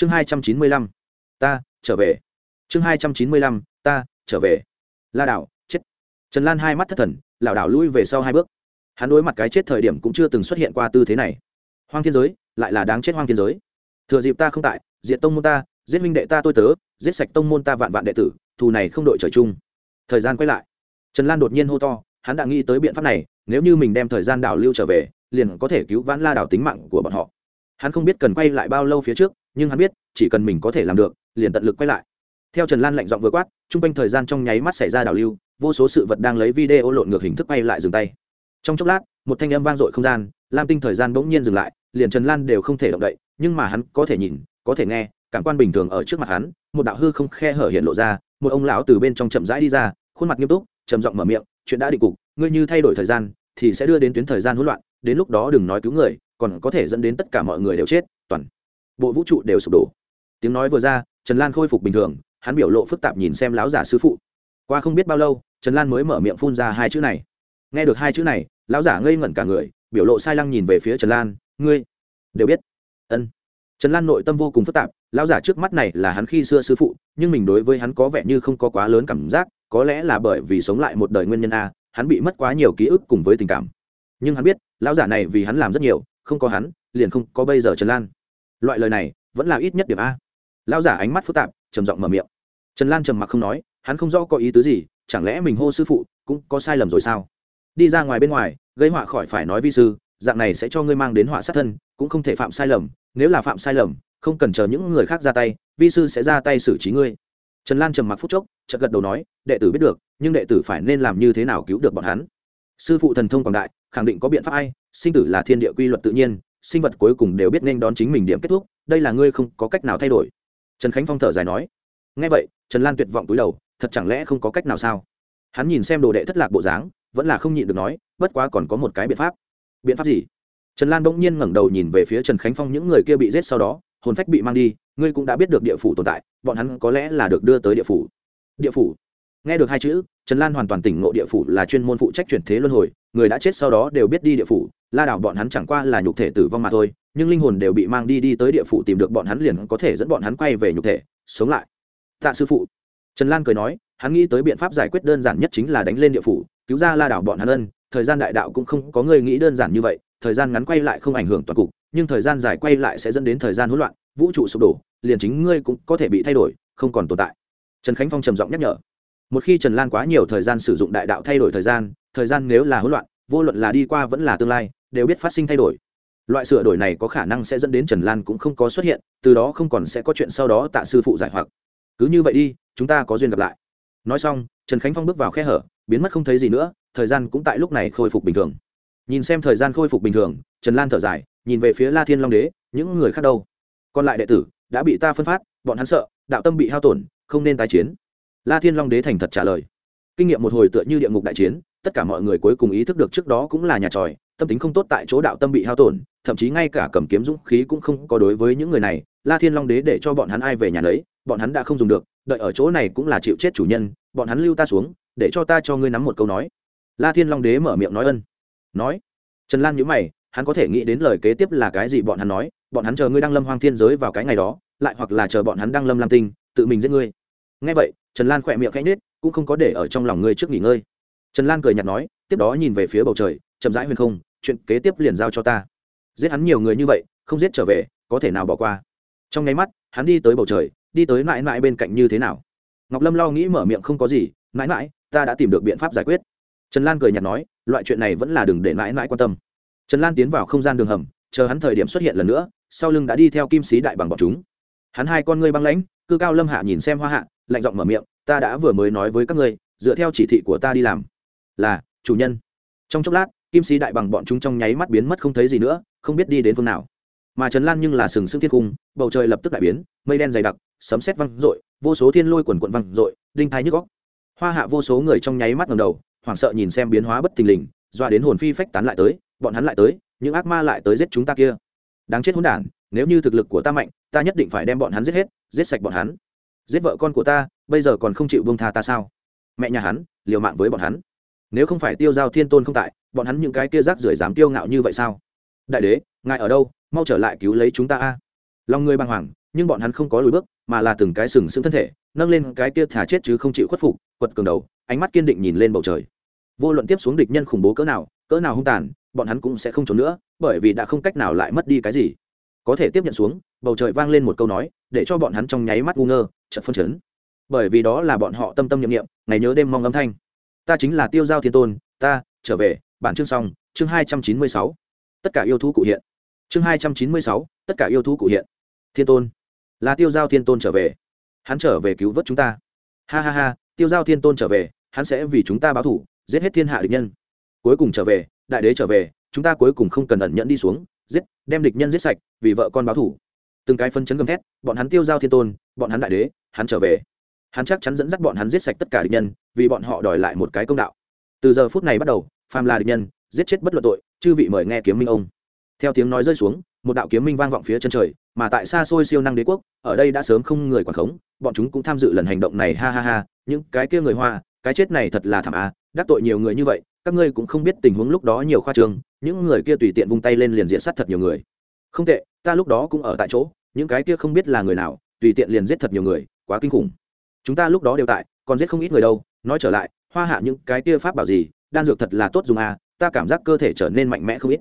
chương hai trăm chín mươi lăm, ta trở về. Chương hai trăm chín mươi lăm, ta trở về. La đảo, chết. Trần lan hai mắt thất thần, lảo đảo lui về sau hai bước. Hắn đối mặt cái chết thời điểm cũng chưa từng xuất hiện qua tư thế này. Hoang thiên giới, lại là đáng chết hoang thiên giới. Thừa dịp ta không tại diện tông môn ta, giết minh đệ ta tôi tớ, giết sạch tông môn ta vạn vạn đệ tử, thù này không đội trời chung. Thời gian quay lại. Trần lan đột nhiên hô to, hắn đã nghĩ tới biện pháp này, nếu như mình đem thời gian đảo lưu trở về, liền có thể cứu vãn la đảo tính mạng của bọn họ. Hắn không biết cần quay lại bao lâu phía trước nhưng hắn biết, chỉ cần mình có thể làm được, liền tận lực quay lại. Theo trần lan lạnh giọng vừa quát chung quanh thời gian trong nháy mắt xảy ra đảo lưu, vô số sự vật đang lấy video lộn ngược hình thức quay lại dừng tay. Trong chốc lát, một thanh âm vang dội không gian, lam tinh thời gian bỗng nhiên dừng lại, liền trần lan đều không thể động đậy, nhưng mà hắn có thể nhìn, có thể nghe, cảm quan bình thường ở trước mặt hắn, một đạo hư không khe hở hiện lộ ra, một ông lão từ bên trong chậm rãi đi ra, khuôn mặt nghiêm túc, trầm giọng mở miệng, chuyện đã định cục, ngươi như thay đổi thời gian, thì sẽ đưa đến tuyến thời gian hỗn loạn, đến lúc đó đừng nói cứu người, còn có thể dẫn đến tất cả mọi người đều chết, toàn bộ vũ trụ đều sụp đổ. Tiếng nói vừa ra, trần lan khôi phục bình thường, hắn biểu lộ phức tạp nhìn xem lão giả sư phụ. Qua không biết bao lâu, trần lan mới mở miệng phun ra hai chữ này. Nghe được hai chữ này, lão giả ngây ngẩn cả người, biểu lộ sai lăng nhìn về phía trần lan, ngươi đều biết. Ân. Trần lan nội tâm vô cùng phức tạp, lão giả trước mắt này là hắn khi xưa sư phụ, nhưng mình đối với hắn có vẻ như không có quá lớn cảm giác, có lẽ là bởi vì sống lại một đời nguyên nhân a, hắn bị mất quá nhiều ký ức cùng với tình cảm. Nhưng hắn biết, lão giả này vì hắn làm rất nhiều, không có hắn, liền không có bây giờ trần lan loại lời này vẫn là ít nhất điểm a. Lão giả ánh mắt phức tạp, trầm giọng mở miệng. Trần lan trầm mặc không nói, hắn không rõ có ý tứ gì, chẳng lẽ mình hô sư phụ cũng có sai lầm rồi sao? Đi ra ngoài bên ngoài, gây họa khỏi phải nói vi sư, dạng này sẽ cho ngươi mang đến họa sát thân, cũng không thể phạm sai lầm, nếu là phạm sai lầm, không cần chờ những người khác ra tay, vi sư sẽ ra tay xử trí ngươi. Trần lan trầm mặc phút chốc, chợt gật đầu nói, đệ tử biết được, nhưng đệ tử phải nên làm như thế nào cứu được bọn hắn? Sư phụ thần thông quảng đại, khẳng định có biện pháp ai sinh tử là thiên địa quy luật tự nhiên sinh vật cuối cùng đều biết nên đón chính mình điểm kết thúc, đây là ngươi không có cách nào thay đổi. Trần khánh phong thở dài nói. Ngay vậy, trần lan tuyệt vọng túi đầu, thật chẳng lẽ không có cách nào sao? Hắn nhìn xem đồ đệ thất lạc bộ dáng, vẫn là không nhịn được nói, bất quá còn có một cái biện pháp. Biện pháp gì? Trần lan bỗng nhiên ngẩng đầu nhìn về phía trần khánh phong, những người kia bị giết sau đó, hồn phách bị mang đi, ngươi cũng đã biết được địa phủ tồn tại, bọn hắn có lẽ là được đưa tới địa phủ. Địa phủ? Nghe được hai chữ, trần lan hoàn toàn tỉnh ngộ địa phủ là chuyên môn phụ trách chuyển thế luân hồi người đã chết sau đó đều biết đi địa phủ, la đảo bọn hắn chẳng qua là nhục thể tử vong mà thôi, nhưng linh hồn đều bị mang đi đi tới địa phủ tìm được bọn hắn liền có thể dẫn bọn hắn quay về nhục thể, sống lại. Tạ sư phụ. Trần lan cười nói, hắn nghĩ tới biện pháp giải quyết đơn giản nhất chính là đánh lên địa phủ, cứu ra la đảo bọn hắn ân, thời gian đại đạo cũng không có người nghĩ đơn giản như vậy, thời gian ngắn quay lại không ảnh hưởng toàn cục, nhưng thời gian dài quay lại sẽ dẫn đến thời gian hỗn loạn, vũ trụ sụp đổ, liền chính ngươi cũng có thể bị thay đổi, không còn tồn tại. Trần khánh phong trầm giọng nhắc nhở một khi trần lan quá nhiều thời gian sử dụng đại đạo thay đổi thời gian thời gian nếu là hỗn loạn, vô luận là đi qua vẫn là tương lai, đều biết phát sinh thay đổi. Loại sửa đổi này có khả năng sẽ dẫn đến trần lan cũng không có xuất hiện, từ đó không còn sẽ có chuyện sau đó tạ sư phụ giải hoặc. Cứ như vậy đi, chúng ta có duyên gặp lại. Nói xong, trần khánh phong bước vào khe hở, biến mất không thấy gì nữa, thời gian cũng tại lúc này khôi phục bình thường. Nhìn xem thời gian khôi phục bình thường, trần lan thở dài, nhìn về phía la thiên long đế, những người khác đâu? Còn lại đệ tử, đã bị ta phân phát, bọn hắn sợ, đạo tâm bị hao tổn, không nên tái chiến la thiên long đế thành thật trả lời. Kinh nghiệm một hồi tựa như địa ngục đại chiến, tất cả mọi người cuối cùng ý thức được trước đó cũng là nhà tròi, tâm tính không tốt tại chỗ đạo tâm bị hao tổn, thậm chí ngay cả cầm kiếm dũng khí cũng không có đối với những người này. La thiên long đế để cho bọn hắn ai về nhà lấy bọn hắn đã không dùng được, đợi ở chỗ này cũng là chịu chết chủ nhân, bọn hắn lưu ta xuống, để cho ta cho ngươi nắm một câu nói. La thiên long đế mở miệng nói ân. Nói. Trần lan nhữ mày, hắn có thể nghĩ đến lời kế tiếp là cái gì bọn hắn nói, bọn hắn chờ ngươi đăng lâm hoang thiên giới vào cái ngày đó, lại hoặc là chờ bọn hắn đăng lâm lam tinh, tự mình giết ngươi ngay vậy, trần lan khỏe miệng khẽ nết cũng không có để ở trong lòng ngươi trước nghỉ ngơi. Trần lan cười nhạt nói, tiếp đó nhìn về phía bầu trời, chậm rãi huyền không, chuyện kế tiếp liền giao cho ta. Giết hắn nhiều người như vậy, không giết trở về, có thể nào bỏ qua? Trong nháy mắt, hắn đi tới bầu trời, đi tới mãi mãi bên cạnh như thế nào? Ngọc lâm lo nghĩ mở miệng không có gì, mãi mãi, ta đã tìm được biện pháp giải quyết. Trần lan cười nhạt nói, loại chuyện này vẫn là đừng để mãi mãi quan tâm. Trần lan tiến vào không gian đường hầm, chờ hắn thời điểm xuất hiện lần nữa, sau lưng đã đi theo kim sĩ đại bằng bọn chúng. Hắn hai con ngươi băng lãnh, cư cao lâm hạ nhìn xem hoa hạ lạnh giọng mở miệng, ta đã vừa mới nói với các ngươi, dựa theo chỉ thị của ta đi làm. Là, chủ nhân. Trong chốc lát, kim sĩ đại bằng bọn chúng trong nháy mắt biến mất không thấy gì nữa, không biết đi đến phương nào. Mà trần lan nhưng là sừng sững thiên cung, bầu trời lập tức đại biến, mây đen dày đặc, sấm sét văng rội vô số thiên lôi quần quận văng rội đinh thái nhức góc hoa hạ vô số người trong nháy mắt ngầm đầu, hoảng sợ nhìn xem biến hóa bất thình lình doa đến hồn phi phách tán lại tới, bọn hắn lại tới, những ác ma lại tới giết chúng ta kia. Đáng chết hỗn đản, nếu như thực lực của ta mạnh, ta nhất định phải đem bọn hắn giết hết, giết sạch bọn hắn giết vợ con của ta, bây giờ còn không chịu buông tha ta sao? Mẹ nhà hắn, liều mạng với bọn hắn. Nếu không phải tiêu giao thiên tôn không tại, bọn hắn những cái kia rác rưởi dám tiêu ngạo như vậy sao? Đại đế, ngài ở đâu? Mau trở lại cứu lấy chúng ta a. Lòng người băng hoàng, nhưng bọn hắn không có lùi bước, mà là từng cái sừng sững thân thể, nâng lên cái kia thả chết chứ không chịu khuất phục, quật cường đầu, ánh mắt kiên định nhìn lên bầu trời. Vô luận tiếp xuống địch nhân khủng bố cỡ nào cỡ nào hung tàn, bọn hắn cũng sẽ không trốn nữa, bởi vì đã không cách nào lại mất đi cái gì. Có thể tiếp nhận xuống, bầu trời vang lên một câu nói, để cho bọn hắn trong nháy mắt ngu ngơ chợt phân chấn. Bởi vì đó là bọn họ tâm tâm nhiệm nghiệm ngày nhớ đêm mong âm thanh. Ta chính là tiêu giao thiên tôn, ta, trở về, bản chương xong, chương hai trăm chín mươi sáu. Tất cả yêu thú cụ hiện. Chương hai trăm chín mươi sáu, tất cả yêu thú cụ hiện. Thiên tôn. Là tiêu giao thiên tôn trở về. Hắn trở về cứu vớt chúng ta. Ha ha ha, tiêu giao thiên tôn trở về, hắn sẽ vì chúng ta báo thủ, giết hết thiên hạ địch nhân. Cuối cùng trở về, đại đế trở về, chúng ta cuối cùng không cần ẩn nhẫn đi xuống, giết, đem địch nhân giết sạch, vì vợ con báo thủ từng cái phân chấn gầm thét, bọn hắn tiêu giao thiên tôn, bọn hắn đại đế, hắn trở về. Hắn chắc chắn dẫn dắt bọn hắn giết sạch tất cả địch nhân, vì bọn họ đòi lại một cái công đạo. Từ giờ phút này bắt đầu, phàm là địch nhân, giết chết bất luận tội, chư vị mời nghe kiếm minh ông. Theo tiếng nói rơi xuống, một đạo kiếm minh vang vọng phía chân trời, mà tại xa xôi siêu năng đế quốc, ở đây đã sớm không người quản khống, bọn chúng cũng tham dự lần hành động này, ha ha ha, những cái kia người hoa, cái chết này thật là thảm à đắc tội nhiều người như vậy, các ngươi cũng không biết tình huống lúc đó nhiều khoa trương, những người kia tùy tiện vung tay lên liền diện sát thật nhiều người không tệ, ta lúc đó cũng ở tại chỗ, những cái kia không biết là người nào, tùy tiện liền giết thật nhiều người, quá kinh khủng. Chúng ta lúc đó đều tại, còn giết không ít người đâu, nói trở lại, hoa hạ những cái kia pháp bảo gì, đan dược thật là tốt dùng à ta cảm giác cơ thể trở nên mạnh mẽ không ít.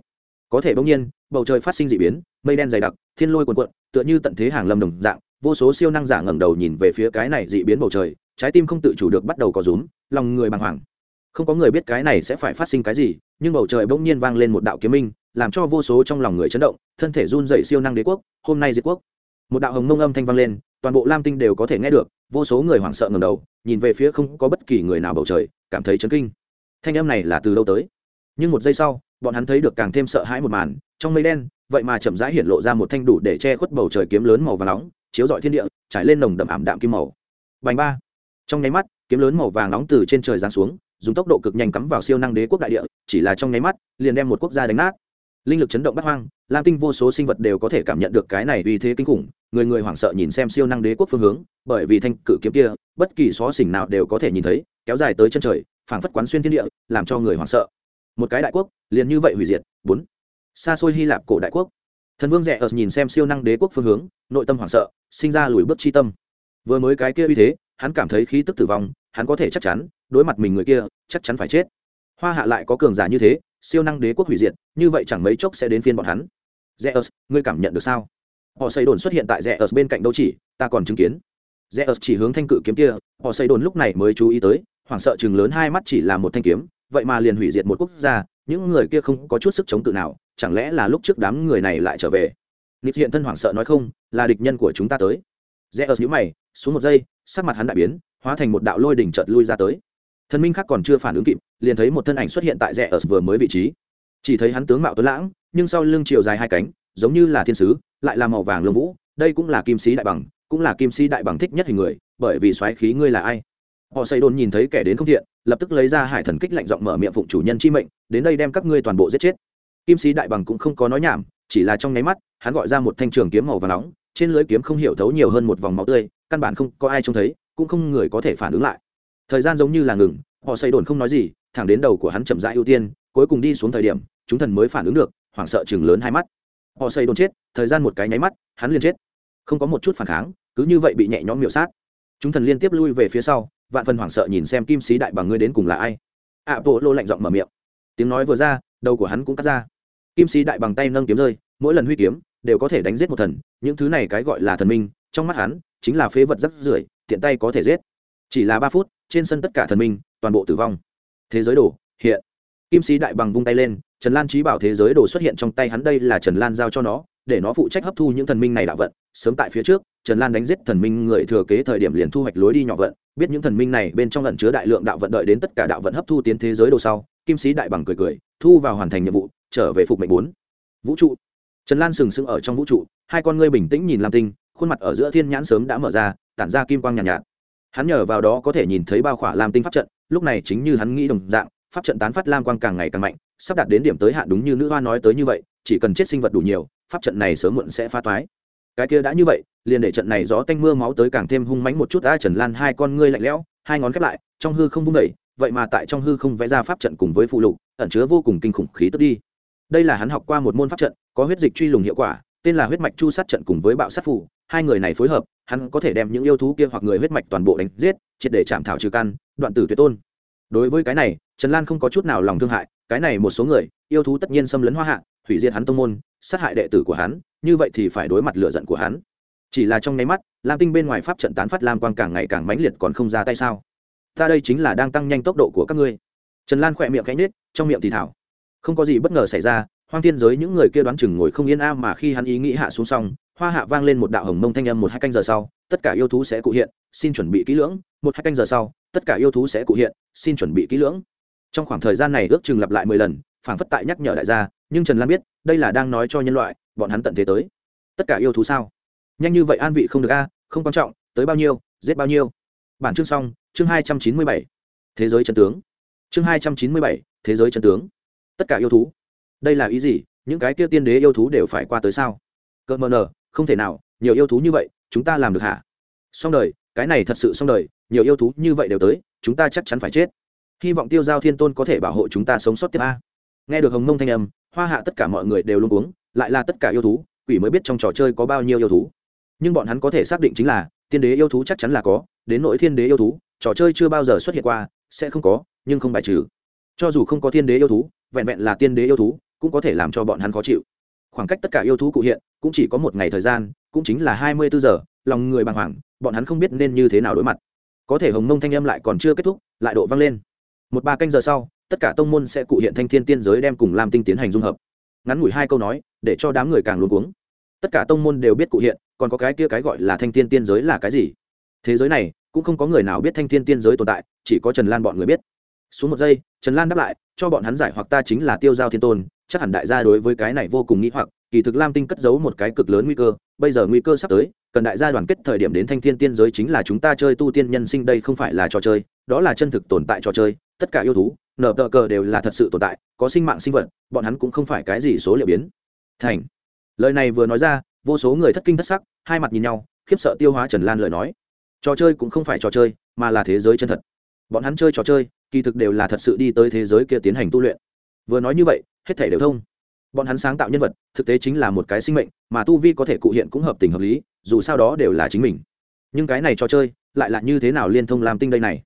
Có thể bỗng nhiên, bầu trời phát sinh d ị biến, mây đen dày đặc, thiên lôi cuồn cuộn, tựa như tận thế hàng lâm đồng dạng, vô số siêu năng giả ngẩng đầu nhìn về phía cái này dị biến bầu trời, trái tim không tự chủ được bắt đầu có rúm, lòng người bàng hoàng. Không có người biết cái này sẽ phải phát sinh cái gì, nhưng bầu trời bỗng nhiên vang lên một đạo kiếm minh làm cho vô số trong lòng người chấn động, thân thể run dậy siêu năng đế quốc, hôm nay diệt quốc. Một đạo hồng mông âm thanh vang lên, toàn bộ lam tinh đều có thể nghe được, vô số người hoảng sợ ngầm đầu, nhìn về phía không có bất kỳ người nào bầu trời, cảm thấy chấn kinh. Thanh âm này là từ đâu tới? Nhưng một giây sau, bọn hắn thấy được càng thêm sợ hãi một màn, trong mây đen, vậy mà chậm rãi hiện lộ ra một thanh đủ để che khuất bầu trời kiếm lớn màu vàng nóng, chiếu rọi thiên địa, trải lên nồng đậm ảm đạm kim màu. Bành ba. Trong nháy mắt, kiếm lớn màu vàng nóng từ trên trời giáng xuống, dùng tốc độ cực nhanh cắm vào siêu năng đế quốc đại địa, chỉ là trong nháy mắt, liền đem một quốc gia đánh nát linh lực chấn động bắt hoang, lam tinh vô số sinh vật đều có thể cảm nhận được cái này uy thế kinh khủng, người người hoảng sợ nhìn xem siêu năng đế quốc phương hướng, bởi vì thanh cự kiếm kia, bất kỳ xó xỉnh nào đều có thể nhìn thấy, kéo dài tới chân trời, phảng phất quán xuyên thiên địa, làm cho người hoảng sợ. Một cái đại quốc, liền như vậy hủy diệt, bốn. Xa xôi hy lạp cổ đại quốc. Thần vương rẽ ở nhìn xem siêu năng đế quốc phương hướng, nội tâm hoảng sợ, sinh ra lùi bước chi tâm. Vừa mới cái kia uy thế, hắn cảm thấy khí tức tử vong, hắn có thể chắc chắn, đối mặt mình người kia, chắc chắn phải chết. Hoa hạ lại có cường giả như thế siêu năng đế quốc hủy diệt như vậy chẳng mấy chốc sẽ đến phiên bọn hắn Zeus, ngươi cảm nhận được sao? Họ xây đồn xuất hiện tại Zeus bên cạnh đâu chỉ, ta còn chứng kiến. Zeus chỉ hướng thanh cự kiếm kia, họ xây đồn lúc này mới chú ý tới, hoảng sợ chừng lớn hai mắt chỉ là một thanh kiếm, vậy mà liền hủy diệt một quốc gia, những người kia không có chút sức chống tự nào, chẳng lẽ là lúc trước đám người này lại trở về? Nịt hiện thân hoảng sợ nói không, là địch nhân của chúng ta tới. Zeus nhíu mày, xuống một giây, sắc mặt hắn đại biến, hóa thành một đạo lôi đỉnh chợt lui ra tới thần minh khác còn chưa phản ứng kịp, liền thấy một thân ảnh xuất hiện tại rẽ ở vừa mới vị trí. Chỉ thấy hắn tướng mạo tuấn lãng, nhưng sau lưng chiều dài hai cánh, giống như là thiên sứ, lại là màu vàng lông vũ, đây cũng là kim sĩ đại bằng, cũng là kim sĩ đại bằng thích nhất hình người, bởi vì xoáy khí ngươi là ai? Họ xây đồn nhìn thấy kẻ đến không thiện, lập tức lấy ra hải thần kích lạnh giọng mở miệng phụng chủ nhân chi mệnh, đến đây đem các ngươi toàn bộ giết chết. Kim sĩ đại bằng cũng không có nói nhảm, chỉ là trong nháy mắt, hắn gọi ra một thanh trường kiếm màu và nóng, trên lưới kiếm không hiểu thấu nhiều hơn một vòng máu tươi, căn bản không có ai trông thấy, cũng không người có thể phản ứng lại thời gian giống như là ngừng, họ xây đồn không nói gì, thẳng đến đầu của hắn chậm rãi ưu tiên, cuối cùng đi xuống thời điểm, chúng thần mới phản ứng được, hoảng sợ chừng lớn hai mắt. Họ xây đồn chết, thời gian một cái nháy mắt, hắn liền chết. Không có một chút phản kháng, cứ như vậy bị nhẹ nhõm miệu sát. Chúng thần liên tiếp lui về phía sau, vạn phần hoảng sợ nhìn xem kim sĩ đại bằng ngươi đến cùng là ai. Ạ bộ lô lạnh giọng mở miệng. Tiếng nói vừa ra, đầu của hắn cũng cắt ra. Kim sĩ đại bằng tay nâng kiếm rơi, mỗi lần huy kiếm đều có thể đánh giết một thần, những thứ này cái gọi là thần minh, trong mắt hắn chính là phế vật rất rưởi, tiện tay có thể giết. Chỉ là ba phút trên sân tất cả thần minh toàn bộ tử vong. Thế giới đồ hiện. Kim sĩ đại bằng vung tay lên trần lan trí bảo thế giới đồ xuất hiện trong tay hắn đây là trần lan giao cho nó để nó phụ trách hấp thu những thần minh này đạo vận. Sớm tại phía trước trần lan đánh giết thần minh người thừa kế thời điểm liền thu hoạch lối đi nhỏ vận. Biết những thần minh này bên trong lần chứa đại lượng đạo vận đợi đến tất cả đạo vận hấp thu tiến thế giới đồ sau kim sĩ đại bằng cười cười thu vào hoàn thành nhiệm vụ trở về phục mệnh bốn. Vũ trụ. Trần lan sừng sững ở trong vũ trụ hai con ngươi bình tĩnh nhìn lam tinh khuôn mặt ở giữa thiên nhãn sớm đã mở ra tản ra kim quang nhàn nhạt, nhạt hắn nhờ vào đó có thể nhìn thấy bao khỏa lam tinh pháp trận, lúc này chính như hắn nghĩ đồng dạng, pháp trận tán phát lam quang càng ngày càng mạnh, sắp đạt đến điểm tới hạn đúng như nữ hoa nói tới như vậy, chỉ cần chết sinh vật đủ nhiều, pháp trận này sớm muộn sẽ phá toái. Cái kia đã như vậy, liền để trận này gió tanh mưa máu tới càng thêm hung mãnh một chút ta trần lan hai con ngươi lạnh lẽo, hai ngón khép lại, trong hư không vung đầy vậy mà tại trong hư không vẽ ra pháp trận cùng với phụ lục, ẩn chứa vô cùng kinh khủng khí tức đi. Đây là hắn học qua một môn pháp trận, có huyết dịch truy lùng hiệu quả, tên là huyết mạch chu sát trận cùng với bạo sát phủ hai người này phối hợp, hắn có thể đem những yêu thú kia hoặc người huyết mạch toàn bộ đánh giết, triệt để chạm thảo trừ căn, đoạn tử tuyệt tôn. Đối với cái này, trần lan không có chút nào lòng thương hại, cái này một số người, yêu thú tất nhiên xâm lấn hoa hạ, hủy diệt hắn tông môn, sát hại đệ tử của hắn, như vậy thì phải đối mặt lựa giận của hắn. Chỉ là trong nháy mắt, lam tinh bên ngoài pháp trận tán phát lam quang càng ngày càng mãnh liệt còn không ra tay sao? Ta đây chính là đang tăng nhanh tốc độ của các ngươi. Trần lan khỏe miệng cánh nết trong miệng thì thảo. Không có gì bất ngờ xảy ra, hoang thiên giới những người kia đoán chừng ngồi không yên a mà khi hắn ý nghĩ hạ xuống xong hoa hạ vang lên một đạo hồng mông thanh âm một hai canh giờ sau, tất cả yêu thú sẽ cụ hiện, xin chuẩn bị kỹ lưỡng, một hai canh giờ sau, tất cả yêu thú sẽ cụ hiện, xin chuẩn bị kỹ lưỡng. Trong khoảng thời gian này ước chừng lặp lại mười lần, phảng phất tại nhắc nhở đại gia, nhưng trần lan biết, đây là đang nói cho nhân loại, bọn hắn tận thế tới. Tất cả yêu thú sao? Nhanh như vậy an vị không được a, không quan trọng, tới bao nhiêu, giết bao nhiêu. Bản chương xong, chương hai trăm chín mươi bảy, thế giới chân tướng. Chương hai trăm chín mươi bảy, thế giới chân tướng. Tất cả yêu thú. Đây là ý gì? Những cái kia tiên đế yêu thú đều phải qua tới sao? Cỡ mờ nờ không thể nào, nhiều yêu thú như vậy, chúng ta làm được hả? Xong đời, cái này thật sự xong đời, nhiều yêu thú như vậy đều tới, chúng ta chắc chắn phải chết. Hy vọng tiêu giao thiên tôn có thể bảo hộ chúng ta sống sót tiếp a. Nghe được hồng mông thanh âm, hoa hạ tất cả mọi người đều luôn uống lại là tất cả yêu thú, quỷ mới biết trong trò chơi có bao nhiêu yêu thú. Nhưng bọn hắn có thể xác định chính là tiên đế yêu thú chắc chắn là có, đến nỗi thiên đế yêu thú, trò chơi chưa bao giờ xuất hiện qua, sẽ không có, nhưng không bài trừ. Cho dù không có thiên đế yêu thú, vẹn vẹn là tiên đế yêu thú, cũng có thể làm cho bọn hắn khó chịu khoảng cách tất cả yêu thú cụ hiện, cũng chỉ có một ngày thời gian, cũng chính là hai mươi bốn giờ, lòng người bàng hoàng, bọn hắn không biết nên như thế nào đối mặt. Có thể hồng mông thanh âm lại còn chưa kết thúc, lại độ vang lên. Một ba canh giờ sau, tất cả tông môn sẽ cụ hiện thanh thiên tiên giới đem cùng làm tinh tiến hành dung hợp. Ngắn ngủi hai câu nói, để cho đám người càng luôn cuống. Tất cả tông môn đều biết cụ hiện, còn có cái kia cái gọi là thanh thiên tiên giới là cái gì? Thế giới này, cũng không có người nào biết thanh thiên tiên giới tồn tại, chỉ có trần lan bọn người biết. Xuống một giây, trần lan đáp lại, cho bọn hắn giải hoặc ta chính là tiêu giao thiên tôn chắc hẳn đại gia đối với cái này vô cùng nghĩ hoặc, kỳ thực lam tinh cất giấu một cái cực lớn nguy cơ, bây giờ nguy cơ sắp tới, cần đại gia đoàn kết thời điểm đến thanh thiên tiên giới chính là chúng ta chơi tu tiên nhân sinh đây không phải là trò chơi, đó là chân thực tồn tại trò chơi, tất cả yêu thú, nở tờ cờ đều là thật sự tồn tại, có sinh mạng sinh vật, bọn hắn cũng không phải cái gì số liệu biến. Thành. Lời này vừa nói ra, vô số người thất kinh thất sắc, hai mặt nhìn nhau, khiếp sợ tiêu hóa trần lan lời nói. Trò chơi cũng không phải trò chơi, mà là thế giới chân thật. Bọn hắn chơi trò chơi, kỳ thực đều là thật sự đi tới thế giới kia tiến hành tu luyện. Vừa nói như vậy hết thể đều thông. Bọn hắn sáng tạo nhân vật, thực tế chính là một cái sinh mệnh, mà tu vi có thể cụ hiện cũng hợp tình hợp lý, dù sao đó đều là chính mình. Nhưng cái này trò chơi, lại là như thế nào liên thông làm tinh đây này?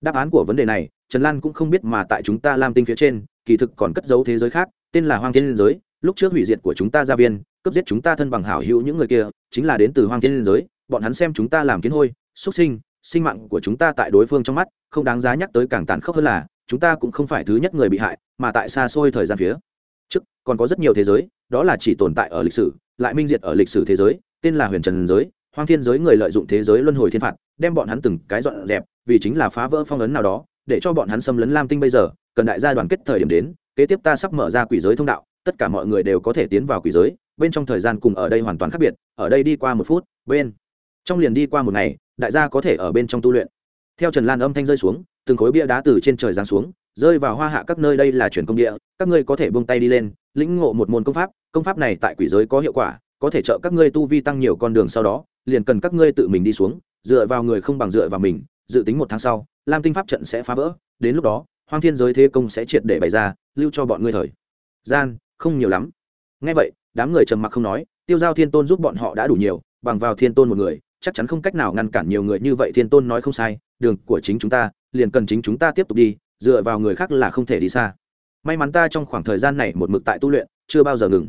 Đáp án của vấn đề này, trần lan cũng không biết mà tại chúng ta lam tinh phía trên, kỳ thực còn cất giấu thế giới khác, tên là hoang thiên liên giới, lúc trước hủy diệt của chúng ta gia viên, cướp giết chúng ta thân bằng hảo hữu những người kia, chính là đến từ hoang thiên liên giới, bọn hắn xem chúng ta làm kiến hôi xuất sinh sinh mạng của chúng ta tại đối phương trong mắt, không đáng giá nhắc tới càng tàn khốc hơn là chúng ta cũng không phải thứ nhất người bị hại, mà tại xa xôi thời gian phía trước, còn có rất nhiều thế giới, đó là chỉ tồn tại ở lịch sử, lại minh diệt ở lịch sử thế giới, tên là huyền trần giới, hoang thiên giới người lợi dụng thế giới luân hồi thiên phạt, đem bọn hắn từng cái dọn dẹp, vì chính là phá vỡ phong ấn nào đó, để cho bọn hắn xâm lấn lam tinh bây giờ, cần đại gia đoàn kết thời điểm đến, kế tiếp ta sắp mở ra quỷ giới thông đạo, tất cả mọi người đều có thể tiến vào quỷ giới, bên trong thời gian cùng ở đây hoàn toàn khác biệt, ở đây đi qua một phút, bên trong liền đi qua một ngày, đại gia có thể ở bên trong tu luyện. Theo trần lan âm thanh rơi xuống từng khối bia đá từ trên trời giáng xuống, rơi vào hoa hạ các nơi đây là truyền công địa, các ngươi có thể buông tay đi lên, lĩnh ngộ một môn công pháp công pháp này tại quỷ giới có hiệu quả, có thể trợ các ngươi tu vi tăng nhiều con đường sau đó, liền cần các ngươi tự mình đi xuống, dựa vào người không bằng dựa vào mình, dự tính một tháng sau, lam tinh pháp trận sẽ phá vỡ, đến lúc đó, hoang thiên giới thế công sẽ triệt để bày ra, lưu cho bọn ngươi thời gian, không nhiều lắm. Ngay vậy, đám người trầm mặc không nói, tiêu giao thiên tôn giúp bọn họ đã đủ nhiều, bằng vào thiên tôn một người, chắc chắn không cách nào ngăn cản nhiều người như vậy, thiên tôn nói không sai, đường của chính chúng ta liền cần chính chúng ta tiếp tục đi, dựa vào người khác là không thể đi xa. May mắn ta trong khoảng thời gian này một mực tại tu luyện, chưa bao giờ ngừng.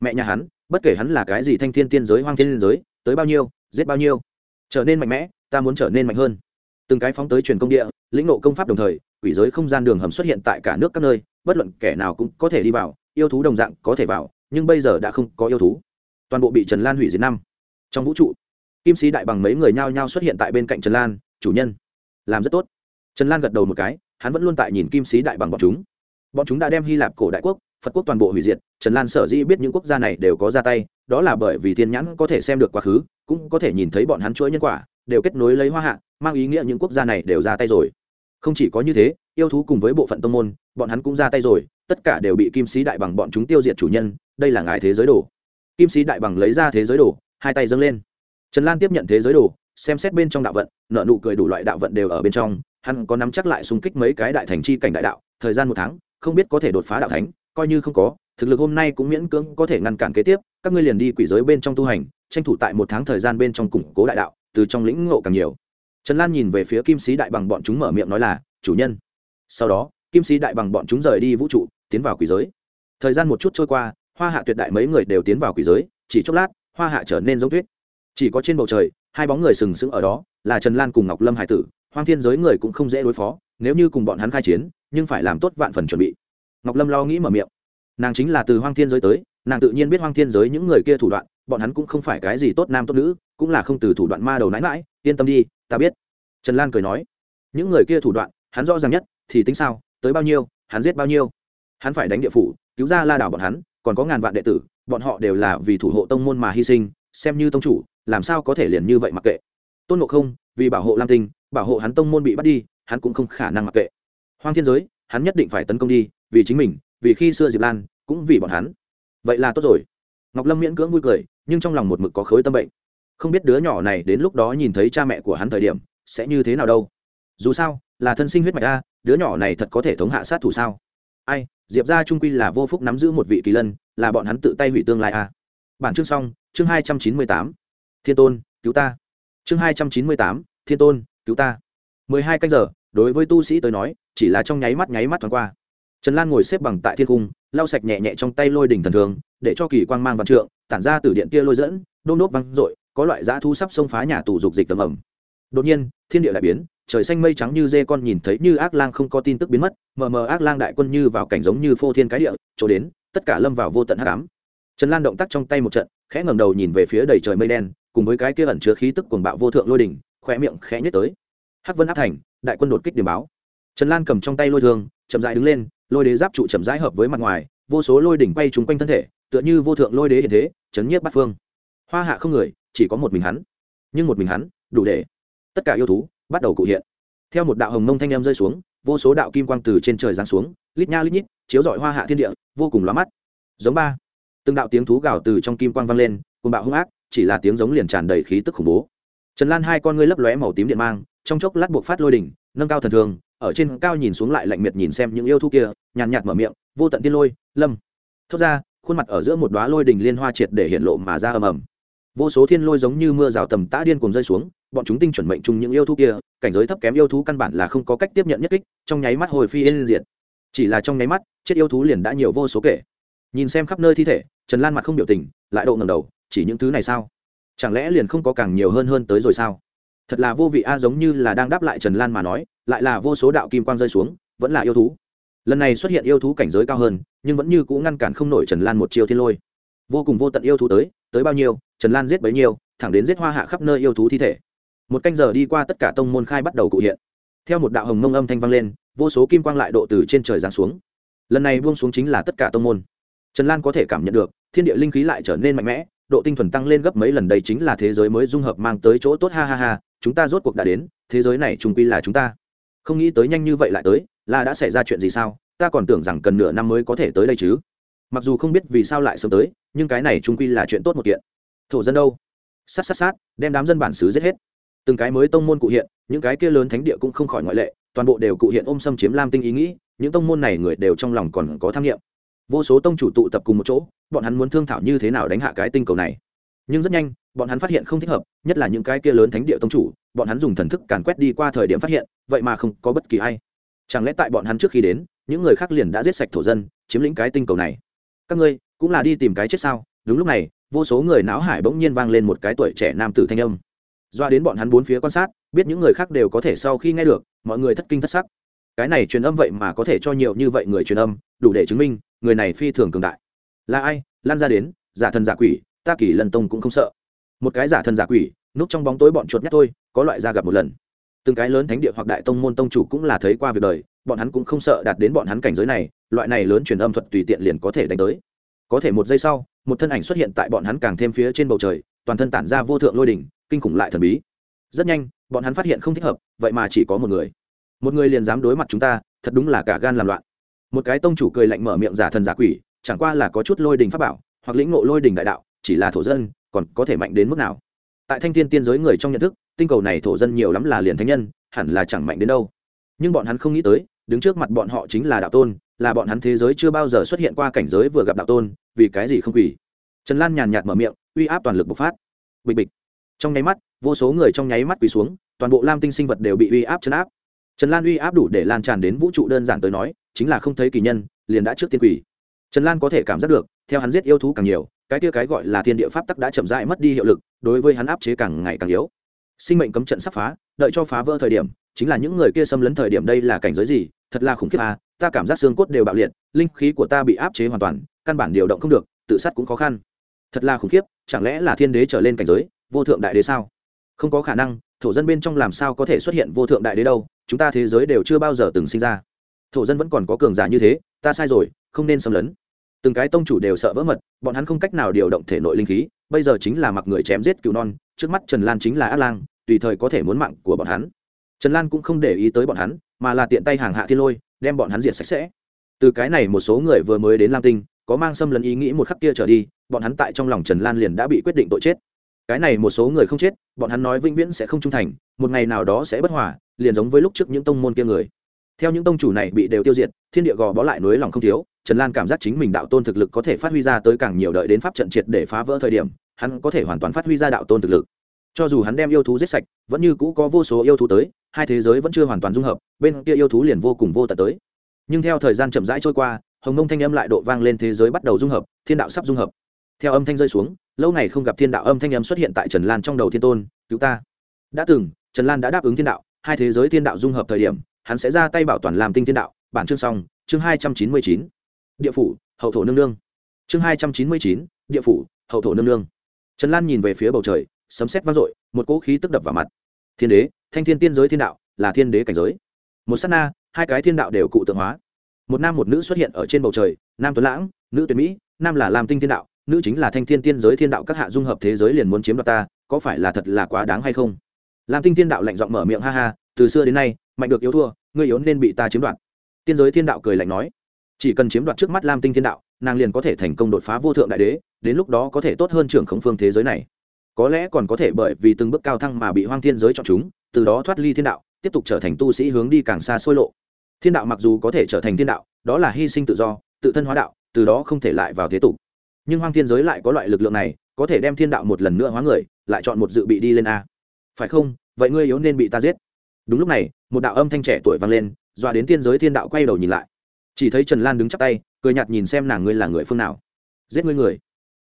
Mẹ nhà hắn, bất kể hắn là cái gì thanh thiên tiên giới, hoang thiên liên giới, tới bao nhiêu, giết bao nhiêu, trở nên mạnh mẽ, ta muốn trở nên mạnh hơn. Từng cái phóng tới truyền công địa, lĩnh nộ công pháp đồng thời, quỷ giới không gian đường hầm xuất hiện tại cả nước các nơi, bất luận kẻ nào cũng có thể đi vào, yêu thú đồng dạng có thể vào, nhưng bây giờ đã không có yêu thú. Toàn bộ bị trần lan hủy diệt năm. Trong vũ trụ, kim sĩ đại bằng mấy người nhao nhao xuất hiện tại bên cạnh trần lan, chủ nhân, làm rất tốt trần lan gật đầu một cái, hắn vẫn luôn tại nhìn kim sĩ đại bằng bọn chúng. Bọn chúng đã đem hy lạp cổ đại quốc, phật quốc toàn bộ hủy diệt, trần lan sở dĩ biết những quốc gia này đều có ra tay, đó là bởi vì thiên nhãn có thể xem được quá khứ, cũng có thể nhìn thấy bọn hắn chuỗi nhân quả, đều kết nối lấy hoa hạ, mang ý nghĩa những quốc gia này đều ra tay rồi. Không chỉ có như thế, yêu thú cùng với bộ phận tông môn, bọn hắn cũng ra tay rồi, tất cả đều bị kim sĩ đại bằng bọn chúng tiêu diệt chủ nhân, đây là ngài thế giới đồ. Kim sĩ đại bằng lấy ra thế giới đồ, hai tay dâng lên. Trần lan tiếp nhận thế giới đồ, xem xét bên trong đạo vận nợ nụ cười đủ loại đạo vận đều ở bên trong hắn có nắm chắc lại xung kích mấy cái đại thành chi cảnh đại đạo, thời gian một tháng, không biết có thể đột phá đạo thánh, coi như không có, thực lực hôm nay cũng miễn cưỡng có thể ngăn cản kế tiếp, các ngươi liền đi quỷ giới bên trong tu hành, tranh thủ tại một tháng thời gian bên trong củng cố đại đạo, từ trong lĩnh ngộ càng nhiều. Trần lan nhìn về phía kim sĩ đại bằng bọn chúng mở miệng nói là, chủ nhân. Sau đó, kim sĩ đại bằng bọn chúng rời đi vũ trụ, tiến vào quỷ giới. Thời gian một chút trôi qua, hoa hạ tuyệt đại mấy người đều tiến vào quỷ giới, chỉ chốc lát, hoa hạ trở nên giống tuyết. Chỉ có trên bầu trời, hai bóng người sừng sững ở đó, là trần lan cùng ngọc lâm hải tử hoang thiên giới người cũng không dễ đối phó, nếu như cùng bọn hắn khai chiến, nhưng phải làm tốt vạn phần chuẩn bị. Ngọc lâm lo nghĩ mở miệng. Nàng chính là từ hoang thiên giới tới, nàng tự nhiên biết hoang thiên giới những người kia thủ đoạn, bọn hắn cũng không phải cái gì tốt nam tốt nữ, cũng là không từ thủ đoạn ma đầu nãi mãi yên tâm đi, ta biết. Trần lan cười nói, những người kia thủ đoạn, hắn rõ ràng nhất, thì tính sao, tới bao nhiêu, hắn giết bao nhiêu. Hắn phải đánh địa phủ, cứu ra la đảo bọn hắn, còn có ngàn vạn đệ tử, bọn họ đều là vì thủ hộ tông môn mà hy sinh, xem như tông chủ, làm sao có thể liền như vậy mặc kệ tôn ngộ không, vì bảo hộ lam tinh, bảo hộ hắn tông môn bị bắt đi, hắn cũng không khả năng mặc kệ. Hoang thiên giới, hắn nhất định phải tấn công đi, vì chính mình, vì khi xưa diệp lan, cũng vì bọn hắn. Vậy là tốt rồi. Ngọc lâm miễn cưỡng vui cười, nhưng trong lòng một mực có khối tâm bệnh. Không biết đứa nhỏ này đến lúc đó nhìn thấy cha mẹ của hắn thời điểm, sẽ như thế nào đâu. Dù sao, là thân sinh huyết mạch a, đứa nhỏ này thật có thể thống hạ sát thủ sao? Ai, diệp ra trung quy là vô phúc nắm giữ một vị kỳ lân, là bọn hắn tự tay hủy tương lai a. Bản chương xong, chương hai trăm chín mươi tám. Thiên tôn, cứu ta chương hai trăm chín mươi tám, thiên tôn, cứu ta. Mười hai canh giờ, đối với tu sĩ tới nói, chỉ là trong nháy mắt nháy mắt thoáng qua. Trần lan ngồi xếp bằng tại thiên cung, lau sạch nhẹ nhẹ trong tay lôi đỉnh thần thường, để cho kỳ quang mang văn trượng, tản ra từ điện kia lôi dẫn đôn đốt văng r có loại dã thu sắp xông phá nhà tù dục dịch tầm ẩm. Đột nhiên, thiên địa lại biến, trời xanh mây trắng như dê con nhìn thấy như ác lang không có tin tức biến mất, mờ mờ ác lang đại quân như vào cảnh giống như phô thiên cái địa, chỗ đến, tất cả lâm vào vô tận hắc ám. Trần lan động tác trong tay một trận, khẽ ngẩng đầu nhìn về phía đầy trời mây đen cùng với cái kia ẩn chứa khí tức cuồng bạo vô thượng lôi đỉnh, khóe miệng khẽ nhất tới. Hắc vân áp thành, đại quân đột kích điểm báo. Trần lan cầm trong tay lôi thương, chậm rãi đứng lên, lôi đế giáp trụ chậm rãi hợp với mặt ngoài, vô số lôi đỉnh bay trúng quanh thân thể, tựa như vô thượng lôi đế hiện thế, chấn nhiếp bát phương. Hoa hạ không người, chỉ có một mình hắn. Nhưng một mình hắn, đủ để tất cả yêu thú bắt đầu cụ hiện. Theo một đạo hồng mông thanh em rơi xuống, vô số đạo kim quang từ trên trời giáng xuống, lít nha lít nhít, chiếu rọi hoa hạ thiên địa, vô cùng lóa mắt. Giống ba. Từng đạo tiếng thú gào từ trong kim quang vang lên cùng bạo hung ác chỉ là tiếng giống liền tràn đầy khí tức khủng bố. Trần lan hai con ngươi lấp lóe màu tím điện mang, trong chốc lát buộc phát lôi đỉnh, nâng cao thần thường, ở trên cao nhìn xuống lại lạnh miệt nhìn xem những yêu thú kia, nhàn nhạt mở miệng, vô tận tiên lôi, lâm. Thốt ra, khuôn mặt ở giữa một đoá lôi đỉnh liên hoa triệt để hiện lộ mà ra ầm ầm. Vô số thiên lôi giống như mưa rào tầm tã điên cùng rơi xuống, bọn chúng tinh chuẩn mệnh chung những yêu thú kia, cảnh giới thấp kém yêu thú căn bản là không có cách tiếp nhận nhất kích, trong nháy mắt hồi phi yên diệt. Chỉ là trong nháy mắt, chết yêu thú liền đã nhiều vô số kể. Nhìn xem khắp nơi thi thể, trần lan mặt không biểu tình, lại độ ngầm đầu chỉ những thứ này sao? Chẳng lẽ liền không có càng nhiều hơn hơn tới rồi sao? Thật là vô vị a, giống như là đang đáp lại trần lan mà nói, lại là vô số đạo kim quang rơi xuống, vẫn là yêu thú. Lần này xuất hiện yêu thú cảnh giới cao hơn, nhưng vẫn như cũ ngăn cản không nổi trần lan một chiêu thiên lôi. Vô cùng vô tận yêu thú tới tới bao nhiêu, trần lan giết bấy nhiêu, thẳng đến giết hoa hạ khắp nơi yêu thú thi thể. Một canh giờ đi qua tất cả tông môn khai bắt đầu cụ hiện. Theo một đạo hồng mông âm thanh vang lên, vô số kim quang lại độ từ trên trời giáng xuống. Lần này buông xuống chính là tất cả tông môn. Trần lan có thể cảm nhận được, thiên địa linh khí lại trở nên mạnh mẽ độ tinh thuần tăng lên gấp mấy lần đây chính là thế giới mới dung hợp mang tới chỗ tốt, ha ha ha, chúng ta rốt cuộc đã đến, thế giới này trung quy là chúng ta. Không nghĩ tới nhanh như vậy lại tới, là đã xảy ra chuyện gì sao? Ta còn tưởng rằng cần nửa năm mới có thể tới đây chứ. Mặc dù không biết vì sao lại sớm tới, nhưng cái này trung quy là chuyện tốt một kiện. Thổ dân đâu? Sát sát sát, đem đám dân bản xứ giết hết. Từng cái mới tông môn cụ hiện, những cái kia lớn thánh địa cũng không khỏi ngoại lệ, toàn bộ đều cụ hiện ôm xâm chiếm lam tinh ý nghĩ, những tông môn này người đều trong lòng còn có tham nghiệm vô số tông chủ tụ tập cùng một chỗ, bọn hắn muốn thương thảo như thế nào đánh hạ cái tinh cầu này. Nhưng rất nhanh, bọn hắn phát hiện không thích hợp, nhất là những cái kia lớn thánh địa tông chủ, bọn hắn dùng thần thức càn quét đi qua thời điểm phát hiện, vậy mà không có bất kỳ ai. Chẳng lẽ tại bọn hắn trước khi đến, những người khác liền đã giết sạch thổ dân, chiếm lĩnh cái tinh cầu này? Các ngươi, cũng là đi tìm cái chết sao? Đúng lúc này, vô số người não hải bỗng nhiên vang lên một cái tuổi trẻ nam tử thanh âm. Doa đến bọn hắn bốn phía quan sát, biết những người khác đều có thể sau khi nghe được, mọi người thất kinh thất sắc. Cái này truyền âm vậy mà có thể cho nhiều như vậy người truyền âm, đủ để chứng minh người này phi thường cường đại. Là ai? Lan ra đến, giả thần giả quỷ, ta kỳ lần tông cũng không sợ. Một cái giả thần giả quỷ, núp trong bóng tối bọn chuột nhát thôi, có loại ra gặp một lần. Từng cái lớn thánh địa hoặc đại tông môn tông chủ cũng là thấy qua việc đời, bọn hắn cũng không sợ đạt đến bọn hắn cảnh giới này, loại này lớn truyền âm thuật tùy tiện liền có thể đánh tới. Có thể một giây sau, một thân ảnh xuất hiện tại bọn hắn càng thêm phía trên bầu trời, toàn thân tản ra vô thượng lôi đỉnh, kinh khủng lại thần bí. Rất nhanh, bọn hắn phát hiện không thích hợp, vậy mà chỉ có một người. Một người liền dám đối mặt chúng ta, thật đúng là cả gan làm loạn một cái tông chủ cười lạnh mở miệng giả thần giả quỷ, chẳng qua là có chút lôi đình pháp bảo, hoặc lĩnh ngộ lôi đình đại đạo, chỉ là thổ dân, còn có thể mạnh đến mức nào? Tại thanh thiên tiên giới người trong nhận thức, tinh cầu này thổ dân nhiều lắm là liền thánh nhân, hẳn là chẳng mạnh đến đâu. Nhưng bọn hắn không nghĩ tới, đứng trước mặt bọn họ chính là đạo tôn, là bọn hắn thế giới chưa bao giờ xuất hiện qua cảnh giới vừa gặp đạo tôn, vì cái gì không quỷ? Trần lan nhàn nhạt mở miệng, uy áp toàn lực bộc phát. Bịch bịch. Trong nháy mắt, vô số người trong nháy mắt quỳ xuống, toàn bộ lam tinh sinh vật đều bị uy áp chấn áp. Trần lan uy áp đủ để lan tràn đến vũ trụ đơn giản tới nói chính là không thấy kỳ nhân, liền đã trước tiên quỳ. Trần lan có thể cảm giác được, theo hắn giết yêu thú càng nhiều, cái kia cái gọi là thiên địa pháp tắc đã chậm rãi mất đi hiệu lực, đối với hắn áp chế càng ngày càng yếu. Sinh mệnh cấm trận sắp phá, đợi cho phá vỡ thời điểm, chính là những người kia xâm lấn thời điểm đây là cảnh giới gì, thật là khủng khiếp à ta cảm giác xương cốt đều bạo liệt, linh khí của ta bị áp chế hoàn toàn, căn bản điều động không được, tự sát cũng khó khăn. Thật là khủng khiếp, chẳng lẽ là thiên đế trở lên cảnh giới, vô thượng đại đế sao? Không có khả năng, thổ dân bên trong làm sao có thể xuất hiện vô thượng đại đế đâu, chúng ta thế giới đều chưa bao giờ từng sinh ra thổ dân vẫn còn có cường giả như thế, ta sai rồi, không nên xâm lấn. Từng cái tông chủ đều sợ vỡ mật, bọn hắn không cách nào điều động thể nội linh khí, bây giờ chính là mặc người chém giết cứu non, trước mắt trần lan chính là ác lang, tùy thời có thể muốn mạng của bọn hắn. Trần lan cũng không để ý tới bọn hắn, mà là tiện tay hàng hạ thiên lôi, đem bọn hắn diệt sạch sẽ. Từ cái này một số người vừa mới đến lam tinh, có mang xâm lấn ý nghĩ một khắc kia trở đi, bọn hắn tại trong lòng trần lan liền đã bị quyết định tội chết. Cái này một số người không chết, bọn hắn nói vĩnh viễn sẽ không trung thành, một ngày nào đó sẽ bất hòa, liền giống với lúc trước những tông môn kia người theo những tông chủ này bị đều tiêu diệt, thiên địa gò bó lại nối lòng không thiếu, trần lan cảm giác chính mình đạo tôn thực lực có thể phát huy ra tới càng nhiều đợi đến pháp trận triệt để phá vỡ thời điểm, hắn có thể hoàn toàn phát huy ra đạo tôn thực lực. Cho dù hắn đem yêu thú giết sạch, vẫn như cũ có vô số yêu thú tới, hai thế giới vẫn chưa hoàn toàn dung hợp, bên kia yêu thú liền vô cùng vô tận tới. Nhưng theo thời gian chậm rãi trôi qua, hồng mông thanh âm lại độ vang lên thế giới bắt đầu dung hợp, thiên đạo sắp dung hợp. Theo âm thanh rơi xuống, lâu ngày không gặp thiên đạo âm thanh âm xuất hiện tại trần lan trong đầu thiên tôn, cứu ta. Đã từng, trần lan đã đáp ứng thiên đạo, hai thế giới thiên đạo dung hợp thời điểm hắn sẽ ra tay bảo toàn làm tinh thiên đạo. Bản chương xong, chương hai trăm chín mươi chín. Địa phủ, hậu thổ nương nương. Chương hai trăm chín mươi chín, địa phủ, hậu thổ nương nương. Trần lan nhìn về phía bầu trời, sấm sét vang dội, một cỗ khí tức đập vào mặt. Thiên đế, thanh thiên tiên giới thiên đạo, là thiên đế cảnh giới. Một s á t na, hai cái thiên đạo đều cụ tượng hóa. Một nam một nữ xuất hiện ở trên bầu trời, nam tuấn lãng, nữ tuyệt mỹ, nam là làm tinh thiên đạo, nữ chính là thanh thiên tiên giới thiên đạo các hạ dung hợp thế giới liền muốn chiếm đoạt ta, có phải là thật là quá đáng hay không? Làm tinh thiên đạo lạnh giọng mở miệng ha ha, từ xưa đến nay mạnh được yếu thua, ngươi yếu nên bị ta chiếm đoạt. Tiên giới thiên đạo cười lạnh nói, chỉ cần chiếm đoạt trước mắt lam tinh thiên đạo, nàng liền có thể thành công đột phá vô thượng đại đế, đến lúc đó có thể tốt hơn trưởng khống phương thế giới này. Có lẽ còn có thể bởi vì từng bước cao thăng mà bị hoang thiên giới chọn chúng, từ đó thoát ly thiên đạo, tiếp tục trở thành tu sĩ hướng đi càng xa xôi lộ. Thiên đạo mặc dù có thể trở thành thiên đạo, đó là hy sinh tự do, tự thân hóa đạo, từ đó không thể lại vào thế tục. Nhưng hoang thiên giới lại có loại lực lượng này, có thể đem thiên đạo một lần nữa hóa người, lại chọn một dự bị đi lên a. Phải không? Vậy ngươi yếu nên bị ta giết. Đúng lúc này một đạo âm thanh trẻ tuổi vang lên, dọa đến tiên giới thiên đạo quay đầu nhìn lại. Chỉ thấy trần lan đứng chắp tay, cười nhạt nhìn xem nàng ngươi là người phương nào. Giết ngươi người.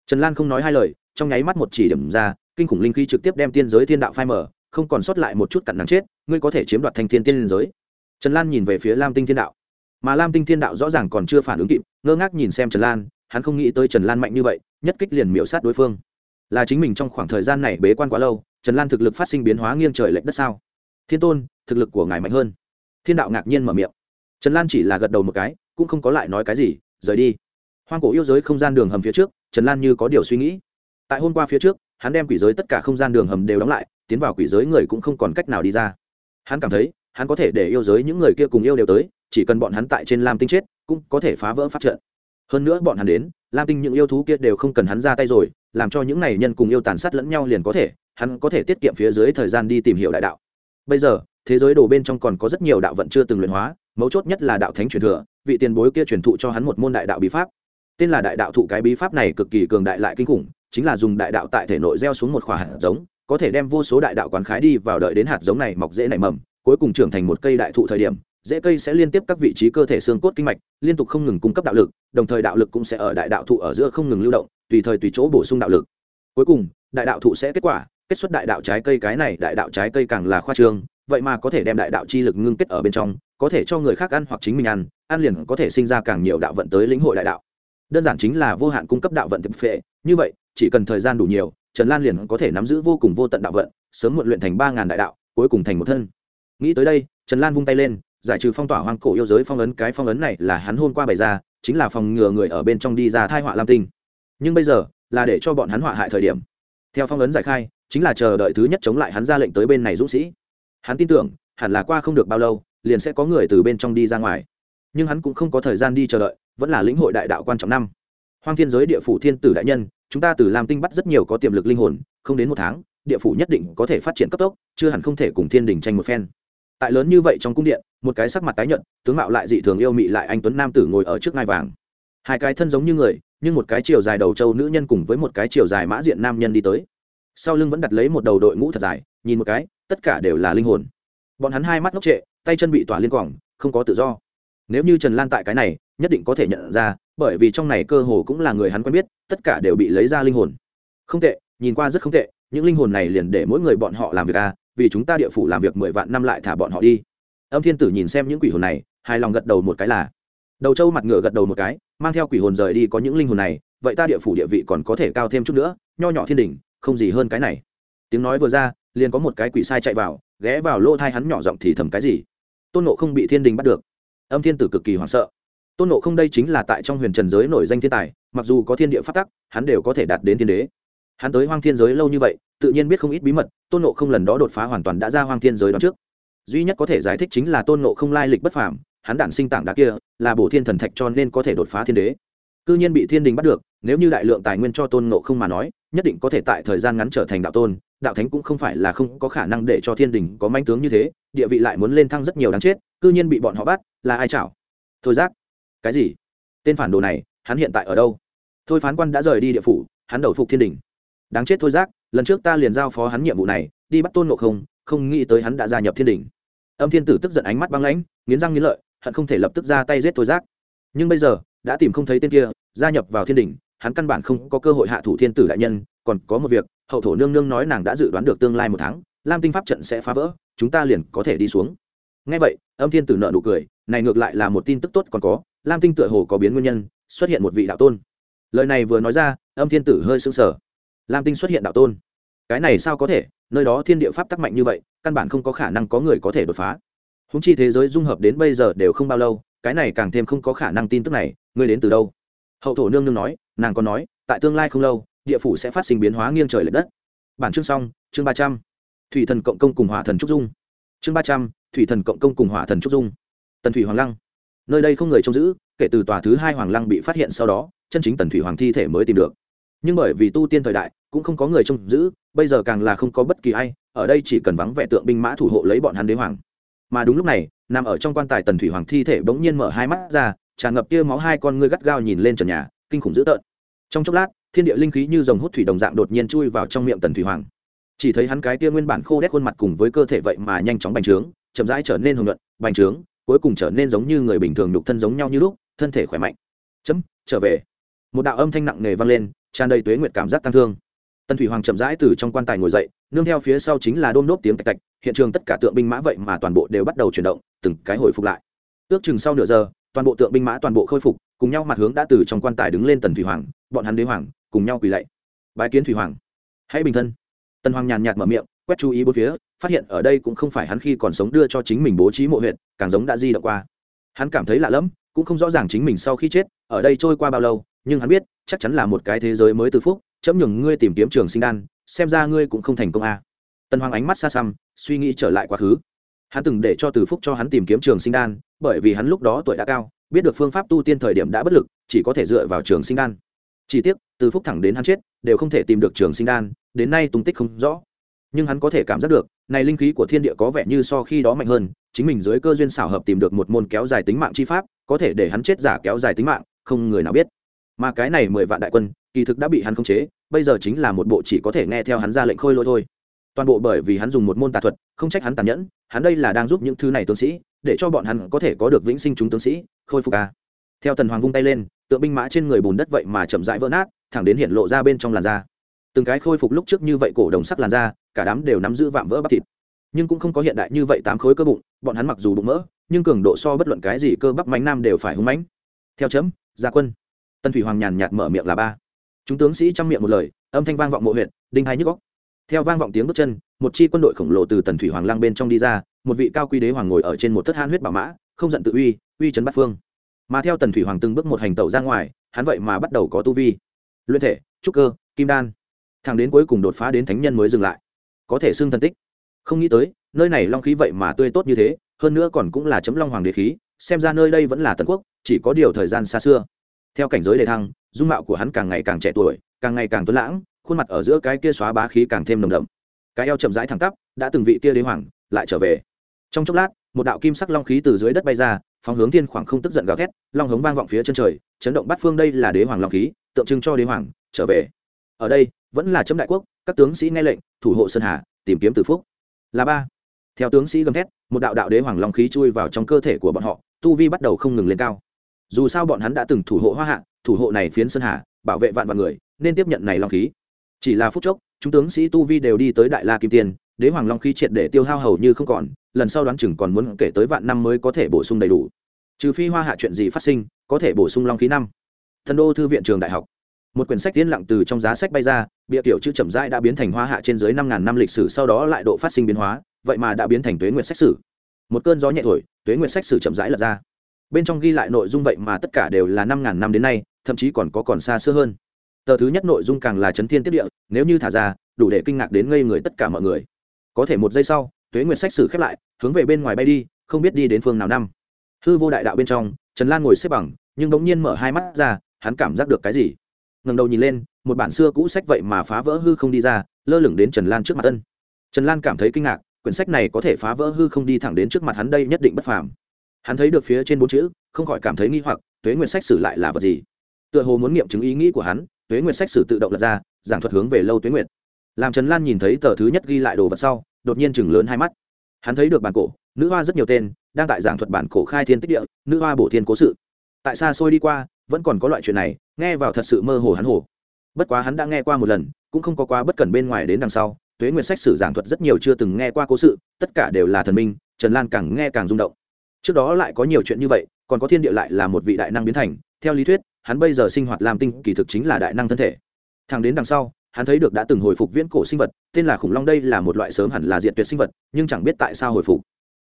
Trần lan không nói hai lời, trong nháy mắt một chỉ điểm ra, kinh khủng linh khí trực tiếp đem tiên giới thiên đạo phai mở không còn sót lại một chút cặn nắng chết, ngươi có thể chiếm đoạt thành thiên tiên liên giới. Trần lan nhìn về phía lam tinh thiên đạo. Mà lam tinh thiên đạo rõ ràng còn chưa phản ứng kịp, ngơ ngác nhìn xem trần lan, hắn không nghĩ tới trần lan mạnh như vậy, nhất kích liền miễu sát đối phương. Là chính mình trong khoảng thời gian này bế quan quá lâu, trần lan thực lực phát sinh biến hóa nghiêng trời lệch đất sao? Thiên tôn thực lực của ngài mạnh hơn. Thiên đạo ngạc nhiên mở miệng. Trần lan chỉ là gật đầu một cái, cũng không có lại nói cái gì, rời đi. Hoang cổ yêu giới không gian đường hầm phía trước, trần lan như có điều suy nghĩ. Tại hôm qua phía trước, hắn đem quỷ giới tất cả không gian đường hầm đều đóng lại, tiến vào quỷ giới người cũng không còn cách nào đi ra. Hắn cảm thấy, hắn có thể để yêu giới những người kia cùng yêu đều tới, chỉ cần bọn hắn tại trên lam tinh chết, cũng có thể phá vỡ phát trận. Hơn nữa bọn hắn đến, lam tinh những yêu thú kia đều không cần hắn ra tay rồi, làm cho những này nhân cùng yêu tàn sát lẫn nhau liền có thể, hắn có thể tiết kiệm phía dưới thời gian đi tìm hiểu đại đạo. Bây giờ thế giới đồ bên trong còn có rất nhiều đạo vận chưa từng luyện hóa, mấu chốt nhất là đạo thánh truyền thừa, vị tiền bối kia truyền thụ cho hắn một môn đại đạo bí pháp. Tên là đại đạo thụ cái bí pháp này cực kỳ cường đại lại kinh khủng, chính là dùng đại đạo tại thể nội gieo xuống một khoả hạt giống, có thể đem vô số đại đạo quán khái đi vào đợi đến hạt giống này mọc dễ nảy mầm, cuối cùng trưởng thành một cây đại thụ thời điểm, dễ cây sẽ liên tiếp các vị trí cơ thể xương cốt kinh mạch, liên tục không ngừng cung cấp đạo lực, đồng thời đạo lực cũng sẽ ở đại đạo thụ ở giữa không ngừng lưu động, tùy thời tùy chỗ bổ sung đạo lực. Cuối cùng, đại đạo thụ sẽ kết quả, kết xuất đại đạo trái cây, cái này đại đạo trái cây càng là khoa trương vậy mà có thể đem đại đạo chi lực ngưng kết ở bên trong, có thể cho người khác ăn hoặc chính mình ăn ăn liền có thể sinh ra càng nhiều đạo vận tới lĩnh hội đại đạo. Đơn giản chính là vô hạn cung cấp đạo vận thực phệ, như vậy, chỉ cần thời gian đủ nhiều, trần lan liền có thể nắm giữ vô cùng vô tận đạo vận, sớm muộn luyện thành ba ngàn đại đạo, cuối cùng thành một thân. Nghĩ tới đây, trần lan vung tay lên, giải trừ phong tỏa hoang cổ yêu giới phong ấn, cái phong ấn này là hắn hôm qua bày ra, chính là phòng ngừa người ở bên trong đi ra thai họa lam tinh. Nhưng bây giờ, là để cho bọn hắn họa hại thời điểm. Theo phong ấn giải khai, chính là chờ đợi thứ nhất chống lại hắn ra lệnh tới bên này dũng sĩ hắn tin tưởng, hẳn là qua không được bao lâu, liền sẽ có người từ bên trong đi ra ngoài. Nhưng hắn cũng không có thời gian đi chờ đợi, vẫn là lĩnh hội đại đạo quan trọng năm. Hoang thiên giới địa phủ thiên tử đại nhân, chúng ta từ làm tinh bắt rất nhiều có tiềm lực linh hồn, không đến một tháng, địa phủ nhất định có thể phát triển cấp tốc, chưa hẳn không thể cùng thiên đình tranh một phen. Tại lớn như vậy trong cung điện, một cái sắc mặt tái nhợt, tướng mạo lại dị thường yêu mị lại anh tuấn nam tử ngồi ở trước ngai vàng. Hai cái thân giống như người, nhưng một cái chiều dài đầu trâu nữ nhân cùng với một cái chiều dài mã diện nam nhân đi tới. Sau lưng vẫn đặt lấy một đầu đội ngũ thật dài, nhìn một cái tất cả đều là linh hồn. Bọn hắn hai mắt ngốc trệ, tay chân bị tỏa liên quảng không có tự do. Nếu như trần lan tại cái này, nhất định có thể nhận ra, bởi vì trong này cơ hồ cũng là người hắn quen biết, tất cả đều bị lấy ra linh hồn. Không tệ, nhìn qua rất không tệ, những linh hồn này liền để mỗi người bọn họ làm việc à vì chúng ta địa phủ làm việc mười vạn năm lại thả bọn họ đi. Âm thiên tử nhìn xem những quỷ hồn này, hài lòng gật đầu một cái là, đầu trâu mặt ngựa gật đầu một cái, mang theo quỷ hồn rời đi có những linh hồn này, vậy ta địa phủ địa vị còn có thể cao thêm chút nữa, nho nhỏ thiên đình không gì hơn cái này. Tiếng nói vừa ra liền có một cái quỷ sai chạy vào, ghé vào lỗ thai hắn nhỏ giọng thì thầm cái gì? Tôn nộ không bị thiên đình bắt được. Âm thiên tử cực kỳ hoảng sợ. Tôn nộ không đây chính là tại trong huyền trần giới nổi danh thiên tài, mặc dù có thiên địa phát tắc, hắn đều có thể đạt đến thiên đế. Hắn tới hoang thiên giới lâu như vậy, tự nhiên biết không ít bí mật, tôn nộ không lần đó đột phá hoàn toàn đã ra hoang thiên giới đó trước. Duy nhất có thể giải thích chính là tôn nộ không lai lịch bất phàm, hắn đản sinh tảng đá kia, là bổ thiên thần thạch cho nên có thể đột phá thiên đế. Cư nhiên bị thiên đình bắt được, nếu như đại lượng tài nguyên cho tôn nộ không mà nói nhất định có thể tại thời gian ngắn trở thành đạo tôn, đạo thánh cũng không phải là không có khả năng để cho thiên đình có manh tướng như thế, địa vị lại muốn lên thăng rất nhiều đáng chết, cư nhiên bị bọn họ bắt, là ai chảo? Thôi giác. Cái gì? Tên phản đồ này, hắn hiện tại ở đâu? Thôi phán quan đã rời đi địa phủ, hắn đầu phục thiên đình. Đáng chết thôi giác, lần trước ta liền giao phó hắn nhiệm vụ này, đi bắt tôn ngộ không không nghĩ tới hắn đã gia nhập thiên đình. Âm thiên tử tức giận ánh mắt băng lãnh, nghiến răng nghiến lợi, hận không thể lập tức ra tay giết thôi giác. Nhưng bây giờ, đã tìm không thấy tên kia, gia nhập vào thiên đình hắn căn bản không có cơ hội hạ thủ thiên tử đại nhân, còn có một việc, hậu thổ nương nương nói nàng đã dự đoán được tương lai một tháng, lam tinh pháp trận sẽ phá vỡ, chúng ta liền có thể đi xuống. Ngay vậy, âm thiên tử nợ nụ cười, này ngược lại là một tin tức tốt còn có, lam tinh tựa hồ có biến nguyên nhân, xuất hiện một vị đạo tôn. Lời này vừa nói ra, âm thiên tử hơi sững sờ. Lam tinh xuất hiện đạo tôn. Cái này sao có thể, nơi đó thiên địa pháp tắc mạnh như vậy, căn bản không có khả năng có người có thể đột phá. Húng chi thế giới dung hợp đến bây giờ đều không bao lâu, cái này càng thêm không có khả năng tin tức này, ngươi đến từ đâu? Hậu thổ nương nương nói nàng còn nói, tại tương lai không lâu, địa phủ sẽ phát sinh biến hóa nghiêng trời l ệ đất. Bản chương xong, chương ba trăm. Thủy thần cộng công cùng hỏa thần trúc dung. Chương ba trăm, thủy thần cộng công cùng hỏa thần trúc dung. Tần thủy hoàng lăng. Nơi đây không người trông giữ, kể từ tòa thứ hai hoàng lăng bị phát hiện sau đó, chân chính tần thủy hoàng thi thể mới tìm được. Nhưng bởi vì tu tiên thời đại, cũng không có người trông giữ, bây giờ càng là không có bất kỳ ai, ở đây chỉ cần vắng vẻ tượng binh mã thủ hộ lấy bọn hắn đế hoàng. Mà đúng lúc này, nằm ở trong quan tài tần thủy hoàng thi thể bỗng nhiên mở hai mắt ra, tràn ngập tia máu hai con ngươi gắt gao nhìn lên trần nhà, kinh khủng dữ tợn trong chốc lát, thiên địa linh khí như dòng hút thủy đồng dạng đột nhiên chui vào trong miệng tần thủy hoàng. Chỉ thấy hắn cái tia nguyên bản khô đét khuôn mặt cùng với cơ thể vậy mà nhanh chóng bành trướng, chậm rãi trở nên hồng nhuận, bành trướng, cuối cùng trở nên giống như người bình thường nhục thân giống nhau như lúc, thân thể khỏe mạnh. Chấm, trở về. Một đạo âm thanh nặng nề vang lên, tràn đầy tuế nguyệt cảm giác tăng thương. Tần thủy hoàng chậm rãi từ trong quan tài ngồi dậy, nương theo phía sau chính là đôm đốp tiếng tạch tạch, hiện trường tất cả tượng binh mã vậy mà toàn bộ đều bắt đầu chuyển động, từng cái hồi phục lại. Ước chừng sau nửa giờ, toàn bộ tượng binh mã toàn bộ khôi phục cùng nhau mặt hướng đã từ trong quan tài đứng lên tần thủy hoàng, bọn hắn đế hoàng, cùng nhau quỳ lạy. Bái kiến thủy hoàng. Hãy bình thân. Tần hoàng nhàn nhạt mở miệng, quét chú ý bốn phía, phát hiện ở đây cũng không phải hắn khi còn sống đưa cho chính mình bố trí mộ huyện càng giống đã di động qua. Hắn cảm thấy lạ lẫm, cũng không rõ ràng chính mình sau khi chết, ở đây trôi qua bao lâu, nhưng hắn biết, chắc chắn là một cái thế giới mới từ phúc, chấm nhường ngươi tìm kiếm trường sinh đan, xem ra ngươi cũng không thành công a. À. tần hoàng ánh mắt xa xăm, suy nghĩ trở lại quá khứ. Hắn từng để cho từ phúc cho hắn tìm kiếm trường sinh đan, bởi vì hắn lúc đó tuổi đã cao biết được phương pháp tu tiên thời điểm đã bất lực, chỉ có thể dựa vào trường sinh đan. Chỉ tiếc, từ phúc thẳng đến hắn chết, đều không thể tìm được trường sinh đan, đến nay tung tích không rõ. Nhưng hắn có thể cảm giác được, này linh khí của thiên địa có vẻ như so khi đó mạnh hơn, chính mình dưới cơ duyên xảo hợp tìm được một môn kéo dài tính mạng chi pháp, có thể để hắn chết giả kéo dài tính mạng, không người nào biết. Mà cái này mười vạn đại quân, kỳ thực đã bị hắn khống chế, bây giờ chính là một bộ chỉ có thể nghe theo hắn ra lệnh khôi lỗi thôi. Toàn bộ bởi vì hắn dùng một môn tà thuật, không trách hắn tàn nhẫn, hắn đây là đang giúp những thứ này tướng sĩ để cho bọn hắn có thể có được vĩnh sinh chúng tướng sĩ, khôi phục ca theo tần hoàng vung tay lên, tượng binh mã trên người bùn đất vậy mà chậm rãi vỡ nát, thẳng đến hiện lộ ra bên trong làn da. Từng cái khôi phục lúc trước như vậy cổ đồng sắc làn da, cả đám đều nắm giữ vạm vỡ bắp thịt. Nhưng cũng không có hiện đại như vậy tám khối cơ bụng, bọn hắn mặc dù bụng mỡ, nhưng cường độ so bất luận cái gì cơ bắp mánh nam đều phải hung mãnh. Theo chấm, gia quân. Tân thủy hoàng nhàn nhạt mở miệng là ba. Chúng tướng sĩ chăm miệng một lời, âm thanh vang vọng mộ huyện đinh hai nhức góc theo vang vọng tiếng bước chân, một chi quân đội khổng lồ từ tần thủy hoàng lang bên trong đi ra một vị cao quý đế hoàng ngồi ở trên một thất han huyết bảo mã, không giận tự uy uy trấn bát phương. Mà theo tần thủy hoàng từng bước một hành tẩu ra ngoài, hắn vậy mà bắt đầu có tu vi. Luyện thể, trúc cơ, kim đan. Thẳng đến cuối cùng đột phá đến thánh nhân mới dừng lại. Có thể xưng thần tích. Không nghĩ tới, nơi này long khí vậy mà tươi tốt như thế, hơn nữa còn cũng là chấm long hoàng đế khí, xem ra nơi đây vẫn là tần quốc, chỉ có điều thời gian xa xưa. Theo cảnh giới đề thăng, dung mạo của hắn càng ngày càng trẻ tuổi, càng ngày càng tuấn lãng, khuôn mặt ở giữa cái kia xóa bá khí càng thêm nồng đậm. Cái eo chậm rãi thẳng tắp, đã từng vị kia đế hoàng, lại trở về trong chốc lát một đạo kim sắc long khí từ dưới đất bay ra phóng hướng thiên khoảng không tức giận gào thét long hống vang vọng phía chân trời chấn động bát phương đây là đế hoàng long khí tượng trưng cho đế hoàng trở về. Ở đây vẫn là chấm đại quốc các tướng sĩ nghe lệnh thủ hộ sơn hà tìm kiếm từ phúc. Là ba. Theo tướng sĩ gầm thét một đạo đạo đế hoàng long khí chui vào trong cơ thể của bọn họ tu vi bắt đầu không ngừng lên cao. Dù sao bọn hắn đã từng thủ hộ hoa hạ thủ hộ này phiến sơn hà bảo vệ vạn vạn người nên tiếp nhận này long khí. Chỉ là phút chốc chúng tướng sĩ tu vi đều đi tới đại la kim tiền, đế hoàng long khí triệt để tiêu hao hầu như không còn lần sau đoán chừng còn muốn kể tới vạn năm mới có thể bổ sung đầy đủ. Trừ phi hoa hạ chuyện gì phát sinh, có thể bổ sung long khí năm. Thần đô thư viện trường đại học. Một quyển sách tiến lặng từ trong giá sách bay ra bịa kiểu chữ chậm rãi đã biến thành hoa hạ trên dưới năm ngàn năm lịch sử, sau đó lại độ phát sinh biến hóa, vậy mà đã biến thành tuế nguyệt sách sử. Một cơn gió nhẹ thổi, tuế nguyệt sách sử chậm rãi lật ra. Bên trong ghi lại nội dung vậy mà tất cả đều là năm ngàn năm đến nay, thậm chí còn có còn xa xưa hơn. Tờ thứ nhất nội dung càng là chấn thiên tiếp địa, nếu như thả ra, đủ để kinh ngạc đến ngây người tất cả mọi người. Có thể một giây sau tuế nguyệt sách sử khép lại, hướng về bên ngoài bay đi, không biết đi đến phương nào năm. Hư vô đại đạo bên trong, trần lan ngồi xếp bằng, nhưng bỗng nhiên mở hai mắt ra, hắn cảm giác được cái gì? Ngầm đầu nhìn lên, một bản xưa cũ sách vậy mà phá vỡ hư không đi ra, lơ lửng đến trần lan trước mặt tân trần lan cảm thấy kinh ngạc, quyển sách này có thể phá vỡ hư không đi thẳng đến trước mặt hắn đây nhất định bất phàm. Hắn thấy được phía trên bốn chữ, không khỏi cảm thấy nghi hoặc, tuế nguyệt sách sử lại là vật gì? Tựa hồ muốn nghiệm chứng ý nghĩ của hắn, tuế nguyệt sách sử tự động lật ra, giảng thuật hướng về lâu tuế nguyệt. Làm trần lan nhìn thấy tờ thứ nhất ghi lại đồ vật sau đột nhiên chừng lớn hai mắt. Hắn thấy được bản cổ, nữ hoa rất nhiều tên, đang tại giảng thuật bản cổ khai thiên tích địa, nữ hoa bổ thiên cố sự. Tại xa xôi đi qua, vẫn còn có loại chuyện này, nghe vào thật sự mơ hồ hắn hồ. Bất quá hắn đã nghe qua một lần, cũng không có quá bất cẩn bên ngoài đến đằng sau, tuế nguyệt sách sử giảng thuật rất nhiều chưa từng nghe qua cố sự, tất cả đều là thần minh, trần lan càng nghe càng rung động. Trước đó lại có nhiều chuyện như vậy, còn có thiên địa lại là một vị đại năng biến thành, theo lý thuyết, hắn bây giờ sinh hoạt làm tinh, kỳ thực chính là đại năng thân thể. Thằng đến đằng sau hắn thấy được đã từng hồi phục viễn cổ sinh vật, tên là khủng long đây là một loại sớm hẳn là diện tuyệt sinh vật, nhưng chẳng biết tại sao hồi phục.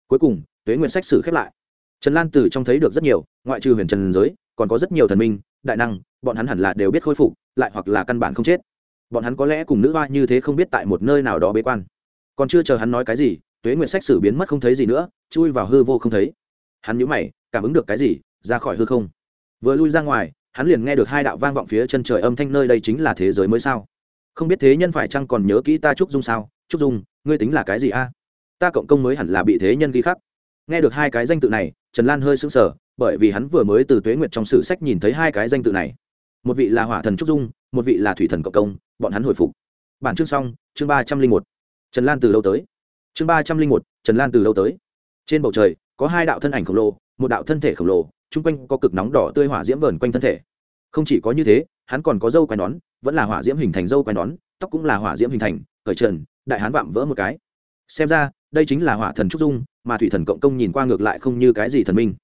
Cuối cùng, tuế nguyện sách sử khép lại. Trần lan từ trong thấy được rất nhiều, ngoại trừ huyền trần giới, còn có rất nhiều thần minh, đại năng, bọn hắn hẳn là đều biết khôi phục, lại hoặc là căn bản không chết. Bọn hắn có lẽ cùng nữ hoa như thế không biết tại một nơi nào đó bế quan. Còn chưa chờ hắn nói cái gì, tuế nguyện sách sử biến mất không thấy gì nữa, chui vào hư vô không thấy. Hắn nhũ mày, cảm ứng được cái gì, ra khỏi hư không. Vừa lui ra ngoài, hắn liền nghe được hai đạo vang vọng phía chân trời âm thanh nơi đây chính là thế giới mới sao? Không biết thế nhân phải chăng còn nhớ kỹ ta trúc dung sao? Trúc dung, ngươi tính là cái gì a? Ta cộng công mới hẳn là bị thế nhân ghi khắc. Nghe được hai cái danh tự này, trần lan hơi sững sờ, bởi vì hắn vừa mới từ tuế nguyệt trong sử sách nhìn thấy hai cái danh tự này. Một vị là hỏa thần trúc dung, một vị là thủy thần cộng công, bọn hắn hồi phục. Bản chương xong, chương ba trăm linh một. Trần lan từ đâu tới? Chương ba trăm linh một, trần lan từ đâu tới? Trên bầu trời, có hai đạo thân ảnh khổng lồ, một đạo thân thể khổng lồ, chung quanh có cực nóng đỏ tươi hỏa diễm vờn quanh thân thể. Không chỉ có như thế, hắn còn có dâu quai nón vẫn là hỏa diễm hình thành dâu quai nón tóc cũng là hỏa diễm hình thành, cởi trần, đại hán vạm vỡ một cái. Xem ra, đây chính là hỏa thần trúc dung, mà thủy thần cộng công nhìn qua ngược lại không như cái gì thần minh.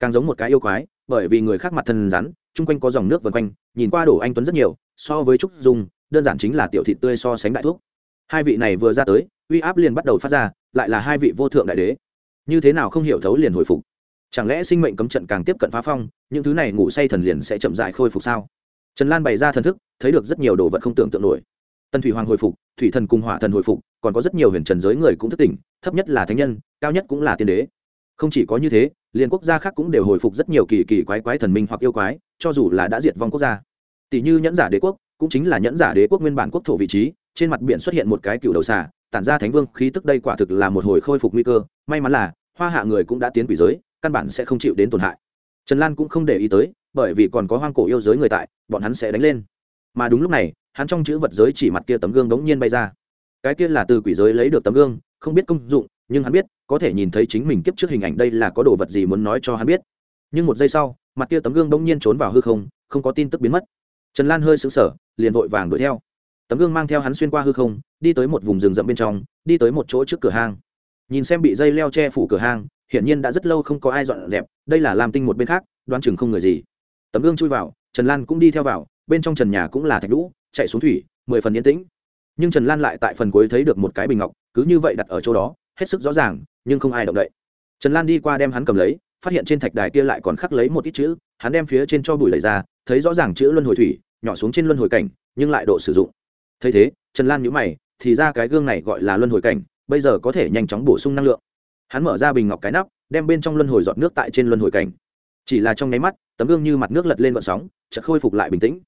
Càng giống một cái yêu quái, bởi vì người khác mặt thần rắn, chung quanh có dòng nước vần quanh, nhìn qua đổ anh tuấn rất nhiều, so với trúc dung, đơn giản chính là tiểu thị tươi so sánh đại thuốc. Hai vị này vừa ra tới, uy áp liền bắt đầu phát ra, lại là hai vị vô thượng đại đế. Như thế nào không hiểu thấu liền hồi phục. Chẳng lẽ sinh mệnh cấm trận càng tiếp cận phá phong, những thứ này ngủ say thần liền sẽ chậm dại khôi phục sao? Trần lan bày ra thần thức, thấy được rất nhiều đồ vật không tưởng tượng nổi. Tần thủy hoàng hồi phục, thủy thần cùng hỏa thần hồi phục, còn có rất nhiều huyền trần giới người cũng thức tỉnh, thấp nhất là thánh nhân, cao nhất cũng là tiên đế. Không chỉ có như thế liền quốc gia khác cũng đều hồi phục rất nhiều kỳ kỳ quái quái thần minh hoặc yêu quái, cho dù là đã diệt vong quốc gia. Tỷ như nhẫn giả đế quốc, cũng chính là nhẫn giả đế quốc nguyên bản quốc thổ vị trí, trên mặt biển xuất hiện một cái cựu đầu xà, tản ra thánh vương khí tức đây quả thực là một hồi khôi phục nguy cơ, may mắn là, hoa hạ người cũng đã tiến quỷ giới, căn bản sẽ không chịu đến tổn hại. Trần lan cũng không để ý tới bởi vì còn có hoang cổ yêu giới người tại, bọn hắn sẽ đánh lên. Mà đúng lúc này, hắn trong chữ vật giới chỉ mặt kia tấm gương đống nhiên bay ra. Cái kia là từ quỷ giới lấy được tấm gương, không biết công dụng, nhưng hắn biết, có thể nhìn thấy chính mình kiếp trước hình ảnh đây là có đồ vật gì muốn nói cho hắn biết. Nhưng một giây sau, mặt kia tấm gương đống nhiên trốn vào hư không không có tin tức biến mất. Trần lan hơi sững sờ, liền vội vàng đuổi theo. Tấm gương mang theo hắn xuyên qua hư không, đi tới một vùng rừng rậm bên trong, đi tới một chỗ trước cửa hang. Nhìn xem bị dây leo che phủ cửa hang, hiển nhiên đã rất lâu không có ai dọn dẹp, đây là làm tinh một bên khác, đoán chừng không người gì tấm gương chui vào, trần lan cũng đi theo vào, bên trong trần nhà cũng là thạch lũ, chạy xuống thủy, mười phần yên tĩnh. Nhưng trần lan lại tại phần cuối thấy được một cái bình ngọc, cứ như vậy đặt ở chỗ đó, hết sức rõ ràng, nhưng không ai động đậy. Trần lan đi qua đem hắn cầm lấy, phát hiện trên thạch đài kia lại còn khắc lấy một ít chữ, hắn đem phía trên cho bụi lấy ra, thấy rõ ràng chữ luân hồi thủy, nhỏ xuống trên luân hồi cảnh, nhưng lại độ sử dụng. Thấy thế, trần lan nhữ mày, thì ra cái gương này gọi là luân hồi cảnh, bây giờ có thể nhanh chóng bổ sung năng lượng. Hắn mở ra bình ngọc cái nắp, đem bên trong luân hồi dọn nước tại trên luân hồi cảnh chỉ là trong nháy mắt, tấm gương như mặt nước lật lên vận sóng, chợt khôi phục lại bình tĩnh.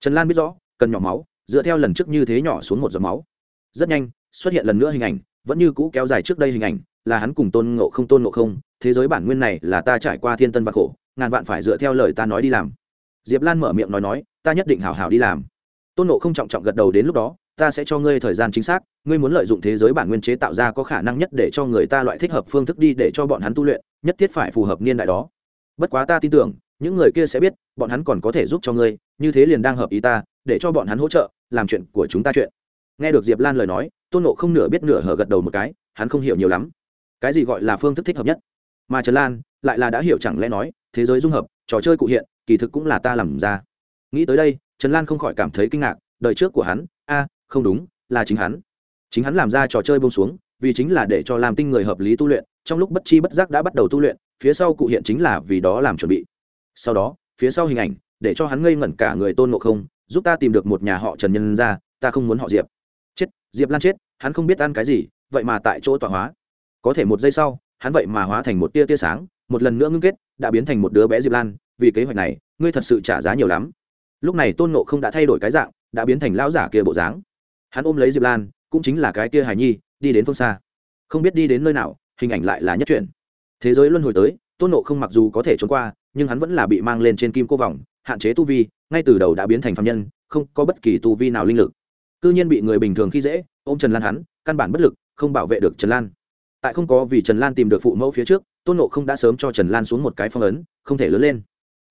Trần lan biết rõ, cần nhỏ máu, dựa theo lần trước như thế nhỏ xuống một giọt máu. Rất nhanh, xuất hiện lần nữa hình ảnh, vẫn như cũ kéo dài trước đây hình ảnh, là hắn cùng tôn ngộ không, tôn ngộ không, thế giới bản nguyên này là ta trải qua thiên tân và khổ, ngàn vạn phải dựa theo lời ta nói đi làm. Diệp lan mở miệng nói nói, ta nhất định hào hào đi làm. Tôn ngộ không trọng trọng gật đầu đến lúc đó, ta sẽ cho ngươi thời gian chính xác, ngươi muốn lợi dụng thế giới bản nguyên chế tạo ra có khả năng nhất để cho người ta loại thích hợp phương thức đi để cho bọn hắn tu luyện, nhất thiết phải phù hợp niên đại đó bất quá ta tin tưởng, những người kia sẽ biết, bọn hắn còn có thể giúp cho ngươi, như thế liền đang hợp ý ta, để cho bọn hắn hỗ trợ, làm chuyện của chúng ta chuyện. Nghe được diệp lan lời nói, tôn nộ không nửa biết nửa hở gật đầu một cái, hắn không hiểu nhiều lắm. Cái gì gọi là phương thức thích hợp nhất? Mà trần lan lại là đã hiểu chẳng lẽ nói, thế giới dung hợp, trò chơi cụ hiện, kỳ thực cũng là ta làm ra. Nghĩ tới đây, trần lan không khỏi cảm thấy kinh ngạc, đời trước của hắn, a, không đúng, là chính hắn. Chính hắn làm ra trò chơi bông xuống, vì chính là để cho làm tinh người hợp lý tu luyện trong lúc bất chi bất giác đã bắt đầu tu luyện, phía sau cụ hiện chính là vì đó làm chuẩn bị. Sau đó, phía sau hình ảnh, để cho hắn ngây ngẩn cả người tôn ngộ không, giúp ta tìm được một nhà họ trần nhân ra, ta không muốn họ diệp. Chết, diệp lan chết, hắn không biết ăn cái gì, vậy mà tại chỗ tọa hóa. Có thể một giây sau, hắn vậy mà hóa thành một tia tia sáng, một lần nữa ngưng kết, đã biến thành một đứa bé diệp lan, vì kế hoạch này, ngươi thật sự trả giá nhiều lắm. Lúc này tôn nộ không đã thay đổi cái dạng, đã biến thành lão giả kia bộ dáng. Hắn ôm lấy diệp lan, cũng chính là cái kia hải nhi, đi đến phương xa. Không biết đi đến nơi nào hình ảnh lại là nhất chuyển. Thế giới luân hồi tới, tôn nộ không mặc dù có thể trốn qua, nhưng hắn vẫn là bị mang lên trên kim cô vòng, hạn chế tu vi, ngay từ đầu đã biến thành phạm nhân, không có bất kỳ tu vi nào linh lực. C ư nhiên bị người bình thường khi dễ, ôm trần lan hắn, căn bản bất lực, không bảo vệ được trần lan. Tại không có vì trần lan tìm được phụ mẫu phía trước, tôn nộ không đã sớm cho trần lan xuống một cái phong ấn, không thể lớn lên.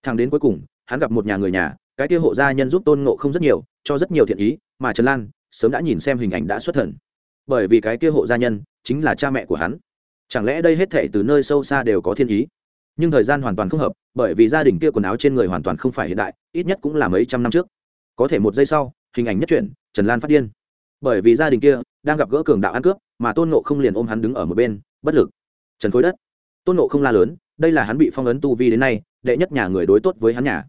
Thằng đến cuối cùng, hắn gặp một nhà người nhà, cái kia hộ gia nhân giúp tôn nộ không rất nhiều, cho rất nhiều thiện ý, mà trần lan sớm đã nhìn xem hình ảnh đã xuất thần. Bởi vì cái kia hộ gia nhân chính là cha mẹ của hắn chẳng lẽ đây hết thể từ nơi sâu xa đều có thiên ý? Nhưng thời gian hoàn toàn không hợp, bởi vì gia đình kia quần áo trên người hoàn toàn không phải hiện đại, ít nhất cũng là mấy trăm năm trước. Có thể một giây sau, hình ảnh nhất chuyển, trần lan phát điên. Bởi vì gia đình kia đang gặp gỡ cường đạo ăn cướp, mà tôn nộ không liền ôm hắn đứng ở một bên, bất lực. Trần khối đất. Tôn nộ không la lớn, đây là hắn bị phong ấn tu vi đến nay, đệ nhất nhà người đối tốt với hắn nhà.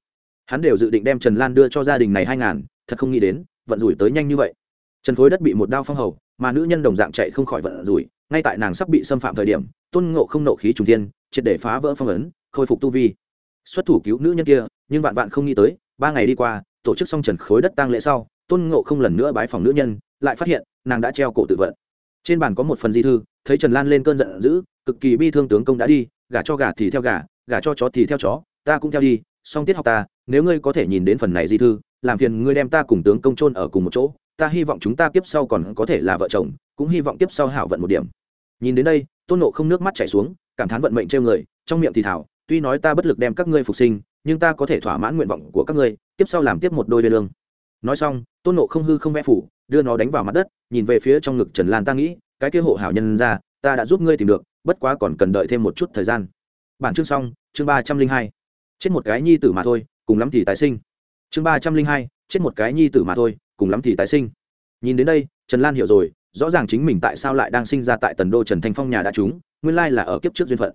Hắn đều dự định đem trần lan đưa cho gia đình này hai ngàn, thật không nghĩ đến, vận rủi tới nhanh như vậy. Trần khối đất bị một đao phong hầu, mà nữ nhân đồng dạng chạy không khỏi vận rủi ngay tại nàng sắp bị xâm phạm thời điểm, tôn ngộ không nộ khí trùng thiên, triệt để phá vỡ phong ấn, khôi phục tu vi. Xuất thủ cứu nữ nhân kia, nhưng vạn vạn không nghĩ tới, ba ngày đi qua, tổ chức xong trần khối đất tang lễ sau, tôn ngộ không lần nữa bái phòng nữ nhân, lại phát hiện, nàng đã treo cổ tự vận. Trên bàn có một phần di thư, thấy trần lan lên cơn giận dữ, cực kỳ bi thương tướng công đã đi, gả cho gà thì theo gà gả cho chó thì theo chó, ta cũng theo đi, song tiết học ta, nếu ngươi có thể nhìn đến phần này di thư, làm phiền ngươi đem ta cùng tướng công trôn ở cùng một chỗ ta hy vọng chúng ta kiếp sau còn có thể là vợ chồng, cũng hy vọng kiếp sau hảo vận một điểm. Nhìn đến đây, tôn nộ không nước mắt chảy xuống, cảm thán vận mệnh trêu người, trong miệng thì thảo, tuy nói ta bất lực đem các ngươi phục sinh, nhưng ta có thể thỏa mãn nguyện vọng của các ngươi tiếp sau làm tiếp một đôi đê lương. Nói xong, tôn nộ không hư không vẽ phủ, đưa nó đánh vào mặt đất, nhìn về phía trong ngực trần lan ta nghĩ, cái kia hộ hảo nhân ra, ta đã giúp ngươi tìm được, bất quá còn cần đợi thêm một chút thời gian. Bản chương xong, chương ba trăm linh hai. Chết một cái nhi tử mà thôi, cùng lắm thì tái sinh. Chương ba trăm linh hai, chết một cái nhi tử mà thôi cùng lắm thì tái sinh. Nhìn đến đây, trần lan hiểu rồi, rõ ràng chính mình tại sao lại đang sinh ra tại tần đô trần thanh phong nhà đã trúng, nguyên lai là ở kiếp trước duyên phận.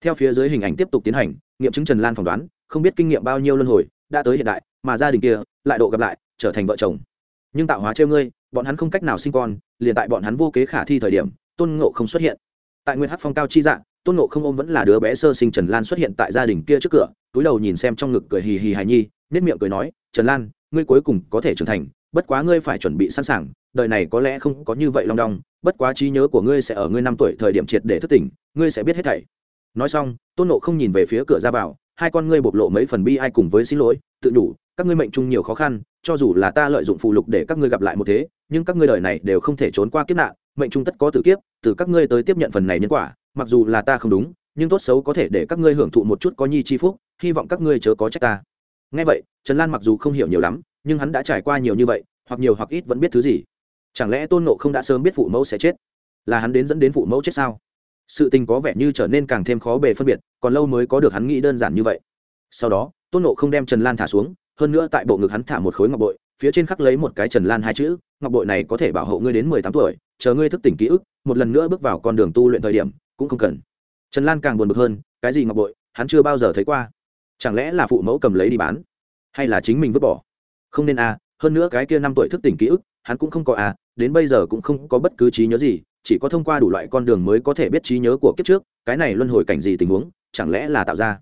Theo phía dưới hình ảnh tiếp tục tiến hành, nghiệm chứng trần lan phỏng đoán, không biết kinh nghiệm bao nhiêu luân hồi, đã tới hiện đại, mà gia đình kia lại độ gặp lại, trở thành vợ chồng. Nhưng tạo hóa trêu ngươi, bọn hắn không cách nào sinh con, liền tại bọn hắn vô kế khả thi thời điểm, tôn ngộ không xuất hiện. Tại nguyên hát phong cao chi dạng, tôn ngộ không ôm vẫn là đứa bé sơ sinh trần lan xuất hiện tại gia đình kia trước cửa, túi đầu nhìn xem trong ngực cười hì hì hài nhi nết miệng cười nói, trần lan, ngươi cuối cùng có thể trưởng thành bất quá ngươi phải chuẩn bị sẵn sàng, đời này có lẽ không có như vậy long đong, bất quá trí nhớ của ngươi sẽ ở ngươi năm tuổi thời điểm triệt để thức tỉnh, ngươi sẽ biết hết thảy. Nói xong, tôn nộ không nhìn về phía cửa ra vào, hai con ngươi bộc lộ mấy phần bi ai cùng với xin lỗi, tự đủ, các ngươi mệnh chung nhiều khó khăn, cho dù là ta lợi dụng phụ lục để các ngươi gặp lại một thế, nhưng các ngươi đời này đều không thể trốn qua kiếp nạn, mệnh chung tất có tử kiếp, từ các ngươi tới tiếp nhận phần này nhân quả, mặc dù là ta không đúng, nhưng tốt xấu có thể để các ngươi hưởng thụ một chút có nhi chi phúc, hy vọng các ngươi chớ có trách ta. Ngay vậy, trần lan mặc dù không hiểu nhiều lắm nhưng hắn đã trải qua nhiều như vậy, hoặc nhiều hoặc ít vẫn biết thứ gì. Chẳng lẽ tôn nộ không đã sớm biết phụ mẫu sẽ chết? Là hắn đến dẫn đến phụ mẫu chết sao? Sự tình có vẻ như trở nên càng thêm khó bề phân biệt, còn lâu mới có được hắn nghĩ đơn giản như vậy. Sau đó, tôn nộ không đem trần lan thả xuống, hơn nữa tại bộ ngực hắn thả một khối ngọc bội, phía trên khắc lấy một cái trần lan hai chữ, ngọc bội này có thể bảo hộ ngươi đến mười tám tuổi, chờ ngươi thức tỉnh ký ức, một lần nữa bước vào con đường tu luyện thời điểm, cũng không cần. Trần lan càng buồn bực hơn, cái gì ngọc bội? Hắn chưa bao giờ thấy qua. Chẳng lẽ là phụ mẫu cầm lấy đi bán? Hay là chính mình vứt bỏ? Không nên à hơn nữa cái kia năm tuổi thức tỉnh ký ức, hắn cũng không có à đến bây giờ cũng không có bất cứ trí nhớ gì, chỉ có thông qua đủ loại con đường mới có thể biết trí nhớ của kiếp trước, cái này luân hồi cảnh gì tình huống, chẳng lẽ là tạo ra?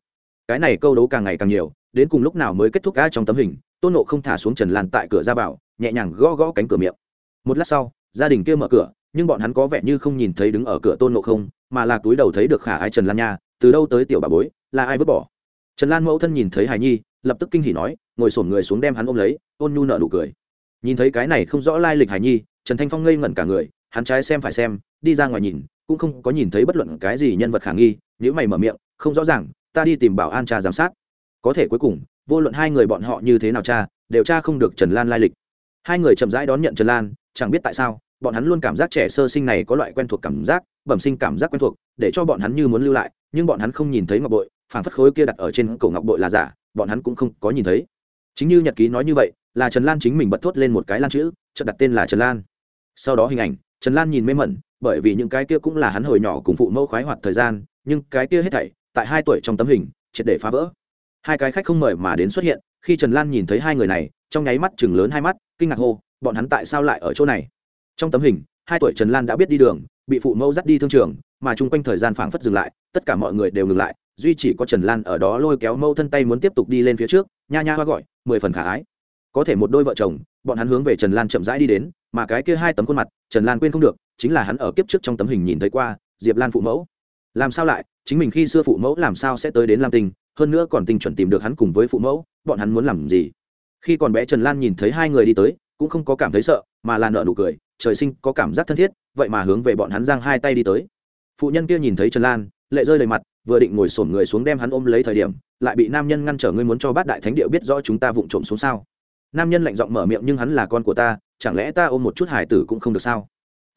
Cái này câu đấu càng ngày càng nhiều, đến cùng lúc nào mới kết thúc ga trong tấm hình, tôn nộ không thả xuống trần lan tại cửa ra vào, nhẹ nhàng gõ gõ cánh cửa miệng. Một lát sau, gia đình kia mở cửa, nhưng bọn hắn có vẻ như không nhìn thấy đứng ở cửa tôn nộ không, mà là túi đầu thấy được khả ai trần lan nha, từ đâu tới tiểu bà bối, là ai vứt bỏ? Trần lan mẫu thân nhìn thấy hài nhi, lập tức kinh hỉ nói ngồi sổm người xuống đem hắn ôm lấy, ôn nhu nợ nụ cười. Nhìn thấy cái này không rõ lai lịch hải nhi, trần thanh phong ngây ngẩn cả người, hắn trái xem phải xem, đi ra ngoài nhìn, cũng không có nhìn thấy bất luận cái gì nhân vật khả nghi nếu mày mở miệng, không rõ ràng, ta đi tìm bảo an cha giám sát. Có thể cuối cùng, vô luận hai người bọn họ như thế nào cha đều cha không được trần lan lai lịch. Hai người chậm rãi đón nhận trần lan, chẳng biết tại sao, bọn hắn luôn cảm giác trẻ sơ sinh này có loại quen thuộc cảm giác, bẩm sinh cảm giác quen thuộc, để cho bọn hắn như muốn lưu lại, nhưng bọn hắn không nhìn thấy ngọc bội phản phất khối kia đặt ở trên cổ ngọc bội là giả, bọn hắn cũng không có nhìn thấy chính như nhật ký nói như vậy, là trần lan chính mình bật thốt lên một cái lan chữ, chợt đặt tên là trần lan. Sau đó hình ảnh, trần lan nhìn mê mẩn, bởi vì những cái kia cũng là hắn hồi nhỏ cùng phụ mẫu khoái hoạt thời gian, nhưng cái kia hết thảy, tại hai tuổi trong tấm hình, triệt để phá vỡ. Hai cái khách không mời mà đến xuất hiện, khi trần lan nhìn thấy hai người này, trong nháy mắt chừng lớn hai mắt, kinh ngạc hô, bọn hắn tại sao lại ở chỗ này? Trong tấm hình, hai tuổi trần lan đã biết đi đường, bị phụ mẫu dắt đi thương trường, mà chung quanh thời gian phảng phất dừng lại, tất cả mọi người đều ngừng lại, duy chỉ có trần lan ở đó lôi kéo mâu thân tay muốn tiếp tục đi lên phía trước nha nha hoa gọi, mười phần khả ái. Có thể một đôi vợ chồng, bọn hắn hướng về trần lan chậm rãi đi đến, mà cái kia hai tấm khuôn mặt, trần lan quên không được, chính là hắn ở kiếp trước trong tấm hình nhìn thấy qua, diệp lan phụ mẫu. Làm sao lại? Chính mình khi xưa phụ mẫu làm sao sẽ tới đến lam tinh? Hơn nữa còn tinh chuẩn tìm được hắn cùng với phụ mẫu, bọn hắn muốn làm gì? Khi còn bé trần lan nhìn thấy hai người đi tới, cũng không có cảm thấy sợ, mà là nợ nụ cười, trời sinh có cảm giác thân thiết, vậy mà hướng về bọn hắn giang hai tay đi tới. Phụ nhân kia nhìn thấy trần lan, lệ rơi đầy mặt vừa định ngồi sổm người xuống đem hắn ôm lấy thời điểm, lại bị nam nhân ngăn trở ngươi muốn cho bát đại thánh điệu biết rõ chúng ta vụng trộm xuống sao? Nam nhân lạnh giọng mở miệng, nhưng hắn là con của ta, chẳng lẽ ta ôm một chút hải tử cũng không được sao?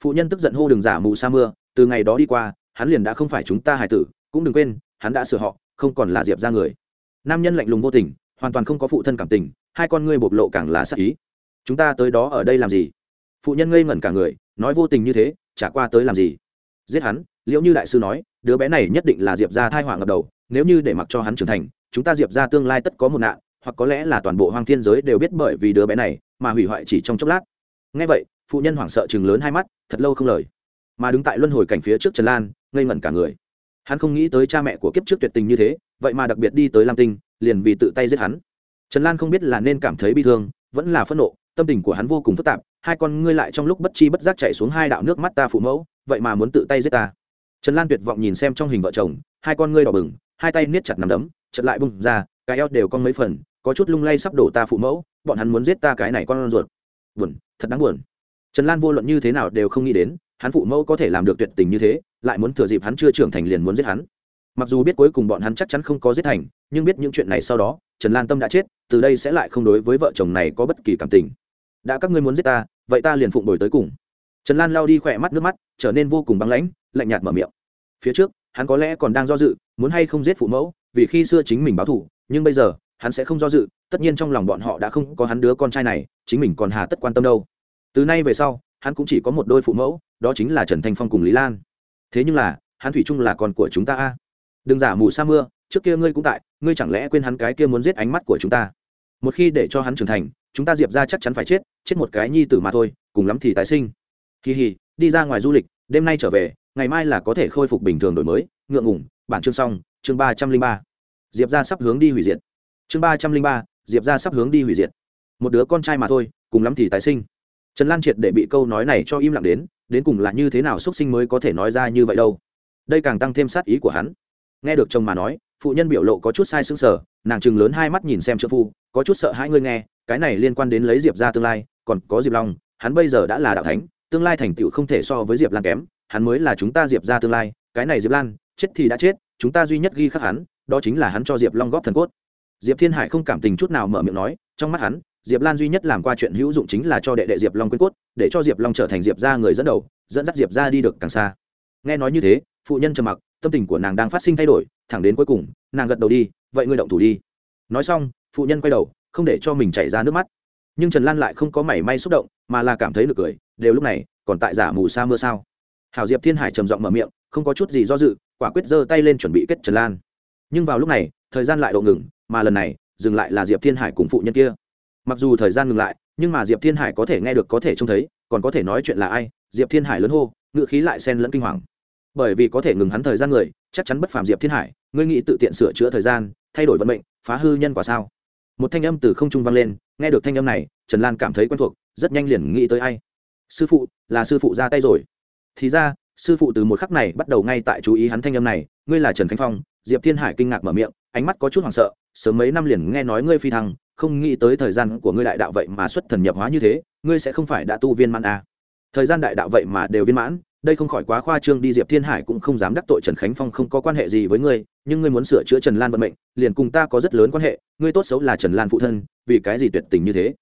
Phụ nhân tức giận hô đường giả mù sa mưa, từ ngày đó đi qua, hắn liền đã không phải chúng ta hải tử, cũng đừng quên, hắn đã sửa họ, không còn là diệp ra người. Nam nhân lạnh lùng vô tình, hoàn toàn không có phụ thân cảm tình, hai con ngươi bộc lộ càng là sắc ý. Chúng ta tới đó ở đây làm gì? Phụ nhân ngây ngẩn cả người, nói vô tình như thế, chả qua tới làm gì? Giết hắn liệu như đại sư nói, đứa bé này nhất định là diệp ra thai họa ngập đầu, nếu như để mặc cho hắn trưởng thành, chúng ta diệp ra tương lai tất có một nạn, hoặc có lẽ là toàn bộ hoang thiên giới đều biết bởi vì đứa bé này mà hủy hoại chỉ trong chốc lát. Ngay vậy, phụ nhân hoảng sợ chừng lớn hai mắt, thật lâu không lời. Mà đứng tại luân hồi cảnh phía trước trần lan, ngây ngẩn cả người. Hắn không nghĩ tới cha mẹ của kiếp trước tuyệt tình như thế, vậy mà đặc biệt đi tới lam tinh, liền vì tự tay giết hắn. Trần lan không biết là nên cảm thấy bi thương, vẫn là phẫn nộ, tâm tình của hắn vô cùng phức tạp, hai con ngươi lại trong lúc bất chi bất giác chạy xuống hai đạo nước mắt ta phụ mẫu, vậy mà muốn tự tay giết ta trần lan tuyệt vọng nhìn xem trong hình vợ chồng, hai con ngươi đỏ bừng, hai tay niết chặt nằm đấm chật lại bung ra, cái eo đều con mấy phần, có chút lung lay sắp đổ ta phụ mẫu, bọn hắn muốn giết ta cái này con ruột. Buồn, thật đáng buồn. Trần lan vô luận như thế nào đều không nghĩ đến, hắn phụ mẫu có thể làm được tuyệt tình như thế, lại muốn thừa dịp hắn chưa trưởng thành liền muốn giết hắn. Mặc dù biết cuối cùng bọn hắn chắc chắn không có giết thành, nhưng biết những chuyện này sau đó, trần lan tâm đã chết, từ đây sẽ lại không đối với vợ chồng này có bất kỳ cảm tình. Đã các ngươi muốn giết ta, vậy ta liền phụng đổi tới cùng. Trần lan lao đi khỏe mắt nước mắt, trở nên vô cùng băng lãnh lạnh nhạt mở miệng. Phía trước, hắn có lẽ còn đang do dự, muốn hay không giết phụ mẫu, vì khi xưa chính mình báo thù, nhưng bây giờ, hắn sẽ không do dự, tất nhiên trong lòng bọn họ đã không có hắn đứa con trai này, chính mình còn hà tất quan tâm đâu. Từ nay về sau, hắn cũng chỉ có một đôi phụ mẫu, đó chính là trần thanh phong cùng lý lan. Thế nhưng là, hắn thủy chung là con của chúng ta a. Đừng giả mù sa mưa, trước kia ngươi cũng tại, ngươi chẳng lẽ quên hắn cái kia muốn giết ánh mắt của chúng ta? Một khi để cho hắn trưởng thành, chúng ta diệp ra chắc chắn phải chết chết một cái nhi tử mà thôi, cùng lắm thì tái sinh. Kỳ hì, đi ra ngoài du lịch, đêm nay trở về ngày mai là có thể khôi phục bình thường đổi mới. Ngượng ngủng bản chương xong, chương ba trăm linh ba. Diệp ra sắp hướng đi hủy diệt. Chương ba trăm linh ba, diệp ra sắp hướng đi hủy diệt. Một đứa con trai mà thôi, cùng lắm thì tái sinh. Trần lan triệt để bị câu nói này cho im lặng đến đến cùng là như thế nào x u ấ t sinh mới có thể nói ra như vậy đâu. Đây càng tăng thêm sát ý của hắn. Nghe được chồng mà nói, phụ nhân biểu lộ có chút sai xứng sở nàng chừng lớn hai mắt nhìn xem trợ phu, có chút sợ hãi ngươi nghe, cái này liên quan đến lấy diệp ra tương lai, còn có diệp long, hắn bây giờ đã là đạo thánh, tương lai thành tựu không thể so với diệp lan kém hắn mới là chúng ta diệp ra tương lai, cái này diệp lan, chết thì đã chết, chúng ta duy nhất ghi khắc hắn, đó chính là hắn cho diệp long góp thần cốt. Diệp thiên hải không cảm tình chút nào mở miệng nói, trong mắt hắn, diệp lan duy nhất làm qua chuyện hữu dụng chính là cho đệ đệ diệp long quyên cốt, để cho diệp long trở thành diệp ra người dẫn đầu, dẫn dắt diệp ra đi được càng xa. Nghe nói như thế, phụ nhân trầm mặc, tâm tình của nàng đang phát sinh thay đổi, thẳng đến cuối cùng, nàng gật đầu đi, vậy ngươi động thủ đi. Nói xong, phụ nhân quay đầu, không để cho mình chảy ra nước mắt. Nhưng trần lan lại không có mảy may xúc động, mà là cảm thấy được cười, đều lúc này, còn tại giả mù sa mưa sao? Hảo diệp thiên hải trầm giọng mở miệng, không có chút gì do dự, quả quyết giơ tay lên chuẩn bị kết trần lan. Nhưng vào lúc này, thời gian lại độ ngừng, mà lần này, dừng lại là diệp thiên hải cùng phụ nhân kia. Mặc dù thời gian ngừng lại, nhưng mà diệp thiên hải có thể nghe được, có thể trông thấy, còn có thể nói chuyện là ai, diệp thiên hải lớn hô ngự khí lại xen lẫn kinh hoàng. Bởi vì có thể ngừng hắn thời gian người, chắc chắn bất phàm diệp thiên hải, ngươi nghĩ tự tiện sửa chữa thời gian, thay đổi vận mệnh, phá hư nhân quả sao? Một thanh âm từ không trung vang lên, nghe được thanh âm này, trần lan cảm thấy quen thuộc, rất nhanh liền nghĩ tới ai. Sư phụ, là sư phụ ra tay rồi thì ra, sư phụ từ một khắc này bắt đầu ngay tại chú ý hắn thanh âm này. Ngươi là trần khánh phong. Diệp thiên hải kinh ngạc mở miệng, ánh mắt có chút hoảng sợ. Sớm mấy năm liền nghe nói ngươi phi thăng, không nghĩ tới thời gian của ngươi đại đạo vậy mà xuất thần nhập hóa như thế, ngươi sẽ không phải đã tu viên mãn à. thời gian đại đạo vậy mà đều viên mãn, đây không khỏi quá khoa trương đi. Diệp thiên hải cũng không dám đắc tội trần khánh phong không có quan hệ gì với ngươi, nhưng ngươi muốn sửa chữa trần lan vận mệnh, liền cùng ta có rất lớn quan hệ. Ngươi tốt xấu là trần lan phụ thân, vì cái gì tuyệt tình như thế?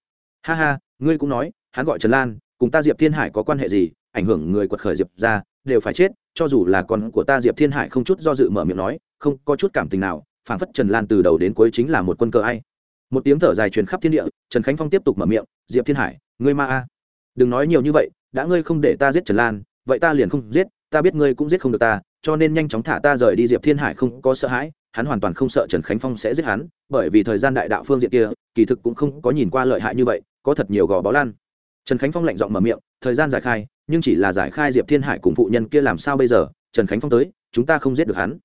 Ha ha, ngươi cũng nói, hắn gọi trần lan, cùng ta diệp thiên hải có quan hệ gì? Ảnh hưởng người quật khởi diệp ra, đều phải chết, cho dù là con của ta diệp thiên hải không chút do dự mở miệng nói, không có chút cảm tình nào, phảng phất trần lan từ đầu đến cuối chính là một quân cờ ai. Một tiếng thở dài truyền khắp thiên địa, trần khánh phong tiếp tục mở miệng, diệp thiên hải, ngươi ma a. Đừng nói nhiều như vậy, đã ngươi không để ta giết trần lan, vậy ta liền không giết, ta biết ngươi cũng giết không được ta, cho nên nhanh chóng thả ta rời đi diệp thiên hải không có sợ hãi, hắn hoàn toàn không sợ trần khánh phong sẽ giết hắn, bởi vì thời gian đại đạo phương diện kia, kỳ thực cũng không có nhìn qua lợi hại như vậy, có thật nhiều gò bó lan. Trần khánh phong lạnh giọng mở miệng, thời gian giải khai nhưng chỉ là giải khai diệp thiên hải cùng phụ nhân kia làm sao bây giờ, trần khánh phong tới, chúng ta không giết được hắn.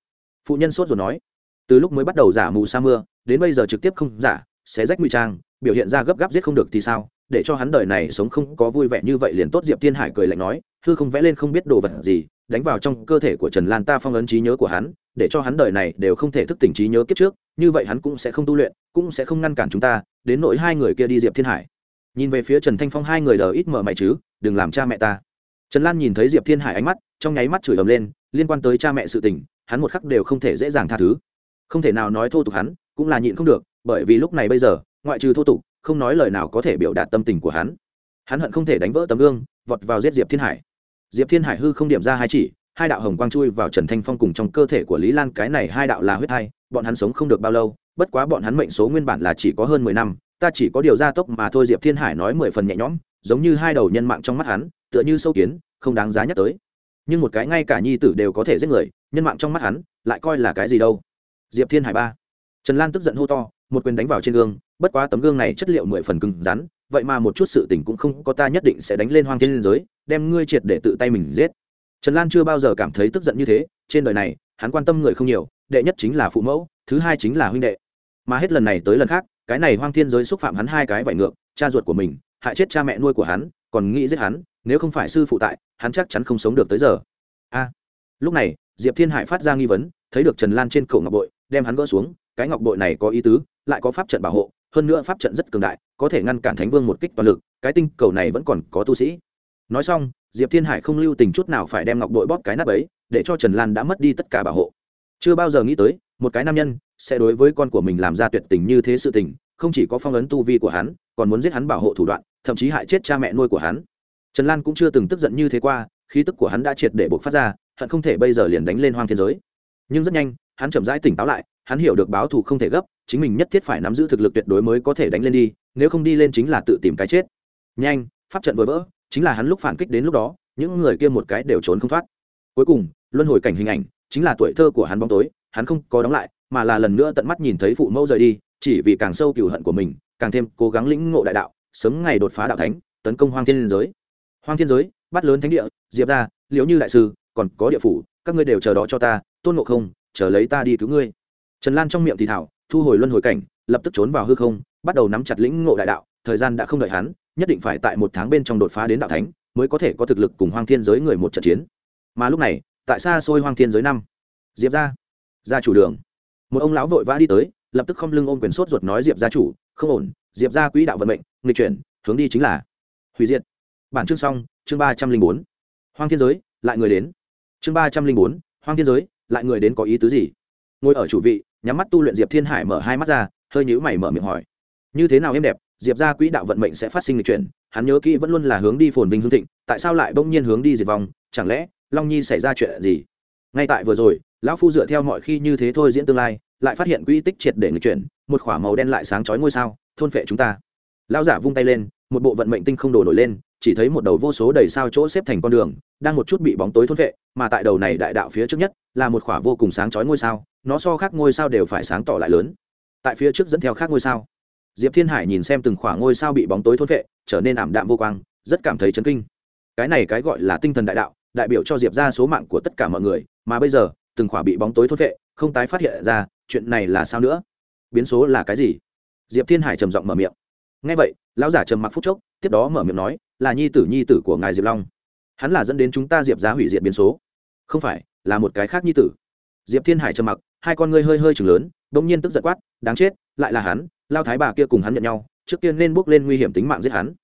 Phụ nhân sốt rồi nói, từ lúc mới bắt đầu giả mù sa mưa, đến bây giờ trực tiếp không giả, sẽ rách nguy trang, biểu hiện ra gấp gáp giết không được thì sao? Để cho hắn đời này sống không có vui vẻ như vậy liền tốt, diệp thiên hải cười lạnh nói, hư không vẽ lên không biết đồ vật gì, đánh vào trong cơ thể của trần lan ta phong ấn trí nhớ của hắn, để cho hắn đời này đều không thể thức tỉnh trí nhớ kiếp trước, như vậy hắn cũng sẽ không tu luyện, cũng sẽ không ngăn cản chúng ta, đến nỗi hai người kia đi diệp thiên hải. Nhìn về phía trần thanh phong hai người đờ ít mở mày chứ, đừng làm cha mẹ ta trần lan nhìn thấy diệp thiên hải ánh mắt, trong nháy mắt chửi ầm lên, liên quan tới cha mẹ sự tình, hắn một khắc đều không thể dễ dàng tha thứ. Không thể nào nói thô tục hắn, cũng là nhịn không được, bởi vì lúc này bây giờ, ngoại trừ thô tục, không nói lời nào có thể biểu đạt tâm tình của hắn. Hắn hận không thể đánh vỡ tấm gương, vọt vào giết diệp thiên hải. Diệp thiên hải hư không điểm ra hai chỉ, hai đạo hồng quang chui vào trần thanh phong cùng trong cơ thể của lý lan, cái này hai đạo là huyết hai, bọn hắn sống không được bao lâu, bất quá bọn hắn mệnh số nguyên bản là chỉ có hơn mười năm, ta chỉ có điều gia tốc mà thôi, diệp thiên hải nói mười phần nhẹ nhõm giống như hai đầu nhân mạng trong mắt hắn, tựa như sâu kiến, không đáng giá nhắc tới. Nhưng một cái ngay cả nhi tử đều có thể giết người, nhân mạng trong mắt hắn, lại coi là cái gì đâu? Diệp thiên hải ba. Trần lan tức giận hô to, một quyền đánh vào trên gương, bất quá tấm gương này chất liệu mười phần cứng rắn, vậy mà một chút sự tình cũng không có ta nhất định sẽ đánh lên hoang thiên liên giới, đem ngươi triệt để tự tay mình giết. Trần lan chưa bao giờ cảm thấy tức giận như thế, trên đời này, hắn quan tâm người không nhiều, đệ nhất chính là phụ mẫu, thứ hai chính là huynh đệ. Mà hết lần này tới lần khác, cái này hoang thiên giới xúc phạm hắn hai cái vải ngược, cha ruột của mình hại chết cha mẹ nuôi của hắn, còn nghĩ giết hắn, nếu không phải sư phụ tại, hắn chắc chắn không sống được tới giờ. A. Lúc này, diệp thiên hải phát ra nghi vấn, thấy được trần lan trên cổ ngọc bội, đem hắn gỡ xuống, cái ngọc bội này có ý tứ, lại có pháp trận bảo hộ, hơn nữa pháp trận rất cường đại, có thể ngăn cản thánh vương một kích toàn lực, cái tinh cầu này vẫn còn có tu sĩ. Nói xong, diệp thiên hải không lưu tình chút nào phải đem ngọc bội bóp cái nắp ấy, để cho trần lan đã mất đi tất cả bảo hộ. Chưa bao giờ nghĩ tới, một cái nam nhân sẽ đối với con của mình làm ra tuyệt tình như thế sự tình, không chỉ có phong ấn tu vi của hắn, còn muốn giết hắn bảo hộ thủ đoạn thậm chí hại chết cha mẹ nuôi của hắn. Trần lan cũng chưa từng tức giận như thế qua, khí tức của hắn đã triệt để bộc phát ra, hận không thể bây giờ liền đánh lên hoang thiên giới. Nhưng rất nhanh, hắn chậm rãi tỉnh táo lại, hắn hiểu được báo thù không thể gấp, chính mình nhất thiết phải nắm giữ thực lực tuyệt đối mới có thể đánh lên đi, nếu không đi lên chính là tự tìm cái chết. Nhanh, pháp trận vừa vỡ, chính là hắn lúc phản kích đến lúc đó, những người kia một cái đều trốn không thoát. Cuối cùng, luân hồi cảnh hình ảnh, chính là tuổi thơ của hắn bóng tối, hắn không có đóng lại, mà là lần nữa tận mắt nhìn thấy phụ mẫu rời đi, chỉ vì càng sâu cừu hận của mình, càng thêm cố gắng lĩnh ngộ đại đạo sớm ngày đột phá đạo thánh, tấn công hoang thiên giới. Hoang thiên giới, bắt lớn thánh địa, diệp ra liễu như đại sư, còn có địa phủ, các ngươi đều chờ đó cho ta, tôn ngộ không, chờ lấy ta đi cứu ngươi. Trần lan trong miệng thì thảo, thu hồi luân hồi cảnh, lập tức trốn vào hư không, bắt đầu nắm chặt lĩnh ngộ đại đạo, thời gian đã không đợi hắn, nhất định phải tại một tháng bên trong đột phá đến đạo thánh, mới có thể có thực lực cùng hoang thiên giới người một trận chiến. Mà lúc này, tại xa xôi hoang thiên giới năm, diệp ra ra chủ đường, một ông lão vội vã đi tới lập tức không lưng ôm quyền sốt ruột nói diệp gia chủ, không ổn, diệp gia quỹ đạo vận mệnh, nghịch chuyển, hướng đi chính là hủy diệt. Bản chương xong, chương ba trăm linh bốn. Hoang thiên giới, lại người đến. Chương ba trăm linh bốn, hoang thiên giới, lại người đến có ý tứ gì? Ngồi ở chủ vị, nhắm mắt tu luyện diệp thiên hải mở hai mắt ra, hơi nhíu mày mở miệng hỏi. Như thế nào em đẹp, diệp ra quỹ đạo vận mệnh sẽ phát sinh lịch chuyển? Hắn nhớ kỹ vẫn luôn là hướng đi phồn vinh hương thịnh, tại sao lại bỗng nhiên hướng đi diệt vong? Chẳng lẽ long nhi xảy ra chuyện gì? Ngay tại vừa rồi, lão phu dựa theo mọi khi như thế thôi diễn tương lai lại phát hiện quỹ tích triệt để người chuyển, một k h ỏ a màu đen lại sáng chói ngôi sao, thôn phệ chúng ta. Lao giả vung tay lên, một bộ vận mệnh tinh không đổ nổi lên, chỉ thấy một đầu vô số đầy sao chỗ xếp thành con đường, đang một chút bị bóng tối thôn phệ, mà tại đầu này đại đạo phía trước nhất, là một khỏa vô cùng sáng chói ngôi sao, nó so khác ngôi sao đều phải sáng tỏ lại lớn. Tại phía trước dẫn theo khác ngôi sao. Diệp thiên hải nhìn xem từng khỏa ngôi sao bị bóng tối thôn phệ, trở nên ảm đạm vô quang, rất cảm thấy chấn kinh. Cái này cái gọi là tinh thần đại đạo, đại biểu cho diệp ra số mạng của tất cả mọi người, mà bây giờ, từng khỏa bị bóng tối thôn vệ không tái phát hiện ra chuyện này là sao nữa? Biến số là cái gì? Diệp thiên hải trầm giọng mở miệng. Ngay vậy, lão giả trầm mặc phút chốc, tiếp đó mở miệng nói, là nhi tử nhi tử của ngài diệp long. Hắn là dẫn đến chúng ta diệp giá hủy diệt biến số. Không phải, là một cái khác nhi tử. Diệp thiên hải trầm mặc, hai con ngươi hơi hơi chừng lớn đ ỗ n g nhiên tức giật quát, đáng chết, lại là hắn, lao thái bà kia cùng hắn nhận nhau, trước tiên nên bước lên nguy hiểm tính mạng giết hắn.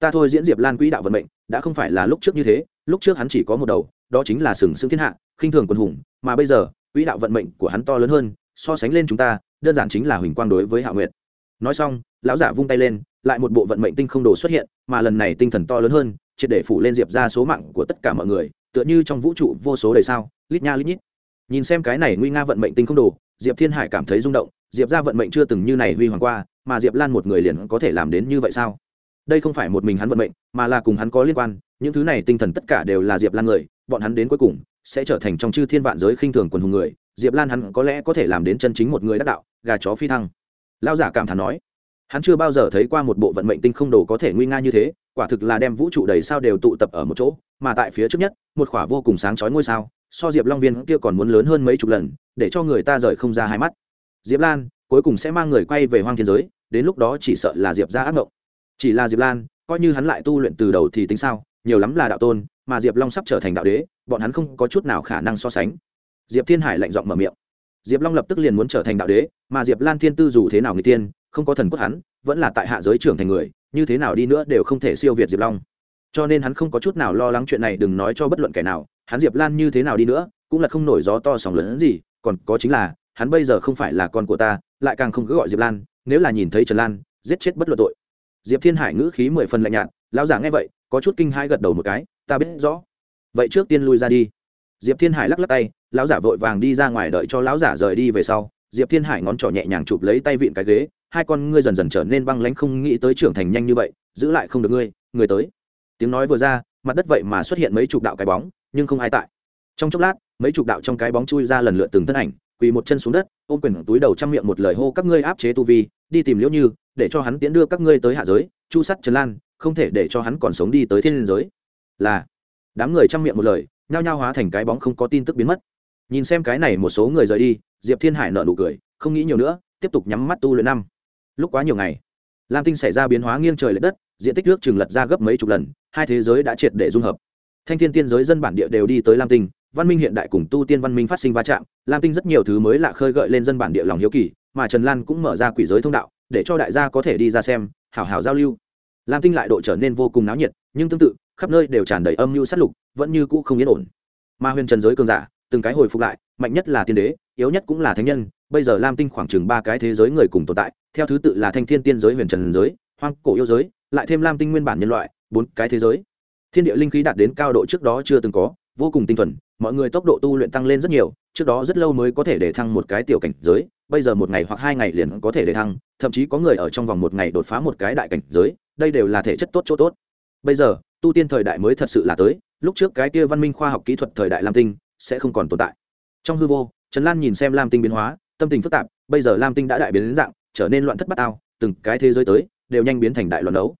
Ta thôi diễn diệp lan quỹ đạo vận mệnh, đã không phải là lúc trước như thế, lúc trước hắn chỉ có một đầu, đó chính là sừng sững thiên hạ, khinh thường quân hùng, mà bây giờ, quỹ đạo vận mệnh của hắn to lớn hơn so sánh lên chúng ta, đơn giản chính là huỳnh quang đối với hạ nguyệt. Nói xong, lão giả vung tay lên, lại một bộ vận mệnh tinh không đồ xuất hiện, mà lần này tinh thần to lớn hơn, triệt để phủ lên diệp ra số mạng của tất cả mọi người, tựa như trong vũ trụ vô số đầy sao lít nha lít nhít. Nhìn xem cái này nguy nga vận mệnh tinh không đồ, diệp thiên hải cảm thấy rung động, diệp ra vận mệnh chưa từng như này huy hoàng qua, mà diệp lan một người liền có thể làm đến như vậy sao? Đây không phải một mình hắn vận mệnh, mà là cùng hắn có liên quan, những thứ này tinh thần tất cả đều là diệp lan người, bọn hắn đến cuối cùng sẽ trở thành trong chư thiên vạn giới khinh thường quần hùng người diệp lan hắn có lẽ có thể làm đến chân chính một người đắc đạo, gà chó phi thăng. Lao giả cảm thán nói, hắn chưa bao giờ thấy qua một bộ vận mệnh tinh không đồ có thể nguy nga như thế, quả thực là đem vũ trụ đầy sao đều tụ tập ở một chỗ, mà tại phía trước nhất, một khỏa vô cùng sáng chói ngôi sao, so diệp long viên kia còn muốn lớn hơn mấy chục lần, để cho người ta rời không ra hai mắt. Diệp lan, cuối cùng sẽ mang người quay về hoang thiên giới, đến lúc đó chỉ sợ là diệp ra ác mộng chỉ là diệp lan, coi như hắn lại tu luyện từ đầu thì tính sao, nhiều lắm là đạo tôn, mà diệp long sắp trở thành đạo đế, bọn hắn không có chút nào khả năng so sánh diệp thiên hải lạnh giọng mở miệng. Diệp long lập tức liền muốn trở thành đạo đế, mà diệp lan thiên tư dù thế nào người tiên, không có thần cốt hắn, vẫn là tại hạ giới trưởng thành người, như thế nào đi nữa đều không thể siêu việt diệp long. Cho nên hắn không có chút nào lo lắng chuyện này, đừng nói cho bất luận kẻ nào, hắn diệp lan như thế nào đi nữa, cũng là không nổi gió to sóng lớn gì, còn có chính là, hắn bây giờ không phải là con của ta, lại càng không cứ gọi diệp lan, nếu là nhìn thấy trần lan, giết chết bất luận tội. Diệp thiên hải ngữ khí mười phần lạnh nhạt, lão giả nghe vậy, có chút kinh hãi gật đầu một cái, ta biết rõ. Vậy trước tiên lui ra đi diệp thiên hải lắc lắc tay, lão giả vội vàng đi ra ngoài đợi cho lão giả rời đi về sau. Diệp thiên hải ngón trỏ nhẹ nhàng chụp lấy tay vịn cái ghế, hai con ngươi dần dần trở nên băng lãnh không nghĩ tới trưởng thành nhanh như vậy, giữ lại không được ngươi, người tới. Tiếng nói vừa ra, mặt đất vậy mà xuất hiện mấy chục đạo cái bóng, nhưng không ai tại. Trong chốc lát, mấy chục đạo trong cái bóng chui ra lần lượt từng thân ảnh, quỳ một chân xuống đất, ôm quyền túi đầu trong miệng một lời hô các ngươi áp chế tu vi, đi tìm liễu như, để cho hắn tiến đưa các ngươi tới hạ giới, chu sắt trần lan, không thể để cho hắn còn sống đi tới thiên liên giới. Là, đám người trong miệng một lời nhao nhao hóa thành cái bóng không có tin tức biến mất. Nhìn xem cái này một số người rời đi, diệp thiên hải nợ nụ cười, không nghĩ nhiều nữa, tiếp tục nhắm mắt tu luyện năm. Lúc quá nhiều ngày, lam tinh xảy ra biến hóa nghiêng trời l ệ đất, diện tích nước chừng lật ra gấp mấy chục lần, hai thế giới đã triệt để dung hợp. Thanh thiên tiên giới dân bản địa đều đi tới lam tinh, văn minh hiện đại cùng tu tiên văn minh phát sinh va chạm, lam tinh rất nhiều thứ mới lạ khơi gợi lên dân bản địa lòng hiếu kỳ, mà trần lan cũng mở ra quỷ giới thông đạo, để cho đại gia có thể đi ra xem, hảo hảo giao lưu. Lam tinh lại độ trở nên vô cùng náo nhiệt, nhưng tương tự, khắp nơi đều tràn đầy âm mưu sát lục vẫn như cũ không yên ổn. Mà huyền trần giới cường giả, từng cái hồi phục lại, mạnh nhất là tiên đế, yếu nhất cũng là thánh nhân, bây giờ lam tinh khoảng chừng ba cái thế giới người cùng tồn tại, theo thứ tự là thanh thiên tiên giới, huyền trần giới, hoang cổ yêu giới, lại thêm lam tinh nguyên bản nhân loại, bốn cái thế giới. Thiên địa linh khí đạt đến cao độ trước đó chưa từng có, vô cùng tinh thuần, mọi người tốc độ tu luyện tăng lên rất nhiều, trước đó rất lâu mới có thể để thăng một cái tiểu cảnh giới, bây giờ một ngày hoặc hai ngày liền có thể để thăng, thậm chí có người ở trong vòng một ngày đột phá một cái đại cảnh giới, đây đều là thể chất tốt chỗ tốt. Bây giờ tu tiên thời đại mới thật sự là tới, lúc trước cái kia văn minh khoa học kỹ thuật thời đại lam tinh sẽ không còn tồn tại. Trong hư vô, trần lan nhìn xem lam tinh biến hóa, tâm tình phức tạp, bây giờ lam tinh đã đại biến đến dạng, trở nên loạn thất bát ao, từng cái thế giới tới, đều nhanh biến thành đại loạn đấu.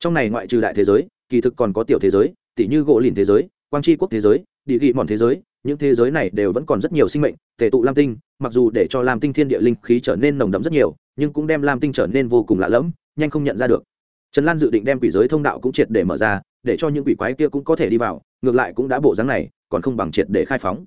Trong này ngoại trừ đại thế giới, kỳ thực còn có tiểu thế giới, tỷ như gỗ lìn thế giới, quang tri quốc thế giới, địa vị mòn thế giới, những thế giới này đều vẫn còn rất nhiều sinh mệnh Tệ tụ lam tinh, mặc dù để cho lam tinh thiên địa linh khí trở nên nồng đậm rất nhiều, nhưng cũng đem lam tinh trở nên vô cùng lạ lẫm, nhanh không nhận ra được. Trần lan dự định đem quỷ giới thông đạo cũng triệt để mở ra để cho những quỷ quái kia cũng có thể đi vào, ngược lại cũng đã bộ dáng này, còn không bằng triệt để khai phóng.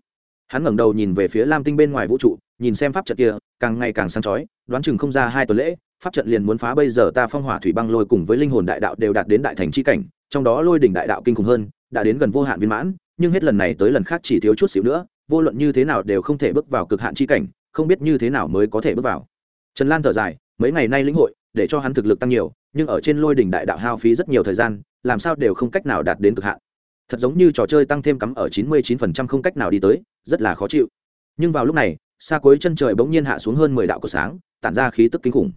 Hắn ngẩng đầu nhìn về phía lam tinh bên ngoài vũ trụ, nhìn xem pháp trận kia, càng ngày càng sáng chói, đoán chừng không ra hai tuần lễ, pháp trận liền muốn phá bây giờ ta phong hỏa thủy băng lôi cùng với linh hồn đại đạo đều đạt đến đại thành chi cảnh, trong đó lôi đỉnh đại đạo kinh khủng hơn, đã đến gần vô hạn viên mãn, nhưng hết lần này tới lần khác chỉ thiếu chút xíu nữa, vô luận như thế nào đều không thể bước vào cực hạn chi cảnh, không biết như thế nào mới có thể bước vào. Trần lan thở dài, mấy ngày nay lĩnh hội để cho hắn thực lực tăng nhiều, nhưng ở trên lôi đỉnh đại đạo hao phí rất nhiều thời gian, làm sao đều không cách nào đạt đến cực hạn. Thật giống như trò chơi tăng thêm cắm ở chín mươi chín phần trăm không cách nào đi tới, rất là khó chịu. Nhưng vào lúc này, xa cuối chân trời bỗng nhiên hạ xuống hơn mười đạo của sáng, tản ra khí tức kinh khủng.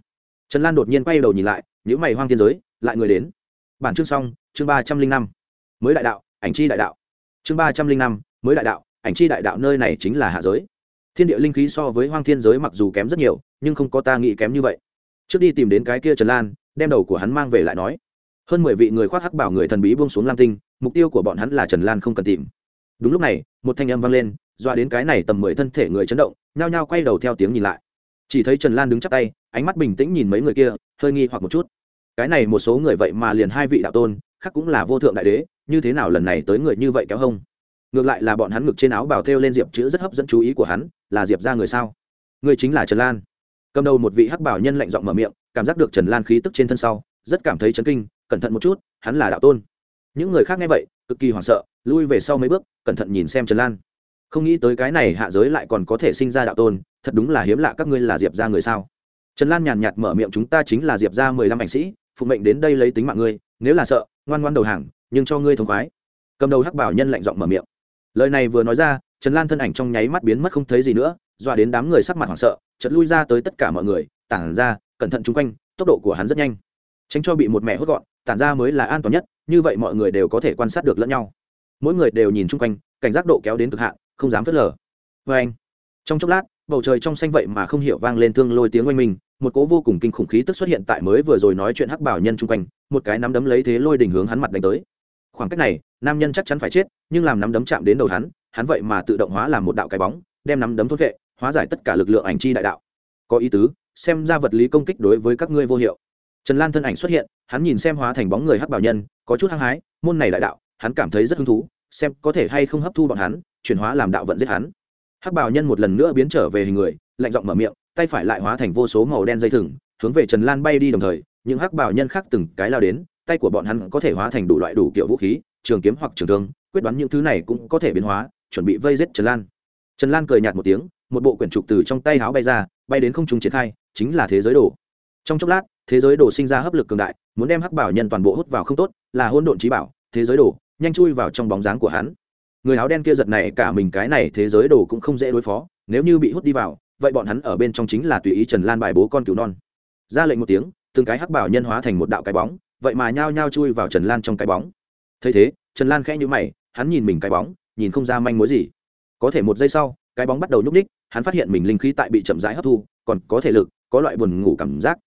Trần lan đột nhiên quay đầu nhìn lại những mày hoang thiên giới, lại người đến. Bản chương xong, chương ba trăm linh năm. Mới đại đạo, ảnh chi đại đạo. Chương ba trăm linh năm, mới đại đạo, ảnh chi đại đạo nơi này chính là hạ giới. Thiên địa linh khí so với hoang thiên giới mặc dù kém rất nhiều, nhưng không có ta nghĩ kém như vậy trước đi tìm đến cái kia trần lan, đem đầu của hắn mang về lại nói. Hơn mười vị người khoác hắc bảo người thần bí buông xuống lam tinh, mục tiêu của bọn hắn là trần lan không cần tìm. Đúng lúc này, một thanh âm vang lên doa đến cái này tầm mười thân thể người chấn động, nhao nhao quay đầu theo tiếng nhìn lại. Chỉ thấy trần lan đứng chắp tay, ánh mắt bình tĩnh nhìn mấy người kia, hơi nghi hoặc một chút. Cái này một số người vậy mà liền hai vị đạo tôn, khác cũng là vô thượng đại đế, như thế nào lần này tới người như vậy kéo hông? Ngược lại là bọn hắn ngực trên áo bào thêu lên diệp chữ rất hấp dẫn chú ý của hắn, là diệp ra người sao? Người chính là trần lan cầm đầu một vị hắc bảo nhân lạnh giọng mở miệng, cảm giác được trần lan khí tức trên thân sau, rất cảm thấy chấn kinh, cẩn thận một chút, hắn là đạo tôn. Những người khác nghe vậy, cực kỳ hoảng sợ, lui về sau mấy bước, cẩn thận nhìn xem trần lan. Không nghĩ tới cái này hạ giới lại còn có thể sinh ra đạo tôn, thật đúng là hiếm lạ các ngươi là diệp ra người sao? Trần lan nhàn nhạt mở miệng, chúng ta chính là diệp ra mười lăm ảnh sĩ, phụ mệnh đến đây lấy tính mạng ngươi, nếu là sợ, ngoan ngoan đầu hàng, nhưng cho ngươi thống khoái. Cầm đầu hắc bảo nhân lạnh giọng mở miệng. Lời này vừa nói ra, trần lan thân ảnh trong nháy mắt biến mất không thấy gì nữa dọa đến đám người sắc mặt hoảng sợ chật lui ra tới tất cả mọi người, tản ra, cẩn thận chung quanh, tốc độ của hắn rất nhanh. Tránh cho bị một mẹ hốt gọn, tản ra mới là an toàn nhất, như vậy mọi người đều có thể quan sát được lẫn nhau. Mỗi người đều nhìn chung quanh, cảnh giác độ kéo đến cực hạn, không dám phớt lờ. Vê anh, trong chốc lát, bầu trời trong xanh vậy mà không hiểu vang lên thương lôi tiếng oanh minh, một cỗ vô cùng kinh khủng khí tức xuất hiện tại mới vừa rồi nói chuyện hắc bảo nhân chung quanh, một cái nắm đấm lấy thế lôi đỉnh hướng hắn mặt đánh tới. Khoảng cách này, nam nhân chắc chắn phải chết, nhưng làm nắm đấm chạm đến đầu hắn hắn vậy mà tự động hóa làm một đạo cái bóng, đem nắm đấm thốt vệ hóa giải tất cả lực lượng ảnh chi đại đạo. Có ý tứ, xem ra vật lý công kích đối với các ngươi vô hiệu. Trần lan thân ảnh xuất hiện, hắn nhìn xem hóa thành bóng người hắc bảo nhân, có chút hăng hái, môn này đại đạo, hắn cảm thấy rất hứng thú, xem có thể hay không hấp thu bọn hắn, chuyển hóa làm đạo vận giết hắn. Hắc bảo nhân một lần nữa biến trở về hình người, lạnh giọng mở miệng, tay phải lại hóa thành vô số màu đen dây thừng, hướng về trần lan bay đi đồng thời, những hắc bảo nhân khác từng cái lao đến, tay của bọn hắn có thể hóa thành đủ loại đủ kiểu vũ khí, trường kiếm hoặc trường thương, quyết đoán những thứ này cũng có thể biến hóa, chuẩn bị vây giết trần lan. Trần lan cười nhạt một tiếng một bộ quyển trục từ trong tay háo bay ra, bay đến không trung triển khai, chính là thế giới đồ. Trong chốc lát, thế giới đồ sinh ra hấp lực cường đại, muốn đem hắc bảo nhân toàn bộ hút vào không tốt, là hôn độn trí bảo, thế giới đồ, nhanh chui vào trong bóng dáng của hắn. Người áo đen kia giật này cả mình, cái này thế giới đồ cũng không dễ đối phó, nếu như bị hút đi vào, vậy bọn hắn ở bên trong chính là tùy ý trần lan bài bố con cứu non. Ra lệnh một tiếng, từng cái hắc bảo nhân hóa thành một đạo cái bóng, vậy mà nhao nhao chui vào trần lan trong cái bóng. Thấy thế, trần lan khẽ nhữ mày, hắn nhìn mình cái bóng, nhìn không ra manh mối gì. Có thể một giây sau cái bóng bắt đầu nhúc ních hắn phát hiện mình linh khí tại bị chậm rãi hấp thu, còn có thể lực, có loại buồn ngủ cảm giác.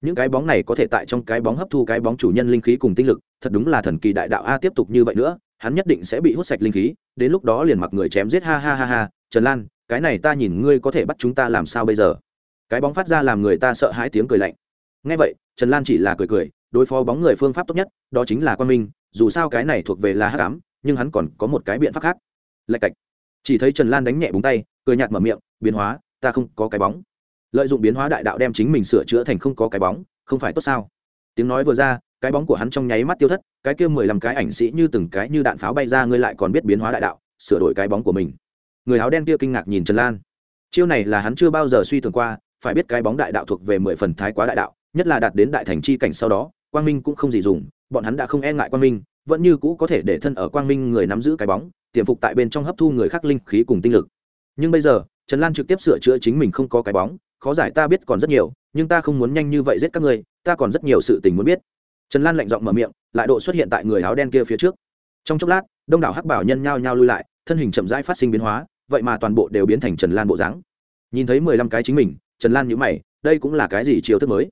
Những cái bóng này có thể tại trong cái bóng hấp thu cái bóng chủ nhân linh khí cùng tinh lực, thật đúng là thần kỳ đại đạo a tiếp tục như vậy nữa, hắn nhất định sẽ bị hút sạch linh khí, đến lúc đó liền mặc người chém giết, ha ha ha ha, trần lan, cái này ta nhìn ngươi có thể bắt chúng ta làm sao bây giờ? Cái bóng phát ra làm người ta sợ hãi tiếng cười lạnh. Ngay vậy, trần lan chỉ là cười cười, đối phó bóng người phương pháp tốt nhất, đó chính là quan minh, dù sao cái này thuộc về là hát cám nhưng hắn còn có một cái biện pháp khác. Lạch cạch chỉ thấy trần lan đánh nhẹ búng tay, cười nhạt mở miệng, biến hóa, ta không có cái bóng. Lợi dụng biến hóa đại đạo đem chính mình sửa chữa thành không có cái bóng, không phải tốt sao? Tiếng nói vừa ra, cái bóng của hắn trong nháy mắt tiêu thất, cái kia mười lăm cái ảnh sĩ như từng cái như đạn pháo bay ra, ngươi lại còn biết biến hóa đại đạo, sửa đổi cái bóng của mình. Người áo đen kia kinh ngạc nhìn trần lan. Chiêu này là hắn chưa bao giờ suy tưởng qua, phải biết cái bóng đại đạo thuộc về mười phần thái quá đại đạo, nhất là đạt đến đại thành chi cảnh sau đó, quang minh cũng không gì dùng, bọn hắn đã không e ngại quang minh vẫn như cũ có thể để thân ở quang minh người nắm giữ cái bóng, tiềm phục tại bên trong hấp thu người khác linh khí cùng tinh lực. Nhưng bây giờ, trần lan trực tiếp sửa chữa chính mình không có cái bóng, khó giải ta biết còn rất nhiều, nhưng ta không muốn nhanh như vậy giết các người ta còn rất nhiều sự tình muốn biết. Trần lan lạnh giọng mở miệng, lại độ xuất hiện tại người áo đen kia phía trước. Trong chốc lát, đông đảo hắc bảo nhân nhao nhao lui lại, thân hình chậm rãi phát sinh biến hóa, vậy mà toàn bộ đều biến thành trần lan bộ dáng. Nhìn thấy mười lăm cái chính mình, trần lan nhữ mày, đây cũng là cái gì chiêu thức mới?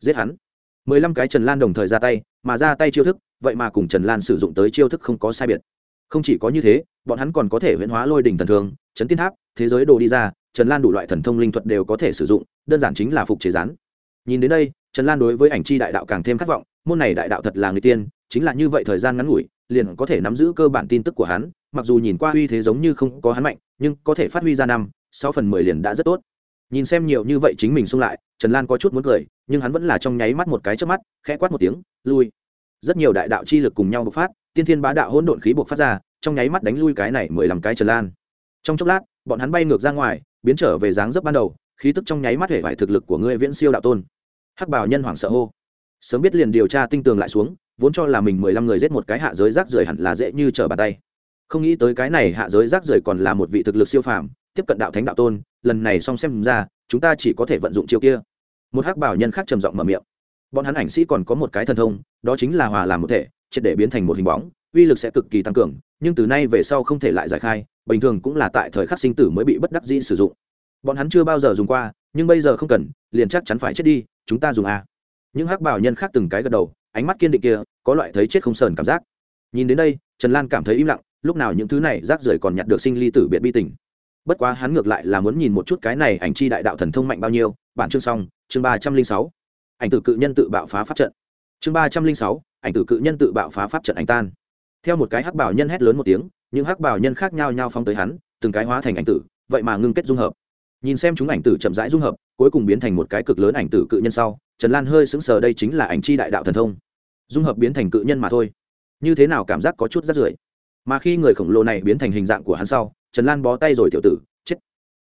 Giết hắn. mười lăm cái trần lan đồng thời ra tay, mà ra tay chiêu thức vậy mà cùng trần lan sử dụng tới chiêu thức không có sai biệt. Không chỉ có như thế, bọn hắn còn có thể huyễn hóa lôi đỉnh thần thường chấn tiên tháp, thế giới đồ đi ra, trần lan đủ loại thần thông linh thuật đều có thể sử dụng, đơn giản chính là phục chế rán nhìn đến đây, trần lan đối với ảnh chi đại đạo càng thêm khát vọng, môn này đại đạo thật là người tiên, chính là như vậy thời gian ngắn ngủi, liền có thể nắm giữ cơ bản tin tức của hắn, mặc dù nhìn qua uy thế giống như không có hắn mạnh, nhưng có thể phát huy ra năm, sáu phần mười liền đã rất tốt. Nhìn xem nhiều như vậy chính mình xung lại, trần lan có chút muốn cười, nhưng hắn vẫn là trong nháy mắt một cái trước mắt, khẽ quát một tiếng, lui rất nhiều đại đạo chi lực cùng nhau bộc phát, tiên thiên bá đạo hỗn độn khí bộc phát ra, trong nháy mắt đánh lui cái này mười lăm cái trần lan. Trong chốc lát, bọn hắn bay ngược ra ngoài, biến trở về dáng dấp ban đầu, khí tức trong nháy mắt hệ vải thực lực của ngươi viễn siêu đạo tôn. Hắc bảo nhân hoảng sợ hô. Sớm biết liền điều tra tinh tường lại xuống, vốn cho là mình mười lăm người giết một cái hạ giới rác rưởi hẳn là dễ như trở bàn tay. Không nghĩ tới cái này hạ giới rác rưởi còn là một vị thực lực siêu phàm, tiếp cận đạo thánh đạo tôn, lần này xong xem ra, chúng ta chỉ có thể vận dụng chiêu kia. Một hắc bảo nhân khác trầm giọng mở miệng bọn hắn ảnh sĩ còn có một cái thần thông, đó chính là hòa làm một thể, triệt để biến thành một hình bóng, uy lực sẽ cực kỳ tăng cường, nhưng từ nay về sau không thể lại giải khai, bình thường cũng là tại thời khắc sinh tử mới bị bất đắc dĩ sử dụng. Bọn hắn chưa bao giờ dùng qua, nhưng bây giờ không cần, liền chắc chắn phải chết đi, chúng ta dùng a. Những hắc bảo nhân khác từng cái gật đầu, ánh mắt kiên định kia, có loại thấy chết không sờn cảm giác. Nhìn đến đây, trần lan cảm thấy im lặng, lúc nào những thứ này rác rưởi còn nhặt được sinh ly tử biệt bi tình. Bất quá hắn ngược lại là muốn nhìn một chút cái này ảnh chi đại đạo thần thông mạnh bao nhiêu. Bản chương xong, chương ba trăm linh sáu ảnh tử cự nhân tự bạo phá pháp trận. Chương ba trăm linh sáu, ảnh tử cự nhân tự bạo phá pháp trận ảnh tan. Theo một cái hắc bảo nhân hét lớn một tiếng, những hắc bảo nhân khác nhau nhau phóng tới hắn, từng cái hóa thành ảnh tử, vậy mà ngưng kết dung hợp. Nhìn xem chúng ảnh tử chậm rãi dung hợp, cuối cùng biến thành một cái cực lớn ảnh tử cự nhân sau, trần lan hơi sững sờ đây chính là ảnh chi đại đạo thần thông. Dung hợp biến thành cự nhân mà thôi. Như thế nào cảm giác có chút rắt rưởi. Mà khi người khổng lồ này biến thành hình dạng của hắn sau, trần lan bó tay rồi tiểu tử, chết.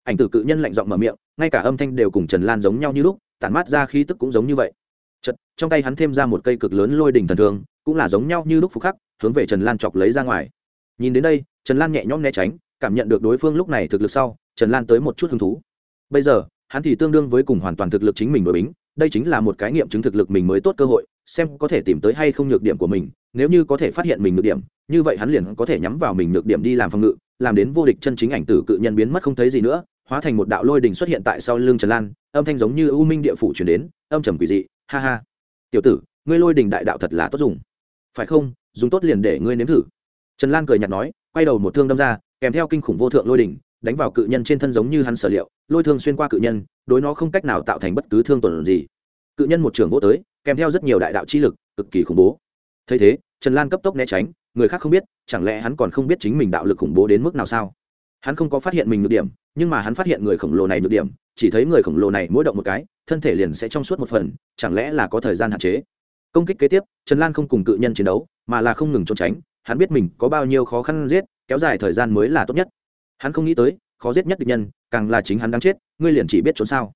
Ảnh tử cự nhân lạnh giọng mở miệng, ngay cả âm thanh đều cùng trần lan giống nhau như lúc tản mát ra khí tức cũng giống như vậy. Chật trong tay hắn thêm ra một cây cực lớn lôi đỉnh thần thương, cũng là giống nhau như lúc phục khắc, hướng về trần lan chọc lấy ra ngoài. Nhìn đến đây, trần lan nhẹ nhõm né tránh, cảm nhận được đối phương lúc này thực lực sau, trần lan tới một chút hứng thú. Bây giờ, hắn thì tương đương với cùng hoàn toàn thực lực chính mình đội bính, đây chính là một cái nghiệm chứng thực lực mình mới tốt cơ hội, xem có thể tìm tới hay không nhược điểm của mình, nếu như có thể phát hiện mình nhược điểm, như vậy hắn liền có thể nhắm vào mình nhược điểm đi làm phòng ngự, làm đến vô địch chân chính ảnh tử cự nhân biến mất không thấy gì nữa hóa thành một đạo lôi đình xuất hiện tại sau lưng trần lan, âm thanh giống như u minh địa phủ chuyển đến, âm trầm quỷ dị, ha ha. Tiểu tử, ngươi lôi đình đại đạo thật là tốt dùng. Phải không? Dùng tốt liền để ngươi nếm thử. Trần lan cười nhạt nói, quay đầu một thương đâm ra, kèm theo kinh khủng vô thượng lôi đình, đánh vào cự nhân trên thân giống như hắn sở liệu, lôi thương xuyên qua cự nhân, đối nó không cách nào tạo thành bất cứ thương tổn gì. Cự nhân một trường vô tới, kèm theo rất nhiều đại đạo chi lực, cực kỳ khủng bố. Thấy thế, trần lan cấp tốc né tránh, người khác không biết, chẳng lẽ hắn còn không biết chính mình đạo lực khủng bố đến mức nào sao? Hắn không có phát hiện mình nhược điểm nhưng mà hắn phát hiện người khổng lồ này nhược điểm, chỉ thấy người khổng lồ này mỗi động một cái, thân thể liền sẽ trong suốt một phần, chẳng lẽ là có thời gian hạn chế? Công kích kế tiếp, trần lan không cùng cự nhân chiến đấu, mà là không ngừng trốn tránh, hắn biết mình có bao nhiêu khó khăn giết, kéo dài thời gian mới là tốt nhất. Hắn không nghĩ tới, khó giết nhất địch nhân, càng là chính hắn đang chết, ngươi liền chỉ biết trốn sao?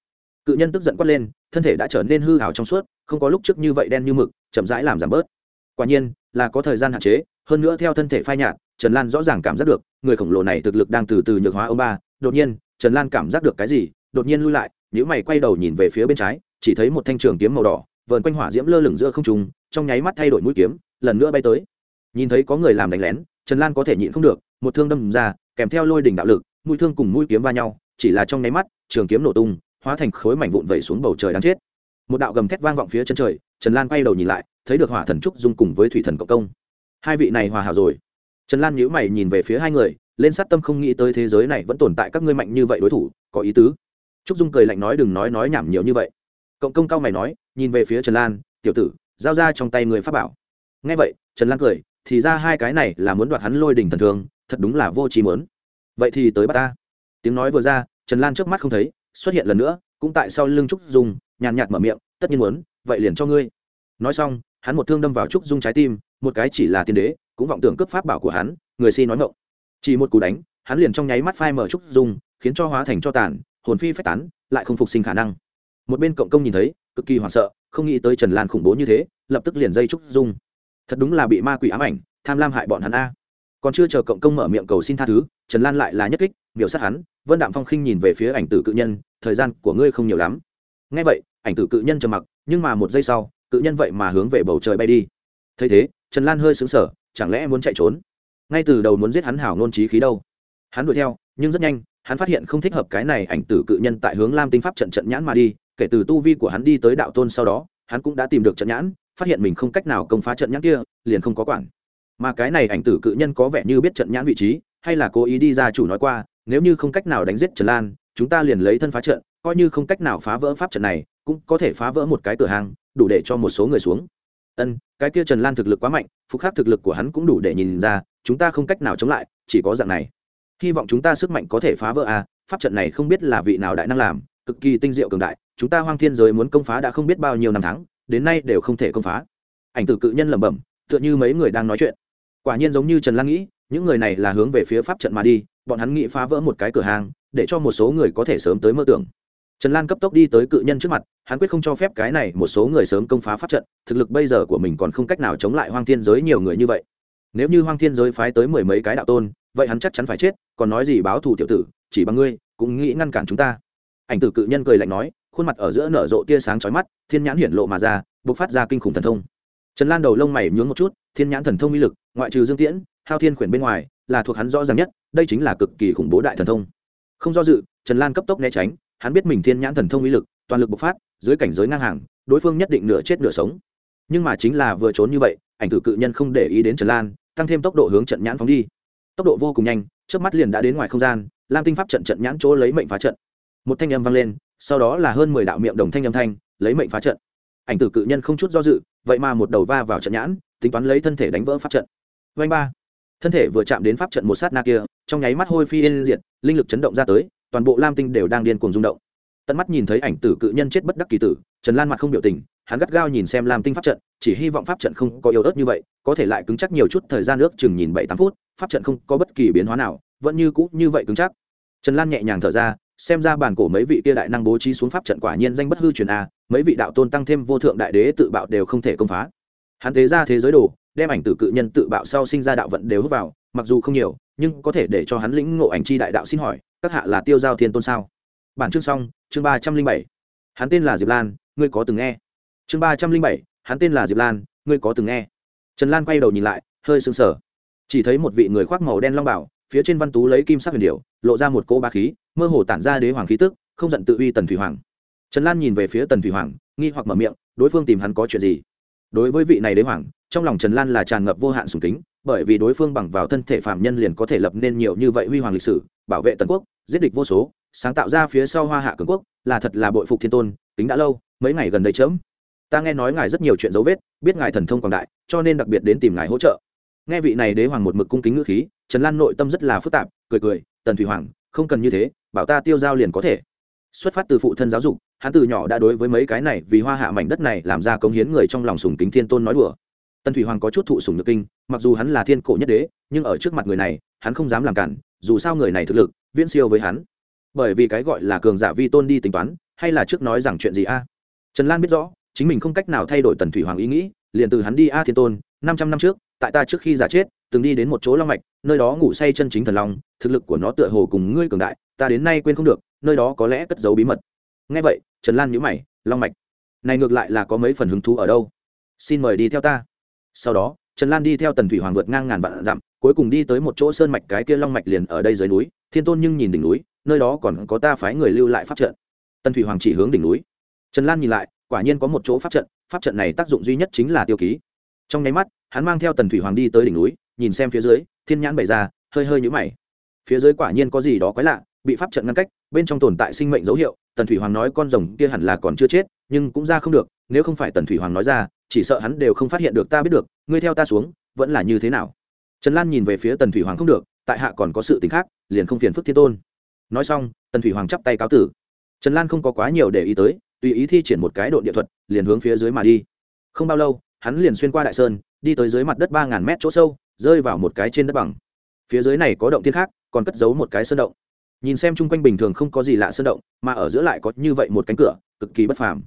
Cự nhân tức giận quát lên, thân thể đã trở nên hư hào trong suốt, không có lúc trước như vậy đen như mực, chậm rãi làm giảm bớt. Quả nhiên, là có thời gian hạn chế, hơn nữa theo thân thể phai nhạt, trần lan rõ ràng cảm giác được, người khổng lồ này thực lực đang từ từ nhược hóa ông ba đột nhiên, trần lan cảm giác được cái gì, đột nhiên lui lại nếu mày quay đầu nhìn về phía bên trái, chỉ thấy một thanh trường kiếm màu đỏ, vờn quanh hỏa diễm lơ lửng giữa không trùng trong nháy mắt thay đổi mũi kiếm, lần nữa bay tới. Nhìn thấy có người làm đánh lén, trần lan có thể nhịn không được, một thương đâm ra, kèm theo lôi đỉnh đạo lực, mũi thương cùng mũi kiếm va nhau, chỉ là trong nháy mắt, trường kiếm nổ tung, hóa thành khối mảnh vụn vẩy xuống bầu trời đáng chết. Một đạo gầm thét vang vọng phía chân trời, trần lan quay đầu nhìn lại, thấy được hỏa thần trúc dung cùng với thủy thần cộng công. Hai vị này hòa hảo rồi. Trần lan nhíu mày nhìn về phía hai người lên sát tâm không nghĩ tới thế giới này vẫn tồn tại các ngươi mạnh như vậy đối thủ, có ý tứ. Trúc dung cười lạnh nói đừng nói nói nhảm nhiều như vậy. Cộng công cao mày nói, nhìn về phía trần lan, tiểu tử, giao ra trong tay người pháp bảo. Nghe vậy, trần lan cười, thì ra hai cái này là muốn đoạt hắn lôi đỉnh thần thường, thật đúng là vô trí mớn vậy thì tới bắt ta. Tiếng nói vừa ra, trần lan trước mắt không thấy, xuất hiện lần nữa, cũng tại sau lưng trúc dung, nhàn nhạt mở miệng, tất nhiên muốn, vậy liền cho ngươi. Nói xong, hắn một thương đâm vào trúc dung trái tim, một cái chỉ là tiên đế, cũng vọng tưởng cướp pháp bảo của hắn, người si nói ngộng chỉ một cú đánh, hắn liền trong nháy mắt phai mở trúc dung, khiến cho hóa thành cho tàn, hồn phi phách tán, lại không phục sinh khả năng. Một bên cộng công nhìn thấy, cực kỳ hoảng sợ, không nghĩ tới trần lan khủng bố như thế, lập tức liền dây trúc dung. Thật đúng là bị ma quỷ ám ảnh, tham lam hại bọn hắn a. Còn chưa chờ cộng công mở miệng cầu xin tha thứ, trần lan lại là nhất kích, miểu sát hắn, vân đạm phong khinh nhìn về phía ảnh tử cự nhân, thời gian của ngươi không nhiều lắm. Ngay vậy, ảnh tử cự nhân trầm mặc, nhưng mà một giây sau, cự nhân vậy mà hướng về bầu trời bay đi. Thấy thế, trần lan hơi xứng sở chẳng lẽ muốn chạy trốn? Ngay từ đầu muốn giết hắn hảo nôn trí khí đâu. Hắn đuổi theo, nhưng rất nhanh, hắn phát hiện không thích hợp cái này ảnh tử cự nhân tại hướng lam tinh pháp trận trận nhãn mà đi, kể từ tu vi của hắn đi tới đạo tôn sau đó, hắn cũng đã tìm được trận nhãn, phát hiện mình không cách nào công phá trận nhãn kia, liền không có quản. Mà cái này ảnh tử cự nhân có vẻ như biết trận nhãn vị trí, hay là cố ý đi ra chủ nói qua, nếu như không cách nào đánh giết trần lan, chúng ta liền lấy thân phá trận, coi như không cách nào phá vỡ pháp trận này, cũng có thể phá vỡ một cái cửa hàng, đủ để cho một số người xuống ân, cái kia trần lan thực lực quá mạnh, phục khắc thực lực của hắn cũng đủ để nhìn ra, chúng ta không cách nào chống lại, chỉ có dạng này. Hy vọng chúng ta sức mạnh có thể phá vỡ a pháp trận này không biết là vị nào đại năng làm, cực kỳ tinh diệu cường đại, chúng ta hoang thiên giới muốn công phá đã không biết bao nhiêu năm tháng, đến nay đều không thể công phá. Ảnh tử cự nhân lẩm bẩm, tựa như mấy người đang nói chuyện. Quả nhiên giống như trần lan nghĩ, những người này là hướng về phía pháp trận mà đi, bọn hắn nghĩ phá vỡ một cái cửa hàng, để cho một số người có thể sớm tới mơ tưởng trần lan cấp tốc đi tới cự nhân trước mặt, hắn quyết không cho phép cái này một số người sớm công phá pháp trận, thực lực bây giờ của mình còn không cách nào chống lại hoang thiên giới nhiều người như vậy. Nếu như hoang thiên giới phái tới mười mấy cái đạo tôn, vậy hắn chắc chắn phải chết, còn nói gì báo thù tiểu tử, chỉ bằng ngươi, cũng nghĩ ngăn cản chúng ta. Ảnh tử cự nhân cười lạnh nói, khuôn mặt ở giữa nở rộ tia sáng chói mắt, thiên nhãn hiển lộ mà ra, bộc phát ra kinh khủng thần thông. Trần lan đầu lông mày nhướng một chút, thiên nhãn thần thông uy lực, ngoại trừ dương tiễn, hao thiên khuyển bên ngoài, là thuộc hắn rõ ràng nhất, đây chính là cực kỳ khủng bố đại thần thông. Không do dự, trần lan cấp tốc né tránh hắn biết mình thiên nhãn thần thông uy lực, toàn lực bộc phát, dưới cảnh giới ngang hàng, đối phương nhất định nửa chết nửa sống. Nhưng mà chính là vừa trốn như vậy, ảnh tử cự nhân không để ý đến trần lan, tăng thêm tốc độ hướng trận nhãn phóng đi. Tốc độ vô cùng nhanh trước mắt liền đã đến ngoài không gian, lam tinh pháp trận trận nhãn chỗ lấy mệnh phá trận. Một thanh âm vang lên, sau đó là hơn mười đạo miệng đồng thanh âm thanh, lấy mệnh phá trận. Ảnh tử cự nhân không chút do dự, vậy mà một đầu va vào trận nhãn, tính toán lấy thân thể đánh vỡ pháp trận. Vanh ba. Thân thể vừa chạm đến pháp trận một sát na kia, trong nháy mắt hôi phi yên diệt, linh lực chấn động ra tới toàn bộ lam tinh đều đang điên cuồng rung động tận mắt nhìn thấy ảnh tử cự nhân chết bất đắc kỳ tử trần lan mặt không biểu tình hắn gắt gao nhìn xem lam tinh pháp trận chỉ hy vọng pháp trận không có yếu ớt như vậy có thể lại cứng chắc nhiều chút thời gian nước chừng nhìn bảy tám phút pháp trận không có bất kỳ biến hóa nào vẫn như cũ như vậy cứng chắc trần lan nhẹ nhàng thở ra xem ra bản cổ mấy vị kia đại năng bố trí xuống pháp trận quả nhiên danh bất hư truyền a mấy vị đạo tôn tăng thêm vô thượng đại đế tự bạo đều không thể công phá hắn thế ra thế giới đồ đem ảnh tử cự nhân tự bạo sau sinh ra đạo vận đều hút vào mặc dù không nhiều nhưng có thể để cho hắn lĩnh ngộ ảnh chi đại đạo xin hỏi, các hạ là tiêu giao thiên tôn sao? Bản chương xong, chương ba trăm linh bảy. Hắn tên là diệp lan, ngươi có từng nghe? Chương ba trăm linh bảy, hắn tên là diệp lan, ngươi có từng nghe? Trần lan quay đầu nhìn lại, hơi sưng sờ. Chỉ thấy một vị người khoác màu đen long bảo, phía trên văn tú lấy kim sắc huyền điệu lộ ra một cỗ ba khí, mơ hồ tản ra đế hoàng khí tức, không giận tự uy tần thủy hoàng. Trần lan nhìn về phía tần thủy hoàng, nghi hoặc mở miệng, đối phương tìm hắn có chuyện gì? Đối với vị này đế hoàng, trong lòng trần lan là tràn ngập vô hạn sùng kính bởi vì đối phương bằng vào thân thể phạm nhân liền có thể lập nên nhiều như vậy huy hoàng lịch sử, bảo vệ tần quốc, giết địch vô số, sáng tạo ra phía sau hoa hạ cường quốc, là thật là bội phục thiên tôn tính đã lâu, mấy ngày gần đây chớm. Ta nghe nói ngài rất nhiều chuyện dấu vết, biết ngài thần thông quảng đại, cho nên đặc biệt đến tìm ngài hỗ trợ. Nghe vị này đế hoàng một mực cung kính ngữ khí, trần lan nội tâm rất là phức tạp, cười cười, tần thủy hoàng, không cần như thế, bảo ta tiêu giao liền có thể. Xuất phát từ phụ thân giáo dục, hắn từ nhỏ đã đối với mấy cái này vì hoa hạ mảnh đất này làm ra công hiến người trong lòng sùng kính thiên tôn nói đùa tần thủy hoàng có chút thụ sùng nhược kinh, mặc dù hắn là thiên cổ nhất đế, nhưng ở trước mặt người này, hắn không dám làm cản, dù sao người này thực lực, viễn siêu với hắn. Bởi vì cái gọi là cường giả vi tôn đi tính toán, hay là trước nói rằng chuyện gì a? Trần lan biết rõ, chính mình không cách nào thay đổi tần thủy hoàng ý nghĩ, liền từ hắn đi a thiên tôn, năm trăm năm trước, tại ta trước khi giả chết, từng đi đến một chỗ long mạch, nơi đó ngủ say chân chính thần long, thực lực của nó tựa hồ cùng ngươi cường đại, ta đến nay quên không được, nơi đó có lẽ cất giấu bí mật. Ngay vậy, trần lan nhữ mày, long mạch, này ngược lại là có mấy phần hứng thú ở đâu? Xin mời đi theo ta sau đó, trần lan đi theo tần thủy hoàng vượt ngang ngàn vạn dặm, cuối cùng đi tới một chỗ sơn mạch cái kia long mạch liền ở đây dưới núi, thiên tôn nhưng nhìn đỉnh núi, nơi đó còn có ta phái người lưu lại pháp trận. Tần thủy hoàng chỉ hướng đỉnh núi. Trần lan nhìn lại, quả nhiên có một chỗ pháp trận pháp trận này tác dụng duy nhất chính là tiêu ký. Trong nháy mắt, hắn mang theo tần thủy hoàng đi tới đỉnh núi, nhìn xem phía dưới, thiên nhãn bày ra, hơi hơi nhũ mày. Phía dưới quả nhiên có gì đó quái lạ, bị pháp trận ngăn cách, bên trong tồn tại sinh mệnh dấu hiệu, tần thủy hoàng nói con rồng kia hẳn là còn chưa chết, nhưng cũng ra không được, nếu không phải tần thủy hoàng nói ra chỉ sợ hắn đều không phát hiện được ta biết được, ngươi theo ta xuống, vẫn là như thế nào? Trần lan nhìn về phía tần thủy hoàng không được, tại hạ còn có sự t ì n h khác, liền không phiền phức thiên tôn. Nói xong, tần thủy hoàng chắp tay cáo tử. Trần lan không có quá nhiều để ý tới, tùy ý thi triển một cái độ địa thuật, liền hướng phía dưới mà đi. Không bao lâu, hắn liền xuyên qua đại sơn, đi tới dưới mặt đất ba ngàn mét chỗ sâu, rơi vào một cái trên đất bằng. Phía dưới này có động thiên khác, còn cất giấu một cái sơn động. Nhìn xem chung quanh bình thường không có gì lạ sơn động, mà ở giữa lại có như vậy một cánh cửa, cực kỳ bất phàm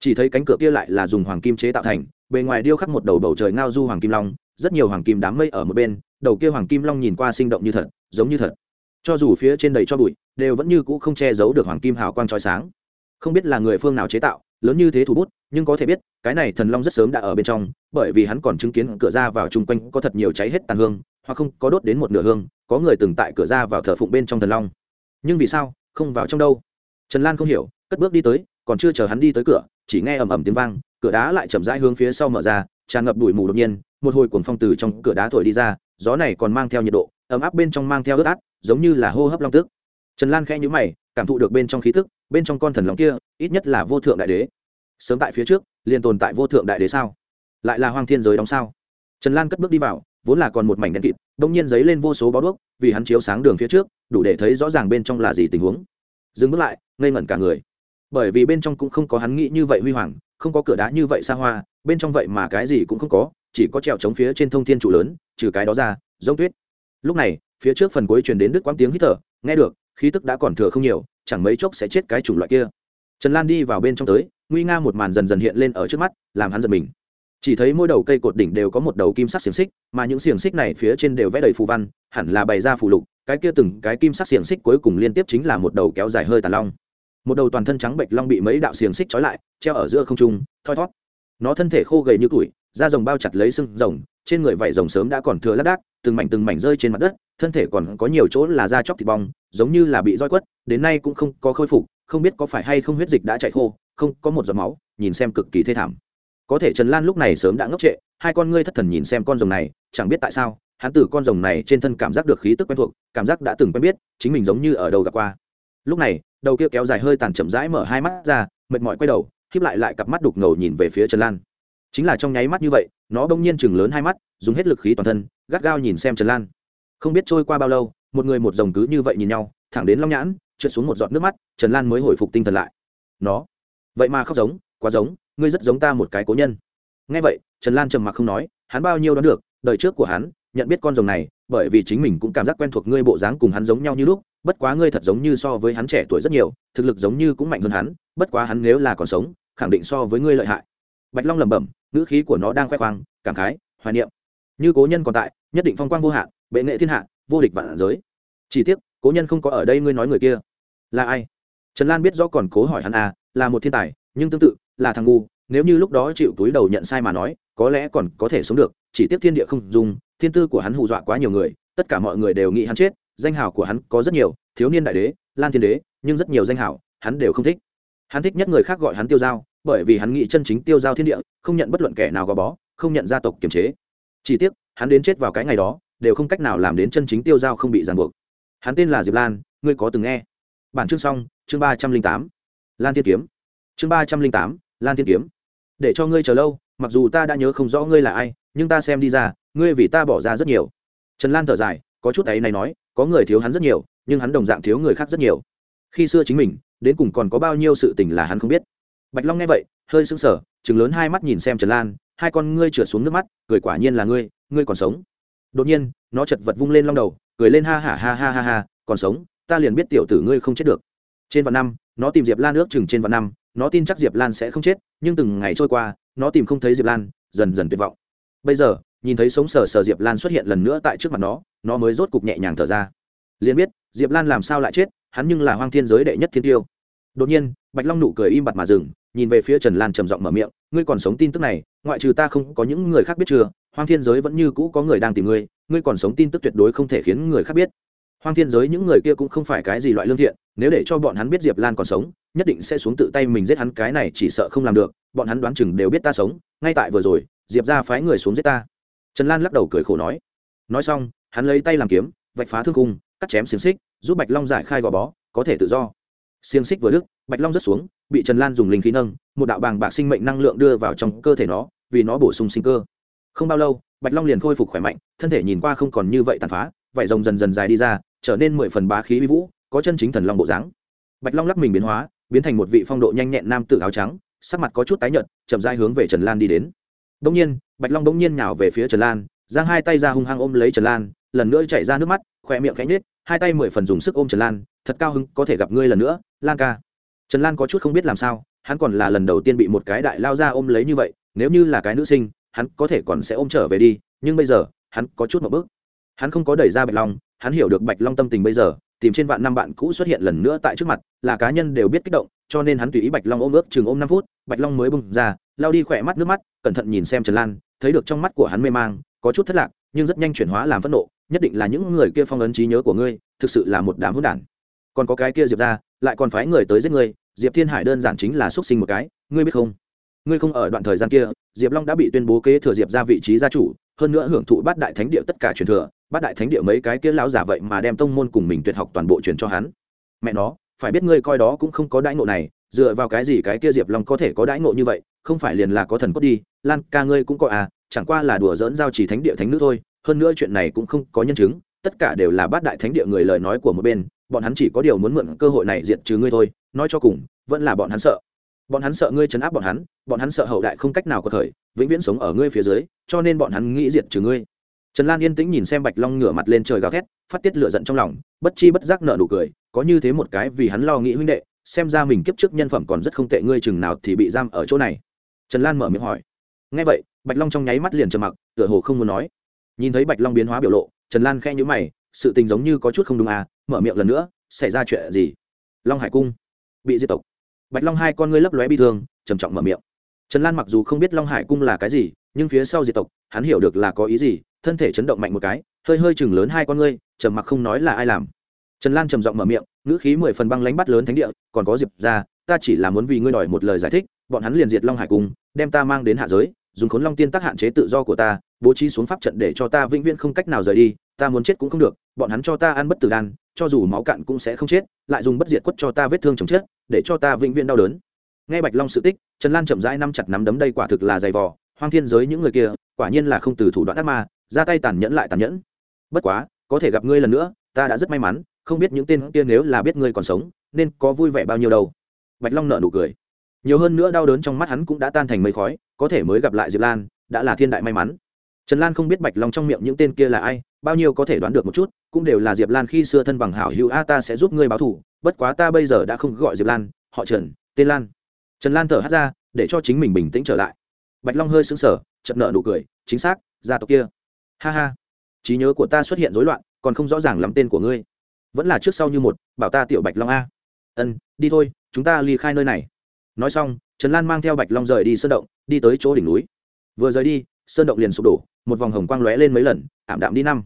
chỉ thấy cánh cửa kia lại là dùng hoàng kim chế tạo thành, bề ngoài điêu khắc một đầu bầu trời ngao du hoàng kim long, rất nhiều hoàng kim đám mây ở một bên, đầu kia hoàng kim long nhìn qua sinh động như thật, giống như thật. Cho dù phía trên đầy cho bụi, đều vẫn như cũ không che giấu được hoàng kim hào quang trói sáng. Không biết là người phương nào chế tạo, lớn như thế thủ bút, nhưng có thể biết, cái này thần long rất sớm đã ở bên trong, bởi vì hắn còn chứng kiến cửa ra vào chung quanh có thật nhiều cháy hết tàn hương, hoặc không, có đốt đến một nửa hương, có người từng tại cửa ra vào thờ phụng bên trong thần long. Nhưng vì sao, không vào trong đâu? Trần lan không hiểu, cất bước đi tới còn chưa chờ hắn đi tới cửa, chỉ nghe ầm ầm tiếng vang, cửa đá lại chậm rãi hướng phía sau mở ra, tràn ngập bụi mù đột nhiên, một hồi cuồng phong từ trong cửa đá thổi đi ra, gió này còn mang theo nhiệt độ, ấm áp bên trong mang theo ướt át, giống như là hô hấp long tức trần lan khẽ nhíu mày, cảm thụ được bên trong khí thức bên trong con thần long kia, ít nhất là vô thượng đại đế. Sớm tại phía trước, liền tồn tại vô thượng đại đế sao? Lại là hoang thiên giới đóng sao? Trần lan cất bước đi vào, vốn là còn một mảnh đen kịt đông nhiên giấy lên vô số bó đuốc, vì hắn chiếu sáng đường phía trước, đủ để thấy rõ ràng bên trong là gì tình huống. Dừng bước lại, ngây ngẩn cả người bởi vì bên trong cũng không có hắn nghĩ như vậy huy hoàng, không có cửa đá như vậy xa hoa, bên trong vậy mà cái gì cũng không có, chỉ có trèo chống phía trên thông thiên trụ lớn, trừ cái đó ra giống tuyết. Lúc này, phía trước phần cuối truyền đến đứt quãng tiếng hít thở, nghe được, khí tức đã còn thừa không nhiều, chẳng mấy chốc sẽ chết cái chủng loại kia. Trần lan đi vào bên trong tới, nguy nga một màn dần dần hiện lên ở trước mắt, làm hắn giật mình. Chỉ thấy mỗi đầu cây cột đỉnh đều có một đầu kim sắc xiềng xích, mà những xiềng xích này phía trên đều vẽ đầy phù văn, hẳn là bày ra phù lục, cái kia từng cái kim sắc xiềng xích cuối cùng liên tiếp chính là một đầu kéo dài hơi tàn long một đầu toàn thân trắng bệch long bị mấy đạo xiềng xích trói lại, treo ở giữa không trung, thoi thót. Nó thân thể khô gầy như tuổi da rồng bao chặt lấy sưng rồng, trên người vảy rồng sớm đã còn thừa lác đác, từng mảnh từng mảnh rơi trên mặt đất, thân thể còn có nhiều chỗ là da chóc thịt bong, giống như là bị roi quất, đến nay cũng không có khôi phục, không biết có phải hay không huyết dịch đã chạy khô, không, có một giọt máu, nhìn xem cực kỳ thê thảm. Có thể trần lan lúc này sớm đã ngốc trệ, hai con ngươi thất thần nhìn xem con rồng này, chẳng biết tại sao, hắn từ con rồng này trên thân cảm giác được khí tức quen thuộc, cảm giác đã từng quen biết, chính mình giống như ở đầu gặp qua. Lúc này đầu kia kéo dài hơi tàn chậm rãi mở hai mắt ra, mệt mỏi quay đầu khiếp lại lại cặp mắt đục ngầu nhìn về phía trần lan. Chính là trong nháy mắt như vậy, nó bỗng nhiên chừng lớn hai mắt, dùng hết lực khí toàn thân, gắt gao nhìn xem trần lan. Không biết trôi qua bao lâu, một người một dòng cứ như vậy nhìn nhau, thẳng đến long nhãn, trượt xuống một giọt nước mắt, trần lan mới hồi phục tinh thần lại. Nó, vậy mà khóc giống, quá giống, ngươi rất giống ta một cái cố nhân. Ngay vậy, trần lan trầm mặc không nói, hắn bao nhiêu đoán được, đời trước của hắn nhận biết con rồng này, bởi vì chính mình cũng cảm giác quen thuộc ngươi bộ dáng cùng hắn giống nhau như lúc, bất quá ngươi thật giống như so với hắn trẻ tuổi rất nhiều, thực lực giống như cũng mạnh hơn hắn, bất quá hắn nếu là còn sống, khẳng định so với ngươi lợi hại. Bạch long lẩm bẩm, ngữ khí của nó đang khoe khoang, cảm khái, hoài niệm. Như cố nhân còn tại, nhất định phong quang vô hạn, bệ nghệ thiên hạ, vô địch vạn giới. Chỉ tiếc, cố nhân không có ở đây ngươi nói người kia. Là ai? Trần lan biết rõ còn cố hỏi hắn à là một thiên tài, nhưng tương tự, là thằng ngu, nếu như lúc đó chịu túi đầu nhận sai mà nói, có lẽ còn có thể sống được chỉ tiếc thiên địa không dùng, thiên tư của hắn hù dọa quá nhiều người, tất cả mọi người đều nghĩ hắn chết, danh hào của hắn có rất nhiều, thiếu niên đại đế, lan thiên đế, nhưng rất nhiều danh hào, hắn đều không thích. Hắn thích nhất người khác gọi hắn tiêu giao, bởi vì hắn nghĩ chân chính tiêu giao thiên địa, không nhận bất luận kẻ nào gò bó, không nhận gia tộc kiềm chế. Chỉ tiếc, hắn đến chết vào cái ngày đó, đều không cách nào làm đến chân chính tiêu giao không bị ràng buộc. Hắn tên là diệp lan, ngươi có từng nghe? Bản chương xong, chương ba trăm linh tám. Lan thiên kiếm. Chương ba trăm linh tám, lan thiên kiếm để cho ngươi chờ lâu, mặc dù ta đã nhớ không rõ ngươi là ai, nhưng ta xem đi ra, ngươi vì ta bỏ ra rất nhiều. Trần lan thở dài, có chút ấy này nói, có người thiếu hắn rất nhiều, nhưng hắn đồng dạng thiếu người khác rất nhiều. Khi xưa chính mình, đến cùng còn có bao nhiêu sự tình là hắn không biết. Bạch long nghe vậy, hơi sững sờ chừng lớn hai mắt nhìn xem trần lan, hai con ngươi trượt xuống nước mắt, cười quả nhiên là ngươi ngươi còn sống. Đột nhiên, nó chật vật vung lên long đầu, cười lên ha ha ha ha ha ha, còn sống, ta liền biết tiểu tử ngươi không chết được. Trên vạn năm, nó tìm diệp lan ước chừng trên vạn năm nó tin chắc diệp lan sẽ không chết, nhưng từng ngày trôi qua, nó tìm không thấy diệp lan, dần dần tuyệt vọng. Bây giờ, nhìn thấy sống sờ sờ diệp lan xuất hiện lần nữa tại trước mặt nó nó mới rốt cục nhẹ nhàng thở ra. Liền biết, diệp lan làm sao lại chết, hắn nhưng là hoang thiên giới đệ nhất thiên tiêu. Đột nhiên, bạch long nụ cười im bặt mà dừng, nhìn về phía trần lan trầm giọng mở miệng, ngươi còn sống tin tức này, ngoại trừ ta không có những người khác biết chưa, hoang thiên giới vẫn như cũ có người đang tìm ngươi ngươi còn sống tin tức tuyệt đối không thể khiến người khác biết. Hoang thiên giới những người kia cũng không phải cái gì loại lương thiện, nếu để cho bọn hắn biết diệp lan còn sống nhất định sẽ xuống tự tay mình giết hắn, cái này chỉ sợ không làm được, bọn hắn đoán chừng đều biết ta sống, ngay tại vừa rồi, diệp ra phái người xuống giết ta. Trần lan lắc đầu cười khổ nói. Nói xong, hắn lấy tay làm kiếm, vạch phá thương cung cắt chém xiềng xích, giúp bạch long giải khai gò bó, có thể tự do. Xiềng xích vừa đứt, bạch long rớt xuống, bị trần lan dùng linh khí nâng, một đạo bàng bạc sinh mệnh năng lượng đưa vào trong cơ thể nó, vì nó bổ sung sinh cơ. Không bao lâu, bạch long liền khôi phục khỏe mạnh, thân thể nhìn qua không còn như vậy tàn phá, vải rồng dần dần dài đi ra, trở nên mười phần bá khí vi vũ, có chân chính thần long bộ dáng. Bạch long lắc mình biến hóa biến thành một vị phong độ nhanh nhẹn nam tử áo trắng, sắc mặt có chút tái nhợt, chậm rãi hướng về trần lan đi đến. Đông nhiên, bạch long đông nhiên nhào về phía trần lan, giang hai tay ra hung hăng ôm lấy trần lan, lần nữa chạy ra nước mắt, khỏe miệng khẽ nhếch, hai tay mười phần dùng sức ôm trần lan, thật cao hứng có thể gặp ngươi lần nữa, lan ca. Trần lan có chút không biết làm sao, hắn còn là lần đầu tiên bị một cái đại lao ra ôm lấy như vậy, nếu như là cái nữ sinh, hắn có thể còn sẽ ôm trở về đi, nhưng bây giờ, hắn có chút một bước. Hắn không có đẩy ra bạch long, hắn hiểu được bạch long tâm tình bây giờ tìm trên vạn năm bạn cũ xuất hiện lần nữa tại trước mặt, là cá nhân đều biết kích động, cho nên hắn tùy ý bạch long ôm ước chừng ôm năm phút, bạch long mới bung ra lao đi khỏe mắt nước mắt, cẩn thận nhìn xem trần lan, thấy được trong mắt của hắn mê mang, có chút thất lạc, nhưng rất nhanh chuyển hóa làm phẫn nộ, nhất định là những người kia phong ấn trí nhớ của ngươi, thực sự là một đám hỗn đản. Còn có cái kia diệp ra, lại còn phái người tới giết ngươi, diệp thiên hải đơn giản chính là xuất sinh một cái, ngươi biết không? Ngươi không ở đoạn thời gian kia, diệp long đã bị tuyên bố kế thừa diệp ra vị trí gia chủ, hơn nữa hưởng thụ bát đại thánh địa tất cả truyền thừa bát đại thánh địa mấy cái kia lão giả vậy mà đem tông môn cùng mình tuyệt học toàn bộ truyền cho hắn. Mẹ nó, phải biết ngươi coi đó cũng không có đãi ngộ này, dựa vào cái gì cái kia diệp long có thể có đãi ngộ như vậy, không phải liền là có thần cốt đi, lan ca ngươi cũng có à chẳng qua là đùa dỡn giao chỉ thánh địa thánh nữ thôi, hơn nữa chuyện này cũng không có nhân chứng, tất cả đều là bát đại thánh địa người lời nói của một bên, bọn hắn chỉ có điều muốn mượn cơ hội này diệt trừ ngươi thôi, nói cho cùng, vẫn là bọn hắn sợ. Bọn hắn sợ ngươi chấn áp bọn hắn bọn hắn sợ hậu đại không cách nào có thời, vĩnh viễn sống ở ngươi phía dưới, cho nên bọn hắn nghĩ diệt trừ ngươi trần lan yên tĩnh nhìn xem bạch long ngửa mặt lên trời gào thét, phát tiết lửa giận trong lòng, bất chi bất giác nợ nụ cười, có như thế một cái vì hắn lo nghĩ huynh đệ, xem ra mình kiếp trước nhân phẩm còn rất không tệ, ngươi chừng nào thì bị giam ở chỗ này. Trần lan mở miệng hỏi. Ngay vậy, bạch long trong nháy mắt liền trầm mặc, tựa hồ không muốn nói. Nhìn thấy bạch long biến hóa biểu lộ, trần lan khe nhữ mày, sự tình giống như có chút không đúng à mở miệng lần nữa, xảy ra chuyện gì? Long hải cung, bị diệt tộc. Bạch long hai con ngươi lấp lóe bi thương, trầm trọng mở miệng. Trần lan mặc dù không biết long hải cung là cái gì, nhưng phía sau diệt tộc, hắn hiểu được là có ý gì thân thể chấn động mạnh một cái, hơi hơi chừng lớn hai con ngươi, trầm mặc không nói là ai làm. Trần lan trầm giọng mở miệng, ngữ khí mười phần băng lánh bắt lớn thánh địa, còn có diệp ra ta chỉ là muốn vì ngươi đòi một lời giải thích, bọn hắn liền diệt long hải cung đem ta mang đến hạ giới, dùng khốn long tiên tác hạn chế tự do của ta, bố trí xuống pháp trận để cho ta vĩnh viễn không cách nào rời đi, ta muốn chết cũng không được, bọn hắn cho ta ăn bất tử đan, cho dù máu cạn cũng sẽ không chết, lại dùng bất diệt quất cho ta vết thương chồng chết, để cho ta vĩnh viễn đau đớn. Nghe bạch long sự tích, trần lan chậm rãi năm chặt nắm đấm đây quả thực là dày vò, hoang thiên giới những người kia, quả nhiên là không từ thủ đoạn ác ma ra tay tàn nhẫn lại tàn nhẫn. Bất quá, có thể gặp ngươi lần nữa, ta đã rất may mắn, không biết những tên kia nếu là biết ngươi còn sống, nên có vui vẻ bao nhiêu đâu. Bạch long nợ nụ cười. Nhiều hơn nữa đau đớn trong mắt hắn cũng đã tan thành mây khói, có thể mới gặp lại diệp lan, đã là thiên đại may mắn. Trần lan không biết bạch long trong miệng những tên kia là ai, bao nhiêu có thể đoán được một chút, cũng đều là diệp lan khi xưa thân bằng hảo hữu, a, ta sẽ giúp ngươi báo thù, bất quá ta bây giờ đã không gọi diệp lan, họ trần, tên lan. Trần lan thở hát ra, để cho chính mình bình tĩnh trở lại. Bạch long hơi sững sờ chậm nợ nụ cười, chính xác, gia tộc kia ha ha. Trí nhớ của ta xuất hiện rối loạn, còn không rõ ràng lắm tên của ngươi. Vẫn là trước sau như một, bảo ta tiểu bạch long a. Ân, đi thôi, chúng ta ly khai nơi này. Nói xong, trần lan mang theo bạch long rời đi sơn động, đi tới chỗ đỉnh núi. Vừa rời đi, sơn động liền sụp đổ, một vòng hồng quang lóe lên mấy lần, ảm đạm đi năm.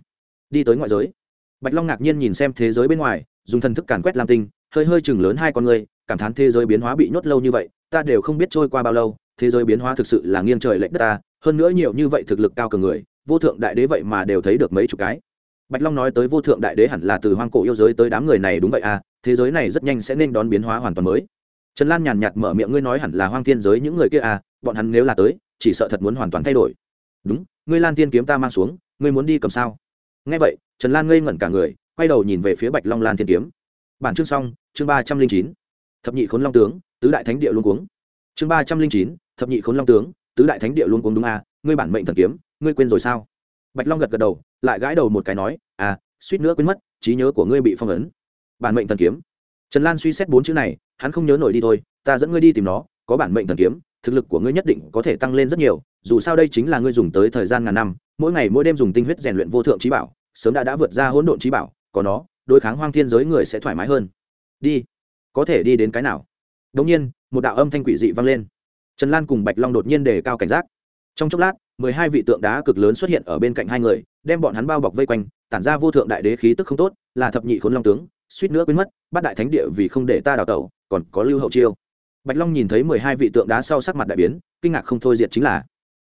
Đi tới ngoại giới. Bạch long ngạc nhiên nhìn xem thế giới bên ngoài, dùng thần thức càn quét lam tinh, hơi hơi chừng lớn hai con người, cảm thán thế giới biến hóa bị nhốt lâu như vậy, ta đều không biết trôi qua bao lâu, thế giới biến hóa thực sự là nghiêng trời lệch đất ta, hơn nữa nhiều như vậy thực lực cao cường người vô thượng đại đế vậy mà đều thấy được mấy chục cái. Bạch long nói tới vô thượng đại đế hẳn là từ hoang cổ yêu giới tới đám người này đúng vậy à thế giới này rất nhanh sẽ nên đón biến hóa hoàn toàn mới. Trần lan nhàn nhạt mở miệng, ngươi nói hẳn là hoang thiên giới những người kia à bọn hắn nếu là tới, chỉ sợ thật muốn hoàn toàn thay đổi. Đúng, ngươi lan tiên kiếm ta mang xuống, ngươi muốn đi cầm sao? Nghe vậy, trần lan ngây ngẩn cả người, quay đầu nhìn về phía bạch long lan thiên kiếm. Bản chương xong, chương ba trăm linh chín, thập nhị khốn long tướng, tứ đại thánh địa luôn cuống. Chương ba trăm linh chín, thập nhị khốn long tướng, tứ đại thánh địa luôn cuống đúng à ngươi bản mệnh thần kiếm, ngươi quên rồi sao? Bạch long gật gật đầu, lại gãi đầu một cái nói à suýt nữa quên mất, trí nhớ của ngươi bị phong ấn. Bản mệnh thần kiếm. Trần lan suy xét bốn chữ này, hắn không nhớ nổi đi thôi, ta dẫn ngươi đi tìm nó, có bản mệnh thần kiếm, thực lực của ngươi nhất định có thể tăng lên rất nhiều, dù sao đây chính là ngươi dùng tới thời gian ngàn năm, mỗi ngày mỗi đêm dùng tinh huyết rèn luyện vô thượng trí bảo, sớm đã đã vượt ra hỗn độn trí bảo, có nó, đối kháng hoang thiên giới người sẽ thoải mái hơn. Đi. Có thể đi đến cái nào? Đột nhiên, một đạo âm thanh quỷ dị vang lên. Trần lan cùng bạch long đột nhiên đề cao cảnh giác trong chốc lát, mười hai vị tượng đá cực lớn xuất hiện ở bên cạnh hai người, đem bọn hắn bao bọc vây quanh, tản ra vô thượng đại đế khí tức không tốt, là thập nhị khốn long tướng, suýt nữa quên mất bắt đại thánh địa vì không để ta đào tẩu, còn có lưu hậu chiêu. Bạch long nhìn thấy mười hai vị tượng đá sau sắc mặt đại biến, kinh ngạc không thôi diệt chính là.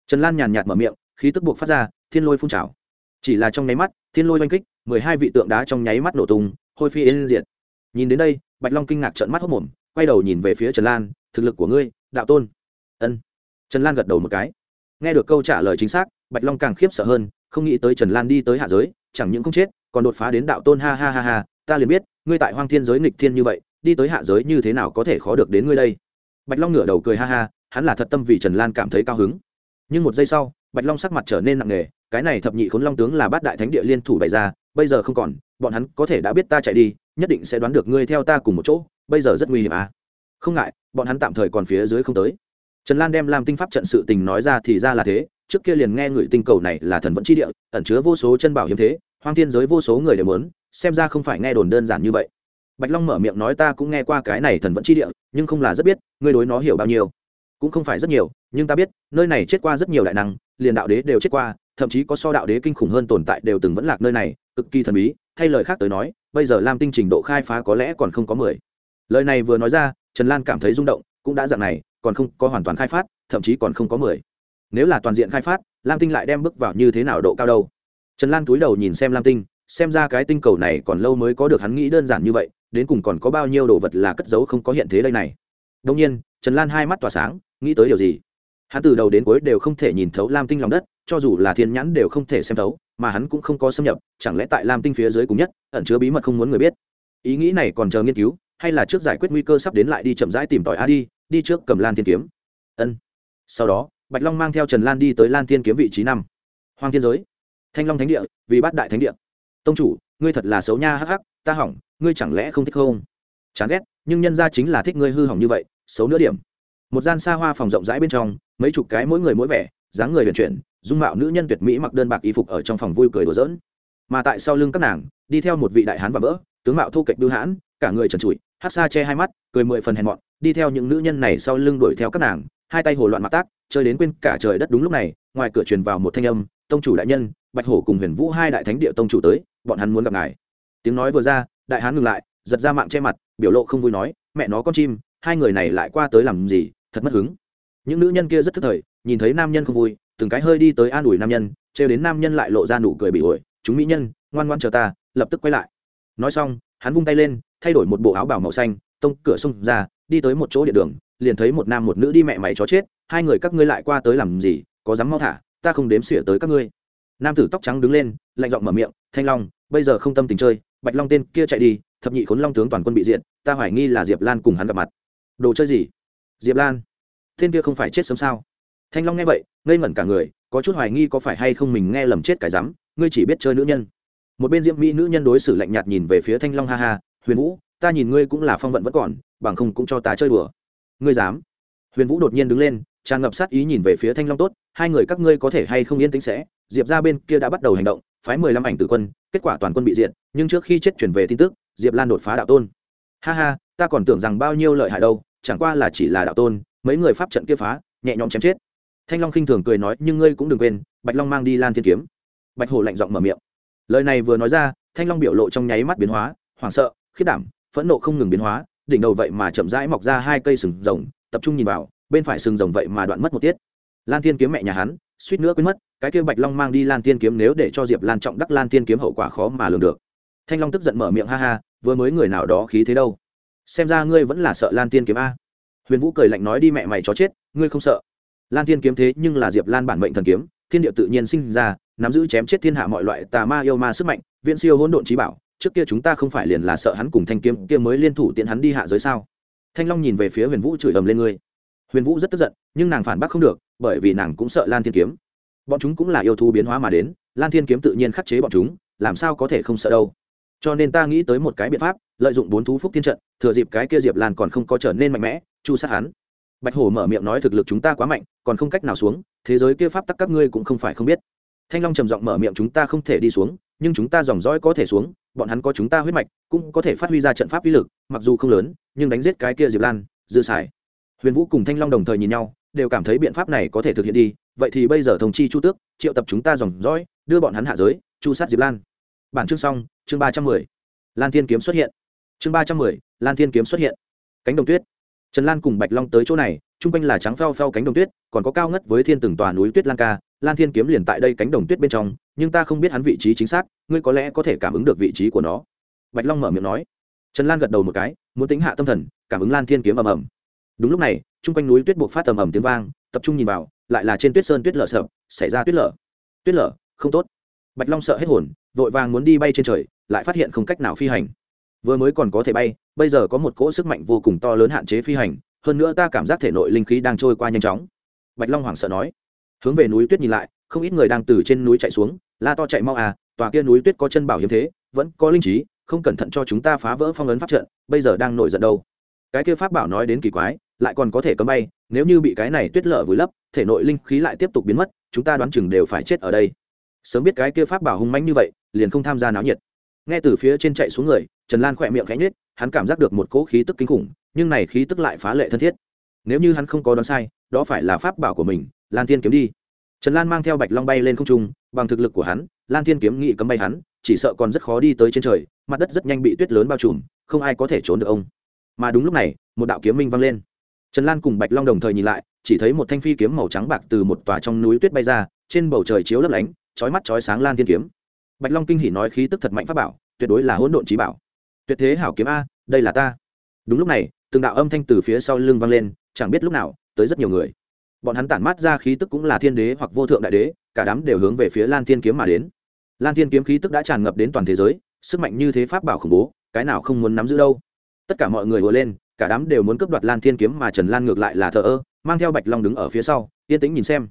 Trần lan nhàn nhạt mở miệng, khí tức buộc phát ra, thiên lôi phun trào. Chỉ là trong nháy mắt, thiên lôi oanh kích, mười hai vị tượng đá trong nháy mắt nổ tung, hôi phi yên diệt. Nhìn đến đây, bạch long kinh ngạc trợn mắt hốc mồm, quay đầu nhìn về phía trần lan, thực lực của ngươi, đạo tôn. Ân. Trần lan gật đầu một cái nghe được câu trả lời chính xác, bạch long càng khiếp sợ hơn, không nghĩ tới trần lan đi tới hạ giới, chẳng những không chết, còn đột phá đến đạo tôn, ha ha ha ha, ta liền biết, ngươi tại hoang thiên giới nghịch thiên như vậy, đi tới hạ giới như thế nào có thể khó được đến ngươi đây? Bạch long ngửa đầu cười ha ha, hắn là thật tâm vì trần lan cảm thấy cao hứng. Nhưng một giây sau, bạch long sắc mặt trở nên nặng nề, cái này thập nhị khốn long tướng là bát đại thánh địa liên thủ bày ra, bây giờ không còn, bọn hắn có thể đã biết ta chạy đi, nhất định sẽ đoán được ngươi theo ta cùng một chỗ, bây giờ rất nguy hiểm à. Không ngại, bọn hắn tạm thời còn phía dưới không tới trần lan đem làm tinh pháp trận sự tình nói ra thì ra là thế, trước kia liền nghe người tinh cầu này là thần vẫn chi địa, ẩn chứa vô số chân bảo hiếm thế, hoang thiên giới vô số người đều muốn, xem ra không phải nghe đồn đơn giản như vậy. Bạch long mở miệng nói ta cũng nghe qua cái này thần vẫn chi địa, nhưng không là rất biết, ngươi đối nó hiểu bao nhiêu? Cũng không phải rất nhiều, nhưng ta biết, nơi này chết qua rất nhiều đại năng, liền đạo đế đều chết qua, thậm chí có so đạo đế kinh khủng hơn tồn tại đều từng vẫn lạc nơi này, cực kỳ thần bí, thay lời khác tới nói, bây giờ lam tinh trình độ khai phá có lẽ còn không có mười. Lời này vừa nói ra, trần lan cảm thấy rung động, cũng đã dạng này còn không có hoàn toàn khai phát, thậm chí còn không có mười. Nếu là toàn diện khai phát, lam tinh lại đem bước vào như thế nào độ cao đâu? Trần lan túi đầu nhìn xem lam tinh, xem ra cái tinh cầu này còn lâu mới có được hắn nghĩ đơn giản như vậy, đến cùng còn có bao nhiêu đồ vật là cất giấu không có hiện thế đây này. Đông nhiên, trần lan hai mắt tỏa sáng, nghĩ tới điều gì? Hắn từ đầu đến cuối đều không thể nhìn thấu lam tinh lòng đất, cho dù là thiên nhãn đều không thể xem thấu, mà hắn cũng không có xâm nhập, chẳng lẽ tại lam tinh phía dưới cùng nhất, ẩn chứa bí mật không muốn người biết? Ý nghĩ này còn chờ nghiên cứu, hay là trước giải quyết nguy cơ sắp đến lại đi chậm rãi tìm tòi a đi đi trước cầm lan thiên kiếm. Ân. Sau đó, bạch long mang theo trần lan đi tới lan thiên kiếm vị trí năm. Hoàng thiên giới. Thanh long thánh địa, vì bát đại thánh địa. Tông chủ, ngươi thật là xấu nha, hắc hắc, ta hỏng, ngươi chẳng lẽ không thích không? Chán ghét, nhưng nhân ra chính là thích ngươi hư hỏng như vậy, xấu nữa điểm. Một gian xa hoa phòng rộng rãi bên trong, mấy chục cái mỗi người mỗi vẻ, dáng người vận chuyển, dung mạo nữ nhân tuyệt mỹ mặc đơn bạc y phục ở trong phòng vui cười đùa giỡn. Mà tại sau lưng các nàng, đi theo một vị đại hán và vỡ, tướng mạo thu kệch bưu hãn, cả người trần trụi, hát xa che hai mắt, cười mười phần hèn mọn đi theo những nữ nhân này sau lưng đuổi theo các nàng, hai tay hồ loạn mặc tác, chơi đến quên cả trời đất đúng lúc này, ngoài cửa truyền vào một thanh âm, tông chủ đại nhân, bạch hổ cùng huyền vũ hai đại thánh địa tông chủ tới, bọn hắn muốn gặp ngài. Tiếng nói vừa ra, đại hán ngừng lại, giật ra mạng che mặt, biểu lộ không vui nói, mẹ nó con chim, hai người này lại qua tới làm gì, thật mất hứng. Những nữ nhân kia rất thức thời, nhìn thấy nam nhân không vui, từng cái hơi đi tới an ủi nam nhân, trêu đến nam nhân lại lộ ra nụ cười bị ổi, chúng mỹ nhân, ngoan ngoan chờ ta, lập tức quay lại. Nói xong, hắn vung tay lên, thay đổi một bộ áo bảo màu xanh, tông cửa xông ra đi tới một chỗ địa đường, liền thấy một nam một nữ đi mẹ mày chó chết, hai người các ngươi lại qua tới làm gì, có dám mau thả, ta không đếm xỉa tới các ngươi. Nam tử tóc trắng đứng lên, lạnh giọng mở miệng, thanh long, bây giờ không tâm tình chơi, bạch long tên kia chạy đi, thập nhị khốn long tướng toàn quân bị diện ta hoài nghi là diệp lan cùng hắn gặp mặt. Đồ chơi gì? Diệp lan, tên kia không phải chết sớm sao? Thanh long nghe vậy, ngây ngẩn cả người, có chút hoài nghi có phải hay không mình nghe lầm chết cái rắm, ngươi chỉ biết chơi nữ nhân. Một bên diễm mỹ nữ nhân đối xử lạnh nhạt nhìn về phía thanh long ha ha, huyền vũ, ta nhìn ngươi cũng là phong vận vẫn còn bằng không cũng cho ta chơi đùa. Ngươi dám? Huyền vũ đột nhiên đứng lên, tràn ngập sát ý nhìn về phía thanh long tốt, hai người các ngươi có thể hay không yên tĩnh sẽ? Diệp ra bên kia đã bắt đầu hành động, phái mười lăm ảnh tử quân, kết quả toàn quân bị diệt, nhưng trước khi chết chuyển về tin tức, diệp lan đột phá đạo tôn. Ha ha, ta còn tưởng rằng bao nhiêu lợi hại đâu, chẳng qua là chỉ là đạo tôn, mấy người pháp trận kia phá, nhẹ nhõm chém chết. Thanh long khinh thường cười nói, nhưng ngươi cũng đừng quên, bạch long mang đi lan thiên kiếm. Bạch hổ lạnh giọng mở miệng. Lời này vừa nói ra, thanh long biểu lộ trong nháy mắt biến hóa, hoảng sợ khiết đảm, phẫn nộ không ngừng biến hóa đỉnh đầu vậy mà chậm rãi mọc ra hai cây sừng rồng, tập trung nhìn vào, bên phải sừng rồng vậy mà đoạn mất một tiết. Lan thiên kiếm mẹ nhà hắn, suýt nữa quên mất, cái kia bạch long mang đi lan thiên kiếm nếu để cho diệp lan trọng đắc lan thiên kiếm hậu quả khó mà lường được. Thanh long tức giận mở miệng ha ha, vừa mới người nào đó khí thế đâu? Xem ra ngươi vẫn là sợ lan thiên kiếm a. Huyền vũ cười lạnh nói đi mẹ mày chó chết, ngươi không sợ. Lan thiên kiếm thế nhưng là diệp lan bản mệnh thần kiếm, thiên địa tự nhiên sinh ra, nắm giữ chém chết thiên hạ mọi loại tà ma yêu ma sức mạnh, viễn siêu hỗn độn trí bảo trước kia chúng ta không phải liền là sợ hắn cùng thanh kiếm kia mới liên thủ tiện hắn đi hạ giới sao? Thanh long nhìn về phía huyền vũ chửi ầm lên ngươi. Huyền vũ rất tức giận, nhưng nàng phản bác không được, bởi vì nàng cũng sợ lan thiên kiếm. Bọn chúng cũng là yêu thú biến hóa mà đến, lan thiên kiếm tự nhiên khắc chế bọn chúng, làm sao có thể không sợ đâu? Cho nên ta nghĩ tới một cái biện pháp, lợi dụng bốn thú phúc thiên trận, thừa dịp cái kia diệp lan còn không có trở nên mạnh mẽ, chu sát hắn. Bạch hổ mở miệng nói thực lực chúng ta quá mạnh, còn không cách nào xuống, thế giới kia pháp tắc các ngươi cũng không phải không biết. Thanh long trầm giọng mở miệng, chúng ta không thể đi xuống, nhưng chúng ta dòng dõi có thể xuống bọn hắn có chúng ta huyết mạch, cũng có thể phát huy ra trận pháp uy lực, mặc dù không lớn, nhưng đánh giết cái kia diệp lan, dư xài huyền vũ cùng thanh long đồng thời nhìn nhau, đều cảm thấy biện pháp này có thể thực hiện đi. Vậy thì bây giờ thông chi chu tước, triệu tập chúng ta dòng dõi, đưa bọn hắn hạ giới, chu sát diệp lan. Bản chương xong, chương ba trăm mười. Lan thiên kiếm xuất hiện. Chương ba trăm mười, lan thiên kiếm xuất hiện. Cánh đồng tuyết. Trần lan cùng bạch long tới chỗ này, chung quanh là trắng phao phao cánh đồng tuyết, còn có cao ngất với thiên từng tòa núi tuyết lan ca. Lan thiên kiếm liền tại đây cánh đồng tuyết bên trong nhưng ta không biết hắn vị trí chính xác, ngươi có lẽ có thể cảm ứng được vị trí của nó. Bạch long mở miệng nói. Trần lan gật đầu một cái, muốn tính hạ tâm thần, cảm ứng lan thiên kiếm ầm ầm. Đúng lúc này, chung quanh núi tuyết buộc phát tầm ầm tiếng vang, tập trung nhìn vào, lại là trên tuyết sơn tuyết lở sợ, xảy ra tuyết lở. Tuyết lở, không tốt. Bạch long sợ hết hồn, vội vàng muốn đi bay trên trời, lại phát hiện không cách nào phi hành. Vừa mới còn có thể bay, bây giờ có một cỗ sức mạnh vô cùng to lớn hạn chế phi hành, hơn nữa ta cảm giác thể nội linh khí đang trôi qua nhanh chóng. Bạch long hoảng sợ nói. Hướng về núi tuyết nhìn lại, không ít người đang từ trên núi chạy xuống la to chạy mau à tòa kia núi tuyết có chân bảo hiếm thế, vẫn có linh trí, không cẩn thận cho chúng ta phá vỡ phong ấn pháp trận, bây giờ đang nổi giận đâu. Cái kia pháp bảo nói đến kỳ quái, lại còn có thể cấm bay, nếu như bị cái này tuyết lở vùi lấp, thể nội linh khí lại tiếp tục biến mất, chúng ta đoán chừng đều phải chết ở đây. Sớm biết cái kia pháp bảo hung mãnh như vậy, liền không tham gia náo nhiệt. Nghe từ phía trên chạy xuống người, trần lan khỏe miệng khẽ nhết hắn cảm giác được một cỗ khí tức kinh khủng, nhưng này khí tức lại phá lệ thân thiết. Nếu như hắn không có đoán sai, đó phải là pháp bảo của mình, lan thiên kiếm đi. Trần lan mang theo bạch long bay lên không trung bằng thực lực của hắn, lan thiên kiếm nghị cấm bay hắn, chỉ sợ còn rất khó đi tới trên trời, mặt đất rất nhanh bị tuyết lớn bao trùm, không ai có thể trốn được ông. Mà đúng lúc này, một đạo kiếm minh vang lên. Trần lan cùng bạch long đồng thời nhìn lại, chỉ thấy một thanh phi kiếm màu trắng bạc từ một tòa trong núi tuyết bay ra, trên bầu trời chiếu lấp lánh, chói mắt chói sáng lan thiên kiếm. Bạch long kinh hỉ nói khí tức thật mạnh pháp bảo, tuyệt đối là hỗn độn trí bảo. Tuyệt thế hảo kiếm a, đây là ta. Đúng lúc này, từng đạo âm thanh từ phía sau lưng vang lên, chẳng biết lúc nào, tới rất nhiều người. Bọn hắn tản mát ra khí tức cũng là thiên đế hoặc vô thượng đại đế cả đám đều hướng về phía lan thiên kiếm mà đến. Lan thiên kiếm khí tức đã tràn ngập đến toàn thế giới, sức mạnh như thế pháp bảo khủng bố, cái nào không muốn nắm giữ đâu. Tất cả mọi người vừa lên, cả đám đều muốn cướp đoạt lan thiên kiếm mà trần lan ngược lại là thờ ơ, mang theo bạch long đứng ở phía sau, yên tĩnh nhìn xem.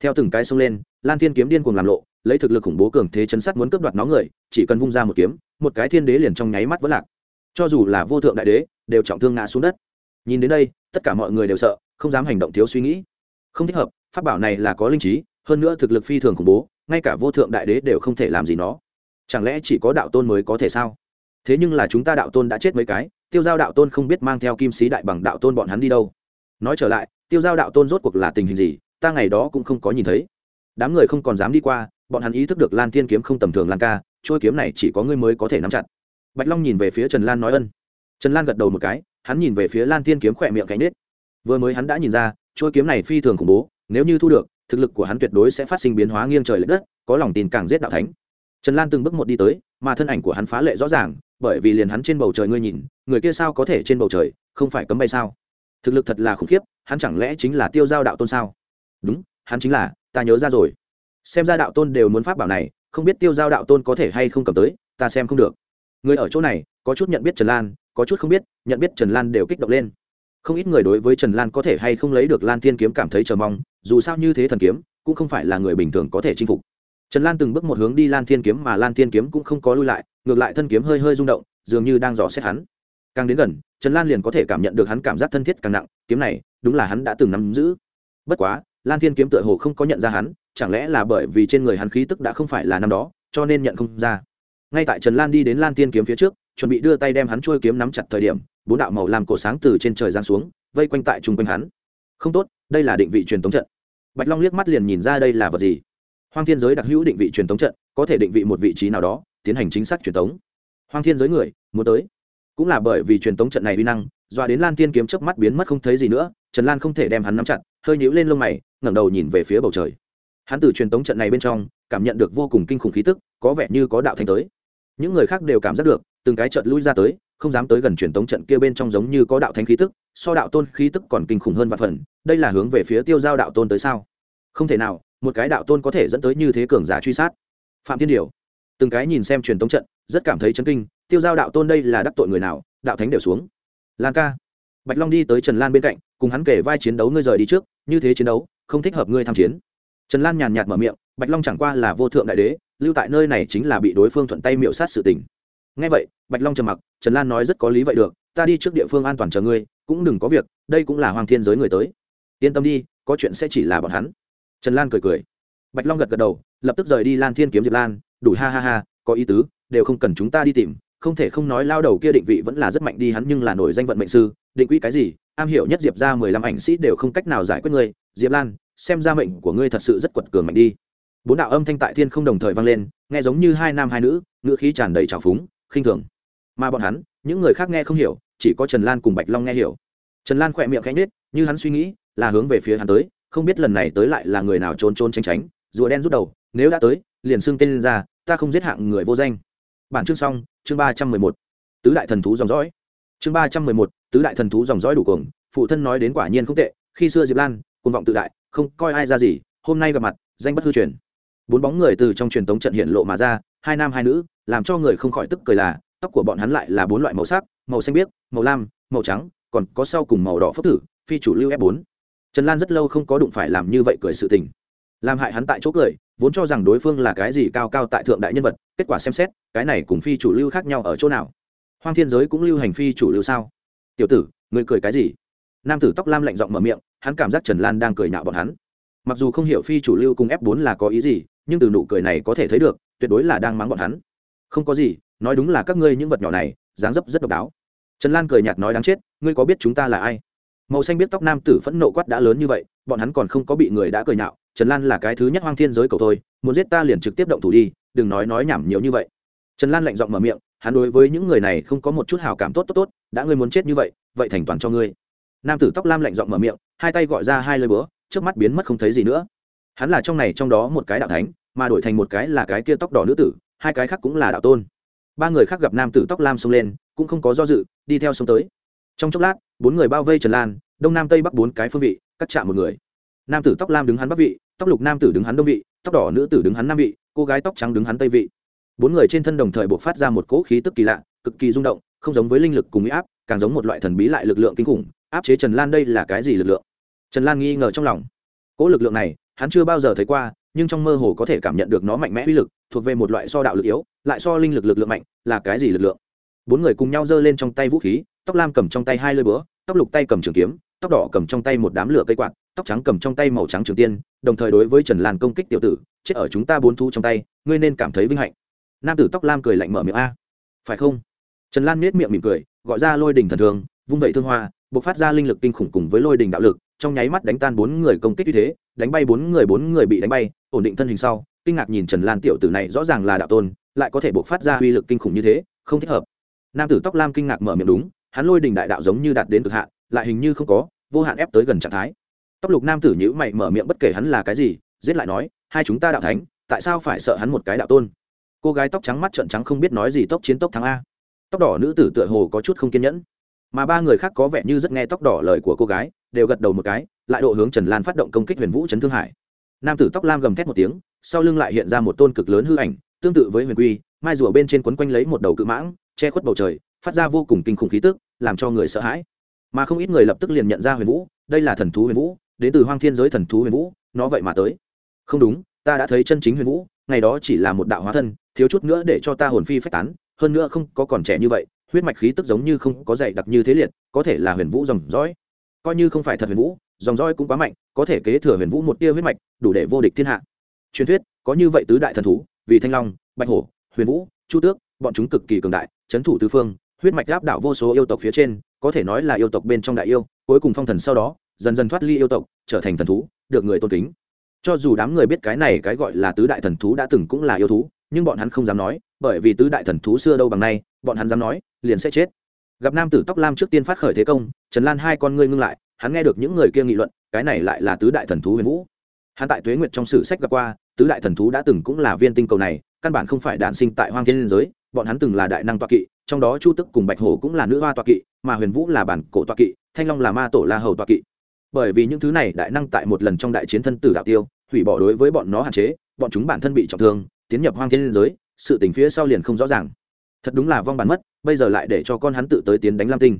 Theo từng cái xông lên, lan thiên kiếm điên cuồng làm lộ, lấy thực lực khủng bố cường thế chấn sát muốn cướp đoạt nó người, chỉ cần vung ra một kiếm, một cái thiên đế liền trong nháy mắt vẫn lạc. Cho dù là vô thượng đại đế, đều trọng thương ngã xuống đất. Nhìn đến đây, tất cả mọi người đều sợ, không dám hành động thiếu suy nghĩ. Không thích hợp, pháp bảo này là có linh trí hơn nữa thực lực phi thường khủng bố, ngay cả vô thượng đại đế đều không thể làm gì nó. Chẳng lẽ chỉ có đạo tôn mới có thể sao? Thế nhưng là chúng ta đạo tôn đã chết mấy cái, tiêu giao đạo tôn không biết mang theo kim sĩ đại bằng đạo tôn bọn hắn đi đâu. Nói trở lại, tiêu giao đạo tôn rốt cuộc là tình hình gì, ta ngày đó cũng không có nhìn thấy. Đám người không còn dám đi qua, bọn hắn ý thức được lan thiên kiếm không tầm thường lan ca trôi kiếm này chỉ có ngươi mới có thể nắm chặt. Bạch long nhìn về phía trần lan nói ân. Trần lan gật đầu một cái, hắn nhìn về phía lan thiên kiếm khỏe miệng cánh nết. Vừa mới hắn đã nhìn ra trôi kiếm này phi thường khủng bố, nếu như thu được thực lực của hắn tuyệt đối sẽ phát sinh biến hóa nghiêng trời lệch đất, có lòng tin càng giết đạo thánh. Trần lan từng bước một đi tới, mà thân ảnh của hắn phá lệ rõ ràng, bởi vì liền hắn trên bầu trời ngươi nhìn, người kia sao có thể trên bầu trời, không phải cấm bay sao? Thực lực thật là khủng khiếp, hắn chẳng lẽ chính là tiêu giao đạo tôn sao? Đúng, hắn chính là, ta nhớ ra rồi. Xem ra đạo tôn đều muốn pháp bảo này, không biết tiêu giao đạo tôn có thể hay không cầm tới, ta xem không được. Người ở chỗ này, có chút nhận biết trần lan, có chút không biết, nhận biết trần lan đều kích động lên không ít người đối với trần lan có thể hay không lấy được lan thiên kiếm cảm thấy chờ mong, dù sao như thế thần kiếm, cũng không phải là người bình thường có thể chinh phục. Trần lan từng bước một hướng đi lan thiên kiếm mà lan thiên kiếm cũng không có lui lại, ngược lại thân kiếm hơi hơi rung động, dường như đang dò xét hắn. Càng đến gần, trần lan liền có thể cảm nhận được hắn cảm giác thân thiết càng nặng, kiếm này, đúng là hắn đã từng nắm giữ. Bất quá, lan thiên kiếm tựa hồ không có nhận ra hắn, chẳng lẽ là bởi vì trên người hắn khí tức đã không phải là năm đó, cho nên nhận không ra. Ngay tại trần lan đi đến lan thiên kiếm phía trước, chuẩn bị đưa tay đem hắn trôi kiếm nắm chặt thời điểm bốn đạo màu làm cổ sáng từ trên trời giáng xuống, vây quanh tại chung quanh hắn. Không tốt, đây là định vị truyền tống trận. Bạch long liếc mắt liền nhìn ra đây là vật gì. Hoang thiên giới đặc hữu định vị truyền tống trận, có thể định vị một vị trí nào đó, tiến hành chính xác truyền tống. Hoang thiên giới người, muốn tới. Cũng là bởi vì truyền tống trận này uy năng, dọa đến lan tiên kiếm chớp mắt biến mất không thấy gì nữa, trần lan không thể đem hắn nắm chặt, hơi nhíu lên lông mày, ngẩng đầu nhìn về phía bầu trời. Hắn từ truyền tống trận này bên trong, cảm nhận được vô cùng kinh khủng khí tức, có vẻ như có đạo thanh tới. Những người khác đều cảm giác được, từng cái trận lui ra tới không dám tới gần truyền tống trận kia bên trong giống như có đạo thánh khí tức, so đạo tôn khí tức còn kinh khủng hơn vạn phần, đây là hướng về phía tiêu giao đạo tôn tới sao? Không thể nào, một cái đạo tôn có thể dẫn tới như thế cường giả truy sát. Phạm thiên điều, từng cái nhìn xem truyền tống trận, rất cảm thấy chấn kinh, tiêu giao đạo tôn đây là đắc tội người nào, đạo thánh đều xuống. Lan ca, bạch long đi tới trần lan bên cạnh, cùng hắn kể vai chiến đấu ngươi rời đi trước, như thế chiến đấu, không thích hợp ngươi tham chiến. Trần lan nhàn nhạt mở miệng, bạch long chẳng qua là vô thượng đại đế, lưu tại nơi này chính là bị đối phương thuận tay miệu sát sự tình nghe vậy, bạch long trầm mặc, trần lan nói rất có lý vậy được, ta đi trước địa phương an toàn chờ ngươi, cũng đừng có việc, đây cũng là hoàng thiên giới người tới. Yên tâm đi, có chuyện sẽ chỉ là bọn hắn. Trần lan cười cười. Bạch long gật gật đầu, lập tức rời đi lan thiên kiếm diệp lan, đủ ha ha ha, có ý tứ, đều không cần chúng ta đi tìm, không thể không nói lao đầu kia định vị vẫn là rất mạnh đi, hắn nhưng là nổi danh vận mệnh sư, định quỹ cái gì, am hiểu nhất diệp ra mười lăm ảnh sĩ đều không cách nào giải quyết ngươi. Diệp lan, xem ra mệnh của ngươi thật sự rất quật cường mạnh đi. Bốn đạo âm thanh tại thiên không đồng thời vang lên, nghe giống như hai nam hai nữ, ngữ khí tràn đầy trào phúng khinh thường. Mà bọn hắn, những người khác nghe không hiểu, chỉ có trần lan cùng bạch long nghe hiểu. Trần lan khỏe miệng khẽ nhết như hắn suy nghĩ, là hướng về phía hắn tới, không biết lần này tới lại là người nào trốn trốn tránh tránh, rùa đen rút đầu, nếu đã tới, liền xưng tên lên ra, ta không giết hạng người vô danh. Bản chương xong, chương ba trăm mười một. Tứ đại thần thú dòng dõi. Chương ba trăm mười một, tứ đại thần thú dòng dõi đủ cuồng, phụ thân nói đến quả nhiên không tệ, khi xưa diệp lan côn vọng tự đại, không coi ai ra gì, hôm nay gặp mặt, danh bất hư truyền. Bốn bóng người từ trong truyền tống trận hiện lộ mà ra, hai nam hai nữ làm cho người không khỏi tức cười là, tóc của bọn hắn lại là bốn loại màu sắc, màu xanh biếc, màu lam, màu trắng, còn có sau cùng màu đỏ phước thử, phi chủ lưu f 4 trần lan rất lâu không có đụng phải làm như vậy cười sự tình. Làm hại hắn tại chỗ cười, vốn cho rằng đối phương là cái gì cao cao tại thượng đại nhân vật, kết quả xem xét, cái này cùng phi chủ lưu khác nhau ở chỗ nào? Hoang thiên giới cũng lưu hành phi chủ lưu sao? Tiểu tử người cười cái gì? Nam tử tóc lam lạnh giọng mở miệng, hắn cảm giác trần lan đang cười nhạo bọn hắn. Mặc dù không hiểu phi chủ lưu cùng f 4 là có ý gì, nhưng từ nụ cười này có thể thấy được, tuyệt đối là đang mắng bọn hắn không có gì, nói đúng là các ngươi những vật nhỏ này, dáng dấp rất độc đáo. Trần lan cười nhạt nói đáng chết, ngươi có biết chúng ta là ai? Màu xanh biết tóc nam tử phẫn nộ quát đã lớn như vậy, bọn hắn còn không có bị người đã cười nhạo, trần lan là cái thứ nhất hoang thiên giới cầu thôi, muốn giết ta liền trực tiếp động thủ đi, đừng nói nói nhảm nhiều như vậy. Trần lan lạnh giọng mở miệng, hắn đối với những người này không có một chút hào cảm tốt tốt tốt, đã ngươi muốn chết như vậy vậy thành toàn cho ngươi. Nam tử tóc lam lạnh giọng mở miệng, hai tay gọi ra hai lời bữa trước mắt biến mất không thấy gì nữa. Hắn là trong này trong đó một cái đạo thánh, mà đổi thành một cái là cái kia tóc đỏ nữ tử hai cái khác cũng là đạo tôn. Ba người khác gặp nam tử tóc lam xông lên, cũng không có do dự, đi theo sông tới. Trong chốc lát, bốn người bao vây trần lan, đông nam tây bắc bốn cái phương vị, cắt chạm một người. Nam tử tóc lam đứng hắn bắc vị, tóc lục nam tử đứng hắn đông vị, tóc đỏ nữ tử đứng hắn nam vị, cô gái tóc trắng đứng hắn tây vị. Bốn người trên thân đồng thời buộc phát ra một cỗ khí tức kỳ lạ, cực kỳ rung động, không giống với linh lực cùng huy áp, càng giống một loại thần bí lại lực lượng kinh khủng, áp chế trần lan đây là cái gì lực lượng? Trần lan nghi ngờ trong lòng. Cỗ lực lượng này, hắn chưa bao giờ thấy qua nhưng trong mơ hồ có thể cảm nhận được nó mạnh mẽ uy lực, thuộc về một loại so đạo lực yếu, lại so linh lực lực lượng mạnh, là cái gì lực lượng? Bốn người cùng nhau giơ lên trong tay vũ khí, tóc lam cầm trong tay hai lơi búa, tóc lục tay cầm trường kiếm, tóc đỏ cầm trong tay một đám lửa cây quạt, tóc trắng cầm trong tay màu trắng trường tiên, đồng thời đối với trần lan công kích tiểu tử, chết ở chúng ta bốn thu trong tay, ngươi nên cảm thấy vinh hạnh. Nam tử tóc lam cười lạnh mở miệng a. Phải không? Trần lan miết miệng mỉm cười, gọi ra lôi đình thần thường vung vẩy thương hoa b ộ c phát ra linh lực kinh khủng cùng với lôi đình đạo lực, trong nháy mắt đánh tan bốn người công kích như thế đánh bay bốn người bốn người bị đánh bay, ổn định thân hình sau, kinh ngạc nhìn trần lan tiểu tử này rõ ràng là đạo tôn, lại có thể b ộ c phát ra uy lực kinh khủng như thế, không thích hợp. Nam tử tóc lam kinh ngạc mở miệng đúng, hắn lôi đình đại đạo giống như đạt đến cực hạn, lại hình như không có, vô hạn ép tới gần trạng thái. Tóc lục nam tử nhữ mày mở miệng bất kể hắn là cái gì, giết lại nói, hai chúng ta đạo thánh, tại sao phải sợ hắn một cái đạo tôn? Cô gái tóc trắng mắt trợn trắng không biết nói gì, tóc chiến tốc thắng a. Tóc đỏ nữ tử tựa hồ có chút không kiên nhẫn. Mà ba người khác có vẻ như rất nghe tóc đỏ lời của cô gái đều gật đầu một cái, lại độ hướng trần lan phát động công kích huyền vũ chấn thương hải. Nam tử tóc lam gầm thét một tiếng, sau lưng lại hiện ra một tôn cực lớn hư ảnh, tương tự với huyền quy, mai rùa bên trên quấn quanh lấy một đầu cự mãng, che khuất bầu trời, phát ra vô cùng kinh khủng khí tức, làm cho người sợ hãi. Mà không ít người lập tức liền nhận ra huyền vũ, đây là thần thú huyền vũ, đến từ hoang thiên giới thần thú huyền vũ, nó vậy mà tới. Không đúng, ta đã thấy chân chính huyền vũ, ngày đó chỉ là một đạo hóa thân, thiếu chút nữa để cho ta hồn phi phách tán, hơn nữa không có còn trẻ như vậy, huyết mạch khí tức giống như không có dày đặc như thế liệt, có thể là huyền vũ dòng dõi coi như không phải thật huyền vũ, dòng dõi cũng quá mạnh, có thể kế thừa huyền vũ một tia huyết mạch, đủ để vô địch thiên hạ. Truyền thuyết, có như vậy tứ đại thần thú, vì thanh long, bạch hổ, huyền vũ, chu tước, bọn chúng cực kỳ cường đại trấn thủ tứ phương, huyết mạch áp đảo vô số yêu tộc phía trên, có thể nói là yêu tộc bên trong đại yêu, cuối cùng phong thần sau đó, dần dần thoát ly yêu tộc, trở thành thần thú, được người tôn kính. Cho dù đám người biết cái này cái gọi là tứ đại thần thú đã từng cũng là yêu thú, nhưng bọn hắn không dám nói, bởi vì tứ đại thần thú xưa đâu bằng nay, bọn hắn dám nói, liền sẽ chết gặp nam tử tóc lam trước tiên phát khởi thế công, trần lan hai con ngươi ngưng lại, hắn nghe được những người kia nghị luận, cái này lại là tứ đại thần thú huyền vũ. Hắn tại tuế nguyệt trong sử sách gặp qua, tứ đại thần thú đã từng cũng là viên tinh cầu này, căn bản không phải đản sinh tại hoang thiên liên giới, bọn hắn từng là đại năng toa kỵ, trong đó chu tức cùng bạch hổ cũng là nữ hoa toa kỵ, mà huyền vũ là bản cổ toa kỵ, thanh long là ma tổ la hầu toa kỵ. Bởi vì những thứ này đại năng tại một lần trong đại chiến thân tử đạo tiêu, hủy bỏ đối với bọn nó hạn chế, bọn chúng bản thân bị trọng thương, tiến nhập hoang thiên liên giới, sự tình phía sau liền không rõ ràng thật đúng là vong bản mất, bây giờ lại để cho con hắn tự tới tiến đánh lam tinh.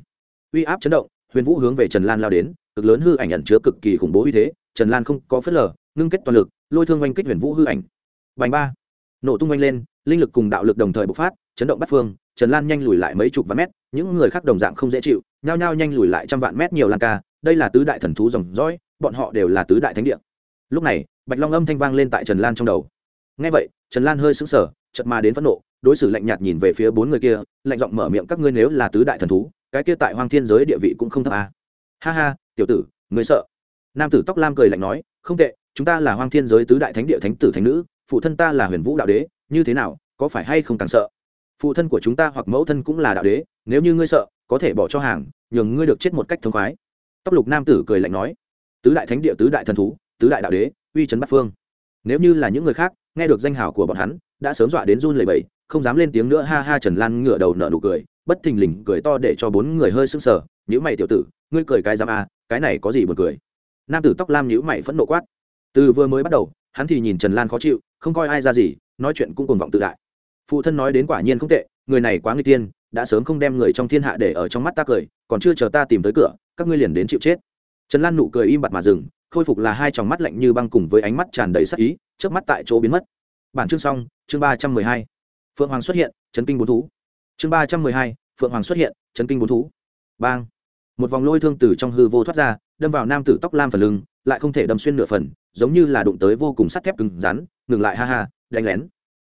Uy áp chấn động, huyền vũ hướng về trần lan lao đến, cực lớn hư ảnh ẩn chứa cực kỳ khủng bố uy thế, trần lan không có phớt lờ, ngưng kết toàn lực, lôi thương oanh kích huyền vũ hư ảnh. Bành ba. Nổ tung oanh lên, linh lực cùng đạo lực đồng thời bộc phát, chấn động bắt phương, trần lan nhanh lùi lại mấy chục vạn mét, những người khác đồng dạng không dễ chịu, nhao nhao nhanh lùi lại trăm vạn mét nhiều lan ca, đây là tứ đại thần thú dòng dõi, bọn họ đều là tứ đại thánh địa. Lúc này, bạch long âm thanh vang lên tại trần lan trong đầu. Ngay vậy, trần lan hơi sững sờ chật mà đến phẫn nộ đối xử lạnh nhạt nhìn về phía bốn người kia, lạnh giọng mở miệng, các ngươi nếu là tứ đại thần thú, cái kia tại hoang thiên giới địa vị cũng không thấp à. ha ha, tiểu tử người sợ. Nam tử tóc lam cười lạnh nói, không tệ, chúng ta là hoang thiên giới tứ đại thánh địa thánh tử thánh nữ, phụ thân ta là huyền vũ đạo đế, như thế nào, có phải hay không càng sợ? Phụ thân của chúng ta hoặc mẫu thân cũng là đạo đế, nếu như ngươi sợ, có thể bỏ cho hàng, nhường ngươi được chết một cách thông khoái. Tóc lục nam tử cười lạnh nói, tứ đại thánh địa, tứ đại thần thú, tứ đại đạo đế, uy trấn bắc phương. Nếu như là những người khác, nghe được danh hào của bọn hắn, đã sớm dọa đến run lẩy bẩy không dám lên tiếng nữa, ha ha, trần lan ngửa đầu nở nụ cười, bất thình lình cười to để cho bốn người hơi sưng sờ. Nhữ mày tiểu tử, ngươi cười cái dám à cái này có gì buồn cười? Nam tử tóc lam nhữ mày phẫn nộ quát. Từ vừa mới bắt đầu, hắn thì nhìn trần lan khó chịu, không coi ai ra gì, nói chuyện cũng cuồng vọng tự đại. Phụ thân nói đến quả nhiên không tệ, người này quá người tiên, đã sớm không đem người trong thiên hạ để ở trong mắt ta cười, còn chưa chờ ta tìm tới cửa, các ngươi liền đến chịu chết. Trần lan nụ cười im bặt mà dừng, khôi phục là hai tròng mắt lạnh như băng cùng với ánh mắt tràn đầy sắc ý trước mắt tại chỗ biến mất. Bản chương xong, chương ba trăm mười hai phượng hoàng xuất hiện, chấn kinh bốn thú. Chương ba trăm mười hai, phượng hoàng xuất hiện, chấn kinh bốn thú. Bang. Một vòng lôi thương từ trong hư vô thoát ra, đâm vào nam tử tóc lam phần lưng, lại không thể đâm xuyên nửa phần, giống như là đụng tới vô cùng sắt thép cứng rắn, ngừng lại ha ha, đánh lén.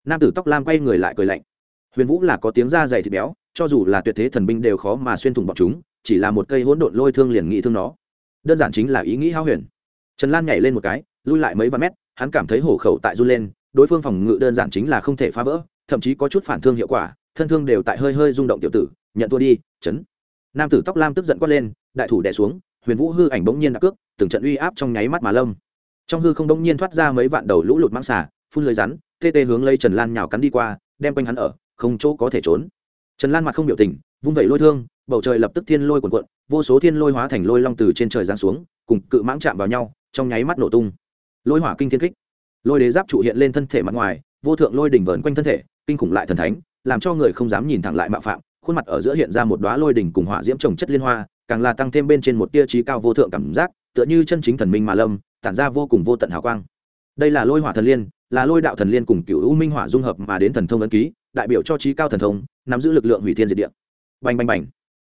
Nam tử tóc lam quay người lại cười lạnh. Huyền vũ là có tiếng da dày thịt béo, cho dù là tuyệt thế thần binh đều khó mà xuyên thủng bọc chúng, chỉ là một cây hỗn độn lôi thương liền nghĩ thương nó. Đơn giản chính là ý nghĩ hao huyền. Trần lan nhảy lên một cái, lui lại mấy vạn mét, hắn cảm thấy hổ khẩu tại run lên, đối phương phòng ngự đơn giản chính là không thể phá vỡ thậm chí có chút phản thương hiệu quả, thân thương đều tại hơi hơi rung động tiểu tử, nhận thua đi, chấn. Nam tử tóc lam tức giận quát lên, đại thủ đẻ xuống, huyền vũ hư ảnh bỗng nhiên đã cước, từng trận uy áp trong nháy mắt mà lâm. Trong hư không bỗng nhiên thoát ra mấy vạn đầu lũ lụt mang xả phun lưới rắn, tê tê hướng lây trần lan nhào cắn đi qua, đem quanh hắn ở, không chỗ có thể trốn. Trần lan mặt không biểu tình, vung vẩy lôi thương, bầu trời lập tức thiên lôi cuộn cuộn, vô số thiên lôi hóa thành lôi long từ trên trời giáng xuống, cùng cự mãng chạm vào nhau, trong nháy mắt nổ tung. Lôi hỏa kinh thiên kích. Lôi đế giáp trụ hiện lên thân thể mặt ngoài, vô thượng lôi đỉnh vờn quanh thân thể kinh khủng lại thần thánh, làm cho người không dám nhìn thẳng lại mạo phạm, khuôn mặt ở giữa hiện ra một đóa lôi đỉnh cùng hỏa diễm trồng chất liên hoa, càng là tăng thêm bên trên một tia trí cao vô thượng cảm giác, tựa như chân chính thần minh mà lâm, tản ra vô cùng vô tận hào quang. Đây là lôi hỏa thần liên, là lôi đạo thần liên cùng cựu u minh hỏa dung hợp mà đến thần thông ấn ký, đại biểu cho trí cao thần thông, nắm giữ lực lượng hủy thiên diệt địa. Bành bành bành.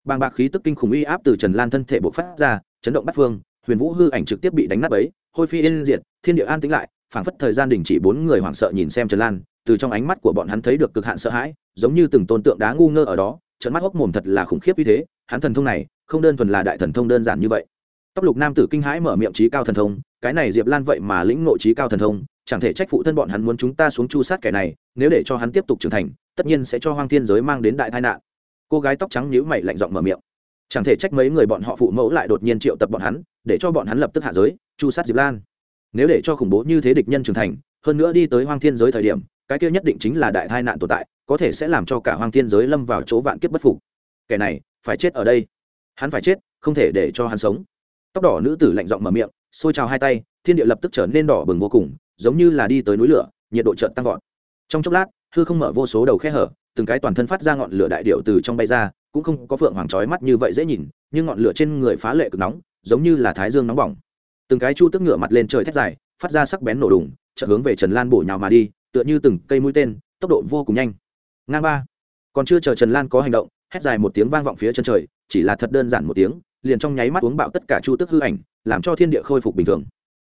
Bàng bạc khí tức kinh khủng uy áp từ trần lan thân thể bộc phát ra, chấn động bắt phương, huyền vũ hư ảnh trực tiếp bị đánh nát ấy hôi phi yên diệt, thiên địa an tĩnh lại, phảng phất thời gian đình chỉ bốn người hoảng sợ nhìn xem trần lan từ trong ánh mắt của bọn hắn thấy được cực hạn sợ hãi, giống như từng tôn tượng đá ngu ngơ ở đó trận mắt hốc mồm thật là khủng khiếp như thế, hắn thần thông này, không đơn thuần là đại thần thông đơn giản như vậy. Tóc lục nam tử kinh hãi mở miệng trí cao thần thông, cái này diệp lan vậy mà lĩnh ngộ trí cao thần thông, chẳng thể trách phụ thân bọn hắn muốn chúng ta xuống chu sát kẻ này, nếu để cho hắn tiếp tục trưởng thành, tất nhiên sẽ cho hoang thiên giới mang đến đại tai nạn. Cô gái tóc trắng nhíu mày lạnh giọng mở miệng. Chẳng thể trách mấy người bọn họ phụ mẫu lại đột nhiên triệu tập bọn hắn, để cho bọn hắn lập tức hạ giới, chu sát diệp lan. Nếu để cho khủng bố như thế địch nhân trưởng thành, hơn nữa đi tới hoang thiên giới thời điểm cái kia nhất định chính là đại tai nạn tồn tại, có thể sẽ làm cho cả hoang thiên giới lâm vào chỗ vạn kiếp bất phục. Kẻ này, phải chết ở đây. Hắn phải chết, không thể để cho hắn sống. Tóc đỏ nữ tử lạnh giọng mở miệng, xôi trào hai tay, thiên địa lập tức trở nên đỏ bừng vô cùng, giống như là đi tới núi lửa, nhiệt độ chợt tăng vọt. Trong chốc lát, hư không mở vô số đầu khe hở, từng cái toàn thân phát ra ngọn lửa đại điệu từ trong bay ra, cũng không có phượng hoàng trói mắt như vậy dễ nhìn, nhưng ngọn lửa trên người phá lệ cực nóng, giống như là thái dương nóng bỏng. Từng cái chu tức ngựa mặt lên trời thét dài, phát ra sắc bén nổ đùng, chợt hướng về trần lan bổ nhào mà đi tựa như từng cây mũi tên, tốc độ vô cùng nhanh. Ngang ba. Còn chưa chờ trần lan có hành động, hét dài một tiếng vang vọng phía chân trời, chỉ là thật đơn giản một tiếng, liền trong nháy mắt uống bạo tất cả chu tức hư ảnh, làm cho thiên địa khôi phục bình thường.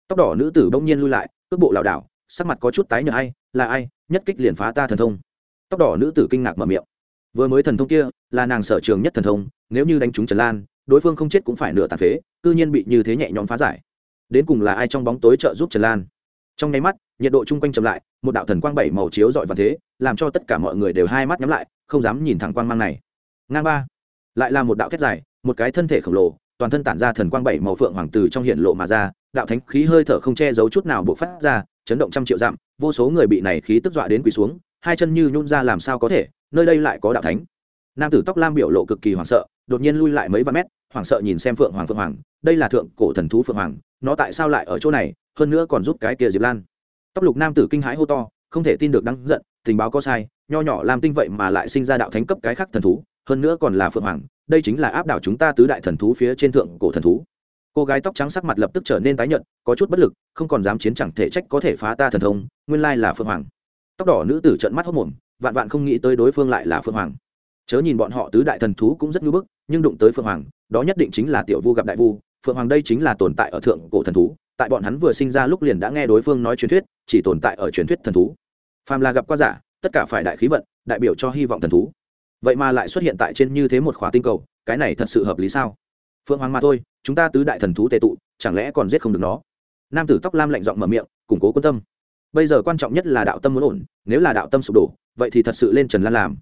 Tóc đỏ nữ tử bỗng nhiên lui lại, cước bộ lảo đảo, sắc mặt có chút tái nhợt, ai, là ai? Nhất kích liền phá ta thần thông. Tóc đỏ nữ tử kinh ngạc mở miệng. Vừa mới thần thông kia, là nàng sở trường nhất thần thông, nếu như đánh trúng trần lan, đối phương không chết cũng phải nửa tàn phế, cư nhiên bị như thế nhẹ nhõm phá giải. Đến cùng là ai trong bóng tối trợ giúp trần lan? Trong nháy mắt nhiệt độ chung quanh chậm lại, một đạo thần quang bảy màu chiếu dọi vào thế, làm cho tất cả mọi người đều hai mắt nhắm lại, không dám nhìn thẳng quang mang này. Ngang ba. Lại là một đạo thét dài, một cái thân thể khổng lồ, toàn thân tản ra thần quang bảy màu phượng hoàng từ trong hiện lộ mà ra, đạo thánh khí hơi thở không che giấu chút nào bộc phát ra, chấn động trăm triệu dặm, vô số người bị này khí tức dọa đến quỳ xuống, hai chân như nhún ra làm sao có thể, nơi đây lại có đạo thánh. Nam tử tóc lam biểu lộ cực kỳ hoảng sợ, đột nhiên lui lại mấy vạn mét, hoảng sợ nhìn xem phượng hoàng phượng hoàng, đây là thượng cổ thần thú phượng hoàng, nó tại sao lại ở chỗ này, hơn nữa còn giúp cái kia diệp lan tóc lục nam tử kinh hãi hô to, không thể tin được đáng giận, tình báo có sai, nho nhỏ làm tinh vậy mà lại sinh ra đạo thánh cấp cái khác thần thú, hơn nữa còn là phượng hoàng, đây chính là áp đảo chúng ta tứ đại thần thú phía trên thượng cổ thần thú. Cô gái tóc trắng sắc mặt lập tức trở nên tái nhợt, có chút bất lực, không còn dám chiến chẳng thể trách có thể phá ta thần thông, nguyên lai là phượng hoàng. Tóc đỏ nữ tử trợn mắt hốt mồm, vạn vạn không nghĩ tới đối phương lại là phượng hoàng. Chớ nhìn bọn họ tứ đại thần thú cũng rất ngưỡng bức, nhưng đụng tới phượng hoàng, đó nhất định chính là tiểu vu gặp đại vu, phượng hoàng đây chính là tồn tại ở thượng cổ thần thú tại bọn hắn vừa sinh ra lúc liền đã nghe đối phương nói truyền thuyết, chỉ tồn tại ở truyền thuyết thần thú. Phàm là gặp qua giả, tất cả phải đại khí vận, đại biểu cho hy vọng thần thú. Vậy mà lại xuất hiện tại trên như thế một khóa tinh cầu, cái này thật sự hợp lý sao? Phượng hoàng mà thôi, chúng ta tứ đại thần thú tệ tụ, chẳng lẽ còn giết không được nó? Nam tử tóc lam lạnh giọng mở miệng, củng cố quân tâm. Bây giờ quan trọng nhất là đạo tâm muốn ổn, nếu là đạo tâm sụp đổ, vậy thì thật sự lên trần lan làm.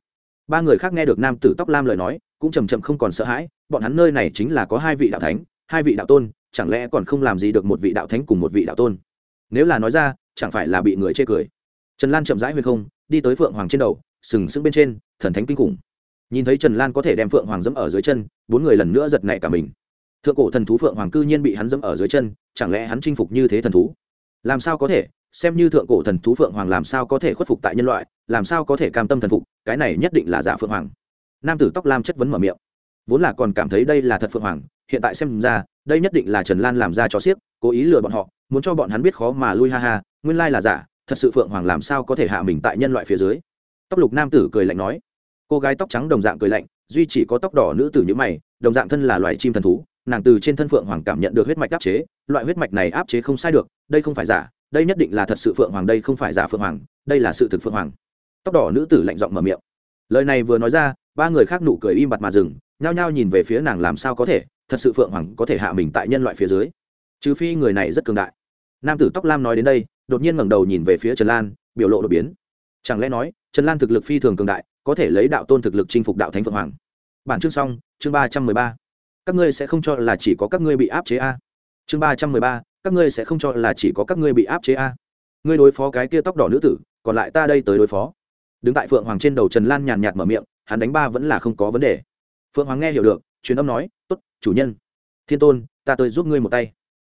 Ba người khác nghe được nam tử tóc lam lời nói, cũng chầm chậm không còn sợ hãi, bọn hắn nơi này chính là có hai vị đạo thánh, hai vị đạo tôn chẳng lẽ còn không làm gì được một vị đạo thánh cùng một vị đạo tôn? Nếu là nói ra, chẳng phải là bị người chê cười? Trần lan chậm rãi huyền không, đi tới phượng hoàng trên đầu, sừng sững bên trên, thần thánh kinh khủng. Nhìn thấy trần lan có thể đem phượng hoàng dẫm ở dưới chân, bốn người lần nữa giật nảy cả mình. Thượng cổ thần thú phượng hoàng cư nhiên bị hắn dẫm ở dưới chân, chẳng lẽ hắn chinh phục như thế thần thú? Làm sao có thể? Xem như thượng cổ thần thú phượng hoàng làm sao có thể khuất phục tại nhân loại, làm sao có thể cam tâm thần phục, cái này nhất định là giả phượng hoàng. Nam tử tóc lam chất vấn mở miệng. Vốn là còn cảm thấy đây là thật phượng hoàng, hiện tại xem ra đây nhất định là trần lan làm ra cho xiếc cố ý lừa bọn họ, muốn cho bọn hắn biết khó mà lui ha ha, nguyên lai là giả, thật sự phượng hoàng làm sao có thể hạ mình tại nhân loại phía dưới? Tóc lục nam tử cười lạnh nói. Cô gái tóc trắng đồng dạng cười lạnh, duy chỉ có tóc đỏ nữ tử như mày, đồng dạng thân là loài chim thần thú, nàng từ trên thân phượng hoàng cảm nhận được huyết mạch áp chế, loại huyết mạch này áp chế không sai được, đây không phải giả, đây nhất định là thật sự phượng hoàng, đây không phải giả phượng hoàng, đây là sự thực phượng hoàng. Tóc đỏ nữ tử lạnh giọng mở miệng. Lời này vừa nói ra, ba người khác nụ cười im bặt mà dừng, nhao nhao nhìn về phía nàng làm sao có thể thật sự phượng hoàng có thể hạ mình tại nhân loại phía dưới. Trừ phi người này rất cường đại. Nam tử tóc lam nói đến đây, đột nhiên ngẩng đầu nhìn về phía trần lan, biểu lộ đột biến. Chẳng lẽ nói, trần lan thực lực phi thường cường đại, có thể lấy đạo tôn thực lực chinh phục đạo thánh phượng hoàng? Bản chương xong, chương ba trăm mười ba. Các ngươi sẽ không cho là chỉ có các ngươi bị áp chế a. Chương ba trăm mười ba, các ngươi sẽ không cho là chỉ có các ngươi bị áp chế a. Ngươi đối phó cái kia tóc đỏ nữ tử, còn lại ta đây tới đối phó. Đứng tại phượng hoàng trên đầu trần lan nhàn nhạt mở miệng, hắn đánh ba vẫn là không có vấn đề. Phượng hoàng nghe hiểu được truyền âm nói, tốt, chủ nhân. Thiên tôn, ta tới giúp ngươi một tay.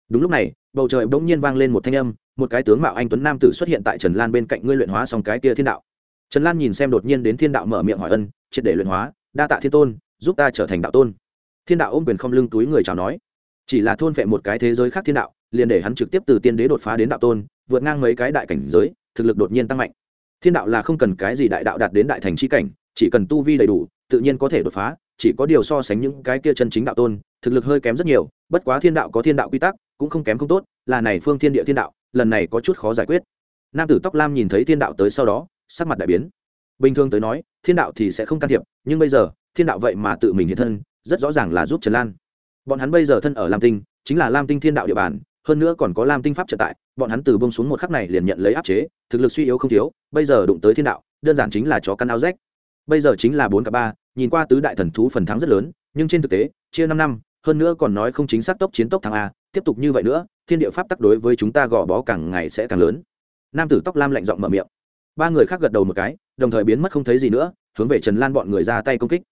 Đúng lúc này, bầu trời bỗng nhiên vang lên một thanh âm, một cái tướng mạo anh tuấn nam tử xuất hiện tại trần lan bên cạnh ngươi luyện hóa xong cái kia thiên đạo. Trần lan nhìn xem đột nhiên đến thiên đạo mở miệng hỏi ân, triệt để luyện hóa, đa tạ thiên tôn, giúp ta trở thành đạo tôn. Thiên đạo ôm quyền không lưng túi người chào nói, chỉ là thôn vệ một cái thế giới khác thiên đạo, liền để hắn trực tiếp từ tiên đế đột phá đến đạo tôn, vượt ngang mấy cái đại cảnh giới, thực lực đột nhiên tăng mạnh. Thiên đạo là không cần cái gì đại đạo đạt đến đại thành c h i cảnh, chỉ cần tu vi đầy đủ, tự nhiên có thể đột phá chỉ có điều so sánh những cái kia chân chính đạo tôn, thực lực hơi kém rất nhiều, bất quá thiên đạo có thiên đạo quy tắc, cũng không kém không tốt, là này phương thiên địa thiên đạo, lần này có chút khó giải quyết. Nam tử tóc lam nhìn thấy thiên đạo tới sau đó, sắc mặt đại biến. Bình thường tới nói, thiên đạo thì sẽ không can thiệp, nhưng bây giờ, thiên đạo vậy mà tự mình hiện thân, rất rõ ràng là giúp trần lan. Bọn hắn bây giờ thân ở lam tinh, chính là lam tinh thiên đạo địa bàn, hơn nữa còn có lam tinh pháp trợ tại, bọn hắn từ bông xuống một khắc này liền nhận lấy áp chế, thực lực suy yếu không thiếu, bây giờ đụng tới thiên đạo, đơn giản chính là chó căn áo rách. Bây giờ chính là bốn cả ba nhìn qua tứ đại thần thú phần thắng rất lớn, nhưng trên thực tế, chia năm năm, hơn nữa còn nói không chính xác tốc chiến tốc thắng a, tiếp tục như vậy nữa, thiên địa pháp tắc đối với chúng ta gò bó càng ngày sẽ càng lớn. Nam tử tóc lam lạnh giọng mở miệng. Ba người khác gật đầu một cái, đồng thời biến mất không thấy gì nữa, hướng về trần lan bọn người ra tay công kích.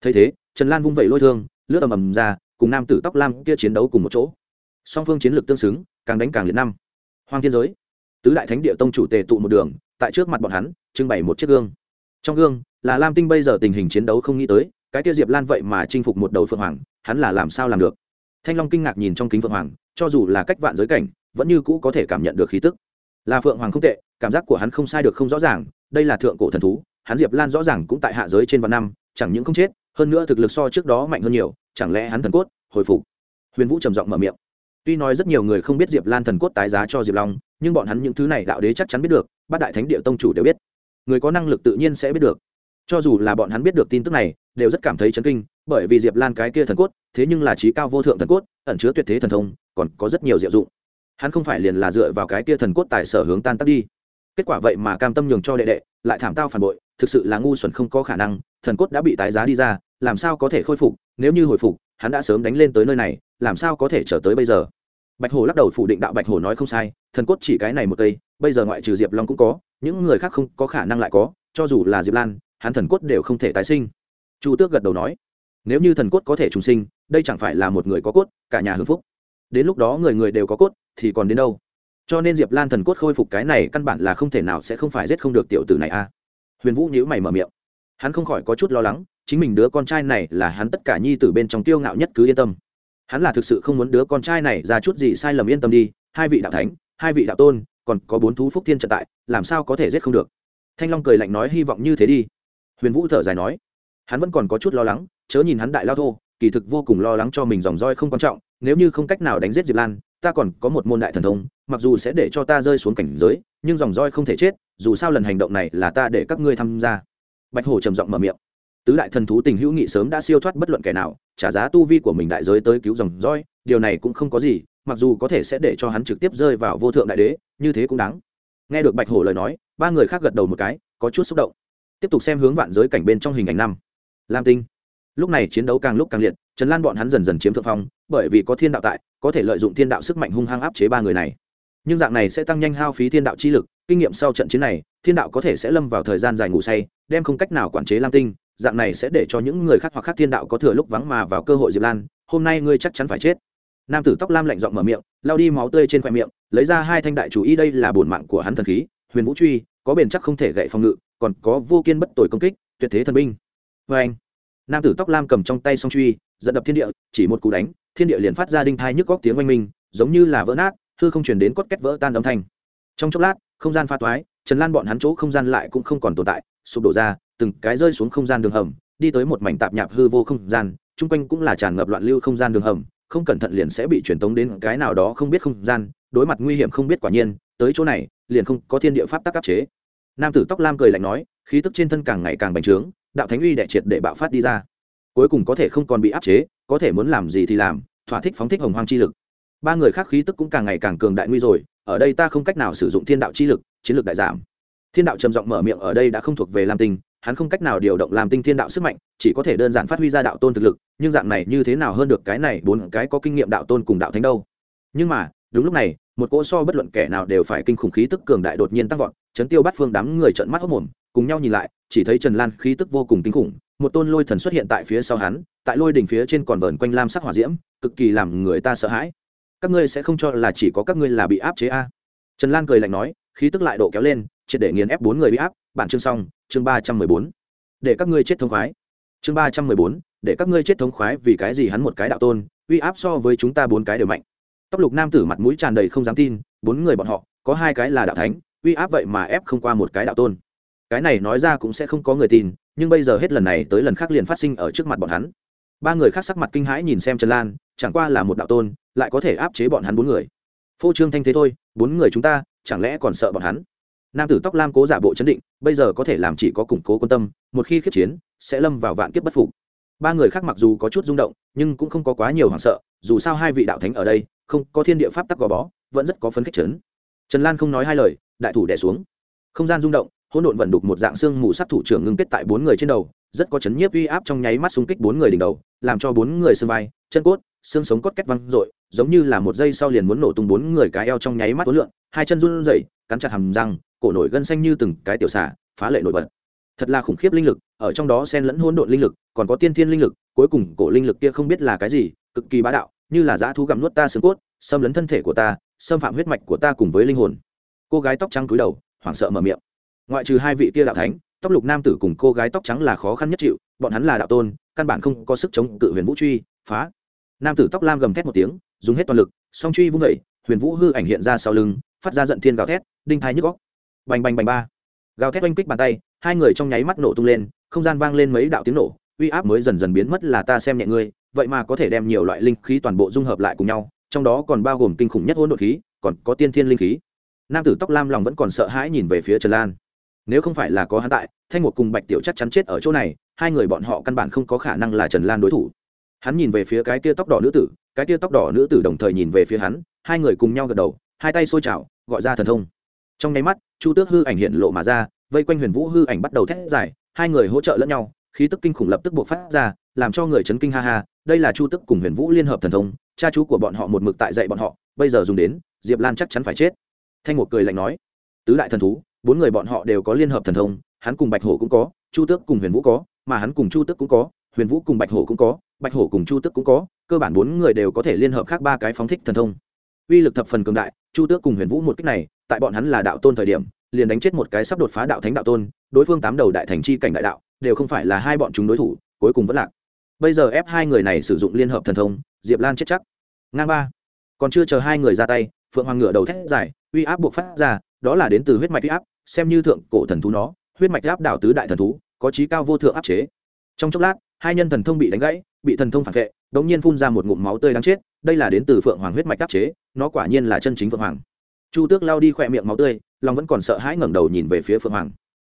Thấy thế, trần lan vung vẩy lôi thương, lướt ầm ầm ra, cùng nam tử tóc lam kia chiến đấu cùng một chỗ. Song phương chiến lược tương xứng, càng đánh càng liệt năm. Hoang thiên giới. Tứ đại thánh địa tông chủ tề tụ một đường, tại trước mặt bọn hắn, trưng bày một chiếc gương. Trong gương là lam tinh bây giờ tình hình chiến đấu không nghĩ tới, cái tiêu diệp lan vậy mà chinh phục một đầu phượng hoàng, hắn là làm sao làm được? Thanh long kinh ngạc nhìn trong kính phượng hoàng, cho dù là cách vạn giới cảnh, vẫn như cũ có thể cảm nhận được khí tức. Là phượng hoàng không tệ, cảm giác của hắn không sai được không rõ ràng, đây là thượng cổ thần thú, hắn diệp lan rõ ràng cũng tại hạ giới trên vạn năm, chẳng những không chết, hơn nữa thực lực so trước đó mạnh hơn nhiều, chẳng lẽ hắn thần cốt, hồi phục? Huyền vũ trầm giọng mở miệng. Tuy nói rất nhiều người không biết diệp lan thần cốt tái giá cho diệp long, nhưng bọn hắn những thứ này đạo đế chắc chắn biết được, bát đại thánh địa tông chủ đều biết. Người có năng lực tự nhiên sẽ biết được cho dù là bọn hắn biết được tin tức này, đều rất cảm thấy chấn kinh, bởi vì diệp lan cái kia thần cốt, thế nhưng là trí cao vô thượng thần cốt, ẩn chứa tuyệt thế thần thông, còn có rất nhiều diệu dụng. Hắn không phải liền là dựa vào cái kia thần cốt tài sở hướng tan tắc đi. Kết quả vậy mà cam tâm nhường cho đệ đệ, lại thảm tao phản bội, thực sự là ngu xuẩn không có khả năng, thần cốt đã bị tái giá đi ra, làm sao có thể khôi phục, nếu như hồi phục, hắn đã sớm đánh lên tới nơi này, làm sao có thể trở tới bây giờ? Bạch hổ lắc đầu phủ định đạo bạch hổ nói không sai, thần cốt chỉ cái này một cây, bây giờ ngoại trừ diệp long cũng có, những người khác không có khả năng lại có, cho dù là diệp lan hắn thần cốt đều không thể tái sinh. Chu tước gật đầu nói, nếu như thần cốt có thể trùng sinh, đây chẳng phải là một người có cốt, cả nhà hưng phúc. Đến lúc đó người người đều có cốt, thì còn đến đâu? Cho nên diệp lan thần cốt khôi phục cái này căn bản là không thể nào sẽ không phải giết không được tiểu tử này a. À. Huyền vũ nhữ mày mở miệng. Hắn không khỏi có chút lo lắng, chính mình đứa con trai này là hắn tất cả nhi tử bên trong tiêu ngạo nhất cứ yên tâm. Hắn là thực sự không muốn đứa con trai này ra chút gì sai lầm yên tâm đi, hai vị đạo thánh, hai vị đạo tôn, còn có bốn thú phúc thiên trận tại, làm sao có thể giết không được? Thanh long cười lạnh nói, hy vọng như thế đi huyền vũ thở dài nói, hắn vẫn còn có chút lo lắng, chớ nhìn hắn đại lao thô, kỳ thực vô cùng lo lắng cho mình dòng roi không quan trọng, nếu như không cách nào đánh giết diệp lan, ta còn có một môn đại thần thông, mặc dù sẽ để cho ta rơi xuống cảnh giới, nhưng dòng roi không thể chết, dù sao lần hành động này là ta để các ngươi tham gia. Bạch hổ trầm giọng mở miệng, tứ đại thần thú tình hữu nghị sớm đã siêu thoát bất luận kẻ nào, trả giá tu vi của mình đại giới tới cứu dòng roi, điều này cũng không có gì, mặc dù có thể sẽ để cho hắn trực tiếp rơi vào vô thượng đại đế, như thế cũng đáng. Nghe được bạch hổ lời nói, ba người khác gật đầu một cái, có chút xúc động tiếp tục xem hướng vạn giới cảnh bên trong hình ảnh năm. Lam tinh. Lúc này chiến đấu càng lúc càng liệt, trần lan bọn hắn dần dần chiếm thượng phong, bởi vì có thiên đạo tại, có thể lợi dụng thiên đạo sức mạnh hung hăng áp chế ba người này. Nhưng dạng này sẽ tăng nhanh hao phí thiên đạo chi lực, kinh nghiệm sau trận chiến này, thiên đạo có thể sẽ lâm vào thời gian dài ngủ say, đem không cách nào quản chế lam tinh, dạng này sẽ để cho những người khác hoặc khác thiên đạo có thừa lúc vắng mà vào cơ hội diệp lan, hôm nay ngươi chắc chắn phải chết. Nam tử tóc lam lạnh giọng mở miệng lao đi máu tươi trên khoe miệng, lấy ra hai thanh đại chủ y, đây là bổn mạng của hắn thần khí, huyền vũ truy, có bền chắc không thể gậy phòng ngự còn có vô kiên bất tội công kích, tuyệt thế thần binh. Vê anh, nam tử tóc lam cầm trong tay song truy dẫn đập thiên địa, chỉ một cú đánh, thiên địa liền phát ra đinh thai nhức góc tiếng oanh minh, giống như là vỡ nát, hư không chuyển đến cốt két vỡ tan âm thanh. Trong chốc lát, không gian pha toái, trần lan bọn hắn chỗ không gian lại cũng không còn tồn tại, sụp đổ ra, từng cái rơi xuống không gian đường hầm, đi tới một mảnh tạp nhạp hư vô không gian, chung quanh cũng là tràn ngập loạn lưu không gian đường hầm, không cẩn thận liền sẽ bị truyền tống đến cái nào đó không biết không gian, đối mặt nguy hiểm không biết quả nhiên, tới chỗ này, liền không có thiên địa pháp tắc áp chế nam tử tóc lam cười lạnh nói, khí tức trên thân càng ngày càng bành trướng, đạo thánh uy đệ triệt để bạo phát đi ra. Cuối cùng có thể không còn bị áp chế, có thể muốn làm gì thì làm, thỏa thích phóng thích hồng hoang chi lực. Ba người khác khí tức cũng càng ngày càng cường đại nguy rồi, ở đây ta không cách nào sử dụng thiên đạo chi lực, chiến lược đại giảm. Thiên đạo trầm giọng mở miệng ở đây đã không thuộc về lam tinh, hắn không cách nào điều động làm tinh thiên đạo sức mạnh, chỉ có thể đơn giản phát huy ra đạo tôn thực lực, nhưng dạng này như thế nào hơn được cái này bốn cái có kinh nghiệm đạo tôn cùng đạo thánh đâu? Nhưng mà, đúng lúc này, một cỗ so bất luận kẻ nào đều phải kinh khủng khí tức cường đại đột nhiên tăng vọt chấn tiêu bắt phương đám người trợn mắt hốc mồm, cùng nhau nhìn lại, chỉ thấy trần lan khí tức vô cùng kinh khủng, một tôn lôi thần xuất hiện tại phía sau hắn, tại lôi đỉnh phía trên còn vờn quanh lam sắc hỏa diễm, cực kỳ làm người ta sợ hãi. Các ngươi sẽ không cho là chỉ có các ngươi là bị áp chế a? Trần lan cười lạnh nói, khí tức lại độ kéo lên, triệt để nghiền ép bốn người bị áp. Bản chương xong, chương ba trăm mười bốn. Để các ngươi chết thống khoái. Chương ba trăm mười bốn, để các ngươi chết thống khoái vì cái gì hắn một cái đạo tôn, uy áp so với chúng ta bốn cái đều mạnh. Tóc lục nam tử mặt mũi tràn đầy không dám tin, bốn người bọn họ, có hai cái là đạo thánh uy áp vậy mà ép không qua một cái đạo tôn. Cái này nói ra cũng sẽ không có người tin, nhưng bây giờ hết lần này tới lần khác liền phát sinh ở trước mặt bọn hắn. Ba người khác sắc mặt kinh hãi nhìn xem trần lan, chẳng qua là một đạo tôn, lại có thể áp chế bọn hắn bốn người. Phô trương thanh thế thôi, bốn người chúng ta, chẳng lẽ còn sợ bọn hắn? Nam tử tóc lam cố giả bộ chấn định, bây giờ có thể làm chỉ có củng cố quan tâm, một khi khiếp chiến, sẽ lâm vào vạn kiếp bất phục. Ba người khác mặc dù có chút rung động, nhưng cũng không có quá nhiều hoảng sợ, dù sao hai vị đạo thánh ở đây, không có thiên địa pháp tắc gò bó, vẫn rất có phấn khích chấn. Trần lan không nói hai lời đại thủ đẻ xuống. Không gian rung động, hỗn độn vận đục một dạng xương mù sắc thủ trưởng ngưng kết tại bốn người trên đầu, rất có chấn nhiếp uy áp trong nháy mắt xung kích bốn người đỉnh đầu, làm cho bốn người xương vai, chân cốt, xương sống cốt kết văng dội giống như là một giây sau liền muốn nổ tung bốn người cái eo trong nháy mắt tối lượn, hai chân run rẩy, cắn chặt hàm răng, cổ nổi gân xanh như từng cái tiểu xả phá lệ nổi bật. Thật là khủng khiếp linh lực, ở trong đó xen lẫn hỗn độn linh lực, còn có tiên thiên linh lực, cuối cùng cổ linh lực kia không biết là cái gì, cực kỳ bá đạo, như là dã thú gặm nuốt ta xương cốt, xâm lấn thân thể của ta, xâm phạm huyết mạch của ta cùng với linh hồn cô gái tóc trắng cúi đầu, hoảng sợ mở miệng. Ngoại trừ hai vị kia đạo thánh, tóc lục nam tử cùng cô gái tóc trắng là khó khăn nhất chịu, bọn hắn là đạo tôn, căn bản không có sức chống cự huyền vũ truy, phá. Nam tử tóc lam gầm thét một tiếng, dùng hết toàn lực, song truy vung vẩy huyền vũ hư ảnh hiện ra sau lưng, phát ra giận thiên gào thét, đinh thái nhức góc bành bành bành ba. Gào thét oanh kích bàn tay, hai người trong nháy mắt nổ tung lên, không gian vang lên mấy đạo tiếng nổ, uy áp mới dần dần biến mất là ta xem nhẹ ngươi, vậy mà có thể đem nhiều loại linh khí toàn bộ dung hợp lại cùng nhau, trong đó còn bao gồm kinh khủng nhất hỗn độn khí, còn có tiên thiên linh khí nam tử tóc lam lòng vẫn còn sợ hãi nhìn về phía trần lan. Nếu không phải là có hắn tại, thanh một cùng bạch tiểu chắc chắn chết ở chỗ này, hai người bọn họ căn bản không có khả năng là trần lan đối thủ. Hắn nhìn về phía cái tia tóc đỏ nữ tử, cái tia tóc đỏ nữ tử đồng thời nhìn về phía hắn, hai người cùng nhau gật đầu, hai tay xôi chảo, gọi ra thần thông. Trong nháy mắt, chu tước hư ảnh hiện lộ mà ra, vây quanh huyền vũ hư ảnh bắt đầu thét dài, hai người hỗ trợ lẫn nhau, khí tức kinh khủng lập tức buộc phát ra, làm cho người chấn kinh ha ha, đây là chu tức cùng huyền vũ liên hợp thần thông, cha chú của bọn họ một mực tại dạy bọn họ, bây giờ dùng đến, diệp lan chắc chắn phải chết thanh một cười lạnh nói, tứ đại thần thú, bốn người bọn họ đều có liên hợp thần thông, hắn cùng bạch hổ cũng có, chu tước cùng huyền vũ có, mà hắn cùng chu tước cũng có, huyền vũ cùng bạch hổ cũng có, bạch hổ cùng chu tước cũng có, cơ bản bốn người đều có thể liên hợp khác ba cái phóng thích thần thông. Uy lực thập phần cường đại, chu tước cùng huyền vũ một cách này, tại bọn hắn là đạo tôn thời điểm, liền đánh chết một cái sắp đột phá đạo thánh đạo tôn, đối phương tám đầu đại thành chi cảnh đại đạo, đều không phải là hai bọn chúng đối thủ, cuối cùng vẫn lạc. Bây giờ ép hai người này sử dụng liên hợp thần thông, diệp lan chết chắc. Ngang ba. Còn chưa chờ hai người ra tay phượng hoàng ngựa đầu thét dài, uy áp buộc phát ra, đó là đến từ huyết mạch uy áp, xem như thượng cổ thần thú nó, huyết mạch áp đảo tứ đại thần thú, có trí cao vô thượng áp chế. Trong chốc lát, hai nhân thần thông bị đánh gãy, bị thần thông phản vệ đ ỗ n g nhiên phun ra một ngụm máu tươi đáng chết, đây là đến từ phượng hoàng huyết mạch áp chế, nó quả nhiên là chân chính phượng hoàng. Chu tước lao đi khỏe miệng máu tươi, lòng vẫn còn sợ hãi ngẩng đầu nhìn về phía phượng hoàng.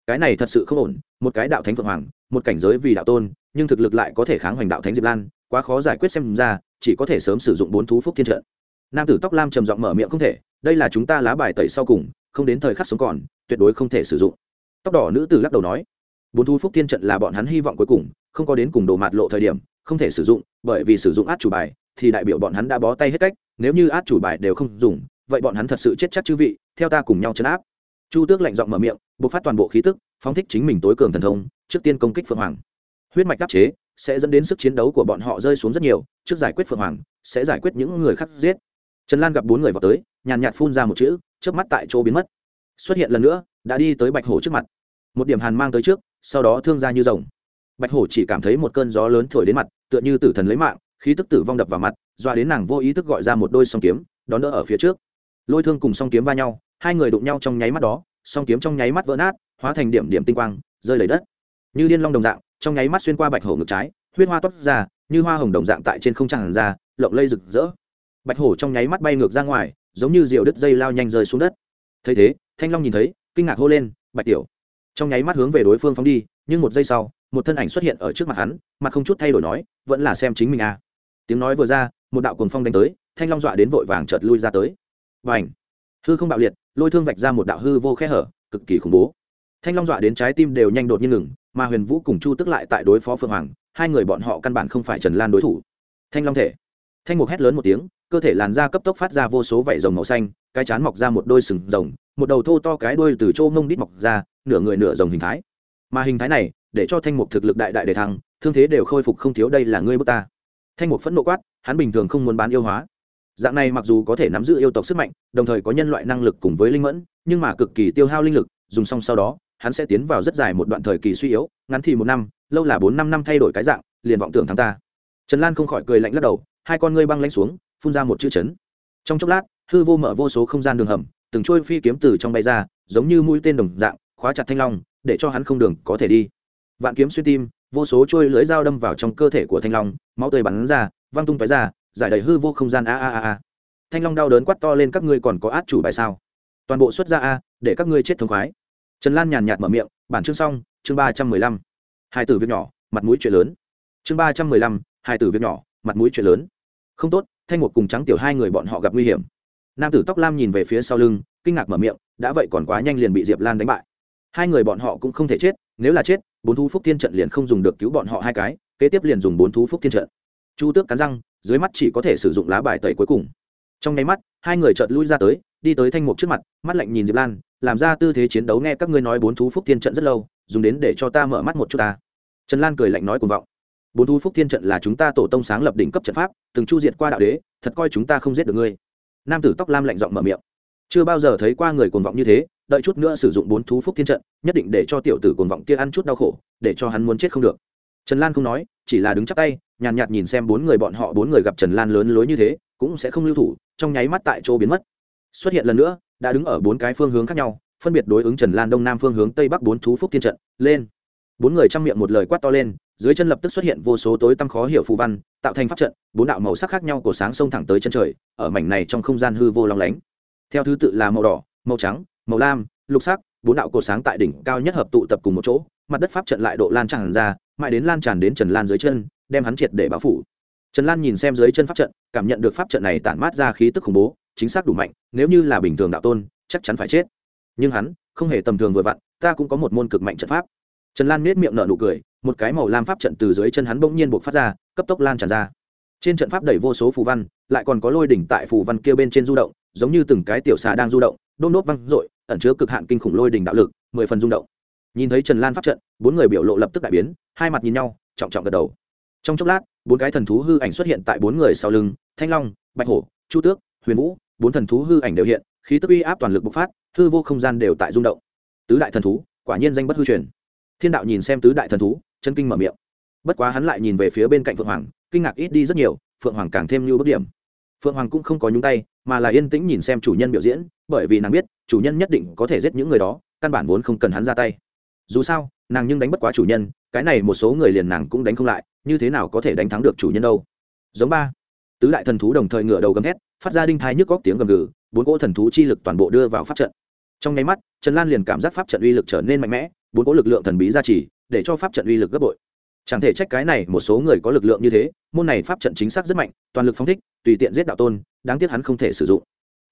Cái này thật sự không ổn, một cái đạo thánh phượng hoàng, một cảnh giới vì đạo tôn, nhưng thực lực lại có thể kháng hoành đạo thánh diệp lan, quá khó giải quyết xem ra, chỉ có thể sớm sử dụng bốn thú phúc thiên trận nam tử tóc lam trầm giọng mở miệng không thể, đây là chúng ta lá bài tẩy sau cùng, không đến thời khắc sống còn, tuyệt đối không thể sử dụng. Tóc đỏ nữ tử lắc đầu nói, bốn thu phúc thiên trận là bọn hắn hy vọng cuối cùng, không có đến cùng đồ mạt lộ thời điểm, không thể sử dụng, bởi vì sử dụng át chủ bài, thì đại biểu bọn hắn đã bó tay hết cách, nếu như át chủ bài đều không dùng, vậy bọn hắn thật sự chết chắc chư vị, theo ta cùng nhau chấn áp. Chu tước lạnh giọng mở miệng buộc phát toàn bộ khí tức, phóng thích chính mình tối cường thần thông, trước tiên công kích phượng hoàng. Huyết mạch đắc chế sẽ dẫn đến sức chiến đấu của bọn họ rơi xuống rất nhiều, trước giải quyết phượng hoàng, sẽ giải quyết những người khác giết trần lan gặp bốn người vào tới, nhàn nhạt phun ra một chữ trước mắt tại chỗ biến mất. Xuất hiện lần nữa, đã đi tới bạch hổ trước mặt. Một điểm hàn mang tới trước, sau đó thương ra như rồng. Bạch hổ chỉ cảm thấy một cơn gió lớn thổi đến mặt, tựa như tử thần lấy mạng, khí tức tử vong đập vào mặt, doa đến nàng vô ý thức gọi ra một đôi song kiếm, đón đỡ ở phía trước. Lôi thương cùng song kiếm va nhau, hai người đụng nhau trong nháy mắt đó, song kiếm trong nháy mắt vỡ nát, hóa thành điểm điểm tinh quang, rơi lấy đất. Như điên long đồng dạng, trong nháy mắt xuyên qua bạch hổ ngực trái, huyết hoa toát ra, như hoa hồng đồng dạng tại trên không tràn ra, lộng lây rực rỡ bạch hổ trong nháy mắt bay ngược ra ngoài, giống như diều đứt dây lao nhanh rơi xuống đất. Thấy thế, thanh long nhìn thấy, kinh ngạc hô lên, bạch tiểu. Trong nháy mắt hướng về đối phương phóng đi, nhưng một giây sau, một thân ảnh xuất hiện ở trước mặt hắn, mặt không chút thay đổi nói, vẫn là xem chính mình à. tiếng nói vừa ra, một đạo cuồng phong đánh tới, thanh long dọa đến vội vàng chợt lui ra tới. Và ảnh hư không bạo liệt, lôi thương vạch ra một đạo hư vô khe hở, cực kỳ khủng bố. Thanh long dọa đến trái tim đều nhanh đột nhiên ngừng, mà huyền vũ cùng chu tức lại tại đối phó phương hoàng, hai người bọn họ căn bản không phải trần lan đối thủ. Thanh long thể. Thanh mục hét lớn một tiếng cơ thể làn da cấp tốc phát ra vô số vảy rồng màu xanh, cái chán mọc ra một đôi sừng rồng, một đầu thô to cái đuôi từ chỗ mông đít mọc ra, nửa người nửa rồng hình thái. Mà hình thái này, để cho thanh mục thực lực đại đại đề thăng, thương thế đều khôi phục không thiếu đây là ngươi bước ta. Thanh mục phẫn nộ quát, hắn bình thường không muốn bán yêu hóa. Dạng này mặc dù có thể nắm giữ yêu tộc sức mạnh, đồng thời có nhân loại năng lực cùng với linh mẫn, nhưng mà cực kỳ tiêu hao linh lực, dùng xong sau đó, hắn sẽ tiến vào rất dài một đoạn thời kỳ suy yếu, ngắn thì một năm, lâu là bốn năm năm thay đổi cái dạng, liền vọng tưởng thắng ta. Trần lan không khỏi cười lạnh lắc đầu, hai con ngươi băng lãnh xuống phun ra một chữ chấn. Trong chốc lát, hư vô mở vô số không gian đường hầm, từng trôi phi kiếm từ trong bay ra, giống như mũi tên đồng dạng, khóa chặt thanh long, để cho hắn không đường có thể đi. Vạn kiếm xuyên tim, vô số trôi lưỡi dao đâm vào trong cơ thể của thanh long, máu tươi bắn ra, văng tung tói ra, giải đầy hư vô không gian a a a a. Thanh long đau đớn quắt to lên, các ngươi còn có át chủ bài sao? Toàn bộ xuất ra a, để các ngươi chết thống khoái. Trần lan nhàn nhạt mở miệng, bản chương xong, chương ba trăm mười lăm. Hai từ việc nhỏ, mặt mũi chuyện lớn. Chương ba trăm mười lăm, hai từ việc nhỏ, mặt mũi chuyện lớn. Không tốt thanh một cùng trắng tiểu hai người bọn họ gặp nguy hiểm. Nam tử tóc lam nhìn về phía sau lưng, kinh ngạc mở miệng, đã vậy còn quá nhanh liền bị diệp lan đánh bại. Hai người bọn họ cũng không thể chết, nếu là chết, bốn thú phúc thiên trận liền không dùng được cứu bọn họ hai cái, kế tiếp liền dùng bốn thú phúc thiên trận. Chu tước cắn răng, dưới mắt chỉ có thể sử dụng lá bài tẩy cuối cùng. Trong nháy mắt, hai người chợt lui ra tới, đi tới thanh mục trước mặt, mắt lạnh nhìn diệp lan, làm ra tư thế chiến đấu nghe các ngươi nói bốn thú phúc thiên trận rất lâu, dùng đến để cho ta mở mắt một chút ta. Trần lan cười lạnh nói cùng vọng bốn thú phúc thiên trận là chúng ta tổ tông sáng lập đỉnh cấp trận pháp từng chu diệt qua đạo đế thật coi chúng ta không giết được ngươi. Nam tử tóc lam lạnh giọng mở miệng. Chưa bao giờ thấy qua người cuồng vọng như thế đợi chút nữa sử dụng bốn thú phúc thiên trận nhất định để cho tiểu tử cuồng vọng kia ăn chút đau khổ để cho hắn muốn chết không được. Trần lan không nói chỉ là đứng chắp tay nhàn nhạt, nhạt nhìn xem bốn người bọn họ bốn người gặp trần lan lớn lối như thế cũng sẽ không lưu thủ trong nháy mắt tại chỗ biến mất. Xuất hiện lần nữa đã đứng ở bốn cái phương hướng khác nhau phân biệt đối ứng trần lan đông nam phương hướng tây bắc bốn thú phúc thiên trận lên. Bốn người chăm miệng một lời quát to lên dưới chân lập tức xuất hiện vô số tối tăm khó hiểu phù văn, tạo thành pháp trận, bốn đạo màu sắc khác nhau của sáng sông thẳng tới chân trời, ở mảnh này trong không gian hư vô long lánh. Theo thứ tự là màu đỏ, màu trắng, màu lam, lục sắc, bốn đạo cột sáng tại đỉnh cao nhất hợp tụ tập cùng một chỗ, mặt đất pháp trận lại độ lan tràn ra, mãi đến lan tràn đến trần lan dưới chân, đem hắn triệt để báo phủ. Trần lan nhìn xem dưới chân pháp trận, cảm nhận được pháp trận này tản mát ra khí tức khủng bố, chính xác đủ mạnh, nếu như là bình thường đạo tôn, chắc chắn phải chết. Nhưng hắn, không hề tầm thường vừa vặn, ta cũng có một môn cực mạnh trận pháp trần lan nết miệng nở nụ cười, một cái màu lam pháp trận từ dưới chân hắn bỗng nhiên buộc phát ra, cấp tốc lan tràn ra. Trên trận pháp đẩy vô số phù văn, lại còn có lôi đỉnh tại phù văn kia bên trên du động, giống như từng cái tiểu xà đang du động, đôn đốt văng r ẩn chứa cực hạn kinh khủng lôi đỉnh đạo lực, mười phần rung động. Nhìn thấy trần lan pháp trận, bốn người biểu lộ lập tức đại biến, hai mặt nhìn nhau, trọng trọng gật đầu. Trong chốc lát, bốn cái thần thú hư ảnh xuất hiện tại bốn người sau lưng, thanh long, bạch hổ, chu tước, huyền vũ, bốn thần thú hư ảnh đều hiện, khí tức uy áp toàn lực bộc phát, hư vô không gian đều tại rung động. Tứ đại thần thú, quả nhiên danh bất hư truyền thiên đạo nhìn xem tứ đại thần thú, chân kinh mở miệng. Bất quá hắn lại nhìn về phía bên cạnh phượng hoàng, kinh ngạc ít đi rất nhiều, phượng hoàng càng thêm như bất điểm. Phượng hoàng cũng không có nhúng tay, mà là yên tĩnh nhìn xem chủ nhân biểu diễn, bởi vì nàng biết, chủ nhân nhất định có thể giết những người đó, căn bản vốn không cần hắn ra tay. Dù sao, nàng nhưng đánh bất quá chủ nhân, cái này một số người liền nàng cũng đánh không lại, như thế nào có thể đánh thắng được chủ nhân đâu. Giống ba. Tứ đại thần thú đồng thời ngửa đầu gầm thét, phát ra đinh thái nhức góc tiếng gầm gừ, bốn cỗ thần thú chi lực toàn bộ đưa vào pháp trận. Trong nháy mắt, trần lan liền cảm giác pháp trận uy lực trở nên mạnh mẽ bốn cỗ lực lượng thần bí ra chỉ để cho pháp trận uy lực gấp bội. Chẳng thể trách cái này, một số người có lực lượng như thế, môn này pháp trận chính xác rất mạnh, toàn lực phóng thích, tùy tiện giết đạo tôn, đáng tiếc hắn không thể sử dụng.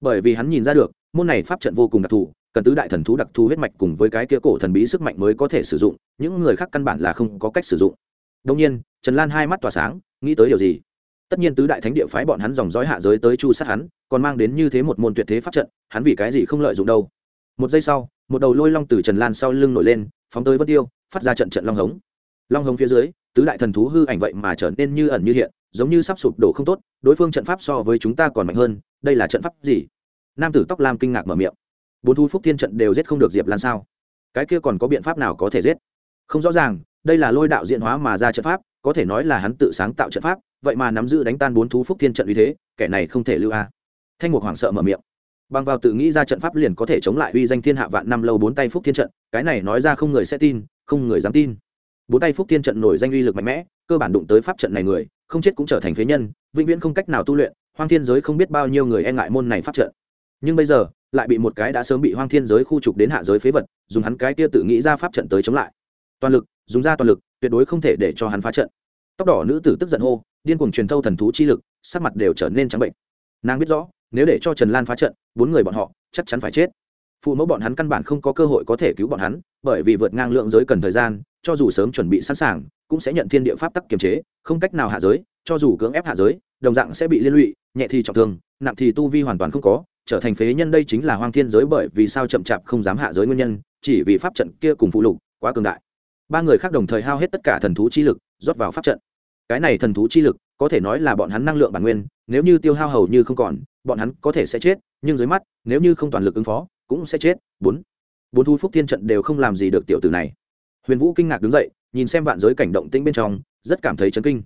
Bởi vì hắn nhìn ra được, môn này pháp trận vô cùng đặc thù, cần tứ đại thần thú đặc thù huyết mạch cùng với cái kia cổ thần bí sức mạnh mới có thể sử dụng, những người khác căn bản là không có cách sử dụng. Đông nhiên, trần lan hai mắt tỏa sáng, nghĩ tới điều gì? Tất nhiên tứ đại thánh địa phái bọn hắn dòng dõi hạ giới tới chu sát hắn, còn mang đến như thế một môn tuyệt thế pháp trận, hắn vì cái gì không lợi dụng đâu? Một giây sau một đầu lôi long từ trần lan sau lưng nổi lên, phóng tới vân tiêu, phát ra trận trận long hống. Long hống phía dưới, tứ đại thần thú hư ảnh vậy mà trở nên như ẩn như hiện, giống như sắp sụp đổ không tốt, đối phương trận pháp so với chúng ta còn mạnh hơn, đây là trận pháp gì? Nam tử tóc lam kinh ngạc mở miệng. Bốn thu phúc thiên trận đều giết không được diệp lan sao? Cái kia còn có biện pháp nào có thể giết? Không rõ ràng, đây là lôi đạo diện hóa mà ra trận pháp, có thể nói là hắn tự sáng tạo trận pháp, vậy mà nắm giữ đánh tan bốn thú phúc thiên trận uy thế, kẻ này không thể lưu a. Thanh mục hoảng sợ mở miệng bằng vào tự nghĩ ra trận pháp liền có thể chống lại uy danh thiên hạ vạn năm lâu bốn tay phúc thiên trận, cái này nói ra không người sẽ tin, không người dám tin. Bốn tay phúc thiên trận nổi danh uy lực mạnh mẽ, cơ bản đụng tới pháp trận này người, không chết cũng trở thành phế nhân, vĩnh viễn không cách nào tu luyện, hoang thiên giới không biết bao nhiêu người e ngại môn này pháp trận. Nhưng bây giờ, lại bị một cái đã sớm bị hoang thiên giới khu trục đến hạ giới phế vật, dùng hắn cái kia tự nghĩ ra pháp trận tới chống lại. Toàn lực, dùng ra toàn lực, tuyệt đối không thể để cho hắn phá trận. Tóc đỏ nữ tử tức giận hô, điên cuồng truyền thâu thần thú chi lực, sắc mặt đều trở nên trắng bệnh. Nàng biết rõ nếu để cho trần lan phá trận, bốn người bọn họ chắc chắn phải chết. Phụ mẫu bọn hắn căn bản không có cơ hội có thể cứu bọn hắn, bởi vì vượt ngang lượng giới cần thời gian, cho dù sớm chuẩn bị sẵn sàng, cũng sẽ nhận thiên địa pháp tắc kiềm chế, không cách nào hạ giới, cho dù cưỡng ép hạ giới, đồng dạng sẽ bị liên lụy, nhẹ thì trọng thương, nặng thì tu vi hoàn toàn không có, trở thành phế nhân đây chính là hoang thiên giới bởi vì sao chậm chạp không dám hạ giới nguyên nhân, chỉ vì pháp trận kia cùng phụ lục quá cường đại. Ba người khác đồng thời hao hết tất cả thần thú chi lực, rót vào pháp trận. Cái này thần thú chi lực có thể nói là bọn hắn năng lượng bản nguyên, nếu như tiêu hao hầu như không còn bọn hắn có thể sẽ chết, nhưng dưới mắt, nếu như không toàn lực ứng phó, cũng sẽ chết. Bốn. Bốn thu phúc thiên trận đều không làm gì được tiểu tử này. Huyền vũ kinh ngạc đứng dậy, nhìn xem vạn giới cảnh động tĩnh bên trong, rất cảm thấy chấn kinh.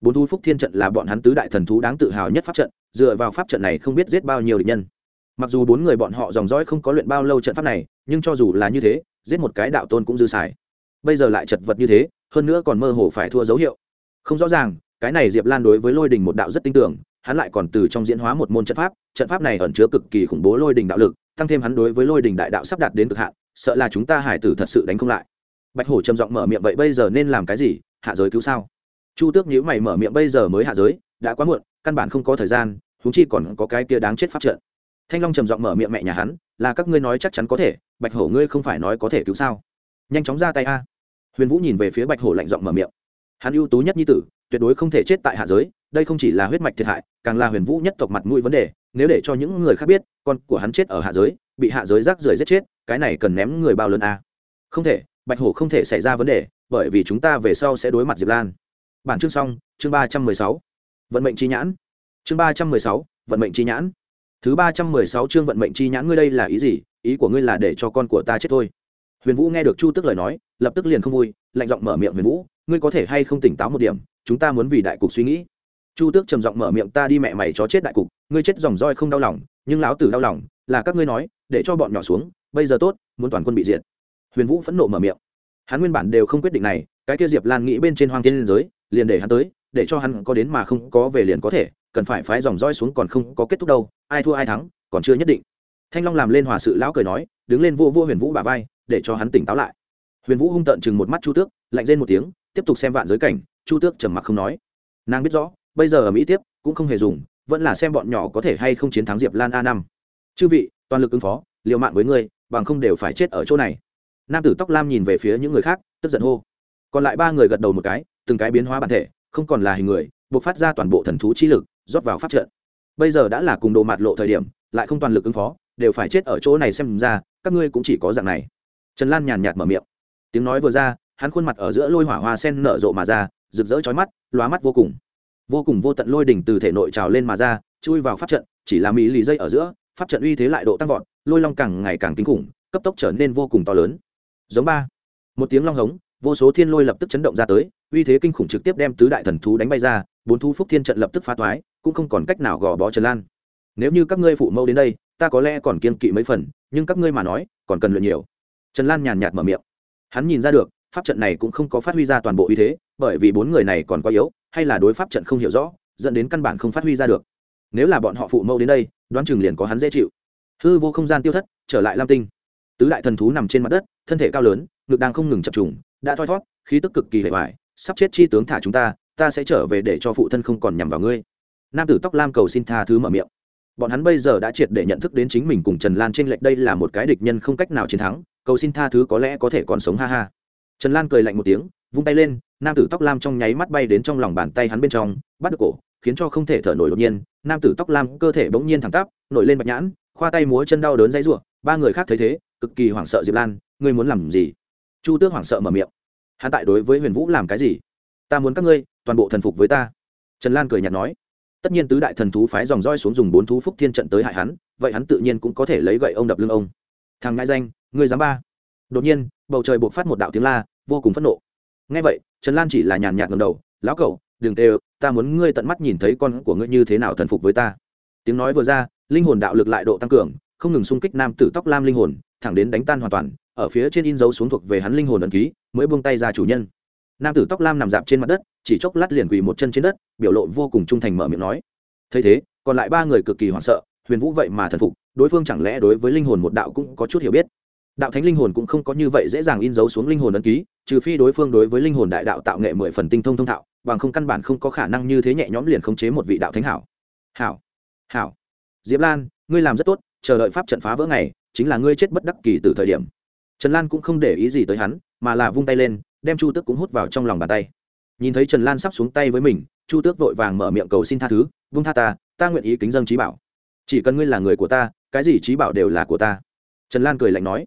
Bốn thu phúc thiên trận là bọn hắn tứ đại thần thú đáng tự hào nhất pháp trận, dựa vào pháp trận này không biết giết bao nhiêu địch nhân. Mặc dù bốn người bọn họ dòng dõi không có luyện bao lâu trận pháp này, nhưng cho dù là như thế, giết một cái đạo tôn cũng dư xài. Bây giờ lại chật vật như thế, hơn nữa còn mơ hồ phải thua dấu hiệu. Không rõ ràng, cái này diệp lan đối với lôi đình một đạo rất tin tưởng hắn lại còn từ trong diễn hóa một môn trận pháp trận pháp này ẩn chứa cực kỳ khủng bố lôi đình đạo lực, tăng thêm hắn đối với lôi đình đại đạo sắp đạt đến cực hạn, sợ là chúng ta hải tử thật sự đánh không lại. Bạch hổ trầm giọng mở miệng, vậy bây giờ nên làm cái gì? Hạ giới cứu sao? Chu tước nhíu mày mở miệng, bây giờ mới hạ giới, đã quá muộn, căn bản không có thời gian húng chi còn có cái kia đáng chết pháp trận. Thanh long trầm giọng mở miệng, mẹ nhà hắn, là các ngươi nói chắc chắn có thể, bạch hổ ngươi không phải nói có thể cứu sao? Nhanh chóng ra tay a. Huyền vũ nhìn về phía bạch hổ lạnh giọng mở miệng hắn ưu tú nhất nhi tử, tuyệt đối không thể chết tại hạ giới, đây không chỉ là huyết mạch thiệt hại, càng là huyền vũ nhất tộc mặt mũi vấn đề, nếu để cho những người khác biết, con của hắn chết ở hạ giới, bị hạ giới rác rưởi giết chết, cái này cần ném người bao lớn a? Không thể, bạch hổ không thể xảy ra vấn đề, bởi vì chúng ta về sau sẽ đối mặt diệp lan. Bản chương xong, chương ba trăm mười sáu. Vận mệnh chi nhãn. Chương ba trăm mười sáu, vận mệnh chi nhãn. Thứ ba trăm mười sáu chương vận mệnh chi nhãn ngươi đây là ý gì? Ý của ngươi là để cho con của ta chết thôi. Huyền vũ nghe được chu tức lời nói lập tức liền không vui, lạnh giọng mở miệng huyền vũ, ngươi có thể hay không tỉnh táo một điểm, chúng ta muốn vì đại cục suy nghĩ. Chu tước trầm giọng mở miệng, ta đi mẹ mày chó chết đại cục, ngươi chết dòng roi không đau lòng, nhưng lão tử đau lòng, là các ngươi nói, để cho bọn nhỏ xuống, bây giờ tốt, muốn toàn quân bị diệt. Huyền vũ phẫn nộ mở miệng. Hắn nguyên bản đều không quyết định này, cái kia diệp lan nghĩ bên trên hoang thiên liên giới, liền để hắn tới, để cho hắn có đến mà không có về liền có thể, cần phải phái dòng roi xuống còn không có kết thúc đâu, ai thua ai thắng, còn chưa nhất định. Thanh long làm lên hòa sự lão cười nói, đứng lên vô vô huyền vũ bà vai, để cho hắn tỉnh táo lại huyền vũ hung tợn chừng một mắt chu tước, lạnh lên một tiếng, tiếp tục xem vạn giới cảnh, chu tước trầm mặc không nói. Nàng biết rõ, bây giờ ở mỹ tiếp, cũng không hề dùng, vẫn là xem bọn nhỏ có thể hay không chiến thắng diệp lan a năm. Chư vị, toàn lực ứng phó, liều mạng với ngươi, bằng không đều phải chết ở chỗ này. Nam tử tóc lam nhìn về phía những người khác, tức giận hô. Còn lại ba người gật đầu một cái, từng cái biến hóa bản thể, không còn là hình người, buộc phát ra toàn bộ thần thú chi lực, rót vào phát trận. Bây giờ đã là cùng đồ mạt lộ thời điểm, lại không toàn lực ứng phó, đều phải chết ở chỗ này xem ra, các ngươi cũng chỉ có dạng này. Trần lan nhàn nhạt mở miệng tiếng nói vừa ra, hắn khuôn mặt ở giữa lôi hỏa hoa sen nở rộ mà ra, rực rỡ chói mắt, lóa mắt vô cùng. Vô cùng vô tận lôi đỉnh từ thể nội trào lên mà ra, chui vào pháp trận, chỉ là mỹ lì dây ở giữa, pháp trận uy thế lại độ tăng vọt, lôi long càng ngày càng kinh khủng, cấp tốc trở nên vô cùng to lớn. Giống ba. Một tiếng long hống, vô số thiên lôi lập tức chấn động ra tới, uy thế kinh khủng trực tiếp đem tứ đại thần thú đánh bay ra, bốn thú phúc thiên trận lập tức phá toái cũng không còn cách nào gò bó trần lan. Nếu như các ngươi phụ mẫu đến đây, ta có lẽ còn kiên kỵ mấy phần, nhưng các ngươi mà nói, còn cần luyện nhiều. Trần lan nhàn nhạt mở miệng hắn nhìn ra được, pháp trận này cũng không có phát huy ra toàn bộ uy thế, bởi vì bốn người này còn quá yếu, hay là đối pháp trận không hiểu rõ, dẫn đến căn bản không phát huy ra được. Nếu là bọn họ phụ mẫu đến đây, đoán chừng liền có hắn dễ chịu. Hư vô không gian tiêu thất, trở lại lam tinh. Tứ đại thần thú nằm trên mặt đất, thân thể cao lớn, ngực đang không ngừng chập trùng, đã thoi thót khí tức cực kỳ hệ hoại sắp chết chi tướng thả chúng ta ta sẽ trở về để cho phụ thân không còn nhằm vào ngươi. Nam tử tóc lam cầu xin tha thứ mở miệng. Bọn hắn bây giờ đã triệt để nhận thức đến chính mình cùng trần lan t r ê n lệch đây là một cái địch nhân không cách nào chiến thắng cầu xin tha thứ có lẽ có thể còn sống, ha ha. Trần lan cười lạnh một tiếng, vung tay lên, nam tử tóc lam trong nháy mắt bay đến trong lòng bàn tay hắn bên trong, bắt được cổ, khiến cho không thể thở nổi đột nhiên. Nam tử tóc lam cơ thể bỗng nhiên thẳng tắp, nổi lên bạch nhãn, khoa tay múa chân đau đớn dãy ruộng ba người khác thấy thế, cực kỳ hoảng sợ diệp lan, ngươi muốn làm gì? Chu tước hoảng sợ mở miệng, hắn tại đối với huyền vũ làm cái gì? Ta muốn các ngươi toàn bộ thần phục với ta. Trần lan cười nhạt nói, tất nhiên tứ đại thần thú phái dòng roi xuống dùng bốn thú phúc thiên trận tới hại hắn, vậy hắn tự nhiên cũng có thể lấy gậy ông đập lưng ông. Thằng ngại danh ngươi dám ba. Đột nhiên, bầu trời buộc phát một đạo tiếng la, vô cùng phẫn nộ. Ngay vậy, trần lan chỉ là nhàn nhạt ngầm đầu, lão cậu, đừng tê ta muốn ngươi tận mắt nhìn thấy con của ngươi như thế nào thần phục với ta. Tiếng nói vừa ra, linh hồn đạo lực lại độ tăng cường, không ngừng xung kích nam tử tóc lam linh hồn, thẳng đến đánh tan hoàn toàn, ở phía trên in dấu xuống thuộc về hắn linh hồn ẩn ký, mới buông tay ra chủ nhân. Nam tử tóc lam nằm dạp trên mặt đất, chỉ chốc lát liền quỳ một chân trên đất, biểu lộ vô cùng trung thành mở miệng nói. Thấy thế, còn lại ba người cực kỳ hoảng sợ, huyền vũ vậy mà thần phục, đối phương chẳng lẽ đối với linh hồn một đạo cũng có chút hiểu biết? Đạo thánh linh hồn cũng không có như vậy dễ dàng in dấu xuống linh hồn ấn ký, trừ phi đối phương đối với linh hồn đại đạo tạo nghệ mười phần tinh thông thông thạo, bằng không căn bản không có khả năng như thế nhẹ nhõm liền khống chế một vị đạo thánh hảo. Hảo hảo. Diệp lan, ngươi làm rất tốt, chờ đợi pháp trận phá vỡ ngày, chính là ngươi chết bất đắc kỳ từ thời điểm. Trần lan cũng không để ý gì tới hắn, mà là vung tay lên, đem chu tức cũng hút vào trong lòng bàn tay. Nhìn thấy trần lan sắp xuống tay với mình, chu tước vội vàng mở miệng cầu xin tha thứ, vung tha ta ta nguyện ý kính dân trí bảo. Chỉ cần ngươi là người của ta, cái gì trí bảo đều là của ta. Trần lan cười lạnh nói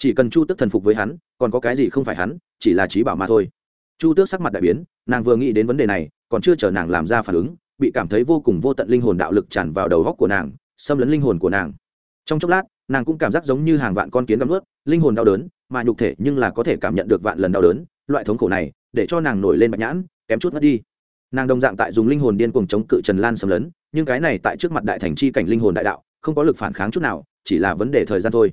chỉ cần chu tước thần phục với hắn, còn có cái gì không phải hắn, chỉ là trí bảo mà thôi. Chu tước sắc mặt đại biến, nàng vừa nghĩ đến vấn đề này, còn chưa chờ nàng làm ra phản ứng, bị cảm thấy vô cùng vô tận linh hồn đạo lực tràn vào đầu góc của nàng, xâm lấn linh hồn của nàng. Trong chốc lát, nàng cũng cảm giác giống như hàng vạn con kiến găm ướt, linh hồn đau đớn, mà nhục thể nhưng là có thể cảm nhận được vạn lần đau đớn, loại thống khổ này, để cho nàng nổi lên bạch nhãn, kém chút mất đi. Nàng đồng dạng tại dùng linh hồn điên cuồng chống cự trần lan xâm lấn, nhưng cái này tại trước mặt đại thành chi cảnh linh hồn đại đạo, không có lực phản kháng chút nào, chỉ là vấn đề thời gian thôi.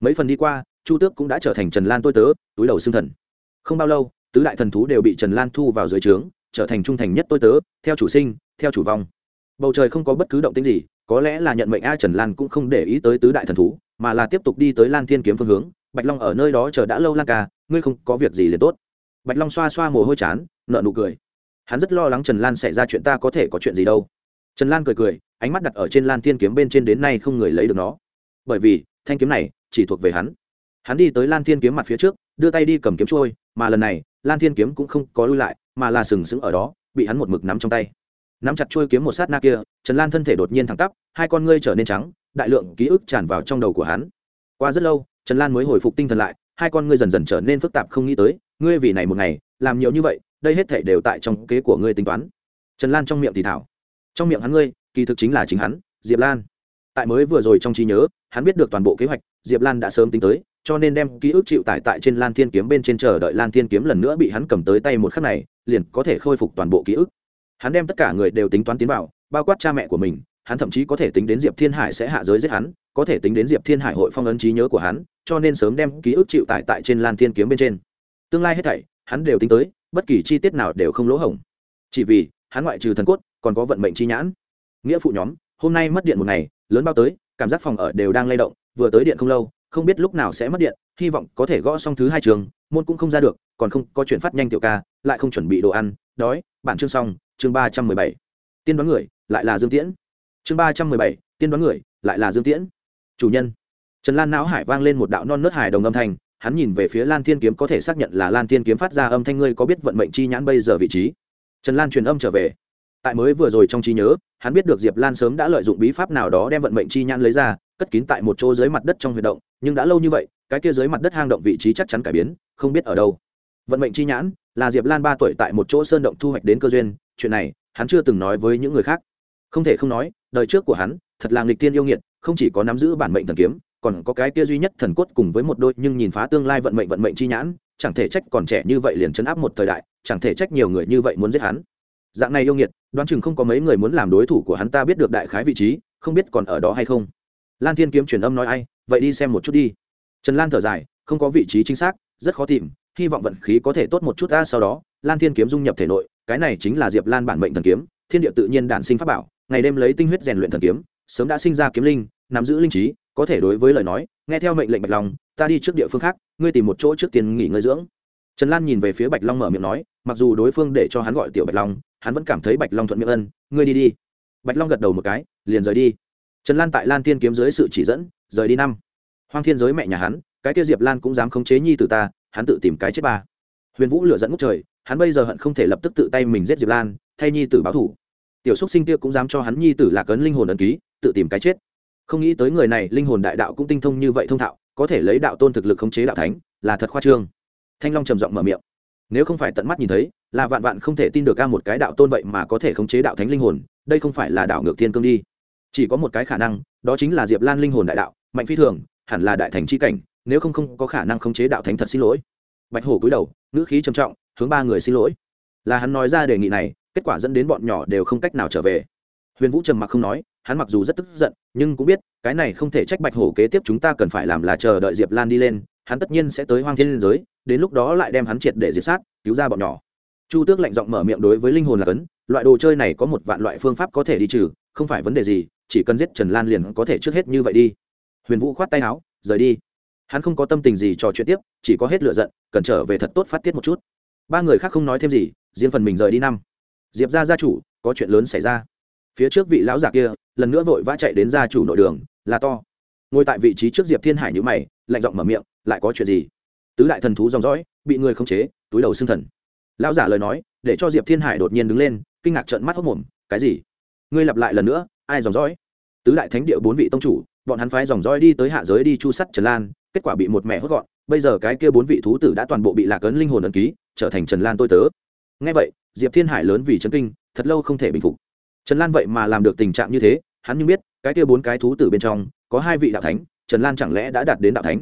Mấy phần đi qua chu tước cũng đã trở thành trần lan tôi tớ, túi đầu xương thần. Không bao lâu, tứ đại thần thú đều bị trần lan thu vào dưới trướng, trở thành trung thành nhất tôi tớ, theo chủ sinh, theo chủ vong. Bầu trời không có bất cứ động tĩnh gì, có lẽ là nhận mệnh a trần lan cũng không để ý tới tứ đại thần thú, mà là tiếp tục đi tới lan thiên kiếm phương hướng. Bạch long ở nơi đó chờ đã lâu lan ca, ngươi không có việc gì liền tốt. Bạch long xoa xoa mồ hôi chán nợ nụ cười. Hắn rất lo lắng trần lan xảy ra chuyện ta có thể có chuyện gì đâu. Trần lan cười cười, ánh mắt đặt ở trên lan thiên kiếm bên trên đến nay không người lấy được nó. Bởi vì, thanh kiếm này chỉ thuộc về hắn hắn đi tới lan thiên kiếm mặt phía trước, đưa tay đi cầm kiếm trôi, mà lần này, lan thiên kiếm cũng không có lui lại, mà là sừng sững ở đó, bị hắn một mực nắm trong tay. Nắm chặt trôi kiếm một sát na kia, trần lan thân thể đột nhiên thẳng tắp, hai con ngươi trở nên trắng, đại lượng ký ức tràn vào trong đầu của hắn. Qua rất lâu, trần lan mới hồi phục tinh thần lại, hai con ngươi dần dần trở nên phức tạp không nghĩ tới, ngươi vì này một ngày, làm nhiều như vậy, đây hết thể đều tại trong kế của ngươi tính toán. Trần lan trong miệng thì thảo. Trong miệng hắn ngươi, kỳ thực chính là chính hắn, diệp lan. Tại mới vừa rồi trong trí nhớ, hắn biết được toàn bộ kế hoạch, diệp lan đã sớm tính tới cho nên đem ký ức chịu tải tại trên lan thiên kiếm bên trên chờ đợi lan thiên kiếm lần nữa bị hắn cầm tới tay một khắc này, liền có thể khôi phục toàn bộ ký ức. Hắn đem tất cả người đều tính toán tiến vào, bao quát cha mẹ của mình, hắn thậm chí có thể tính đến diệp thiên hải sẽ hạ giới giết hắn, có thể tính đến diệp thiên hải hội phong ấn trí nhớ của hắn, cho nên sớm đem ký ức chịu tải tại trên lan thiên kiếm bên trên. Tương lai hết thảy, hắn đều tính tới, bất kỳ chi tiết nào đều không lỗ hổng. Chỉ vì, hắn ngoại trừ thần cốt, còn có vận mệnh chi nhãn. Nghĩa phụ nhóm, hôm nay mất điện một ngày, lớn bao tới, cảm giác phòng ở đều đang lay động, vừa tới điện không lâu không biết lúc nào sẽ mất điện, hy vọng có thể gõ xong thứ hai trường, môn cũng không ra được, còn không, có chuyển phát nhanh tiểu ca, lại không chuẩn bị đồ ăn, đói, bản chương xong, chương ba trăm mười bảy. Tiên đoán người, lại là dương tiễn. Chương ba trăm mười bảy, tiên đoán người, lại là dương tiễn. Chủ nhân. Trần lan não hải vang lên một đạo non nớt hải đồng âm thanh, hắn nhìn về phía lan thiên kiếm có thể xác nhận là lan thiên kiếm phát ra âm thanh ngươi có biết vận mệnh chi nhãn bây giờ vị trí. Trần lan truyền âm trở về. Tại mới vừa rồi trong trí nhớ, hắn biết được diệp lan sớm đã lợi dụng bí pháp nào đó đem vận mệnh chi nhãn lấy ra cất kín tại một chỗ dưới mặt đất trong huy động, nhưng đã lâu như vậy, cái kia dưới mặt đất hang động vị trí chắc chắn cải biến, không biết ở đâu. Vận mệnh chi nhãn, là diệp lan ba tuổi tại một chỗ sơn động thu hoạch đến cơ duyên, chuyện này, hắn chưa từng nói với những người khác. Không thể không nói, đời trước của hắn, thật là nghịch tiên yêu nghiệt, không chỉ có nắm giữ bản mệnh thần kiếm, còn có cái kia duy nhất thần cốt cùng với một đôi nhưng nhìn phá tương lai vận mệnh vận mệnh chi nhãn, chẳng thể trách còn trẻ như vậy liền chấn áp một thời đại, chẳng thể trách nhiều người như vậy muốn giết hắn. Dạng này yêu nghiệt, đoán chừng không có mấy người muốn làm đối thủ của hắn ta biết được đại khái vị trí, không biết còn ở đó hay không lan thiên kiếm truyền âm nói ai, vậy đi xem một chút đi. Trần lan thở dài, không có vị trí chính xác, rất khó tìm, hy vọng vận khí có thể tốt một chút ta sau đó, lan thiên kiếm dung nhập thể nội, cái này chính là diệp lan bản mệnh thần kiếm, thiên địa tự nhiên đản sinh pháp bảo, ngày đêm lấy tinh huyết rèn luyện thần kiếm, sớm đã sinh ra kiếm linh, nắm giữ linh trí, có thể đối với lời nói, nghe theo mệnh lệnh bạch long, ta đi trước địa phương khác, ngươi tìm một chỗ trước tiền nghỉ ngơi dưỡng. Trần lan nhìn về phía bạch long mở miệng nói, mặc dù đối phương để cho hắn gọi tiểu bạch long, hắn vẫn cảm thấy bạch long thuận miệng ân, ngươi đi đi. Bạch long gật đầu một cái, liền rời đi trần lan tại lan thiên kiếm dưới sự chỉ dẫn, rời đi năm. Hoang thiên giới mẹ nhà hắn, cái kia diệp lan cũng dám khống chế nhi từ ta, hắn tự tìm cái chết ba. Huyền vũ lửa dẫn ngút trời, hắn bây giờ hận không thể lập tức tự tay mình giết diệp lan, thay nhi tử báo thủ tiểu xúc sinh kia cũng dám cho hắn nhi tử lạc ấn linh hồn ấn ký, tự tìm cái chết. Không nghĩ tới người này, linh hồn đại đạo cũng tinh thông như vậy thông thạo, có thể lấy đạo tôn thực lực khống chế đạo thánh, là thật khoa trương. Thanh long trầm giọng mở miệng. Nếu không phải tận mắt nhìn thấy, là vạn vạn không thể tin được ca một cái đạo tôn vậy mà có thể khống chế đạo thánh linh hồn, đây không phải là đạo ngược thiên cương đi chỉ có một cái khả năng, đó chính là diệp lan linh hồn đại đạo, mạnh phi thường, hẳn là đại thành c h i cảnh, nếu không không có khả năng khống chế đạo thánh thật xin lỗi. Bạch hổ cúi đầu, ngữ khí trầm trọng, hướng ba người xin lỗi. Là hắn nói ra đề nghị này, kết quả dẫn đến bọn nhỏ đều không cách nào trở về. Huyền vũ trầm mặc không nói, hắn mặc dù rất tức giận, nhưng cũng biết, cái này không thể trách bạch hổ kế tiếp chúng ta cần phải làm là chờ đợi diệp lan đi lên, hắn tất nhiên sẽ tới hoang thiên liên giới, đến lúc đó lại đem hắn triệt để diệt sát, cứu ra bọn nhỏ. Chu tước lạnh giọng mở miệng đối với linh hồn là cấn, loại đồ chơi này có một vạn loại phương pháp có thể đi trừ, không phải vấn đề gì chỉ cần giết trần lan liền có thể trước hết như vậy đi. Huyền vũ khoát tay áo, rời đi. Hắn không có tâm tình gì trò chuyện tiếp, chỉ có hết lựa giận, cần trở về thật tốt phát tiết một chút. Ba người khác không nói thêm gì, riêng phần mình rời đi năm. Diệp ra gia chủ, có chuyện lớn xảy ra. Phía trước vị lão già kia, lần nữa vội vã chạy đến gia chủ nội đường là to. Ngồi tại vị trí trước diệp thiên hải nhữ mày, lạnh giọng mở miệng, lại có chuyện gì? Tứ đại thần thú dòng dõi, bị người khống chế, túi đầu xương thần. Lão giả lời nói, để cho diệp thiên hải đột nhiên đứng lên, kinh ngạc trợn mắt hốc mồm, cái gì? Ngươi lặp lại lần nữa ai dòng dõi? Tứ đại thánh địa bốn vị tông chủ, bọn hắn phái dòng dõi đi tới hạ giới đi chu sắt trần lan, kết quả bị một mẹ hốt gọn, bây giờ cái kia bốn vị thú tử đã toàn bộ bị lạc ấn linh hồn ấn ký, trở thành trần lan tôi tớ. Ngay vậy, diệp thiên hải lớn vì chấn kinh, thật lâu không thể bình phục. Trần lan vậy mà làm được tình trạng như thế, hắn nhưng biết, cái kia bốn cái thú tử bên trong, có hai vị đạo thánh, trần lan chẳng lẽ đã đạt đến đạo thánh?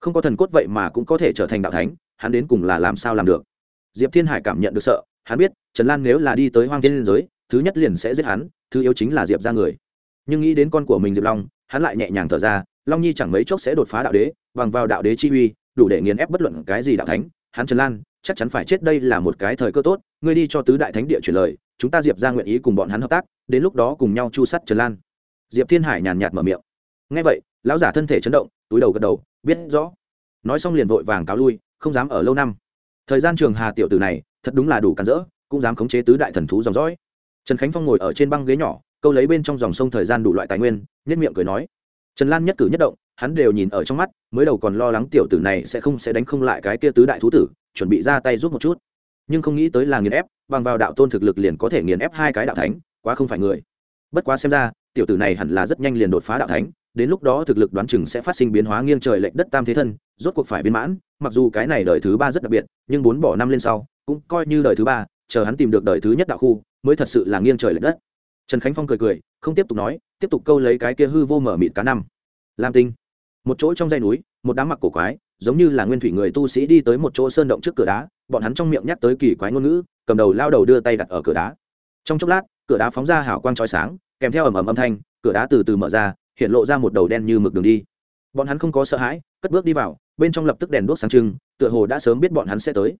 Không có thần cốt vậy mà cũng có thể trở thành đạo thánh, hắn đến cùng là làm sao làm được? Diệp thiên hải cảm nhận được sợ, hắn biết, trần lan nếu là đi tới hoang thiên liên giới, thứ nhất liền sẽ giết hắn thứ yếu chính là diệp ra người. Nhưng nghĩ đến con của mình diệp long, hắn lại nhẹ nhàng thở ra, long nhi chẳng mấy chốc sẽ đột phá đạo đế, bằng vào đạo đế chi uy, đủ để nghiền ép bất luận cái gì đạo thánh. Hắn trần lan, chắc chắn phải chết đây là một cái thời cơ tốt, ngươi đi cho tứ đại thánh địa chuyển lời, chúng ta diệp ra nguyện ý cùng bọn hắn hợp tác, đến lúc đó cùng nhau chu sắt trần lan. Diệp thiên hải nhàn nhạt mở miệng. Ngay vậy, lão giả thân thể chấn động, túi đầu gật đầu, biết rõ. Nói xong liền vội vàng cáo lui, không dám ở lâu năm. Thời gian trường hà tiểu tử này, thật đúng là đủ cản rỡ, cũng dám khống chế tứ đại thần thú dòng dõi trần khánh phong ngồi ở trên băng ghế nhỏ, câu lấy bên trong dòng sông thời gian đủ loại tài nguyên nhất miệng cười nói. Trần lan nhất cử nhất động, hắn đều nhìn ở trong mắt, mới đầu còn lo lắng tiểu tử này sẽ không sẽ đánh không lại cái kia tứ đại thú tử, chuẩn bị ra tay giúp một chút. Nhưng không nghĩ tới là nghiền ép, bằng vào đạo tôn thực lực liền có thể nghiền ép hai cái đạo thánh, quá không phải người. Bất quá xem ra, tiểu tử này hẳn là rất nhanh liền đột phá đạo thánh, đến lúc đó thực lực đoán chừng sẽ phát sinh biến hóa nghiêng trời lệch đất tam thế thân, rốt cuộc phải viên mãn, mặc dù cái này đời thứ ba rất đặc biệt, nhưng bốn bỏ năm lên sau, cũng coi như đời thứ ba, chờ hắn tìm được đời thứ nhất đạo khu mới thật sự là nghiêng trời lệch đất. Trần khánh phong cười cười, không tiếp tục nói, tiếp tục câu lấy cái kia hư vô mở mịt cá năm. Lam tinh. Một chỗ trong dây núi, một đám mặc cổ quái, giống như là nguyên thủy người tu sĩ đi tới một chỗ sơn động trước cửa đá, bọn hắn trong miệng nhắc tới kỳ quái ngôn ngữ, cầm đầu lao đầu đưa tay đặt ở cửa đá. Trong chốc lát, cửa đá phóng ra hào quang trói sáng, kèm theo ầm ầm âm thanh, cửa đá từ từ mở ra, hiện lộ ra một đầu đen như mực đường đi. Bọn hắn không có sợ hãi, cất bước đi vào, bên trong lập tức đèn đuốc sáng trưng, tựa hồ đã sớm biết bọn hắn sẽ tới.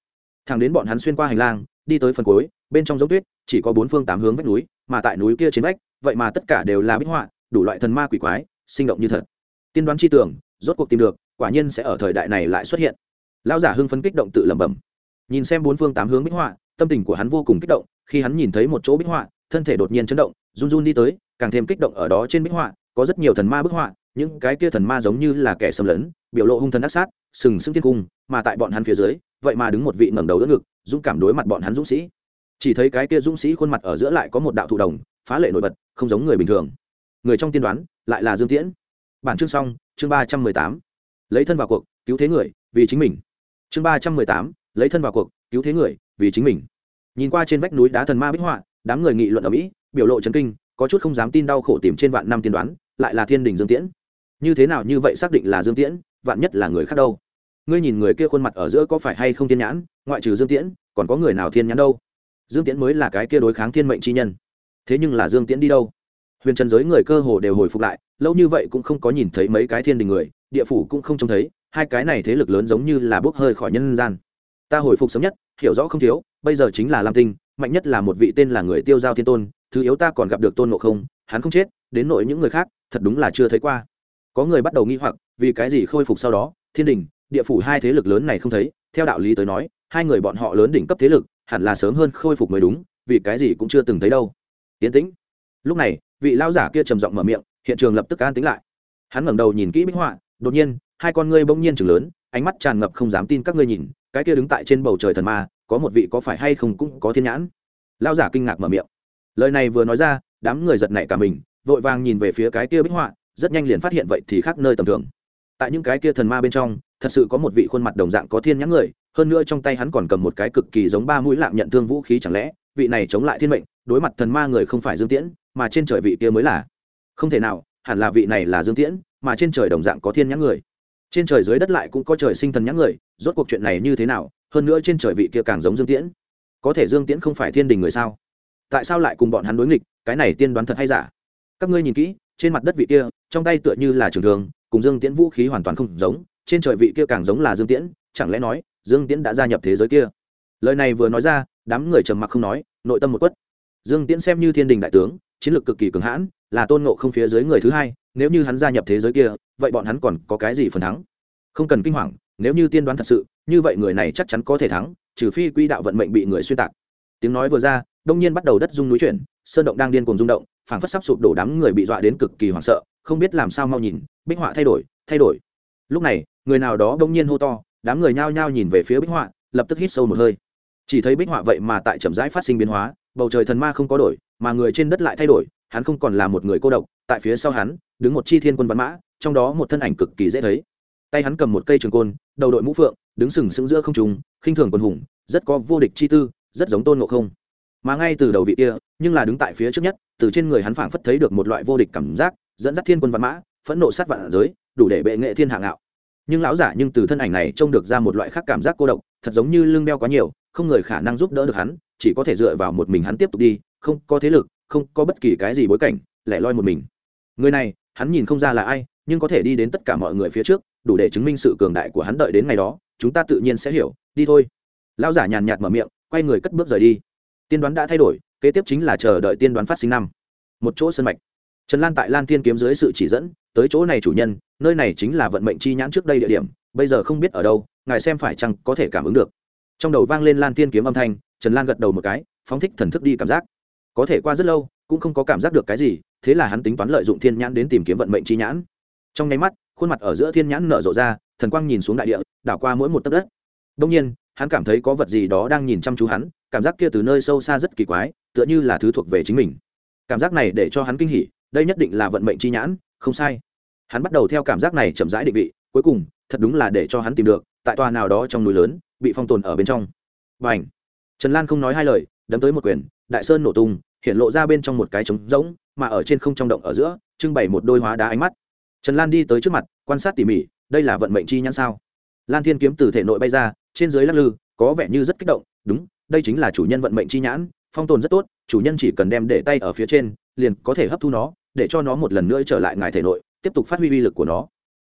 Thẳng đến bọn hắn xuyên qua hành lang đi tới phần cuối, bên trong giống tuyết, chỉ có bốn phương tám hướng vách núi, mà tại núi kia trên vách, vậy mà tất cả đều là bích họa, đủ loại thần ma quỷ quái, sinh động như thật. Tiên đoán chi tưởng, rốt cuộc tìm được, quả nhiên sẽ ở thời đại này lại xuất hiện. Lão giả hưng phấn kích động tự lẩm bẩm. Nhìn xem bốn phương tám hướng bích họa, tâm tình của hắn vô cùng kích động, khi hắn nhìn thấy một chỗ bích họa, thân thể đột nhiên chấn động, run run đi tới, càng thêm kích động ở đó trên bích họa, có rất nhiều thần ma bích họa, những cái kia thần ma giống như là kẻ xâm lấn, biểu lộ hung thần ác sát, sừng sững thiên cung, mà tại bọn hắn phía dưới vậy mà đứng một vị ngẩng đầu đỡ ngực, dũng cảm đối mặt bọn hắn dũng sĩ. Chỉ thấy cái kia dũng sĩ khuôn mặt ở giữa lại có một đạo thụ đồng, phá lệ nổi bật, không giống người bình thường. Người trong tiên đoán, lại là dương tiễn. Bản chương xong, chương ba trăm mười tám. Lấy thân vào cuộc, cứu thế người, vì chính mình. Chương ba trăm mười tám, lấy thân vào cuộc, cứu thế người, vì chính mình. Nhìn qua trên vách núi đá thần ma bích họa, đám người nghị luận ở mỹ, biểu lộ chấn kinh, có chút không dám tin đau khổ tìm trên vạn năm tiên đoán, lại là thiên đình dương tiễn. Như thế nào như vậy xác định là dương tiễn, vạn nhất là người khác đâu? Ngươi nhìn người kia khuôn mặt ở giữa có phải hay không thiên nhãn, ngoại trừ dương tiễn, còn có người nào thiên nhãn đâu? Dương tiễn mới là cái kia đối kháng thiên mệnh chi nhân. Thế nhưng là dương tiễn đi đâu? Huyền trần giới người cơ hồ đều hồi phục lại, lâu như vậy cũng không có nhìn thấy mấy cái thiên đình người, địa phủ cũng không trông thấy, hai cái này thế lực lớn giống như là bốc hơi khỏi nhân gian. Ta hồi phục sớm nhất, hiểu rõ không thiếu, bây giờ chính là lam tinh, mạnh nhất là một vị tên là người tiêu giao thiên tôn, thứ yếu ta còn gặp được tôn ngộ không, hắn không chết, đến nội những người khác, thật đúng là chưa thấy qua. Có người bắt đầu nghi hoặc, vì cái gì khôi phục sau đó, thiên đình địa phủ hai thế lực lớn này không thấy, theo đạo lý tới nói, hai người bọn họ lớn đỉnh cấp thế lực, hẳn là sớm hơn khôi phục mới đúng, vì cái gì cũng chưa từng thấy đâu. Yến tĩnh. Lúc này, vị lão giả kia trầm giọng mở miệng, hiện trường lập tức an tính lại. Hắn ngẩng đầu nhìn kỹ bích họa, đột nhiên, hai con ngươi bỗng nhiên chừng lớn, ánh mắt tràn ngập không dám tin các ngươi nhìn, cái kia đứng tại trên bầu trời thần ma, có một vị có phải hay không cũng có thiên nhãn. Lão giả kinh ngạc mở miệng. Lời này vừa nói ra, đám người giật nảy cả mình, vội vàng nhìn về phía cái kia bích họa, rất nhanh liền phát hiện vậy thì khác nơi tầm thường tại những cái kia thần ma bên trong, thật sự có một vị khuôn mặt đồng dạng có thiên nhãn người, hơn nữa trong tay hắn còn cầm một cái cực kỳ giống ba mũi lạng nhận thương vũ khí chẳng lẽ, vị này chống lại thiên mệnh, đối mặt thần ma người không phải dương tiễn, mà trên trời vị kia mới là. Không thể nào, hẳn là vị này là dương tiễn, mà trên trời đồng dạng có thiên nhãn người. Trên trời dưới đất lại cũng có trời sinh thần nhãn người, rốt cuộc chuyện này như thế nào, hơn nữa trên trời vị kia càng giống dương tiễn. Có thể dương tiễn không phải thiên đình người sao? Tại sao lại cùng bọn hắn đối nghịch? Cái này tiên đoán thật hay giả? Các ngươi nhìn kỹ, trên mặt đất vị kia, trong tay tựa như là trường thường cùng dương tiễn vũ khí hoàn toàn không giống, trên trời vị kia càng giống là dương tiễn, chẳng lẽ nói, dương tiễn đã gia nhập thế giới kia? Lời này vừa nói ra, đám người trầm mặc không nói, nội tâm một quất. Dương tiễn xem như thiên đình đại tướng, chiến lược cực kỳ cường hãn, là tôn ngộ không phía dưới người thứ hai, nếu như hắn gia nhập thế giới kia, vậy bọn hắn còn có cái gì phần thắng? Không cần kinh hoàng, nếu như tiên đoán thật sự, như vậy người này chắc chắn có thể thắng, trừ phi quỹ đạo vận mệnh bị người xuyên tạc. Tiếng nói vừa ra, đông nhiên bắt đầu đất rung núi chuyển, sơn động đang điên cuồng rung động phảng phất sắp sụp đổ đám người bị dọa đến cực kỳ hoảng sợ, không biết làm sao mau nhìn, bích họa thay đổi thay đổi. Lúc này, người nào đó đông nhiên hô to, đám người nhao nhao nhìn về phía bích họa, lập tức hít sâu một hơi. Chỉ thấy bích họa vậy mà tại chậm rãi phát sinh biến hóa, bầu trời thần ma không có đổi, mà người trên đất lại thay đổi, hắn không còn là một người cô độc, tại phía sau hắn, đứng một chi thiên quân văn mã, trong đó một thân ảnh cực kỳ dễ thấy. Tay hắn cầm một cây trường côn, đầu đội mũ phượng, đứng sừng sững giữa không trùng khinh thường quân hùng, rất có vô địch chi tư, rất giống tôn ngộ không mà ngay từ đầu vị kia, nhưng là đứng tại phía trước nhất, từ trên người hắn phảng phất thấy được một loại vô địch cảm giác, dẫn dắt thiên quân văn mã, phẫn nộ sát vạn giới, đủ để bệ nghệ thiên hạ ngạo. Nhưng lão giả nhưng từ thân ảnh này trông được ra một loại khác cảm giác cô độc, thật giống như lưng đeo quá nhiều, không người khả năng giúp đỡ được hắn, chỉ có thể dựa vào một mình hắn tiếp tục đi, không có thế lực, không có bất kỳ cái gì bối cảnh, lẻ loi một mình. Người này, hắn nhìn không ra là ai, nhưng có thể đi đến tất cả mọi người phía trước, đủ để chứng minh sự cường đại của hắn đợi đến ngày đó, chúng ta tự nhiên sẽ hiểu, đi thôi. Lão giả nhàn nhạt mở miệng, quay người cất bước rời đi tiên đoán đã thay đổi, kế tiếp chính là chờ đợi tiên đoán phát sinh năm. Một chỗ sân mạch. Trần lan tại lan thiên kiếm dưới sự chỉ dẫn, tới chỗ này chủ nhân, nơi này chính là vận mệnh chi nhãn trước đây địa điểm, bây giờ không biết ở đâu, ngài xem phải chăng có thể cảm ứng được. Trong đầu vang lên lan thiên kiếm âm thanh, trần lan gật đầu một cái, phóng thích thần thức đi cảm giác. Có thể qua rất lâu, cũng không có cảm giác được cái gì, thế là hắn tính toán lợi dụng thiên nhãn đến tìm kiếm vận mệnh chi nhãn. Trong nháy mắt, khuôn mặt ở giữa thiên nhãn nở rộ ra, thần quang nhìn xuống đại địa, đảo qua mỗi một tấc đất. Đông nhiên, hắn cảm thấy có vật gì đó đang nhìn chăm chú hắn cảm giác kia từ nơi sâu xa rất kỳ quái, tựa như là thứ thuộc về chính mình. Cảm giác này để cho hắn kinh hỉ, đây nhất định là vận mệnh chi nhãn, không sai. Hắn bắt đầu theo cảm giác này chậm rãi định vị, cuối cùng, thật đúng là để cho hắn tìm được, tại tòa nào đó trong núi lớn, bị phong tồn ở bên trong. Và ảnh trần lan không nói hai lời, đấm tới một quyền, đại sơn nổ tung, hiện lộ ra bên trong một cái trống rỗng, mà ở trên không trong động ở giữa, trưng bày một đôi hóa đá ánh mắt. Trần lan đi tới trước mặt, quan sát tỉ mỉ, đây là vận mệnh chi nhãn sao? Lan thiên kiếm từ thể nội bay ra, trên dưới lắc lư, có vẻ như rất kích động, đúng đây chính là chủ nhân vận mệnh chi nhãn, phong tồn rất tốt, chủ nhân chỉ cần đem để tay ở phía trên, liền có thể hấp thu nó, để cho nó một lần nữa trở lại ngài thể nội, tiếp tục phát huy uy lực của nó.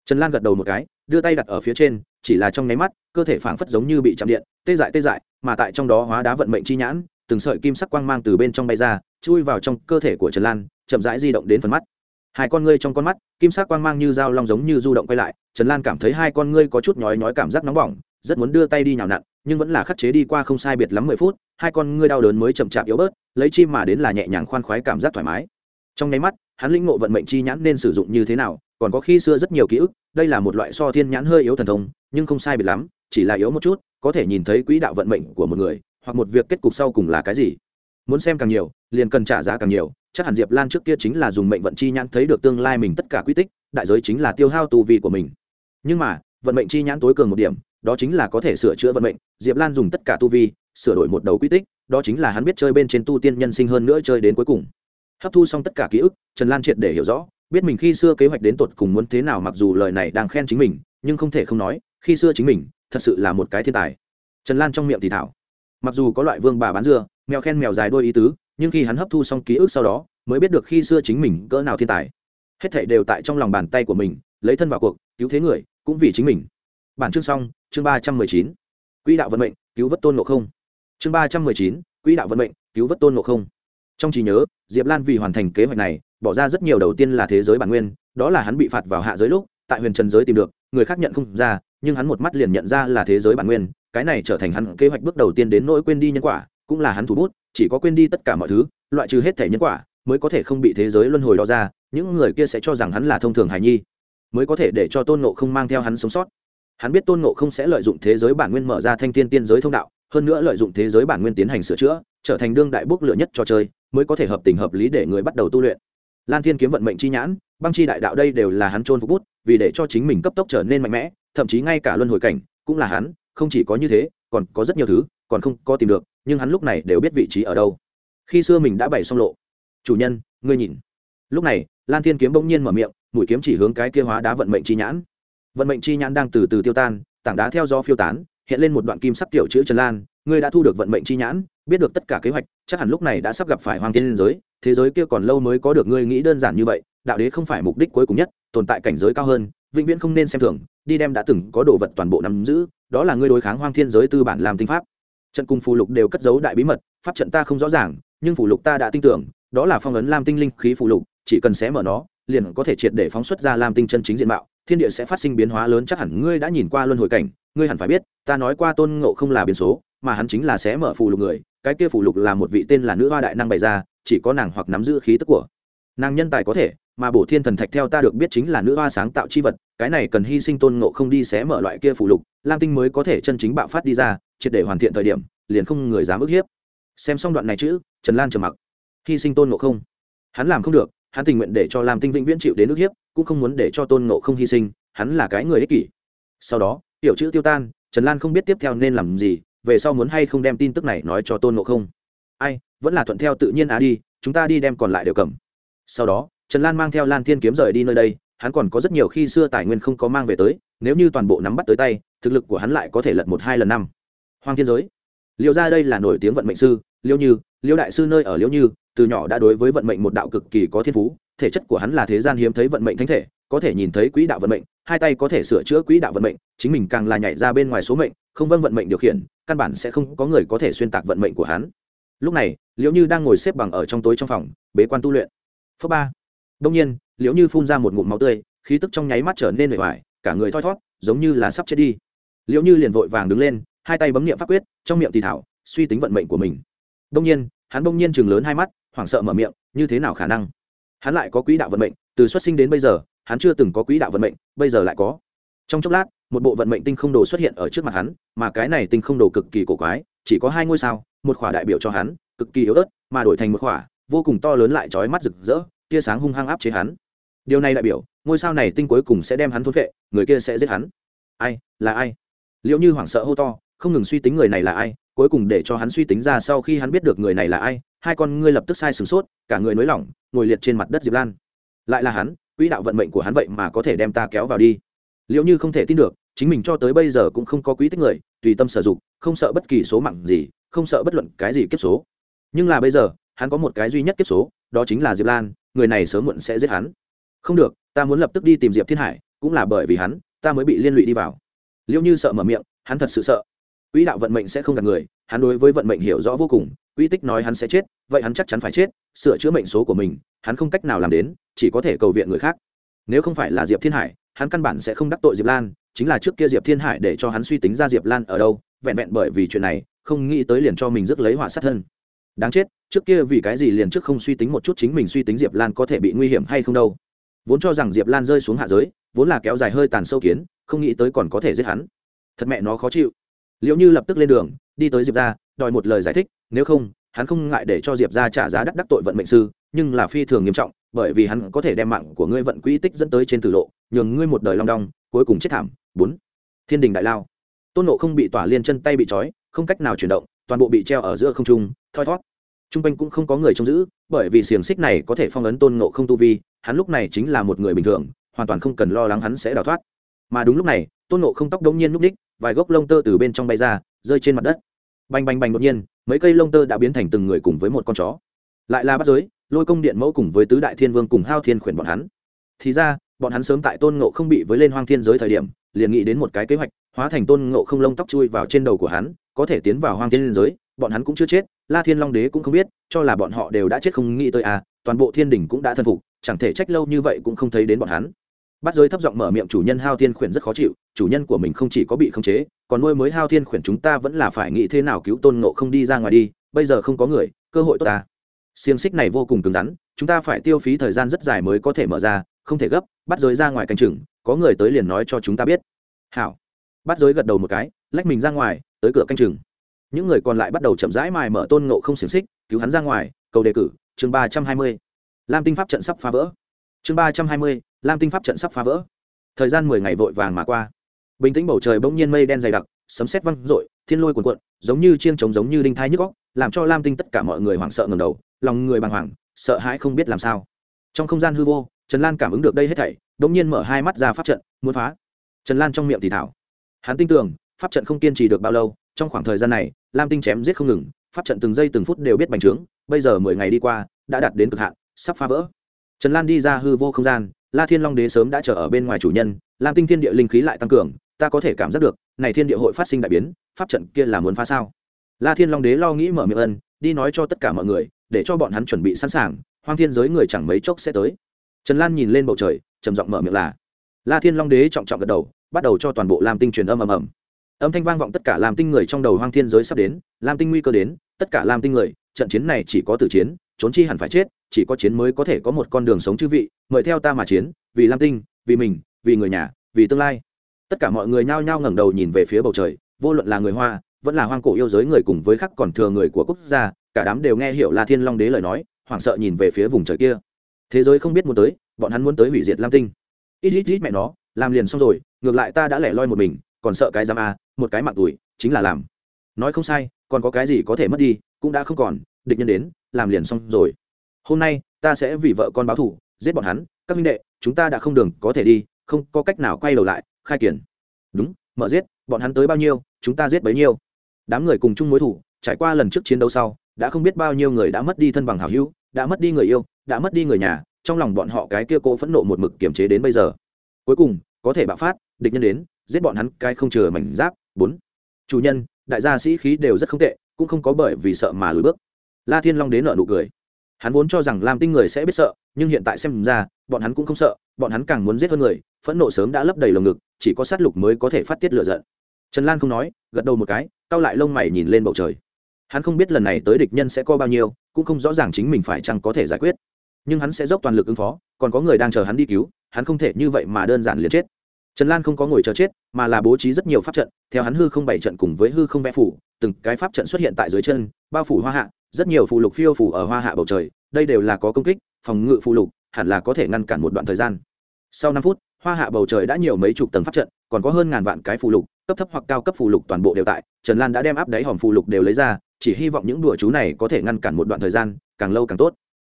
Trần lan gật đầu một cái, đưa tay đặt ở phía trên, chỉ là trong nháy mắt, cơ thể phảng phất giống như bị chạm điện, tê dại tê dại, mà tại trong đó hóa đá vận mệnh chi nhãn, từng sợi kim sắc quang mang từ bên trong bay ra, chui vào trong cơ thể của trần lan, chậm rãi di động đến phần mắt. Hai con ngươi trong con mắt, kim sắc quang mang như dao long giống như du động quay lại, trần lan cảm thấy hai con ngươi có chút nhói nhói cảm giác nóng bỏng, rất muốn đưa tay đi nhào nặn nhưng vẫn là khắc chế đi qua không sai biệt lắm mười phút, hai con ngươi đau đớn mới chậm chạp yếu bớt, lấy chi mà đến là nhẹ nhàng khoan khoái cảm giác thoải mái. Trong nháy mắt, hắn lĩnh ngộ vận mệnh chi nhãn nên sử dụng như thế nào, còn có khi xưa rất nhiều ký ức, đây là một loại so thiên nhãn hơi yếu thần thông, nhưng không sai biệt lắm, chỉ là yếu một chút, có thể nhìn thấy quỹ đạo vận mệnh của một người, hoặc một việc kết cục sau cùng là cái gì. Muốn xem càng nhiều, liền cần trả giá càng nhiều, chắc hẳn diệp lan trước kia chính là dùng mệnh vận chi nhãn thấy được tương lai mình tất cả quy tích, đại giới chính là tiêu hao tù vi của mình. Nhưng mà, vận mệnh chi nhãn tối cường một điểm đó chính là có thể sửa chữa vận mệnh. Diệp lan dùng tất cả tu vi, sửa đổi một đầu quy tích, đó chính là hắn biết chơi bên trên tu tiên nhân sinh hơn nữa chơi đến cuối cùng. Hấp thu xong tất cả ký ức, trần lan triệt để hiểu rõ, biết mình khi xưa kế hoạch đến tột cùng muốn thế nào mặc dù lời này đang khen chính mình, nhưng không thể không nói, khi xưa chính mình, thật sự là một cái thiên tài. Trần lan trong miệng thì thảo, mặc dù có loại vương bà bán dưa, mèo khen mèo dài đôi ý tứ, nhưng khi hắn hấp thu xong ký ức sau đó, mới biết được khi xưa chính mình cỡ nào thiên tài. Hết thảy đều tại trong lòng bàn tay của mình, lấy thân vào cuộc, cứu thế người, cũng vì chính mình bản chương xong, chương ba trăm mười chín. Quỹ đạo vận mệnh, cứu vớt tôn ngộ không. Chương ba trăm mười chín, quỹ đạo vận mệnh, cứu vớt tôn ngộ không. Trong trí nhớ, diệp lan vì hoàn thành kế hoạch này, bỏ ra rất nhiều đầu tiên là thế giới bản nguyên, đó là hắn bị phạt vào hạ giới lúc, tại huyền trần giới tìm được, người khác nhận không ra, nhưng hắn một mắt liền nhận ra là thế giới bản nguyên, cái này trở thành hắn kế hoạch bước đầu tiên đến nỗi quên đi nhân quả, cũng là hắn thủ bút, chỉ có quên đi tất cả mọi thứ, loại trừ hết thể nhân quả, mới có thể không bị thế giới luân hồi đo ra, những người kia sẽ cho rằng hắn là thông thường hài nhi, mới có thể để cho tôn nộ không mang theo hắn sống sót hắn biết tôn ngộ không sẽ lợi dụng thế giới bản nguyên mở ra thanh thiên tiên giới thông đạo, hơn nữa lợi dụng thế giới bản nguyên tiến hành sửa chữa, trở thành đương đại bốc lửa nhất cho chơi, mới có thể hợp tình hợp lý để người bắt đầu tu luyện. Lan thiên kiếm vận mệnh chi nhãn, băng chi đại đạo đây đều là hắn trôn phục bút, vì để cho chính mình cấp tốc trở nên mạnh mẽ, thậm chí ngay cả luân hồi cảnh, cũng là hắn, không chỉ có như thế, còn có rất nhiều thứ, còn không có tìm được, nhưng hắn lúc này đều biết vị trí ở đâu. Khi xưa mình đã bày xong lộ. Chủ nhân, ngươi nhìn. Lúc này, lan thiên kiếm bỗng nhiên mở miệng, mũi kiếm chỉ hướng cái kia hóa đá vận mệnh chi nhãn vận mệnh chi nhãn đang từ từ tiêu tan, tảng đá theo gió phiêu tán, hiện lên một đoạn kim sắc tiểu chữ trần lan, ngươi đã thu được vận mệnh chi nhãn, biết được tất cả kế hoạch, chắc hẳn lúc này đã sắp gặp phải hoàng liên giới, thế giới kia còn lâu mới có được ngươi nghĩ đơn giản như vậy, đạo đế không phải mục đích cuối cùng nhất, tồn tại cảnh giới cao hơn, vĩnh viễn không nên xem thường, đi đem đã từng có đồ vật toàn bộ nắm giữ, đó là ngươi đối kháng hoang thiên giới tư bản làm tinh pháp. Trận cùng phù lục đều cất giấu đại bí mật, pháp trận ta không rõ ràng, nhưng phù lục ta đã tin tưởng, đó là phong ấn lam tinh linh khí phù lục, chỉ cần xé mở nó, liền có thể triệt để phóng xuất ra lam tinh chân chính diện mạo thiên địa sẽ phát sinh biến hóa lớn, chắc hẳn ngươi đã nhìn qua luân hồi cảnh, ngươi hẳn phải biết, ta nói qua tôn ngộ không là biến số, mà hắn chính là sẽ mở phù lục người, cái kia phù lục là một vị tên là nữ hoa đại năng bày ra, chỉ có nàng hoặc nắm giữ khí tức của nàng nhân tài có thể, mà bổ thiên thần thạch theo ta được biết chính là nữ hoa sáng tạo chi vật, cái này cần hy sinh tôn ngộ không đi xé mở loại kia phù lục, lam tinh mới có thể chân chính bạo phát đi ra, triệt để hoàn thiện thời điểm, liền không người dám ức hiếp. Xem xong đoạn này chữ, trần lan trầm mặc. Hy sinh tôn ngộ không. Hắn làm không được, hắn tình nguyện để cho lam tinh vĩnh viễn chịu đến ức hiếp cũng không muốn để cho tôn ngộ không hy sinh, hắn là cái người ích kỷ. Sau đó, tiểu chữ tiêu tan, trần lan không biết tiếp theo nên làm gì, về sau muốn hay không đem tin tức này nói cho tôn ngộ không. Ai, vẫn là thuận theo tự nhiên á đi, chúng ta đi đem còn lại đều cầm. Sau đó, trần lan mang theo lan thiên kiếm rời đi nơi đây, hắn còn có rất nhiều khi xưa tài nguyên không có mang về tới, nếu như toàn bộ nắm bắt tới tay, thực lực của hắn lại có thể lật một hai lần năm. Hoàng thiên giới. Liêu ra đây là nổi tiếng vận mệnh sư, liêu như, liêu đại sư nơi ở liêu như, từ nhỏ đã đối với vận mệnh một đạo cực kỳ có thiên phú thể chất của hắn là thế gian hiếm thấy vận mệnh thánh thể, có thể nhìn thấy quỹ đạo vận mệnh, hai tay có thể sửa chữa quỹ đạo vận mệnh, chính mình càng là nhảy ra bên ngoài số mệnh, không vâng vận mệnh điều khiển, căn bản sẽ không có người có thể xuyên tạc vận mệnh của hắn. Lúc này, liễu như đang ngồi xếp bằng ở trong tối trong phòng, bế quan tu luyện. Phớ ba. Đông nhiên, liễu như phun ra một ngụm máu tươi, khí tức trong nháy mắt trở nên nổi ngoài cả người thoi thót, giống như là sắp chết đi. Liễu như liền vội vàng đứng lên, hai tay bấm niệm pháp quyết, trong miệng thì thảo, suy tính vận mệnh của mình. Đông nhiên, hắn đông nhiên chừng lớn hai mắt, hoảng sợ mở miệng, như thế nào khả năng? Hắn lại có quỹ đạo vận mệnh, từ xuất sinh đến bây giờ, hắn chưa từng có quỹ đạo vận mệnh, bây giờ lại có. Trong chốc lát, một bộ vận mệnh tinh không đồ xuất hiện ở trước mặt hắn, mà cái này tinh không đồ cực kỳ cổ quái, chỉ có hai ngôi sao, một khỏa đại biểu cho hắn, cực kỳ yếu ớt, mà đổi thành một khỏa, vô cùng to lớn lại trói mắt rực rỡ, tia sáng hung hăng áp chế hắn. Điều này đại biểu, ngôi sao này tinh cuối cùng sẽ đem hắn thốt vệ người kia sẽ giết hắn. Ai, là ai? Liệu như hoảng sợ hô to, không ngừng suy tính người này là ai, cuối cùng để cho hắn suy tính ra sau khi hắn biết được người này là ai hai con ngươi lập tức sai sửng sốt, cả người nới lỏng, ngồi liệt trên mặt đất diệp lan. Lại là hắn, quỹ đạo vận mệnh của hắn vậy mà có thể đem ta kéo vào đi. Liệu như không thể tin được, chính mình cho tới bây giờ cũng không có quý tích người, tùy tâm sử dụng, không sợ bất kỳ số mạng gì, không sợ bất luận cái gì kiếp số. Nhưng là bây giờ, hắn có một cái duy nhất kiếp số, đó chính là diệp lan, người này sớm muộn sẽ giết hắn. Không được, ta muốn lập tức đi tìm diệp thiên hải, cũng là bởi vì hắn, ta mới bị liên lụy đi vào. Liệu như sợ mở miệng, hắn thật sự sợ. Quỹ đạo vận mệnh sẽ không gạt người, hắn đối với vận mệnh hiểu rõ vô cùng Uy tích nói hắn sẽ chết, vậy hắn chắc chắn phải chết, sửa chữa mệnh số của mình, hắn không cách nào làm đến, chỉ có thể cầu viện người khác. Nếu không phải là diệp thiên hải, hắn căn bản sẽ không đắc tội diệp lan, chính là trước kia diệp thiên hải để cho hắn suy tính ra diệp lan ở đâu, vẹn vẹn bởi vì chuyện này, không nghĩ tới liền cho mình rước lấy họa sát thân. Đáng chết, trước kia vì cái gì liền trước không suy tính một chút chính mình suy tính diệp lan có thể bị nguy hiểm hay không đâu. Vốn cho rằng diệp lan rơi xuống hạ giới, vốn là kéo dài hơi tàn sâu kiến, không nghĩ tới còn có thể giết hắn. Thật mẹ nó khó chịu liệu như lập tức lên đường, đi tới diệp ra đòi một lời giải thích, nếu không, hắn không ngại để cho diệp ra trả giá đắt đắc tội vận mệnh sư, nhưng là phi thường nghiêm trọng, bởi vì hắn có thể đem mạng của ngươi vận quỹ tích dẫn tới trên tử lộ, nhường ngươi một đời long đong, cuối cùng chết thảm. Bốn, thiên đình đại lao. Tôn nộ không bị tỏa liên chân tay bị trói, không cách nào chuyển động, toàn bộ bị treo ở giữa không trung, thoi thót. T r u n g quanh cũng không có người trông giữ, bởi vì xiềng xích này có thể phong ấn tôn nộ không tu vi, hắn lúc này chính là một người bình thường, hoàn toàn không cần lo lắng hắn sẽ đào thoát. Mà đúng lúc này tôn nộ không tóc đống nhiên núp ních, vài gốc lông tơ từ bên trong bay ra, rơi trên mặt đất. Bành bành bành đột nhiên, mấy cây lông tơ đã biến thành từng người cùng với một con chó. Lại là bắt giới, lôi công điện mẫu cùng với tứ đại thiên vương cùng hao thiên khuyển bọn hắn. Thì ra, bọn hắn sớm tại tôn ngộ không bị với lên hoang thiên giới thời điểm, liền nghĩ đến một cái kế hoạch, hóa thành tôn ngộ không lông tóc chui vào trên đầu của hắn, có thể tiến vào hoang thiên giới, bọn hắn cũng chưa chết, la thiên long đế cũng không biết, cho là bọn họ đều đã chết không nghĩ tới à toàn bộ thiên đình cũng đã thân phục, chẳng thể trách lâu như vậy cũng không thấy đến bọn hắn. Bắt giới thấp giọng mở miệng chủ nhân hao thiên khuyển rất khó chịu chủ nhân của mình không chỉ có bị khống chế, còn nuôi mới hao thiên khuyển chúng ta vẫn là phải nghĩ thế nào cứu tôn ngộ không đi ra ngoài đi, bây giờ không có người, cơ hội tốt ta. Xiềng xích này vô cùng cứng rắn, chúng ta phải tiêu phí thời gian rất dài mới có thể mở ra, không thể gấp, bắt giới ra ngoài canh chừng, có người tới liền nói cho chúng ta biết. Hảo. Bắt giới gật đầu một cái, lách mình ra ngoài, tới cửa canh chừng. Những người còn lại bắt đầu chậm rãi mài mở tôn ngộ không xiềng xích, cứu hắn ra ngoài, cầu đề cử, chương ba trăm hai mươi. Lam tinh pháp trận sắp phá vỡ. Chương ba trăm hai mươi, lam tinh pháp trận sắp phá vỡ. Thời gian mười ngày vội vàng mà qua bình tĩnh bầu trời bỗng nhiên mây đen dày đặc, sấm sét văng r ộ i thiên lôi cuồn cuộn, giống như chiêng trống giống như đinh thai nhức góc làm cho lam tinh tất cả mọi người hoảng sợ ngầm đầu, lòng người bàng hoàng, sợ hãi không biết làm sao. Trong không gian hư vô, trần lan cảm ứng được đây hết thảy đ ỗ n g nhiên mở hai mắt ra pháp trận, muốn phá. Trần lan trong miệng thì thảo. Hắn tin tưởng, pháp trận không kiên trì được bao lâu, trong khoảng thời gian này, lam tinh chém giết không ngừng, pháp trận từng giây từng phút đều biết bành trướng, bây giờ mười ngày đi qua, đã đạt đến cực hạn, sắp phá vỡ. Trần lan đi ra hư vô không gian, la thiên long đế sớm đã chờ ở bên ngoài chủ nhân, lam tinh thiên địa linh khí lại tăng cường ta có thể cảm giác được, này thiên địa hội phát sinh đại biến, pháp trận kia là muốn phá sao? La thiên long đế lo nghĩ mở miệng ân, đi nói cho tất cả mọi người, để cho bọn hắn chuẩn bị sẵn sàng, hoang thiên giới người chẳng mấy chốc sẽ tới. Trần lan nhìn lên bầu trời, trầm giọng mở miệng là, la thiên long đế trọng trọng gật đầu, bắt đầu cho toàn bộ lam tinh truyền âm ầm ầm. Âm thanh vang vọng tất cả lam tinh người trong đầu hoang thiên giới sắp đến, lam tinh nguy cơ đến, tất cả lam tinh người, trận chiến này chỉ có tử chiến, trốn chi hẳn phải chết, chỉ có chiến mới có thể có một con đường sống chư vị, mời theo ta mà chiến, vì lam tinh, vì mình, vì người nhà, vì tương lai tất cả mọi người nhao nhao ngẩng đầu nhìn về phía bầu trời, vô luận là người hoa, vẫn là hoang cổ yêu giới người cùng với khắc còn thừa người của quốc gia, cả đám đều nghe hiểu la thiên long đế lời nói, hoảng sợ nhìn về phía vùng trời kia. Thế giới không biết muốn tới, bọn hắn muốn tới hủy diệt lam tinh. Ít ít ít mẹ nó, làm liền xong rồi, ngược lại ta đã lẻ loi một mình, còn sợ cái giam a, một cái mạng tuổi, chính là làm. Nói không sai, còn có cái gì có thể mất đi, cũng đã không còn, địch nhân đến, làm liền xong rồi. Hôm nay, ta sẽ vì vợ con báo thù, giết bọn hắn, các minh đệ, chúng ta đã không đường có thể đi, không có cách nào quay đầu lại khai kiển. Đúng, mở giết, bọn hắn tới bao nhiêu, chúng ta giết bấy nhiêu. Đám người cùng chung mối thủ, trải qua lần trước chiến đấu sau, đã không biết bao nhiêu người đã mất đi thân bằng hảo hữu, đã mất đi người yêu, đã mất đi người nhà, trong lòng bọn họ cái kia cố phẫn nộ một mực kiềm chế đến bây giờ. Cuối cùng, có thể bạo phát, địch nhân đến, giết bọn hắn cái không chừa mảnh giáp, bốn. Chủ nhân, đại gia sĩ khí đều rất không tệ, cũng không có bởi vì sợ mà lùi bước. La thiên long đến nợ nụ cười hắn vốn cho rằng làm tinh người sẽ biết sợ, nhưng hiện tại xem ra, bọn hắn cũng không sợ, bọn hắn càng muốn giết hơn người, phẫn nộ sớm đã lấp đầy lồng ngực, chỉ có sát lục mới có thể phát tiết lựa giận. Trần lan không nói, gật đầu một cái, cau lại lông mày nhìn lên bầu trời. Hắn không biết lần này tới địch nhân sẽ có bao nhiêu, cũng không rõ ràng chính mình phải chăng có thể giải quyết. Nhưng hắn sẽ dốc toàn lực ứng phó, còn có người đang chờ hắn đi cứu, hắn không thể như vậy mà đơn giản liền chết. Trần lan không có ngồi chờ chết, mà là bố trí rất nhiều pháp trận, theo hắn hư không bảy trận cùng với hư không vẽ phủ, từng cái pháp trận xuất hiện tại dưới chân, bao phủ hoa hạ rất nhiều phụ lục phiêu phủ ở hoa hạ bầu trời, đây đều là có công kích, phòng ngự phụ lục, hẳn là có thể ngăn cản một đoạn thời gian. Sau năm phút, hoa hạ bầu trời đã nhiều mấy chục tầng pháp trận, còn có hơn ngàn vạn cái phụ lục, cấp thấp hoặc cao cấp phụ lục toàn bộ đều tại, trần lan đã đem áp đáy hòm phụ lục đều lấy ra, chỉ hy vọng những đùa chú này có thể ngăn cản một đoạn thời gian, càng lâu càng tốt.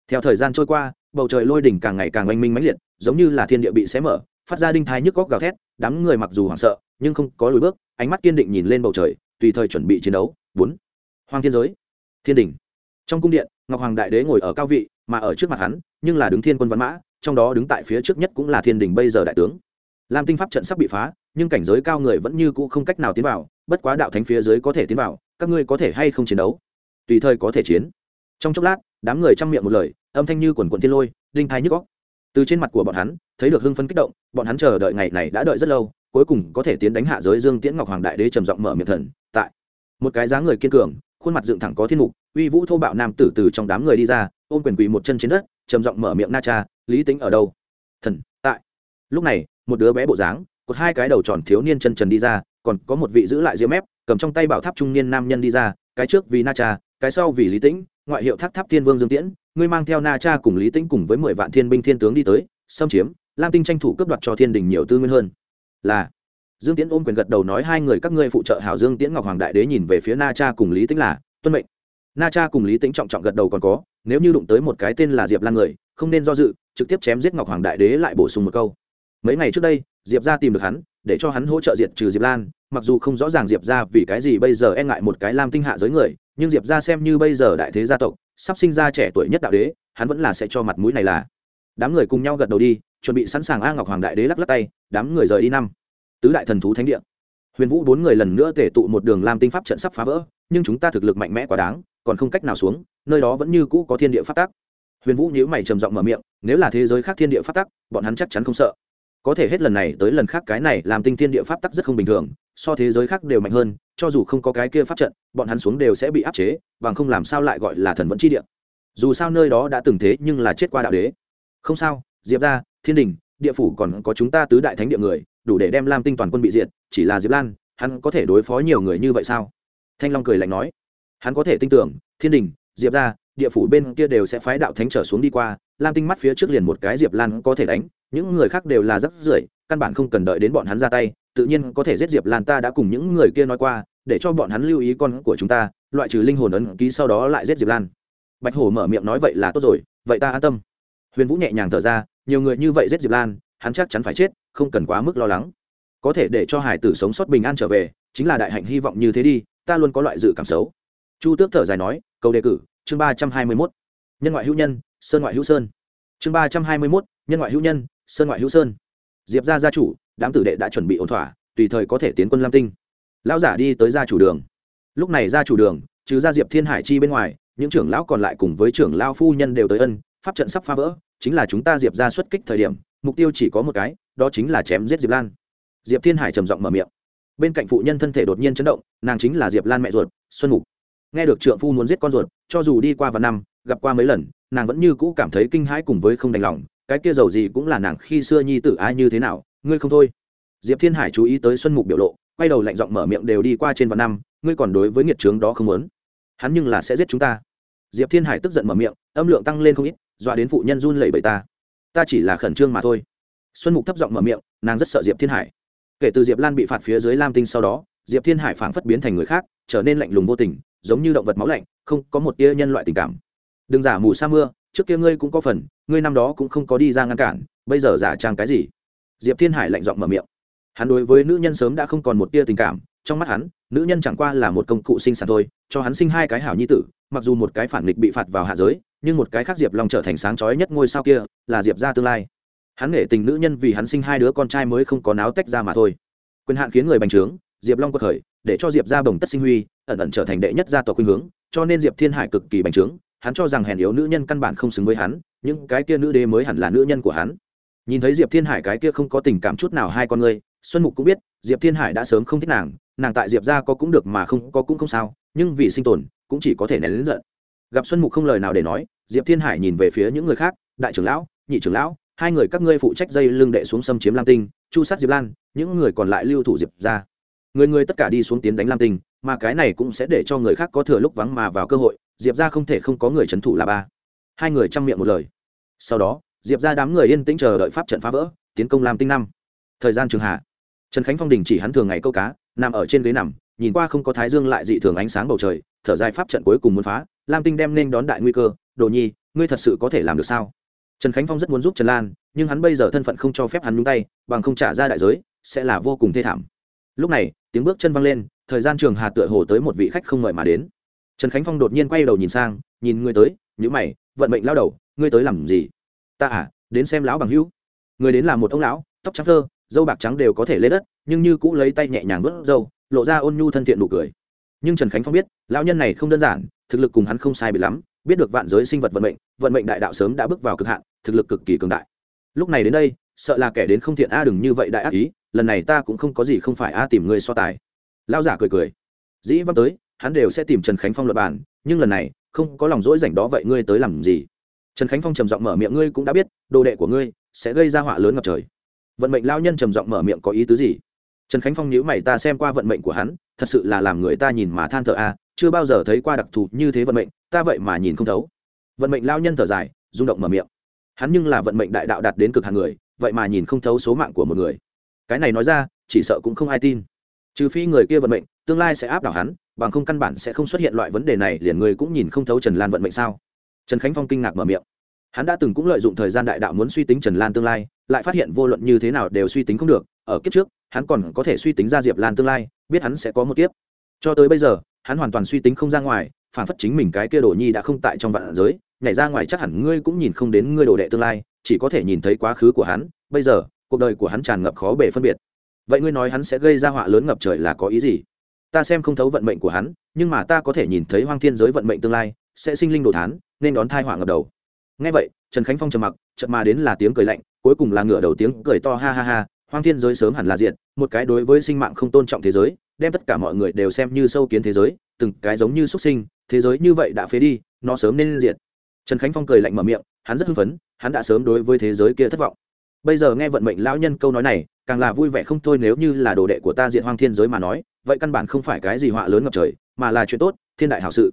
Theo thời gian trôi qua, bầu trời lôi đỉnh càng ngày càng oanh minh mãnh liệt, giống như là thiên địa bị xé mở, phát ra đinh thái nhức góc gào thét, đám người mặc dù hoảng sợ, nhưng không có lùi bước, ánh mắt kiên định nhìn lên bầu trời, tùy thời chuẩn bị chiến đấu. Bốn. Hoàng thiên giới. Thiên đình trong cung điện, ngọc hoàng đại đế ngồi ở cao vị, mà ở trước mặt hắn, nhưng là đứng thiên quân văn mã, trong đó đứng tại phía trước nhất cũng là thiên đình bây giờ đại tướng. Lam tinh pháp trận sắp bị phá, nhưng cảnh giới cao người vẫn như cũ không cách nào tiến vào, bất quá đạo thánh phía dưới có thể tiến vào, các ngươi có thể hay không chiến đấu? Tùy thời có thể chiến. Trong chốc lát, đám người chăm miệng một lời, âm thanh như quần quần thiên lôi linh thái nhức góc từ trên mặt của bọn hắn, thấy được hưng phấn kích động, bọn hắn chờ đợi ngày này đã đợi rất lâu, cuối cùng có thể tiến đánh hạ giới dương tiễn ngọc hoàng đại đế trầm giọng mở miệng thần, tại. Một cái dáng người kiên cường khuôn mặt dựng thẳng có thiên mục, uy vũ thô bạo nam tử từ trong đám người đi ra, ôm quyền quỳ một chân trên đất, trầm giọng mở miệng, na cha, lý tính ở đâu? Thần, tại. Lúc này, một đứa bé bộ dáng, cột hai cái đầu tròn thiếu niên chân trần đi ra, còn có một vị giữ lại diễm mép, cầm trong tay bảo tháp trung niên nam nhân đi ra, cái trước vì na cha, cái sau vì lý tĩnh, ngoại hiệu tháp tháp thiên vương dương tiễn, ngươi mang theo na cha cùng lý tĩnh cùng với mười vạn thiên binh thiên tướng đi tới, xâm chiếm, lam tinh tranh thủ cướp đoạt cho thiên đình nhiều tư nguyên hơn. Là dương tiễn ôm quyền gật đầu nói hai người các ngươi phụ trợ hảo dương tiễn ngọc hoàng đại đế nhìn về phía na cha cùng lý tĩnh là, tuân mệnh. Na cha cùng lý tĩnh trọng trọng gật đầu còn có, nếu như đụng tới một cái tên là diệp lan người, không nên do dự, trực tiếp chém giết ngọc hoàng đại đế lại bổ sung một câu. Mấy ngày trước đây, diệp ra tìm được hắn, để cho hắn hỗ trợ diệt trừ diệp lan, mặc dù không rõ ràng diệp ra vì cái gì bây giờ e ngại một cái lam tinh hạ giới người, nhưng diệp ra xem như bây giờ đại thế gia tộc, sắp sinh ra trẻ tuổi nhất đạo đế, hắn vẫn là sẽ cho mặt mũi này là. Đám người cùng nhau gật đầu đi, chuẩn bị sẵn sàng a ngọc hoàng đại đế lắc lắc tay, đám người rời đi năm tứ đại thần thú thánh địa. Huyền vũ bốn người lần nữa tể tụ một đường làm tinh pháp trận sắp phá vỡ, nhưng chúng ta thực lực mạnh mẽ quá đáng, còn không cách nào xuống, nơi đó vẫn như cũ có thiên địa phát tắc. Huyền vũ nhíu mày trầm giọng mở miệng, nếu là thế giới khác thiên địa phát tắc, bọn hắn chắc chắn không sợ. Có thể hết lần này tới lần khác cái này làm tinh thiên địa pháp tắc rất không bình thường, so thế giới khác đều mạnh hơn, cho dù không có cái kia pháp trận, bọn hắn xuống đều sẽ bị áp chế và không làm sao lại gọi là thần vẫn chi địa. Dù sao nơi đó đã từng thế nhưng là chết qua đạo đế. Không sao, diệp ra thiên đình, địa phủ còn có chúng ta tứ đại thánh địa người đủ để đem lam tinh toàn quân bị diệt, chỉ là diệp lan, hắn có thể đối phó nhiều người như vậy sao? Thanh long cười lạnh nói, hắn có thể tin tưởng, thiên đình, diệp ra địa phủ bên kia đều sẽ phái đạo thánh trở xuống đi qua, lam tinh mắt phía trước liền một cái diệp lan có thể đánh, những người khác đều là rất rưởi, căn bản không cần đợi đến bọn hắn ra tay, tự nhiên có thể giết diệp lan ta đã cùng những người kia nói qua, để cho bọn hắn lưu ý con của chúng ta, loại trừ linh hồn ấn ký sau đó lại giết diệp lan. Bạch hổ mở miệng nói vậy là tốt rồi, vậy ta an tâm. Huyền vũ nhẹ nhàng thở ra, nhiều người như vậy giết diệp lan, hắn chắc chắn phải chết không cần quá mức lo lắng. Có thể để cho hải tử sống sót bình an trở về, chính là đại hạnh hy vọng như thế đi, ta luôn có loại dự cảm xấu. Chu tước thở dài nói, câu đề cử, chương ba trăm hai mươi mốt, nhân ngoại hữu nhân, sơn ngoại hữu sơn. Chương ba trăm hai mươi mốt, nhân ngoại hữu nhân, sơn ngoại hữu sơn. Diệp ra gia chủ, đám tử đệ đã chuẩn bị ổn thỏa, tùy thời có thể tiến quân lam tinh. Lão giả đi tới gia chủ đường. Lúc này gia chủ đường, trừ gia diệp thiên hải chi bên ngoài, những trưởng lão còn lại cùng với trưởng lao phu nhân đều tới ân, pháp trận sắp phá vỡ, chính là chúng ta diệp ra xuất kích thời điểm, mục tiêu chỉ có một cái đó chính là chém giết diệp lan. Diệp thiên hải trầm giọng mở miệng. Bên cạnh phụ nhân thân thể đột nhiên chấn động, nàng chính là diệp lan mẹ ruột, xuân mục. Nghe được trượng phu muốn giết con ruột, cho dù đi qua vài năm, gặp qua mấy lần, nàng vẫn như cũ cảm thấy kinh hãi cùng với không đành lòng, cái kia giàu gì cũng là nàng khi xưa nhi tử ai như thế nào, ngươi không thôi. Diệp thiên hải chú ý tới xuân mục biểu lộ, quay đầu lạnh giọng mở miệng đều đi qua trên vạn năm, ngươi còn đối với nghiệt trướng đó không muốn. Hắn nhưng là sẽ giết chúng ta. Diệp thiên hải tức giận mở miệng, âm lượng tăng lên không ít, dọa đến phụ nhân run lẩy bẩy ta. Ta chỉ là khẩn trương mà thôi xuân mục thấp giọng mở miệng, nàng rất sợ diệp thiên hải. Kể từ diệp lan bị phạt phía dưới lam tinh sau đó, diệp thiên hải phảng phất biến thành người khác, trở nên lạnh lùng vô tình, giống như động vật máu lạnh, không có một tia nhân loại tình cảm. Đừng giả mù sa mưa, trước kia ngươi cũng có phần, ngươi năm đó cũng không có đi ra ngăn cản, bây giờ giả trang cái gì? Diệp thiên hải lạnh giọng mở miệng. Hắn đối với nữ nhân sớm đã không còn một tia tình cảm, trong mắt hắn, nữ nhân chẳng qua là một công cụ sinh sản thôi, cho hắn sinh hai cái hảo nhi tử, mặc dù một cái phản nghịch bị phạt vào hạ giới, nhưng một cái khác diệp long trở thành sáng chói nhất ngôi sao kia, là diệp ra tương lai hắn nghệ tình nữ nhân vì hắn sinh hai đứa con trai mới không có náo tách ra mà thôi. Quyền hạn khiến người bành trướng, diệp long quật khởi, để cho diệp ra bồng tất sinh huy, ẩn ẩn trở thành đệ nhất gia tộc khuynh hướng, cho nên diệp thiên hải cực kỳ bành trướng. Hắn cho rằng hèn yếu nữ nhân căn bản không xứng với hắn, những cái kia nữ đế mới hẳn là nữ nhân của hắn. Nhìn thấy diệp thiên hải cái kia không có tình cảm chút nào hai con người, xuân mục cũng biết, diệp thiên hải đã sớm không thích nàng nàng tại diệp ra có cũng được mà không có cũng không sao, nhưng vì sinh tồn, cũng chỉ có thể nén lính giận. Gặp xuân mục không lời nào để nói, diệp thiên hải nhìn về phía những người khác, đại trưởng lão, nhị trưởng lão hai người các ngươi phụ trách dây lưng đệ xuống xâm chiếm lam tinh, chu sát diệp lan, những người còn lại lưu thủ diệp ra. Người người tất cả đi xuống tiến đánh lam tinh, mà cái này cũng sẽ để cho người khác có thừa lúc vắng mà vào cơ hội, diệp ra không thể không có người c h ấ n thủ là ba. Hai người chăm miệng một lời. Sau đó, diệp ra đám người yên tĩnh chờ đợi pháp trận phá vỡ, tiến công lam tinh năm. Thời gian trường hạ, trần khánh phong đình chỉ hắn thường ngày câu cá, nằm ở trên ghế nằm, nhìn qua không có thái dương lại dị thường ánh sáng bầu trời, thở dài pháp trận cuối cùng muốn phá, lam tinh đem nên đón đại nguy cơ. Đồ nhi, ngươi thật sự có thể làm được sao? Trần khánh phong rất muốn giúp trần lan, nhưng hắn bây giờ thân phận không cho phép hắn nhúng tay, bằng không trả ra đại giới, sẽ là vô cùng thê thảm. Lúc này, tiếng bước chân văng lên, thời gian trường hà tựa hồ tới một vị khách không mời mà đến. Trần khánh phong đột nhiên quay đầu nhìn sang, nhìn người tới nhữ mày, vận mệnh lao đầu, ngươi tới làm gì? Ta à đến xem lão bằng hữu. Người đến là một ông lão, tóc trắng thơ, dâu bạc trắng đều có thể lấy đất, nhưng như cũ lấy tay nhẹ nhàng vớt dâu, lộ ra ôn nhu thân thiện nụ cười. Nhưng trần khánh phong biết, lão nhân này không đơn giản, thực lực cùng hắn không sai bị lắm biết được vạn giới sinh vật vận mệnh vận mệnh đại đạo sớm đã bước vào cực hạn, thực lực cực kỳ cường đại. Lúc này đến đây, sợ là kẻ đến không thiện a, đừng như vậy đại ác ý, lần này ta cũng không có gì không phải a tìm người so tài. Lao giả cười cười. Dĩ văn tới, hắn đều sẽ tìm trần khánh phong luật bản nhưng lần này, không có lòng dỗi rảnh đó vậy ngươi tới làm gì? Trần khánh phong trầm giọng mở miệng ngươi cũng đã biết, đồ đệ của ngươi sẽ gây ra họa lớn ngập trời. Vận mệnh lao nhân trầm giọng mở miệng có ý tứ gì? Trần khánh phong nhíu mày ta xem qua vận mệnh của hắn, thật sự là làm người ta nhìn mà than thở a chưa bao giờ thấy qua đặc thù như thế vận mệnh, ta vậy mà nhìn không thấu. Vận mệnh lao nhân thở dài, rung động mở miệng. Hắn nhưng là vận mệnh đại đạo đạt đến cực hàng người, vậy mà nhìn không thấu số mạng của một người. Cái này nói ra, chỉ sợ cũng không ai tin. Trừ phi người kia vận mệnh, tương lai sẽ áp đảo hắn, bằng không căn bản sẽ không xuất hiện loại vấn đề này, liền người cũng nhìn không thấu trần lan vận mệnh sao? Trần khánh phong kinh ngạc mở miệng. Hắn đã từng cũng lợi dụng thời gian đại đạo muốn suy tính trần lan tương lai, lại phát hiện vô luận như thế nào đều suy tính không được, ở kiếp trước, hắn còn có thể suy tính ra diệp lan tương lai, biết hắn sẽ có một kiếp. Cho tới bây giờ hắn hoàn toàn suy tính không ra ngoài, phản phất chính mình cái kia đồ nhi đã không tại trong vạn giới, nhảy ra ngoài chắc hẳn ngươi cũng nhìn không đến ngươi đồ đệ tương lai, chỉ có thể nhìn thấy quá khứ của hắn, bây giờ, cuộc đời của hắn tràn ngập khó bể phân biệt. Vậy ngươi nói hắn sẽ gây ra họa lớn ngập trời là có ý gì? Ta xem không thấu vận mệnh của hắn, nhưng mà ta có thể nhìn thấy hoang thiên giới vận mệnh tương lai, sẽ sinh linh đồ thán, nên đón thai họa ngập đầu. Ngay vậy, trần khánh phong trầm mặc, chợt mà đến là tiếng cười lạnh, cuối cùng là ngửa đầu tiếng cười to, ha ha ha, hoang thiên giới sớm hẳn là diện một cái đối với sinh mạng không tôn trọng thế giới đem tất cả mọi người đều xem như sâu kiến thế giới, từng cái giống như xuất sinh, thế giới như vậy đã phế đi, nó sớm nên diệt. Trần khánh phong cười lạnh mở miệng, hắn rất hưng phấn, hắn đã sớm đối với thế giới kia thất vọng. Bây giờ nghe vận mệnh lão nhân câu nói này, càng là vui vẻ không thôi nếu như là đồ đệ của ta diện hoang thiên giới mà nói, vậy căn bản không phải cái gì họa lớn ngập trời, mà là chuyện tốt, thiên đại hảo sự.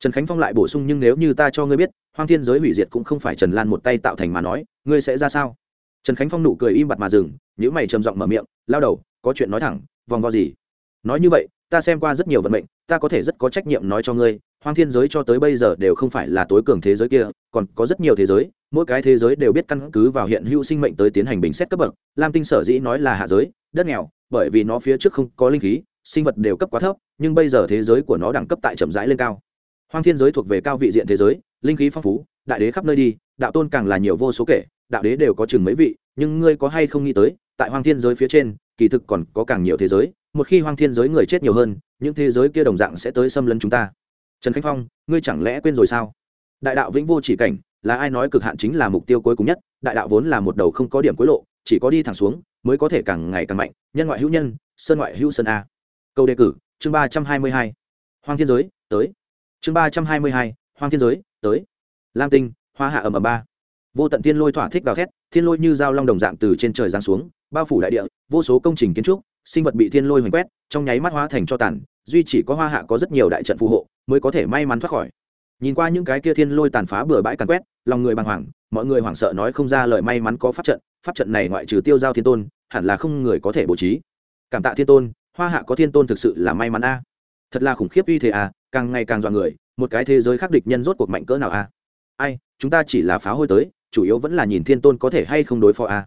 Trần khánh phong lại bổ sung nhưng nếu như ta cho ngươi biết, hoang thiên giới hủy diệt cũng không phải trần lan một tay tạo thành mà nói, ngươi sẽ ra sao? Trần khánh phong nụ cười im bặt mà dừng những mày trầm giọng mở miệng, lao đầu, có chuyện nói thẳng, vòng vo gì? Nói như vậy, ta xem qua rất nhiều vận mệnh, ta có thể rất có trách nhiệm nói cho ngươi, hoang thiên giới cho tới bây giờ đều không phải là tối cường thế giới kia, còn có rất nhiều thế giới, mỗi cái thế giới đều biết căn cứ vào hiện hữu sinh mệnh tới tiến hành bình xét cấp bậc. Lam tinh sở dĩ nói là hạ giới, đất nghèo, bởi vì nó phía trước không có linh khí, sinh vật đều cấp quá thấp, nhưng bây giờ thế giới của nó đẳng cấp tại chậm rãi lên cao. Hoang thiên giới thuộc về cao vị diện thế giới, linh khí phong phú, đại đế khắp nơi đi, đạo tôn càng là nhiều vô số kể, đạo đế đều có chừng mấy vị, nhưng ngươi có hay không nghĩ tới, tại hoang thiên giới phía trên, kỳ thực còn có càng nhiều thế giới một khi hoang thiên giới người chết nhiều hơn, những thế giới kia đồng dạng sẽ tới xâm lấn chúng ta. Trần khánh phong, ngươi chẳng lẽ quên rồi sao? Đại đạo vĩnh vô chỉ cảnh, là ai nói cực hạn chính là mục tiêu cuối cùng nhất? Đại đạo vốn là một đầu không có điểm cuối lộ, chỉ có đi thẳng xuống, mới có thể càng ngày càng mạnh. Nhân ngoại hữu nhân, sơn ngoại hữu sơn a. Câu đề cử, chương ba trăm hai mươi hai. Hoang thiên giới, tới. Chương ba trăm hai mươi hai, hoang thiên giới, tới. Lam tinh, hoa hạ ầm ầm ba. Vô tận thiên lôi thỏa thích gào thét, thiên lôi như dao long đồng dạng từ trên trời giáng xuống, bao phủ đại địa, vô số công trình kiến trúc sinh vật bị thiên lôi hoành quét, trong nháy mắt hóa thành cho tàn, duy chỉ có hoa hạ có rất nhiều đại trận phù hộ mới có thể may mắn thoát khỏi. Nhìn qua những cái kia thiên lôi tàn phá bừa bãi càn quét, lòng người bàng hoàng, mọi người hoảng sợ nói không ra lời may mắn có pháp trận pháp trận này ngoại trừ tiêu giao thiên tôn, hẳn là không người có thể bố trí. Cảm tạ thiên tôn, hoa hạ có thiên tôn thực sự là may mắn a. Thật là khủng khiếp uy thế a, càng ngày càng dọa người, một cái thế giới khác địch nhân rốt cuộc mạnh cỡ nào a. Ai, chúng ta chỉ là phá hôi tới, chủ yếu vẫn là nhìn thiên tôn có thể hay không đối phó a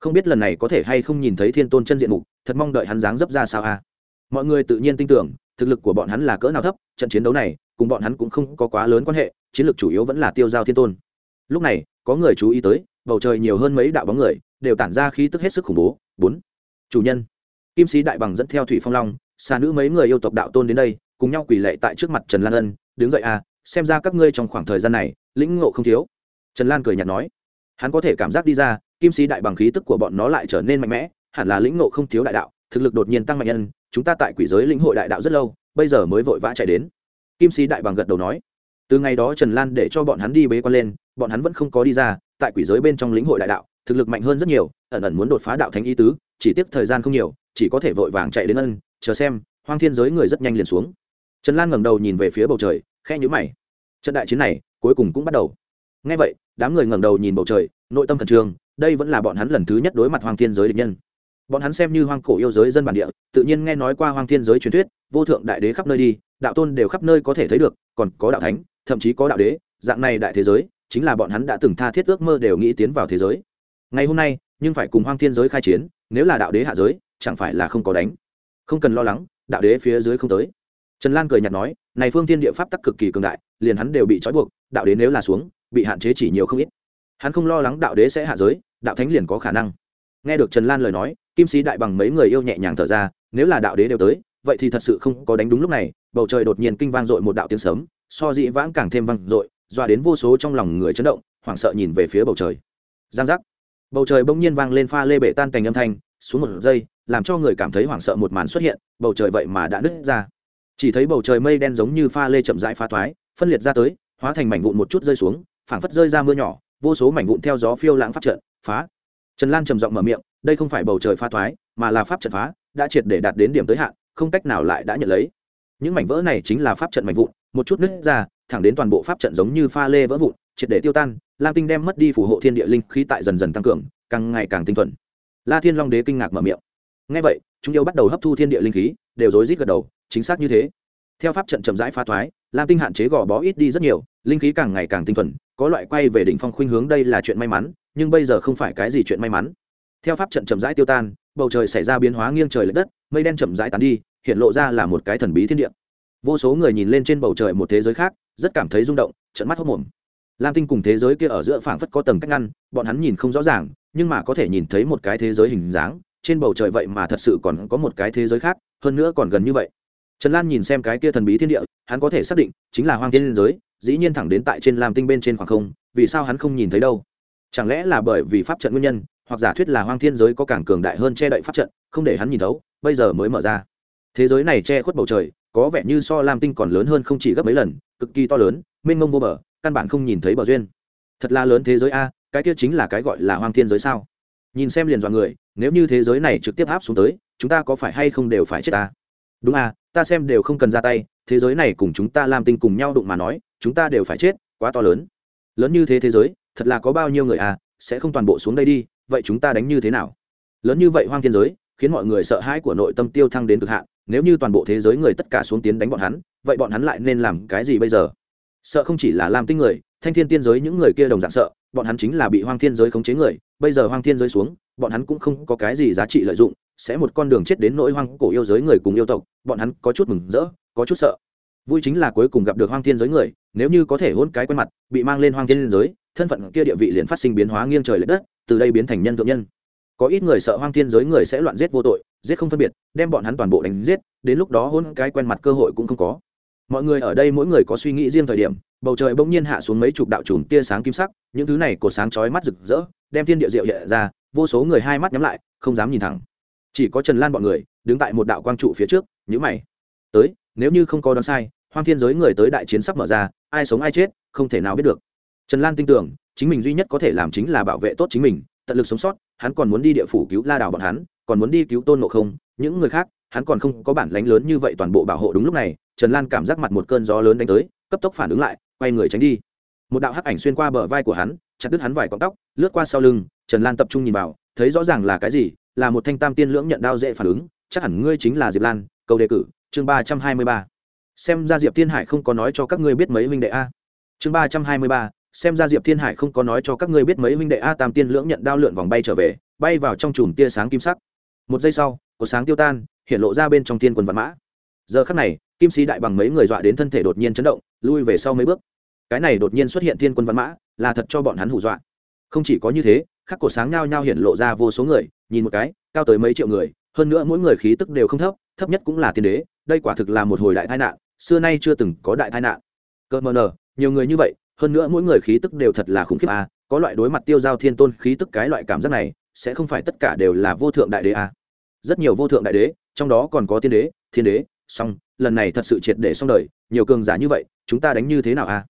không biết lần này có thể hay không nhìn thấy thiên tôn chân diện mục, thật mong đợi hắn dáng dấp ra sao a. Mọi người tự nhiên tin tưởng, thực lực của bọn hắn là cỡ nào thấp, trận chiến đấu này, cùng bọn hắn cũng không có quá lớn quan hệ, chiến lược chủ yếu vẫn là tiêu giao thiên tôn. Lúc này, có người chú ý tới, bầu trời nhiều hơn mấy đạo bóng người, đều tản ra khí tức hết sức khủng bố. Bốn. Chủ nhân. Kim sĩ đại bằng dẫn theo thủy phong long xa nữ mấy người yêu tộc đạo tôn đến đây, cùng nhau quỳ lệ tại trước mặt trần lan ân, đứng dậy à xem ra các ngươi trong khoảng thời gian này, lĩnh ngộ không thiếu. Trần lan cười nhạt nói. Hắn có thể cảm giác đi ra kim sĩ đại bằng khí tức của bọn nó lại trở nên mạnh mẽ, hẳn là lĩnh ngộ không thiếu đại đạo, thực lực đột nhiên tăng mạnh nhân, chúng ta tại quỷ giới lĩnh hội đại đạo rất lâu, bây giờ mới vội vã chạy đến. Kim sĩ đại bằng gật đầu nói. Từ ngày đó trần lan để cho bọn hắn đi bế quan lên, bọn hắn vẫn không có đi ra, tại quỷ giới bên trong lĩnh hội đại đạo, thực lực mạnh hơn rất nhiều, ẩn ẩn muốn đột phá đạo thánh y tứ, chỉ tiếc thời gian không nhiều, chỉ có thể vội vàng chạy đến ân, chờ xem, hoang thiên giới người rất nhanh liền xuống. Trần lan ngẩng đầu nhìn về phía bầu trời khe nhữ mày. Trận đại chiến này, cuối cùng cũng bắt đầu. Ngay vậy, đám người ngẩng đầu nhìn bầu trời, nội tâm khẩn trương đây vẫn là bọn hắn lần thứ nhất đối mặt hoàng thiên giới địch nhân. Bọn hắn xem như hoang cổ yêu giới dân bản địa, tự nhiên nghe nói qua hoang thiên giới truyền thuyết, vô thượng đại đế khắp nơi đi, đạo tôn đều khắp nơi có thể thấy được, còn có đạo thánh, thậm chí có đạo đế, dạng này đại thế giới, chính là bọn hắn đã từng tha thiết ước mơ đều nghĩ tiến vào thế giới. Ngày hôm nay, nhưng phải cùng hoang thiên giới khai chiến, nếu là đạo đế hạ giới, chẳng phải là không có đánh. Không cần lo lắng, đạo đế phía dưới không tới. Trần lan cười nhạt nói, này phương thiên địa pháp tắc cực kỳ cường đại, liền hắn đều bị trói buộc, đạo đế nếu là xuống, bị hạn chế chỉ nhiều không ít. Hắn không lo lắng đạo đế sẽ hạ giới đạo thánh liền có khả năng. Nghe được trần lan lời nói, kim sĩ đại bằng mấy người yêu nhẹ nhàng thở ra, nếu là đạo đế đều tới, vậy thì thật sự không có đánh đúng lúc này, bầu trời đột nhiên kinh vang dội một đạo tiếng sấm, so dị vãng càng thêm vang dội doa đến vô số trong lòng người chấn động, hoảng sợ nhìn về phía bầu trời. Giang giác. Bầu trời bỗng nhiên vang lên pha lê bệ tan cành âm thanh, xuống một giây, làm cho người cảm thấy hoảng sợ một màn xuất hiện, bầu trời vậy mà đã nứt ra. Chỉ thấy bầu trời mây đen giống như pha lê chậm rãi phá thoái, phân liệt ra tới, hóa thành mảnh vụn một chút rơi xuống, phảng phất rơi ra mưa nhỏ, vô số mảnh vụn theo gió phiêu lãng pháp trận phá. Trần lan trầm giọng mở miệng, đây không phải bầu trời pha thoái, mà là pháp trận phá, đã triệt để đạt đến điểm tới hạn, không cách nào lại đã nhận lấy. Những mảnh vỡ này chính là pháp trận mảnh vụn, một chút nứt ra, thẳng đến toàn bộ pháp trận giống như pha lê vỡ vụn, triệt để tiêu tan, lam tinh đem mất đi phù hộ thiên địa linh khí tại dần dần tăng cường, càng ngày càng tinh thuần. La thiên long đế kinh ngạc mở miệng. Ngay vậy, chúng yêu bắt đầu hấp thu thiên địa linh khí, đều rối rít gật đầu, chính xác như thế. Theo pháp trận chậm rãi pha thoái, lam tinh hạn chế gò bó ít đi rất nhiều, linh khí càng ngày càng tinh thuần, có loại quay về đỉnh phong khuynh hướng, đây là chuyện may mắn nhưng bây giờ không phải cái gì chuyện may mắn. Theo pháp trận chậm rãi tiêu tan, bầu trời xảy ra biến hóa nghiêng trời l ệ đất, mây đen chậm rãi tán đi, hiện lộ ra là một cái thần bí thiên địa. Vô số người nhìn lên trên bầu trời một thế giới khác, rất cảm thấy rung động trận mắt hốc mồm lam tinh cùng thế giới kia ở giữa phảng phất có tầng cách ngăn, bọn hắn nhìn không rõ ràng, nhưng mà có thể nhìn thấy một cái thế giới hình dáng, trên bầu trời vậy mà thật sự còn có một cái thế giới khác, hơn nữa còn gần như vậy. Trần lan nhìn xem cái kia thần bí thiên địa, hắn có thể xác định, chính là hoang thiên liên giới, dĩ nhiên thẳng đến tại trên lam tinh bên trên khoảng không, vì sao hắn không nhìn thấy đâu? Chẳng lẽ là bởi vì pháp trận nguyên nhân, hoặc giả thuyết là hoang thiên giới có càng cường đại hơn che đậy pháp trận, không để hắn nhìn thấu, bây giờ mới mở ra. Thế giới này che khuất bầu trời, có vẻ như so lam tinh còn lớn hơn không chỉ gấp mấy lần, cực kỳ to lớn, mênh mông vô bờ, căn bản không nhìn thấy bờ duyên. Thật là lớn thế giới a, cái kia chính là cái gọi là hoang thiên giới sao? Nhìn xem liền dọa người, nếu như thế giới này trực tiếp áp xuống tới, chúng ta có phải hay không đều phải chết ta? Đúng à ta xem đều không cần ra tay, thế giới này cùng chúng ta làm tinh cùng nhau đụng mà nói, chúng ta đều phải chết, quá to lớn. Lớn như thế thế giới thật là có bao nhiêu người à sẽ không toàn bộ xuống đây đi, vậy chúng ta đánh như thế nào? Lớn như vậy hoang thiên giới, khiến mọi người sợ hãi của nội tâm tiêu thăng đến cực hạn, nếu như toàn bộ thế giới người tất cả xuống tiến đánh bọn hắn, vậy bọn hắn lại nên làm cái gì bây giờ? Sợ không chỉ là làm tinh người, thanh thiên tiên giới những người kia đồng dạng sợ, bọn hắn chính là bị hoang thiên giới khống chế người, bây giờ hoang thiên giới xuống, bọn hắn cũng không có cái gì giá trị lợi dụng, sẽ một con đường chết đến nỗi hoang cổ yêu giới người cùng yêu tộc, bọn hắn có chút mừng rỡ, có chút sợ. Vui chính là cuối cùng gặp được hoang thiên giới người nếu như có thể hôn cái quen mặt, bị mang lên hoang thiên giới, thân phận kia địa vị liền phát sinh biến hóa nghiêng trời l ệ đất, từ đây biến thành nhân thượng nhân. Có ít người sợ hoang thiên giới người sẽ loạn giết vô tội, giết không phân biệt, đem bọn hắn toàn bộ đánh giết, đến lúc đó hôn cái quen mặt cơ hội cũng không có. Mọi người ở đây mỗi người có suy nghĩ riêng thời điểm, bầu trời bỗng nhiên hạ xuống mấy chục đạo chùm tia sáng kim sắc, những thứ này cột sáng chói mắt rực rỡ, đem thiên địa diệu hiện ra, vô số người hai mắt nhắm lại, không dám nhìn thẳng. Chỉ có trần lan bọn người, đứng tại một đạo quang trụ phía trước nhữ mày. Tới, nếu như không có đoán sai, hoang thiên giới người tới đại chiến sắp mở ra ai sống ai chết, không thể nào biết được. Trần lan tin tưởng, chính mình duy nhất có thể làm chính là bảo vệ tốt chính mình, tận lực sống sót, hắn còn muốn đi địa phủ cứu la đảo bọn hắn, còn muốn đi cứu tôn ngộ không, những người khác, hắn còn không có bản lánh lớn như vậy toàn bộ bảo hộ đúng lúc này, trần lan cảm giác mặt một cơn gió lớn đánh tới, cấp tốc phản ứng lại, quay người tránh đi. Một đạo hắc ảnh xuyên qua bờ vai của hắn, chặt đứt hắn vài cọng tóc, lướt qua sau lưng, trần lan tập trung nhìn vào, thấy rõ ràng là cái gì, là một thanh tam tiên lưỡng nhận đao dễ phản ứng, chắc hẳn ngươi chính là diệp lan, câu đề cử, chương ba trăm hai mươi ba xem ra diệp thiên hải không có nói cho các ngươi biết mấy huynh đệ a. Chương ba trăm hai mươi ba, xem ra diệp thiên hải không có nói cho các ngươi biết mấy huynh đệ a tam tiên lưỡng nhận đao lượn vòng bay trở về, bay vào trong chùm tia sáng kim sắc. Một giây sau, có sáng tiêu tan, hiện lộ ra bên trong tiên quần vạn mã. Giờ khắc này, kim sĩ đại bằng mấy người dọa đến thân thể đột nhiên chấn động, lui về sau mấy bước. Cái này đột nhiên xuất hiện thiên quân văn mã, là thật cho bọn hắn hù dọa. Không chỉ có như thế, khắc cổ sáng nhao nhao hiện lộ ra vô số người, nhìn một cái, cao tới mấy triệu người, hơn nữa mỗi người khí tức đều không thấp thấp nhất cũng là tiên đế, đây quả thực là một hồi đại tai nạn xưa nay chưa từng có đại tai nạn. Cơ mờ nờ nhiều người như vậy hơn nữa mỗi người khí tức đều thật là khủng khiếp à, có loại đối mặt tiêu giao thiên tôn khí tức cái loại cảm giác này sẽ không phải tất cả đều là vô thượng đại đế à. rất nhiều vô thượng đại đế trong đó còn có tiên đế thiên đế song lần này thật sự triệt để xong đời nhiều cường giả như vậy chúng ta đánh như thế nào à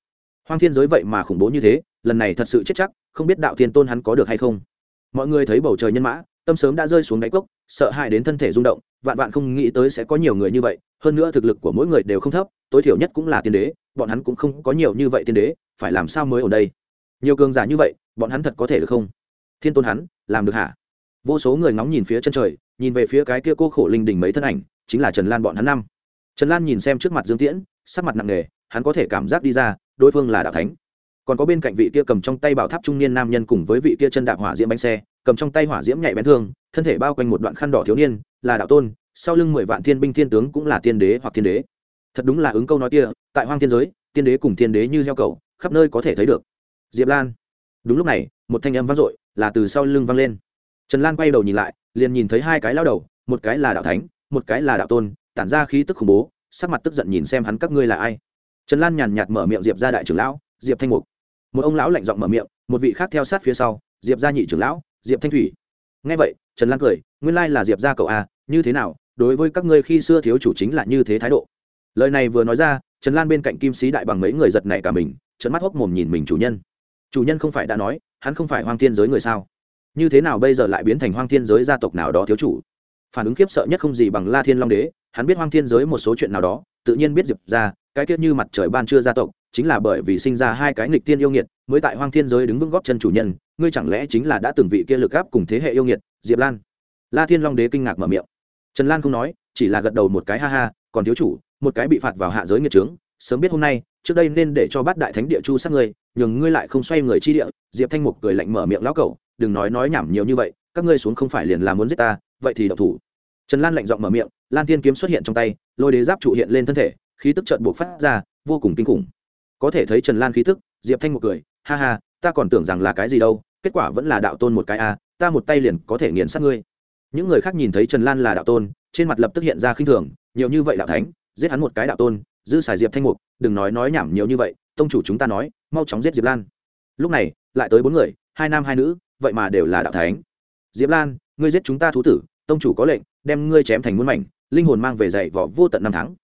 hoang thiên giới vậy mà khủng bố như thế lần này thật sự chết chắc không biết đạo thiên tôn hắn có được hay không. Mọi người thấy bầu trời nhân mã tâm sớm đã rơi xuống đáy cốc sợ hãi đến thân thể rung động vạn vạn không nghĩ tới sẽ có nhiều người như vậy, hơn nữa thực lực của mỗi người đều không thấp, tối thiểu nhất cũng là tiên đế, bọn hắn cũng không có nhiều như vậy tiên đế, phải làm sao mới ở đây? Nhiều cường giả như vậy, bọn hắn thật có thể được không? Thiên tôn hắn, làm được hả? Vô số người ngóng nhìn phía chân trời, nhìn về phía cái kia cô khổ linh đình mấy thân ảnh, chính là trần lan bọn hắn năm. Trần lan nhìn xem trước mặt dương tiễn, sắc mặt nặng nề, hắn có thể cảm giác đi ra, đối phương là đạo thánh. Còn có bên cạnh vị kia cầm trong tay bảo tháp trung niên nam nhân cùng với vị kia chân đạp hỏa diễm bánh xe, cầm trong tay hỏa diễm nhạy bén thương, thân thể bao quanh một đoạn khăn đỏ thiếu niên là đạo tôn, sau lưng mười vạn thiên binh thiên tướng cũng là tiên đế hoặc thiên đế. Thật đúng là ứng câu nói kia, tại hoang thiên giới, tiên đế cùng thiên đế như heo cầu, khắp nơi có thể thấy được. Diệp lan. Đúng lúc này, một thanh âm vang dội, là từ sau lưng vang lên. Trần lan quay đầu nhìn lại, liền nhìn thấy hai cái lao đầu, một cái là đạo thánh, một cái là đạo tôn, tản ra khí tức khủng bố, sắc mặt tức giận nhìn xem hắn các ngươi là ai. Trần lan nhàn nhạt mở miệng diệp ra đại trưởng lão, diệp thanh mục. Một ông lão lạnh giọng mở miệng, một vị khác theo sát phía sau, diệp gia nhị trưởng lão, diệp thanh thủy. Ngay vậy, trần lan cười nguyên lai là diệp gia cậu a, như thế nào, đối với các ngươi khi xưa thiếu chủ chính là như thế thái độ. Lời này vừa nói ra, trần lan bên cạnh kim sĩ đại bằng mấy người giật nảy cả mình trận mắt hốc mồm nhìn mình chủ nhân. Chủ nhân không phải đã nói, hắn không phải hoang thiên giới người sao? Như thế nào bây giờ lại biến thành hoang thiên giới gia tộc nào đó thiếu chủ? Phản ứng khiếp sợ nhất không gì bằng la thiên long đế, hắn biết hoang thiên giới một số chuyện nào đó, tự nhiên biết diệp ra cái kết như mặt trời ban chưa gia tộc, chính là bởi vì sinh ra hai cái nghịch tiên yêu nghiệt, mới tại hoang thiên giới đứng vững góp chân chủ nhân, ngươi chẳng lẽ chính là đã từng vị kia lực áp cùng thế hệ yêu nghiệt, diệp lan? La thiên long đế kinh ngạc mở miệng. Trần lan không nói, chỉ là gật đầu một cái, ha ha, còn thiếu chủ, một cái bị phạt vào hạ giới nghiệt trướng sớm biết hôm nay, trước đây nên để cho bát đại thánh địa chu sát ngươi, nhường ngươi lại không xoay người chi địa. Diệp thanh mục cười lạnh mở miệng, lão cẩu, đừng nói nói nhảm nhiều như vậy, các ngươi xuống không phải liền là muốn giết ta, vậy thì độc thủ. Trần lan lạnh giọng mở miệng, lan thiên kiếm xuất hiện trong tay, lôi đế giáp trụ hiện lên thân thể, khí tức trợn buộc phát ra, vô cùng kinh khủng. Có thể thấy trần lan khí tức, diệp thanh một cười, ha ha, ta còn tưởng rằng là cái gì đâu, kết quả vẫn là đạo tôn một cái a, ta một tay liền có thể nghiền sát ngươi những người khác nhìn thấy trần lan là đạo tôn, trên mặt lập tức hiện ra khinh thường, nhiều như vậy đạo thánh, giết hắn một cái đạo tôn dư xài diệp thanh mục, đừng nói nói nhảm nhiều như vậy, tông chủ chúng ta nói, mau chóng giết diệp lan. Lúc này, lại tới bốn người, hai nam hai nữ, vậy mà đều là đạo thánh. Diệp lan, ngươi giết chúng ta thú tử, tông chủ có lệnh, đem ngươi chém thành muôn mảnh, linh hồn mang về dạy vỏ vô tận năm tháng.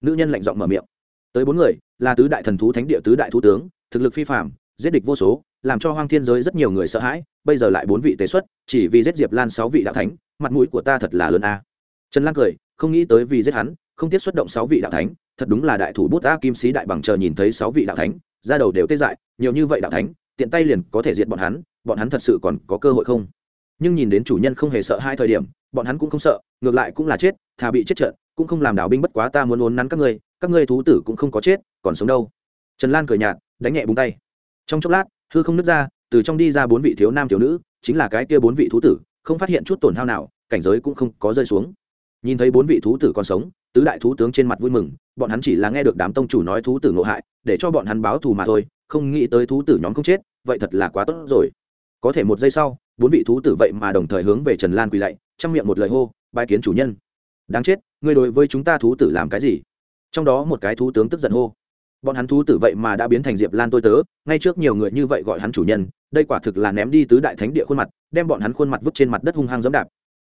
Nữ nhân lạnh giọng mở miệng. Tới bốn người, là tứ đại thần thú thánh địa, tứ đại thú tướng, thực lực phi phạm giết địch vô số, làm cho hoang thiên giới rất nhiều người sợ hãi, bây giờ lại bốn vị tế xuất, chỉ vì giết diệp lan sáu vị đạo thánh, mặt mũi của ta thật là lớn a. Trần lan cười, không nghĩ tới vì giết hắn, không tiếc xuất động sáu vị đạo thánh, thật đúng là đại thủ bút a kim sĩ đại bằng chờ nhìn thấy sáu vị đạo thánh, ra đầu đều tê dại, nhiều như vậy đạo thánh, tiện tay liền có thể diệt bọn hắn bọn hắn thật sự còn có cơ hội không? Nhưng nhìn đến chủ nhân không hề sợ hai thời điểm, bọn hắn cũng không sợ, ngược lại cũng là chết, thà bị chết trận, cũng không làm đảo binh bất quá ta muốn uốn nắn các ngươi các ngươi thú tử cũng không có chết, còn sống đâu. Trần lan cười nhạt, đánh nhẹ búng tay trong chốc lát, hư không nứt ra, từ trong đi ra bốn vị thiếu nam thiếu nữ, chính là cái kia bốn vị thú tử, không phát hiện chút tổn hao nào, cảnh giới cũng không có rơi xuống. Nhìn thấy bốn vị thú tử còn sống, tứ đại thú tướng trên mặt vui mừng, bọn hắn chỉ là nghe được đám tông chủ nói thú tử ngộ hại, để cho bọn hắn báo thù mà thôi, không nghĩ tới thú tử nhóm không chết, vậy thật là quá tốt rồi. Có thể một giây sau, bốn vị thú tử vậy mà đồng thời hướng về trần lan quỳ lạy, trong miệng một lời hô bài kiến chủ nhân. Đáng chết, ngươi đối với chúng ta thú tử làm cái gì? Trong đó một cái thú tướng tức giận hô bọn hắn thú tử vậy mà đã biến thành diệp lan tôi tớ, ngay trước nhiều người như vậy gọi hắn chủ nhân, đây quả thực là ném đi tứ đại thánh địa khuôn mặt, đem bọn hắn khuôn mặt vứt trên mặt đất hung hăng dẫm đạp.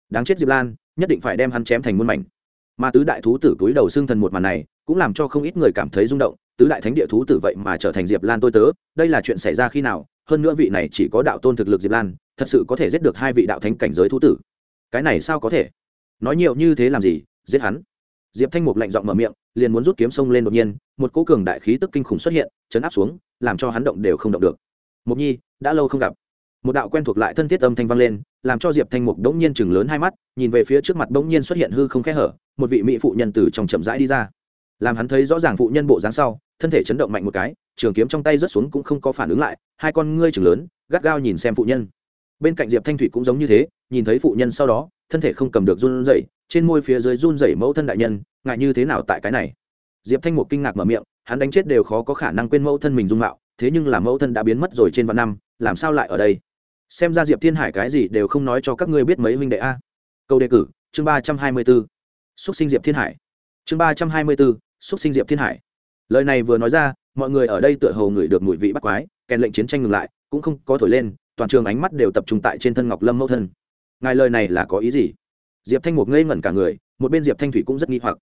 Đáng chết diệp lan, nhất định phải đem hắn chém thành muôn mảnh. Mà tứ đại thú tử túi đầu xương thần một màn này, cũng làm cho không ít người cảm thấy rung động, tứ đại thánh địa thú tử vậy mà trở thành diệp lan tôi tớ, đây là chuyện xảy ra khi nào? Hơn nữa vị này chỉ có đạo tôn thực lực diệp lan, thật sự có thể giết được hai vị đạo thánh cảnh giới thú tử. Cái này sao có thể? Nói nhiều như thế làm gì? Giết hắn diệp thanh mục lạnh giọng mở miệng, liền muốn rút kiếm sông lên đột nhiên, một cỗ cường đại khí tức kinh khủng xuất hiện, chấn áp xuống, làm cho hắn động đều không động được. Mục nhi, đã lâu không gặp. Một đạo quen thuộc lại thân thiết âm thanh vang lên, làm cho diệp thanh mục đống nhiên chừng lớn hai mắt, nhìn về phía trước mặt đống nhiên xuất hiện hư không khẽ hở, một vị mỹ phụ nhân từ trong chậm rãi đi ra. Làm hắn thấy rõ ràng phụ nhân bộ dáng sau, thân thể chấn động mạnh một cái, trường kiếm trong tay rớt xuống cũng không có phản ứng lại, hai con ngươi chừng lớn, gắt gao nhìn xem phụ nhân. Bên cạnh diệp thanh thủy cũng giống như thế, nhìn thấy phụ nhân sau đó thân thể không cầm được run rẩy, trên môi phía dưới run rẩy mẫu thân đại nhân ngại như thế nào tại cái này? Diệp thanh một kinh ngạc mở miệng, hắn đánh chết đều khó có khả năng quên mẫu thân mình dung mạo, thế nhưng là mẫu thân đã biến mất rồi trên vạn năm, làm sao lại ở đây? Xem ra diệp thiên hải cái gì đều không nói cho các ngươi biết mấy huynh đệ a. Câu đề cử, chương ba trăm hai mươi b ố xúc sinh diệp thiên hải. Chương ba trăm hai mươi b ố xúc sinh diệp thiên hải. Lời này vừa nói ra, mọi người ở đây tựa hồ ngửi được mùi vị bắt quái, kèn lệnh chiến tranh ngừng lại, cũng không có thổi lên, toàn trường ánh mắt đều tập trung tại trên thân ngọc lâm mẫu thân ngài lời này là có ý gì? Diệp thanh mục ngây ngẩn cả người, một bên diệp thanh thủy cũng rất nghi hoặc.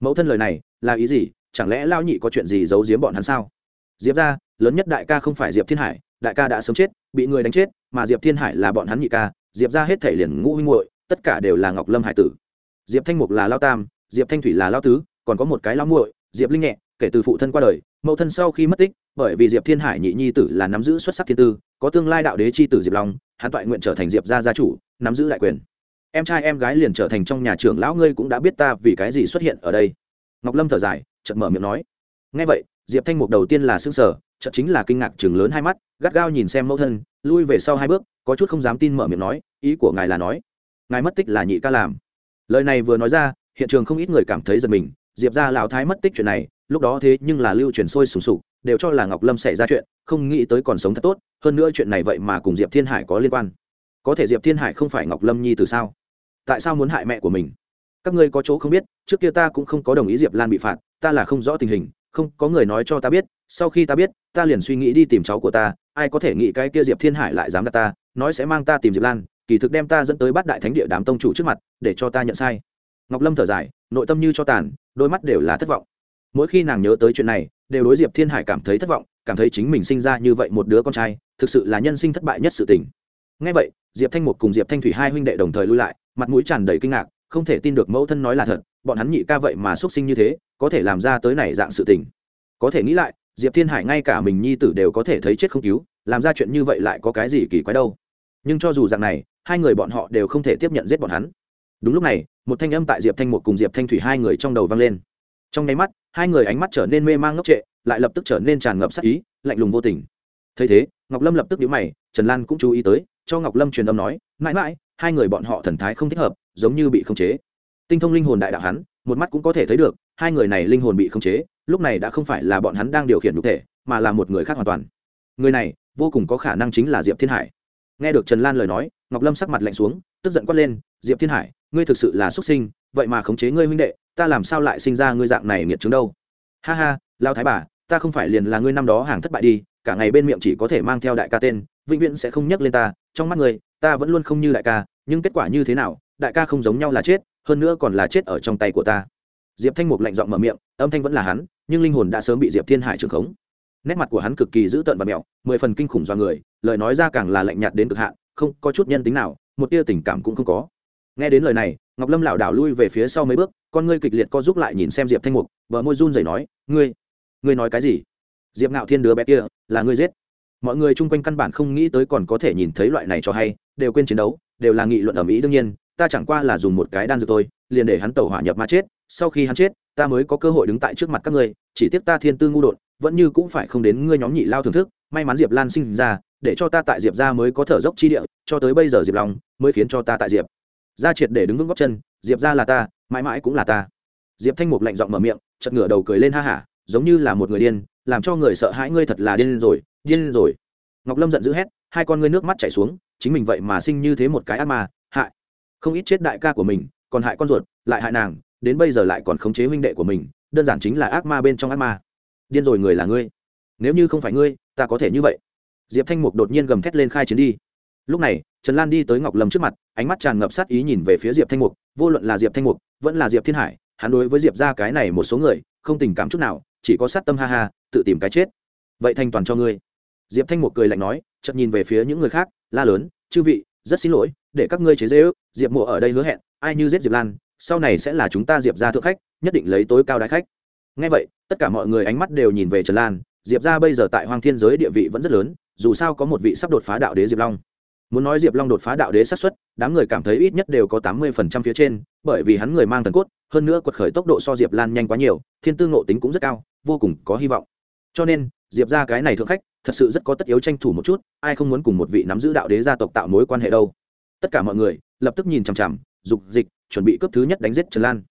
Mẫu thân lời này, là ý gì? Chẳng lẽ lao nhị có chuyện gì giấu giếm bọn hắn sao? Diệp ra, lớn nhất đại ca không phải diệp thiên hải, đại ca đã sớm chết, bị người đánh chết, mà diệp thiên hải là bọn hắn nhị ca, diệp ra hết thể liền ngũ huynh muội, tất cả đều là ngọc lâm hải tử. Diệp thanh mục là lao tam, diệp thanh thủy là lao tứ, còn có một cái lao muội, diệp linh nhẹ, kể từ phụ thân qua đời, mẫu thân sau khi mất tích, bởi vì diệp thiên hải nhị nhi tử là nắm giữ xuất sắc thiên tư, có tương lai đạo đế c h i tử diệp long, hắn toại nguyện trở thành diệp gia gia chủ nắm giữ đại quyền. Em trai em gái liền trở thành trong nhà trưởng lão ngươi cũng đã biết ta vì cái gì xuất hiện ở đây. Ngọc lâm thở dài, chợt mở miệng nói. Ngay vậy, diệp thanh mục đầu tiên là xương sở chợt chính là kinh ngạc chừng lớn hai mắt, gắt gao nhìn xem mẫu thân, lui về sau hai bước, có chút không dám tin mở miệng nói, ý của ngài là nói. Ngài mất tích là nhị ca làm. Lời này vừa nói ra, hiện trường không ít người cảm thấy giật mình, diệp ra lão thái mất tích chuyện này, lúc đó thế nhưng là lưu truyền sôi sùng sục, đều cho là ngọc lâm xảy ra chuyện, không nghĩ tới còn sống thật tốt, hơn nữa chuyện này vậy mà cùng diệp thiên hải có liên quan có thể diệp thiên hải không phải ngọc lâm nhi từ sao? Tại sao muốn hại mẹ của mình? Các ngươi có chỗ không biết, trước kia ta cũng không có đồng ý diệp lan bị phạt, ta là không rõ tình hình, không có người nói cho ta biết, sau khi ta biết, ta liền suy nghĩ đi tìm cháu của ta, ai có thể nghĩ cái kia diệp thiên hải lại dám đặt ta, nói sẽ mang ta tìm diệp lan, kỳ thực đem ta dẫn tới bắt đại thánh địa đám tông chủ trước mặt, để cho ta nhận sai. Ngọc lâm thở dài, nội tâm như cho tàn, đôi mắt đều là thất vọng. Mỗi khi nàng nhớ tới chuyện này, đều đối diệp thiên hải cảm thấy thất vọng, cảm thấy chính mình sinh ra như vậy một đứa con trai, thực sự là nhân sinh thất bại nhất sự tình ngay vậy, diệp thanh mục cùng diệp thanh thủy hai huynh đệ đồng thời lui lại, mặt mũi tràn đầy kinh ngạc, không thể tin được mẫu thân nói là thật, bọn hắn nhị ca vậy mà xuất sinh như thế, có thể làm ra tới này dạng sự tình. Có thể nghĩ lại, diệp thiên hải ngay cả mình nhi tử đều có thể thấy chết không cứu, làm ra chuyện như vậy lại có cái gì kỳ quái đâu. Nhưng cho dù dạng này, hai người bọn họ đều không thể tiếp nhận giết bọn hắn. Đúng lúc này, một thanh âm tại diệp thanh một cùng diệp thanh thủy hai người trong đầu vang lên. Trong nháy mắt, hai người ánh mắt trở nên mê mang ngốc trệ, lại lập tức trở nên tràn ngập sắc ý, lạnh lùng vô tình. Thấy thế ngọc lâm lập tức nhíu mày, trần lan cũng chú ý tới, cho ngọc lâm truyền âm nói, mãi mãi, hai người bọn họ thần thái không thích hợp, giống như bị khống chế. Tinh thông linh hồn đại đạo hắn, một mắt cũng có thể thấy được, hai người này linh hồn bị khống chế, lúc này đã không phải là bọn hắn đang điều khiển nhục thể, mà là một người khác hoàn toàn. Người này, vô cùng có khả năng chính là diệp thiên hải. Nghe được trần lan lời nói, ngọc lâm sắc mặt lạnh xuống, tức giận quát lên, diệp thiên hải, ngươi thực sự là xuất sinh, vậy mà khống chế ngươi huynh đệ, ta làm sao lại sinh ra ngươi dạng này nghiệt chứng đâu? Ha ha lao thái bà, ta không phải liền là ngươi năm đó hàng thất bại đi cả ngày bên miệng chỉ có thể mang theo đại ca tên vĩnh viễn sẽ không nhắc lên ta trong mắt người, ta vẫn luôn không như đại ca nhưng kết quả như thế nào đại ca không giống nhau là chết hơn nữa còn là chết ở trong tay của ta. Diệp thanh mục lạnh giọng mở miệng âm thanh vẫn là hắn nhưng linh hồn đã sớm bị diệp thiên hải trưởng khống. Nét mặt của hắn cực kỳ dữ tợn và mẹo mười phần kinh khủng do người lời nói ra càng là lạnh nhạt đến cực hạn không có chút nhân tính nào một tia tình cảm cũng không có. Nghe đến lời này ngọc lâm lảo đảo lui về phía sau mấy bước con ngươi kịch liệt co giúp lại nhìn xem diệp thanh mục vợ môi run rẩy nói ngươi ngươi nói cái gì? Diệp ngạo thiên đứa bé kia, là ngươi giết. Mọi người chung quanh căn bản không nghĩ tới còn có thể nhìn thấy loại này cho hay, đều quên chiến đấu, đều là nghị luận ở mỹ đương nhiên, ta chẳng qua là dùng một cái đan dược tôi liền để hắn tẩu hỏa nhập ma chết, sau khi hắn chết, ta mới có cơ hội đứng tại trước mặt các ngươi, chỉ tiếc ta thiên tư ngu đột, vẫn như cũng phải không đến ngươi nhóm nhị lao thưởng thức, may mắn diệp lan sinh ra, để cho ta tại diệp ra mới có thở dốc chi địa, cho tới bây giờ diệp long mới khiến cho ta tại diệp ra triệt để đứng vững góc chân, diệp ra là ta, mãi mãi cũng là ta. Diệp thanh mục lạnh giọng mở miệng chật ngửa đầu cười lên ha hả, giống như là một người điên làm cho người sợ hãi ngươi thật là điên rồi điên rồi. Ngọc lâm giận dữ hét, hai con ngươi nước mắt chảy xuống, chính mình vậy mà sinh như thế một cái ác ma, hại. Không ít chết đại ca của mình, còn hại con ruột, lại hại nàng, đến bây giờ lại còn khống chế huynh đệ của mình, đơn giản chính là ác ma bên trong ác ma. Điên rồi người là ngươi. Nếu như không phải ngươi, ta có thể như vậy. Diệp thanh mục đột nhiên gầm thét lên khai chiến đi. Lúc này, trần lan đi tới ngọc lâm trước mặt, ánh mắt tràn ngập sát ý nhìn về phía diệp thanh mục, vô luận là diệp thanh mục, vẫn là diệp thiên hải hắn đối với diệp ra cái này một số người, không tình cảm chút nào, chỉ có sát tâm ha ha, tự tìm cái chết. Vậy thanh toàn cho ngươi. Diệp thanh một cười lạnh nói chậm nhìn về phía những người khác, la lớn, chư vị, rất xin lỗi, để các ngươi chế dễ ước diệp mộ ở đây hứa hẹn, ai như giết diệp lan, sau này sẽ là chúng ta diệp ra thượng khách, nhất định lấy tối cao đại khách. Ngay vậy, tất cả mọi người ánh mắt đều nhìn về trần lan, diệp ra bây giờ tại hoàng thiên giới địa vị vẫn rất lớn, dù sao có một vị sắp đột phá đạo đế diệp long muốn nói diệp long đột phá đạo đế sát suất, đám người cảm thấy ít nhất đều có tám mươi phần trăm phía trên, bởi vì hắn người mang thần cốt, hơn nữa quật khởi tốc độ so diệp lan nhanh quá nhiều, thiên tư ngộ tính cũng rất cao, vô cùng có hy vọng. Cho nên, diệp ra cái này thượng khách, thật sự rất có tất yếu tranh thủ một chút, ai không muốn cùng một vị nắm giữ đạo đế gia tộc tạo mối quan hệ đâu. Tất cả mọi người, lập tức nhìn chằm chằm, dục dịch, chuẩn bị cướp thứ nhất đánh giết trần lan.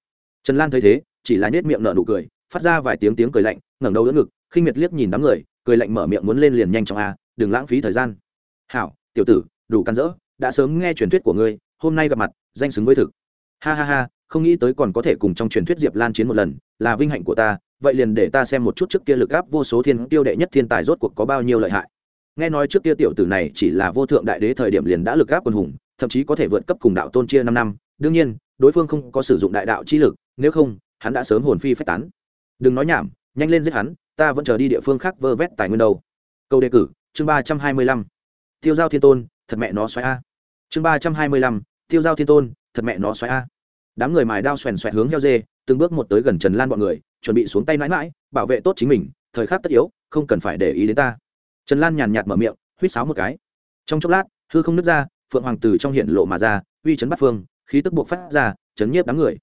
Trần lan thấy thế, chỉ là nết miệng nở nụ cười, phát ra vài tiếng tiếng cười lạnh, ngẩng đầu đỡ ngực, khinh miệt liếc nhìn đám người, cười lạnh mở miệng muốn lên liền nhanh chóng a, đừng lãng phí thời gian. Hảo, tiểu tử đủ can dỡ, đã sớm nghe truyền thuyết của ngươi, hôm nay gặp mặt, danh xứng với thực. Ha ha ha, không nghĩ tới còn có thể cùng trong truyền thuyết diệp lan chiến một lần, là vinh hạnh của ta, vậy liền để ta xem một chút trước kia lực áp vô số thiên tiêu đệ nhất thiên tài rốt cuộc có bao nhiêu lợi hại. Nghe nói trước kia tiểu tử này chỉ là vô thượng đại đế thời điểm liền đã lực áp quân hùng, thậm chí có thể vượt cấp cùng đạo tôn chia năm năm. Đương nhiên, đối phương không có sử dụng đại đạo chi lực, nếu không, hắn đã sớm hồn phi phách tán. Đừng nói nhảm, nhanh lên giết hắn, ta vẫn chờ đi địa phương khác vơ vét tài nguyên đâu. Câu đề cử, chương ba trăm hai mươi lăm. Tiêu giao thiên tôn thật mẹ nó xoáy a. Chương ba trăm hai mươi lăm, tiêu giao thiên tôn, thật mẹ nó xoáy a. Đám người mài đao xoèn xoẹt hướng heo dê, từng bước một tới gần trần lan bọn người, chuẩn bị xuống tay mãi mãi, bảo vệ tốt chính mình, thời khắc tất yếu, không cần phải để ý đến ta. Trần lan nhàn nhạt mở miệng, huýt sáo một cái. Trong chốc lát, hư không nứt ra, phượng hoàng từ trong hiện lộ mà ra, uy chấn bắt phương, khí tức buộc phát ra, chấn nhiếp đám người.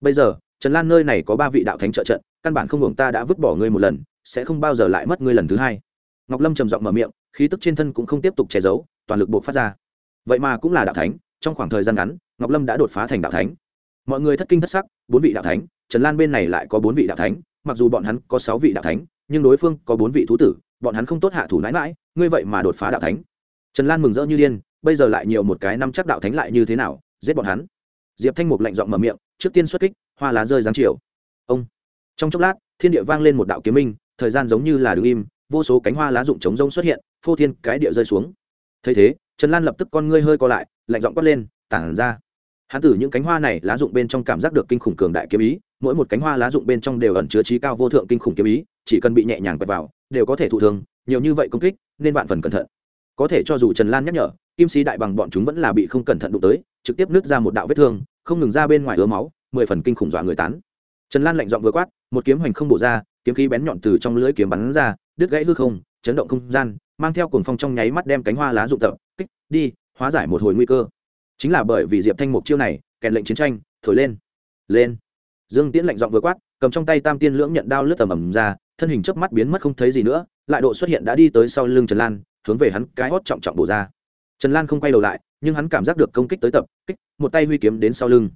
Bây giờ, trần lan nơi này có ba vị đạo thánh trợ trận, căn bản không hưởng ta đã vứt bỏ ngươi một lần, sẽ không bao giờ lại mất ngươi lần thứ hai. Ngọc lâm trầm giọng mở miệng, khí tức trên thân cũng không tiếp tục che giấu toàn lực buộc phát ra. Vậy mà cũng là đạo thánh, trong khoảng thời gian ngắn, ngọc lâm đã đột phá thành đạo thánh. Mọi người thất kinh thất sắc, bốn vị đạo thánh, trần lan bên này lại có bốn vị đạo thánh, mặc dù bọn hắn có sáu vị đạo thánh, nhưng đối phương có bốn vị thú tử, bọn hắn không tốt hạ thủ nãi mãi, ngươi vậy mà đột phá đạo thánh. Trần lan mừng rỡ như điên, bây giờ lại nhiều một cái năm chắc đạo thánh lại như thế nào, giết bọn hắn. Diệp thanh mục lạnh giọng mở miệng, trước tiên xuất kích, hoa lá rơi giáng chiều. Ông. Trong chốc lát, thiên địa vang lên một đạo kiếm minh, thời gian giống như là đứng im, vô số cánh hoa lá rụng trống rông xuất hiện, phô thiên cái địa rơi xuống thấy thế, trần lan lập tức con ngươi hơi co lại, lạnh giọng quát lên, tản ra. Hắn tử những cánh hoa này lá dụng bên trong cảm giác được kinh khủng cường đại kiếm ý, mỗi một cánh hoa lá dụng bên trong đều ẩn chứa trí cao vô thượng kinh khủng kiếm ý, chỉ cần bị nhẹ nhàng quẹt vào, đều có thể thụ thương, nhiều như vậy công kích, nên vạn phần cẩn thận. Có thể cho dù trần lan nhắc nhở, kim sĩ đại bằng bọn chúng vẫn là bị không cẩn thận đụng tới, trực tiếp nứt ra một đạo vết thương, không ngừng ra bên ngoài ứa máu, mười phần kinh khủng dọa người tán. Trần lan lạnh giọng vừa quát, một kiếm hoành không bổ ra, kiếm khí bén nhọn từ trong lưỡi kiếm bắn ra, đứt gãy hư không, chấn động không gian mang theo cuồng phong trong nháy mắt đem cánh hoa lá rụng tập, kích, đi, hóa giải một hồi nguy cơ. Chính là bởi vì diệp thanh mục chiêu này, kèn lệnh chiến tranh, thổi lên lên. Dương tiễn lạnh giọng vừa quát, cầm trong tay tam tiên lưỡng nhận đao lướt tầm ầm ra, thân hình chớp mắt biến mất không thấy gì nữa, lại độ xuất hiện đã đi tới sau lưng trần lan, hướng về hắn cái hót trọng trọng bổ ra. Trần lan không quay đầu lại, nhưng hắn cảm giác được công kích tới tập, kích, một tay huy kiếm đến sau lưng.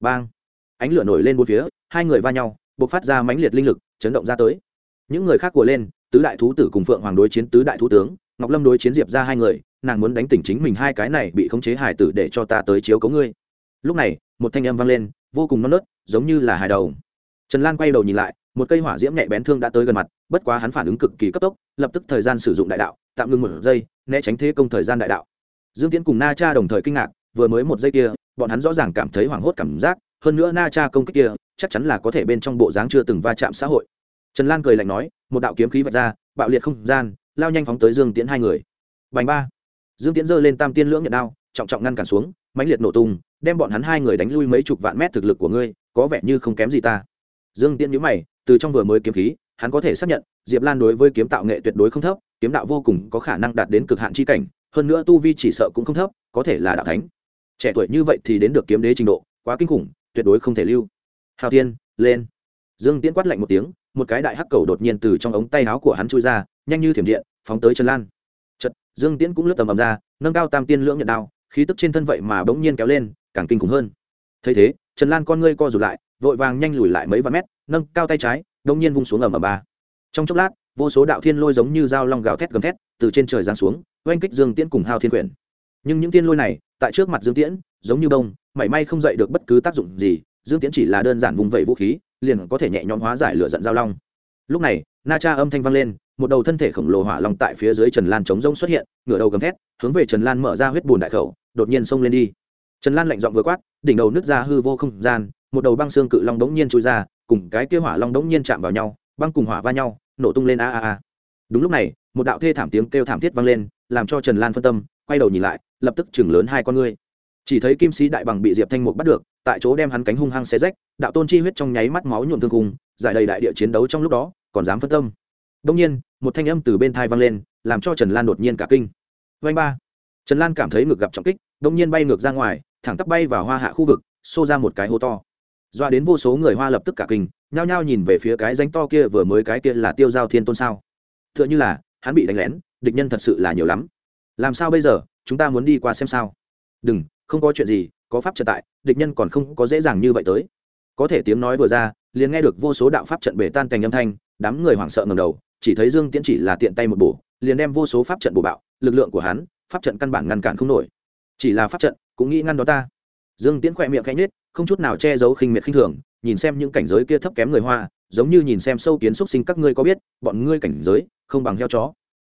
Bang! Ánh lửa nổi lên bốn phía, hai người va nhau buộc phát ra mãnh liệt linh lực, chấn động ra tới. Những người khác của lên tứ đại thú tử cùng phượng hoàng đối chiến tứ đại thú tướng, ngọc lâm đối chiến diệp ra hai người, nàng muốn đánh tỉnh chính mình hai cái này bị khống chế hải tử để cho ta tới chiếu cấu ngươi. Lúc này, một thanh âm vang lên, vô cùng non nớt, giống như là hài đầu. Trần lan quay đầu nhìn lại, một cây hỏa diễm nhẹ bén thương đã tới gần mặt, bất quá hắn phản ứng cực kỳ cấp tốc, lập tức thời gian sử dụng đại đạo, tạm ngưng một giây, né tránh thế công thời gian đại đạo. Dương tiễn cùng na cha đồng thời kinh ngạc, vừa mới một giây kia, bọn hắn rõ ràng cảm thấy hoảng hốt cảm giác, hơn nữa na cha công kích kia, chắc chắn là có thể bên trong bộ dáng chưa từng va chạm xã hội trần lan cười lạnh nói, một đạo kiếm khí vạch ra, bạo liệt không gian, lao nhanh phóng tới dương tiễn hai người. Bành ba. Dương tiễn giơ lên tam tiên lưỡng nhận đao, trọng trọng ngăn cản xuống, mãnh liệt nổ tung, đem bọn hắn hai người đánh lui mấy chục vạn mét thực lực của ngươi, có vẻ như không kém gì ta. Dương tiễn nhữ mày, từ trong vừa mới kiếm khí, hắn có thể xác nhận, diệp lan đối với kiếm tạo nghệ tuyệt đối không thấp, kiếm đạo vô cùng có khả năng đạt đến cực hạn chi cảnh, hơn nữa tu vi chỉ sợ cũng không thấp, có thể là đạo thánh. Trẻ tuổi như vậy thì đến được kiếm đế trình độ, quá kinh khủng, tuyệt đối không thể lưu. Hào tiên lên. Dương tiễn quát lạnh một tiếng một cái đại hắc cầu đột nhiên từ trong ống tay áo của hắn chui ra, nhanh như thiểm điện, phóng tới trần lan. Chật dương tiễn cũng lướt tầm ầm ra, nâng cao tam tiên lưỡng nhận đao, khí tức trên thân vậy mà bỗng nhiên kéo lên, càng kinh khủng hơn. Thấy thế, trần lan con ngươi co rụt lại, vội vàng nhanh lùi lại mấy vạn mét, nâng cao tay trái đông nhiên vung xuống ầm ầm ba. Trong chốc lát, vô số đạo thiên lôi giống như dao long gào thét gầm thét, từ trên trời giáng xuống, oanh kích dương tiễn cùng hao thiên quyển. Nhưng những tiên lôi này, tại trước mặt dương tiễn, giống như bông, mảy may không dậy được bất cứ tác dụng gì, dương tiễn chỉ là đơn giản vùng vẫy vũ khí liền có thể nhẹ nhõm hóa giải lửa giận giao long. Lúc này, na cha âm thanh vang lên, một đầu thân thể khổng lồ hỏa long tại phía dưới trần lan chống rông xuất hiện, ngửa đầu gầm thét, hướng về trần lan mở ra huyết bùn đại khẩu, đột nhiên xông lên đi. Trần lan lạnh giọng vừa quát, đỉnh đầu nứt ra hư vô không gian, một đầu băng xương cự long đống nhiên trôi ra, cùng cái kia hỏa long đống nhiên chạm vào nhau, băng cùng hỏa va nhau, nổ tung lên a a a. Đúng lúc này, một đạo thê thảm tiếng kêu thảm thiết vang lên, làm cho trần lan phân tâm, quay đầu nhìn lại, lập tức chừng lớn hai con ngươi chỉ thấy kim sĩ đại bằng bị diệp thanh mục bắt được, tại chỗ đem hắn cánh hung hăng xé rách, đạo tôn chi huyết trong nháy mắt máu nhuộm thương cùng giải đầy đại địa chiến đấu trong lúc đó, còn dám phân tâm. Đông nhiên, một thanh âm từ bên thai vang lên, làm cho trần lan đột nhiên cả kinh. Vanh ba. Trần lan cảm thấy ngược gặp trọng kích, đông nhiên bay ngược ra ngoài, thẳng tắp bay vào hoa hạ khu vực, xô ra một cái hố to. Doa đến vô số người hoa lập tức cả kinh, nhao nhao nhìn về phía cái danh to kia vừa mới cái kia là tiêu giao thiên tôn sao. T h ư ợ n h ư là, hắn bị đánh lén, địch nhân thật sự là nhiều lắm. Làm sao bây giờ? Chúng ta muốn đi qua xem sao. Đừng không có chuyện gì, có pháp trận tại, địch nhân còn không có dễ dàng như vậy tới. Có thể tiếng nói vừa ra, liền nghe được vô số đạo pháp trận bể tan thành âm thanh, đám người hoảng sợ ngầm đầu, chỉ thấy dương tiễn chỉ là tiện tay một bổ, liền đem vô số pháp trận bổ bạo, lực lượng của hắn, pháp trận căn bản ngăn cản không nổi. Chỉ là pháp trận, cũng nghĩ ngăn đó ta. Dương tiễn khỏe miệng khẽ nhết không chút nào che giấu khinh miệt khinh thường, nhìn xem những cảnh giới kia thấp kém người hoa, giống như nhìn xem sâu kiến xúc sinh các ngươi có biết, bọn ngươi cảnh giới, không bằng heo chó.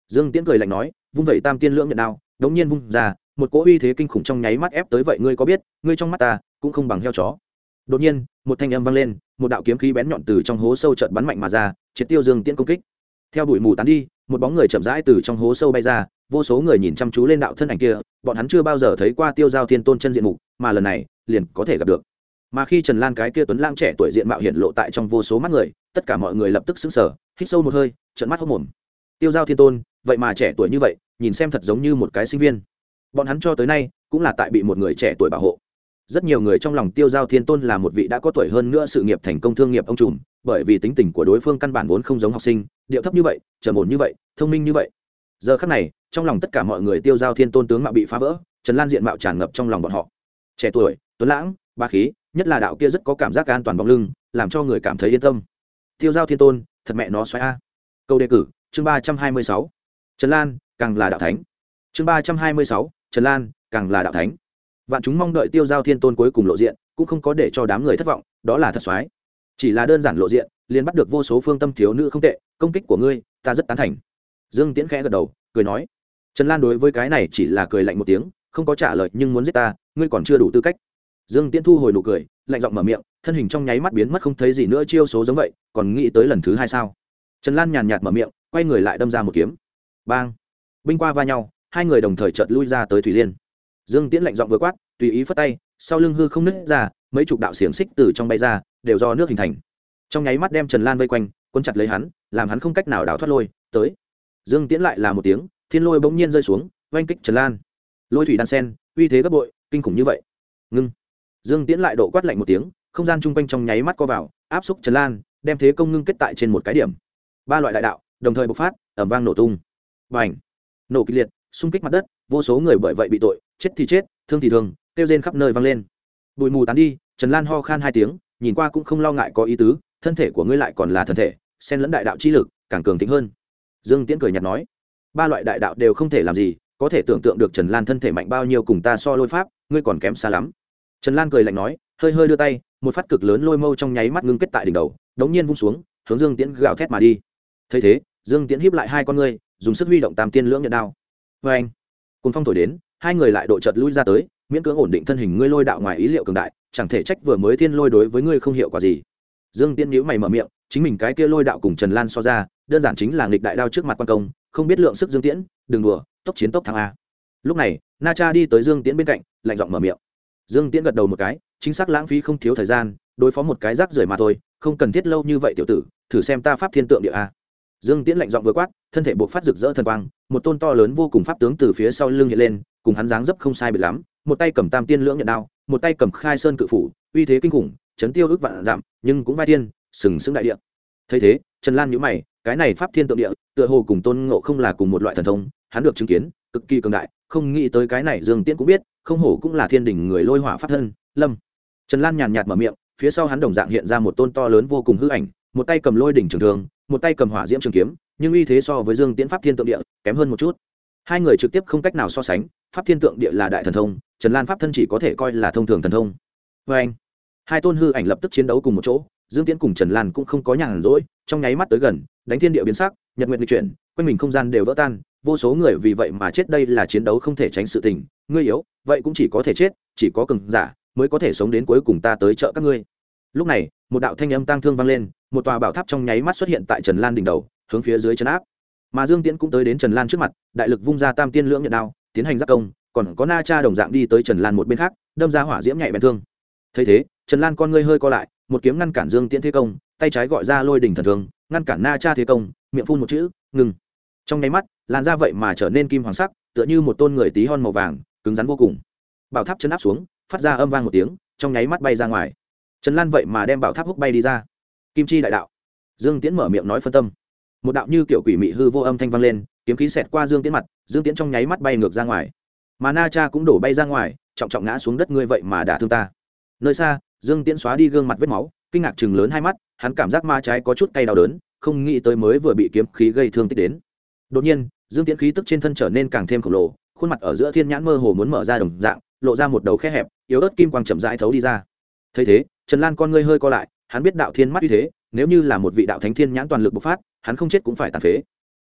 Dương tiễn cười lạnh nói, vung vẩy tam tiên lưỡng nhận đao, đống nhiên vung ra một cỗ uy thế kinh khủng trong nháy mắt ép tới vậy ngươi có biết, ngươi trong mắt ta cũng không bằng heo chó. Đột nhiên, một thanh âm vang lên, một đạo kiếm khí bén nhọn từ trong hố sâu chợt bắn mạnh mà ra, triệt tiêu dương tiễn công kích. Theo bụi mù tán đi, một bóng người chậm rãi từ trong hố sâu bay ra, vô số người nhìn chăm chú lên đạo thân ảnh kia, bọn hắn chưa bao giờ thấy qua tiêu giao thiên tôn chân diện mục, mà lần này, liền có thể gặp được. Mà khi trần lan cái kia tuấn lang trẻ tuổi diện mạo hiện lộ tại trong vô số mắt người, tất cả mọi người lập tức xứng sở hít sâu một hơi trận mắt hốc mồm. Tiêu giao thiên tôn, vậy mà trẻ tuổi như vậy, nhìn xem thật giống như một cái sinh viên bọn hắn cho tới nay cũng là tại bị một người trẻ tuổi bảo hộ. Rất nhiều người trong lòng tiêu giao thiên tôn là một vị đã có tuổi hơn nữa sự nghiệp thành công thương nghiệp ông trùm, bởi vì tính tình của đối phương căn bản vốn không giống học sinh, điệu thấp như vậy, trầm ổn như vậy, thông minh như vậy. Giờ khắc này, trong lòng tất cả mọi người tiêu giao thiên tôn tướng mạo bị phá vỡ, trần lan diện mạo tràn ngập trong lòng bọn họ. Trẻ tuổi, tuấn lãng, ba khí, nhất là đạo kia rất có cảm giác an toàn bóng lưng, làm cho người cảm thấy yên tâm. Tiêu giao thiên tôn, thật mẹ nó xoáy a. Câu đề cử, chương ba trăm hai mươi sáu. Trần lan, càng là đạo thánh. Chương ba trăm hai mươi sáu trần lan, càng là đạo thánh. Vạn chúng mong đợi tiêu giao thiên tôn cuối cùng lộ diện, cũng không có để cho đám người thất vọng, đó là thật soái chỉ là đơn giản lộ diện, liền bắt được vô số phương tâm thiếu nữ không tệ, công kích của ngươi, ta rất tán thành. Dương tiễn khẽ gật đầu, cười nói. Trần lan đối với cái này chỉ là cười lạnh một tiếng, không có trả lời nhưng muốn giết ta, ngươi còn chưa đủ tư cách. Dương tiễn thu hồi nụ cười, lạnh giọng mở miệng, thân hình trong nháy mắt biến mất không thấy gì nữa chiêu số giống vậy, còn nghĩ tới lần thứ hai sao? Trần lan nhàn nhạt mở miệng, quay người lại đâm ra một kiếm. Bang! Binh qua va nhau hai người đồng thời chợt lui ra tới thủy liên. Dương tiễn lạnh giọng vừa quát, tùy ý phất tay, sau lưng hư không nứt ra, mấy chục đạo xiềng xích từ trong bay ra, đều do nước hình thành. Trong nháy mắt đem trần lan vây quanh quân chặt lấy hắn, làm hắn không cách nào đào thoát lôi, tới. Dương tiễn lại là một tiếng, thiên lôi bỗng nhiên rơi xuống, oanh kích trần lan. Lôi thủy đan sen, uy thế gấp bội, kinh khủng như vậy. Ngưng. Dương tiễn lại độ quát lạnh một tiếng, không gian chung quanh trong nháy mắt co vào, áp xúc trần lan, đem thế công ngưng kết tại trên một cái điểm. Ba loại đại đạo, đồng thời bộc phát ẩm vang nổ tung. Và ảnh nổ kịch liệt xung kích mặt đất, vô số người bởi vậy bị tội, chết thì chết, thương thì thương, kêu rên khắp nơi vang lên. Bụi mù tán đi, trần lan ho khan hai tiếng, nhìn qua cũng không lo ngại có ý tứ, thân thể của ngươi lại còn là thân thể, xen lẫn đại đạo chi lực, càng cường thịnh hơn. Dương tiễn cười nhạt nói, ba loại đại đạo đều không thể làm gì, có thể tưởng tượng được trần lan thân thể mạnh bao nhiêu cùng ta so lôi pháp, ngươi còn kém xa lắm. Trần lan cười lạnh nói, hơi hơi đưa tay, một phát cực lớn lôi mâu trong nháy mắt ngưng kết tại đỉnh đầu, đống nhiên vung xuống, hướng dương tiễn gào thét mà đi. Thấy thế, dương tiễn hiếp lại hai con ngươi, dùng sức huy động tam tiên lưỡng nhận đao vê anh. Cùng phong thổi đến, hai người lại độ chợt lui ra tới, miễn cưỡng ổn định thân hình ngươi lôi đạo ngoài ý liệu cường đại, chẳng thể trách vừa mới thiên lôi đối với ngươi không hiệu quả gì. Dương tiễn nhíu mày mở miệng, chính mình cái kia lôi đạo cùng trần lan so ra, đơn giản chính là nghịch đại đao trước mặt quan công, không biết lượng sức dương tiễn, đừng đùa, tốc chiến tốc thắng a. Lúc này, na cha đi tới dương tiễn bên cạnh, lạnh giọng mở miệng. Dương tiễn gật đầu một cái, chính xác lãng phí không thiếu thời gian, đối phó một cái rác rưởi mà thôi, không cần thiết lâu như vậy tiểu tử, thử xem ta pháp thiên tượng địa a dương tiễn lạnh giọng vừa quát, thân thể buộc phát rực rỡ thần quang, một tôn to lớn vô cùng pháp tướng từ phía sau lưng hiện lên, cùng hắn dáng dấp không sai biệt lắm, một tay cầm tam tiên lưỡng nhận đao, một tay cầm khai sơn cự phủ, uy thế kinh khủng, chấn tiêu ước vạn giảm, nhưng cũng vai thiên, sừng sững đại địa. Thấy thế, trần lan nhíu mày, cái này pháp thiên tượng địa, tựa hồ cùng tôn ngộ không là cùng một loại thần thông, hắn được chứng kiến, cực kỳ cường đại, không nghĩ tới cái này dương tiễn cũng biết, không hổ cũng là thiên đình người lôi hỏa pháp thân, lâm. Trần lan nhàn nhạt mở miệng, phía sau hắn đồng dạng hiện ra một tôn to lớn vô cùng hư ảnh một tay cầm lôi đỉnh trường thường một tay cầm hỏa diễm trường kiếm, nhưng uy thế so với dương tiễn pháp thiên tượng địa kém hơn một chút. Hai người trực tiếp không cách nào so sánh, pháp thiên tượng địa là đại thần thông, trần lan pháp thân chỉ có thể coi là thông thường thần thông. Vê anh, hai tôn hư ảnh lập tức chiến đấu cùng một chỗ, dương tiễn cùng trần lan cũng không có nhàn rỗi, trong nháy mắt tới gần, đánh thiên địa biến sắc, nhật nguyện di chuyển, quanh mình không gian đều vỡ tan, vô số người vì vậy mà chết đây là chiến đấu không thể tránh sự tình, ngươi yếu, vậy cũng chỉ có thể chết, chỉ có cường giả mới có thể sống đến cuối cùng ta tới chợ các ngươi. Lúc này, một đạo thanh âm tang thương vang lên một tòa bảo tháp trong nháy mắt xuất hiện tại trần lan đỉnh đầu, hướng phía dưới chấn áp. Mà dương tiễn cũng tới đến trần lan trước mặt, đại lực vung ra tam tiên lưỡng nhận đao, tiến hành giác công, còn có na cha đồng dạng đi tới trần lan một bên khác, đâm ra hỏa diễm nhạy bén thương. Thấy thế, trần lan con ngươi hơi co lại, một kiếm ngăn cản dương tiễn thế công, tay trái gọi ra lôi đỉnh thần thương, ngăn cản na cha thế công, miệng phun một chữ, ngừng. Trong nháy mắt, làn da vậy mà trở nên kim hoàng sắc, tựa như một tôn người tí hon màu vàng, cứng rắn vô cùng. Bảo tháp chấn áp xuống, phát ra âm vang một tiếng, trong nháy mắt bay ra ngoài. Trần lan vậy mà đem bảo tháp húc bay đi ra kim chi đại đạo. Dương tiễn mở miệng nói phân tâm. Một đạo như kiểu quỷ mị hư vô âm thanh vang lên, kiếm khí xẹt qua dương tiễn mặt, dương tiễn trong nháy mắt bay ngược ra ngoài. Mà na cha cũng đổ bay ra ngoài, trọng trọng ngã xuống đất ngươi vậy mà đã thương ta. Nơi xa, dương tiễn xóa đi gương mặt vết máu, kinh ngạc chừng lớn hai mắt, hắn cảm giác ma trái có chút cay đau đớn, không nghĩ tới mới vừa bị kiếm khí gây thương tích đến. Đột nhiên, dương tiễn khí tức trên thân trở nên càng thêm khổng lồ, khuôn mặt ở giữa thiên nhãn mơ hồ muốn mở ra đồng dạng, lộ ra một đầu khe hẹp, yếu ớt kim quang chậm rãi thấu đi ra. Thấy thế, trần lan con ngươi hơi co lại hắn biết đạo thiên mắt như thế, nếu như là một vị đạo thánh thiên nhãn toàn lực bộc phát, hắn không chết cũng phải tàn phế.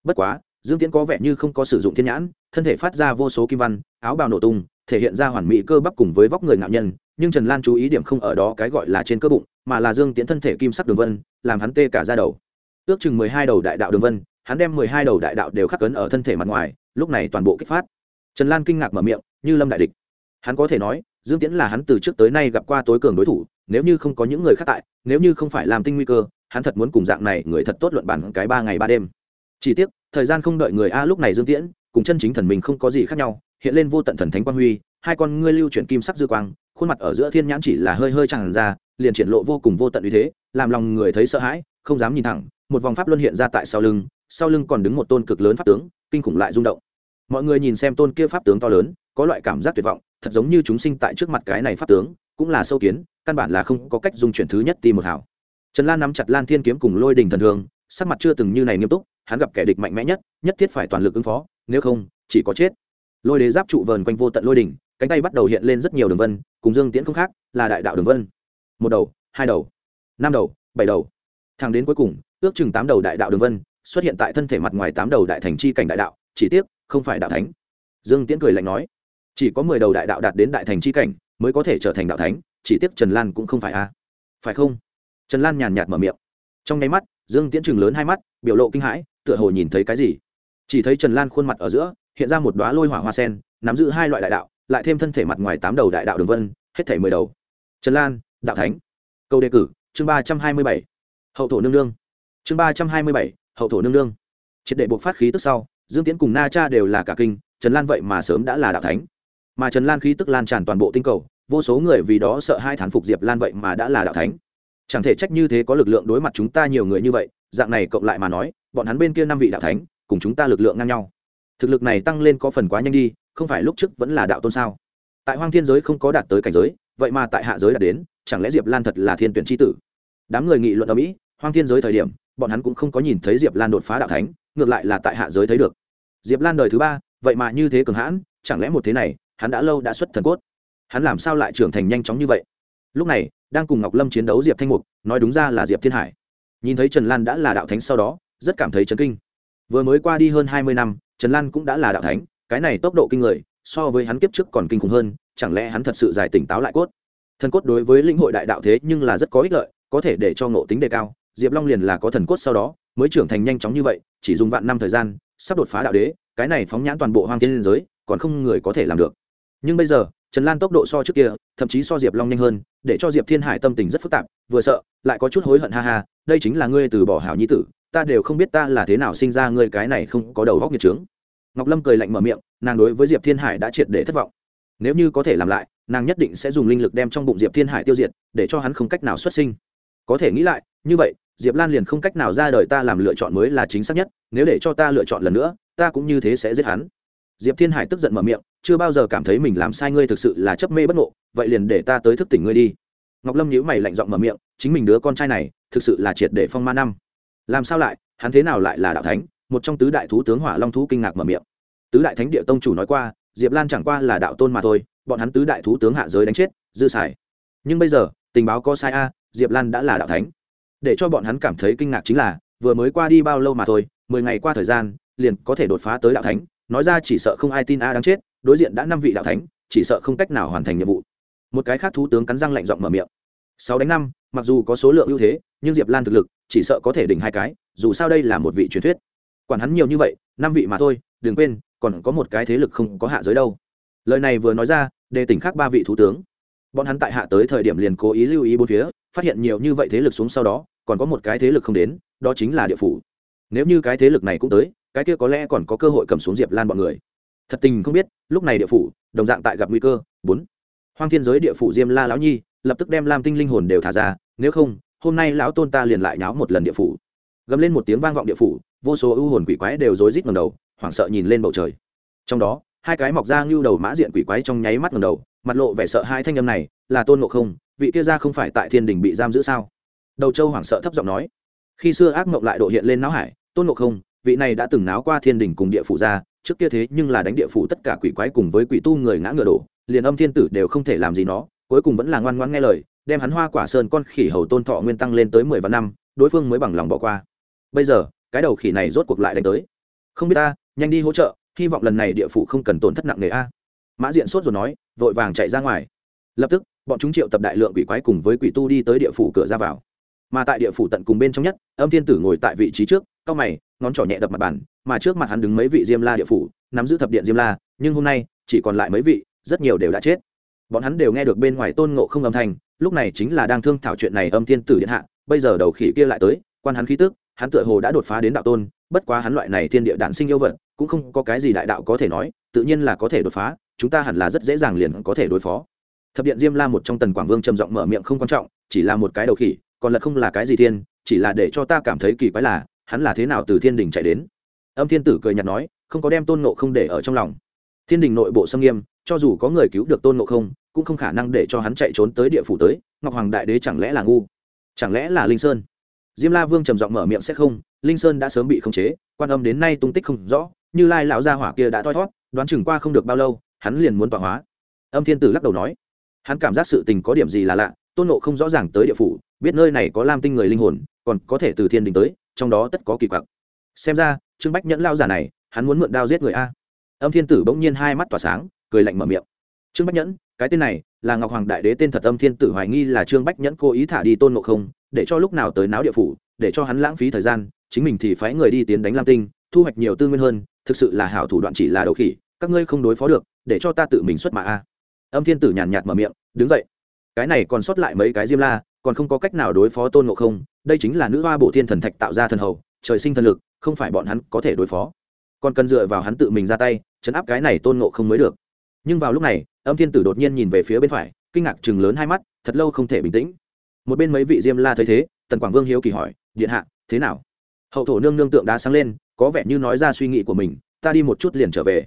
Bất quá, dương tiễn có vẻ như không có sử dụng thiên nhãn, thân thể phát ra vô số kim văn, áo bào nổ tung, thể hiện ra hoàn mỹ cơ bắp cùng với vóc người ngạo nhân, nhưng trần lan chú ý điểm không ở đó cái gọi là trên cơ bụng, mà là dương tiễn thân thể kim sắc đường vân, làm hắn tê cả ra đầu. Ước chừng mười hai đầu đại đạo đường vân, hắn đem mười hai đầu đại đạo đều khắc cấn ở thân thể mặt ngoài, lúc này toàn bộ kích phát. Trần lan kinh ngạc mở miệng, như lâm đại địch. Hắn có thể nói, dương tiễn là hắn từ trước tới nay gặp qua tối cường đối thủ nếu như không có những người khác tại, nếu như không phải làm tinh nguy cơ, hắn thật muốn cùng dạng này người thật tốt luận bản cái ba ngày ba đêm. Chỉ tiếc, thời gian không đợi người a lúc này dương tiễn, cùng chân chính thần mình không có gì khác nhau, hiện lên vô tận thần thánh quang huy, hai con ngươi lưu chuyển kim sắc dư quang, khuôn mặt ở giữa thiên nhãn chỉ là hơi hơi tràn ra, liền triển lộ vô cùng vô tận uy thế, làm lòng người thấy sợ hãi, không dám nhìn thẳng, một vòng pháp luân hiện ra tại sau lưng sau lưng còn đứng một tôn cực lớn pháp tướng, kinh khủng lại rung động mọi người nhìn xem tôn kia pháp tướng to lớn, có loại cảm giác tuyệt vọng, thật giống như chúng sinh tại trước mặt cái này pháp tướng, cũng là sâu kiến, căn bản là không có cách dùng chuyển thứ nhất tìm một hảo trần lan nắm chặt lan thiên kiếm cùng lôi đình thần thường sắc mặt chưa từng như này nghiêm túc, hắn gặp kẻ địch mạnh mẽ nhất nhất thiết phải toàn lực ứng phó, nếu không, chỉ có chết. Lôi đế giáp trụ vờn quanh vô tận lôi đỉnh cánh tay bắt đầu hiện lên rất nhiều đường vân, cùng dương tiễn không khác, là đại đạo đường vân. Một đầu, hai đầu, năm đầu, bảy đầu. Thẳng đến cuối cùng, ước chừng tám đầu đại đạo đường vân, xuất hiện tại thân thể mặt ngoài tám đầu đại thành chi cảnh đại đạo, chỉ tiếc không phải đạo thánh. Dương tiễn cười lạnh nói, chỉ có mười đầu đại đạo đạt đến đại thành chi cảnh mới có thể trở thành đạo thánh, chỉ tiếc trần lan cũng không phải a. Phải không? Trần lan nhàn nhạt mở miệng. Trong nháy mắt, dương tiễn chừng lớn hai mắt, biểu lộ kinh hãi, tựa hồ nhìn thấy cái gì. Chỉ thấy trần lan khuôn mặt ở giữa, hiện ra một đoá lôi hỏa hoa sen, nắm giữ hai loại đại đạo, lại thêm thân thể mặt ngoài tám đầu đại đạo đường vân, hết thể mười đầu. Trần lan, đạo thánh. Câu đề cử, chương ba trăm hai mươi bảy. Hậu thổ nương nương. Chương ba trăm hai mươi bảy, hậu thổ nương nương. Triệt đệ buộc phát khí tức sau dương tiễn cùng na cha đều là cả kinh, trần lan vậy mà sớm đã là đạo thánh. Mà trần lan khí tức lan tràn toàn bộ tinh cầu, vô số người vì đó sợ hai thán phục diệp lan vậy mà đã là đạo thánh. Chẳng thể trách như thế có lực lượng đối mặt chúng ta nhiều người như vậy, dạng này cộng lại mà nói, bọn hắn bên kia năm vị đạo thánh, cùng chúng ta lực lượng ngang nhau. Thực lực này tăng lên có phần quá nhanh đi, không phải lúc trước vẫn là đạo tôn sao? Tại hoang thiên giới không có đạt tới cảnh giới, vậy mà tại hạ giới đạt đến, chẳng lẽ diệp lan thật là thiên tuyển tri tử? Đám người nghị luận ở mỹ, hoang thiên giới thời điểm, bọn hắn cũng không có nhìn thấy diệp lan đột phá đạo thánh ngược lại là tại hạ giới thấy được. Diệp lan đời thứ ba, vậy mà như thế cường hãn, chẳng lẽ một thế này, hắn đã lâu đã xuất thần cốt? Hắn làm sao lại trưởng thành nhanh chóng như vậy? Lúc này, đang cùng ngọc lâm chiến đấu diệp thanh mục, nói đúng ra là diệp thiên hải. Nhìn thấy trần lan đã là đạo thánh sau đó, rất cảm thấy chấn kinh. Vừa mới qua đi hơn hai mươi năm, trần lan cũng đã là đạo thánh, cái này tốc độ kinh người, so với hắn kiếp trước còn kinh khủng hơn, chẳng lẽ hắn thật sự giải tỉnh táo lại cốt? Thần cốt đối với lĩnh hội đại đạo thế nhưng là rất có ích lợi, có thể để cho ngộ tính đề cao, diệp long liền là có thần cốt sau đó mới trưởng thành nhanh chóng như vậy, chỉ dùng vạn năm thời gian, sắp đột phá đạo đế, cái này phóng nhãn toàn bộ hoang tiên liên giới, còn không người có thể làm được. Nhưng bây giờ, trần lan tốc độ so trước kia, thậm chí so diệp long nhanh hơn, để cho diệp thiên hải tâm tình rất phức tạp, vừa sợ, lại có chút hối hận ha ha, đây chính là ngươi từ bỏ hảo nhi tử, ta đều không biết ta là thế nào sinh ra ngươi cái này không có đầu góc nhiệt trướng. Ngọc lâm cười lạnh mở miệng, nàng đối với diệp thiên hải đã triệt để thất vọng. Nếu như có thể làm lại, nàng nhất định sẽ dùng linh lực đem trong bụng diệp thiên hải tiêu diệt, để cho hắn không cách nào xuất sinh. Có thể nghĩ lại, như vậy diệp lan liền không cách nào ra đời ta làm lựa chọn mới là chính xác nhất, nếu để cho ta lựa chọn lần nữa, ta cũng như thế sẽ giết hắn. Diệp thiên hải tức giận mở miệng, chưa bao giờ cảm thấy mình làm sai ngươi thực sự là chấp mê bất ngộ, vậy liền để ta tới thức tỉnh ngươi đi. Ngọc lâm nhíu mày lạnh giọng mở miệng, chính mình đứa con trai này, thực sự là triệt để phong ma năm. Làm sao lại, hắn thế nào lại là đạo thánh? Một trong tứ đại thú tướng hỏa long thú kinh ngạc mở miệng. Tứ đại thánh địa tông chủ nói qua, diệp lan chẳng qua là đạo tôn mà thôi, bọn hắn tứ đại thú tướng hạ giới đánh chết, dư xài. Nhưng bây giờ, tình báo có sai a, diệp lan đã là đạo thánh để cho bọn hắn cảm thấy kinh ngạc chính là, vừa mới qua đi bao lâu mà thôi, mười ngày qua thời gian, liền có thể đột phá tới đạo thánh. Nói ra chỉ sợ không ai tin a đáng chết, đối diện đã năm vị đạo thánh, chỉ sợ không cách nào hoàn thành nhiệm vụ. Một cái khác thú tướng cắn răng lạnh giọng mở miệng. Sáu đánh năm, mặc dù có số lượng ưu thế, nhưng diệp lan thực lực, chỉ sợ có thể đỉnh hai cái, dù sao đây là một vị truyền thuyết. Quản hắn nhiều như vậy, năm vị mà thôi, đừng quên, còn có một cái thế lực không có hạ giới đâu. Lời này vừa nói ra, đề tỉnh khác ba vị thủ tướng. Bọn hắn tại hạ tới thời điểm liền cố ý lưu ý bốn phía phát hiện nhiều như vậy thế lực xuống sau đó, còn có một cái thế lực không đến, đó chính là địa phủ. Nếu như cái thế lực này cũng tới, cái kia có lẽ còn có cơ hội cầm xuống diệp lan bọn người. Thật tình không biết, lúc này địa phủ, đồng dạng tại gặp nguy cơ. Bốn. Hoang thiên giới địa phủ diêm la lão nhi, lập tức đem lam tinh linh hồn đều thả ra, nếu không, hôm nay lão tôn ta liền lại nháo một lần địa phủ. Gầm lên một tiếng vang vọng địa phủ, vô số ưu hồn quỷ quái đều rối rít ngầm đầu, hoảng sợ nhìn lên bầu trời. Trong đó, hai cái mọc ra ngưu đầu mã diện quỷ quái trong nháy mắt ngầm đầu, mặt lộ vẻ sợ hai thanh âm này, là tôn ngộ không vị kia ra không phải tại thiên đình bị giam giữ sao? Đầu châu hoảng sợ thấp giọng nói. Khi xưa ác mộng lại độ hiện lên não hải, tôn ngộ không, vị này đã từng náo qua thiên đình cùng địa phủ ra, trước kia thế nhưng là đánh địa phủ tất cả quỷ quái cùng với quỷ tu người ngã ngựa đổ, liền âm thiên tử đều không thể làm gì nó, cuối cùng vẫn là ngoan ngoan nghe lời, đem hắn hoa quả sơn con khỉ hầu tôn thọ nguyên tăng lên tới mười vạn năm, đối phương mới bằng lòng bỏ qua. Bây giờ, cái đầu khỉ này rốt cuộc lại đánh tới. Không biết ta, nhanh đi hỗ trợ, hy vọng lần này địa phủ không cần tổn thất nặng nề a. Mã diện sốt rồi nói, vội vàng chạy ra ngoài. Lập tức bọn chúng triệu tập đại lượng quỷ quái cùng với quỷ tu đi tới địa phủ cửa ra vào. Mà tại địa phủ tận cùng bên trong nhất, âm thiên tử ngồi tại vị trí trước cao mày, ngón trỏ nhẹ đập mặt bàn, mà trước mặt hắn đứng mấy vị diêm la địa phủ, nắm giữ thập điện diêm la, nhưng hôm nay, chỉ còn lại mấy vị, rất nhiều đều đã chết. Bọn hắn đều nghe được bên ngoài tôn ngộ không âm thanh, lúc này chính là đang thương thảo chuyện này âm thiên tử điện hạ, bây giờ đầu khỉ kia lại tới, quan hắn khí tức, hắn tựa hồ đã đột phá đến đạo tôn, bất quá hắn loại này thiên địa đản sinh yêu vật, cũng không có cái gì đại đạo có thể nói, tự nhiên là có thể đột phá, chúng ta hẳn là rất dễ dàng liền có thể đối phó thập điện diêm la một trong tần quảng vương trầm giọng mở miệng không quan trọng, chỉ là một cái đầu khỉ, còn là không là cái gì thiên, chỉ là để cho ta cảm thấy kỳ quái là, hắn là thế nào từ thiên đình chạy đến? Âm thiên tử cười nhạt nói, không có đem tôn nộ không để ở trong lòng. Thiên đình nội bộ xâm nghiêm, cho dù có người cứu được tôn nộ không, cũng không khả năng để cho hắn chạy trốn tới địa phủ tới, ngọc hoàng đại đế chẳng lẽ là ngu? Chẳng lẽ là linh sơn? Diêm la vương trầm giọng mở miệng sẽ không, linh sơn đã sớm bị khống chế, quan âm đến nay tung tích không rõ, như lai lão gia hỏa kia đã thoi thót, đoán chừng qua không được bao lâu, hắn liền muốn tọa hóa. Âm thiên tử lắc đầu nói hắn cảm giác sự tình có điểm gì là lạ, tôn nộ không rõ ràng tới địa phủ, biết nơi này có lam tinh người linh hồn, còn có thể từ thiên đình tới, trong đó tất có kỳ quặc. Xem ra, trương bách nhẫn lao giả này, hắn muốn mượn đao giết người a. Âm thiên tử bỗng nhiên hai mắt tỏa sáng, cười lạnh mở miệng. Trương bách nhẫn, cái tên này, là ngọc hoàng đại đế tên thật âm thiên tử hoài nghi là trương bách nhẫn cố ý thả đi tôn ngộ không, để cho lúc nào tới náo địa phủ, để cho hắn lãng phí thời gian, chính mình thì phái người đi tiến đánh lam tinh, thu hoạch nhiều tư nguyên hơn, thực sự là hảo thủ đoạn chỉ là đầu khỉ, các ngươi không đối phó được, để cho ta tự mình xuất mã a âm thiên tử nhàn nhạt mở miệng, đứng dậy. Cái này còn sót lại mấy cái diêm la, còn không có cách nào đối phó tôn ngộ không. Đây chính là nữ hoa bộ thiên thần thạch tạo ra thần hầu, trời sinh thần lực, không phải bọn hắn có thể đối phó. Còn cần dựa vào hắn tự mình ra tay, chấn áp cái này tôn ngộ không mới được. Nhưng vào lúc này, âm thiên tử đột nhiên nhìn về phía bên phải, kinh ngạc chừng lớn hai mắt, thật lâu không thể bình tĩnh. Một bên mấy vị diêm la thấy thế, tần quảng vương hiếu kỳ hỏi, điện hạ, thế nào? Hậu thổ nương nương tượng đá sáng lên, có vẻ như nói ra suy nghĩ của mình, ta đi một chút liền trở về.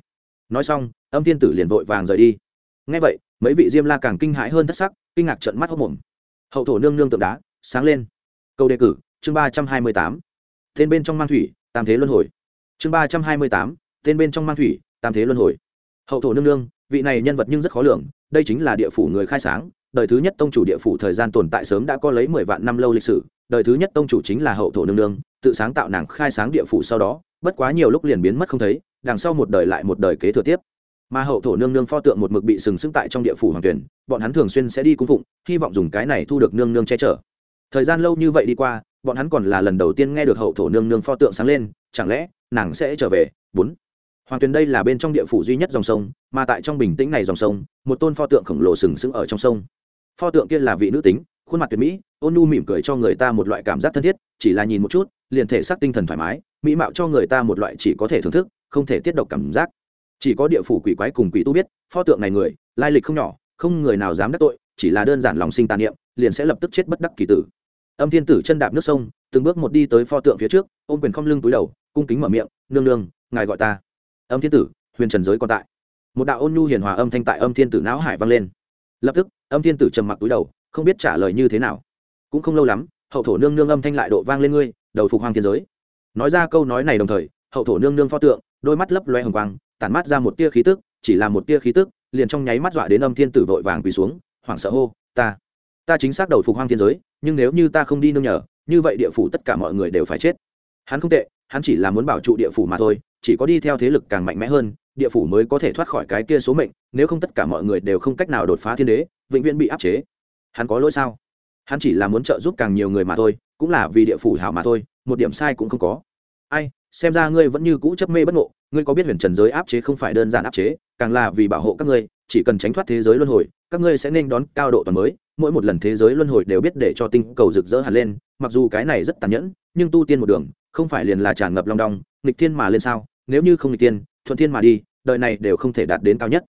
Nói xong, âm thiên tử liền vội vàng rời đi ngay vậy, mấy vị diêm la càng kinh hãi hơn thất sắc, kinh ngạc trận mắt hốc mồm. Hậu thổ nương nương tượng đá, sáng lên. Câu đề cử, chương ba trăm hai mươi tám. Tên bên trong mang thủy, tam thế luân hồi. Chương ba trăm hai mươi tám, tên bên trong mang thủy, tam thế luân hồi. Hậu thổ nương nương, vị này nhân vật nhưng rất khó lường, đây chính là địa phủ người khai sáng, đời thứ nhất tông chủ địa phủ thời gian tồn tại sớm đã có lấy mười vạn năm lâu lịch sử, đời thứ nhất tông chủ chính là hậu thổ nương nương, tự sáng tạo nàng khai sáng địa phủ sau đó, bất quá nhiều lúc liền biến mất không thấy, đằng sau một đời lại một đời kế thừa tiếp mà hậu thổ nương nương pho tượng một mực bị sừng sững tại trong địa phủ hoàng tuyển, bọn hắn thường xuyên sẽ đi cung phụng, hy vọng dùng cái này thu được nương nương che chở. Thời gian lâu như vậy đi qua, bọn hắn còn là lần đầu tiên nghe được hậu thổ nương nương pho tượng sáng lên, chẳng lẽ nàng sẽ trở về? Bốn. Hoàng tuyền đây là bên trong địa phủ duy nhất dòng sông, mà tại trong bình tĩnh này dòng sông, một tôn pho tượng khổng lồ sừng sững ở trong sông. Pho tượng kia là vị nữ tính, khuôn mặt tuyệt mỹ, ôn nu mỉm cười cho người ta một loại cảm giác thân thiết, chỉ là nhìn một chút, liền thể xác tinh thần thoải mái, mỹ mạo cho người ta một loại chỉ có thể thưởng thức, không thể tiết độc cảm giác chỉ có địa phủ quỷ quái cùng quỷ tu biết, pho tượng này người, lai lịch không nhỏ, không người nào dám đắc tội, chỉ là đơn giản lòng sinh tàn niệm, liền sẽ lập tức chết bất đắc kỳ tử. Âm thiên tử chân đạp nước sông, từng bước một đi tới pho tượng phía trước, ôm quyền không lưng túi đầu, cung kính mở miệng, nương nương, ngài gọi ta. Âm thiên tử, huyền trần giới còn tại. Một đạo ôn nhu hiền hòa âm thanh tại âm thiên tử não hải vang lên. Lập tức, âm thiên tử trầm mặc túi đầu, không biết trả lời như thế nào. Cũng không lâu lắm, hậu thổ nương nương âm thanh lại độ vang lên ngươi, đầu phục hoàng thiên giới. Nói ra câu nói này đồng thời, hậu thổ nương nương pho tượng, đôi mắt lấp loe hồng quang tản mắt ra một tia khí tức, chỉ là một tia khí tức, liền trong nháy mắt dọa đến âm thiên tử vội vàng quỳ xuống, hoảng sợ hô, ta ta chính xác đầu phục hoang thiên giới, nhưng nếu như ta không đi nương nhờ, như vậy địa phủ tất cả mọi người đều phải chết. Hắn không tệ, hắn chỉ là muốn bảo trụ địa phủ mà thôi, chỉ có đi theo thế lực càng mạnh mẽ hơn, địa phủ mới có thể thoát khỏi cái kia số mệnh, nếu không tất cả mọi người đều không cách nào đột phá thiên đế, vĩnh viễn bị áp chế. Hắn có lỗi sao? Hắn chỉ là muốn trợ giúp càng nhiều người mà thôi, cũng là vì địa phủ hảo mà thôi, một điểm sai cũng không có. Ai, xem ra ngươi vẫn như cũ chấp mê bất ngộ ngươi có biết huyền trần giới áp chế không phải đơn giản áp chế, càng là vì bảo hộ các ngươi, chỉ cần tránh thoát thế giới luân hồi, các ngươi sẽ nên đón cao độ toàn mới. Mỗi một lần thế giới luân hồi đều biết để cho tinh cầu rực rỡ hẳn lên, mặc dù cái này rất tàn nhẫn, nhưng tu tiên một đường, không phải liền là tràn ngập long đong, nghịch thiên mà lên sao? Nếu như không nghịch tiên thuận thiên mà đi, đời này đều không thể đạt đến cao nhất.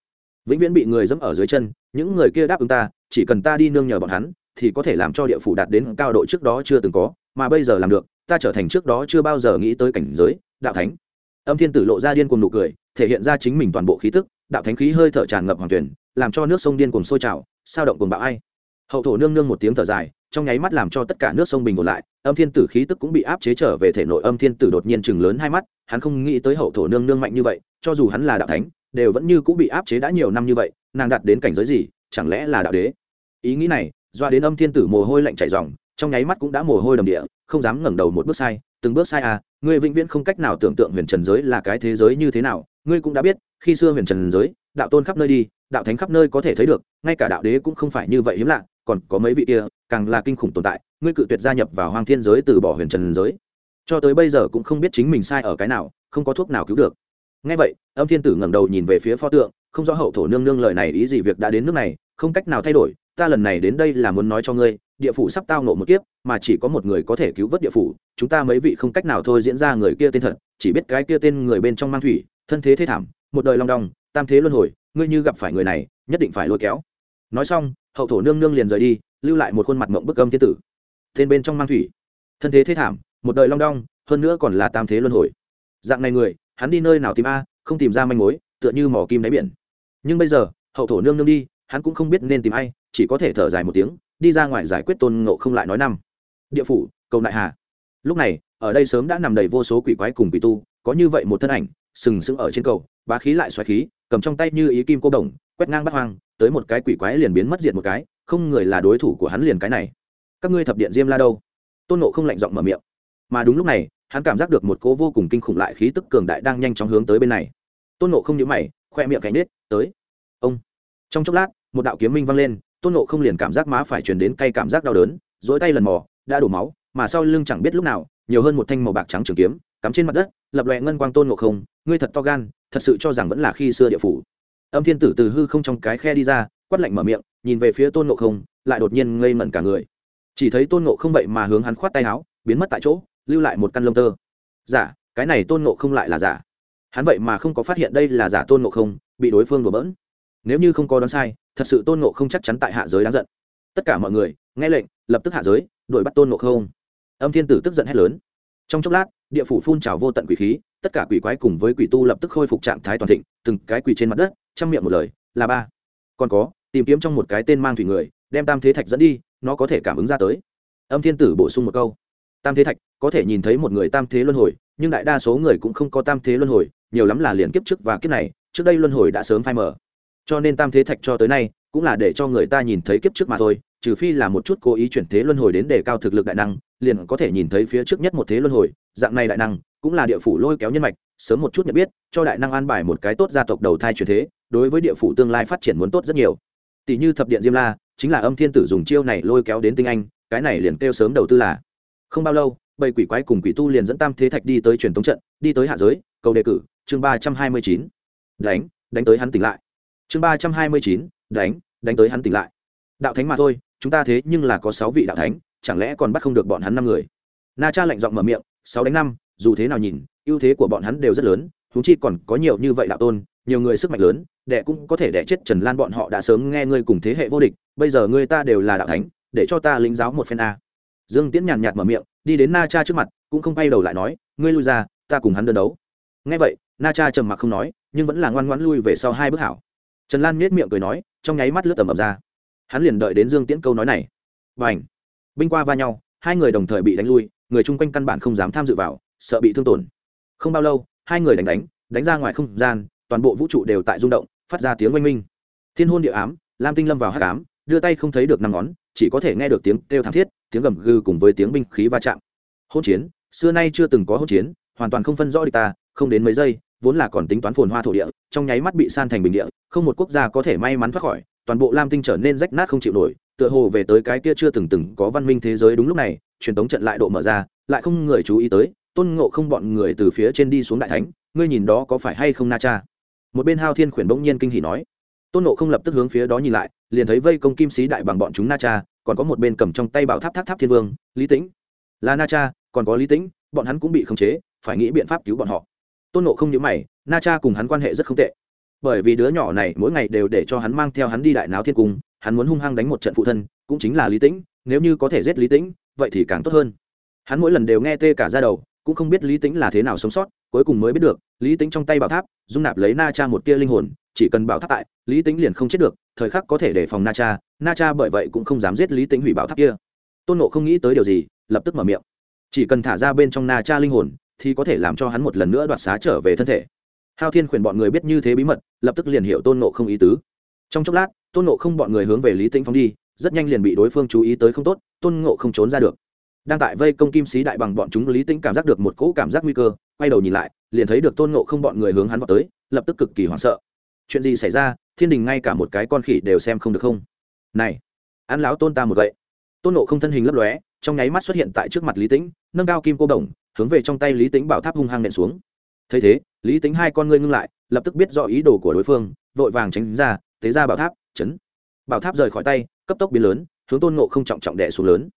Vĩnh viễn bị người dẫm ở dưới chân, những người kia đáp ứng ta, chỉ cần ta đi nương nhờ bọn hắn, thì có thể làm cho địa phủ đạt đến cao độ trước đó chưa từng có, mà bây giờ làm được, ta trở thành trước đó chưa bao giờ nghĩ tới cảnh giới, đạo thánh âm thiên tử lộ ra điên cuồng nụ cười, thể hiện ra chính mình toàn bộ khí tức, đạo thánh khí hơi thở tràn ngập hoàng tuyển, làm cho nước sông điên cuồng sôi trào, sao động cuồng bạo ai. Hậu thổ nương nương một tiếng thở dài, trong nháy mắt làm cho tất cả nước sông bình ổn lại, âm thiên tử khí tức cũng bị áp chế trở về thể nội âm thiên tử đột nhiên chừng lớn hai mắt, hắn không nghĩ tới hậu thổ nương nương mạnh như vậy, cho dù hắn là đạo thánh, đều vẫn như cũng bị áp chế đã nhiều năm như vậy, nàng đạt đến cảnh giới gì, chẳng lẽ là đạo đế? Ý nghĩ này, doa đến âm thiên tử mồ hôi lạnh chảy ròng, trong nháy mắt cũng đã mồ hôi đầm địa, không dám ngẩng đầu một bước sai, từng bước sai à ngươi vĩnh viễn không cách nào tưởng tượng huyền trần giới là cái thế giới như thế nào, ngươi cũng đã biết, khi xưa huyền trần giới, đạo tôn khắp nơi đi, đạo thánh khắp nơi có thể thấy được, ngay cả đạo đế cũng không phải như vậy hiếm lạ, còn có mấy vị kia, càng là kinh khủng tồn tại, ngươi cự tuyệt gia nhập vào hoang thiên giới từ bỏ huyền trần giới. Cho tới bây giờ cũng không biết chính mình sai ở cái nào, không có thuốc nào cứu được. Ngay vậy, âm thiên tử ngẩng đầu nhìn về phía pho tượng, không rõ hậu thổ nương nương lời này ý gì việc đã đến nước này, không cách nào thay đổi, ta lần này đến đây là muốn nói cho ngươi địa phủ sắp tao nộ một kiếp, mà chỉ có một người có thể cứu vớt địa phủ, chúng ta mấy vị không cách nào thôi diễn ra người kia tên thật, chỉ biết cái kia tên người bên trong mang thủy, thân thế thế thảm, một đời long đong, tam thế luân hồi, ngươi như gặp phải người này, nhất định phải lôi kéo. Nói xong, hậu thổ nương nương liền rời đi, lưu lại một khuôn mặt mộng bức âm thiên tử. Tên bên trong mang thủy, thân thế thế thảm, một đời long đong, hơn nữa còn là tam thế luân hồi. Dạng này người, hắn đi nơi nào tìm a, không tìm ra manh mối, tựa như mỏ kim đáy biển. Nhưng bây giờ, hậu thổ nương nương đi, hắn cũng không biết nên tìm ai, chỉ có thể thở dài một tiếng đi ra ngoài giải quyết tôn ngộ không lại nói năm. Địa phủ, cầu đại hà. Lúc này, ở đây sớm đã nằm đầy vô số quỷ quái cùng quỷ tu, có như vậy một thân ảnh, sừng sững ở trên cầu, bá khí lại xoáy khí, cầm trong tay như ý kim cô đồng, quét ngang bắt hoang, tới một cái quỷ quái liền biến mất diệt một cái, không người là đối thủ của hắn liền cái này. Các ngươi thập điện diêm la đâu? Tôn nộ không lạnh giọng mở miệng. Mà đúng lúc này, hắn cảm giác được một cỗ vô cùng kinh khủng lại khí tức cường đại đang nhanh chóng hướng tới bên này. Tôn nộ không nhớ mày, khoe miệng cánh nết, tới. Ông. Trong chốc lát, một đạo kiếm minh vang lên tôn nộ không liền cảm giác má phải truyền đến cay cảm giác đau đớn, dỗi tay lần mò, đã đổ máu, mà sau lưng chẳng biết lúc nào, nhiều hơn một thanh màu bạc trắng trường kiếm, cắm trên mặt đất, lập loẹ ngân quang tôn nộ không, ngươi thật to gan, thật sự cho rằng vẫn là khi xưa địa phủ. Âm thiên tử từ hư không trong cái khe đi ra, quát lạnh mở miệng, nhìn về phía tôn nộ không, lại đột nhiên ngây mẩn cả người. Chỉ thấy tôn nộ không vậy mà hướng hắn khoát tay áo, biến mất tại chỗ, lưu lại một căn lông tơ. Giả, cái này tôn nộ không lại là giả. Hắn vậy mà không có phát hiện đây là giả tôn nộ không, bị đối phương đổ bỡn. Nếu như không có đoán sai thật sự tôn ngộ không chắc chắn tại hạ giới đáng giận. Tất cả mọi người, nghe lệnh, lập tức hạ giới, đuổi bắt tôn ngộ không. Âm thiên tử tức giận hét lớn. Trong chốc lát, địa phủ phun trào vô tận quỷ khí, tất cả quỷ quái cùng với quỷ tu lập tức khôi phục trạng thái toàn thịnh, từng cái quỷ trên mặt đất, chăm miệng một lời, là ba. Còn có, tìm kiếm trong một cái tên mang thủy người, đem tam thế thạch dẫn đi, nó có thể cảm ứng ra tới. Âm thiên tử bổ sung một câu. Tam thế thạch, có thể nhìn thấy một người tam thế luân hồi, nhưng đại đa số người cũng không có tam thế luân hồi, nhiều lắm là liền kiếp trước và kiếp này, trước đây luân hồi đã sớm phai mở cho nên tam thế thạch cho tới nay cũng là để cho người ta nhìn thấy kiếp trước mà thôi, trừ phi là một chút cố ý chuyển thế luân hồi đến đề cao thực lực đại năng, liền có thể nhìn thấy phía trước nhất một thế luân hồi, dạng này đại năng cũng là địa phủ lôi kéo nhân mạch, sớm một chút nhận biết, cho đại năng an bài một cái tốt gia tộc đầu thai chuyển thế, đối với địa phủ tương lai phát triển muốn tốt rất nhiều. Tỷ như thập điện diêm la, chính là âm thiên tử dùng chiêu này lôi kéo đến tinh anh, cái này liền kêu sớm đầu tư là không bao lâu bầy quỷ quái cùng quỷ tu liền dẫn tam thế thạch đi tới truyền thống trận, đi tới hạ giới, cầu đề cử, chương ba trăm hai mươi chín. Đánh đánh tới hắn tỉnh lại chương ba trăm hai mươi chín, đánh đánh tới hắn tỉnh lại. Đạo thánh mà thôi, chúng ta thế nhưng là có sáu vị đạo thánh, chẳng lẽ còn bắt không được bọn hắn năm người? Na cha lạnh giọng mở miệng, sáu đánh năm, dù thế nào nhìn, ưu thế của bọn hắn đều rất lớn thú chi còn có nhiều như vậy đạo tôn, nhiều người sức mạnh lớn, đệ cũng có thể đẻ chết trần lan bọn họ đã sớm nghe ngươi cùng thế hệ vô địch, bây giờ ngươi ta đều là đạo thánh, để cho ta lĩnh giáo một phen a. Dương tiễn nhàn nhạt mở miệng, đi đến na cha trước mặt, cũng không quay đầu lại nói, ngươi lui ra, ta cùng hắn đơn đấu. Nghe vậy, na cha trầm mặc không nói, nhưng vẫn là ngoan ngoãn lui về sau hai bước hảo trần lan nhếch miệng cười nói, trong nháy mắt lướt tầm ập ra. Hắn liền đợi đến dương tiễn câu nói này. Và ảnh binh qua va nhau, hai người đồng thời bị đánh lui, người chung quanh căn bản không dám tham dự vào, sợ bị thương tổn. Không bao lâu, hai người đánh đánh đánh ra ngoài không gian, toàn bộ vũ trụ đều tại rung động, phát ra tiếng oanh minh. Thiên hôn địa ám, lam tinh lâm vào hát ám, đưa tay không thấy được năm ngón, chỉ có thể nghe được tiếng kêu thảm thiết, tiếng gầm gừ cùng với tiếng binh khí va chạm. Hôn chiến, xưa nay chưa từng có hôn chiến, hoàn toàn không phân rõ địch ta, không đến mấy giây vốn là còn tính toán phồn hoa thổ địa, trong nháy mắt bị san thành bình địa, không một quốc gia có thể may mắn thoát khỏi, toàn bộ lam tinh trở nên rách nát không chịu nổi, tựa hồ về tới cái kia chưa từng từng có văn minh thế giới đúng lúc này, truyền tống trận lại độ mở ra, lại không người chú ý tới, tôn ngộ không bọn người từ phía trên đi xuống đại thánh, ngươi nhìn đó có phải hay không na cha? Một bên hao thiên khuyển bỗng nhiên kinh hỉ nói. Tôn ngộ không lập tức hướng phía đó nhìn lại, liền thấy vây công kim sĩ đại bằng bọn chúng na cha, còn có một bên cầm trong tay bảo tháp tháp tháp thiên vương, lý tĩnh. Là na cha, còn có lý tĩnh, bọn hắn cũng bị khống chế, phải nghĩ biện pháp cứu bọn họ tôn ngộ không nhớ mày, na cha cùng hắn quan hệ rất không tệ. Bởi vì đứa nhỏ này mỗi ngày đều để cho hắn mang theo hắn đi đại náo thiên cung, hắn muốn hung hăng đánh một trận phụ thân, cũng chính là lý tĩnh, nếu như có thể giết lý tĩnh, vậy thì càng tốt hơn. Hắn mỗi lần đều nghe tê cả ra đầu, cũng không biết lý tĩnh là thế nào sống sót, cuối cùng mới biết được, lý tĩnh trong tay bảo tháp, dung nạp lấy na cha một tia linh hồn, chỉ cần bảo tháp tại, lý tĩnh liền không chết được, thời khắc có thể đề phòng na cha na cha bởi vậy cũng không dám giết lý tĩnh hủy bảo tháp kia. Tôn nộ không nghĩ tới điều gì, lập tức mở miệng. Chỉ cần thả ra bên trong na cha linh hồn thì có thể làm cho hắn một lần nữa đoạt xá trở về thân thể. Hao thiên khuyển bọn người biết như thế bí mật, lập tức liền hiểu tôn nộ không ý tứ. Trong chốc lát, tôn nộ không bọn người hướng về lý tĩnh phóng đi, rất nhanh liền bị đối phương chú ý tới không tốt, tôn ngộ không trốn ra được. Đang tại vây công kim sĩ đại bằng bọn chúng, lý tĩnh cảm giác được một cỗ cảm giác nguy cơ, quay đầu nhìn lại, liền thấy được tôn ngộ không bọn người hướng hắn vào tới, lập tức cực kỳ hoảng sợ. Chuyện gì xảy ra? Thiên đình ngay cả một cái con khỉ đều xem không được không? Này, ăn láo tôn ta một vậy tôn ngộ không thân hình lấp lóe, trong nháy mắt xuất hiện tại trước mặt lý tĩnh, nâng cao kim cô đồng hướng về trong tay lý tĩnh bảo tháp hung hăng nện xuống. Thấy thế, lý tĩnh hai con ngươi ngưng lại, lập tức biết rõ ý đồ của đối phương, vội vàng tránh ra, tế ra bảo tháp, chấn. Bảo tháp rời khỏi tay, cấp tốc biến lớn, hướng tôn nộ không trọng trọng đẻ xuống lớn.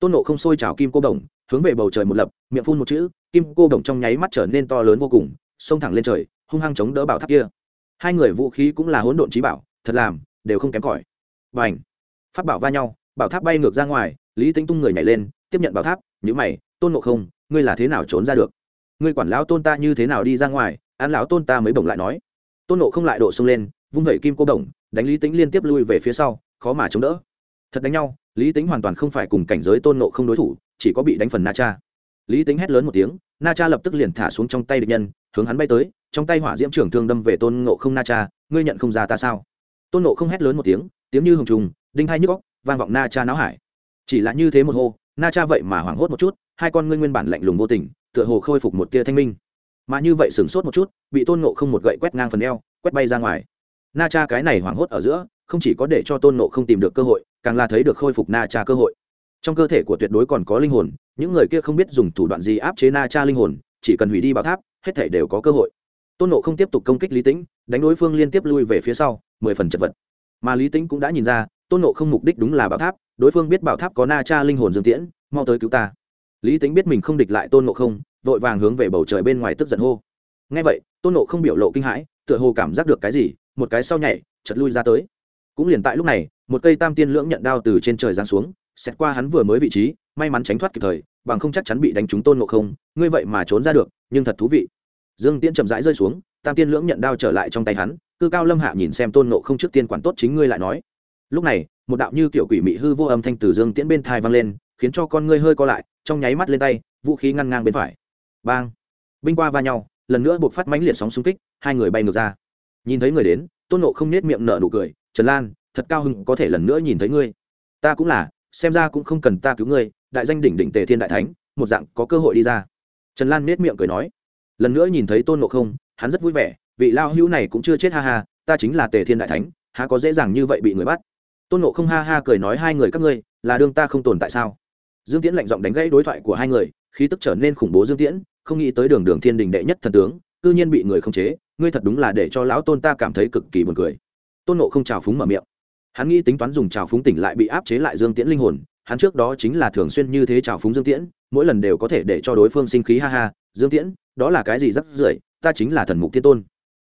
Tôn nộ không sôi trào kim cô đồng, hướng về bầu trời một lập, miệng phun một chữ, kim cô đồng trong nháy mắt trở nên to lớn vô cùng, xông thẳng lên trời, hung hăng chống đỡ bảo tháp kia. Hai người vũ khí cũng là hỗn độn trí bảo, thật làm, đều không kém cỏi. Và h phát bảo va nhau, bảo tháp bay ngược ra ngoài, lý tính tung người nhảy lên, tiếp nhận bảo tháp nhữ mày, tôn ngộ không ngươi là thế nào trốn ra được? Ngươi quản lão tôn ta như thế nào đi ra ngoài? Ăn lão tôn ta mới bổng lại nói. Tôn nộ không lại độ xông lên, vung vẩy kim cô đồng đánh lý tính liên tiếp lui về phía sau, khó mà chống đỡ. Thật đánh nhau, lý tính hoàn toàn không phải cùng cảnh giới tôn nộ không đối thủ, chỉ có bị đánh phần na cha. Lý tính hét lớn một tiếng, na cha lập tức liền thả xuống trong tay địch nhân, hướng hắn bay tới, trong tay hỏa diễm trưởng thương đâm về tôn nộ không na cha, ngươi nhận không ra ta sao? Tôn nộ không hét lớn một tiếng tiếng như hồng trùng, đinh hay nhức góc vang vọng na cha náo hải. Chỉ là như thế một hô, na cha vậy mà hoảng hốt một chút hai con ngươi nguyên bản lạnh lùng vô tình, tựa hồ khôi phục một tia thanh minh. Mà như vậy sửng sốt một chút, bị tôn nộ không một gậy quét ngang phần eo, quét bay ra ngoài. Na cha cái này hoảng hốt ở giữa, không chỉ có để cho tôn nộ không tìm được cơ hội, càng là thấy được khôi phục na cha cơ hội. Trong cơ thể của tuyệt đối còn có linh hồn, những người kia không biết dùng thủ đoạn gì áp chế na cha linh hồn, chỉ cần hủy đi bảo tháp, hết thể đều có cơ hội. Tôn nộ không tiếp tục công kích lý tĩnh, đánh đối phương liên tiếp lui về phía sau, mười phần chật vật. Mà lý tĩnh cũng đã nhìn ra, tôn nộ không mục đích đúng là bảo tháp, đối phương biết bảo tháp có na cha linh hồn dương tiễn, mau tới cứu ta lý tính biết mình không địch lại tôn nộ không, vội vàng hướng về bầu trời bên ngoài tức giận hô. Ngay vậy, tôn nộ không biểu lộ kinh hãi, tựa hồ cảm giác được cái gì, một cái sau nhảy chật lui ra tới. Cũng liền tại lúc này, một cây tam tiên lưỡng nhận đao từ trên trời giáng xuống xét qua hắn vừa mới vị trí, may mắn tránh thoát kịp thời, bằng không chắc chắn bị đánh trúng tôn nộ không, ngươi vậy mà trốn ra được, nhưng thật thú vị. Dương tiễn chậm rãi rơi xuống, tam tiên lưỡng nhận đao trở lại trong tay hắn, cư cao lâm hạ nhìn xem tôn nộ không trước tiên quản tốt chính ngươi lại nói. Lúc này, một đạo như kiểu quỷ mị hư vô âm thanh từ dương tiễn bên thai vang lên khiến cho con ngươi hơi co lại, trong nháy mắt lên tay, vũ khí ngăn ngang bên phải. Bang! Binh qua va nhau, lần nữa buộc phát mãnh liệt sóng xung kích, hai người bay ngược ra. Nhìn thấy người đến, tôn nộ không nết miệng nở nụ cười, trần lan, thật cao hưng có thể lần nữa nhìn thấy ngươi. Ta cũng là, xem ra cũng không cần ta cứu ngươi, đại danh đỉnh đỉnh tề thiên đại thánh, một dạng có cơ hội đi ra. Trần lan nết miệng cười nói. Lần nữa nhìn thấy tôn nộ không, hắn rất vui vẻ, vị lao hữu này cũng chưa chết ha ha, ta chính là tề thiên đại thánh, há có dễ dàng như vậy bị người bắt. Tôn nộ không ha ha cười nói hai người các ngươi, là đương ta không tồn tại sao? Dương tiễn lạnh giọng đánh gãy đối thoại của hai người, khí tức trở nên khủng bố dương tiễn, không nghĩ tới đường đường thiên đình đệ nhất thần tướng, cư nhiên bị người khống chế, ngươi thật đúng là để cho lão tôn ta cảm thấy cực kỳ buồn cười. Tôn nộ không trào phúng mở miệng. Hắn nghĩ tính toán dùng trào phúng tỉnh lại bị áp chế lại dương tiễn linh hồn, hắn trước đó chính là thường xuyên như thế trào phúng dương tiễn, mỗi lần đều có thể để cho đối phương sinh khí ha ha, dương tiễn, đó là cái gì rắc rưởi, ta chính là thần mục thiên tôn.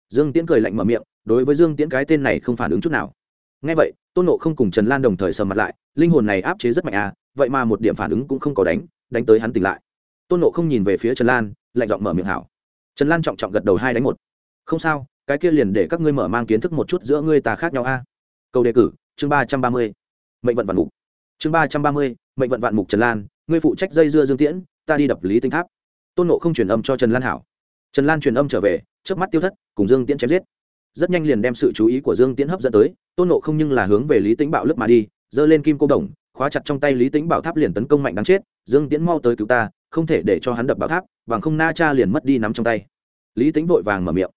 Dương tiễn cười lạnh mở miệng, đối với dương tiễn cái tên này không phản ứng chút nào. Ngay vậy, tôn nộ không cùng trần lan đồng thời sầm mặt lại, linh hồn này áp chế rất mạnh à vậy mà một điểm phản ứng cũng không có đánh đánh tới hắn tỉnh lại. Tôn nộ không nhìn về phía trần lan, lạnh giọng mở miệng hảo. Trần lan trọng trọng gật đầu hai đánh một. Không sao, cái kia liền để các ngươi mở mang kiến thức một chút giữa ngươi ta khác nhau a. Câu đề cử, chương ba trăm ba mươi. Mệnh vận vạn mục. Chương ba trăm ba mươi, mệnh vận vạn mục trần lan, ngươi phụ trách dây dưa dương tiễn, ta đi đập lý tinh tháp. Tôn nộ không truyền âm cho trần lan hảo. Trần lan truyền âm trở về trước mắt tiêu thất, cùng dương tiễn chém giết. Rất nhanh liền đem sự chú ý của dương tiễn hấp dẫn tới, tôn nộ không nhưng là hướng về lý tĩnh bạo lướt mà đi, giơ lên kim cô đồng khóa chặt trong tay lý tính bảo tháp liền tấn công mạnh đáng chết, dương tiễn mau tới cứu ta, không thể để cho hắn đập bảo tháp, bằng không na cha liền mất đi nắm trong tay. Lý tính vội vàng mở miệng.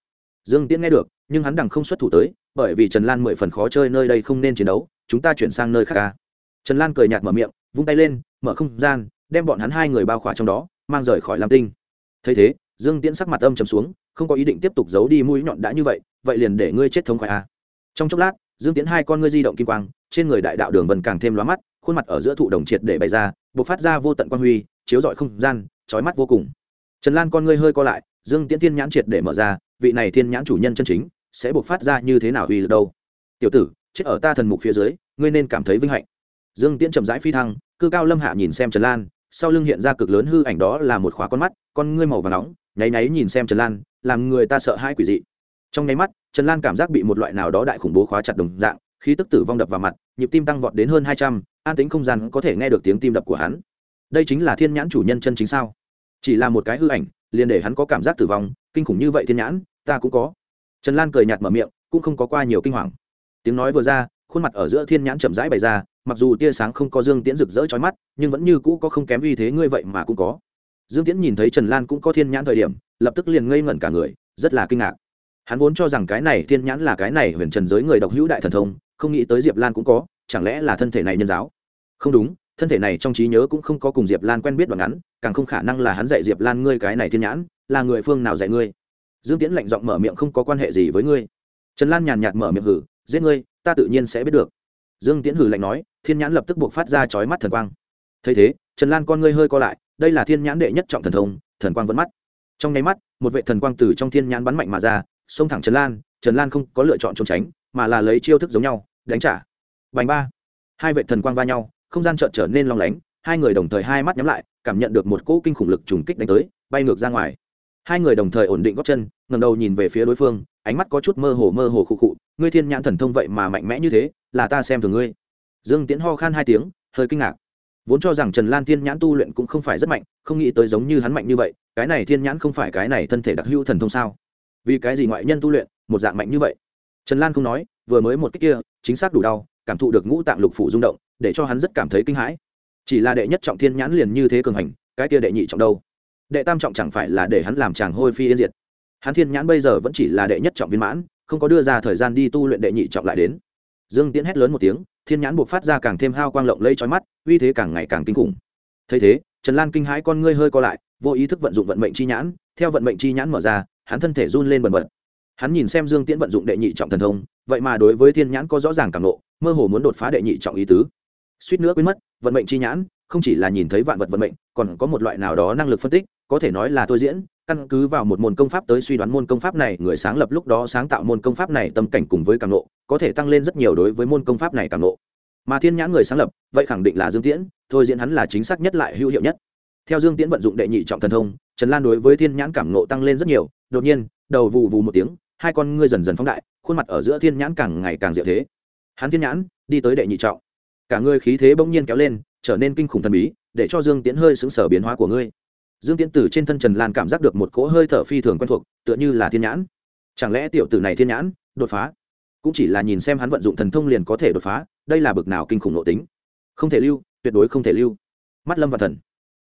Dương tiễn nghe được, nhưng hắn đằng không xuất thủ tới, bởi vì trần lan mười phần khó chơi nơi đây không nên chiến đấu, chúng ta chuyển sang nơi khác ca trần lan cười nhạt mở miệng, vung tay lên, mở không gian, đem bọn hắn hai người bao khỏa trong đó, mang rời khỏi lam tinh. Thấy thế, dương tiễn sắc mặt âm trầm xuống, không có ý định tiếp tục giấu đi mũi nhọn đã như vậy vậy liền để ngươi chết thống khoái a trong chốc lát, dương tiễn hai con ngươi di động kim quang, trên người đại đạo đường vần càng thêm lóa mắt khuôn mặt ở giữa thụ đồng triệt để bày ra b ộ c phát ra vô tận quang huy, chiếu rọi không gian trói mắt vô cùng. Trần lan con ngươi hơi co lại, dương tiễn thiên nhãn triệt để mở ra, vị này thiên nhãn chủ nhân chân chính, sẽ buộc phát ra như thế nào uy lực đâu? Tiểu tử, chết ở ta thần mục phía dưới, ngươi nên cảm thấy vinh hạnh. Dương tiễn chậm rãi phi thăng, cư cao lâm hạ nhìn xem trần lan, sau lưng hiện ra cực lớn hư ảnh đó là một khóa con mắt, con ngươi màu và nóng, nháy nháy nhìn xem trần lan, làm người ta sợ hãi quỷ dị. Trong nháy mắt, trần lan cảm giác bị một loại nào đó đại khủng bố khóa chặt đồng dạng, khí tức tử vong đập vào mặt, nhịp tim tăng vọt đến hơn hai trăm an tính không gian có thể nghe được tiếng tim đập của hắn. Đây chính là thiên nhãn chủ nhân chân chính sao? Chỉ là một cái hư ảnh, liền để hắn có cảm giác tử vong, kinh khủng như vậy thiên nhãn, ta cũng có. Trần lan cười nhạt mở miệng, cũng không có qua nhiều kinh hoàng. Tiếng nói vừa ra, khuôn mặt ở giữa thiên nhãn chậm rãi bày ra, mặc dù tia sáng không có dương tiễn rực rỡ trói mắt, nhưng vẫn như cũ có không kém uy thế ngươi vậy mà cũng có. Dương tiễn nhìn thấy trần lan cũng có thiên nhãn thời điểm, lập tức liền ngây ngẩn cả người, rất là kinh ngạc. Hắn vốn cho rằng cái này thiên nhãn là cái này huyền trần giới người độc hữu đại thần thông, không nghĩ tới diệp lan cũng có chẳng lẽ là thân thể này nhân giáo? Không đúng, thân thể này trong trí nhớ cũng không có cùng diệp lan quen biết đoạn ngắn, càng không khả năng là hắn dạy diệp lan ngươi cái này thiên nhãn, là người phương nào dạy ngươi? Dương tiễn lạnh giọng mở miệng không có quan hệ gì với ngươi. Trần lan nhàn nhạt mở miệng hử, giết ngươi, ta tự nhiên sẽ biết được. Dương tiễn hử lạnh nói, thiên nhãn lập tức buộc phát ra chói mắt thần quang. Thấy thế, trần lan con ngươi hơi co lại, đây là thiên nhãn đệ nhất trọng thần thông, thần quang vẫn mắt. Trong nháy mắt, một vệ thần quang từ trong thiên nhãn bắn mạnh mà ra, xông thẳng trần lan trần lan không có lựa chọn trốn tránh, mà là lấy chiêu thức giống nhau, đánh trả bành ba. Hai vệ thần quang va nhau, không gian chợt trở nên long lánh, hai người đồng thời hai mắt nhắm lại, cảm nhận được một cỗ kinh khủng lực trùng kích đánh tới, bay ngược ra ngoài. Hai người đồng thời ổn định góc chân ngầm đầu nhìn về phía đối phương, ánh mắt có chút mơ hồ mơ hồ khụ khụ, ngươi thiên nhãn thần thông vậy mà mạnh mẽ như thế, là ta xem thường ngươi. Dương tiễn ho khan hai tiếng, hơi kinh ngạc. Vốn cho rằng trần lan thiên nhãn tu luyện cũng không phải rất mạnh, không nghĩ tới giống như hắn mạnh như vậy, cái này thiên nhãn không phải cái này thân thể đặc hữu thần thông sao? Vì cái gì ngoại nhân tu luyện, một dạng mạnh như vậy? Trần lan không nói, vừa mới một cách kia, chính xác đủ đau cảm thụ được ngũ tạng lục phủ rung động, để cho hắn rất cảm thấy kinh hãi. Chỉ là đệ nhất trọng thiên nhãn liền như thế cường hành, cái kia đệ nhị trọng đâu? Đệ tam trọng chẳng phải là để hắn làm chàng hôi phi yên diệt. Hắn thiên nhãn bây giờ vẫn chỉ là đệ nhất trọng viên mãn, không có đưa ra thời gian đi tu luyện đệ nhị trọng lại đến. Dương tiễn hét lớn một tiếng, thiên nhãn buộc phát ra càng thêm hao quang lộng lây trói mắt, uy thế càng ngày càng kinh khủng. Thấy thế, trần lan kinh hãi con ngươi hơi co lại, vô ý thức vận dụng vận mệnh chi nhãn, theo vận mệnh chi nhãn mở ra, hắn thân thể run lên bần bật hắn nhìn xem dương tiễn vận dụng đệ nhị trọng thần thông, vậy mà đối với thiên nhãn có rõ ràng cảm lộ mơ hồ muốn đột phá đệ nhị trọng ý tứ. Suýt nữa quên mất, vận mệnh chi nhãn, không chỉ là nhìn thấy vạn vật vận mệnh, còn có một loại nào đó năng lực phân tích, có thể nói là thôi diễn, căn cứ vào một môn công pháp tới suy đoán môn công pháp này, người sáng lập lúc đó sáng tạo môn công pháp này tâm cảnh cùng với càng lộ có thể tăng lên rất nhiều đối với môn công pháp này càng lộ mà thiên nhãn người sáng lập, vậy khẳng định là dương tiễn, thôi diễn hắn là chính xác nhất lại hữu hiệu nhất. Theo dương tiễn vận dụng đệ nhị trọng thần thông, trần lan đối với thiên nhãn cảm nộ tăng lên rất nhiều, đột nhiên, đầu vù vù một tiếng hai con ngươi dần dần phóng đại, khuôn mặt ở giữa thiên nhãn càng ngày càng diệu thế. Hắn thiên nhãn, đi tới đệ nhị trọng. Cả ngươi khí thế bỗng nhiên kéo lên, trở nên kinh khủng thần bí, để cho dương tiễn hơi xứng sở biến hóa của ngươi. Dương tiễn từ trên thân trần lan cảm giác được một cỗ hơi thở phi thường quen thuộc, tựa như là thiên nhãn. Chẳng lẽ tiểu tử này thiên nhãn, đột phá? Cũng chỉ là nhìn xem hắn vận dụng thần thông liền có thể đột phá, đây là bực nào kinh khủng nội tính. Không thể lưu, tuyệt đối không thể lưu. Mắt lâm và thần.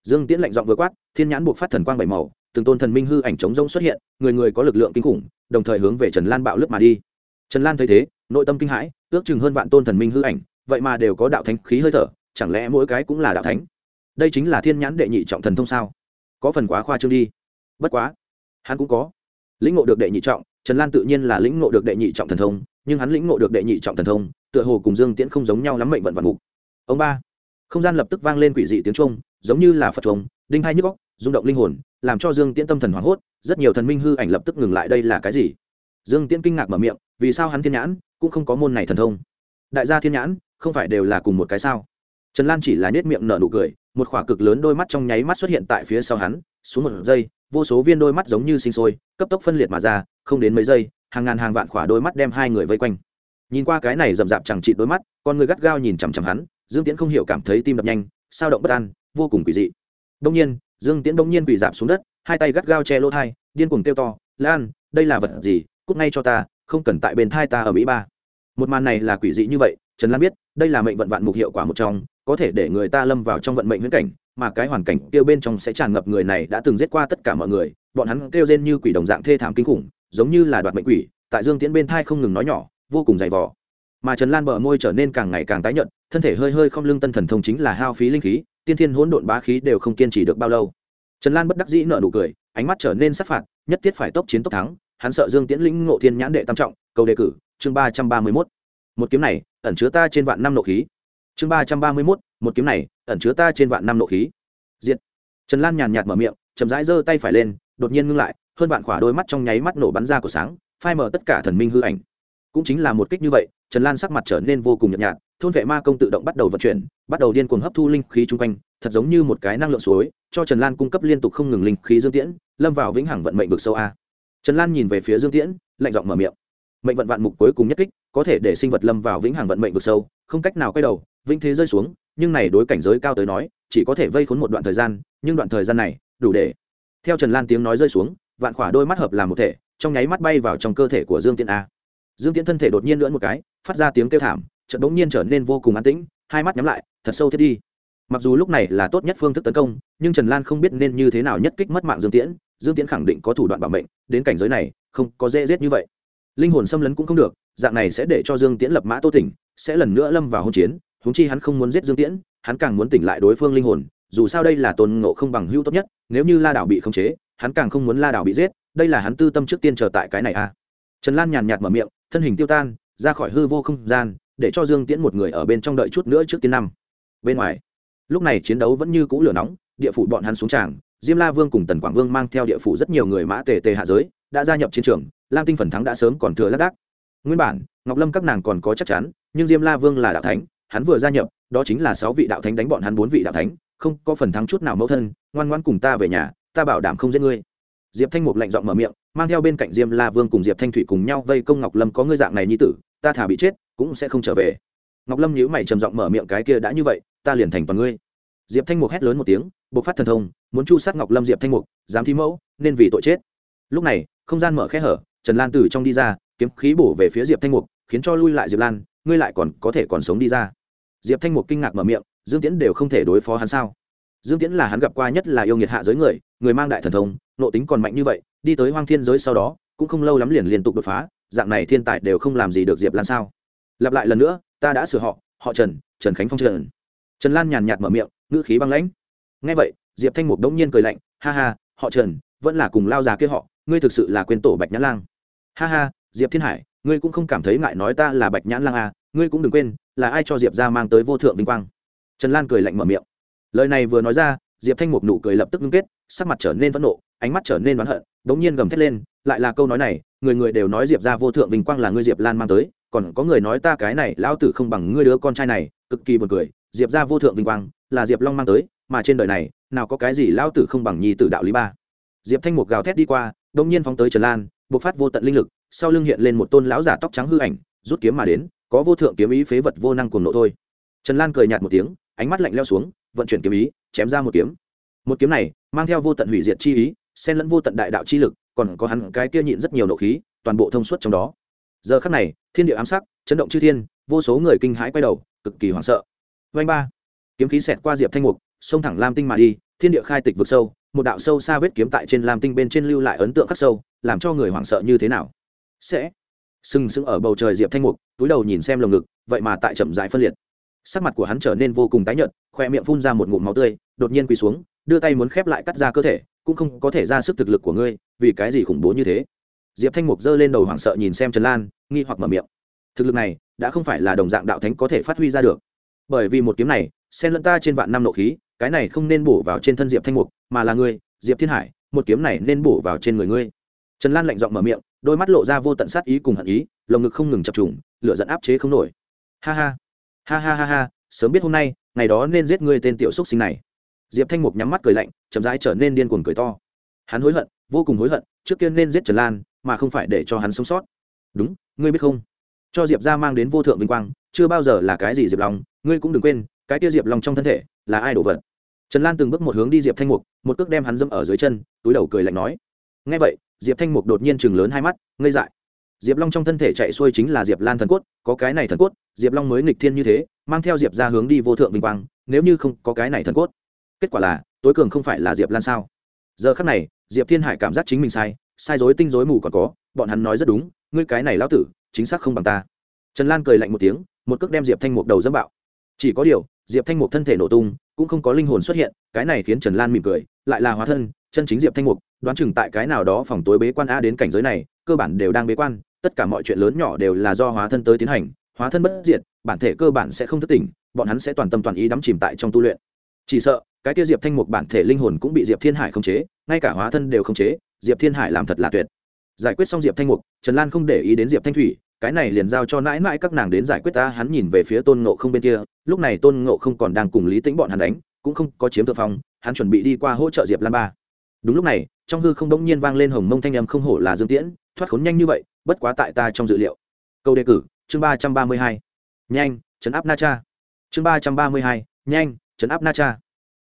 Dương tiễn lạnh giọng vừa quát, thiên nhãn buộc phát thần quang bảy màu từng tôn thần minh hư ảnh trống rông xuất hiện, người người có lực lượng kinh khủng, đồng thời hướng về trần lan bạo lướt mà đi. Trần lan thấy thế, nội tâm kinh hãi, ước chừng hơn vạn tôn thần minh hư ảnh, vậy mà đều có đạo thánh khí hơi thở, chẳng lẽ mỗi cái cũng là đạo thánh? Đây chính là thiên nhãn đệ nhị trọng thần thông sao? Có phần quá khoa trương đi. Bất quá, hắn cũng có. Lĩnh ngộ được đệ nhị trọng, trần lan tự nhiên là lĩnh ngộ được đệ nhị trọng thần thông, nhưng hắn lĩnh ngộ được đệ nhị trọng thần thông, tựa hồ cùng dương tiễn không giống nhau lắm mệnh vận vận ngục ông ba, không gian lập tức vang lên quỷ dị tiếng trung giống như là phật trống đinh hai nhức góc rung động linh hồn làm cho dương tiễn tâm thần hoảng hốt, rất nhiều thần minh hư ảnh lập tức ngừng lại đây là cái gì? Dương tiễn kinh ngạc mở miệng, vì sao hắn thiên nhãn cũng không có môn này thần thông? Đại gia thiên nhãn không phải đều là cùng một cái sao? Trần lan chỉ là nhét miệng nở nụ cười, một khỏa cực lớn đôi mắt trong nháy mắt xuất hiện tại phía sau hắn, xuống một giây, vô số viên đôi mắt giống như sinh sôi, cấp tốc phân liệt mà ra, không đến mấy giây, hàng ngàn hàng vạn khỏa đôi mắt đem hai người vây quanh. Nhìn qua cái này rậm rạp chẳng trị đôi mắt, con người gắt gao nhìn chằm chằm hắn, dương tiễn không hiểu cảm thấy tim đập nhanh, sao động bất an, vô cùng quỷ dị. Đông nhiên dương tiễn đông nhiên quỷ dạp xuống đất, hai tay gắt gao che lỗ thai, điên cuồng kêu to, lan, đây là vật gì? Cút ngay cho ta, không cần tại bên thai ta ở mỹ ba. Một màn này là quỷ dị như vậy, trần lan biết, đây là mệnh vận vạn mục hiệu quả một trong, có thể để người ta lâm vào trong vận mệnh viễn cảnh, mà cái hoàn cảnh kêu bên trong sẽ tràn ngập người này đã từng giết qua tất cả mọi người, bọn hắn kêu rên như quỷ đồng dạng thê thảm kinh khủng, giống như là đoạt mệnh quỷ, tại dương tiễn bên thai không ngừng nói nhỏ, vô cùng dày vò. Mà trần lan bờ môi trở nên càng ngày càng tái nhợt, thân thể hơi hơi không lưng tân thần thông chính là hao phí linh khí tiên thiên hỗn độn bá khí đều không kiên trì được bao lâu. Trần lan bất đắc dĩ nợ nụ cười, ánh mắt trở nên sắc phạt, nhất thiết phải tốc chiến tốc thắng, hắn sợ dương tiễn lĩnh ngộ thiên nhãn đệ tam trọng cầu đề cử, chương ba trăm ba mươi mốt. Một kiếm này, ẩn chứa ta trên vạn năm nộ khí. Chương ba trăm ba mươi mốt, một kiếm này, ẩn chứa ta trên vạn năm nộ khí. Diện trần lan nhàn nhạt mở miệng, chậm rãi giơ tay phải lên, đột nhiên ngưng lại, hơn vạn khỏa đôi mắt trong nháy mắt nổ bắn ra của sáng, phai mở tất cả thần minh hư ảnh. Cũng chính là một kích như vậy, trần lan sắc mặt trở nên vô cùng nhợt nhạt thôn vệ ma công tự động bắt đầu vận chuyển, bắt đầu điên cuồng hấp thu linh khí chung quanh, thật giống như một cái năng lượng suối, cho trần lan cung cấp liên tục không ngừng linh khí dương tiễn, lâm vào vĩnh hằng vận mệnh vực sâu a. Trần lan nhìn về phía dương tiễn, lạnh giọng mở miệng. Mệnh vận vạn mục cuối cùng nhất kích, có thể để sinh vật lâm vào vĩnh hằng vận mệnh vực sâu, không cách nào quay đầu, vĩnh thế rơi xuống, nhưng này đối cảnh giới cao tới nói, chỉ có thể vây khốn một đoạn thời gian, nhưng đoạn thời gian này, đủ để. Theo trần lan tiếng nói rơi xuống, vạn khỏa đôi mắt hợp làm một thể, trong nháy mắt bay vào trong cơ thể của dương tiễn a. Dương tiễn thân thể đột nhiên lưỡn một cái, phát ra tiếng kêu thảm trận bỗng nhiên trở nên vô cùng an tĩnh, hai mắt nhắm lại, thật sâu thiết đi. Mặc dù lúc này là tốt nhất phương thức tấn công, nhưng trần lan không biết nên như thế nào nhất kích mất mạng dương tiễn dương tiễn khẳng định có thủ đoạn bảo mệnh, đến cảnh giới này, không có dễ giết như vậy. Linh hồn xâm lấn cũng không được, dạng này sẽ để cho dương tiễn lập mã tô tỉnh, sẽ lần nữa lâm vào hôn chiến húng chi hắn không muốn giết dương tiễn, hắn càng muốn tỉnh lại đối phương linh hồn, dù sao đây là tôn ngộ không bằng hữu tốt nhất, nếu như la đảo bị khống chế, hắn càng không muốn la đảo bị giết, đây là hắn tư tâm trước tiên chờ tại cái này à. Trần lan nhàn nhạt mở miệng, thân hình tiêu tan, ra khỏi hư vô không gian để cho dương tiễn một người ở bên trong đợi chút nữa trước tiên năm. Bên ngoài, lúc này chiến đấu vẫn như cũ lửa nóng, địa phủ bọn hắn xuống tràng, diêm la vương cùng tần quảng vương mang theo địa phủ rất nhiều người mã tề tề hạ giới, đã gia nhập chiến trường, lam tinh phần thắng đã sớm còn thừa lác đác. Nguyên bản, ngọc lâm các nàng còn có chắc chắn, nhưng diêm la vương là đạo thánh, hắn vừa gia nhập, đó chính là sáu vị đạo thánh đánh bọn hắn bốn vị đạo thánh, không có phần thắng chút nào mẫu thân, ngoan ngoan cùng ta về nhà, ta bảo đảm không giết ngươi. Diệp thanh mục lạnh giọng mở miệng, mang theo bên cạnh diêm la vương cùng diệp thanh thủy cùng nhau vây công ngọc lâm có ngươi dạng này nhi tử ta thả bị chết, cũng sẽ không trở về. Ngọc lâm nhíu mày trầm giọng mở miệng cái kia đã như vậy, ta liền thành toàn ngươi. Diệp thanh mục hét lớn một tiếng, bộc phát thần thông, muốn chu sát ngọc lâm diệp thanh mục, dám thi mẫu, nên vì tội chết. Lúc này, không gian mở khe hở, trần lan từ trong đi ra, kiếm khí bổ về phía diệp thanh mục, khiến cho lui lại diệp lan, ngươi lại còn có thể còn sống đi ra. Diệp thanh mục kinh ngạc mở miệng, dương tiễn đều không thể đối phó hắn sao? Dương tiễn là hắn gặp qua nhất là yêu nghiệt hạ giới người người mang đại thần thông nộ tính còn mạnh như vậy, đi tới hoang thiên giới sau đó, cũng không lâu lắm liền liên tục đột phá dạng này thiên tài đều không làm gì được diệp lan sao? Lặp lại lần nữa, ta đã sửa họ họ trần trần khánh phong trần. Trần lan nhàn nhạt mở miệng, ngữ khí băng lãnh. Ngay vậy, diệp thanh mục đống nhiên cười lạnh, ha ha, họ trần, vẫn là cùng lao già kia họ, ngươi thực sự là quên tổ bạch nhãn lang. Ha ha, diệp thiên hải, ngươi cũng không cảm thấy ngại nói ta là bạch nhãn lang à ngươi cũng đừng quên, là ai cho diệp ra mang tới vô thượng vinh quang. Trần lan cười lạnh mở miệng. Lời này vừa nói ra, diệp thanh mục nụ cười lập tức ngưng kết, sắc mặt trở nên phẫn nộ, ánh mắt trở nên oán hận đ ỗ n g nhiên gầm thét lên, lại là câu nói này người người đều nói diệp ra vô thượng vinh quang là ngươi diệp lan mang tới, còn có người nói ta cái này lão tử không bằng ngươi đứa con trai này, cực kỳ buồn cười, diệp ra vô thượng vinh quang là diệp long mang tới, mà trên đời này, nào có cái gì lão tử không bằng nhi tử đạo lý ba. Diệp thanh mục gào thét đi qua đ ỗ n g nhiên phóng tới trần lan b ộ c phát vô tận linh lực, sau lưng hiện lên một tôn lão giả tóc trắng hư ảnh, rút kiếm mà đến, có vô thượng kiếm ý phế vật vô năng cuồng nộ thôi. Trần lan cười nhạt một tiếng, ánh mắt lạnh leo xuống, vận chuyển kiếm ý, chém ra một kiếm. Một kiếm này, mang theo vô tận hủy diệt chi ý, xen lẫn vô tận đại đạo chi lực còn có hắn cái kia nhịn rất nhiều nộ khí, toàn bộ thông suốt trong đó. Giờ khắc này, thiên địa ám sắc, chấn động chư thiên, vô số người kinh hãi quay đầu, cực kỳ hoảng sợ. Vanh ba, kiếm khí xẹt qua diệp thanh mục, xông thẳng lam tinh mà đi, thiên địa khai tịch vực sâu, một đạo sâu xa vết kiếm tại trên lam tinh bên trên lưu lại ấn tượng khắc sâu, làm cho người hoảng sợ như thế nào? Sẽ sừng sững ở bầu trời diệp thanh mục, túi đầu nhìn xem lồng ngực, vậy mà tại chậm dại phân liệt. Sắc mặt của hắn trở nên vô cùng tái nhợt, khoe miệng phun ra một ngụm máu tươi, đột nhiên quỳ xuống, đưa tay muốn khép lại cắt ra cơ thể, cũng không có thể ra sức thực lực của ngươi vì cái gì khủng bố như thế? Diệp thanh mục giơ lên đầu hoảng sợ nhìn xem trần lan, nghi hoặc mở miệng. Thực lực này, đã không phải là đồng dạng đạo thánh có thể phát huy ra được. Bởi vì một kiếm này, xen lẫn ta trên vạn năm nộ khí, cái này không nên bổ vào trên thân diệp thanh mục, mà là ngươi, diệp thiên hải, một kiếm này nên bổ vào trên người ngươi. Trần lan lạnh giọng mở miệng, đôi mắt lộ ra vô tận sát ý cùng hận ý, lồng ngực không ngừng chập trùng, lửa giận áp chế không nổi. Ha ha ha ha ha ha, sớm biết hôm nay, ngày đó nên giết ngươi tên tiểu xúc sinh này. Diệp thanh mục nhắm mắt cười lạnh, chậm rãi trở nên điên cuồng cười to. Hắn hối hận vô cùng hối hận, trước kia nên giết trần lan, mà không phải để cho hắn sống sót. Đúng, ngươi biết không? Cho diệp ra mang đến vô thượng vinh quang, chưa bao giờ là cái gì diệp long, ngươi cũng đừng quên, cái kia diệp long trong thân thể là ai đổ vật? Trần lan từng bước một hướng đi diệp thanh mục, một cước đem hắn dâm ở dưới chân, túi đầu cười lạnh nói. Ngay vậy, diệp thanh mục đột nhiên chừng lớn hai mắt, ngây dại. Diệp long trong thân thể chạy xuôi chính là diệp lan thần cốt, có cái này thần cốt, diệp long mới nghịch thiên như thế, mang theo diệp ra hướng đi vô thượng vinh quang, nếu như không có cái này thần cốt, kết quả là, tối cường không phải là diệp lan sao? Giờ khắc này, diệp thiên hải cảm giác chính mình sai sai dối tinh dối mù còn có, bọn hắn nói rất đúng, ngươi cái này lão tử, chính xác không bằng ta. Trần lan cười lạnh một tiếng, một cước đem diệp thanh mục đầu dâm bạo. Chỉ có điều, diệp thanh mục thân thể nổ tung, cũng không có linh hồn xuất hiện, cái này khiến trần lan mỉm cười, lại là hóa thân, chân chính diệp thanh mục, đoán chừng tại cái nào đó phòng tối bế quan a đến cảnh giới này, cơ bản đều đang bế quan, tất cả mọi chuyện lớn nhỏ đều là do hóa thân tới tiến hành, hóa thân bất diệt, bản thể cơ bản sẽ không thức tỉnh, bọn hắn sẽ toàn tâm toàn ý đắm chìm tại trong tu luyện chỉ sợ, cái kia diệp thanh mục bản thể linh hồn cũng bị diệp thiên hải khống chế, ngay cả hóa thân đều khống chế, diệp thiên hải làm thật là tuyệt. Giải quyết xong diệp thanh mục, trần lan không để ý đến diệp thanh thủy, cái này liền giao cho mãi mãi các nàng đến giải quyết ta, hắn nhìn về phía tôn ngộ không bên kia, lúc này tôn ngộ không còn đang cùng lý tĩnh bọn hắn đánh, cũng không có chiếm thượng phong, hắn chuẩn bị đi qua hỗ trợ diệp lan ba. Đúng lúc này, trong hư không đống nhiên vang lên hồng mông thanh âm không hổ là dương tiễn, thoát khốn nhanh như vậy, bất quá tại ta trong dự liệu. Câu đề cử, chương ba trăm ba mươi hai. Nhanh chấn áp na cha. Chương ba trăm ba mươi hai, nhanh chấn áp na cha.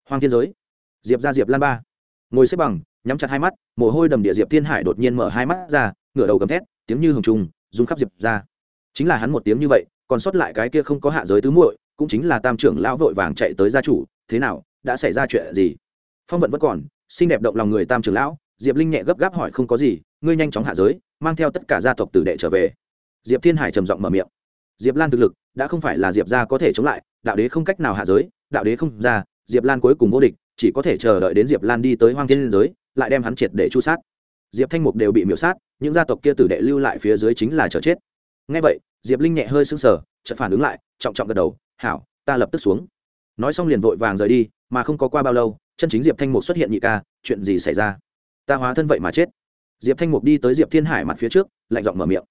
Hoàng thiên giới. Diệp ra diệp lan ba. Ngồi xếp bằng, nhắm chặt hai mắt, mồ hôi đầm địa diệp thiên hải đột nhiên mở hai mắt ra, ngửa đầu gầm thét, tiếng như hồng trùng, rung khắp diệp ra. Chính là hắn một tiếng như vậy, còn sót lại cái kia không có hạ giới tứ muội, cũng chính là tam trưởng lão vội vàng chạy tới gia chủ, thế nào, đã xảy ra chuyện gì? Phong vận vẫn còn, xinh đẹp động lòng người tam trưởng lão, diệp linh nhẹ gấp gáp hỏi, không có gì, ngươi nhanh chóng hạ giới, mang theo tất cả gia tộc tử đệ trở về. Diệp thiên hải trầm giọng mở miệng. Diệp lan thực lực, đã không phải là diệp gia có thể chống lại, đạo đế không cách nào hạ giới đạo đế không ra, diệp lan cuối cùng vô địch, chỉ có thể chờ đợi đến diệp lan đi tới hoang thiên liên giới, lại đem hắn triệt để chu sát. Diệp thanh mục đều bị miễu sát, những gia tộc kia tử đệ lưu lại phía dưới chính là chờ chết. Ngay vậy, diệp linh nhẹ hơi sững sờ, chợt phản ứng lại, trọng trọng gật đầu, hảo, ta lập tức xuống. Nói xong liền vội vàng rời đi, mà không có qua bao lâu, chân chính diệp thanh mục xuất hiện nhị ca, chuyện gì xảy ra? Ta hóa thân vậy mà chết. Diệp thanh mục đi tới diệp thiên hải mặt phía trước, lạnh giọng mở miệng.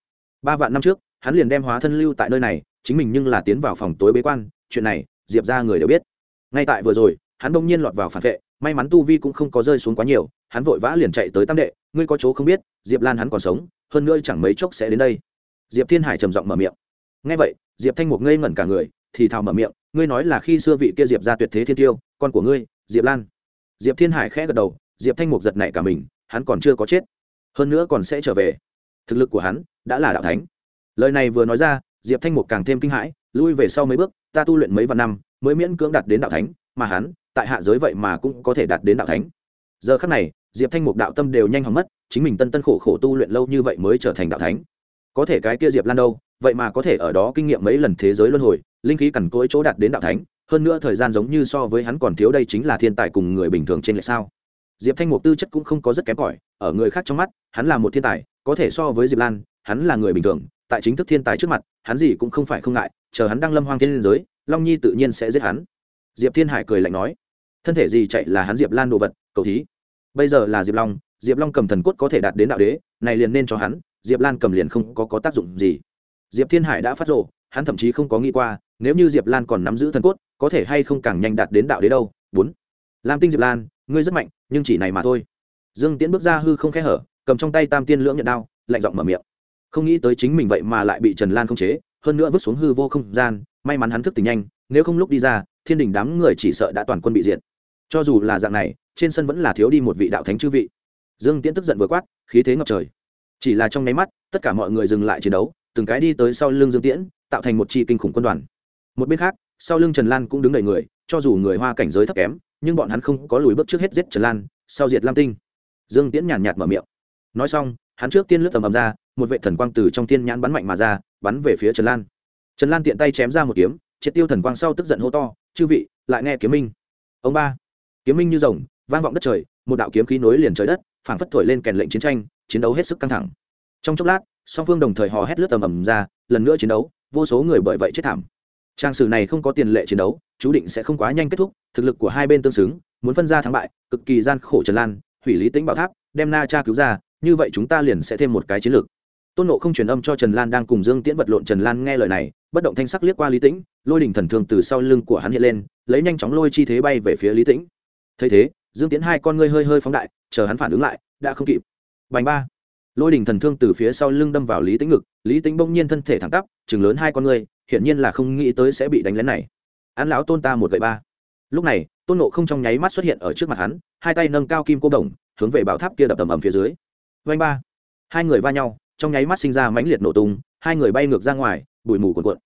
Ba vạn năm trước, hắn liền đem hóa thân lưu tại nơi này, chính mình nhưng là tiến vào phòng tối bế quan, chuyện này, diệp ra người đều biết ngay tại vừa rồi, hắn bỗng nhiên lọt vào phản vệ, may mắn tu vi cũng không có rơi xuống quá nhiều, hắn vội vã liền chạy tới tam đệ, ngươi có chỗ không biết, diệp lan hắn còn sống, hơn nữa chẳng mấy chốc sẽ đến đây. Diệp thiên hải trầm giọng mở miệng. Ngay vậy, diệp thanh mục ngây ngẩn cả người, thì thào mở miệng, ngươi nói là khi xưa vị kia diệp ra tuyệt thế thiên tiêu, con của ngươi, diệp lan. Diệp thiên hải khẽ gật đầu, diệp thanh mục giật nảy cả mình, hắn còn chưa có chết, hơn nữa còn sẽ trở về. Thực lực của hắn đã là đạo thánh. Lời này vừa nói ra, diệp thanh mục càng thêm kinh hãi, lui về sau mấy bước ta tu luyện mấy vạn năm, mới miễn cưỡng đạt đến đạo thánh, mà hắn, tại hạ giới vậy mà cũng có thể đạt đến đạo thánh. Giờ khắc này, diệp thanh mục đạo tâm đều nhanh hỏng mất, chính mình tân tân khổ khổ tu luyện lâu như vậy mới trở thành đạo thánh. Có thể cái kia diệp lan đâu, vậy mà có thể ở đó kinh nghiệm mấy lần thế giới luân hồi, linh khí cằn cỗi chỗ đạt đến đạo thánh, hơn nữa thời gian giống như so với hắn còn thiếu đây chính là thiên tài cùng người bình thường trên lệ sao. Diệp thanh mục tư chất cũng không có rất kém cỏi, ở người khác trong mắt, hắn là một thiên tài, có thể so với diệp lan, hắn là người bình thường, tại chính thức thiên tài trước mặt hắn gì cũng không phải không ngại chờ hắn đăng lâm hoang thiên liên giới long nhi tự nhiên sẽ giết hắn. Diệp thiên hải cười lạnh nói thân thể gì chạy là hắn diệp lan đồ vật cầu thí. Bây giờ là diệp long diệp long cầm thần cốt có thể đạt đến đạo đế này liền nên cho hắn diệp lan cầm liền không có, có tác dụng gì. Diệp thiên hải đã phát rộ hắn thậm chí không có nghĩ qua nếu như diệp lan còn nắm giữ thần cốt có thể hay không càng nhanh đạt đến đạo đế đâu. Bốn. Lam tinh diệp lan ngươi rất mạnh nhưng chỉ này mà thôi. Dương tiễn bước ra hư không khẽ hở cầm trong tay tam tiên lưỡng nhận đao lạnh giọng mở miệng không nghĩ tới chính mình vậy mà lại bị trần lan không chế, hơn nữa vứt xuống hư vô không gian, may mắn hắn thức tỉnh nhanh, nếu không lúc đi ra, thiên đình đám người chỉ sợ đã toàn quân bị diệt. Cho dù là dạng này, trên sân vẫn là thiếu đi một vị đạo thánh chư vị. Dương tiễn tức giận vừa quát, khí thế ngập trời. Chỉ là trong nháy mắt, tất cả mọi người dừng lại chiến đấu, từng cái đi tới sau lưng dương tiễn, tạo thành một chi kinh khủng quân đoàn. Một bên khác, sau lưng trần lan cũng đứng đầy người, cho dù người hoa cảnh giới thấp kém, nhưng bọn hắn không có lùi bước trước hết giết trần lan, sau diệt lam tinh. Dương tiễn nhàn nhạt mở miệng. Nói xong, hắn trước tiên lướt tầm ầm ra một vệ thần quang từ trong thiên nhãn bắn mạnh mà ra, bắn về phía trần lan. Trần lan tiện tay chém ra một kiếm, triệt tiêu thần quang sau tức giận hô to, chư vị, lại nghe kiếm minh. Ông ba, kiếm minh như rồng, vang vọng đất trời, một đạo kiếm khí nối liền trời đất, phảng phất thổi lên kèn lệnh chiến tranh, chiến đấu hết sức căng thẳng. Trong chốc lát, song phương đồng thời hò hét lướt tầm ầm ra, lần nữa chiến đấu, vô số người bởi vậy chết thảm. Trang sử này không có tiền lệ chiến đấu, chú định sẽ không quá nhanh kết thúc, thực lực của hai bên tương xứng, muốn phân ra thắng bại, cực kỳ gian khổ trần lan, hủy lý tính bảo tháp, đem na cha cứu ra, như vậy chúng ta liền sẽ thêm một cái chiến lược tôn nộ không truyền âm cho trần lan đang cùng dương tiễn vật lộn trần lan nghe lời này, bất động thanh sắc liếc qua lý tĩnh, lôi đình thần thương từ sau lưng của hắn hiện lên, lấy nhanh chóng lôi chi thế bay về phía lý tĩnh. Thấy thế, dương tiễn hai con ngươi hơi hơi phóng đại, chờ hắn phản ứng lại, đã không kịp. Bành ba. Lôi đình thần thương từ phía sau lưng đâm vào lý tĩnh ngực, lý tĩnh bỗng nhiên thân thể thẳng tắp, chừng lớn hai con ngươi, hiển nhiên là không nghĩ tới sẽ bị đánh lén này. Án lão tôn ta một gậy ba. Lúc này, tôn nộ không trong nháy mắt xuất hiện ở trước mặt hắn, hai tay nâng cao kim cô đồng, hướng về bảo tháp kia đập tầm ầm phía dưới. Vanh ba. Hai người va nhau trong nháy mắt sinh ra mãnh liệt nổ tung, hai người bay ngược ra ngoài, bụi mù cuồn cuộn.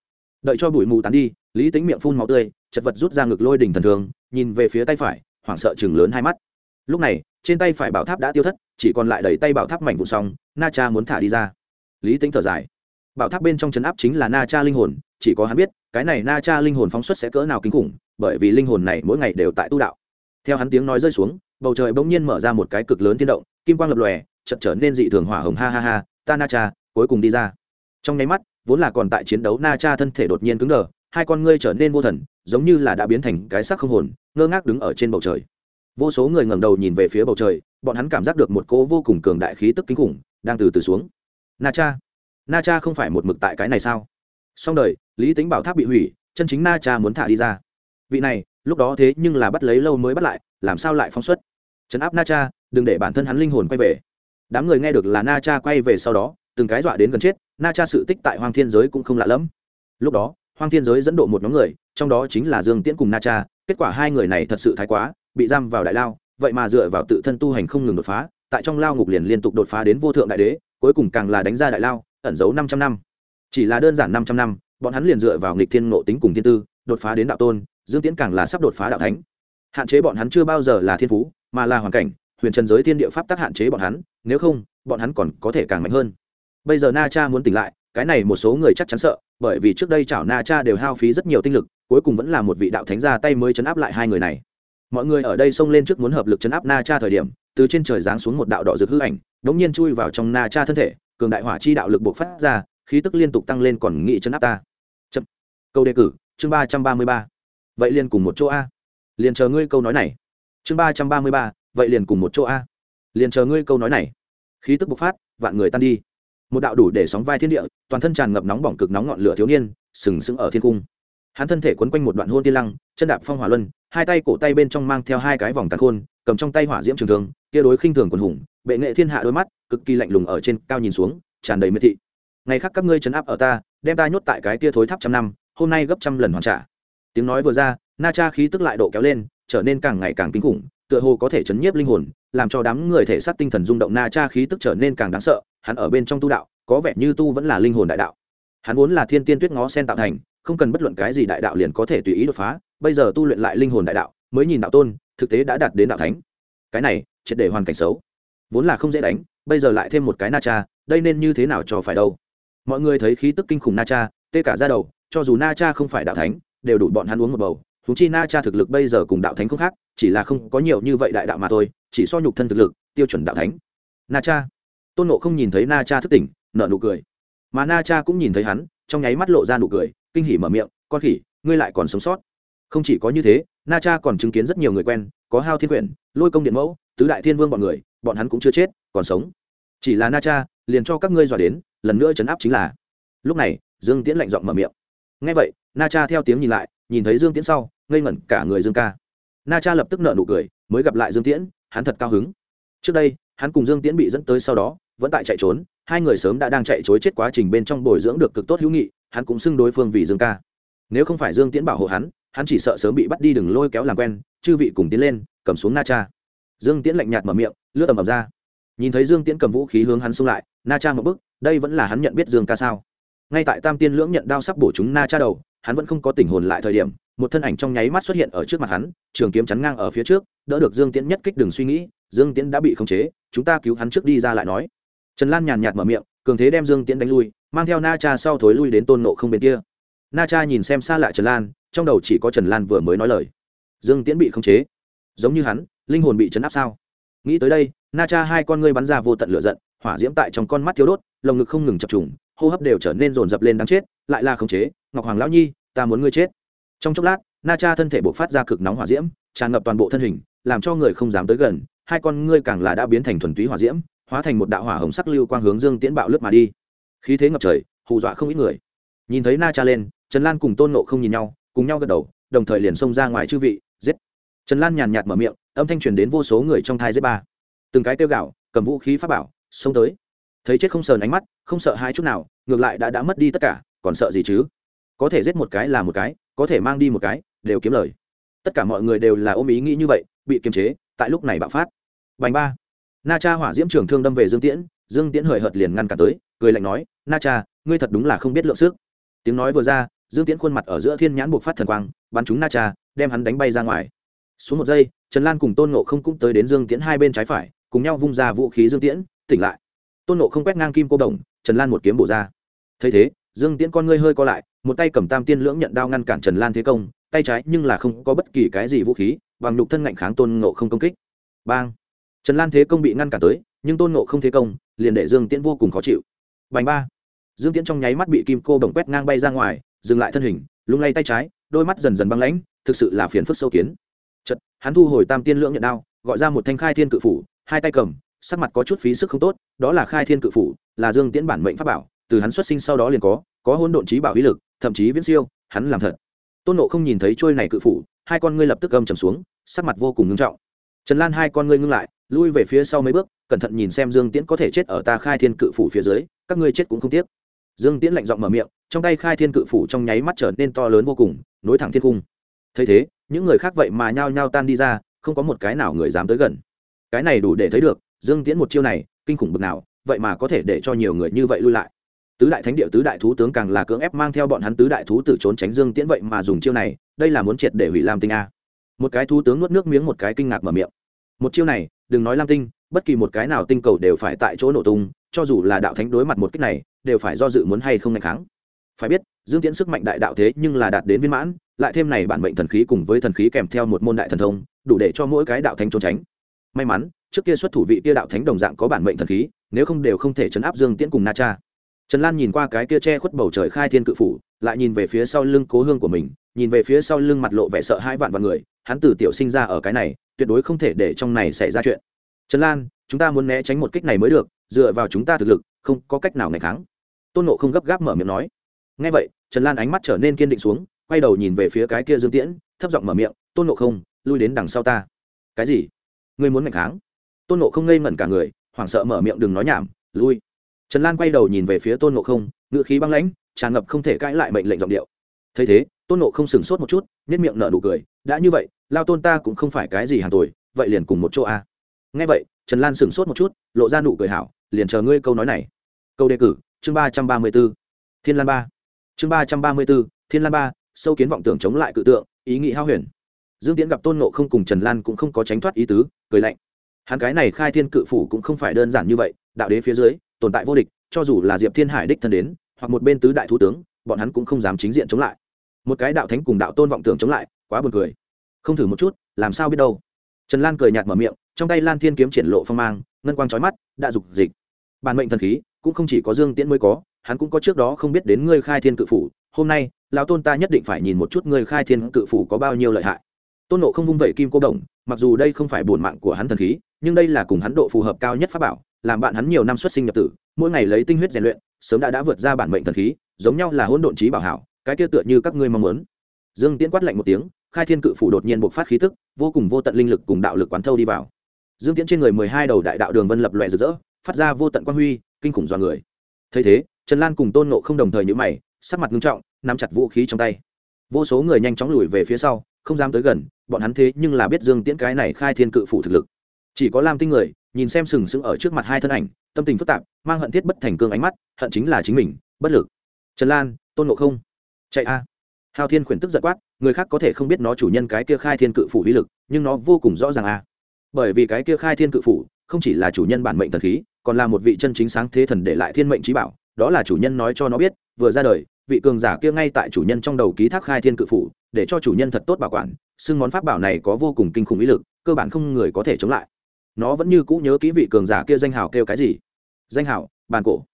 Đợi cho bụi mù tán đi, lý tính miệng phun máu tươi, chật vật rút ra ngực lôi đỉnh thần thường nhìn về phía tay phải, hoảng sợ chừng lớn hai mắt. Lúc này, trên tay phải bảo tháp đã tiêu thất, chỉ còn lại đẩy tay bảo tháp mảnh vụ xong, na cha muốn thả đi ra. Lý tính thở dài. Bảo tháp bên trong chấn áp chính là na cha linh hồn, chỉ có hắn biết, cái này na cha linh hồn phóng xuất sẽ cỡ nào kinh khủng, bởi vì linh hồn này mỗi ngày đều tại tu đạo. Theo hắn tiếng nói rơi xuống, bầu trời bỗng nhiên mở ra một cái cực lớn thiên động, kim quang lập lòe chật trở nên dị thường hỏa hồng, ha ha ha ta na cha, cuối cùng đi ra. Trong nháy mắt, vốn là còn tại chiến đấu na cha thân thể đột nhiên cứng đờ, hai con ngươi trở nên vô thần, giống như là đã biến thành cái xác không hồn, ngơ ngác đứng ở trên bầu trời. Vô số người ngẩng đầu nhìn về phía bầu trời, bọn hắn cảm giác được một cỗ vô cùng cường đại khí tức kinh khủng đang từ từ xuống. Na cha na cha không phải một mực tại cái này sao? Xong đời, lý tính bảo tháp bị hủy, chân chính na cha muốn thả đi ra. Vị này, lúc đó thế nhưng là bắt lấy lâu mới bắt lại, làm sao lại phóng xuất? Trấn áp na cha, đừng để bản thân hắn linh hồn quay về đám người nghe được là na cha quay về sau đó, từng cái dọa đến gần chết, na cha sự tích tại hoang thiên giới cũng không lạ lẫm. Lúc đó, hoang thiên giới dẫn độ một nhóm người, trong đó chính là dương tiễn cùng na cha, kết quả hai người này thật sự thái quá, bị giam vào đại lao, vậy mà dựa vào tự thân tu hành không ngừng đột phá, tại trong lao ngục liền liên tục đột phá đến vô thượng đại đế, cuối cùng càng là đánh ra đại lao, ẩn giấu năm trăm năm. Chỉ là đơn giản năm trăm năm, bọn hắn liền dựa vào nghịch thiên ngộ tính cùng thiên tư, đột phá đến đạo tôn, dương tiễn càng là sắp đột phá đạo thánh. Hạn chế bọn hắn chưa bao giờ là thiên phú, mà là hoàn cảnh huyền trần giới thiên địa pháp tắc hạn chế bọn hắn, nếu không, bọn hắn còn có thể càng mạnh hơn. Bây giờ na cha muốn tỉnh lại, cái này một số người chắc chắn sợ, bởi vì trước đây chảo na cha đều hao phí rất nhiều tinh lực, cuối cùng vẫn là một vị đạo thánh ra tay mới chấn áp lại hai người này. Mọi người ở đây xông lên trước muốn hợp lực chấn áp na cha thời điểm, từ trên trời giáng xuống một đạo đỏ rực hư ảnh, đống nhiên chui vào trong na cha thân thể, cường đại hỏa chi đạo lực buộc phát ra, khí tức liên tục tăng lên còn nghị chấn áp ta. Chậm. câu đề cử, chương ba trăm ba mươi ba. Vậy liền cùng một chỗ a. Liền chờ ngươi câu nói này. Chương ba trăm ba mươi ba vậy liền cùng một chỗ a. Liền chờ ngươi câu nói này. Khí tức bộc phát, vạn người tan đi. Một đạo đủ để sóng vai thiên địa, toàn thân tràn ngập nóng bỏng cực nóng ngọn lửa thiếu niên, sừng sững ở thiên cung. Hắn thân thể quấn quanh một đoạn hôn tiên lăng, chân đạp phong hỏa luân, hai tay cổ tay bên trong mang theo hai cái vòng tàn khôn, cầm trong tay hỏa diễm trường thương, kia đối khinh thường quần hùng, bệ nghệ thiên hạ đôi mắt, cực kỳ lạnh lùng ở trên cao nhìn xuống, tràn đầy miệt thị. Ngày khác các ngươi chấn áp ở ta, đem ta nhốt tại cái tia thối tháp trăm năm, hôm nay gấp trăm lần hoàn trả. Tiếng nói vừa ra, na cha khí tức lại độ kéo lên, trở nên càng ngày càng kinh khủng tựa hồ có thể chấn nhiếp linh hồn, làm cho đám người thể xác tinh thần rung động, na cha khí tức trở nên càng đáng sợ, hắn ở bên trong tu đạo, có vẻ như tu vẫn là linh hồn đại đạo. Hắn vốn là thiên tiên tuyết ngó sen tạo thành, không cần bất luận cái gì đại đạo liền có thể tùy ý đột phá, bây giờ tu luyện lại linh hồn đại đạo, mới nhìn đạo tôn, thực tế đã đạt đến đạo thánh. Cái này, triệt để hoàn cảnh xấu. Vốn là không dễ đánh, bây giờ lại thêm một cái na cha, đây nên như thế nào cho phải đâu? Mọi người thấy khí tức kinh khủng na cha, tê cả ra đầu, cho dù na cha không phải đạo thánh, đều đủ bọn hắn uống một bầu huống chi na cha thực lực bây giờ cùng đạo thánh không khác, chỉ là không có nhiều như vậy đại đạo mà thôi, chỉ so nhục thân thực lực, tiêu chuẩn đạo thánh. Na cha. Tôn nộ không nhìn thấy na cha thức tỉnh nợ nụ cười. Mà na cha cũng nhìn thấy hắn, trong nháy mắt lộ ra nụ cười, kinh hỉ mở miệng, con khỉ, ngươi lại còn sống sót. Không chỉ có như thế, na cha còn chứng kiến rất nhiều người quen, có hao thiên quyển, lôi công điện mẫu, tứ đại thiên vương bọn người, bọn hắn cũng chưa chết, còn sống. Chỉ là na cha, liền cho các ngươi dọa đến, lần nữa chấn áp chính là. Lúc này, dương tiễn lạnh giọng mở miệng. Ngay vậy, na cha theo tiếng nhìn lại nhìn thấy dương tiễn sau, ngây ngẩn cả người dương ca. Na cha lập tức nợ nụ cười, mới gặp lại dương tiễn, hắn thật cao hứng. Trước đây, hắn cùng dương tiễn bị dẫn tới sau đó, vẫn tại chạy trốn, hai người sớm đã đang chạy chối chết quá trình bên trong bồi dưỡng được cực tốt hữu nghị, hắn cũng xưng đối phương vì dương ca. Nếu không phải dương tiễn bảo hộ hắn hắn chỉ sợ sớm bị bắt đi đừng lôi kéo làm quen, chư vị cùng tiến lên, cầm xuống na cha. Dương tiễn lạnh nhạt mở miệng, lướt tầm ầm ra. Nhìn thấy dương tiễn cầm vũ khí hướng hắn xông lại, na cha một bức đây vẫn là hắn nhận biết dương ca sao? Ngay tại tam tiên lưỡng nhận đao sắp bổ chúng na cha đầu, hắn vẫn không có tình hồn lại thời điểm, một thân ảnh trong nháy mắt xuất hiện ở trước mặt hắn, trường kiếm chắn ngang ở phía trước, đỡ được dương tiễn nhất kích đừng suy nghĩ, dương tiễn đã bị khống chế, chúng ta cứu hắn trước đi ra lại nói. Trần lan nhàn nhạt mở miệng, cường thế đem dương tiễn đánh lui, mang theo na cha sau thối lui đến tôn nộ không bên kia. Na cha nhìn xem xa lại trần lan, trong đầu chỉ có trần lan vừa mới nói lời. Dương tiễn bị khống chế. Giống như hắn, linh hồn bị chấn áp sao? Nghĩ tới đây, na cha hai con ngươi bắn ra vô tận lửa giận, hỏa diễm tại trong con mắt thiếu đốt, lồng ngực không ngừng chập trùng hô hấp đều trở nên rồn rập lên đáng chết, lại là khống chế, ngọc hoàng lão nhi, ta muốn ngươi chết. Trong chốc lát, na cha thân thể bộc phát ra cực nóng hỏa diễm, tràn ngập toàn bộ thân hình, làm cho người không dám tới gần, hai con ngươi càng là đã biến thành thuần túy hỏa diễm, hóa thành một đạo hỏa hồng sắc lưu quang hướng dương tiễn bạo lướt mà đi. Khí thế ngập trời, hù dọa không ít người. Nhìn thấy na cha lên, trần lan cùng tôn nộ không nhìn nhau, cùng nhau gật đầu, đồng thời liền xông ra ngoài chư vị, giết. Trần lan nhàn nhạt mở miệng, âm thanh truyền đến vô số người trong thai giết ba. Từng cái tiêu gạo cầm vũ khí pháp bảo, xông tới. Thấy chết không sờn ánh mắt, không sợ hai chút nào ngược lại đã đã mất đi tất cả, còn sợ gì chứ? Có thể giết một cái là một cái, có thể mang đi một cái, đều kiếm lời. Tất cả mọi người đều là ôm ý nghĩ như vậy, bị kiềm chế, tại lúc này bạo phát. Bành ba. Na cha hỏa diễm trường thương đâm về dương tiễn dương tiễn hời hợt liền ngăn cả tới, cười lạnh nói, na cha, ngươi thật đúng là không biết lượng sức. Tiếng nói vừa ra, dương tiễn khuôn mặt ở giữa thiên nhãn buộc phát thần quang, bắn chúng na cha, đem hắn đánh bay ra ngoài. Xuống một giây, trần lan cùng tôn nộ không cũng tới đến dương tiễn hai bên trái phải, cùng nhau vung ra vũ khí dương tiễn, tỉnh lại tôn nộ không quét ngang kim cô đồng, trần lan một kiếm bổ ra. Thấy thế, dương tiễn con ngươi hơi co lại, một tay cầm tam tiên lưỡng nhận đao ngăn cản trần lan thế công, tay trái nhưng là không có bất kỳ cái gì vũ khí, bằng nhục thân ngạnh kháng tôn nộ không công kích. Bang! Trần lan thế công bị ngăn cản tới, nhưng tôn nộ không thế công liền để dương tiễn vô cùng khó chịu. Bành ba! Dương tiễn trong nháy mắt bị kim cô đồng quét ngang bay ra ngoài, dừng lại thân hình, lung lay tay trái, đôi mắt dần dần băng lãnh, thực sự là phiền phức sâu kiến. Chật hắn thu hồi tam tiên lưỡng nhận đao, gọi ra một thanh khai thiên cự phủ, hai tay cầm sắc mặt có chút phí sức không tốt, đó là khai thiên cự phủ, là dương tiễn bản mệnh pháp bảo, từ hắn xuất sinh sau đó liền có có hôn độn trí bảo uy lực, thậm chí viễn siêu, hắn làm thật. Tôn nộ không nhìn thấy trôi này cự phủ, hai con ngươi lập tức âm trầm xuống, sắc mặt vô cùng ngưng trọng. Trần lan hai con ngươi ngưng lại, lui về phía sau mấy bước, cẩn thận nhìn xem dương tiễn có thể chết ở ta khai thiên cự phủ phía dưới, các ngươi chết cũng không tiếc. Dương tiễn lạnh giọng mở miệng, trong tay khai thiên cự phủ trong nháy mắt trở nên to lớn vô cùng, nối thẳng thiên cung. Thấy thế, những người khác vậy mà nhao nhao tan đi ra, không có một cái nào người dám tới gần. Cái này đủ để thấy được dương tiễn một chiêu này, kinh khủng bực nào, vậy mà có thể để cho nhiều người như vậy lui lại. Tứ đại thánh địa, tứ đại thú tướng càng là cưỡng ép mang theo bọn hắn tứ đại thú tử trốn tránh dương tiễn vậy mà dùng chiêu này, đây là muốn triệt để hủy lam tinh a. Một cái thú tướng nuốt nước miếng một cái kinh ngạc mở miệng. Một chiêu này, đừng nói lam tinh, bất kỳ một cái nào tinh cầu đều phải tại chỗ nổ tung, cho dù là đạo thánh đối mặt một cách này, đều phải do dự muốn hay không ngày kháng. Phải biết, dương tiễn sức mạnh đại đạo thế nhưng là đạt đến viên mãn, lại thêm này bản mệnh thần khí cùng với thần khí kèm theo một môn đại thần thông, đủ để cho mỗi cái đạo thánh trốn tránh. May mắn trước kia xuất thủ vị kia đạo thánh đồng dạng có bản mệnh thần khí, nếu không đều không thể chấn áp dương tiễn cùng na cha. Trần lan nhìn qua cái kia che khuất bầu trời khai thiên cự phủ, lại nhìn về phía sau lưng cố hương của mình, nhìn về phía sau lưng mặt lộ vẻ sợ hai vạn vạn người, hắn từ tiểu sinh ra ở cái này, tuyệt đối không thể để trong này xảy ra chuyện. Trần lan, chúng ta muốn né tránh một kích này mới được, dựa vào chúng ta thực lực, không có cách nào ngày kháng. Tôn nộ không gấp gáp mở miệng nói. Ngay vậy, trần lan ánh mắt trở nên kiên định xuống, quay đầu nhìn về phía cái kia dương tiễn, thấp giọng mở miệng, tôn nộ không, lui đến đằng sau ta. Cái gì? Ngươi muốn mạnh kháng? Tôn nộ không ngây ngẩn cả người, hoảng sợ mở miệng đừng nói nhảm, lui. Trần lan quay đầu nhìn về phía tôn nộ không ngự khí băng lãnh, tràn ngập không thể cãi lại mệnh lệnh giọng điệu. Thấy thế, tôn nộ không sửng sốt một chút nhất miệng nở nụ cười, đã như vậy, lao tôn ta cũng không phải cái gì hàng tồi vậy liền cùng một chỗ a. À. nghe vậy, trần lan sửng sốt một chút, lộ ra nụ cười hảo, liền chờ ngươi câu nói này. Câu đề cử, chương ba trăm ba mươi b ố thiên lan ba. Chương ba trăm ba mươi b ố thiên lan ba, sâu kiến vọng tưởng chống lại cự tượng, ý nghĩ hao huyền. Dương tiễn gặp tôn nộ không cùng trần lan cũng không có tránh thoát ý tứ, cười lạnh hắn cái này khai thiên cự phủ cũng không phải đơn giản như vậy, đạo đế phía dưới, tồn tại vô địch, cho dù là diệp thiên hải đích thân đến, hoặc một bên tứ đại thủ tướng, bọn hắn cũng không dám chính diện chống lại. Một cái đạo thánh cùng đạo tôn vọng tưởng chống lại, quá buồn cười. Không thử một chút, làm sao biết đâu? Trần lan cười nhạt mở miệng, trong tay lan thiên kiếm triển lộ phong mang, ngân quang trói mắt, đã dục dịch. Bản mệnh thần khí, cũng không chỉ có dương tiễn mới có, hắn cũng có trước đó không biết đến ngươi khai thiên cự phủ, hôm nay, lão tôn ta nhất định phải nhìn một chút ngươi khai thiên cự phủ có bao nhiêu lợi hại. Tôn nộ không vung vẩy kim cô đồng, mặc dù đây không phải bổn mạng của hắn thần khí nhưng đây là cùng hắn độ phù hợp cao nhất pháp bảo, làm bạn hắn nhiều năm xuất sinh nhập tử, mỗi ngày lấy tinh huyết rèn luyện, sớm đã đã vượt ra bản mệnh thần khí, giống nhau là hỗn độn trí bảo hảo, cái kia tựa như các ngươi mong muốn. Dương tiễn quát lạnh một tiếng, khai thiên cự phủ đột nhiên bộc phát khí tức, vô cùng vô tận linh lực cùng đạo lực quán thâu đi vào. Dương tiễn trên người mười hai đầu đại đạo đường vân lập loè rực rỡ, phát ra vô tận quan huy, kinh khủng dọa người. Thấy thế, trần lan cùng tôn nộ không đồng thời nhữ mày, sắc mặt nghiêm trọng, nắm chặt vũ khí trong tay. Vô số người nhanh chóng lùi về phía sau, không dám tới gần, bọn hắn thế nhưng là biết dương tiễn cái này khai thiên cự phủ thực lực chỉ có lam tinh người, nhìn xem sừng sững ở trước mặt hai thân ảnh, tâm tình phức tạp, mang hận thiết bất thành cương ánh mắt, hận chính là chính mình, bất lực. Trần lan, tôn ngộ không. Chạy a. Hao thiên khuyển tức giật quát, người khác có thể không biết nó chủ nhân cái kia khai thiên cự phủ uy lực, nhưng nó vô cùng rõ ràng a. Bởi vì cái kia khai thiên cự phủ, không chỉ là chủ nhân bản mệnh thần khí, còn là một vị chân chính sáng thế thần để lại thiên mệnh trí bảo, đó là chủ nhân nói cho nó biết, vừa ra đời, vị cường giả kia ngay tại chủ nhân trong đầu ký thác khai thiên cự phủ, để cho chủ nhân thật tốt bảo quản, xưng món pháp bảo này có vô cùng kinh khủng ý lực, cơ bản không người có thể chống lại nó vẫn như cũ nhớ kỹ vị cường giả kia danh hào kêu cái gì. Danh hào, bàn cổ.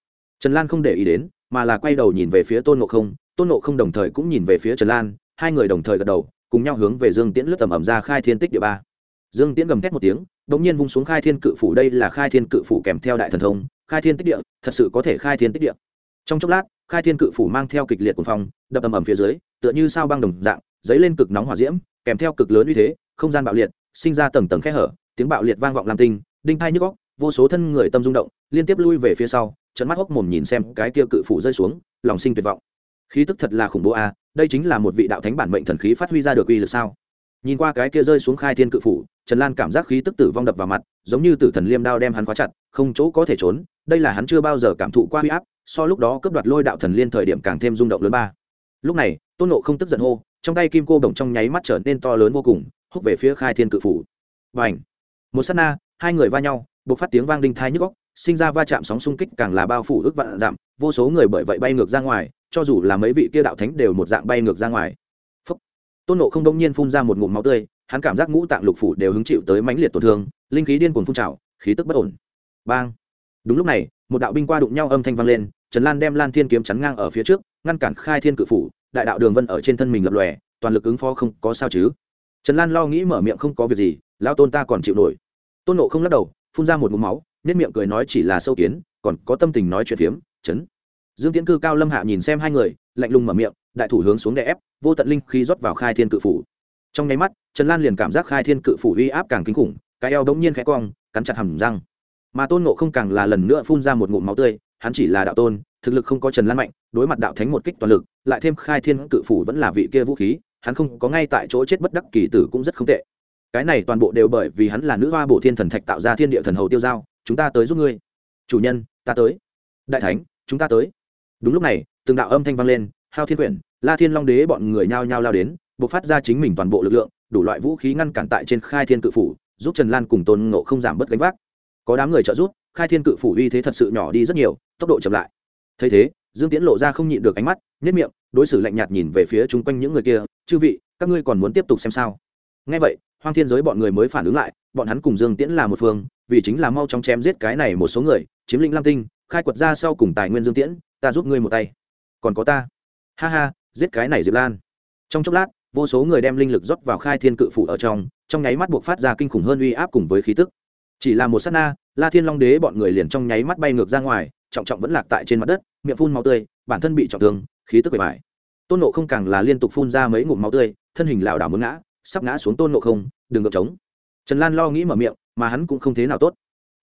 Trần lan không để ý đến, mà là quay đầu nhìn về phía tôn ngộ không. Tôn ngộ không đồng thời cũng nhìn về phía trần lan, hai người đồng thời gật đầu, cùng nhau hướng về dương tiễn lướt tầm ẩm ra khai thiên tích địa ba. Dương tiễn gầm thét một tiếng đ ỗ n g nhiên vung xuống khai thiên cự phủ, đây là khai thiên cự phủ kèm theo đại thần thông, khai thiên tích địa, thật sự có thể khai thiên tích địa. Trong chốc lát, khai thiên cự phủ mang theo kịch liệt cuồng phong, đập ầm ầm phía dưới, tựa như sao băng đồng dạng, dấy lên cực nóng hỏa diễm, kèm theo cực lớn uy thế, không gian bạo liệt, sinh ra tầng tầng khe hở tiếng bạo liệt vang vọng làm tinh đinh thai nhức góc vô số thân người tâm rung động liên tiếp lui về phía sau trận mắt hốc mồm nhìn xem cái kia cự phủ rơi xuống lòng sinh tuyệt vọng. Khí tức thật là khủng bố a à, đây chính là một vị đạo thánh bản mệnh thần khí phát huy ra được uy lực sao? Nhìn qua cái kia rơi xuống khai thiên cự phủ trần lan cảm giác khí tức tử vong đập vào mặt giống như tử thần liêm đao đem hắn khóa chặt không chỗ có thể trốn đây là hắn chưa bao giờ cảm thụ qua huy áp so lúc đó cướp đoạt lôi đạo thần liên thời điểm càng thêm rung động lớn ba. Lúc này tôn nộ không tức giận hô trong tay kim cô bổng trong nháy mắt trở nên to lớn vô cùng húc về phía khai thiên cự phủ. Và ảnh một s á t na, hai người va nhau buộc phát tiếng vang đinh thai nhức góc sinh ra va chạm sóng xung kích càng là bao phủ ước vạn dặm, vô số người bởi vậy bay ngược ra ngoài, cho dù là mấy vị kia đạo thánh đều một dạng bay ngược ra ngoài. Phúc. tôn nộ không đông nhiên phun ra một ngụm máu tươi, hắn cảm giác ngũ tạng lục phủ đều hứng chịu tới mãnh liệt tổn thương, linh khí điên cuồng phun trào, khí tức bất ổn. Bang. Đúng lúc này, một đạo binh qua đụng nhau âm thanh vang lên, trần lan đem lan thiên kiếm chắn ngang ở phía trước, ngăn cản khai thiên cự phủ, đại đạo đường vân ở trên thân mình lập lòe, toàn lực ứng phó không có sao chứ trần lan lo nghĩ mở miệng không có việc gì lao tôn ta còn chịu nổi. Tôn nộ không lắc đầu, phun ra một mũ máu nết miệng cười nói chỉ là sâu kiến, còn có tâm tình nói chuyện phiếm, chấn. Dương tiễn cư, cao lâm hạ nhìn xem hai người, lạnh lùng mở miệng, đại thủ hướng xuống đè ép, vô tận linh khi rót vào khai thiên cự phủ. Trong nháy mắt, trần lan liền cảm giác khai thiên cự phủ uy áp càng kinh khủng, cái eo đống nhiên khẽ cong, cắn chặt hầm răng. Mà tôn nộ không càng là lần nữa phun ra một ngụm máu tươi, hắn chỉ là đạo tôn, thực lực không có trần lan mạnh, đối mặt đạo thánh một kích toàn lực, lại thêm khai thiên cự phủ vẫn là vị kia vũ khí hắn không có ngay tại chỗ chết bất đắc kỳ tử cũng rất không tệ. Cái này toàn bộ đều bởi vì hắn là nữ hoa bổ thiên thần thạch tạo ra thiên địa thần hầu tiêu giao, chúng ta tới giúp ngươi. Chủ nhân, ta tới. Đại thánh, chúng ta tới. Đúng lúc này, từng đạo âm thanh vang lên, hao thiên quyển, la thiên long đế bọn người nhao nhao lao đến, buộc phát ra chính mình toàn bộ lực lượng, đủ loại vũ khí ngăn cản tại trên khai thiên cự phủ, giúp trần lan cùng tôn ngộ không giảm bớt gánh vác. Có đám người trợ giúp, khai thiên cự phủ uy thế thật sự nhỏ đi rất nhiều, tốc độ chậm lại. Thấy thế, dương tiễn lộ ra không nhịn được ánh mắt nhất miệng, đối xử lạnh nhạt nhìn về phía chung quanh những người kia, chư vị, các ngươi còn muốn tiếp tục xem sao? Ngay vậy, hoang thiên giới bọn người mới phản ứng lại, bọn hắn cùng dương tiễn là một phương, vì chính là mau chóng chém giết cái này một số người, chiếm lĩnh lam tinh, khai quật ra sau cùng tài nguyên dương tiễn, ta giúp ngươi một tay. Còn có ta. Ha ha, giết cái này diệp lan. Trong chốc lát, vô số người đem linh lực rót vào khai thiên cự phủ ở trong trong nháy mắt buộc phát ra kinh khủng hơn uy áp cùng với khí tức. Chỉ là một s á t na, la thiên long đế bọn người liền trong nháy mắt bay ngược ra ngoài trọng trọng vẫn lạc tại trên mặt đất, miệng phun máu tươi, bản thân bị trọng thương, khí tức bề bài tôn nộ không càng là liên tục phun ra mấy ngụm máu tươi, thân hình lảo đảo muốn ngã, sắp ngã xuống tôn nộ không, đừng ngược trống. Trần lan lo nghĩ mở miệng, mà hắn cũng không thế nào tốt.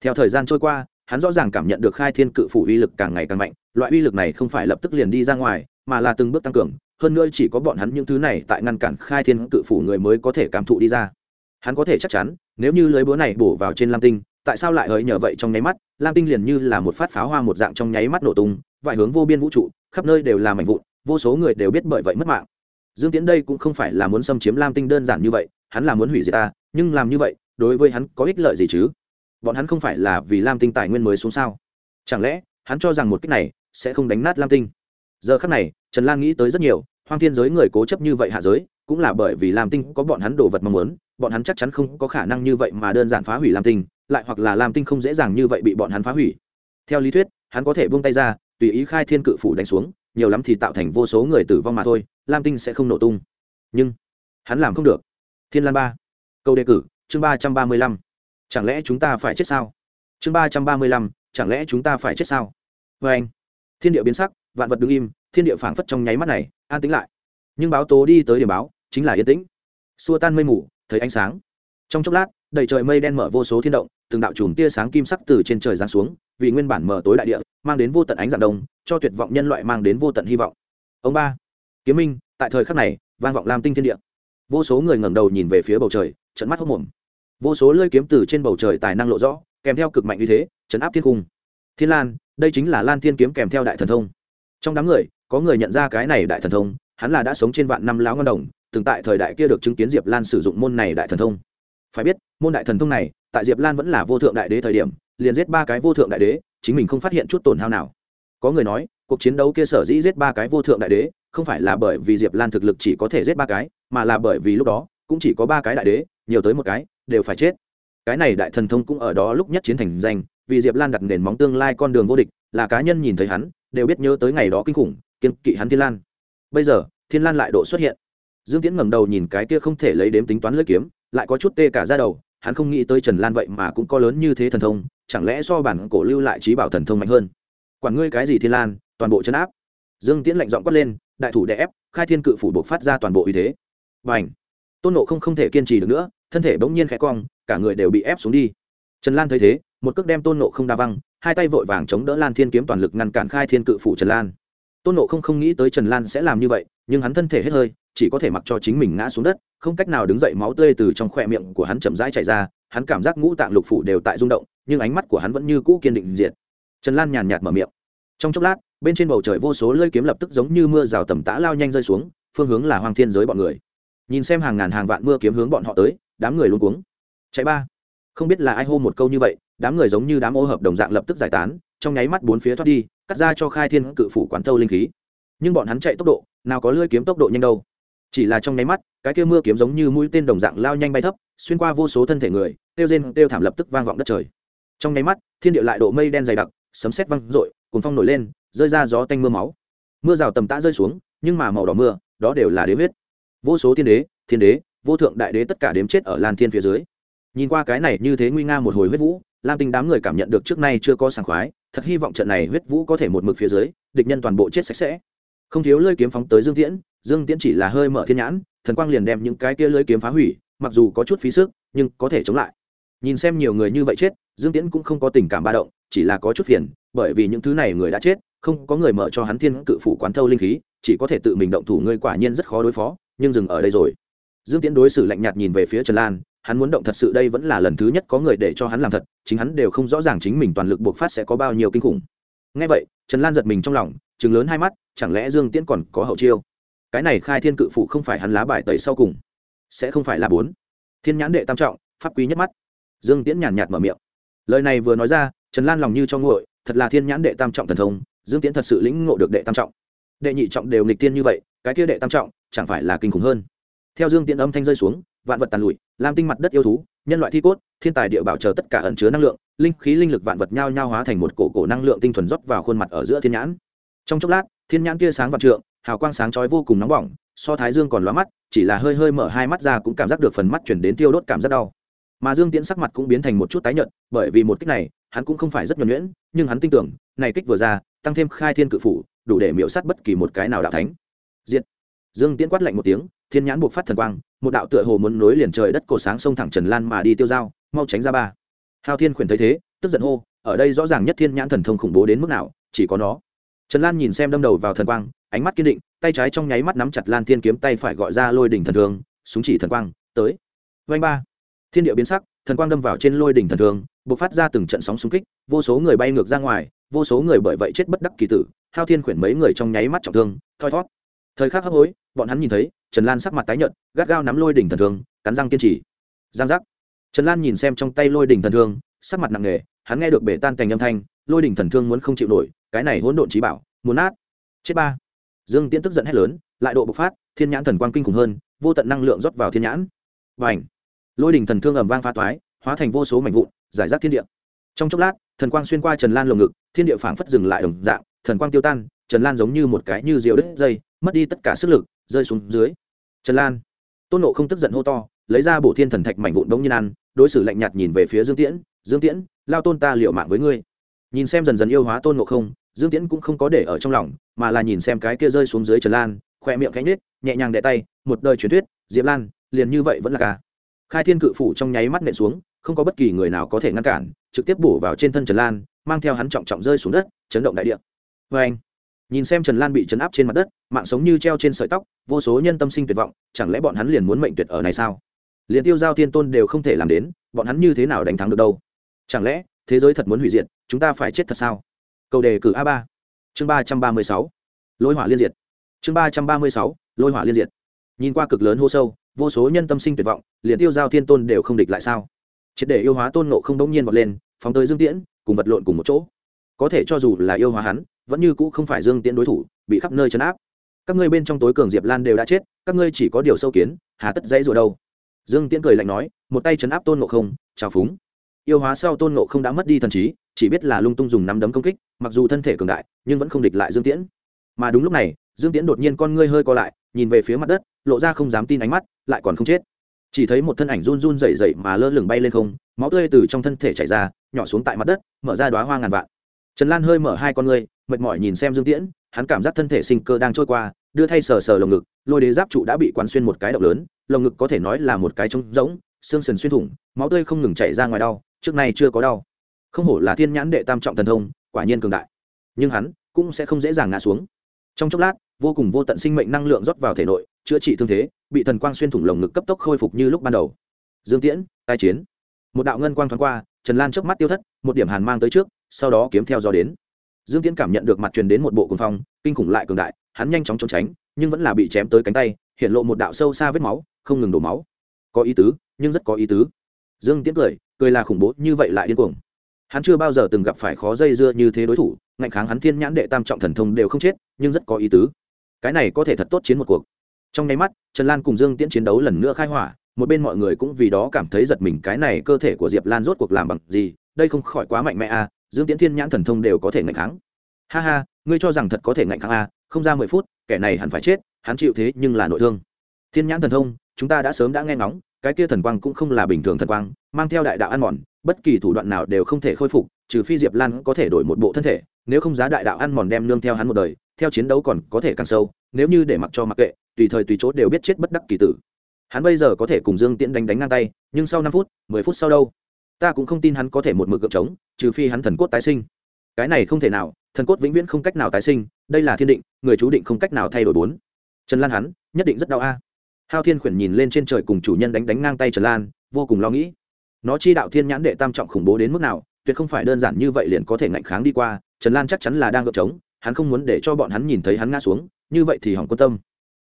Theo thời gian trôi qua, hắn rõ ràng cảm nhận được khai thiên cự phủ uy lực càng ngày càng mạnh, loại uy lực này không phải lập tức liền đi ra ngoài, mà là từng bước tăng cường, hơn nữa chỉ có bọn hắn những thứ này tại ngăn cản khai thiên cự phủ người mới có thể cảm thụ đi ra. Hắn có thể chắc chắn, nếu như lưới búa này bổ vào trên lam tinh tại sao lại hỡi nhờ vậy trong nháy mắt, lam tinh liền như là một phát pháo hoa một dạng trong nháy mắt nổ tung, vài hướng vô biên vũ trụ, khắp nơi đều là mảnh vụn, vô số người đều biết bởi vậy mất mạng. Dương tiến đây cũng không phải là muốn xâm chiếm lam tinh đơn giản như vậy, hắn là muốn hủy diệt ta, nhưng làm như vậy, đối với hắn có ích lợi gì chứ? Bọn hắn không phải là vì lam tinh tài nguyên mới xuống sao? Chẳng lẽ, hắn cho rằng một cách này sẽ không đánh nát lam tinh? Giờ khắc này, trần lan nghĩ tới rất nhiều, hoang thiên giới người cố chấp như vậy hạ giới, cũng là bởi vì lam tinh có bọn hắn đồ vật mong muốn, bọn hắn chắc chắn không có khả năng như vậy mà đơn giản phá hủy lam tinh lại hoặc là lam tinh không dễ dàng như vậy bị bọn hắn phá hủy. Theo lý thuyết, hắn có thể buông tay ra, tùy ý khai thiên cự phủ đánh xuống, nhiều lắm thì tạo thành vô số người tử vong mà thôi, lam tinh sẽ không nổ tung. Nhưng, hắn làm không được. Thiên lan ba, câu đề cử, chương ba trăm ba mươi lăm. Chẳng lẽ chúng ta phải chết sao? Chương ba trăm ba mươi lăm, chẳng lẽ chúng ta phải chết sao? Vê anh, thiên địa biến sắc, vạn vật đứng im, thiên địa phảng phất trong nháy mắt này, an tĩnh lại. Nhưng báo tố đi tới điểm báo, chính là yên tĩnh. Xua tan mây mù, thấy ánh sáng. Trong chốc lát, đầy trời mây đen mở vô số thiên động từng đạo chùm tia sáng kim sắc từ trên trời giáng xuống, vì nguyên bản mở tối đại địa, mang đến vô tận ánh dạng đông, cho tuyệt vọng nhân loại mang đến vô tận hy vọng. Ông ba, kiếm minh, tại thời khắc này, vang vọng lam tinh thiên địa. Vô số người ngẩng đầu nhìn về phía bầu trời trận mắt hốt mồm vô số lưỡi kiếm từ trên bầu trời tài năng lộ rõ, kèm theo cực mạnh như thế, chấn áp thiên cung. Thiên lan, đây chính là lan thiên kiếm kèm theo đại thần thông. Trong đám người, có người nhận ra cái này đại thần thông, hắn là đã sống trên vạn năm láo ngân đồng, từng tại thời đại kia được chứng kiến diệp lan sử dụng môn này đại thần thông. Phải biết, môn đại thần thông này tại diệp lan vẫn là vô thượng đại đế thời điểm, liền giết ba cái vô thượng đại đế, chính mình không phát hiện chút tổn hao nào. Có người nói, cuộc chiến đấu kia sở dĩ giết ba cái vô thượng đại đế, không phải là bởi vì diệp lan thực lực chỉ có thể giết ba cái, mà là bởi vì lúc đó, cũng chỉ có ba cái đại đế, nhiều tới một cái, đều phải chết. Cái này đại thần thông cũng ở đó lúc nhất chiến thành danh, vì diệp lan đặt nền móng tương lai con đường vô địch, là cá nhân nhìn thấy hắn, đều biết nhớ tới ngày đó kinh khủng kiên kỵ hắn thiên lan. Bây giờ, thiên lan lại độ xuất hiện. Dương tiễn ngẩng đầu nhìn cái kia không thể lấy đếm tính toán lưỡi kiếm, lại có chút tê cả ra đầu hắn không nghĩ tới trần lan vậy mà cũng có lớn như thế thần thông, chẳng lẽ so bản cổ lưu lại trí bảo thần thông mạnh hơn? Quản ngươi cái gì thiên lan, toàn bộ chấn áp. Dương tiễn lạnh giọng quát lên, đại thủ đè ép, khai thiên cự phủ buộc phát ra toàn bộ uy thế. Và ảnh tôn nộ không không thể kiên trì được nữa, thân thể bỗng nhiên khẽ cong, cả người đều bị ép xuống đi. Trần lan thấy thế, một cước đem tôn nộ không đa văng, hai tay vội vàng chống đỡ lan thiên kiếm toàn lực ngăn cản khai thiên cự phủ trần lan tôn nộ không không nghĩ tới trần lan sẽ làm như vậy, nhưng hắn thân thể hết hơi, chỉ có thể mặc cho chính mình ngã xuống đất, không cách nào đứng dậy máu tươi từ trong khoe miệng của hắn chậm rãi chảy ra, hắn cảm giác ngũ tạng lục phủ đều tại rung động, nhưng ánh mắt của hắn vẫn như cũ kiên định diệt. Trần lan nhàn nhạt mở miệng. Trong chốc lát, bên trên bầu trời vô số lơi kiếm lập tức giống như mưa rào tầm tã lao nhanh rơi xuống, phương hướng là hoàng thiên giới bọn người. Nhìn xem hàng ngàn hàng vạn mưa kiếm hướng bọn họ tới, đám người luôn cuống. Chạy ba. Không biết là ai hô một câu như vậy, đám người giống như đám ô hợp đồng dạng lập tức giải tán, trong nháy mắt bốn phía thoát đi cắt ra cho khai thiên cự phủ quán thâu linh khí. Nhưng bọn hắn chạy tốc độ, nào có lưỡi kiếm tốc độ nhanh đâu. Chỉ là trong nháy mắt, cái kia mưa kiếm giống như mũi tên đồng dạng lao nhanh bay thấp, xuyên qua vô số thân thể người tiêu rên tiêu thảm lập tức vang vọng đất trời. Trong nháy mắt, thiên địa lại độ mây đen dày đặc, sấm sét văng rội cuồng phong nổi lên, rơi ra gió tanh mưa máu. Mưa rào tầm tã rơi xuống, nhưng mà màu đỏ mưa, đó đều là đế huyết. Vô số thiên đế thiên đế, vô thượng đại đế tất cả đếm chết ở lan thiên phía dưới. Nhìn qua cái này như thế nguy nga một hồi huyết vũ, lam tinh đám người cảm nhận được trước nay chưa có sảng khoái thật hy vọng trận này huyết vũ có thể một mực phía dưới, địch nhân toàn bộ chết sạch sẽ. Không thiếu lơi kiếm phóng tới dương tiễn dương tiễn chỉ là hơi mở thiên nhãn, thần quang liền đem những cái kia lưỡi kiếm phá hủy, mặc dù có chút phí sức, nhưng có thể chống lại. Nhìn xem nhiều người như vậy chết, dương tiễn cũng không có tình cảm ba động, chỉ là có chút phiền, bởi vì những thứ này người đã chết, không có người mở cho hắn thiên cự phủ quán thâu linh khí, chỉ có thể tự mình động thủ, ngươi quả nhiên rất khó đối phó, nhưng dừng ở đây rồi. Dương tiễn đối xử lạnh nhạt nhìn về phía trần lan hắn muốn động thật sự đây vẫn là lần thứ nhất có người để cho hắn làm thật, chính hắn đều không rõ ràng chính mình toàn lực buộc phát sẽ có bao nhiêu kinh khủng. Ngay vậy, trần lan giật mình trong lòng chừng lớn hai mắt, chẳng lẽ dương tiễn còn có hậu chiêu? Cái này khai thiên cự phụ không phải hắn lá bài tẩy sau cùng, sẽ không phải là bốn. Thiên nhãn đệ tam trọng, pháp quý nhất mắt. Dương tiễn nhàn nhạt mở miệng. Lời này vừa nói ra, trần lan lòng như cho nguội, thật là thiên nhãn đệ tam trọng thần thông, dương tiễn thật sự lĩnh ngộ được đệ tam trọng. Đệ nhị trọng đều nghịch tiên như vậy, cái kia đệ tam trọng chẳng phải là kinh khủng hơn. Theo dương tiễn âm thanh rơi xuống vạn vật tàn lụi lam tinh mặt đất yêu thú, nhân loại thi cốt, thiên tài địa bảo chờ tất cả ẩn chứa năng lượng, linh khí linh lực vạn vật nhao nhao hóa thành một cổ cổ năng lượng tinh thuần rót vào khuôn mặt ở giữa thiên nhãn. Trong chốc lát, thiên nhãn tia sáng vạn trượng, hào quang sáng chói vô cùng nóng bỏng, so thái dương còn lóa mắt, chỉ là hơi hơi mở hai mắt ra cũng cảm giác được phần mắt chuyển đến tiêu đốt cảm giác đau. Mà dương tiễn sắc mặt cũng biến thành một chút tái nhợt, bởi vì một kích này, hắn cũng không phải rất nhuẩn nhuyễn, nhưng hắn tin tưởng, này kích vừa ra, tăng thêm khai thiên cự phủ, đủ để miễu sát bất kỳ một cái nào đạo thánh. Diện dương tiễn quát lạnh một tiếng, thiên nhãn buộc phát thần quang một đạo tựa hồ muốn nối liền trời đất cổ sáng sông thẳng trần lan mà đi tiêu dao, mau tránh ra ba. Hao thiên khuyển thấy thế, tức giận hô, ở đây rõ ràng nhất thiên nhãn thần thông khủng bố đến mức nào, chỉ có nó. Trần lan nhìn xem đâm đầu vào thần quang, ánh mắt kiên định, tay trái trong nháy mắt nắm chặt lan thiên kiếm tay phải gọi ra lôi đỉnh thần thường súng chỉ thần quang, tới. Vanh ba. Thiên địa biến sắc, thần quang đâm vào trên lôi đỉnh thần thương, bộc phát ra từng trận sóng xung kích, vô số người bay ngược ra ngoài, vô số người bởi vậy chết bất đắc kỳ tử. Hao thiên khuyển mấy người trong nháy mắt trọng thương, thoi thót thời khắc hấp hối, bọn hắn nhìn thấy, trần lan sắc mặt tái nhợt, gắt gao nắm lôi đỉnh thần thương, cắn răng kiên trì. Giang giác. Trần lan nhìn xem trong tay lôi đỉnh thần thương, sắc mặt nặng nề, hắn nghe được bể tan cành âm thanh, lôi đỉnh thần thương muốn không chịu nổi, cái này hỗn độn trí bảo, muốn nát. Chết ba. Dương tiễn tức giận hét lớn, lại độ bộc phát, thiên nhãn thần quang kinh khủng hơn, vô tận năng lượng rót vào thiên nhãn. Và ảnh lôi đỉnh thần thương ầm vang pha toái, hóa thành vô số mảnh vụn, giải rác thiên địa. Trong chốc lát, thần quang xuyên qua trần lan lồng ngực, thiên địa phảng phất dừng lại đồng dạng, thần quang tiêu tan trần lan giống như một cái như rượu đứt dây, mất đi tất cả sức lực, rơi xuống dưới. Trần lan, tôn nộ không tức giận hô to, lấy ra bổ thiên thần thạch mảnh vụn bỗng nhiên ăn, đối xử lạnh nhạt nhìn về phía dương tiễn dương tiễn, lao tôn ta liệu mạng với ngươi. Nhìn xem dần dần yêu hóa tôn nộ không, dương tiễn cũng không có để ở trong lòng, mà là nhìn xem cái kia rơi xuống dưới trần lan khoe miệng cánh nết nhẹ nhàng đẻ tay, một đời truyền thuyết, diệp lan, liền như vậy vẫn là ca khai thiên cự phủ trong nháy mắt nện xuống, không có bất kỳ người nào có thể ngăn cản, trực tiếp bổ vào trên thân trần lan, mang theo hắn trọng trọng rơi xuống đất, chấn động đại địa. Vê anh nhìn xem trần lan bị chấn áp trên mặt đất, mạng sống như treo trên sợi tóc, vô số nhân tâm sinh tuyệt vọng, chẳng lẽ bọn hắn liền muốn mệnh tuyệt ở này sao? Liền tiêu giao thiên tôn đều không thể làm đến, bọn hắn như thế nào đánh thắng được đâu? Chẳng lẽ, thế giới thật muốn hủy diệt, chúng ta phải chết thật sao? Câu đề cử a ba, chương ba trăm ba mươi sáu, lôi hỏa liên diệt. Chương ba trăm ba mươi sáu, lôi hỏa liên diệt. Nhìn qua cực lớn hô sâu, vô số nhân tâm sinh tuyệt vọng liền tiêu giao thiên tôn đều không địch lại sao? Triệt để yêu hóa tôn nộ không đống nhiên vọt lên, phóng tới dương tiễn, cùng vật lộn cùng một chỗ. Có thể cho dù là yêu hóa hắn vẫn như cũ không phải dương tiễn đối thủ, bị khắp nơi chấn áp. Các ngươi bên trong tối cường diệp lan đều đã chết, các ngươi chỉ có điều sâu kiến, hà tất dãy rồi đâu? Dương tiễn cười lạnh nói, một tay chấn áp tôn nộ không trào phúng. Yêu hóa sau tôn nộ không đã mất đi thần trí, chỉ biết là lung tung dùng nắm đấm công kích, mặc dù thân thể cường đại, nhưng vẫn không địch lại dương tiễn. Mà đúng lúc này, dương tiễn đột nhiên con ngươi hơi co lại, nhìn về phía mặt đất, lộ ra không dám tin ánh mắt, lại còn không chết. Chỉ thấy một thân ảnh run run rẩy rẩy mà lơ lửng bay lên không, máu tươi từ trong thân thể chảy ra, nhỏ xuống tại mặt đất, mở ra đoá hoa ngàn vạn. Trần lan hơi mở hai con ngươi mệt mỏi nhìn xem dương tiễn, hắn cảm giác thân thể sinh cơ đang trôi qua, đưa thay sờ sờ lồng ngực, lôi đế giáp trụ đã bị quán xuyên một cái động lớn, lồng ngực có thể nói là một cái trống rỗng, xương sần xuyên thủng, máu tươi không ngừng chảy ra ngoài đau, trước nay chưa có đau. Không hổ là thiên nhãn đệ tam trọng thần thông, quả nhiên cường đại. Nhưng hắn cũng sẽ không dễ dàng ngã xuống. Trong chốc lát, vô cùng vô tận sinh mệnh năng lượng rót vào thể nội, chữa trị thương thế, bị thần quang xuyên thủng lồng ngực cấp tốc khôi phục như lúc ban đầu. Dương tiễn, tai chiến. Một đạo ngân quang thoáng qua, trần lan trước mắt tiêu thất, một điểm hàn mang tới trước, sau đó kiếm theo gió đến dương tiễn cảm nhận được mặt truyền đến một bộ cuồng phong, kinh khủng lại cường đại, hắn nhanh chóng trốn tránh, nhưng vẫn là bị chém tới cánh tay, hiện lộ một đạo sâu xa vết máu, không ngừng đổ máu. Có ý tứ, nhưng rất có ý tứ. Dương tiễn cười cười là khủng bố, như vậy lại điên cuồng. Hắn chưa bao giờ từng gặp phải khó dây dưa như thế đối thủ, ngạnh kháng hắn thiên nhãn đệ tam trọng thần thông đều không chết, nhưng rất có ý tứ. Cái này có thể thật tốt chiến một cuộc. Trong nháy mắt, trần lan cùng dương tiễn chiến đấu lần nữa khai hỏa, một bên mọi người cũng vì đó cảm thấy giật mình, cái này cơ thể của diệp lan rốt cuộc làm bằng gì, đây không khỏi quá mạnh mẽ à dương tiễn thiên nhãn thần thông đều có thể ngạnh kháng. Ha ha, ngươi cho rằng thật có thể ngạnh kháng à không ra mười phút, kẻ này hẳn phải chết, hắn chịu thế nhưng là nội thương. Thiên nhãn thần thông, chúng ta đã sớm đã nghe ngóng, cái kia thần quang cũng không là bình thường thần quang, mang theo đại đạo ăn mòn, bất kỳ thủ đoạn nào đều không thể khôi phục, trừ phi diệp lan có thể đổi một bộ thân thể, nếu không giá đại đạo ăn mòn đem nương theo hắn một đời, theo chiến đấu còn có thể càng sâu, nếu như để mặc cho mặc kệ, tùy thời tùy chỗ đều biết chết bất đắc kỳ tử. Hắn bây giờ có thể cùng dương tiễn đánh đánh ngang tay, nhưng sau năm phút, mười phút sau đâu? Ta cũng không tin hắn có thể một mực gượng trống, trừ phi hắn thần cốt tái sinh. Cái này không thể nào, thần cốt vĩnh viễn không cách nào tái sinh, đây là thiên định, người chú định không cách nào thay đổi bốn. Trần lan hắn, nhất định rất đau a. Hao thiên khuyển nhìn lên trên trời cùng chủ nhân đánh đánh ngang tay trần lan, vô cùng lo nghĩ. Nó chi đạo thiên nhãn đệ tam trọng khủng bố đến mức nào, tuyệt không phải đơn giản như vậy liền có thể ngạnh kháng đi qua, trần lan chắc chắn là đang gợp trống, hắn không muốn để cho bọn hắn nhìn thấy hắn ngã xuống, như vậy thì hỏng quan tâm.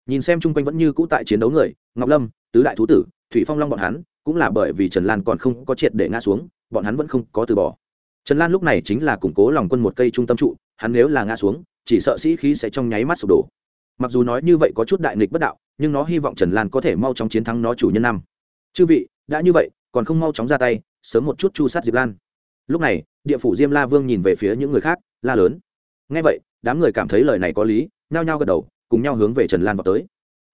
Nhìn xem chung quanh vẫn như cũ tại chiến đấu người, ngọc lâm, tứ đại thú tử, thủy phong long bọn hắn cũng là bởi vì trần lan còn không có triệt để ngã xuống, bọn hắn vẫn không có từ bỏ. Trần lan lúc này chính là củng cố lòng quân một cây trung tâm trụ, hắn nếu là ngã xuống, chỉ sợ sĩ khí sẽ trong nháy mắt sụp đổ. Mặc dù nói như vậy có chút đại nghịch bất đạo, nhưng nó hy vọng trần lan có thể mau chóng chiến thắng nó chủ nhân năm. Chư vị, đã như vậy, còn không mau chóng ra tay, sớm một chút chu sát diệp lan. Lúc này, địa phủ diêm la vương nhìn về phía những người khác, la lớn. Ngay vậy, đám người cảm thấy lời này có lý, nhao nhao gật đầu, cùng nhau hướng về trần lan vào tới.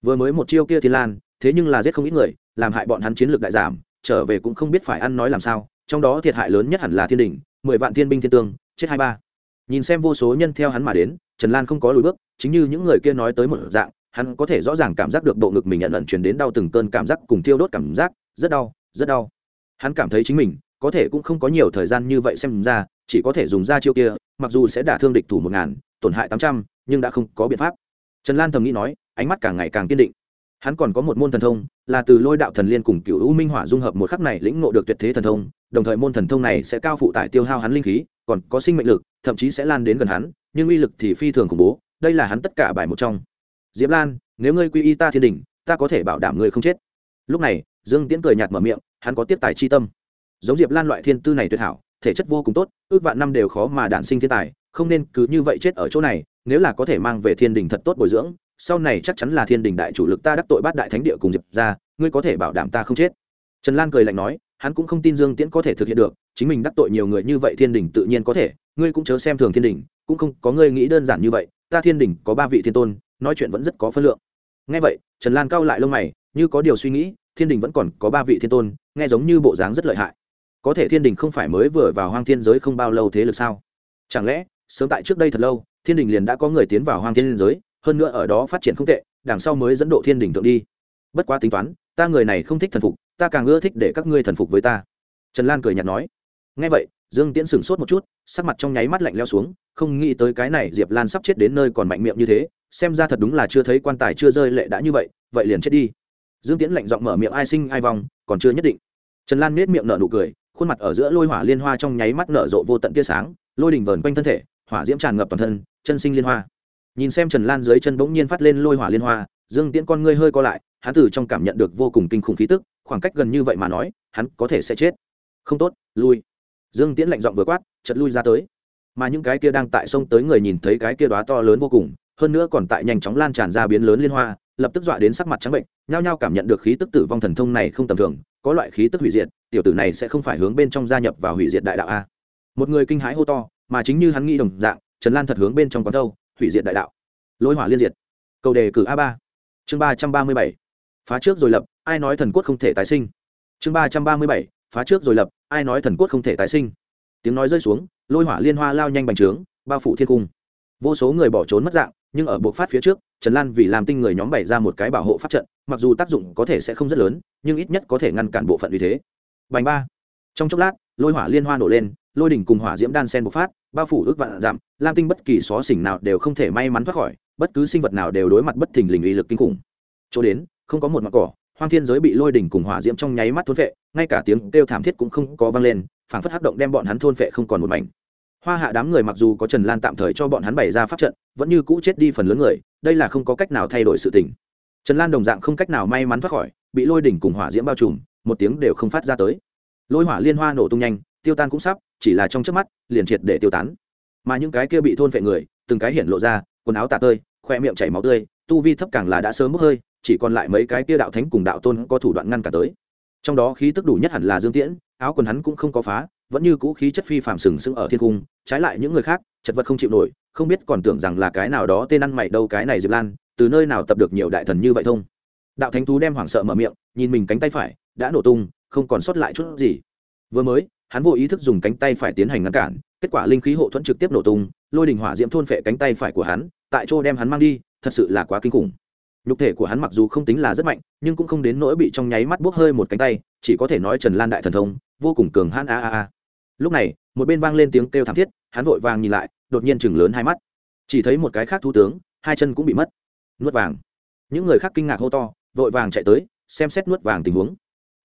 Vừa mới một chiêu kia thiên lan thế nhưng là giết không ít người, làm hại bọn hắn chiến lược đại giảm, trở về cũng không biết phải ăn nói làm sao, trong đó thiệt hại lớn nhất hẳn là thiên đình, mười vạn thiên binh thiên tương, chết hai ba. Nhìn xem vô số nhân theo hắn mà đến, trần lan không có lùi bước, chính như những người kia nói tới một dạng, hắn có thể rõ ràng cảm giác được bộ ngực mình nhận ẩn chuyển đến đau từng cơn cảm giác cùng thiêu đốt cảm giác, rất đau rất đau. Hắn cảm thấy chính mình, có thể cũng không có nhiều thời gian như vậy xem ra, chỉ có thể dùng ra chiêu kia, mặc dù sẽ đả thương địch thủ một ngàn, tổn hại tám trăm, nhưng đã không có biện pháp. Trần lan thầm nghĩ nói, ánh mắt càng ngày càng kiên định hắn còn có một môn thần thông, là từ lôi đạo thần liên cùng cựu u minh hỏa dung hợp một khắc này lĩnh ngộ được tuyệt thế thần thông, đồng thời môn thần thông này sẽ cao phụ tải tiêu hao hắn linh khí, còn có sinh mệnh lực, thậm chí sẽ lan đến gần hắn, nhưng uy lực thì phi thường khủng bố, đây là hắn tất cả bài một trong. Diệp lan, nếu ngươi quy y ta thiên đình ta có thể bảo đảm ngươi không chết. Lúc này, dương tiễn cười nhạt mở miệng, hắn có tiếp tài chi tâm. Giống diệp lan loại thiên tư này tuyệt hảo, thể chất vô cùng tốt, ước vạn năm đều khó mà đản sinh thiên tài, không nên cứ như vậy chết ở chỗ này, nếu là có thể mang về thiên đình thật tốt bồi dưỡng sau này chắc chắn là thiên đình đại chủ lực ta đắc tội bát đại thánh địa cùng diệp ra, ngươi có thể bảo đảm ta không chết. Trần lan cười lạnh nói, hắn cũng không tin dương tiễn có thể thực hiện được, chính mình đắc tội nhiều người như vậy thiên đình tự nhiên có thể, ngươi cũng chớ xem thường thiên đình, cũng không có ngươi nghĩ đơn giản như vậy, ta thiên đình có ba vị thiên tôn, nói chuyện vẫn rất có phân lượng. Nghe vậy, trần lan cao lại lông mày, như có điều suy nghĩ, thiên đình vẫn còn có ba vị thiên tôn, nghe giống như bộ dáng rất lợi hại. Có thể thiên đình không phải mới vừa vào hoang thiên giới không bao lâu thế lực sao? Chẳng lẽ, sớm tại trước đây thật lâu, thiên đình liền đã có người tiến vào hoang thiên giới hơn nữa ở đó phát triển không tệ, đằng sau mới dẫn độ thiên đình thượng đi. Bất quá tính toán, ta người này không thích thần phục, ta càng ưa thích để các ngươi thần phục với ta. Trần lan cười nhạt nói. Ngay vậy, dương tiễn sửng sốt một chút, sắc mặt trong nháy mắt lạnh leo xuống, không nghĩ tới cái này diệp lan sắp chết đến nơi còn mạnh miệng như thế, xem ra thật đúng là chưa thấy quan tài chưa rơi lệ đã như vậy vậy liền chết đi. Dương tiễn lạnh giọng mở miệng ai sinh ai vong, còn chưa nhất định. Trần lan nết miệng nở nụ cười, khuôn mặt ở giữa lôi hỏa liên hoa trong nháy mắt nở rộ vô tận tia sáng, lôi đỉnh vờn quanh thân thể, hỏa diễm tràn ngập toàn thân, chân sinh liên hoa nhìn xem trần lan dưới chân bỗng nhiên phát lên lôi hỏa liên hoa, dương tiễn con ngươi hơi co lại, hắn từ trong cảm nhận được vô cùng kinh khủng khí tức, khoảng cách gần như vậy mà nói, hắn có thể sẽ chết. Không tốt, lui. Dương tiễn lạnh giọng vừa quát chật lui ra tới. Mà những cái kia đang tại sông tới người nhìn thấy cái kia đóa to lớn vô cùng, hơn nữa còn tại nhanh chóng lan tràn ra biến lớn liên hoa, lập tức dọa đến sắc mặt trắng bệnh, nhao nhao cảm nhận được khí tức tử vong thần thông này không tầm thường, có loại khí tức hủy diệt, tiểu tử này sẽ không phải hướng bên trong gia nhập vào hủy diệt đại đạo a. Một người kinh hãi hô to, mà chính như hắn nghĩ đồng dạng, trần lan thật hướng bên trong quán thâu hủy diệt đại đạo. Lôi hỏa liên diệt. Cầu đề cử a ba. Chương ba trăm ba mươi bảy. Phá trước rồi lập, ai nói thần quốc không thể tái sinh? Chương ba trăm ba mươi bảy. Phá trước rồi lập, ai nói thần quốc không thể tái sinh? Tiếng nói rơi xuống, lôi hỏa liên hoa lao nhanh bành trướng, bao phủ thiên cung. Vô số người bỏ trốn mất dạng, nhưng ở buộc phát phía trước, trần lan vì làm tinh người nhóm bày ra một cái bảo hộ pháp trận, mặc dù tác dụng có thể sẽ không rất lớn, nhưng ít nhất có thể ngăn cản bộ phận uy thế. Bành ba. Trong chốc lát, lôi hỏa liên hoa nổ lên lôi đỉnh cùng hỏa diễm đan sen bộc phát, bao phủ ước vạn giảm lam tinh bất kỳ xó xỉnh nào đều không thể may mắn thoát khỏi, bất cứ sinh vật nào đều đối mặt bất thình lình uy lực kinh khủng. Chỗ đến, không có một mặt cỏ, hoang thiên giới bị lôi đỉnh cùng hỏa diễm trong nháy mắt thôn vệ ngay cả tiếng kêu thảm thiết cũng không có vang lên, phảng phất hắc động đem bọn hắn thôn vệ không còn một mảnh. Hoa hạ đám người mặc dù có trần lan tạm thời cho bọn hắn bày ra pháp trận, vẫn như cũ chết đi phần lớn người, đây là không có cách nào thay đổi sự tình. Trần lan đồng dạng không cách nào may mắn thoát khỏi, bị lôi đỉnh cùng hỏa diễm bao trùm, một tiếng đều không phát ra tới. Lôi hỏa liên hoa nổ tung nhanh, tiêu tan cũng sắp chỉ là trong chớp mắt, liền triệt để tiêu tán. Mà những cái kia bị thôn vệ người, từng cái hiện lộ ra, quần áo tả tơi, khoe miệng chảy máu tươi, tu vi thấp càng là đã sớm bốc hơi, chỉ còn lại mấy cái kia đạo thánh cùng đạo tôn có thủ đoạn ngăn cả tới. Trong đó khí tức đủ nhất hẳn là dương tiễn, áo quần hắn cũng không có phá, vẫn như cũ khí chất phi phạm sừng sững ở thiên cung, trái lại những người khác, chật vật không chịu nổi, không biết còn tưởng rằng là cái nào đó tên ăn mày đâu cái này diệp lan, từ nơi nào tập được nhiều đại thần như vậy thông. Đạo thánh thú đem hoảng sợ mở miệng, nhìn mình cánh tay phải, đã nổ tung, không còn sót lại chút gì. Vừa mới hắn vô ý thức dùng cánh tay phải tiến hành ngăn cản, kết quả linh khí hộ thuẫn trực tiếp nổ tung, lôi đình hỏa diễm thôn phệ cánh tay phải của hắn, tại chỗ đem hắn mang đi, thật sự là quá kinh khủng. Nhục thể của hắn mặc dù không tính là rất mạnh, nhưng cũng không đến nỗi bị trong nháy mắt buốc hơi một cánh tay, chỉ có thể nói trần lan đại thần thông, vô cùng cường hãn a a a. Lúc này, một bên vang lên tiếng kêu thảm thiết, hắn vội vàng nhìn lại, đột nhiên chừng lớn hai mắt. Chỉ thấy một cái khác thú tướng, hai chân cũng bị mất. Nuốt vàng. Những người khác kinh ngạc hô to, vội vàng chạy tới, xem xét nuốt vàng tình huống.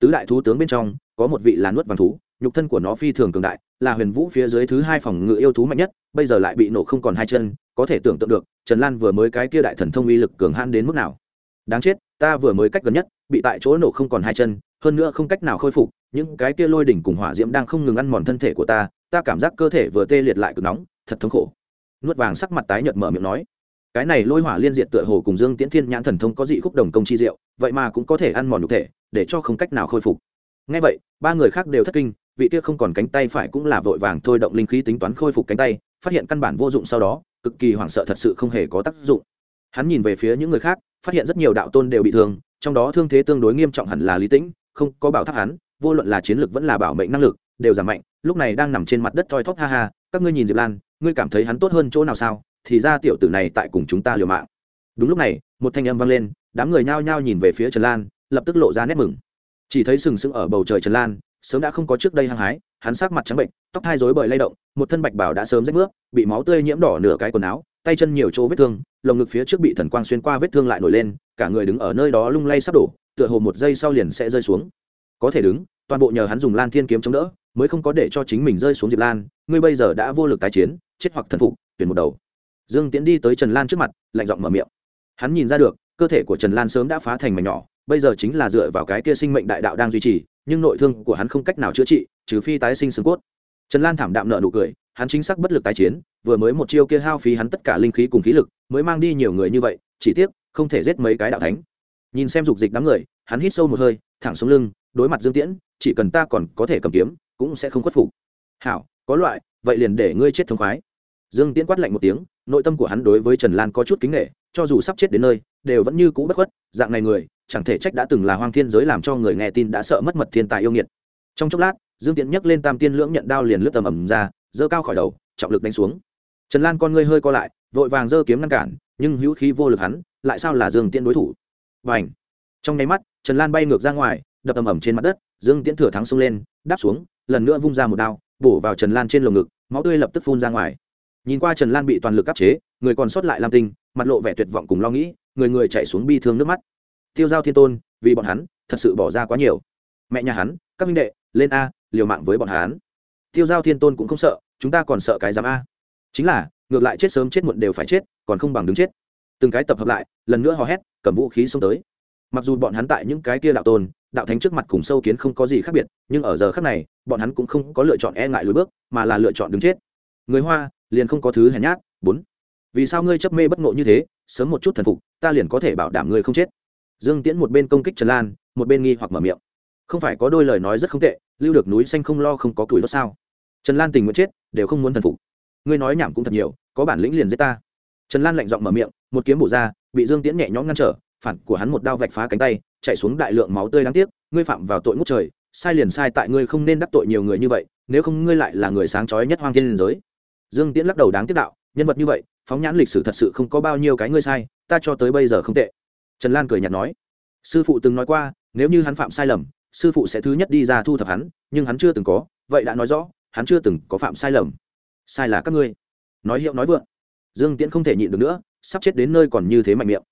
Tứ đại thú tướng bên trong, có một vị là nuốt vàng thú nhục thân của nó phi thường cường đại, là huyền vũ phía dưới thứ hai phòng ngự yêu thú mạnh nhất, bây giờ lại bị nổ không còn hai chân, có thể tưởng tượng được, trần lan vừa mới cái kia đại thần thông uy lực cường hãn đến mức nào. Đáng chết, ta vừa mới cách gần nhất, bị tại chỗ nổ không còn hai chân, hơn nữa không cách nào khôi phục, những cái kia lôi đỉnh cùng hỏa diễm đang không ngừng ăn mòn thân thể của ta ta cảm giác cơ thể vừa tê liệt lại cực nóng, thật thống khổ. Nuốt vàng sắc mặt tái nhợt mở miệng nói, cái này lôi hỏa liên diệt tựa hồ cùng dương tiễn thiên nhãn thần thông có dị khúc đồng công chi diệu, vậy mà cũng có thể ăn mòn nhục thể, để cho không cách nào khôi phục. Ngay vậy, ba người khác đều thất kinh vị kia không còn cánh tay phải cũng là vội vàng thôi động linh khí tính toán khôi phục cánh tay, phát hiện căn bản vô dụng sau đó, cực kỳ hoảng sợ thật sự không hề có tác dụng. Hắn nhìn về phía những người khác, phát hiện rất nhiều đạo tôn đều bị thương, trong đó thương thế tương đối nghiêm trọng hẳn là lý tĩnh, không có bảo tháp hắn, vô luận là chiến lược vẫn là bảo mệnh năng lực, đều giảm mạnh, lúc này đang nằm trên mặt đất thoi thóp ha ha, các ngươi nhìn diệp lan, ngươi cảm thấy hắn tốt hơn chỗ nào sao? Thì ra tiểu tử này tại cùng chúng ta liều mạng. Đúng lúc này, một thanh âm vang lên, đám người nhao nhao nhìn về phía trần lan, lập tức lộ ra nét mừng. Chỉ thấy sừng sững ở bầu trời trần lan sớm đã không có trước đây hăng hái, hắn sắc mặt trắng bệnh, tóc thai rối bời lay động, một thân bạch bảo đã sớm rách nước, bị máu tươi nhiễm đỏ nửa cái quần áo, tay chân nhiều chỗ vết thương, lồng ngực phía trước bị thần quang xuyên qua vết thương lại nổi lên, cả người đứng ở nơi đó lung lay sắp đổ, tựa hồ một giây sau liền sẽ rơi xuống. Có thể đứng, toàn bộ nhờ hắn dùng lan thiên kiếm chống đỡ, mới không có để cho chính mình rơi xuống diệp lan, ngươi bây giờ đã vô lực tái chiến, chết hoặc thần phục, tuyển một đầu. Dương tiễn đi tới trần lan trước mặt, lạnh giọng mở miệng. Hắn nhìn ra được, cơ thể của trần lan sớm đã phá thành mảnh nhỏ, bây giờ chính là dựa vào cái kia sinh mệnh đại đạo đang duy trì nhưng nội thương của hắn không cách nào chữa trị, trừ phi tái sinh xương cốt. Trần lan thảm đạm nợ nụ cười, hắn chính xác bất lực tái chiến, vừa mới một chiêu kia hao phí hắn tất cả linh khí cùng khí lực, mới mang đi nhiều người như vậy, chỉ tiếc, không thể giết mấy cái đạo thánh. Nhìn xem dục dịch đám người, hắn hít sâu một hơi, thẳng xuống lưng, đối mặt dương tiễn, chỉ cần ta còn có thể cầm kiếm, cũng sẽ không khuất phục. Hảo, có loại, vậy liền để ngươi chết thống khoái. Dương tiễn quát lạnh một tiếng, nội tâm của hắn đối với trần lan có chút kính nghệ cho dù sắp chết đến nơi, đều vẫn như cũ bất khuất, dạng này người chẳng thể trách đã từng là hoang thiên giới làm cho người nghe tin đã sợ mất mật thiên tài yêu nghiệt. Trong chốc lát, dương tiễn nhấc lên tam tiên lưỡng nhận đao liền lướt tầm ầm ra, giơ cao khỏi đầu, trọng lực đánh xuống. Trần lan con ngươi hơi co lại, vội vàng giơ kiếm ngăn cản, nhưng hữu khí vô lực hắn, lại sao là dương tiễn đối thủ? Và ảnh trong nháy mắt, trần lan bay ngược ra ngoài, đập ầm ầm trên mặt đất, dương tiễn thừa thắng xông lên, đáp xuống, lần nữa vung ra một đao, bổ vào trần lan trên lồng ngực, máu tươi lập tức phun ra ngoài. Nhìn qua trần lan bị toàn lực áp chế, người còn sót lại lam tinh, mặt lộ vẻ tuyệt vọng cùng lo nghĩ, người người chạy xuống bi thương nước mắt tiêu giao thiên tôn, vì bọn hắn, thật sự bỏ ra quá nhiều. Mẹ nhà hắn, các minh đệ, lên a, liều mạng với bọn hắn. Tiêu giao thiên tôn cũng không sợ, chúng ta còn sợ cái giám a. Chính là, ngược lại chết sớm chết muộn đều phải chết, còn không bằng đứng chết. Từng cái tập hợp lại, lần nữa hò hét, cầm vũ khí xông tới. Mặc dù bọn hắn tại những cái kia đạo tôn, đạo thánh trước mặt cùng sâu kiến không có gì khác biệt, nhưng ở giờ khác này, bọn hắn cũng không có lựa chọn e ngại lùi bước, mà là lựa chọn đứng chết. Người hoa, liền không có thứ hèn nhát. Bốn. Vì sao ngươi chấp mê bất ngộ như thế? Sớm một chút thần phục, ta liền có thể bảo đảm ngươi không chết dương tiễn một bên công kích trần lan, một bên nghi hoặc mở miệng. Không phải có đôi lời nói rất không tệ, lưu được núi xanh không lo không có tuổi đốt sao? Trần lan tình nguyện chết, đều không muốn thần phục. Ngươi nói nhảm cũng thật nhiều, có bản lĩnh liền giết ta. Trần lan lạnh giọng mở miệng, một kiếm bổ ra, bị dương tiễn nhẹ nhõm ngăn trở, phản của hắn một đao vạch phá cánh tay, chạy xuống đại lượng máu tươi đáng tiếc, ngươi phạm vào tội ngút trời, sai liền sai tại ngươi không nên đắc tội nhiều người như vậy, nếu không ngươi lại là người sáng trói nhất hoang thiên liên giới. Dương tiễn lắc đầu đáng tiếc đạo, nhân vật như vậy, phóng nhãn lịch sử thật sự không có bao nhiêu cái ngươi sai, ta cho tới bây giờ không tệ trần lan cười nhạt nói, sư phụ từng nói qua, nếu như hắn phạm sai lầm, sư phụ sẽ thứ nhất đi ra thu thập hắn, nhưng hắn chưa từng có, vậy đã nói rõ, hắn chưa từng có phạm sai lầm. Sai là các ngươi. Nói hiệu nói vượng. Dương tiễn không thể nhịn được nữa, sắp chết đến nơi còn như thế mạnh miệng.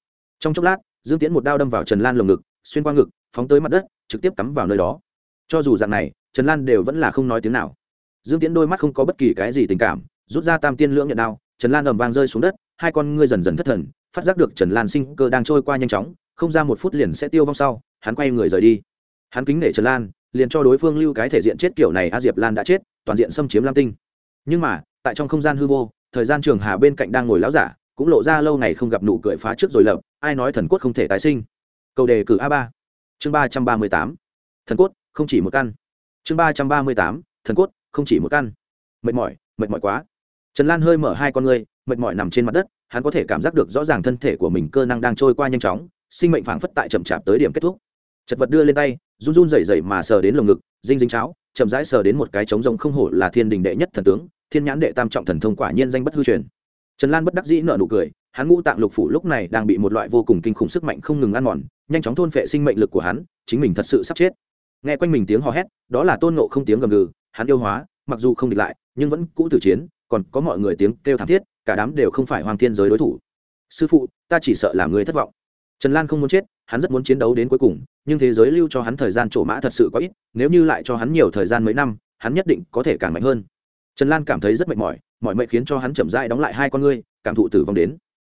Trong chốc lát, dương tiễn một đao đâm vào trần lan lồng ngực, xuyên qua ngực, phóng tới mặt đất, trực tiếp cắm vào nơi đó. Cho dù dạng này, trần lan đều vẫn là không nói tiếng nào. Dương tiễn đôi mắt không có bất kỳ cái gì tình cảm, rút ra tam tiên lưỡng nhận đao, trần lan ầm vang rơi xuống đất hai con ngươi dần dần thất thần, phát giác được trần lan sinh cơ đang trôi qua nhanh chóng, không ra một phút liền sẽ tiêu vong sau, hắn quay người rời đi. Hắn kính nể trần lan, liền cho đối phương lưu cái thể diện chết kiểu này a diệp lan đã chết, toàn diện xâm chiếm lam tinh. Nhưng mà, tại trong không gian hư vô, thời gian trường hà bên cạnh đang ngồi láo giả, cũng lộ ra lâu ngày không gặp nụ cười phá trước rồi lập, ai nói thần quốc không thể tái sinh. Câu đề cử a ba. Chương ba trăm ba mươi tám. Thần cốt, không chỉ một căn. Chương ba trăm ba mươi tám. Thần cốt, không chỉ một căn. Mệt mỏi mệt mỏi quá. Trần lan hơi mở hai con ngươi mệt mỏi nằm trên mặt đất, hắn có thể cảm giác được rõ ràng thân thể của mình cơ năng đang trôi qua nhanh chóng, sinh mệnh phảng phất tại chậm chạp tới điểm kết thúc. Chật vật đưa lên tay, run run rẩy rẩy mà sờ đến lồng ngực dinh dính cháo, chậm rãi sờ đến một cái trống rồng không hổ là thiên đình đệ nhất thần tướng, thiên nhãn đệ tam trọng thần thông quả nhiên danh bất hư truyền. Trần lan bất đắc dĩ nở nụ cười, hắn ngũ tạng lục phủ lúc này đang bị một loại vô cùng kinh khủng sức mạnh không ngừng ăn mòn, nhanh chóng thôn phệ sinh mệnh lực của hắn, chính mình thật sự sắp chết. Nghe quanh mình tiếng hò hét, đó là tôn nộ không tiếng gầm gừ, hắn yêu hóa, mặc dù không địch lại, nhưng vẫn cũ tử chiến, còn có mọi người tiếng kêu thảm thiết cả đám đều không phải hoàng thiên giới đối thủ. Sư phụ, ta chỉ sợ làm người thất vọng. Trần lan không muốn chết, hắn rất muốn chiến đấu đến cuối cùng, nhưng thế giới lưu cho hắn thời gian trổ mã thật sự quá ít, nếu như lại cho hắn nhiều thời gian mấy năm, hắn nhất định có thể càng mạnh hơn. Trần lan cảm thấy rất mệt mỏi, mọi mệnh khiến cho hắn chậm rãi đóng lại hai con ngươi, cảm thụ tử vong đến.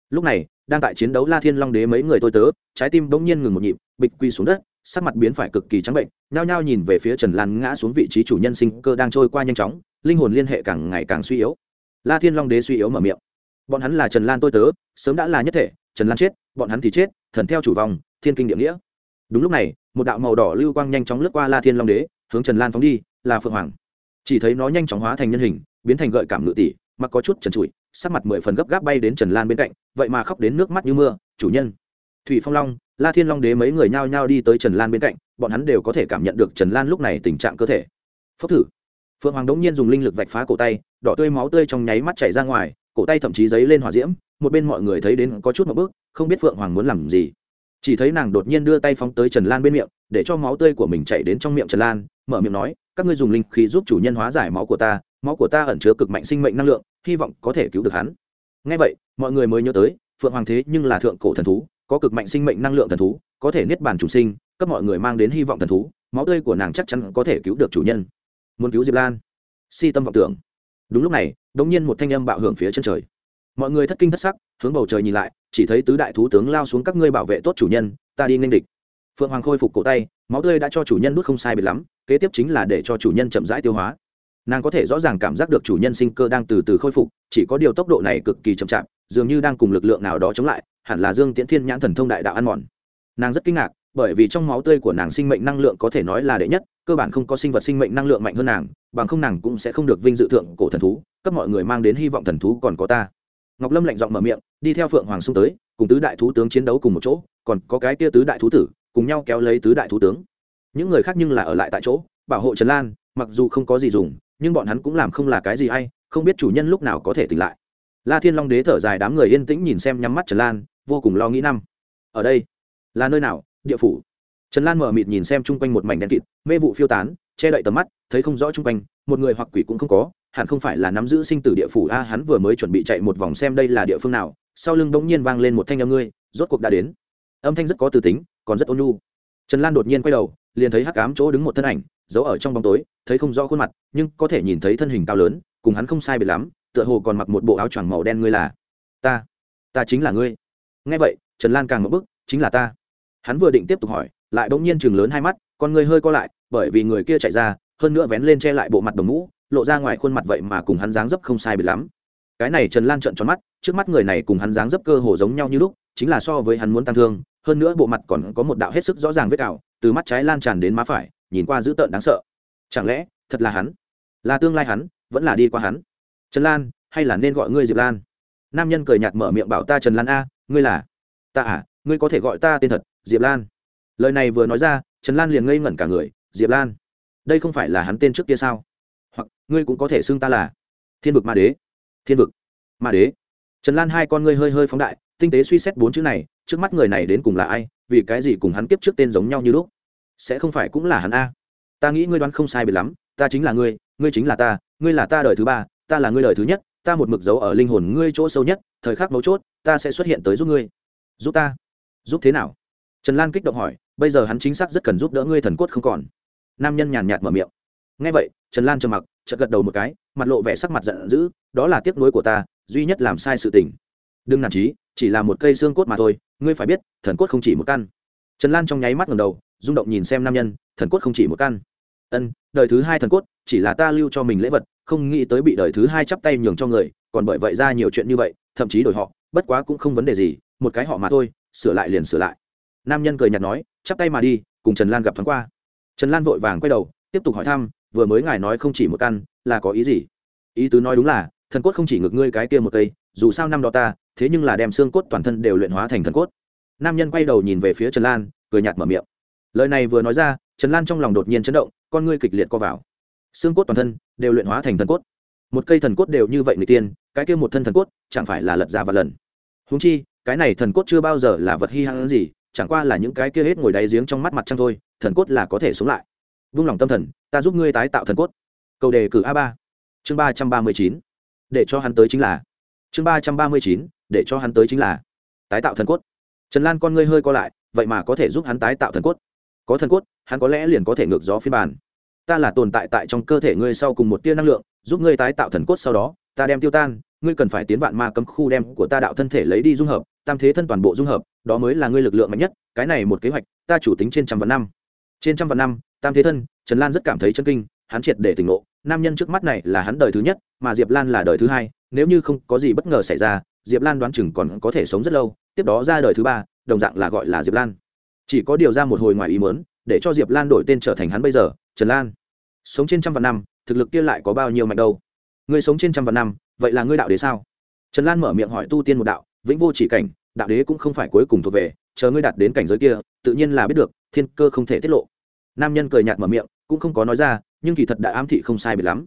Lúc này, đang tại chiến đấu la thiên long đế mấy người tôi tớ, trái tim bỗng nhiên ngừng một nhịp, bịch quy xuống đất, sắc mặt biến phải cực kỳ trắng bệnh, nhao nhao nhìn về phía trần lan ngã xuống vị trí chủ nhân sinh cơ đang trôi qua nhanh chóng, linh hồn liên hệ càng ngày càng suy yếu la thiên long đế suy yếu mở miệng. Bọn hắn là trần lan tôi tớ, sớm đã là nhất thể, trần lan chết, bọn hắn thì chết, thần theo chủ vòng, thiên kinh địa nghĩa. Đúng lúc này, một đạo màu đỏ lưu quang nhanh chóng lướt qua la thiên long đế, hướng trần lan phóng đi, là phượng hoàng. Chỉ thấy nó nhanh chóng hóa thành nhân hình, biến thành gợi cảm ngự tỷ, mặc có chút trần trụi, sắc mặt mười phần gấp gáp bay đến trần lan bên cạnh, vậy mà khóc đến nước mắt như mưa, chủ nhân. Thủy phong long, la thiên long đế mấy người nhao nhao đi tới trần lan bên cạnh, bọn hắn đều có thể cảm nhận được trần lan lúc này tình trạng cơ thể. Phốc thử phượng hoàng đống nhiên dùng linh lực vạch phá cổ tay, đỏ tươi máu tươi trong nháy mắt chảy ra ngoài, cổ tay thậm chí giấy lên hỏa diễm, một bên mọi người thấy đến có chút một bước, không biết phượng hoàng muốn làm gì. Chỉ thấy nàng đột nhiên đưa tay phóng tới trần lan bên miệng, để cho máu tươi của mình chảy đến trong miệng trần lan, mở miệng nói, các ngươi dùng linh khí giúp chủ nhân hóa giải máu của ta, máu của ta ẩn chứa cực mạnh sinh mệnh năng lượng, hy vọng có thể cứu được hắn. Ngay vậy, mọi người mới nhớ tới, phượng hoàng thế nhưng là thượng cổ thần thú, có cực mạnh sinh mệnh năng lượng thần thú, có thể niết bàn chủ sinh, cấp mọi người mang đến hy vọng thần thú, máu tươi của nàng chắc chắn có thể cứu được chủ nhân muốn cứu diệp lan si tâm vọng tưởng đúng lúc này đ ỗ n g nhiên một thanh âm bạo hưởng phía chân trời mọi người thất kinh thất sắc hướng bầu trời nhìn lại chỉ thấy tứ đại thú tướng lao xuống các ngươi bảo vệ tốt chủ nhân ta đi nghênh địch phượng hoàng khôi phục cổ tay máu tươi đã cho chủ nhân nút không sai biệt lắm kế tiếp chính là để cho chủ nhân chậm rãi tiêu hóa nàng có thể rõ ràng cảm giác được chủ nhân sinh cơ đang từ từ khôi phục chỉ có điều tốc độ này cực kỳ chậm chạp dường như đang cùng lực lượng nào đó chống lại hẳn là dương tiễn thiên nhãn thần thông đại đạo ăn mòn nàng rất kinh ngạc bởi vì trong máu tươi của nàng sinh mệnh năng lượng có thể nói là đệ nhất, cơ bản không có sinh vật sinh mệnh năng lượng mạnh hơn nàng, bằng không nàng cũng sẽ không được vinh dự thượng cổ thần thú, cấp mọi người mang đến hy vọng thần thú còn có ta. Ngọc lâm lạnh giọng mở miệng, đi theo phượng hoàng xung tới, cùng tứ đại thú tướng chiến đấu cùng một chỗ, còn có cái tia tứ đại thú tử, cùng nhau kéo lấy tứ đại thú tướng. Những người khác nhưng là ở lại tại chỗ, bảo hộ trần lan, mặc dù không có gì dùng, nhưng bọn hắn cũng làm không là cái gì hay, không biết chủ nhân lúc nào có thể tỉnh lại. La thiên long đế thở dài đám người yên tĩnh nhìn xem nhắm mắt trần lan, vô cùng lo nghĩ năm. Ở đây, là nơi nào? Địa phủ. Trần lan mở mịt nhìn xem chung quanh một mảnh đen kịt, mê vụ phiêu tán, che đậy tầm mắt, thấy không rõ chung quanh, một người hoặc quỷ cũng không có, hẳn không phải là nắm giữ sinh tử địa phủ a, hắn vừa mới chuẩn bị chạy một vòng xem đây là địa phương nào, sau lưng bỗng nhiên vang lên một thanh âm ngươi, rốt cuộc đã đến. Âm thanh rất có từ tính, còn rất ôn nhu. Trần lan đột nhiên quay đầu, liền thấy hắc cám chỗ đứng một thân ảnh, giấu ở trong bóng tối, thấy không rõ khuôn mặt, nhưng có thể nhìn thấy thân hình cao lớn, cùng hắn không sai biệt lắm, tựa hồ còn mặc một bộ áo choàng màu đen ngươi là ta ta chính là ngươi. Nghe vậy, trần lan càng một bức chính là ta hắn vừa định tiếp tục hỏi, lại bỗng nhiên chừng lớn hai mắt, con ngươi hơi co lại, bởi vì người kia chạy ra, hơn nữa vén lên che lại bộ mặt đồng mũ, lộ ra ngoài khuôn mặt vậy mà cùng hắn dáng dấp không sai biệt lắm. Cái này trần lan trợn tròn mắt, trước mắt người này cùng hắn dáng dấp cơ hồ giống nhau như lúc, chính là so với hắn muốn tăng thương, hơn nữa bộ mặt còn có một đạo hết sức rõ ràng vết ảo từ mắt trái lan tràn đến má phải, nhìn qua dữ tợn đáng sợ. Chẳng lẽ, thật là hắn? Là tương lai hắn, vẫn là đi qua hắn? Trần lan, hay là nên gọi ngươi diệp lan? Nam nhân cười nhạt mở miệng bảo ta trần lan a, ngươi là? Ta à ngươi có thể gọi ta tên thật diệp lan. Lời này vừa nói ra, trần lan liền ngây ngẩn cả người, diệp lan, đây không phải là hắn tên trước kia sao? Hoặc, ngươi cũng có thể xưng ta là thiên vực ma đế. Thiên vực ma đế? Trần lan hai con ngươi hơi hơi phóng đại, tinh tế suy xét bốn chữ này, trước mắt người này đến cùng là ai, vì cái gì cùng hắn kiếp trước tên giống nhau như lúc? Sẽ không phải cũng là hắn a? Ta nghĩ ngươi đoán không sai biệt lắm, ta chính là ngươi ngươi chính là ta, ngươi là ta đời thứ ba, ta là ngươi đời thứ nhất, ta một mực dấu ở linh hồn ngươi chỗ sâu nhất, thời khắc mấu chốt, ta sẽ xuất hiện tới giúp ngươi. Giúp ta? Giúp thế nào? Trần lan kích động hỏi, bây giờ hắn chính xác rất cần giúp đỡ ngươi thần cốt không còn. Nam nhân nhàn nhạt mở miệng. Ngay vậy, trần lan trầm mặc, chợt gật đầu một cái, mặt lộ vẻ sắc mặt giận dữ, đó là tiếc nuối của ta, duy nhất làm sai sự tình. Đừng nản trí chỉ là một cây xương cốt mà thôi, ngươi phải biết, thần cốt không chỉ một căn. Trần lan trong nháy mắt ngầm đầu, rung động nhìn xem nam nhân, thần cốt không chỉ một căn. Ân, đời thứ hai thần cốt, chỉ là ta lưu cho mình lễ vật, không nghĩ tới bị đời thứ hai chắp tay nhường cho người, còn bởi vậy ra nhiều chuyện như vậy, thậm chí đổi họ, bất quá cũng không vấn đề gì, một cái họ mà thôi, sửa lại liền sửa lại nam nhân cười nhạt nói, chắp tay mà đi, cùng trần lan gặp thoáng qua. Trần lan vội vàng quay đầu, tiếp tục hỏi thăm, vừa mới ngài nói không chỉ một căn, là có ý gì? Ý tứ nói đúng là, thần cốt không chỉ ngược ngươi cái kia một cây, dù sao năm đó ta, thế nhưng là đem xương cốt toàn thân đều luyện hóa thành thần cốt. Nam nhân quay đầu nhìn về phía trần lan, cười nhạt mở miệng. Lời này vừa nói ra, trần lan trong lòng đột nhiên chấn động, con ngươi kịch liệt co vào. Xương cốt toàn thân đều luyện hóa thành thần cốt. Một cây thần cốt đều như vậy người tiên, cái kia một thân thần cốt, chẳng phải là lật ra và lần. Húng chi, cái này thần cốt chưa bao giờ là vật hy hãn gì chẳng qua là những cái kia hết ngồi đáy giếng trong mắt mặt trăng thôi, thần cốt là có thể sống lại. Vung lòng tâm thần, ta giúp ngươi tái tạo thần cốt. Cầu đề cử a ba. Chương ba trăm ba mươi chín. Để cho hắn tới chính là. Chương ba trăm ba mươi chín. Để cho hắn tới chính là. Tái tạo thần cốt. Trần lan con ngươi hơi co lại, vậy mà có thể giúp hắn tái tạo thần cốt. Có thần cốt, hắn có lẽ liền có thể ngược gió phiên bản. Ta là tồn tại tại trong cơ thể ngươi sau cùng một tia năng lượng, giúp ngươi tái tạo thần cốt sau đó, ta đem tiêu tan ngươi cần phải tiến vạn ma cấm khu đem của ta đạo thân thể lấy đi dung hợp, tam thế thân toàn bộ dung hợp, đó mới là ngươi lực lượng mạnh nhất, cái này một kế hoạch, ta chủ tính trên trăm vạn năm. Trên trăm vạn năm, tam thế thân, trần lan rất cảm thấy chân kinh, hắn triệt để tỉnh ngộ, nam nhân trước mắt này là hắn đời thứ nhất, mà diệp lan là đời thứ hai, nếu như không có gì bất ngờ xảy ra, diệp lan đoán chừng còn có thể sống rất lâu, tiếp đó ra đời thứ ba, đồng dạng là gọi là diệp lan. Chỉ có điều ra một hồi ngoài ý mớn để cho diệp lan đổi tên trở thành hắn bây giờ, trần lan. Sống trên trăm vạn năm, thực lực kia lại có bao nhiêu mạnh đâu? Người sống trên trăm vạn năm, vậy là ngươi đạo đế sao? Trần lan mở miệng hỏi tu tiên một đạo, vĩnh vô chỉ cảnh, đạo đế cũng không phải cuối cùng thuộc về, chờ ngươi đạt đến cảnh giới kia, tự nhiên là biết được, thiên cơ không thể tiết lộ. Nam nhân cười nhạt mở miệng, cũng không có nói ra, nhưng kỳ thật đã ám thị không sai biệt lắm.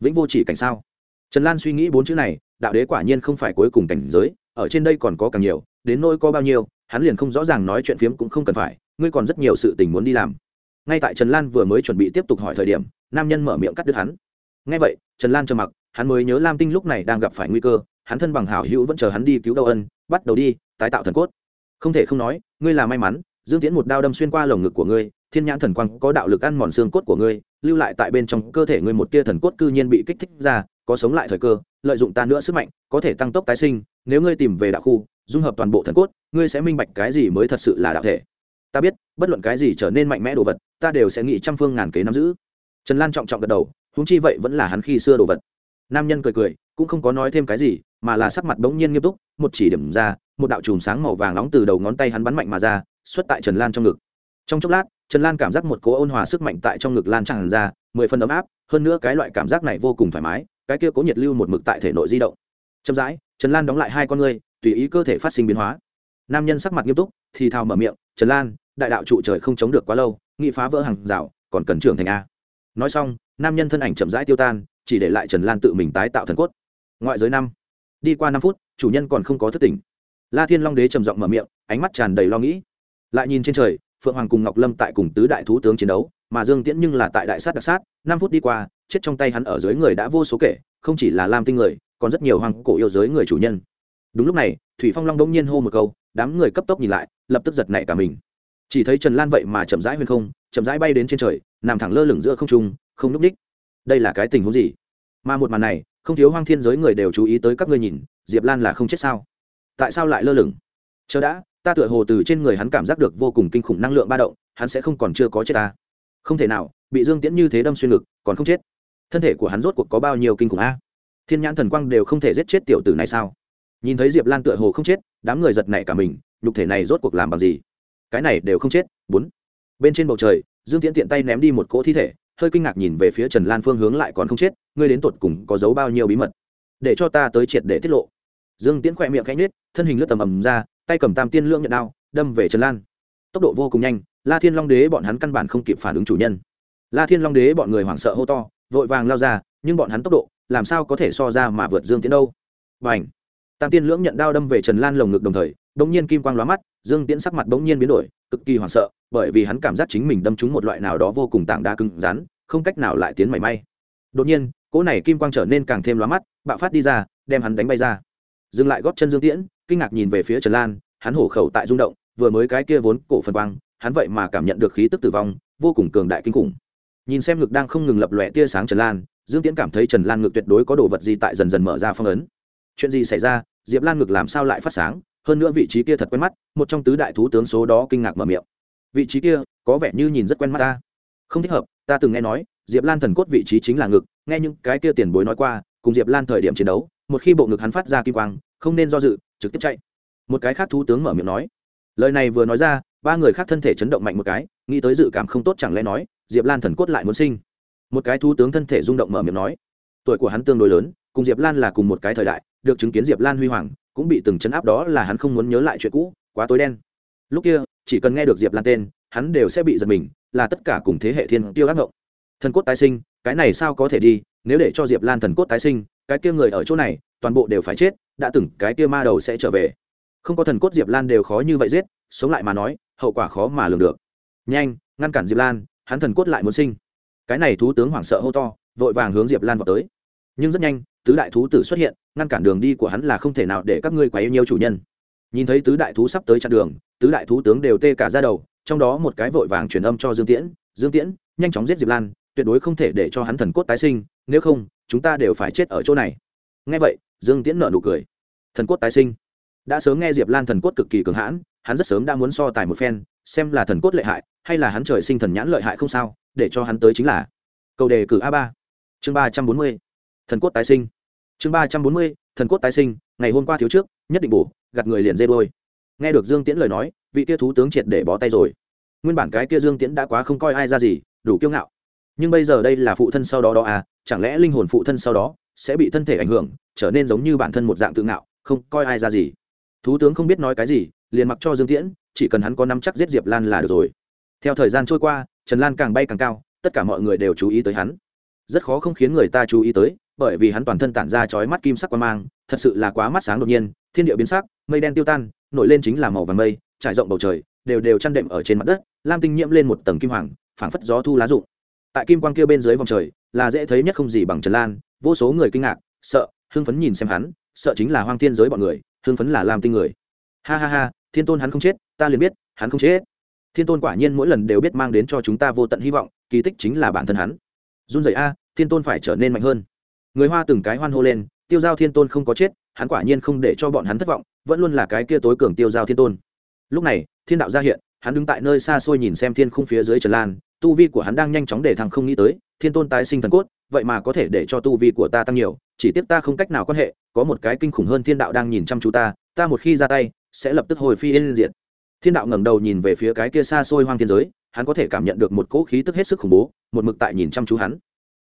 Vĩnh vô chỉ cảnh sao? Trần lan suy nghĩ bốn chữ này, đạo đế quả nhiên không phải cuối cùng cảnh giới, ở trên đây còn có càng nhiều, đến nỗi có bao nhiêu, hắn liền không rõ ràng nói chuyện phiếm cũng không cần phải, ngươi còn rất nhiều sự tình muốn đi làm. Ngay tại trần lan vừa mới chuẩn bị tiếp tục hỏi thời điểm, nam nhân mở miệng cắt đứt hắn. Ngay vậy trần lan trầm mặc, hắn mới nhớ lam tinh lúc này đang gặp phải nguy cơ, hắn thân bằng hảo hữu vẫn chờ hắn đi cứu đâu ân, bắt đầu đi, tái tạo thần cốt. Không thể không nói, ngươi là may mắn, dương tiễn một đao đâm xuyên qua lồng ngực của ngươi, thiên nhãn thần quang có đạo lực ăn mòn xương cốt của ngươi, lưu lại tại bên trong cơ thể ngươi một tia thần cốt cư nhiên bị kích thích ra, có sống lại thời cơ, lợi dụng ta nữa sức mạnh, có thể tăng tốc tái sinh, nếu ngươi tìm về đạo khu, dung hợp toàn bộ thần cốt, ngươi sẽ minh bạch cái gì mới thật sự là đạo thể. Ta biết, bất luận cái gì trở nên mạnh mẽ đồ vật, ta đều sẽ nghĩ trăm phương ngàn kế nắm giữ. Trần lan trọng trọng gật đầu húng chi vậy vẫn là hắn khi xưa đồ vật. Nam nhân cười cười, cũng không có nói thêm cái gì, mà là sắc mặt bỗng nhiên nghiêm túc, một chỉ điểm ra, một đạo chùm sáng màu vàng nóng từ đầu ngón tay hắn bắn mạnh mà ra, xuất tại trần lan trong ngực. Trong chốc lát, trần lan cảm giác một cố ôn hòa sức mạnh tại trong ngực lan tràn ra, mười phần ấm áp, hơn nữa cái loại cảm giác này vô cùng thoải mái, cái kia cố nhiệt lưu một mực tại thể nội di động. Chậm rãi, trần lan đóng lại hai con ngươi, tùy ý cơ thể phát sinh biến hóa. Nam nhân sắc mặt nghiêm túc, thì thào mở miệng, trần lan, đại đạo trụ trời không chống được quá lâu, nghị phá vỡ hàng rào, còn cần trưởng thành a. Nói xong nam nhân thân ảnh chậm rãi tiêu tan, chỉ để lại trần lan tự mình tái tạo thần cốt. Ngoại giới năm. Đi qua năm phút, chủ nhân còn không có thất tỉnh. La thiên long đế trầm giọng mở miệng, ánh mắt tràn đầy lo nghĩ. Lại nhìn trên trời, phượng hoàng cùng ngọc lâm tại cùng tứ đại thú tướng chiến đấu, mà dương tiễn nhưng là tại đại sát đặc sát, năm phút đi qua, chết trong tay hắn ở dưới người đã vô số kể, không chỉ là lam tinh người, còn rất nhiều hoàng cổ yêu giới người chủ nhân. Đúng lúc này, thủy phong long đông nhiên hô một câu, đám người cấp tốc nhìn lại, lập tức giật nảy cả mình. Chỉ thấy trần lan vậy mà chậm rãi huyền không, chậm rãi bay đến trên trời, nằm thẳng lơ lửng giữa không trung không núp đích. Đây là cái tình huống gì? Mà một màn này, không thiếu hoang thiên giới người đều chú ý tới các ngươi nhìn, diệp lan là không chết sao? Tại sao lại lơ lửng? Chờ đã, ta tựa hồ từ trên người hắn cảm giác được vô cùng kinh khủng năng lượng ba động, hắn sẽ không còn chưa có chết ta. Không thể nào, bị dương tiễn như thế đâm xuyên ngực, còn không chết. Thân thể của hắn rốt cuộc có bao nhiêu kinh khủng a? Thiên nhãn thần quang đều không thể giết chết tiểu tử này sao? Nhìn thấy diệp lan tựa hồ không chết, đám người giật nảy cả mình, nhục thể này rốt cuộc làm bằng gì? Cái này đều không chết. Bốn. Bên trên bầu trời, dương tiễn tiện tay ném đi một cỗ thi thể hơi kinh ngạc nhìn về phía trần lan phương hướng lại còn không chết, ngươi đến tột cùng có giấu bao nhiêu bí mật? Để cho ta tới triệt để tiết lộ. Dương tiễn khỏe miệng cánh nết thân hình lướt tầm ầm ra, tay cầm tam tiên lưỡng nhận đao, đâm về trần lan. Tốc độ vô cùng nhanh, la thiên long đế bọn hắn căn bản không kịp phản ứng chủ nhân. La thiên long đế bọn người hoảng sợ hô to, vội vàng lao ra, nhưng bọn hắn tốc độ, làm sao có thể so ra mà vượt dương tiễn đâu? Và ảnh tam tiên lưỡng nhận đao đâm về trần lan lồng ngực đồng thời, bỗng nhiên kim quang lóa mắt, dương tiễn sắc mặt bỗng nhiên biến đổi, cực kỳ hoảng sợ, bởi vì hắn cảm giác chính mình đâm trúng một loại nào đó vô cùng tảng đá cứng rắn, không cách nào lại tiến mảy may. Đột nhiên, cỗ này kim quang trở nên càng thêm lóa mắt, bạo phát đi ra, đem hắn đánh bay ra. Dừng lại góp chân dương tiễn, kinh ngạc nhìn về phía trần lan, hắn hổ khẩu tại rung động, vừa mới cái kia vốn cổ phần quang, hắn vậy mà cảm nhận được khí tức tử vong, vô cùng cường đại kinh khủng. Nhìn xem ngực đang không ngừng lập lòe tia sáng trần lan, dương tiễn cảm thấy trần lan ngực tuyệt đối có đồ vật gì tại dần dần mở ra phong ấn chuyện gì xảy ra, diệp lan ngực làm sao lại phát sáng, hơn nữa vị trí kia thật quen mắt, một trong tứ đại thú tướng số đó kinh ngạc mở miệng. Vị trí kia, có vẻ như nhìn rất quen mắt ta. Không thích hợp, ta từng nghe nói, diệp lan thần cốt vị trí chính là ngực, nghe những cái kia tiền bối nói qua, cùng diệp lan thời điểm chiến đấu, một khi bộ ngực hắn phát ra kim quang, không nên do dự, trực tiếp chạy. Một cái khác thú tướng mở miệng nói, lời này vừa nói ra, ba người khác thân thể chấn động mạnh một cái, nghĩ tới dự cảm không tốt chẳng lẽ nói, diệp lan thần cốt lại muốn sinh. Một cái thú tướng thân thể rung động mở miệng nói, tuổi của hắn tương đối lớn, cùng diệp lan là cùng một cái thời đại được chứng kiến diệp lan huy hoàng, cũng bị từng chấn áp đó là hắn không muốn nhớ lại chuyện cũ, quá tối đen. Lúc kia, chỉ cần nghe được diệp lan tên, hắn đều sẽ bị giật mình, là tất cả cùng thế hệ thiên tiêu ác ngộng. Thần cốt tái sinh, cái này sao có thể đi, nếu để cho diệp lan thần cốt tái sinh, cái kia người ở chỗ này, toàn bộ đều phải chết, đã từng cái kia ma đầu sẽ trở về. Không có thần cốt diệp lan đều khó như vậy giết, sống lại mà nói, hậu quả khó mà lường được. Nhanh, ngăn cản diệp lan, hắn thần cốt lại muốn sinh. Cái này thú tướng hoảng sợ hô to, vội vàng hướng diệp lan vào tới. Nhưng rất nhanh tứ đại thú tử xuất hiện, ngăn cản đường đi của hắn là không thể nào để các ngươi quá yêu nhiều chủ nhân. Nhìn thấy tứ đại thú sắp tới chặn đường, tứ đại thú tướng đều tê cả ra đầu, trong đó một cái vội vàng truyền âm cho dương tiễn dương tiễn, nhanh chóng giết diệp lan, tuyệt đối không thể để cho hắn thần cốt tái sinh, nếu không, chúng ta đều phải chết ở chỗ này. Ngay vậy, dương tiễn nở nụ cười. Thần cốt tái sinh? Đã sớm nghe diệp lan thần cốt cực kỳ cường hãn, hắn rất sớm đã muốn so tài một phen, xem là thần cốt lợi hại, hay là hắn trời sinh thần nhãn lợi hại không sao, để cho hắn tới chính là. Câu đề cử a ba, chương ba trăm bốn mươi. Thần cốt tái sinh chương ba trăm bốn mươi, thần cốt tái sinh, ngày hôm qua thiếu trước, nhất định bổ gặt người liền dê đôi nghe được dương tiễn lời nói, vị kia thú tướng triệt để bó tay rồi. Nguyên bản cái kia dương tiễn đã quá không coi ai ra gì, đủ kiêu ngạo. Nhưng bây giờ đây là phụ thân sau đó đó à chẳng lẽ linh hồn phụ thân sau đó sẽ bị thân thể ảnh hưởng, trở nên giống như bản thân một dạng tự ngạo, không coi ai ra gì? Thú tướng không biết nói cái gì, liền mặc cho dương tiễn, chỉ cần hắn có nắm chắc giết diệp lan là được rồi. Theo thời gian trôi qua, trần lan càng bay càng cao, tất cả mọi người đều chú ý tới hắn. Rất khó không khiến người ta chú ý tới bởi vì hắn toàn thân tản ra chói mắt kim sắc quan mang, thật sự là quá mắt sáng đột nhiên, thiên địa biến sắc, mây đen tiêu tan, nổi lên chính là màu vàng mây, trải rộng bầu trời, đều đều chăn đệm ở trên mặt đất, lam tinh nhiễm lên một tầng kim hoàng, phảng phất gió thu lá rụng. Tại kim quang kia bên dưới vòng trời, là dễ thấy nhất không gì bằng trần lan, vô số người kinh ngạc, sợ, hưng phấn nhìn xem hắn, sợ chính là hoang thiên giới bọn người, hưng phấn là lam tinh người. Ha ha ha, thiên tôn hắn không chết, ta liền biết, hắn không chết. Thiên tôn quả nhiên mỗi lần đều biết mang đến cho chúng ta vô tận hy vọng, kỳ tích chính là bản thân hắn. Run rẩy a, thiên tôn phải trở nên mạnh hơn người hoa từng cái hoan hô lên, tiêu giao thiên tôn không có chết, hắn quả nhiên không để cho bọn hắn thất vọng, vẫn luôn là cái kia tối cường tiêu giao thiên tôn. Lúc này, thiên đạo ra hiện, hắn đứng tại nơi xa xôi nhìn xem thiên khung phía dưới trần lan, tu vi của hắn đang nhanh chóng để thằng không nghĩ tới, thiên tôn tái sinh thần cốt, vậy mà có thể để cho tu vi của ta tăng nhiều, chỉ tiếc ta không cách nào quan hệ, có một cái kinh khủng hơn thiên đạo đang nhìn chăm chú ta ta một khi ra tay, sẽ lập tức hồi phi lên diện thiên đạo ngẩng đầu nhìn về phía cái kia xa xôi hoang thiên giới, hắn có thể cảm nhận được một cỗ khí tức hết sức khủng bố, một mực tại nhìn chăm chú hắn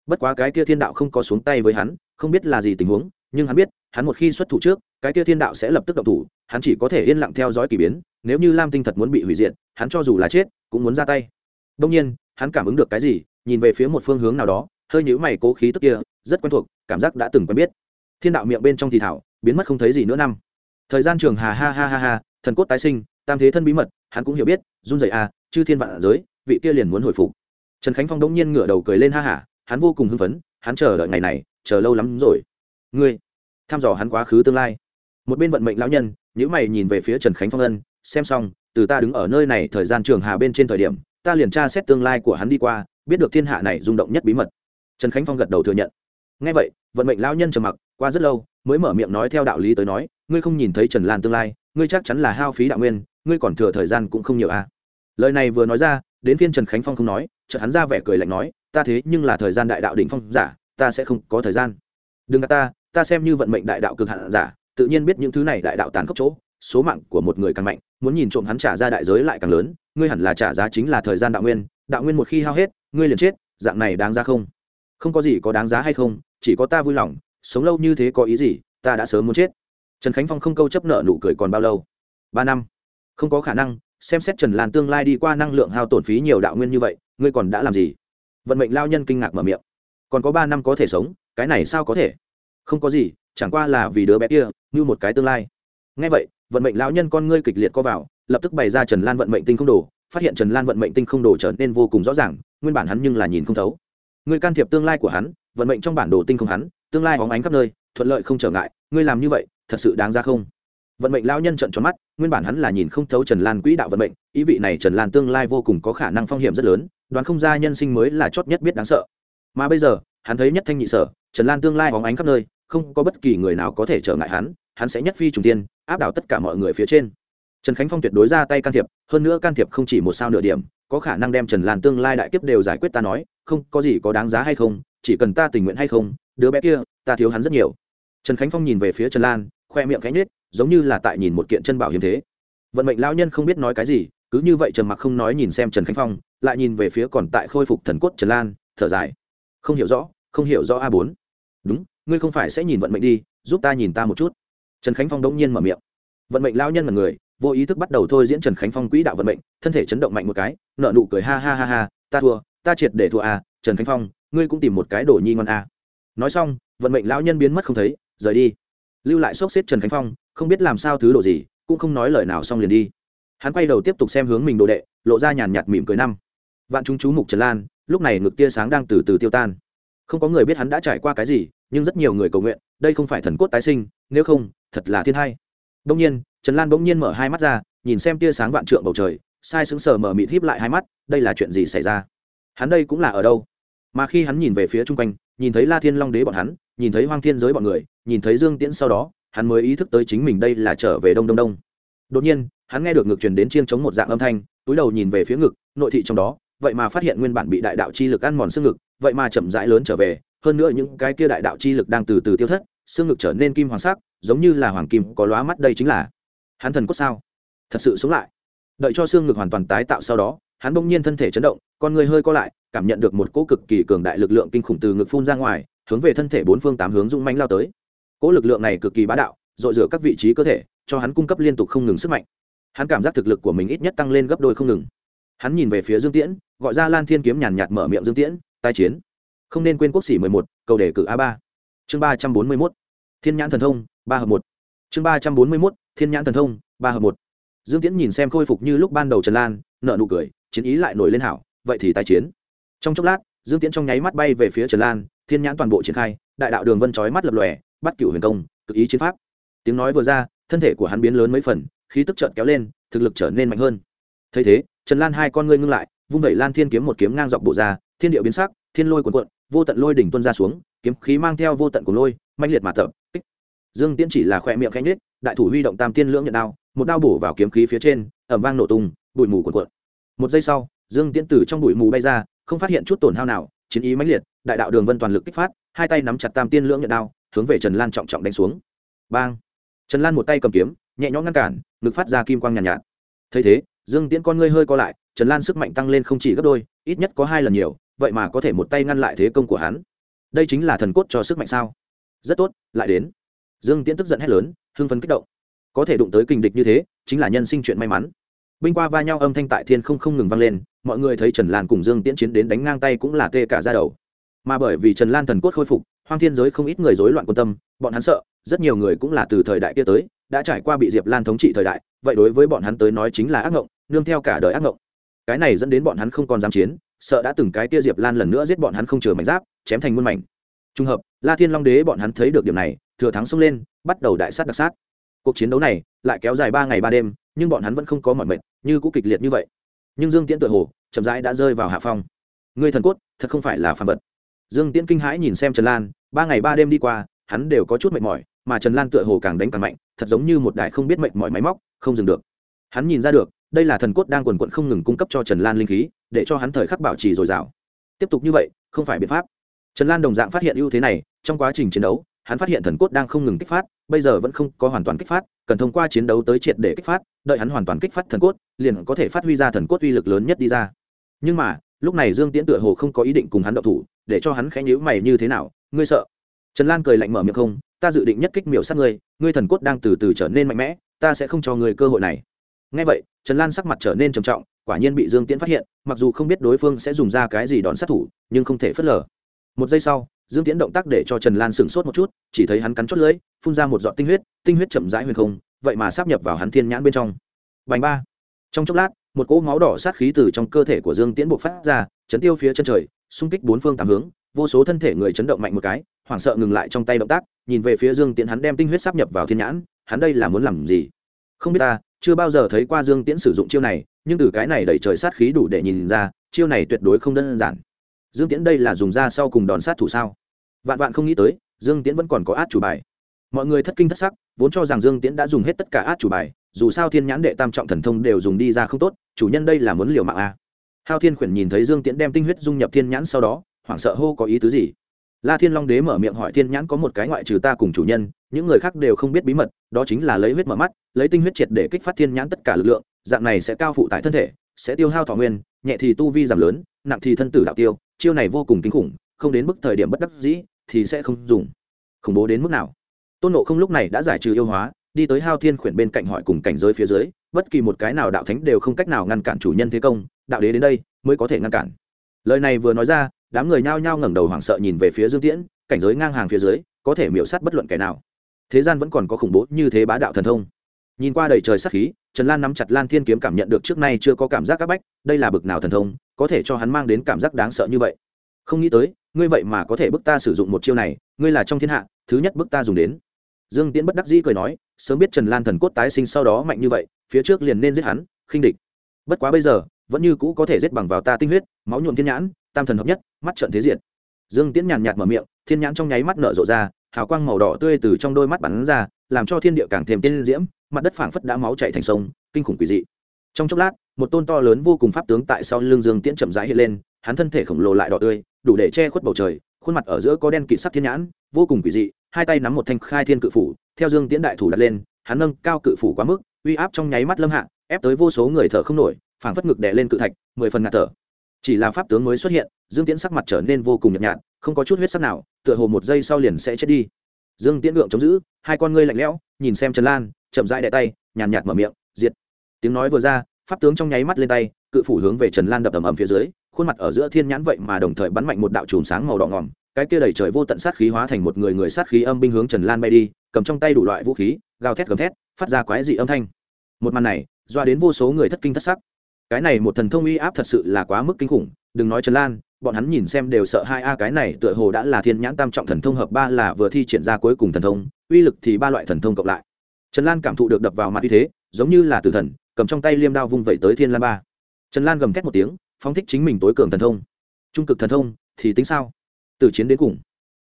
bất quá cái kia thiên đạo không có xuống tay với hắn, không biết là gì tình huống, nhưng hắn biết, hắn một khi xuất thủ trước, cái kia thiên đạo sẽ lập tức động thủ, hắn chỉ có thể yên lặng theo dõi k ỳ biến, nếu như lam tinh thật muốn bị hủy diệt, hắn cho dù là chết, cũng muốn ra tay. Đông nhiên, hắn cảm ứng được cái gì, nhìn về phía một phương hướng nào đó, hơi nhữ mày cố khí tức kia, rất quen thuộc, cảm giác đã từng quen biết. Thiên đạo miệng bên trong thì thảo, biến mất không thấy gì nữa năm. Thời gian trường hà ha ha ha ha, thần cốt tái sinh, tam thế thân bí mật, hắn cũng hiểu biết, run rẩy à chư thiên vạn giới, vị kia liền muốn hồi phục. Trần khánh phong đống nhiên ngửa đầu cười lên ha hả hắn vô cùng hưng phấn, hắn chờ đợi ngày này, chờ lâu lắm rồi. Ngươi, thăm dò hắn quá khứ tương lai. Một bên vận mệnh lão nhân nhữ mày nhìn về phía trần khánh phong ân, xem xong, từ ta đứng ở nơi này thời gian trường hà bên trên thời điểm, ta liền tra xét tương lai của hắn đi qua, biết được thiên hạ này rung động nhất bí mật. Trần khánh phong gật đầu thừa nhận. Ngay vậy, vận mệnh lão nhân trầm mặc, qua rất lâu, mới mở miệng nói theo đạo lý tới nói, ngươi không nhìn thấy trần lan tương lai, ngươi chắc chắn là hao phí đạo nguyên, ngươi còn thừa thời gian cũng không nhiều à. lời này vừa nói ra, đến phiên trần khánh phong không nói, chợt hắn ra vẻ cười lạnh nói ta thế nhưng là thời gian đại đạo đỉnh phong giả, ta sẽ không có thời gian. Đừng gạt ta ta xem như vận mệnh đại đạo cực hạn giả, tự nhiên biết những thứ này đại đạo tàn khốc chỗ, số mạng của một người càng mạnh, muốn nhìn trộm hắn trả ra đại giới lại càng lớn, ngươi hẳn là trả giá chính là thời gian đạo nguyên đạo nguyên một khi hao hết, ngươi liền chết, dạng này đáng giá không? Không có gì có đáng giá hay không, chỉ có ta vui lòng, sống lâu như thế có ý gì, ta đã sớm muốn chết. Trần khánh phong không câu chấp nợ nụ cười còn bao lâu? Ba năm. Không có khả năng, xem xét trần lan tương lai đi qua năng lượng hao tổn phí nhiều đạo nguyên như vậy, ngươi còn đã làm gì? Vận mệnh lao nhân kinh ngạc mở miệng. Còn có ba năm có thể sống, cái này sao có thể? Không có gì, chẳng qua là vì đứa bé kia, như một cái tương lai. Ngay vậy, vận mệnh lão nhân con ngươi kịch liệt co vào, lập tức bày ra trần lan vận mệnh tinh không đồ, phát hiện trần lan vận mệnh tinh không đồ trở nên vô cùng rõ ràng, nguyên bản hắn nhưng là nhìn không thấu. Ngươi can thiệp tương lai của hắn, vận mệnh trong bản đồ tinh không hắn, tương lai hóng ánh khắp nơi, thuận lợi không trở ngại, ngươi làm như vậy, thật sự đáng ra không? Vận mệnh lão nhân trận tròn mắt, nguyên bản hắn là nhìn không thấu trần lan quỹ đạo vận mệnh, ý vị này trần lan tương lai vô cùng có khả năng phong hiểm rất lớn đoán không ra nhân sinh mới là chót nhất biết đáng sợ. Mà bây giờ, hắn thấy nhất thanh nhị sở, trần lan tương lai hóng ánh khắp nơi, không có bất kỳ người nào có thể trở ngại hắn hắn sẽ nhất phi trùng tiên áp đảo tất cả mọi người phía trên. Trần khánh phong tuyệt đối ra tay can thiệp, hơn nữa can thiệp không chỉ một sao nửa điểm, có khả năng đem trần lan tương lai đại kiếp đều giải quyết ta nói, không, có gì có đáng giá hay không, chỉ cần ta tình nguyện hay không, đứa bé kia, ta thiếu hắn rất nhiều. Trần khánh phong nhìn về phía trần lan, khoe miệng cánh nết giống như là tại nhìn một kiện chân bảo hiếm thế. Vận mệnh lão nhân không biết nói cái gì, cứ như vậy Trần mặc không nói nhìn xem trần khánh phong lại nhìn về phía còn tại khôi phục thần cốt trần lan, thở dài. Không hiểu rõ, không hiểu rõ a bốn. Đúng, ngươi không phải sẽ nhìn vận mệnh đi, giúp ta nhìn ta một chút. Trần khánh phong đống nhiên mở miệng. Vận mệnh lao nhân là người, vô ý thức bắt đầu thôi diễn trần khánh phong quỹ đạo vận mệnh, thân thể chấn động mạnh một cái nợ nụ cười ha ha ha ha, ta thua, ta triệt để thua a, trần khánh phong, ngươi cũng tìm một cái đồ nhi ngon a. Nói xong, vận mệnh lão nhân biến mất không thấy, rời đi. Lưu lại sốc xếp trần khánh phong, không biết làm sao thứ đồ gì, cũng không nói lời nào xong liền đi. Hắn quay đầu tiếp tục xem hướng mình đồ đệ, lộ ra nhàn nhạt mỉm cười năm vạn chúng chú mục trần lan, lúc này ngực tia sáng đang từ từ tiêu tan. Không có người biết hắn đã trải qua cái gì, nhưng rất nhiều người cầu nguyện, đây không phải thần cốt tái sinh, nếu không, thật là thiên hay đông nhiên, trần lan bỗng nhiên mở hai mắt ra, nhìn xem tia sáng vạn trượng bầu trời, sai sững sờ mở mịt híp lại hai mắt, đây là chuyện gì xảy ra? Hắn đây cũng là ở đâu? Mà khi hắn nhìn về phía chung quanh, nhìn thấy la thiên long đế bọn hắn, nhìn thấy hoang thiên giới bọn người, nhìn thấy dương tiễn sau đó, hắn mới ý thức tới chính mình đây là trở về đông đông đông. Đột nhiên, hắn nghe được ngực truyền đến chiêng chống một dạng âm thanh, túi đầu nhìn về phía ngực, nội thị trong đó vậy mà phát hiện nguyên bản bị đại đạo chi lực ăn mòn xương ngực, vậy mà chậm rãi lớn trở về, hơn nữa những cái kia đại đạo chi lực đang từ từ tiêu thất, xương ngực trở nên kim hoàng sắc, giống như là hoàng kim có lóa mắt đây chính là hắn thần cốt sao? Thật sự sống lại. Đợi cho xương ngực hoàn toàn tái tạo sau đó, hắn bỗng nhiên thân thể chấn động, con người hơi co lại, cảm nhận được một cỗ cực kỳ cường đại lực lượng kinh khủng từ ngực phun ra ngoài, hướng về thân thể bốn phương tám hướng rung manh lao tới. Cỗ lực lượng này cực kỳ bá đạo, dội rửa các vị trí cơ thể, cho hắn cung cấp liên tục không ngừng sức mạnh. Hắn cảm giác thực lực của mình ít nhất tăng lên gấp đôi không ngừng hắn nhìn về phía dương tiễn, gọi ra lan thiên kiếm nhàn nhạt mở miệng dương tiễn tai chiến. Không nên quên quốc sĩ mười một, cầu đề cử a ba. Chương ba trăm bốn mươi mốt. Thiên nhãn thần thông, ba hợp một. Chương ba trăm bốn mươi mốt, thiên nhãn thần thông, ba hợp một. Dương tiễn nhìn xem khôi phục như lúc ban đầu trần lan nợ nụ cười, chiến ý lại nổi lên hảo, vậy thì tái chiến. Trong chốc lát, dương tiễn trong nháy mắt bay về phía trần lan, thiên nhãn toàn bộ triển khai, đại đạo đường vân trói mắt lập lòe, bắt cựu huyền công, cực ý chiến pháp. Tiếng nói vừa ra, thân thể của hắn biến lớn mấy phần, khí tức trợn kéo lên, thực lực trở nên mạnh hơn. Thấy thế trần lan hai con ngươi ngưng lại vung vẩy lan thiên kiếm một kiếm ngang dọc bộ ra thiên điệu biến sắc thiên lôi cuồn cuộn vô tận lôi đỉnh tuân ra xuống kiếm khí mang theo vô tận của lôi mãnh liệt mà tập dương tiễn chỉ là khoe miệng khẽ nhếch đại thủ huy động tam tiên lưỡng nhận đao một đao bổ vào kiếm khí phía trên ẩm vang nổ tung bụi mù cuồn cuộn. Một giây sau dương tiễn từ trong bụi mù bay ra không phát hiện chút tổn hao nào chiến ý mãnh liệt đại đạo đường vân toàn lực kích phát hai tay nắm chặt tam tiên lưỡng nhận đao hướng về trần lan trọng trọng đánh xuống. Bang! Trần lan một tay cầm kiếm nhẹ nhõm ngăn cản ngực phát ra kim quang nhàn nhạt, nhạt. Thấy thế dương tiễn con ngươi hơi co lại, trần lan sức mạnh tăng lên không chỉ gấp đôi, ít nhất có hai lần nhiều, vậy mà có thể một tay ngăn lại thế công của hắn. Đây chính là thần cốt cho sức mạnh sao? Rất tốt, lại đến. Dương tiễn tức giận hét lớn, hưng phấn kích động. Có thể đụng tới kình địch như thế, chính là nhân sinh chuyện may mắn. Binh qua va nhau âm thanh tại thiên không không ngừng vang lên, mọi người thấy trần lan cùng dương tiễn chiến đến đánh ngang tay cũng là tê cả ra đầu. Mà bởi vì trần lan thần cốt khôi phục, hoang thiên giới không ít người rối loạn quan tâm, bọn hắn sợ, rất nhiều người cũng là từ thời đại kia tới, đã trải qua bị diệp lan thống trị thời đại, vậy đối với bọn hắn tới nói chính là ác ngộng nương theo cả đời ác ngộng. Cái này dẫn đến bọn hắn không còn dám chiến sợ đã từng cái kia diệp lan lần nữa giết bọn hắn không chừa mảnh giáp chém thành muôn mảnh. Trùng hợp la thiên long đế bọn hắn thấy được điểm này thừa thắng xông lên bắt đầu đại sát đặc sát. Cuộc chiến đấu này lại kéo dài ba ngày ba đêm nhưng bọn hắn vẫn không có mọi mệt, như cũ kịch liệt như vậy. Nhưng dương tiễn tự hồ chậm rãi đã rơi vào hạ phong. Người thần cốt thật không phải là phàm vật. Dương tiễn kinh hãi nhìn xem trần lan ba ngày ba đêm đi qua hắn đều có chút mệt mỏi mà trần lan tựa hồ càng đánh càng mạnh thật giống như một đại không biết mệt mỏi máy móc không dừng được. Hắn nhìn ra được đây là thần cốt đang quần quận không ngừng cung cấp cho trần lan linh khí, để cho hắn thời khắc bảo trì dồi dào. Tiếp tục như vậy, không phải biện pháp. Trần lan đồng dạng phát hiện ưu thế này, trong quá trình chiến đấu, hắn phát hiện thần cốt đang không ngừng kích phát, bây giờ vẫn không có hoàn toàn kích phát, cần thông qua chiến đấu tới triệt để kích phát, đợi hắn hoàn toàn kích phát thần cốt, liền có thể phát huy ra thần cốt uy lực lớn nhất đi ra. Nhưng mà, lúc này dương tiễn tựa hồ không có ý định cùng hắn động thủ, để cho hắn khẽ nhíu mày như thế nào, ngươi sợ? Trần lan cười lạnh mở miệng không, ta dự định nhất kích miểu sát ngươi ngươi thần cốt đang từ từ trở nên mạnh mẽ, ta sẽ không cho ngươi cơ hội này ngay vậy, trần lan sắc mặt trở nên trầm trọng, quả nhiên bị dương tiễn phát hiện, mặc dù không biết đối phương sẽ dùng ra cái gì đòn sát thủ, nhưng không thể phớt lờ. Một giây sau, dương tiễn động tác để cho trần lan sửng sốt một chút, chỉ thấy hắn cắn chót lưỡi, phun ra một giọt tinh huyết tinh huyết chậm rãi huyền không, vậy mà sắp nhập vào hắn thiên nhãn bên trong. Bành ba. Trong chốc lát, một cỗ máu đỏ sát khí từ trong cơ thể của dương tiễn buộc phát ra, chấn tiêu phía chân trời, xung kích bốn phương tám hướng, vô số thân thể người chấn động mạnh một cái, hoảng sợ ngừng lại trong tay động tác, nhìn về phía dương tiễn hắn đem tinh huyết sắp nhập vào thiên nhãn, hắn đây là muốn làm gì? Không biết ta chưa bao giờ thấy qua dương tiễn sử dụng chiêu này, nhưng từ cái này đẩy trời sát khí đủ để nhìn ra, chiêu này tuyệt đối không đơn giản. Dương tiễn đây là dùng ra sau cùng đòn sát thủ sao? Vạn vạn không nghĩ tới, dương tiễn vẫn còn có át chủ bài. Mọi người thất kinh thất sắc, vốn cho rằng dương tiễn đã dùng hết tất cả át chủ bài, dù sao thiên nhãn đệ tam trọng thần thông đều dùng đi ra không tốt, chủ nhân đây là muốn liều mạng a à. hao thiên khuyển nhìn thấy dương tiễn đem tinh huyết dung nhập thiên nhãn sau đó, hoảng sợ hô có ý tứ gì? La thiên long đế mở miệng hỏi thiên nhãn có một cái ngoại trừ ta cùng chủ nhân, những người khác đều không biết bí mật, đó chính là lấy huyết mở mắt, lấy tinh huyết triệt để kích phát thiên nhãn tất cả lực lượng, dạng này sẽ cao phụ tại thân thể, sẽ tiêu hao thọ nguyên, nhẹ thì tu vi giảm lớn, nặng thì thân tử đạo tiêu, chiêu này vô cùng kinh khủng, không đến mức thời điểm bất đắc dĩ thì sẽ không dùng. Khủng bố đến mức nào? Tôn nộ không lúc này đã giải trừ yêu hóa, đi tới hao thiên khuyển bên cạnh hỏi cùng cảnh giới phía dưới, bất kỳ một cái nào đạo thánh đều không cách nào ngăn cản chủ nhân thế công, đạo đế đến đây mới có thể ngăn cản. Lời này vừa nói ra đám người nhao nhao ngẩng đầu hoảng sợ nhìn về phía dương tiễn, cảnh giới ngang hàng phía dưới, có thể miểu sát bất luận kẻ nào. Thế gian vẫn còn có khủng bố như thế bá đạo thần thông. Nhìn qua đầy trời sát khí, trần lan nắm chặt lan thiên kiếm cảm nhận được trước nay chưa có cảm giác áp bách, đây là bực nào thần thông, có thể cho hắn mang đến cảm giác đáng sợ như vậy. Không nghĩ tới, ngươi vậy mà có thể bức ta sử dụng một chiêu này, ngươi là trong thiên hạ, thứ nhất bức ta dùng đến. Dương tiễn bất đắc dĩ cười nói, sớm biết trần lan thần cốt tái sinh sau đó mạnh như vậy, phía trước liền nên giết hắn, khinh địch. Bất quá bây giờ, vẫn như cũ có thể giết bằng vào ta tinh huyết, máu nhuộm thiên nhãn tam thần hợp nhất, mắt trận thế diện dương tiễn nhàn nhạt mở miệng, thiên nhãn trong nháy mắt nở rộ ra, hào quang màu đỏ tươi từ trong đôi mắt bắn ra, làm cho thiên địa càng thêm tiên diễm, mặt đất phảng phất đã máu chảy thành sông, kinh khủng quỷ dị. Trong chốc lát, một tôn to lớn vô cùng pháp tướng tại sau lưng dương tiễn chậm rãi hiện lên, hắn thân thể khổng lồ lại đỏ tươi, đủ để che khuất bầu trời, khuôn mặt ở giữa có đen kịt sắc thiên nhãn, vô cùng quỷ dị, hai tay nắm một thanh khai thiên cự phủ, theo dương tiễn đại thủ đặt lên, hắn nâng cao cự phủ quá mức, uy áp trong nháy mắt lâm hạ, ép tới vô số người thở không nổi, phảng phất ngực đè lên cự thạch, mười phần ngạt thở chỉ là pháp tướng mới xuất hiện, dương tiễn sắc mặt trở nên vô cùng nhợt nhạt, không có chút huyết sắc nào, tựa hồ một giây sau liền sẽ chết đi. Dương tiễn ngượng chống giữ, hai con ngươi lạnh lẽo, nhìn xem trần lan, chậm rãi đẻ tay, nhàn nhạt mở miệng, diệt. Tiếng nói vừa ra, pháp tướng trong nháy mắt lên tay, cự phủ hướng về trần lan đập ầm ầm phía dưới, khuôn mặt ở giữa thiên nhãn vậy mà đồng thời bắn mạnh một đạo chùm sáng màu đỏ ngòm, cái kia đầy trời vô tận sát khí hóa thành một người người sát khí âm binh hướng trần lan bay đi, cầm trong tay đủ loại vũ khí, gào thét gầm thét, phát ra quái dị âm thanh. Một màn này, doa đến vô số người thất kinh thất sắc cái này một thần thông uy áp thật sự là quá mức kinh khủng, đừng nói trần lan, bọn hắn nhìn xem đều sợ hai a, cái này tựa hồ đã là thiên nhãn tam trọng thần thông hợp ba là vừa thi triển ra cuối cùng thần thông, uy lực thì ba loại thần thông cộng lại. Trần lan cảm thụ được đập vào mặt như thế, giống như là tử thần, cầm trong tay liêm đao vung vẩy tới thiên lan ba. Trần lan gầm thét một tiếng, phóng thích chính mình tối cường thần thông. Trung cực thần thông, thì tính sao? Từ chiến đến cùng.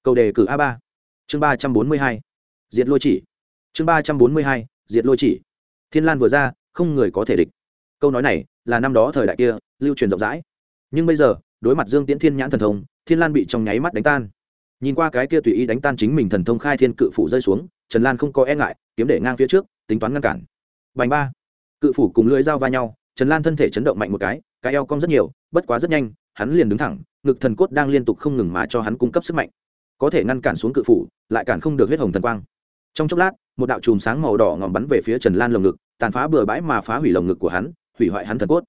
Cầu đề cử a ba. Chương ba trăm bốn mươi hai. Diệt lôi chỉ. Chương ba trăm bốn mươi hai, diệt lôi chỉ. Thiên lan vừa ra, không người có thể địch câu nói này là năm đó thời đại kia lưu truyền rộng rãi. Nhưng bây giờ, đối mặt dương tiễn thiên nhãn thần thông, thiên lan bị trong nháy mắt đánh tan. Nhìn qua cái kia tùy ý đánh tan chính mình thần thông khai thiên cự phủ rơi xuống, trần lan không có e ngại, kiếm để ngang phía trước, tính toán ngăn cản. Bành ba. Cự phủ cùng lưỡi dao va nhau, trần lan thân thể chấn động mạnh một cái cái eo cong rất nhiều, bất quá rất nhanh, hắn liền đứng thẳng, ngực thần cốt đang liên tục không ngừng mà cho hắn cung cấp sức mạnh. Có thể ngăn cản xuống cự phủ, lại cản không được huyết hồng thần quang. Trong chốc lát, một đạo chùm sáng màu đỏ ngòm bắn về phía trần lan lồng ngực, tàn phá bừa bãi mà phá hủy lồng ngực của hắn hủy hoại hắn thần cốt.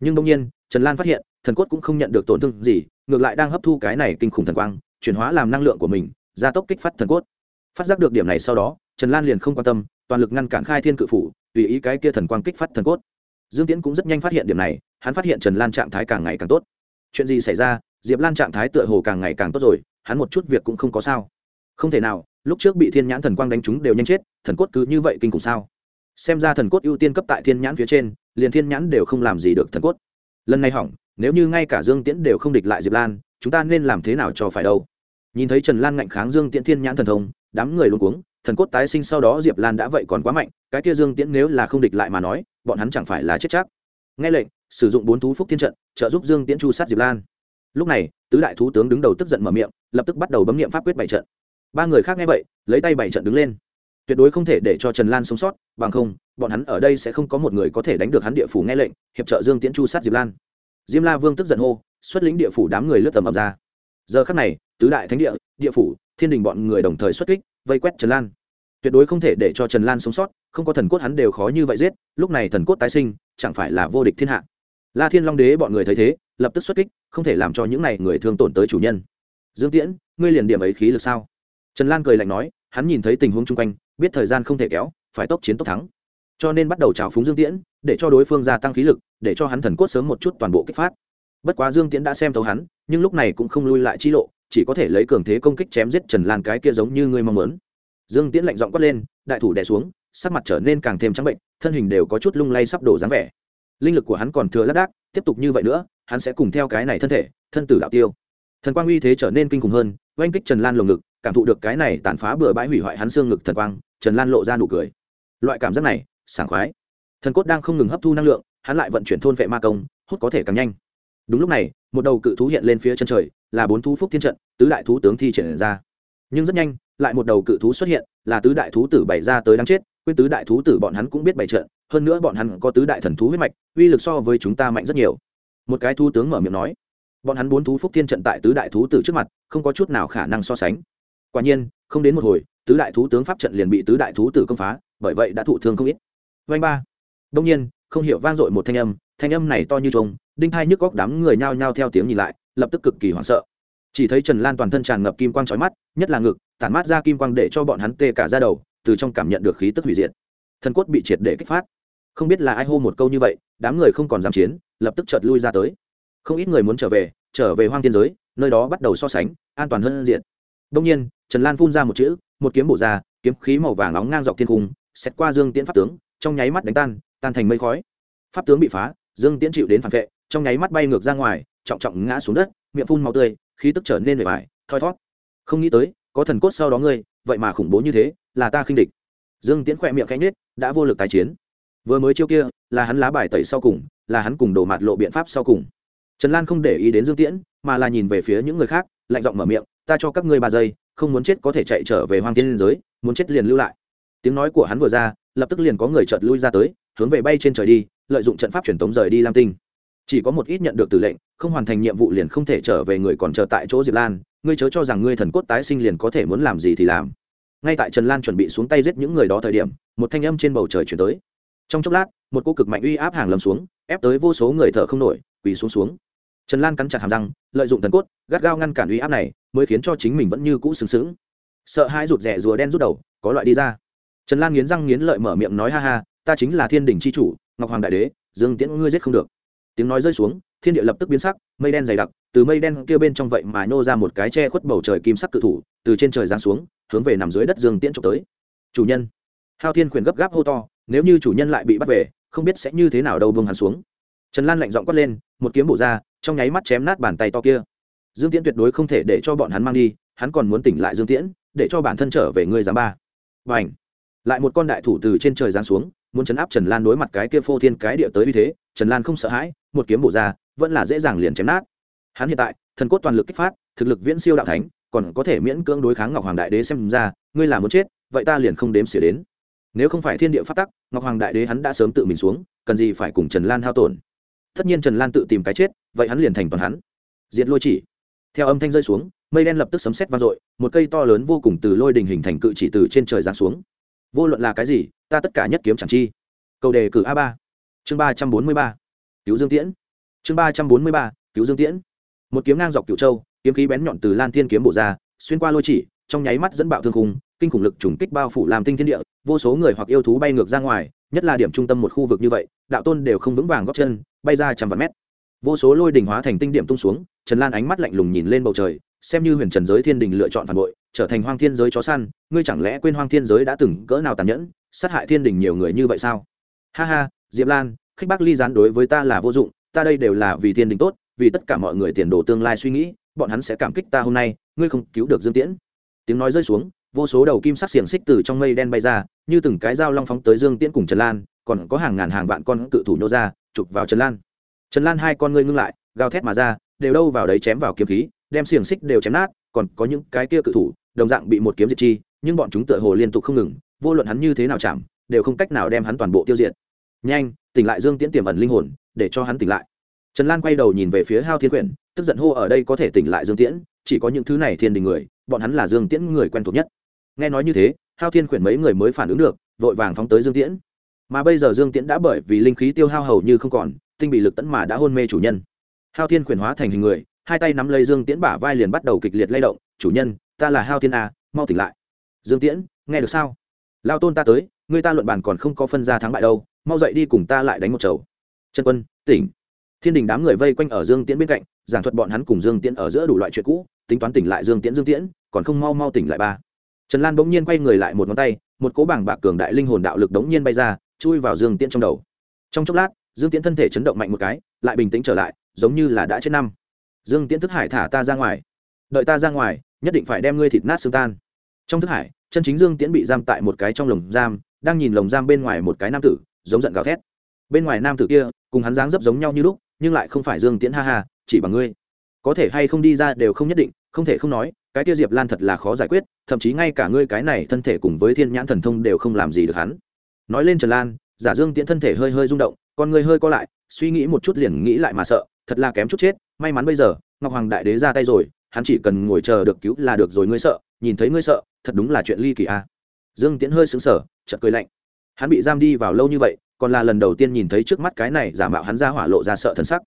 Nhưng đông nhiên, trần lan phát hiện, thần cốt cũng không nhận được tổn thương gì, ngược lại đang hấp thu cái này kinh khủng thần quang, chuyển hóa làm năng lượng của mình, gia tốc kích phát thần cốt. Phát giác được điểm này sau đó, trần lan liền không quan tâm, toàn lực ngăn cản khai thiên cự phủ, tùy ý cái kia thần quang kích phát thần cốt. Dương tiễn cũng rất nhanh phát hiện điểm này, hắn phát hiện trần lan trạng thái càng ngày càng tốt. Chuyện gì xảy ra? Diệp lan trạng thái tựa hồ càng ngày càng tốt rồi, hắn một chút việc cũng không có sao. Không thể nào, lúc trước bị thiên nhãn thần quang đánh trúng đều nhanh chết, thần cốt cứ như vậy kinh khủng sao? Xem ra thần cốt ưu tiên cấp tại thiên nhãn phía trên liền thiên nhãn đều không làm gì được thần cốt. Lần này hỏng, nếu như ngay cả dương tiễn đều không địch lại diệp lan, chúng ta nên làm thế nào cho phải đâu? Nhìn thấy trần lan ngạnh kháng dương tiễn thiên nhãn thần thông, đám người luôn cuống, thần cốt tái sinh sau đó diệp lan đã vậy còn quá mạnh, cái kia dương tiễn nếu là không địch lại mà nói, bọn hắn chẳng phải là chết chắc. Nghe lệnh, sử dụng bốn thú phúc thiên trận, trợ giúp dương tiễn chu sát diệp lan. Lúc này, tứ đại thú tướng đứng đầu tức giận mở miệng, lập tức bắt đầu bấm nghiệm pháp quyết bảy trận. Ba người khác nghe vậy, lấy tay bảy trận đứng lên tuyệt đối không thể để cho trần lan sống sót, bằng không, bọn hắn ở đây sẽ không có một người có thể đánh được hắn địa phủ nghe lệnh, hiệp trợ dương tiễn chu sát diệp lan. Diêm la vương tức giận hô, xuất lĩnh địa phủ đám người lướt tầm ập ra. Giờ khắc này, tứ đại thánh địa địa phủ, thiên đình bọn người đồng thời xuất kích, vây quét trần lan. Tuyệt đối không thể để cho trần lan sống sót, không có thần cốt hắn đều khó như vậy giết, lúc này thần cốt tái sinh, chẳng phải là vô địch thiên hạ. La thiên long đế bọn người thấy thế, lập tức xuất kích, không thể làm cho những này người thương tổn tới chủ nhân. Dương tiễn, ngươi liền điểm ấy khí lực sao? Trần lan cười lạnh nói hắn nhìn thấy tình huống chung quanh, biết thời gian không thể kéo, phải tốc chiến tốc thắng. Cho nên bắt đầu trào phúng dương tiễn, để cho đối phương gia tăng khí lực, để cho hắn thần cốt sớm một chút toàn bộ kích phát. Bất quá dương tiễn đã xem thấu hắn, nhưng lúc này cũng không lui lại chi lộ, chỉ có thể lấy cường thế công kích chém giết trần lan cái kia giống như ngươi mong muốn. Dương tiễn lạnh giọng quát lên, đại thủ đè xuống, sắc mặt trở nên càng thêm trắng bệnh, thân hình đều có chút lung lay sắp đổ dáng vẻ. Linh lực của hắn còn thừa lác đác, tiếp tục như vậy nữa, hắn sẽ cùng theo cái này thân thể, thân tử đạo tiêu. Thần quang uy thế trở nên kinh khủng hơn, oanh kích trần lan lồng ngực cảm thụ được cái này tàn phá bừa bãi hủy hoại hắn xương ngực thần quang, trần lan lộ ra nụ cười. Loại cảm giác này, sảng khoái. Thần cốt đang không ngừng hấp thu năng lượng, hắn lại vận chuyển thôn vệ ma công, hút có thể càng nhanh. Đúng lúc này, một đầu cự thú hiện lên phía chân trời, là bốn thú phúc thiên trận, tứ đại thú tướng thi triển ra. Nhưng rất nhanh, lại một đầu cự thú xuất hiện, là tứ đại thú tử bày ra tới đáng chết quyết tứ đại thú tử bọn hắn cũng biết bày trận, hơn nữa bọn hắn có tứ đại thần thú huyết mạch, uy lực so với chúng ta mạnh rất nhiều. Một cái thú tướng mở miệng nói, bọn hắn bốn thú phúc thiên trận tại tứ đại thú tử trước mặt, không có chút nào khả năng so sánh quả nhiên, không đến một hồi, tứ đại thú tướng pháp trận liền bị tứ đại thú tử công phá, bởi vậy đã thụ thương không ít. Vanh ba. Đông nhiên, không hiểu vang dội một thanh âm thanh âm này to như trống, đinh thai nhức góc đám người nhao nhao theo tiếng nhìn lại, lập tức cực kỳ hoảng sợ. Chỉ thấy trần lan toàn thân tràn ngập kim quang trói mắt, nhất là ngực, tản mát ra kim quang để cho bọn hắn tê cả ra đầu, từ trong cảm nhận được khí tức hủy diệt. Thân cốt bị triệt để kích phát. Không biết là ai hô một câu như vậy, đám người không còn dám chiến, lập tức chợt lui ra tới. Không ít người muốn trở về trở về hoang thiên giới, nơi đó bắt đầu so sánh, an toàn hơn diện đông nhiên trần lan phun ra một chữ, một kiếm bổ ra, kiếm khí màu vàng nóng ngang dọc thiên cung xét qua dương tiễn pháp tướng, trong nháy mắt đánh tan tan thành mây khói. Pháp tướng bị phá, dương tiễn chịu đến phản vệ, trong nháy mắt bay ngược ra ngoài, trọng trọng ngã xuống đất, miệng phun màu tươi, khí tức trở nên bề bài thoi thót không nghĩ tới, có thần cốt sau đó ngươi, vậy mà khủng bố như thế, là ta khinh địch. Dương tiễn khỏe miệng khẽ nết đã vô lực tái chiến. Vừa mới chiêu kia, là hắn lá bài tẩy sau cùng, là hắn cùng đổ mặt lộ biện pháp sau cùng. Trần lan không để ý đến dương tiễn, mà là nhìn về phía những người khác, lạnh giọng mở miệng, ta cho các ngươi ba giây không muốn chết có thể chạy trở về hoang tiên liên giới, muốn chết liền lưu lại. Tiếng nói của hắn vừa ra, lập tức liền có người chợt lui ra tới, hướng về bay trên trời đi, lợi dụng trận pháp truyền tống rời đi lam tinh. Chỉ có một ít nhận được tử lệnh, không hoàn thành nhiệm vụ liền không thể trở về người còn chờ tại chỗ diệp lan, ngươi chớ cho rằng ngươi thần cốt tái sinh liền có thể muốn làm gì thì làm. Ngay tại trần lan chuẩn bị xuống tay giết những người đó thời điểm, một thanh âm trên bầu trời chuyển tới. Trong chốc lát, một cô cực mạnh uy áp hàng lầm xuống, ép tới vô số người thở không nổi, quỳ xuống xuống. Trần lan cắn chặt hàm răng, lợi dụng thần cốt, gắt gao ngăn cản uy áp này mới khiến cho chính mình vẫn như cũ sừng sững. Sợ hai rụt rẻ rùa đen rút đầu, có loại đi ra. Trần lan nghiến răng nghiến lợi mở miệng nói ha ha, ta chính là thiên đình c h i chủ, ngọc hoàng đại đế, dương tiễn ngươi giết không được. Tiếng nói rơi xuống, thiên địa lập tức biến sắc, mây đen dày đặc, từ mây đen kia bên trong vậy mà nhô ra một cái che khuất bầu trời kim sắc cự thủ, từ trên trời giáng xuống, hướng về nằm dưới đất dương tiễn trộm tới. Chủ nhân. Hao thiên khuyển gấp gáp hô to, nếu như chủ nhân lại bị bắt về, không biết sẽ như thế nào đâu vương hắn xuống. Trần lan lạnh giọng quát lên, một kiếm bổ ra, trong nháy mắt chém nát bàn tay to kia dương tiễn tuyệt đối không thể để cho bọn hắn mang đi, hắn còn muốn tỉnh lại dương tiễn, để cho bản thân trở về ngươi giám ba. Và ảnh lại một con đại thủ từ trên trời giáng xuống, muốn chấn áp trần lan đối mặt cái kia phô thiên cái địa tới như thế, trần lan không sợ hãi, một kiếm bổ ra, vẫn là dễ dàng liền chém nát. Hắn hiện tại, thần cốt toàn lực kích phát, thực lực viễn siêu đạo thánh, còn có thể miễn cưỡng đối kháng ngọc hoàng đại đế xem ra, ngươi là muốn chết, vậy ta liền không đếm xỉa đến. Nếu không phải thiên địa phát tắc, ngọc hoàng đại đế hắn đã sớm tự mình xuống, cần gì phải cùng trần lan hao tổn? Tất nhiên trần lan tự tìm cái chết, vậy hắn liền thành toàn hắn. Diệt lôi chỉ theo âm thanh rơi xuống, mây đen lập tức sấm sét vang dội, một cây to lớn vô cùng từ lôi đình hình thành cự chỉ từ trên trời giáng xuống. Vô luận là cái gì, ta tất cả nhất kiếm chẳng chi. Câu đề cử a ba. Chương ba trăm bốn mươi ba. Cứu dương tiễn. Chương ba trăm bốn mươi ba. Cứu dương tiễn. Một kiếm ngang dọc cựu châu, kiếm khí bén nhọn từ lan thiên kiếm bổ ra, xuyên qua lôi chỉ, trong nháy mắt dẫn bạo thương khung, kinh khủng lực trùng kích bao phủ làm tinh thiên địa, vô số người hoặc yêu thú bay ngược ra ngoài, nhất là điểm trung tâm một khu vực như vậy, đạo tôn đều không vững vàng góp chân, bay ra trăm vạn mét vô số lôi đình hóa thành tinh điểm tung xuống, trần lan ánh mắt lạnh lùng nhìn lên bầu trời, xem như huyền trần giới thiên đình lựa chọn phản bội, trở thành hoang thiên giới chó săn, ngươi chẳng lẽ quên hoang thiên giới đã từng cỡ nào tàn nhẫn, sát hại thiên đình nhiều người như vậy sao? Ha ha, diệp lan, khích bác ly gián đối với ta là vô dụng, ta đây đều là vì thiên đình tốt, vì tất cả mọi người tiền đồ tương lai suy nghĩ, bọn hắn sẽ cảm kích ta hôm nay, ngươi không cứu được dương tiễn. Tiếng nói rơi xuống, vô số đầu kim sắc xiềng xích từ trong mây đen bay ra, như từng cái dao long phóng tới dương tiễn cùng trần lan, còn có hàng ngàn hàng vạn con cự thủ nhô ra, chụp vào trần lan trần lan hai con ngươi ngưng lại, gào thét mà ra, đều đâu vào đấy chém vào kiếm khí, đem xiềng xích đều chém nát, còn có những cái kia cự thủ, đồng dạng bị một kiếm diệt chi, nhưng bọn chúng tựa hồ liên tục không ngừng, vô luận hắn như thế nào chạm, đều không cách nào đem hắn toàn bộ tiêu diệt. Nhanh, tỉnh lại dương tiễn tiềm ẩn linh hồn, để cho hắn tỉnh lại. Trần lan quay đầu nhìn về phía hao thiên quyển, tức giận hô ở đây có thể tỉnh lại dương tiễn, chỉ có những thứ này thiên đình người, bọn hắn là dương tiễn người quen thuộc nhất. Nghe nói như thế, hao thiên quyển mấy người mới phản ứng được, vội vàng phóng tới dương tiễn. Mà bây giờ dương tiễn đã bởi vì linh khí tiêu hao hầu như không còn tinh bị lực tẫn mà đã hôn mê chủ nhân. Hao thiên quyển hóa thành hình người, hai tay nắm lấy dương tiễn bả vai liền bắt đầu kịch liệt lay động, chủ nhân, ta là hao thiên a, mau tỉnh lại. Dương tiễn, nghe được sao? Lao tôn ta tới, người ta luận bàn còn không có phân ra thắng bại đâu, mau dậy đi cùng ta lại đánh một chầu. Trần quân, tỉnh. Thiên đình đám người vây quanh ở dương tiễn bên cạnh, giảng thuật bọn hắn cùng dương tiễn ở giữa đủ loại chuyện cũ, tính toán tỉnh lại dương tiễn dương tiễn, còn không mau mau tỉnh lại ba. Trần lan bỗng nhiên quay người lại một ngón tay, một cố bảng bạc cường đại linh hồn đạo lực đống nhiên bay ra, chui vào dương tiễn trong đầu. Trong chốc lát dương tiễn thân thể chấn động mạnh một cái, lại bình tĩnh trở lại, giống như là đã chết năm. Dương tiễn thức hải thả ta ra ngoài. Đợi ta ra ngoài, nhất định phải đem ngươi thịt nát xương tan. Trong thức hải, chân chính dương tiễn bị giam tại một cái trong lồng giam, đang nhìn lồng giam bên ngoài một cái nam tử, giống giận gào thét. Bên ngoài nam tử kia, cùng hắn dáng dấp giống nhau như lúc, nhưng lại không phải dương tiễn ha ha, chỉ bằng ngươi. Có thể hay không đi ra đều không nhất định, không thể không nói, cái Tiêu diệp lan thật là khó giải quyết, thậm chí ngay cả ngươi cái này thân thể cùng với thiên nhãn thần thông đều không làm gì được hắn. Nói lên trần lan, giả dương tiễn thân thể hơi hơi rung động con ngươi hơi co lại, suy nghĩ một chút liền nghĩ lại mà sợ, thật là kém chút chết, may mắn bây giờ, ngọc hoàng đại đế ra tay rồi, hắn chỉ cần ngồi chờ được cứu là được rồi, ngươi sợ, nhìn thấy ngươi sợ, thật đúng là chuyện ly kỳ a à. dương tiễn hơi sững sờ, chợt cười lạnh hắn bị giam đi vào lâu như vậy, còn là lần đầu tiên nhìn thấy trước mắt cái này giả mạo hắn ra hỏa lộ ra sợ thần sắc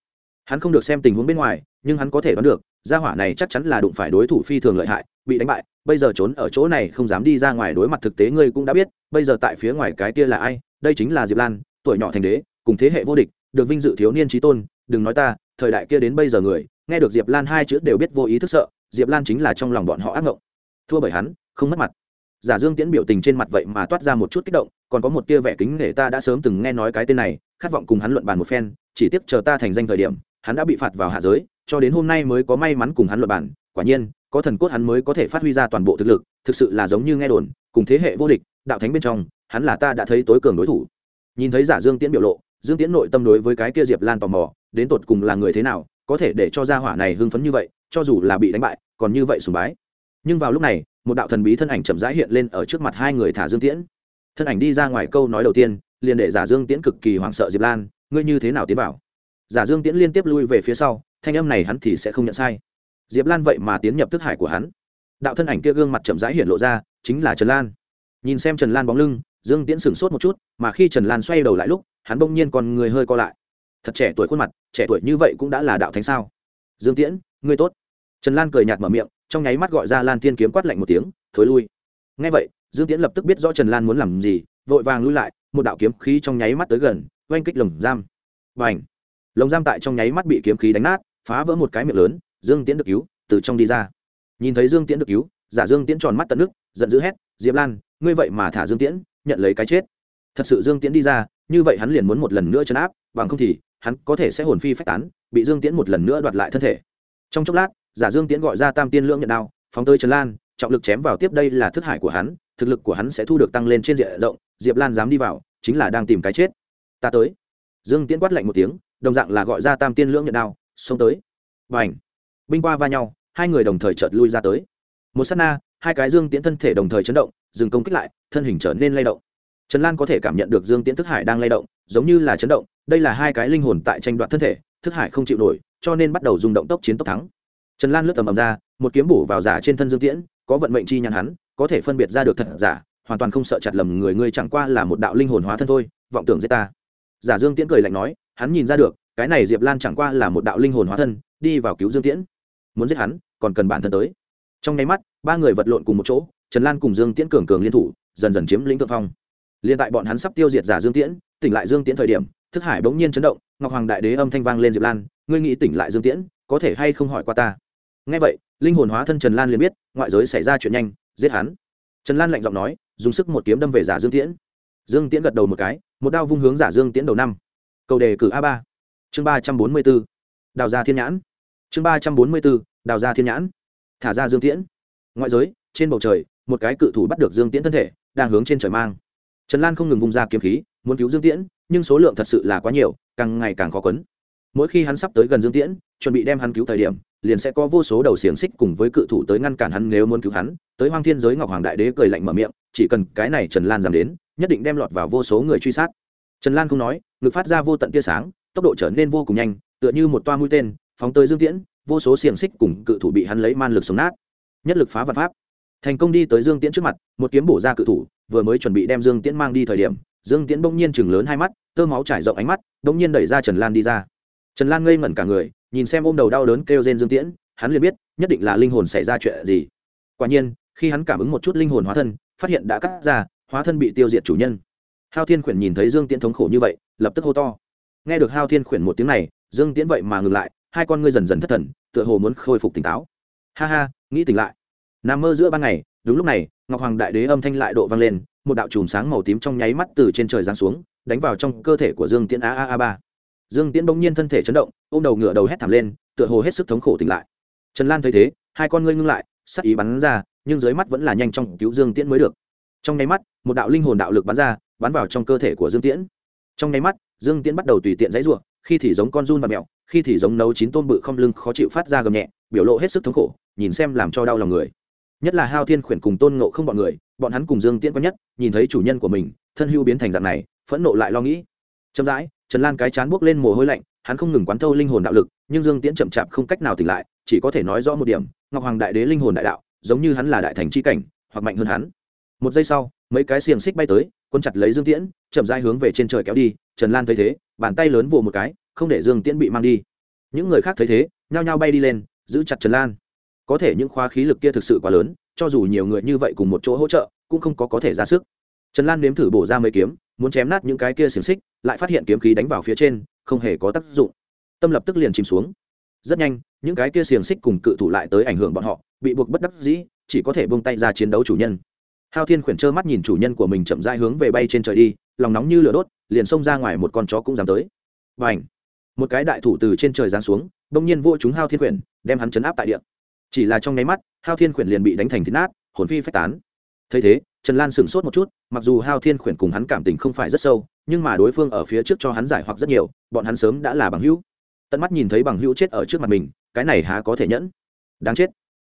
hắn không được xem tình huống bên ngoài, nhưng hắn có thể đoán được gia hỏa này chắc chắn là đụng phải đối thủ phi thường lợi hại, bị đánh bại, bây giờ trốn ở chỗ này không dám đi ra ngoài đối mặt thực tế, ngươi cũng đã biết, bây giờ tại phía ngoài cái kia là ai, đây chính là diệp lan, tuổi nhỏ thành đế cùng thế hệ vô địch, được vinh dự thiếu niên trí tôn, đừng nói ta, thời đại kia đến bây giờ người, nghe được diệp lan hai chữ đều biết vô ý thức sợ, diệp lan chính là trong lòng bọn họ ác ngộng. Thua bởi hắn, không mất mặt. Giả dương tiễn biểu tình trên mặt vậy mà toát ra một chút kích động, còn có một tia vẻ kính nể ta đã sớm từng nghe nói cái tên này, khát vọng cùng hắn luận bàn một phen, chỉ tiếc chờ ta thành danh thời điểm, hắn đã bị phạt vào hạ giới, cho đến hôm nay mới có may mắn cùng hắn luận bàn, quả nhiên, có thần cốt hắn mới có thể phát huy ra toàn bộ thực lực, thực sự là giống như nghe đồn, cùng thế hệ vô địch, đạo thánh bên trong, hắn là ta đã thấy tối cường đối thủ. Nhìn thấy giả dương tiễn biểu lộ dương tiễn nội tâm đối với cái kia diệp lan tò mò, đến tột cùng là người thế nào, có thể để cho gia hỏa này hưng phấn như vậy, cho dù là bị đánh bại, còn như vậy sùng bái. Nhưng vào lúc này, một đạo thần bí thân ảnh chậm rãi hiện lên ở trước mặt hai người thả dương tiễn. Thân ảnh đi ra ngoài câu nói đầu tiên, liền để giả dương tiễn cực kỳ hoảng sợ diệp lan, ngươi như thế nào tiến vào? Giả dương tiễn liên tiếp lui về phía sau, thanh âm này hắn thì sẽ không nhận sai. Diệp lan vậy mà tiến nhập thức hải của hắn. Đạo thân ảnh kia gương mặt chậm rãi hiện lộ ra, chính là trần lan. Nhìn xem trần lan bóng lưng, dương tiễn sửng sốt một chút, mà khi trần lan xoay đầu lại lúc hắn bỗng nhiên còn người hơi co lại. Thật trẻ tuổi khuôn mặt, trẻ tuổi như vậy cũng đã là đạo thánh sao? Dương tiễn, ngươi tốt. Trần lan cười nhạt mở miệng, trong nháy mắt gọi ra lan thiên kiếm quát lạnh một tiếng, thối lui. Ngay vậy, dương tiễn lập tức biết rõ trần lan muốn làm gì, vội vàng lui lại, một đạo kiếm khí trong nháy mắt tới gần, oanh kích lồng giam. Và ảnh lồng giam tại trong nháy mắt bị kiếm khí đánh nát, phá vỡ một cái miệng lớn, dương tiễn được cứu, từ trong đi ra. Nhìn thấy dương tiễn được cứu, giả dương tiễn tròn mắt tận nước, giận dữ hét, diệp lan, ngươi vậy mà thả dương tiễn, nhận lấy cái chết. Thật sự dương tiễn đi ra như vậy hắn liền muốn một lần nữa chấn áp, bằng không thì hắn có thể sẽ hồn phi phách tán, bị dương tiễn một lần nữa đoạt lại thân thể. Trong chốc lát, giả dương tiễn gọi ra tam tiên lưỡng nhận đao, phóng tới trần lan, trọng lực chém vào tiếp đây là thức hải của hắn, thực lực của hắn sẽ thu được tăng lên trên diện rộng, diệp lan dám đi vào, chính là đang tìm cái chết. Ta tới. Dương tiễn quát lạnh một tiếng, đồng dạng là gọi ra tam tiên lưỡng nhận đao, xông tới. Và ảnh binh qua va nhau, hai người đồng thời chợt lui ra tới. Một s á t na, hai cái dương tiễn thân thể đồng thời chấn động, dừng công kích lại, thân hình trở nên lay động trần lan có thể cảm nhận được dương tiễn thức hải đang lay động, giống như là chấn động, đây là hai cái linh hồn tại tranh đoạt thân thể, thức hải không chịu nổi, cho nên bắt đầu dùng động tốc chiến tốc thắng. Trần lan lướt tầm ầm ra, một kiếm bổ vào giả trên thân dương tiễn, có vận mệnh chi nhãn hắn, có thể phân biệt ra được thật giả, hoàn toàn không sợ chặt lầm người ngươi chẳng qua là một đạo linh hồn hóa thân thôi, vọng tưởng giết ta. Giả dương tiễn cười lạnh nói, hắn nhìn ra được, cái này diệp lan chẳng qua là một đạo linh hồn hóa thân, đi vào cứu dương tiễn. Muốn giết hắn, còn cần bản thân tới. Trong nháy mắt, ba người vật lộn cùng một chỗ, trần lan cùng dương tiễn cường cường liên thủ, dần dần chiếm lĩnh thượng phong liên tại bọn hắn sắp tiêu diệt giả dương tiễn, tỉnh lại dương tiễn thời điểm, thức hải bỗng nhiên chấn động, ngọc hoàng đại đế âm thanh vang lên diệp lan, ngươi nghĩ tỉnh lại dương tiễn, có thể hay không hỏi qua ta? Ngay vậy, linh hồn hóa thân trần lan liền biết, ngoại giới xảy ra chuyện nhanh, giết hắn. Trần lan lạnh giọng nói, dùng sức một kiếm đâm về giả dương tiễn. Dương tiễn gật đầu một cái, một đao vung hướng giả dương tiễn đầu năm. Cầu đề cử a ba. Chương ba trăm bốn mươi b ố đào gia thiên nhãn. Chương ba trăm bốn mươi b ố đào gia thiên nhãn. Thả ra dương tiễn. Ngoại giới, trên bầu trời, một cái cự thủ bắt được dương tiễn thân thể, đang hướng trên trời mang trần lan không ngừng vung ra kiếm khí, muốn cứu dương tiễn, nhưng số lượng thật sự là quá nhiều, càng ngày càng khó quấn. Mỗi khi hắn sắp tới gần dương tiễn, chuẩn bị đem hắn cứu thời điểm, liền sẽ có vô số đầu xiềng xích cùng với cự thủ tới ngăn cản hắn nếu muốn cứu hắn. Tới hoang thiên giới ngọc hoàng đại đế cười lạnh mở miệng, chỉ cần cái này trần lan dám đến, nhất định đem lọt vào vô số người truy sát. Trần lan không nói, ngực phát ra vô tận tia sáng, tốc độ trở nên vô cùng nhanh, tựa như một toa mũi tên, phóng tới dương tiễn, vô số xiềng xích cùng cự thủ bị hắn lấy man lực sống nát. Nhất lực phá vật pháp. Thành công đi tới dương tiễn trước mặt, một kiếm bổ ra cự thủ vừa mới chuẩn bị đem dương tiễn mang đi thời điểm, dương tiễn bỗng nhiên chừng lớn hai mắt, tơ máu trải rộng ánh mắt, bỗng nhiên đẩy ra trần lan đi ra. Trần lan ngây ngẩn cả người, nhìn xem ôm đầu đau đớn kêu rên dương tiễn, hắn liền biết, nhất định là linh hồn xảy ra chuyện gì. Quả nhiên, khi hắn cảm ứng một chút linh hồn hóa thân, phát hiện đã cắt ra, hóa thân bị tiêu diệt chủ nhân. Hao thiên khuyển nhìn thấy dương tiễn thống khổ như vậy, lập tức hô to. Nghe được hao thiên khuyển một tiếng này, dương tiễn vậy mà ngừng lại, hai con ngươi dần dần thất thần, tựa hồ muốn khôi phục tỉnh táo. Ha ha, nghĩ tỉnh lại nằm mơ giữa ban ngày, đúng lúc này, ngọc hoàng đại đế âm thanh lại độ vang lên, một đạo chùm sáng màu tím trong nháy mắt từ trên trời giáng xuống, đánh vào trong cơ thể của dương tiễn a a a ba. Dương tiễn bỗng nhiên thân thể chấn động, ôm đầu ngựa đầu hét thảm lên, tựa hồ hết sức thống khổ tỉnh lại. Trần lan thấy thế, hai con ngươi ngưng lại, sắc ý bắn ra, nhưng dưới mắt vẫn là nhanh trong cứu dương tiễn mới được. Trong nháy mắt, một đạo linh hồn đạo lực bắn ra, bắn vào trong cơ thể của dương tiễn. Trong nháy mắt, dương tiễn bắt đầu tùy tiện dãy ruộng khi thì giống con run và mẹo khi thì giống nấu chín tôm bự không lưng khó chịu phát ra gầm nhẹ, biểu lộ hết sức thống khổ, nhìn xem làm cho đau lòng người nhất là hao thiên khuyển cùng tôn ngộ không bọn người, bọn hắn cùng dương tiễn quen nhất, nhìn thấy chủ nhân của mình, thân hưu biến thành dạng này, phẫn nộ lại lo nghĩ. Chậm rãi, trần lan cái chán buốc lên mồ hôi lạnh, hắn không ngừng quán thâu linh hồn đạo lực, nhưng dương tiễn chậm chạp không cách nào tỉnh lại, chỉ có thể nói rõ một điểm, ngọc hoàng đại đế linh hồn đại đạo, giống như hắn là đại thành c h i cảnh, hoặc mạnh hơn hắn. Một giây sau, mấy cái xiềng xích bay tới quân chặt lấy dương tiễn, chậm dai hướng về trên trời kéo đi, trần lan thấy thế, bàn tay lớn vồ một cái, không để dương tiễn bị mang đi. Những người khác thấy thế, nhao nhao bay đi lên, giữ chặt trần lan có thể những khóa khí lực kia thực sự quá lớn, cho dù nhiều người như vậy cùng một chỗ hỗ trợ, cũng không có có thể ra sức. Trần lan nếm thử bổ ra mấy kiếm, muốn chém nát những cái kia xiềng xích, lại phát hiện kiếm khí đánh vào phía trên, không hề có tác dụng. Tâm lập tức liền chìm xuống. Rất nhanh, những cái kia xiềng xích cùng cự thủ lại tới ảnh hưởng bọn họ, bị buộc bất đắc dĩ, chỉ có thể bông tay ra chiến đấu chủ nhân. Hao thiên khuyển trơ mắt nhìn chủ nhân của mình chậm dai hướng về bay trên trời đi, lòng nóng như lửa đốt, liền xông ra ngoài một con chó cũng dám tới. Và ảnh một cái đại thủ từ trên trời giáng xuống bỗng nhiên vô chúng hao thiên khuyển, đem hắn chấn áp tại địa chỉ là trong nháy mắt, hao thiên khuyển liền bị đánh thành thịt nát, hồn phi phách tán. Thấy thế, trần lan sửng sốt một chút, mặc dù hao thiên khuyển cùng hắn cảm tình không phải rất sâu, nhưng mà đối phương ở phía trước cho hắn giải hoặc rất nhiều, bọn hắn sớm đã là bằng hữu. Tận mắt nhìn thấy bằng hữu chết ở trước mặt mình, cái này há có thể nhẫn. Đáng chết.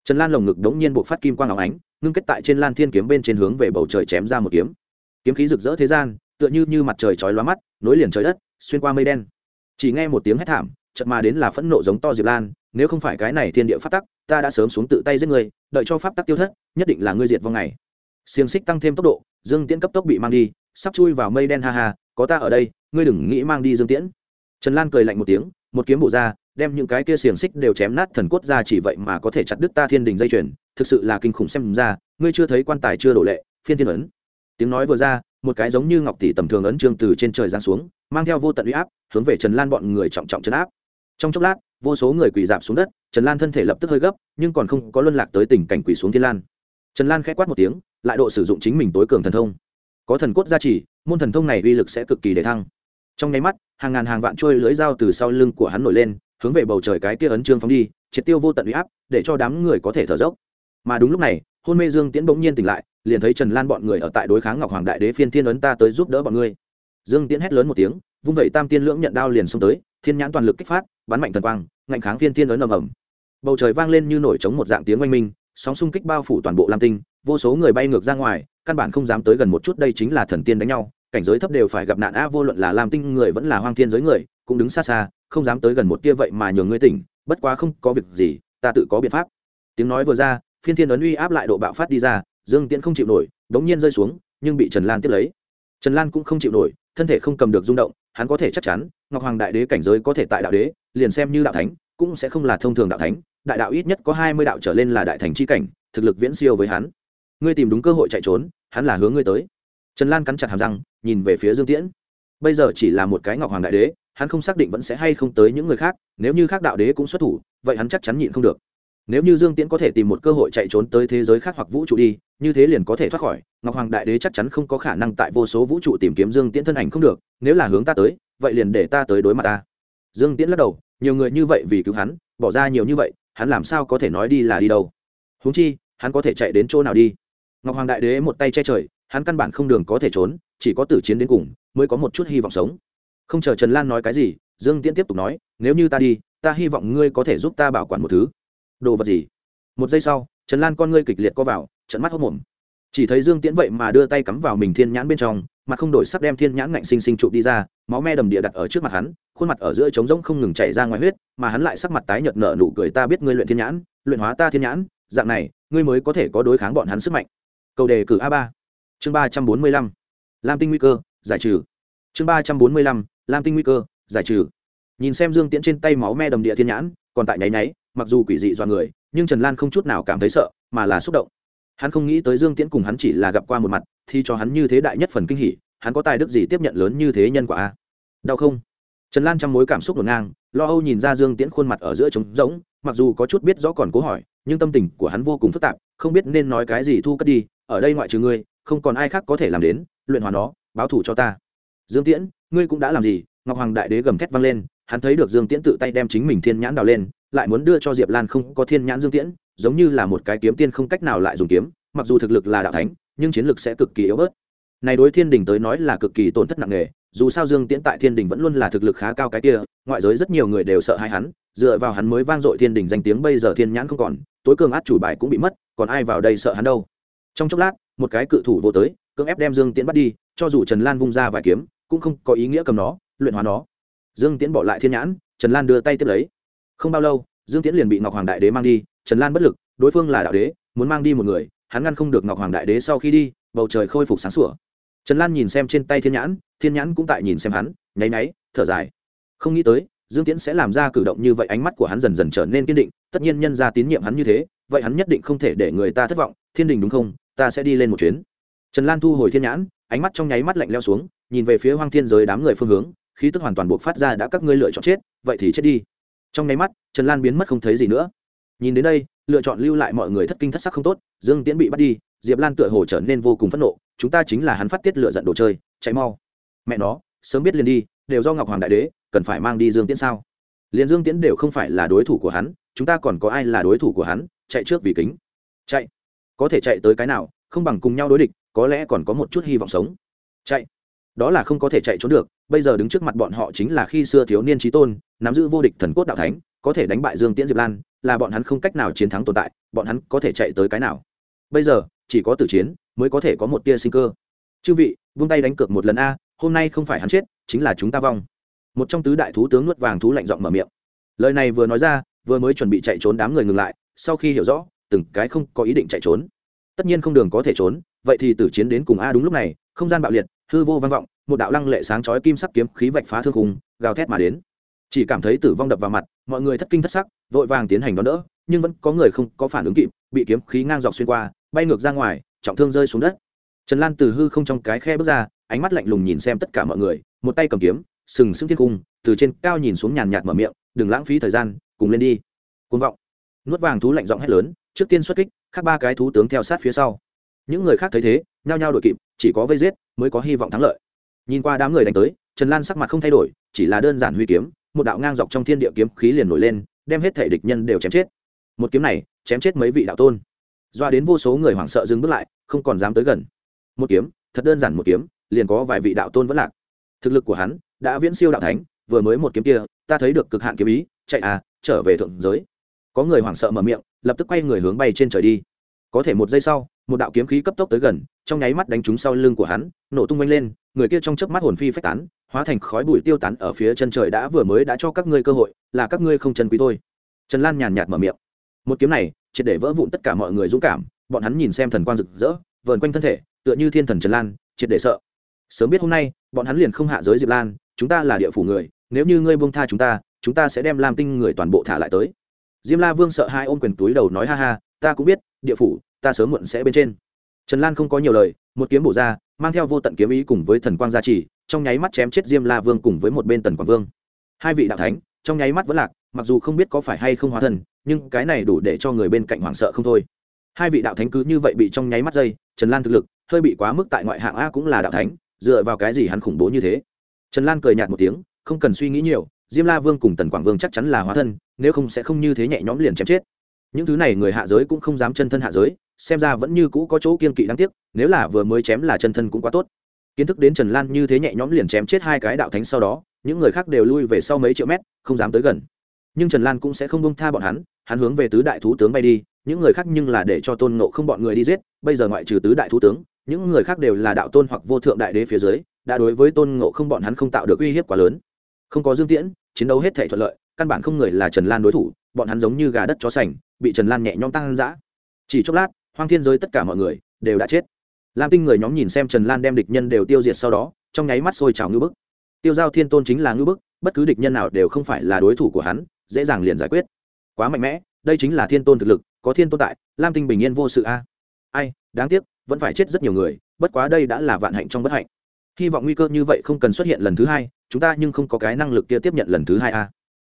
Trần lan lồng ngực đống nhiên buộc phát kim quang áo ánh, ngưng kết tại trên lan thiên kiếm bên trên hướng về bầu trời chém ra một kiếm. Kiếm khí rực rỡ thế gian, tựa như như mặt trời chói lóa mắt, nối liền trời đất, xuyên qua mây đen. Chỉ nghe một tiếng hét thảm, chợt mà đến là phẫn nộ giống to diệp lan, nếu không phải cái này thiên địa phát tắc ta đã sớm xuống tự tay giết người đợi cho pháp tắc tiêu thất, nhất định là ngươi diệt vong ngày. Xiềng xích tăng thêm tốc độ, dương tiễn cấp tốc bị mang đi, sắp chui vào mây đen ha ha, có ta ở đây, ngươi đừng nghĩ mang đi dương tiễn. Trần lan cười lạnh một tiếng, một kiếm bổ ra, đem những cái kia xiềng xích đều chém nát thần cốt ra chỉ vậy mà có thể chặt đứt ta thiên đình dây chuyền, thực sự là kinh khủng xem ra, ngươi chưa thấy quan tài chưa đổ lệ, phiên thiên ấn. Tiếng nói vừa ra, một cái giống như ngọc tỷ tầm thường ấn trương từ trên trời giáng xuống, mang theo vô tận uy áp, hướng về trần lan bọn người trọng trọng chấn áp. Trong chốc lát vô số người quỳ dạp xuống đất, trần lan thân thể lập tức hơi gấp, nhưng còn không có luân lạc tới tình cảnh quỳ xuống thiên lan. Trần lan k h ẽ quát một tiếng, lại độ sử dụng chính mình tối cường thần thông. Có thần cốt gia trì, môn thần thông này uy lực sẽ cực kỳ để thăng. Trong nháy mắt, hàng ngàn hàng vạn trôi lưới dao từ sau lưng của hắn nổi lên, hướng về bầu trời cái kia ấn trương phóng đi, triệt tiêu vô tận uy áp, để cho đám người có thể thở dốc. Mà đúng lúc này, hôn mê dương tiễn bỗng nhiên tỉnh lại, liền thấy trần lan bọn người ở tại đối kháng ngọc hoàng đại đế phiên thiên ấn ta tới giúp đỡ bọn ngươi. Dương tiễn hét lớn một tiếng vung vẩy tam tiên lưỡng nhận đao liền xông tới, thiên nhãn toàn lực kích phát, bắn mạnh thần quang, ngạnh kháng phiên thiên ấn ầm ầm. Bầu trời vang lên như nổi trống một dạng tiếng oanh minh, sóng xung kích bao phủ toàn bộ lam tinh, vô số người bay ngược ra ngoài, căn bản không dám tới gần một chút, đây chính là thần tiên đánh nhau, cảnh giới thấp đều phải gặp nạn a, vô luận là lam tinh người vẫn là hoang thiên giới người, cũng đứng xa xa, không dám tới gần một tia vậy mà nhường ngươi tỉnh, bất quá không có việc gì, ta tự có biện pháp. Tiếng nói vừa ra, phiên thiên ấn uy áp lại độ bạo phát đi ra, dương tiễn không chịu nổi, đống nhiên rơi xuống, nhưng bị trần lan tiếp lấy. Trần lan cũng không chịu nổi, thân thể không cầm được rung động hắn có thể chắc chắn, ngọc hoàng đại đế cảnh giới có thể tại đạo đế, liền xem như đạo thánh, cũng sẽ không là thông thường đạo thánh. Đại đạo ít nhất có hai mươi đạo trở lên là đại thành c h i cảnh, thực lực viễn siêu với hắn. Ngươi tìm đúng cơ hội chạy trốn, hắn là hướng ngươi tới. Trần lan cắn chặt hàm răng, nhìn về phía dương tiễn. Bây giờ chỉ là một cái ngọc hoàng đại đế, hắn không xác định vẫn sẽ hay không tới những người khác, nếu như khác đạo đế cũng xuất thủ, vậy hắn chắc chắn nhịn không được nếu như dương tiễn có thể tìm một cơ hội chạy trốn tới thế giới khác hoặc vũ trụ đi, như thế liền có thể thoát khỏi. Ngọc hoàng đại đế chắc chắn không có khả năng tại vô số vũ trụ tìm kiếm dương tiễn thân ảnh không được, nếu là hướng ta tới, vậy liền để ta tới đối mặt ta. Dương tiễn lắc đầu, nhiều người như vậy vì cứu hắn, bỏ ra nhiều như vậy, hắn làm sao có thể nói đi là đi đâu? Húng chi, hắn có thể chạy đến chỗ nào đi? Ngọc hoàng đại đế một tay che trời, hắn căn bản không đường có thể trốn, chỉ có tử chiến đến cùng, mới có một chút hy vọng sống. Không chờ trần lan nói cái gì, dương tiễn tiếp tục nói, nếu như ta đi, ta hy vọng ngươi có thể giúp ta bảo quản một thứ đồ vật gì? Một giây sau, trần lan con ngươi kịch liệt co vào trận mắt hốc mồm. Chỉ thấy dương tiễn vậy mà đưa tay cắm vào mình thiên nhãn bên trong, mà không đổi sắc đem thiên nhãn ngạnh sinh sinh trụ đi ra, máu me đầm địa đặt ở trước mặt hắn, khuôn mặt ở giữa trống rỗng không ngừng chảy ra ngoài huyết, mà hắn lại sắc mặt tái nhợt nở nụ cười, ta biết ngươi luyện thiên nhãn, luyện hóa ta thiên nhãn, dạng này, ngươi mới có thể có đối kháng bọn hắn sức mạnh. Câu đề cử a ba, chương ba trăm bốn mươi lăm, lam tinh nguy cơ, giải trừ. Chương ba trăm bốn mươi lăm, lam tinh nguy cơ, giải trừ. Nhìn xem dương tiễn trên tay máu me đầm địa thiên nhãn, còn tại nháy nháy mặc dù quỷ dị do người, nhưng trần lan không chút nào cảm thấy sợ, mà là xúc động. Hắn không nghĩ tới dương tiễn cùng hắn chỉ là gặp qua một mặt, thì cho hắn như thế đại nhất phần kinh hỉ, hắn có tài đức gì tiếp nhận lớn như thế nhân quả a? Đau không? Trần lan trong mối cảm xúc ngổn ngang, lo âu nhìn ra dương tiễn khuôn mặt ở giữa trống rỗng, mặc dù có chút biết rõ còn cố hỏi, nhưng tâm tình của hắn vô cùng phức tạp, không biết nên nói cái gì thu cất đi, ở đây ngoại trừ ngươi, không còn ai khác có thể làm đến, luyện hòa nó, báo thủ cho ta. Dương tiễn, ngươi cũng đã làm gì? Ngọc hoàng đại đế gầm thét vang lên, hắn thấy được dương tiễn tự tay đem chính mình thiên nhãn đào lên lại muốn đưa cho diệp lan không có thiên nhãn dương tiễn, giống như là một cái kiếm tiên không cách nào lại dùng kiếm, mặc dù thực lực là đạo thánh, nhưng chiến lực sẽ cực kỳ yếu bớt. Này đối thiên đình tới nói là cực kỳ tổn thất nặng nề, dù sao dương tiễn tại thiên đình vẫn luôn là thực lực khá cao cái kia, ngoại giới rất nhiều người đều sợ hai hắn, dựa vào hắn mới vang dội thiên đình danh tiếng bây giờ thiên nhãn không còn, tối cường át chủ bài cũng bị mất, còn ai vào đây sợ hắn đâu. Trong chốc lát, một cái cự thủ vô tới, cưỡng ép đem dương tiễn bắt đi, cho dù trần lan vung ra vài kiếm, cũng không có ý nghĩa cầm nó, luyện hóa nó. Dương tiễn bỏ lại thiên nhãn, trần lan đưa tay tiếp lấy không bao lâu, dương tiễn liền bị ngọc hoàng đại đế mang đi, trần lan bất lực, đối phương là đạo đế, muốn mang đi một người, hắn ngăn không được ngọc hoàng đại đế sau khi đi, bầu trời khôi phục sáng sủa. Trần lan nhìn xem trên tay thiên nhãn thiên nhãn cũng tại nhìn xem hắn, nháy náy thở dài. Không nghĩ tới, dương tiễn sẽ làm ra cử động như vậy, ánh mắt của hắn dần dần trở nên kiên định, tất nhiên nhân ra tín nhiệm hắn như thế, vậy hắn nhất định không thể để người ta thất vọng, thiên đình đúng không? Ta sẽ đi lên một chuyến. Trần lan thu hồi thiên nhãn, ánh mắt trong nháy mắt lạnh leo xuống, nhìn về phía hoang thiên giới đám người phương hướng, khí tức hoàn toàn buộc phát ra đã các ngươi lựa chọn chết, vậy thì chết đi trong nháy mắt, trần lan biến mất không thấy gì nữa. Nhìn đến đây, lựa chọn lưu lại mọi người thất kinh thất sắc không tốt, dương tiễn bị bắt đi, diệp lan tựa hồ trở nên vô cùng phẫn nộ, chúng ta chính là hắn phát tiết lựa giận đồ chơi, chạy mau. Mẹ nó, sớm biết liền đi, đều do ngọc hoàng đại đế, cần phải mang đi dương tiễn sao? Liền dương tiễn đều không phải là đối thủ của hắn, chúng ta còn có ai là đối thủ của hắn, chạy trước vì kính. Chạy. Có thể chạy tới cái nào, không bằng cùng nhau đối địch, có lẽ còn có một chút hy vọng sống. Chạy đó là không có thể chạy trốn được, bây giờ đứng trước mặt bọn họ chính là khi xưa thiếu niên trí tôn, nắm giữ vô địch thần cốt đạo thánh, có thể đánh bại dương tiễn diệp lan, là bọn hắn không cách nào chiến thắng tồn tại, bọn hắn có thể chạy tới cái nào? Bây giờ, chỉ có tử chiến mới có thể có một tia sinh cơ. Chư vị, vung tay đánh cược một lần a, hôm nay không phải hắn chết, chính là chúng ta vong. Một trong tứ đại thú tướng nuốt vàng thú lạnh giọng mở miệng. Lời này vừa nói ra, vừa mới chuẩn bị chạy trốn đám người ngừng lại, sau khi hiểu rõ, từng cái không có ý định chạy trốn. Tất nhiên không đường có thể trốn, vậy thì tử chiến đến cùng a đúng lúc này, không gian bạo liệt hư vô vang vọng, một đạo lăng lệ sáng chói kim sắc kiếm khí vạch phá thương hùng gào thét mà đến. Chỉ cảm thấy tử vong đập vào mặt, mọi người thất kinh thất sắc, vội vàng tiến hành đón đỡ, nhưng vẫn có người không có phản ứng kịp, bị kiếm khí ngang dọc xuyên qua, bay ngược ra ngoài, trọng thương rơi xuống đất. Trần lan từ hư không trong cái khe bước ra, ánh mắt lạnh lùng nhìn xem tất cả mọi người, một tay cầm kiếm, sừng sững thiên cung từ trên cao nhìn xuống nhàn nhạt mở miệng, đừng lãng phí thời gian, cùng lên đi. Côn vọng. Nuốt vàng thú lạnh giọng hét lớn, trước tiên xuất kích khác ba cái thú tướng theo sát phía sau những người khác thấy thế, nhao nhao đội kịp, chỉ có vây giết mới có hy vọng thắng lợi. Nhìn qua đám người đánh tới, trần lan sắc mặt không thay đổi, chỉ là đơn giản huy kiếm, một đạo ngang dọc trong thiên địa kiếm khí liền nổi lên, đem hết thể địch nhân đều chém chết. Một kiếm này, chém chết mấy vị đạo tôn. Doa đến vô số người hoảng sợ dừng bước lại, không còn dám tới gần. Một kiếm, thật đơn giản một kiếm, liền có vài vị đạo tôn vẫn lạc. Thực lực của hắn đã viễn siêu đạo thánh, vừa mới một kiếm kia, ta thấy được cực hạn kiếm ý, chạy à trở về thượng giới. Có người hoảng sợ mở miệng, lập tức quay người hướng bay trên trời đi. Có thể một giây sau một đạo kiếm khí cấp tốc tới gần, trong nháy mắt đánh trúng sau lưng của hắn, nổ tung oanh lên, người kia trong chớp mắt hồn phi phách tán, hóa thành khói bụi tiêu tán ở phía chân trời đã vừa mới đã cho các ngươi cơ hội, là các ngươi không chân quý thôi. Trần lan nhàn nhạt mở miệng. Một kiếm này, triệt để vỡ vụn tất cả mọi người dũng cảm, bọn hắn nhìn xem thần quang rực rỡ, vờn quanh thân thể, tựa như thiên thần trần lan, triệt để sợ. Sớm biết hôm nay, bọn hắn liền không hạ giới diệp lan, chúng ta là địa phủ người, nếu như ngươi buông tha chúng ta chúng ta sẽ đem làm tinh người toàn bộ thả lại tới. Diêm la vương sợ hai ôm quyền túi đầu nói ha ha, ta cũng biết, địa phủ ta sớm muộn sẽ bên trên. Trần lan không có nhiều lời, một kiếm bổ ra, mang theo vô tận kiếm ý cùng với thần quang gia trì, trong nháy mắt chém chết diêm la vương cùng với một bên tần quang vương. Hai vị đạo thánh, trong nháy mắt vẫn lạc, mặc dù không biết có phải hay không hóa thần, nhưng cái này đủ để cho người bên cạnh hoảng sợ không thôi. Hai vị đạo thánh cứ như vậy bị trong nháy mắt dây, trần lan thực lực hơi bị quá mức tại ngoại hạng a cũng là đạo thánh, dựa vào cái gì hắn khủng bố như thế? Trần lan cười nhạt một tiếng, không cần suy nghĩ nhiều, diêm la vương cùng tần quảng vương chắc chắn là hóa thân, nếu không sẽ không như thế nhẹ nhõm liền chém chết. Những thứ này người hạ giới cũng không dám chân thân hạ giới xem ra vẫn như cũ có chỗ kiên kỵ đáng tiếc, nếu là vừa mới chém là chân thân cũng quá tốt. Kiến thức đến trần lan như thế nhẹ nhõm liền chém chết hai cái đạo thánh sau đó, những người khác đều lui về sau mấy triệu mét, không dám tới gần. Nhưng trần lan cũng sẽ không bông tha bọn hắn hắn hướng về tứ đại thú tướng bay đi, những người khác nhưng là để cho tôn nộ không bọn người đi giết, bây giờ ngoại trừ tứ đại thú tướng, những người khác đều là đạo tôn hoặc vô thượng đại đế phía dưới, đã đối với tôn ngộ không bọn hắn không tạo được uy hiếp quá lớn. Không có dương tiễn, chiến đấu hết thể thuận lợi, căn bản không người là trần lan đối thủ, bọn hắn giống như gà đất chó sành, bị trần lan nhẹ nhõm tăng ăn dã. Chỉ chốc lát hoang thiên giới tất cả mọi người đều đã chết. Lam tinh người nhóm nhìn xem trần lan đem địch nhân đều tiêu diệt sau đó, trong nháy mắt sôi trào ngư bức. Tiêu giao thiên tôn chính là ngư bức, bất cứ địch nhân nào đều không phải là đối thủ của hắn, dễ dàng liền giải quyết. Quá mạnh mẽ, đây chính là thiên tôn thực lực, có thiên tôn tại, lam tinh bình yên vô sự a. Ai, đáng tiếc, vẫn phải chết rất nhiều người, bất quá đây đã là vạn hạnh trong bất hạnh. Hy vọng nguy cơ như vậy không cần xuất hiện lần thứ hai, chúng ta nhưng không có cái năng lực kia tiếp nhận lần thứ hai a.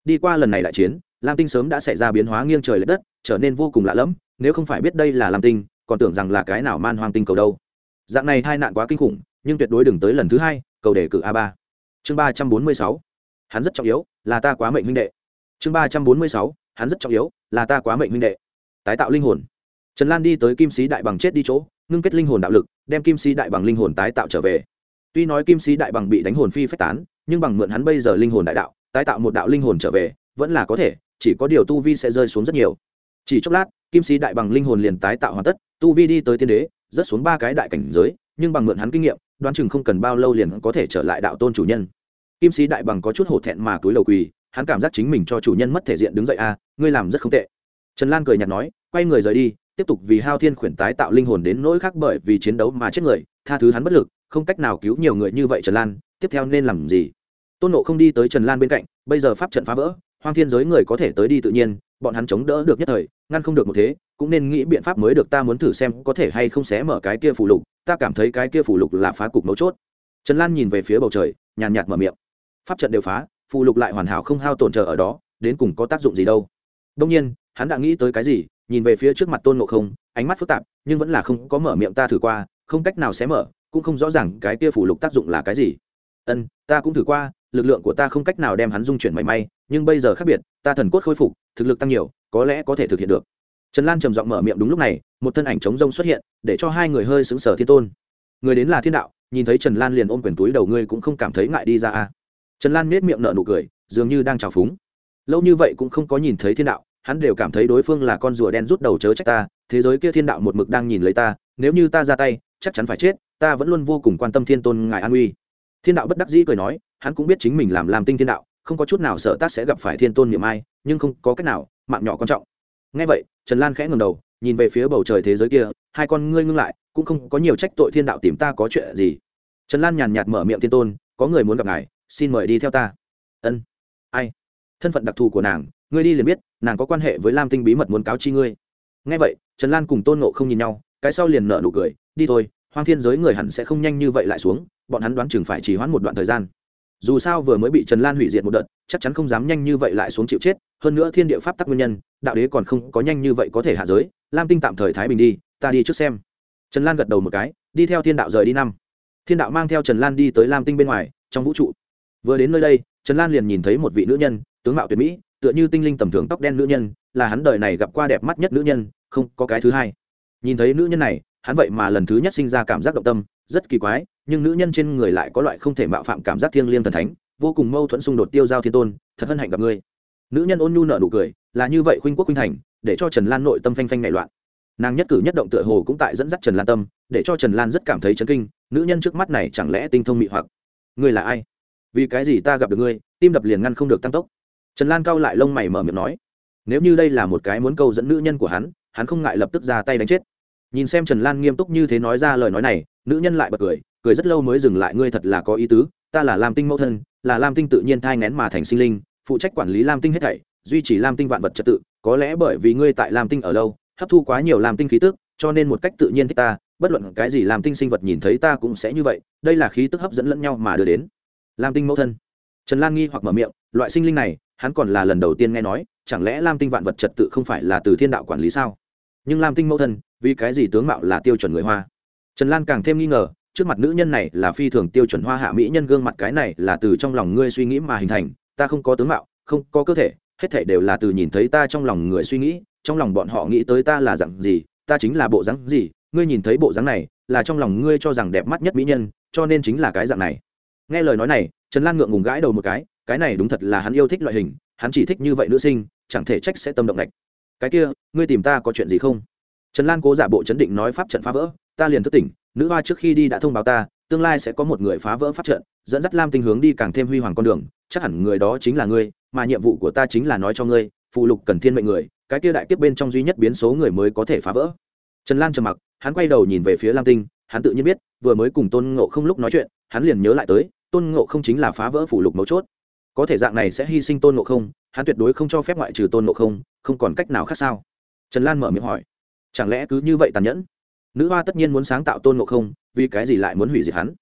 Đi qua lần này đại chiến, lam tinh sớm đã xảy ra biến hóa nghiêng trời l ệ đất, trở nên vô cùng lạ lẫm nếu không phải biết đây là lam tinh, còn tưởng rằng là cái nào man hoang tinh cầu đâu. Dạng này tai nạn quá kinh khủng, nhưng tuyệt đối đừng tới lần thứ hai, cầu đề cử a ba. Chương ba trăm bốn mươi sáu. Hắn rất trọng yếu, là ta quá mệnh huynh đệ. Chương ba trăm bốn mươi sáu. Hắn rất trọng yếu, là ta quá mệnh huynh đệ. Tái tạo linh hồn. Trần lan đi tới kim sĩ đại bằng chết đi chỗ, ngưng kết linh hồn đạo lực, đem kim sĩ đại bằng linh hồn tái tạo trở về. Tuy nói kim sĩ đại bằng bị đánh hồn phi phách tán, nhưng bằng mượn hắn bây giờ linh hồn đại đạo, tái tạo một đạo linh hồn trở về, vẫn là có thể, chỉ có điều tu vi sẽ rơi xuống rất nhiều chỉ chốc lát, kim sĩ đại bằng linh hồn liền tái tạo hoàn tất, tu vi đi tới tiên đế, rớt xuống ba cái đại cảnh giới, nhưng bằng mượn hắn kinh nghiệm, đoán chừng không cần bao lâu liền có thể trở lại đạo tôn chủ nhân. Kim sĩ đại bằng có chút hổ thẹn mà túi lầu quỳ, hắn cảm giác chính mình cho chủ nhân mất thể diện đứng dậy a, ngươi làm rất không tệ. Trần lan cười nhạt nói, quay người rời đi, tiếp tục vì hao thiên khuyển tái tạo linh hồn đến nỗi khác bởi vì chiến đấu mà chết người, tha thứ hắn bất lực, không cách nào cứu nhiều người như vậy trần lan, tiếp theo nên làm gì? Tôn nộ không đi tới trần lan bên cạnh, bây giờ pháp trận phá vỡ hoang thiên giới người có thể tới đi tự nhiên, bọn hắn chống đỡ được nhất thời, ngăn không được một thế, cũng nên nghĩ biện pháp mới được, ta muốn thử xem có thể hay không xé mở cái kia phủ lục, ta cảm thấy cái kia phủ lục là phá cục mấu chốt. Trần lan nhìn về phía bầu trời, nhàn nhạt mở miệng. Pháp trận đều phá, phù lục lại hoàn hảo không hao tổn trợ ở đó, đến cùng có tác dụng gì đâu. Đông nhiên, hắn đã nghĩ tới cái gì, nhìn về phía trước mặt tôn ngộ không, ánh mắt phức tạp, nhưng vẫn là không có mở miệng ta thử qua, không cách nào xé mở, cũng không rõ ràng cái kia phủ lục tác dụng là cái gì. Ân, ta cũng thử qua lực lượng của ta không cách nào đem hắn dung chuyển mảy may, nhưng bây giờ khác biệt, ta thần cốt khôi phục, thực lực tăng nhiều, có lẽ có thể thực hiện được. Trần lan trầm giọng mở miệng đúng lúc này, một thân ảnh trống rông xuất hiện, để cho hai người hơi xứng sở thiên tôn. Người đến là thiên đạo, nhìn thấy trần lan liền ôm quyền túi đầu ngươi cũng không cảm thấy ngại đi ra a trần lan nết miệng nở nụ cười, dường như đang trào phúng. Lâu như vậy cũng không có nhìn thấy thiên đạo, hắn đều cảm thấy đối phương là con rùa đen rút đầu chớ trách ta, thế giới kia thiên đạo một mực đang nhìn lấy ta, nếu như ta ra tay, chắc chắn phải chết, ta vẫn luôn vô cùng quan tâm thiên tôn ngài an uy. Thiên đạo bất đắc dĩ cười nói hắn cũng biết chính mình làm làm tinh thiên đạo, không có chút nào sợ tác sẽ gặp phải thiên tôn niệm ai, nhưng không có cách nào, mạng nhỏ quan trọng. Ngay vậy, trần lan khẽ ngầm đầu, nhìn về phía bầu trời thế giới kia, hai con ngươi ngưng lại, cũng không có nhiều trách tội thiên đạo tìm ta có chuyện gì. Trần lan nhàn nhạt mở miệng thiên tôn, có người muốn gặp ngài, xin mời đi theo ta. Ân. Ai? Thân phận đặc thù của nàng, ngươi đi liền biết, nàng có quan hệ với lam tinh bí mật muốn cáo chi ngươi. Ngay vậy, trần lan cùng tôn nộ không nhìn nhau, cái sau liền nở nụ cười, đi thôi, hoang thiên giới người hẳn sẽ không nhanh như vậy lại xuống, bọn hắn đoán chừng phải chỉ hoãn một đoạn thời gian dù sao vừa mới bị trần lan hủy diệt một đợt, chắc chắn không dám nhanh như vậy lại xuống chịu chết, hơn nữa thiên địa pháp tắc nguyên nhân, đạo đế còn không có nhanh như vậy có thể hạ giới. Lam tinh tạm thời thái bình đi, ta đi trước xem. Trần lan gật đầu một cái, đi theo thiên đạo rời đi năm. Thiên đạo mang theo trần lan đi tới lam tinh bên ngoài, trong vũ trụ. Vừa đến nơi đây, trần lan liền nhìn thấy một vị nữ nhân, tướng mạo tuyệt mỹ, tựa như tinh linh tầm thường tóc đen nữ nhân, là hắn đời này gặp qua đẹp mắt nhất nữ nhân, không có cái thứ hai. Nhìn thấy nữ nhân này, hắn vậy mà lần thứ nhất sinh ra cảm giác động tâm rất kỳ quái, nhưng nữ nhân trên người lại có loại không thể mạo phạm cảm giác thiêng liêng thần thánh, vô cùng mâu thuẫn xung đột tiêu giao thiên tôn, thật hân hạnh gặp ngươi. Nữ nhân ôn nhu nở nụ cười, là như vậy khuynh quốc khuynh thành, để cho trần lan nội tâm phanh phanh nảy loạn. Nàng nhất cử nhất động tựa hồ cũng tại dẫn dắt trần lan tâm, để cho trần lan rất cảm thấy chấn kinh, nữ nhân trước mắt này chẳng lẽ tinh thông mị hoặc? Ngươi là ai? Vì cái gì ta gặp được ngươi, tim đập liền ngăn không được tăng tốc. Trần lan cao lại lông mày mở miệng nói, nếu như đây là một cái muốn câu dẫn nữ nhân của hắn hắn không ngại lập tức ra tay đánh chết nhìn xem trần lan nghiêm túc như thế nói ra lời nói này nữ nhân lại bật cười cười rất lâu mới dừng lại ngươi thật là có ý tứ ta là lam tinh mẫu thân là lam tinh tự nhiên thai ngén mà thành sinh linh phụ trách quản lý lam tinh hết thảy duy trì lam tinh vạn vật trật tự có lẽ bởi vì ngươi tại lam tinh ở lâu hấp thu quá nhiều lam tinh khí tức cho nên một cách tự nhiên thích ta bất luận cái gì lam tinh sinh vật nhìn thấy ta cũng sẽ như vậy đây là khí tức hấp dẫn lẫn nhau mà đưa đến lam tinh mẫu thân trần lan nghi hoặc mở miệng loại sinh linh này hắn còn là lần đầu tiên nghe nói chẳng lẽ lam tinh vạn vật trật tự không phải là từ thiên đạo quản lý sao nhưng lam tinh mẫu thân vì cái gì tướng mạo là tiêu chuẩn người hoa? Trần lan càng thêm nghi ngờ, trước mặt nữ nhân này là phi thường tiêu chuẩn hoa hạ mỹ nhân gương mặt cái này là từ trong lòng ngươi suy nghĩ mà hình thành, ta không có tướng mạo, không có cơ thể, hết thể đều là từ nhìn thấy ta trong lòng người suy nghĩ, trong lòng bọn họ nghĩ tới ta là dạng gì, ta chính là bộ dáng gì, ngươi nhìn thấy bộ dáng này là trong lòng ngươi cho rằng đẹp mắt nhất mỹ nhân, cho nên chính là cái dạng này. Nghe lời nói này, trần lan ngượng ngùng gãi đầu một cái cái này đúng thật là hắn yêu thích loại hình, hắn chỉ thích như vậy nữ sinh, chẳng thể trách sẽ tâm động đạch. cái kia, ngươi tìm ta có chuyện gì không? Trần lan cố giả bộ chấn định nói pháp trận phá vỡ, ta liền thức tỉnh, nữ hoa trước khi đi đã thông báo ta, tương lai sẽ có một người phá vỡ pháp trận, dẫn dắt lam tinh hướng đi càng thêm huy hoàng con đường, chắc hẳn người đó chính là ngươi, mà nhiệm vụ của ta chính là nói cho ngươi phụ lục cần thiên mệnh người, cái kia đại tiếp bên trong duy nhất biến số người mới có thể phá vỡ. Trần lan trầm mặc, hắn quay đầu nhìn về phía lam tinh, hắn tự nhiên biết, vừa mới cùng tôn ngộ không lúc nói chuyện, hắn liền nhớ lại tới, tôn ngộ không chính là phá vỡ phủ lục mấu chốt. Có thể dạng này sẽ hy sinh tôn ngộ không, hắn tuyệt đối không cho phép ngoại trừ tôn ngộ không không còn cách nào khác sao? Trần lan mở miệng hỏi chẳng lẽ cứ như vậy tàn nhẫn? Nữ hoa tất nhiên muốn sáng tạo tôn ngộ không, vì cái gì lại muốn hủy diệt hắn?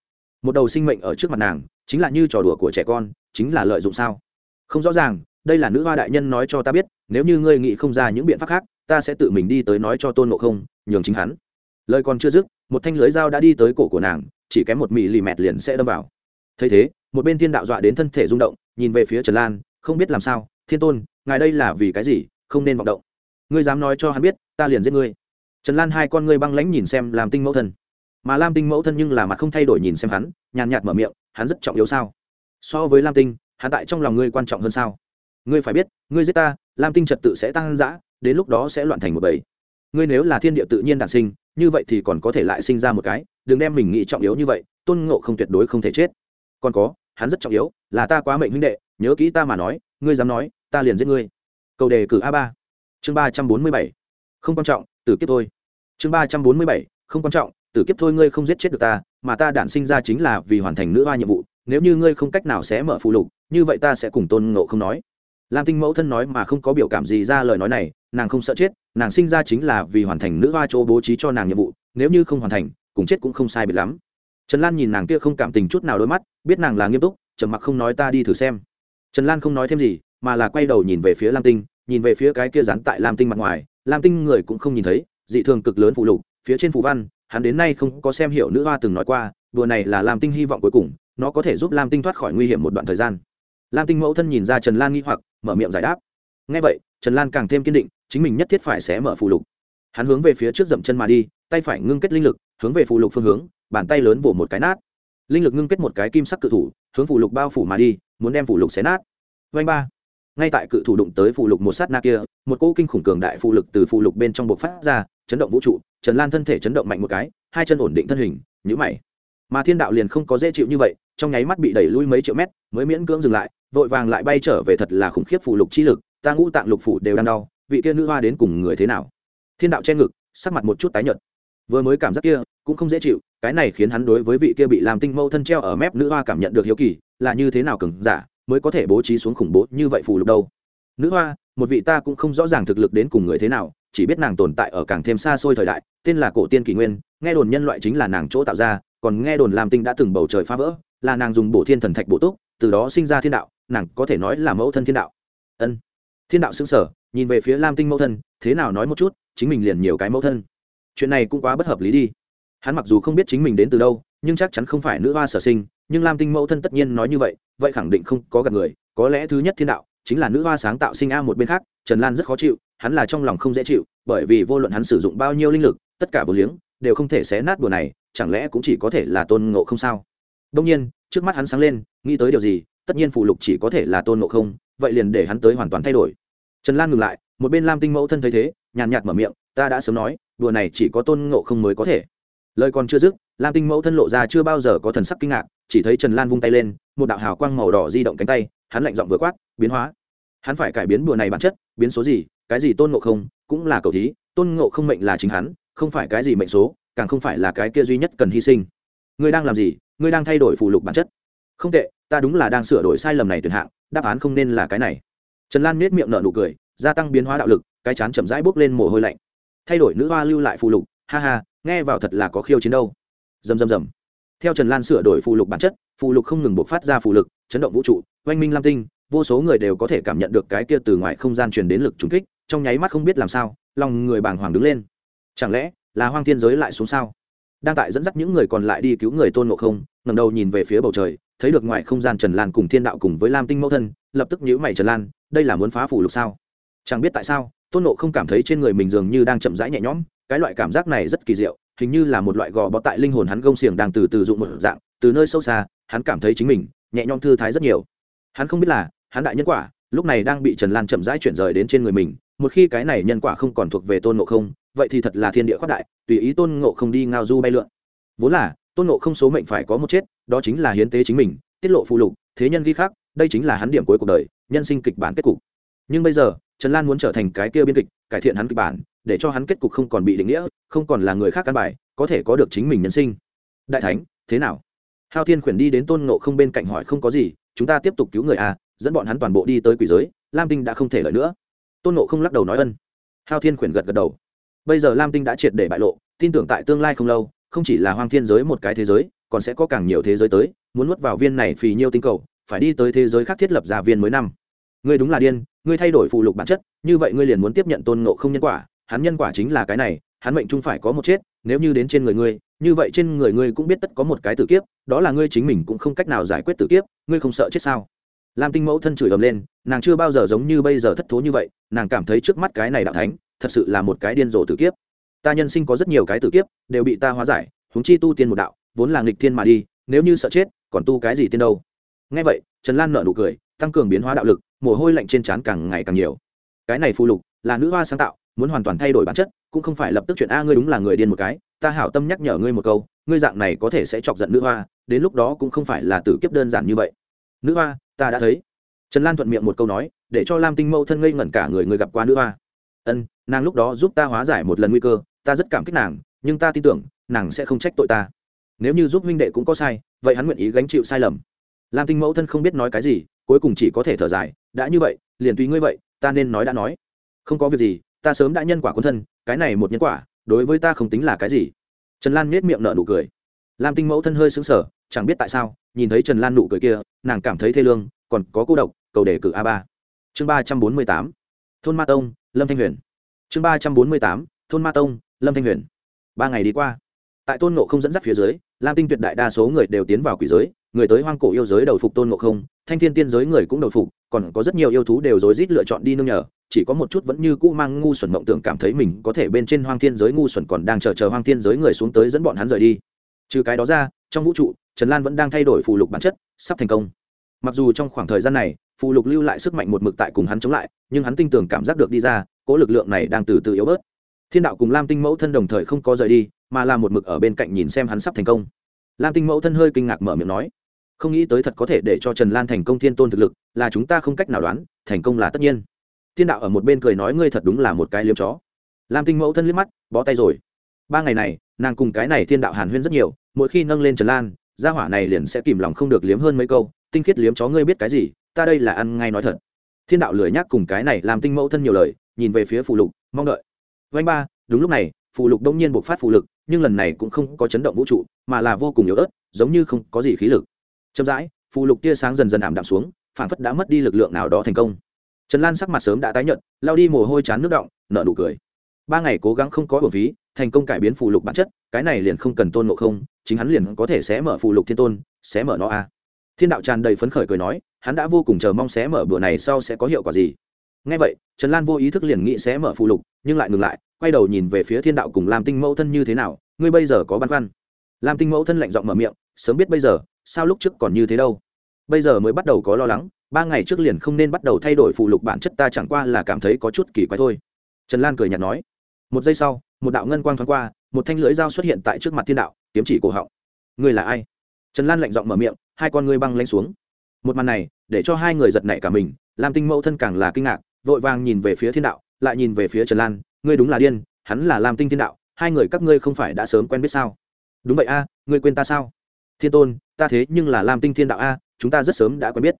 Một đầu sinh mệnh ở trước mặt nàng, chính là như trò đùa của trẻ con, chính là lợi dụng sao? Không rõ ràng, đây là nữ hoa đại nhân nói cho ta biết, nếu như ngươi nghĩ không ra những biện pháp khác, ta sẽ tự mình đi tới nói cho tôn ngộ không, nhường chính hắn. Lời còn chưa dứt, một thanh lưới dao đã đi tới cổ của nàng, chỉ kém một mì lì mẹt liền sẽ đâm vào. Thấy thế, một bên thiên đạo dọa đến thân thể rung động, nhìn về phía trần lan, không biết làm sao, thiên tôn, ngài đây là vì cái gì, không nên vọng động? Ngươi dám nói cho hắn biết, ta liền giết ngươi trần lan hai con ngươi băng lãnh nhìn xem làm tinh mẫu thân. Mà lam tinh mẫu thân nhưng là mặt không thay đổi nhìn xem hắn, nhàn nhạt mở miệng, hắn rất trọng yếu sao? So với lam tinh, hắn tại trong lòng ngươi quan trọng hơn sao? Ngươi phải biết, ngươi giết ta, lam tinh trật tự sẽ tăng giã đến lúc đó sẽ loạn thành một bầy. Ngươi nếu là thiên địa tự nhiên đản sinh, như vậy thì còn có thể lại sinh ra một cái, đừng đem mình nghĩ trọng yếu như vậy, tôn ngộ không tuyệt đối không thể chết. Còn có, hắn rất trọng yếu, là ta quá mệnh huynh đệ, nhớ kỹ ta mà nói, ngươi dám nói, ta liền giết ngươi. Câu đề cử a ba, chương ba trăm bốn mươi bảy. Không quan trọng tử kiếp thôi. Chương ba trăm bốn mươi bảy, không quan trọng, tử kiếp thôi ngươi không giết chết được ta, mà ta đản sinh ra chính là vì hoàn thành nữ hoa nhiệm vụ, nếu như ngươi không cách nào sẽ mở phụ lục, như vậy ta sẽ cùng tôn ngộ không nói. Lam tinh mẫu thân nói mà không có biểu cảm gì ra lời nói này, nàng không sợ chết, nàng sinh ra chính là vì hoàn thành nữ hoa chỗ bố trí cho nàng nhiệm vụ, nếu như không hoàn thành, cùng chết cũng không sai biệt lắm. Trần lan nhìn nàng kia không cảm tình chút nào đôi mắt, biết nàng là nghiêm túc, trầm mặc không nói ta đi thử xem. Trần lan không nói thêm gì, mà là quay đầu nhìn về phía lam tinh, nhìn về phía cái kia rắn tại lam tinh mặt ngoài lam tinh người cũng không nhìn thấy, dị thường cực lớn phụ lục, phía trên phù văn, hắn đến nay không có xem hiểu nữ hoa từng nói qua, đùa này là lam tinh hy vọng cuối cùng, nó có thể giúp lam tinh thoát khỏi nguy hiểm một đoạn thời gian. Lam tinh mẫu thân nhìn ra trần lan nghi hoặc, mở miệng giải đáp. Ngay vậy, trần lan càng thêm kiên định, chính mình nhất thiết phải sẽ mở phụ lục. Hắn hướng về phía trước dậm chân mà đi, tay phải ngưng kết linh lực, hướng về phụ lục phương hướng, bàn tay lớn vỗ một cái nát. Linh lực ngưng kết một cái kim sắc cự thủ, hướng phụ lục bao phủ mà đi, muốn đem phụ lục xé nát. Vanh ba. Ngay tại cự thủ đụng tới phụ lục một sát na kia một cỗ kinh khủng cường đại phụ lực từ phụ lục bên trong bộc phát ra, chấn động vũ trụ, trần lan thân thể chấn động mạnh một cái, hai chân ổn định thân hình nhữ mày. Mà thiên đạo liền không có dễ chịu như vậy, trong nháy mắt bị đẩy lui mấy triệu mét, mới miễn cưỡng dừng lại, vội vàng lại bay trở về thật là khủng khiếp phụ lục chi lực, ta ngũ tạng lục phủ đều đang đau, vị kia nữ hoa đến cùng người thế nào? Thiên đạo che ngực, sắc mặt một chút tái nhợt. Vừa mới cảm giác kia, cũng không dễ chịu, cái này khiến hắn đối với vị kia bị làm tinh mâu thân treo ở mép nữ hoa cảm nhận được hiếu kỳ, là như thế nào cứng giả, mới có thể bố trí xuống khủng bố như vậy phù lục đâu? Nữ hoa một vị ta cũng không rõ ràng thực lực đến cùng người thế nào, chỉ biết nàng tồn tại ở càng thêm xa xôi thời đại, tên là cổ tiên kỷ nguyên, nghe đồn nhân loại chính là nàng chỗ tạo ra, còn nghe đồn làm tinh đã từng bầu trời phá vỡ, là nàng dùng bổ thiên thần thạch bổ túc, từ đó sinh ra thiên đạo, nàng có thể nói là mẫu thân thiên đạo. Ân. Thiên đạo xứng sở nhìn về phía lam tinh mẫu thân, thế nào nói một chút, chính mình liền nhiều cái mẫu thân. Chuyện này cũng quá bất hợp lý đi. Hắn mặc dù không biết chính mình đến từ đâu, nhưng chắc chắn không phải nữ hoa sở sinh, nhưng lam tinh mẫu thân tất nhiên nói như vậy vậy khẳng định không có gặp người, có lẽ thứ nhất thiên đạo chính là nữ hoa sáng tạo sinh a một bên khác, trần lan rất khó chịu, hắn là trong lòng không dễ chịu, bởi vì vô luận hắn sử dụng bao nhiêu linh lực, tất cả vô liếng, đều không thể xé nát đùa này, chẳng lẽ cũng chỉ có thể là tôn ngộ không sao? Đông nhiên, trước mắt hắn sáng lên, nghĩ tới điều gì, tất nhiên phụ lục chỉ có thể là tôn ngộ không, vậy liền để hắn tới hoàn toàn thay đổi. Trần lan ngừng lại, một bên lam tinh mẫu thân thấy thế, nhàn nhạt mở miệng, ta đã sớm nói, đùa này chỉ có tôn ngộ không mới có thể. Lời còn chưa dứt, lam tinh mẫu thân lộ ra chưa bao giờ có thần sắc kinh ngạc, chỉ thấy trần lan vung tay lên, một đạo hào quang màu đỏ di động cánh tay, hắn lạnh giọng vừa quát biến hóa. Hắn phải cải biến bùa này bản chất, biến số gì, cái gì tôn ngộ không, cũng là cầu thí, tôn ngộ không mệnh là chính hắn, không phải cái gì mệnh số, càng không phải là cái kia duy nhất cần hy sinh. Ngươi đang làm gì? Ngươi đang thay đổi phụ lục bản chất. Không tệ, ta đúng là đang sửa đổi sai lầm này tuyển hạng, đáp án không nên là cái này. Trần lan nết miệng nở nụ cười, gia tăng biến hóa đạo lực, cái chán chậm rãi bốc lên mồ hôi lạnh. Thay đổi nữ hoa lưu lại phụ lục, ha ha, nghe vào thật là có khiêu chiến đâu. Dầm dầm dầm theo trần lan sửa đổi phụ lục bản chất, phụ lục không ngừng buộc phát ra phụ lực, chấn động vũ trụ, oanh minh lam tinh vô số người đều có thể cảm nhận được cái kia từ ngoài không gian truyền đến lực trúng kích, trong nháy mắt không biết làm sao, lòng người bàng hoàng đứng lên. Chẳng lẽ là hoang thiên giới lại xuống sao? Đang tại dẫn dắt những người còn lại đi cứu người tôn ngộ không, ngẩng đầu nhìn về phía bầu trời, thấy được ngoài không gian trần lan cùng thiên đạo cùng với lam tinh mẫu thân, lập tức nhíu mày trần lan, đây là muốn phá phủ lục sao? Chẳng biết tại sao, tôn nộ không cảm thấy trên người mình dường như đang chậm rãi nhẹ nhõm, cái loại cảm giác này rất kỳ diệu, hình như là một loại gò bó tại linh hồn hắn gông xiềng đang từ từ dụng một dạng, từ nơi sâu xa, hắn cảm thấy chính mình nhẹ nhõm thư thái rất nhiều. Hắn không biết là hắn đại nhân quả, lúc này đang bị trần lan chậm rãi chuyển rời đến trên người mình, một khi cái này nhân quả không còn thuộc về tôn ngộ không, vậy thì thật là thiên địa khoác đại, tùy ý tôn ngộ không đi ngao du bay lượn. Vốn là, tôn ngộ không số mệnh phải có một chết, đó chính là hiến tế chính mình, tiết lộ phụ lục, thế nhân ghi khác đây chính là hắn điểm cuối cuộc đời, nhân sinh kịch bản kết cục. Nhưng bây giờ, trần lan muốn trở thành cái kia biên kịch, cải thiện hắn kịch bản, để cho hắn kết cục không còn bị định nghĩa, không còn là người khác căn bài, có thể có được chính mình nhân sinh. Đại thánh, thế nào? Hao thiên khuyển đi đến tôn ngộ không bên cạnh hỏi không có gì, chúng ta tiếp tục cứu người à dẫn bọn hắn toàn bộ đi tới quỷ giới, lam tinh đã không thể lợi nữa. Tôn Nộ không lắc đầu nói ân. Hao thiên khuyển gật gật đầu. Bây giờ lam tinh đã triệt để bại lộ, tin tưởng tại tương lai không lâu, không chỉ là hoang thiên giới một cái thế giới, còn sẽ có càng nhiều thế giới tới, muốn nuốt vào viên này phì nhiêu tinh cầu, phải đi tới thế giới khác thiết lập ra viên mới năm. Ngươi đúng là điên, ngươi thay đổi phụ lục bản chất, như vậy ngươi liền muốn tiếp nhận tôn Nộ không nhân quả, hắn nhân quả chính là cái này, hắn mệnh chung phải có một chết, nếu như đến trên người ngươi, như vậy trên người ngươi cũng biết tất có một cái tử kiếp, đó là ngươi chính mình cũng không cách nào giải quyết tử kiếp, ngươi không sợ chết sao? Lam tinh mẫu thân chửi ầm lên, nàng chưa bao giờ giống như bây giờ thất thố như vậy, nàng cảm thấy trước mắt cái này đạo thánh, thật sự là một cái điên rồ tử kiếp. Ta nhân sinh có rất nhiều cái tử kiếp, đều bị ta hóa giải, huống chi tu tiên một đạo, vốn là nghịch thiên mà đi, nếu như sợ chết, còn tu cái gì tiên đâu? Ngay vậy, trần lan nợ nụ cười, tăng cường biến hóa đạo lực, mồ hôi lạnh trên trán càng ngày càng nhiều. Cái này phù lục, là nữ hoa sáng tạo, muốn hoàn toàn thay đổi bản chất, cũng không phải lập tức chuyện, a, ngươi đúng là người điên một cái, ta hảo tâm nhắc nhở ngươi một câu, ngươi dạng này có thể sẽ chọc giận nữ hoa, đến lúc đó cũng không phải là tử kiếp đơn giản như vậy nữ hoa, ta đã thấy. Trần lan thuận miệng một câu nói, để cho lam tinh mẫu thân ngây ngẩn cả người người gặp qua nữ hoa. Ân, nàng lúc đó giúp ta hóa giải một lần nguy cơ, ta rất cảm kích nàng, nhưng ta tin tưởng, nàng sẽ không trách tội ta. Nếu như giúp huynh đệ cũng có sai, vậy hắn nguyện ý gánh chịu sai lầm. Lam tinh mẫu thân không biết nói cái gì, cuối cùng chỉ có thể thở dài, đã như vậy, liền tùy ngươi vậy, ta nên nói đã nói. Không có việc gì, ta sớm đã nhân quả quân thân, cái này một nhân quả, đối với ta không tính là cái gì. Trần lan nhếch miệng nở nụ cười. Lam tinh mẫu thân hơi xứng sở chẳng biết tại sao nhìn thấy trần lan nụ cười kia, nàng cảm thấy thê lương, còn có cô độc, cầu đề cử a ba. Chương ba trăm bốn mươi tám, thôn ma tông, lâm thanh huyền. Chương ba trăm bốn mươi tám, thôn ma tông, lâm thanh huyền. Ba ngày đi qua, tại tôn nộ không dẫn dắt phía dưới, lam tinh tuyệt đại đa số người đều tiến vào quỷ giới, người tới hoang cổ yêu giới đầu phục tôn nộ không, thanh thiên tiên giới người cũng đầu phục, còn có rất nhiều yêu thú đều rối rít lựa chọn đi nương nhờ, chỉ có một chút vẫn như cũ mang ngu xuẩn mộng tưởng cảm thấy mình có thể bên trên hoang thiên giới ngu xuẩn còn đang chờ chờ hoang thiên giới người xuống tới dẫn bọn hắn rời đi. Trừ cái đó ra, trong vũ trụ trần lan vẫn đang thay đổi phù lục bản chất, sắp thành công. Mặc dù trong khoảng thời gian này, phù lục lưu lại sức mạnh một mực tại cùng hắn chống lại, nhưng hắn tin tưởng cảm giác được đi ra cỗ lực lượng này đang từ từ yếu bớt. Thiên đạo cùng lam tinh mẫu thân đồng thời không có rời đi, mà là một mực ở bên cạnh nhìn xem hắn sắp thành công. Lam tinh mẫu thân hơi kinh ngạc mở miệng nói, không nghĩ tới thật có thể để cho trần lan thành công thiên tôn thực lực, là chúng ta không cách nào đoán, thành công là tất nhiên. Thiên đạo ở một bên cười nói, ngươi thật đúng là một cái liếm chó. Lam tinh mẫu thân liếc mắt, bó tay rồi. Ba ngày này, nàng cùng cái này thiên đạo hàn huyên rất nhiều, mỗi khi nâng lên trần lan gia hỏa này liền sẽ kìm lòng không được liếm hơn mấy câu, tinh khiết liếm chó ngươi biết cái gì, ta đây là ăn ngay nói thật. Thiên đạo lười nhắc cùng cái này làm tinh mẫu thân nhiều lời, nhìn về phía phù lục, mong đợi. Vanh ba, đúng lúc này, phù lục đông nhiên bộc phát phù lực, nhưng lần này cũng không có chấn động vũ trụ, mà là vô cùng yếu ớt, giống như không có gì khí lực. Chậm rãi, phù lục tia sáng dần dần ảm đạm xuống phản phất đã mất đi lực lượng nào đó thành công. Trần lan sắc mặt sớm đã tái nhợt lao đi mồ hôi chán nước động nợ nụ cười. Ba ngày cố gắng không có bổn phí thành công cải biến phụ lục bản chất, cái này liền không cần tôn ngộ không, chính hắn liền có thể sẽ mở phụ lục thiên tôn sẽ mở nó a thiên đạo tràn đầy phấn khởi cười nói, hắn đã vô cùng chờ mong sẽ mở bữa này sau sẽ có hiệu quả gì. Ngay vậy, trần lan vô ý thức liền nghĩ sẽ mở phụ lục, nhưng lại ngừng lại, quay đầu nhìn về phía thiên đạo cùng làm tinh mẫu thân như thế nào, ngươi bây giờ có băn khoăn. Làm tinh mẫu thân lạnh giọng mở miệng, sớm biết bây giờ, sao lúc trước còn như thế đâu. Bây giờ mới bắt đầu có lo lắng, ba ngày trước liền không nên bắt đầu thay đổi phụ lục bản chất, ta chẳng qua là cảm thấy có chút kỳ quái thôi. Trần lan cười nhạt nói, một giây sau một đạo ngân quang thoáng qua, một thanh lưỡi dao xuất hiện tại trước mặt thiên đạo, kiếm chỉ cổ họng. Ngươi là ai? Trần lan lạnh giọng mở miệng, hai con ngươi băng lanh xuống. Một màn này, để cho hai người giật nảy cả mình làm tinh mẫu thân càng là kinh ngạc, vội vàng nhìn về phía thiên đạo, lại nhìn về phía trần lan, ngươi đúng là điên, hắn là làm tinh thiên đạo, hai người các ngươi không phải đã sớm quen biết sao? Đúng vậy a, ngươi quên ta sao? Thiên tôn, ta thế nhưng là làm tinh thiên đạo a, chúng ta rất sớm đã quen biết.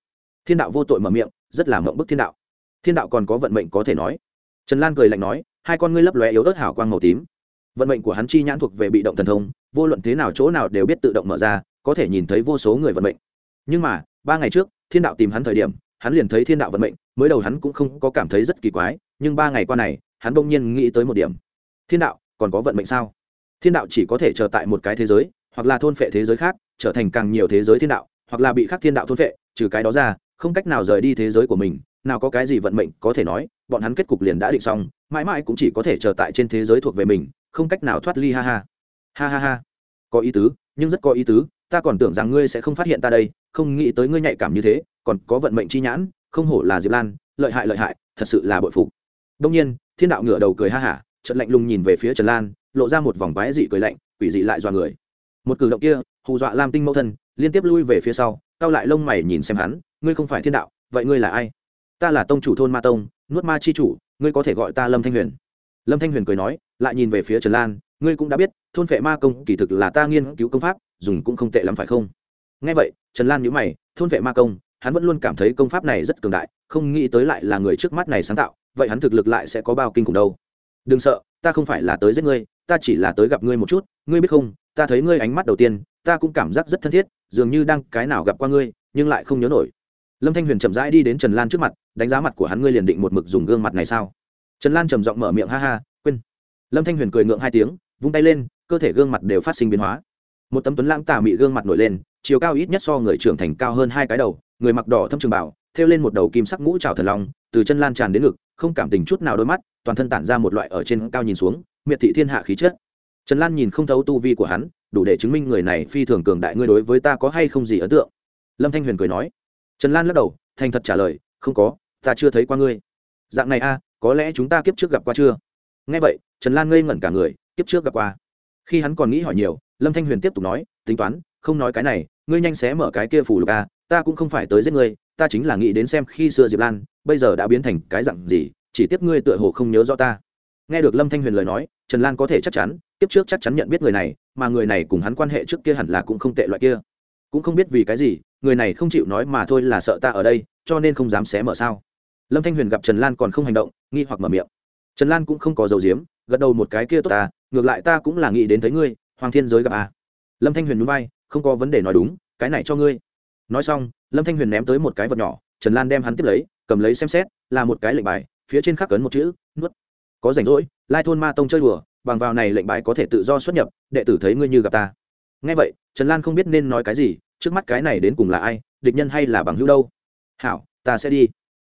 Thiên đạo vô tội mở miệng, rất là mộng bức thiên đạo. Thiên đạo còn có vận mệnh có thể nói. Trần lan cười lạnh nói hai con ngươi lấp lóe yếu ớt hào quang màu tím. Vận mệnh của hắn chi nhãn thuộc về bị động thần thông, vô luận thế nào chỗ nào đều biết tự động mở ra, có thể nhìn thấy vô số người vận mệnh. Nhưng mà, ba ngày trước, thiên đạo tìm hắn thời điểm, hắn liền thấy thiên đạo vận mệnh, mới đầu hắn cũng không có cảm thấy rất kỳ quái, nhưng ba ngày qua này, hắn bỗng nhiên nghĩ tới một điểm. Thiên đạo, còn có vận mệnh sao? Thiên đạo chỉ có thể chờ tại một cái thế giới, hoặc là thôn phệ thế giới khác, trở thành càng nhiều thế giới thiên đạo, hoặc là bị khác thiên đạo thôn phệ, trừ cái đó ra, không cách nào rời đi thế giới của mình, nào có cái gì vận mệnh có thể nói, bọn hắn kết cục liền đã định xong mãi mãi cũng chỉ có thể chờ tại trên thế giới thuộc về mình, không cách nào thoát ly, ha ha. Ha ha ha. Có ý tứ, nhưng rất có ý tứ, ta còn tưởng rằng ngươi sẽ không phát hiện ta đây, không nghĩ tới ngươi nhạy cảm như thế, còn có vận mệnh chi nhãn, không hổ là diệp lan, lợi hại lợi hại, thật sự là bội phục. Đông nhiên, thiên đạo ngửa đầu cười ha hả, trận lạnh lùng nhìn về phía trần lan, lộ ra một vòng quái dị cười lạnh, quỷ dị lại dọa người. Một cử động kia, hù dọa lam tinh mẫu thân, liên tiếp lui về phía sau cao lại lông mày nhìn xem hắn, ngươi không phải thiên đạo, vậy ngươi là ai? Ta là tông chủ thôn ma tông, nuốt ma chi chủ ngươi có thể gọi ta lâm thanh huyền. Lâm thanh huyền cười nói, lại nhìn về phía trần lan, ngươi cũng đã biết, thôn phệ ma công kỳ thực là ta nghiên cứu công pháp, dùng cũng không tệ lắm phải không? Ngay vậy, trần lan nhữ mày, thôn vệ ma công, hắn vẫn luôn cảm thấy công pháp này rất cường đại, không nghĩ tới lại là người trước mắt này sáng tạo, vậy hắn thực lực lại sẽ có bao kinh khủng đâu. Đừng sợ, ta không phải là tới giết ngươi, ta chỉ là tới gặp ngươi một chút, ngươi biết không, ta thấy ngươi ánh mắt đầu tiên, ta cũng cảm giác rất thân thiết, dường như đang cái nào gặp qua ngươi, nhưng lại không nhớ nổi lâm thanh huyền chậm rãi đi đến trần lan trước mặt, đánh giá mặt của hắn, ngươi liền định một mực dùng gương mặt này sao? Trần lan trầm giọng mở miệng, ha ha, quên. Lâm thanh huyền cười ngượng hai tiếng, vung tay lên, cơ thể gương mặt đều phát sinh biến hóa. Một tấm tuấn lãng tà mị gương mặt nổi lên, chiều cao ít nhất so người trưởng thành cao hơn hai cái đầu, người mặc đỏ thâm trường bảo thêu lên một đầu kim sắc ngũ trào thần long, từ chân lan tràn đến ngực, không cảm tình chút nào đôi mắt, toàn thân tản ra một loại ở trên cao nhìn xuống, miệt thị thiên hạ khí chất. Trần lan nhìn không thấu tu vi của hắn, đủ để chứng minh người này phi thường cường đại, ngươi đối với ta có hay không gì ấn tượng? Lâm thanh huyền cười nói trần lan lắc đầu, thành thật trả lời, không có, ta chưa thấy qua ngươi. Dạng này a, có lẽ chúng ta kiếp trước gặp qua chưa? Nghe vậy, trần lan ngây ngẩn cả người, kiếp trước gặp qua. Khi hắn còn nghĩ hỏi nhiều, lâm thanh huyền tiếp tục nói, tính toán, không nói cái này, ngươi nhanh xé mở cái kia phủ lục a, ta cũng không phải tới giết ngươi, ta chính là nghĩ đến xem khi xưa diệp lan, bây giờ đã biến thành cái dặn gì, chỉ tiếc ngươi tựa hồ không nhớ rõ ta. Nghe được lâm thanh huyền lời nói, trần lan có thể chắc chắn, kiếp trước chắc chắn nhận biết người này, mà người này cùng hắn quan hệ trước kia hẳn là cũng không tệ loại kia. Cũng không biết vì cái gì người này không chịu nói mà thôi là sợ ta ở đây, cho nên không dám xé mở sao. Lâm thanh huyền gặp trần lan còn không hành động, nghi hoặc mở miệng. Trần lan cũng không có dầu diếm gật đầu một cái kia tốt ta, ngược lại ta cũng là nghĩ đến thấy ngươi, hoàng thiên giới gặp à. lâm thanh huyền núi bay không có vấn đề nói đúng, cái này cho ngươi. Nói xong, lâm thanh huyền ném tới một cái vật nhỏ, trần lan đem hắn tiếp lấy, cầm lấy xem xét, là một cái lệnh bài, phía trên khắc cấn một chữ, nuốt. Có rảnh rỗi, lai thôn ma tông chơi đùa, bằng vào này lệnh bài có thể tự do xuất nhập, đệ tử thấy ngươi như gặp ta. Ngay vậy, trần lan không biết nên nói cái gì trước mắt cái này đến cùng là ai, địch nhân hay là bằng hữu đâu? Hảo, ta sẽ đi.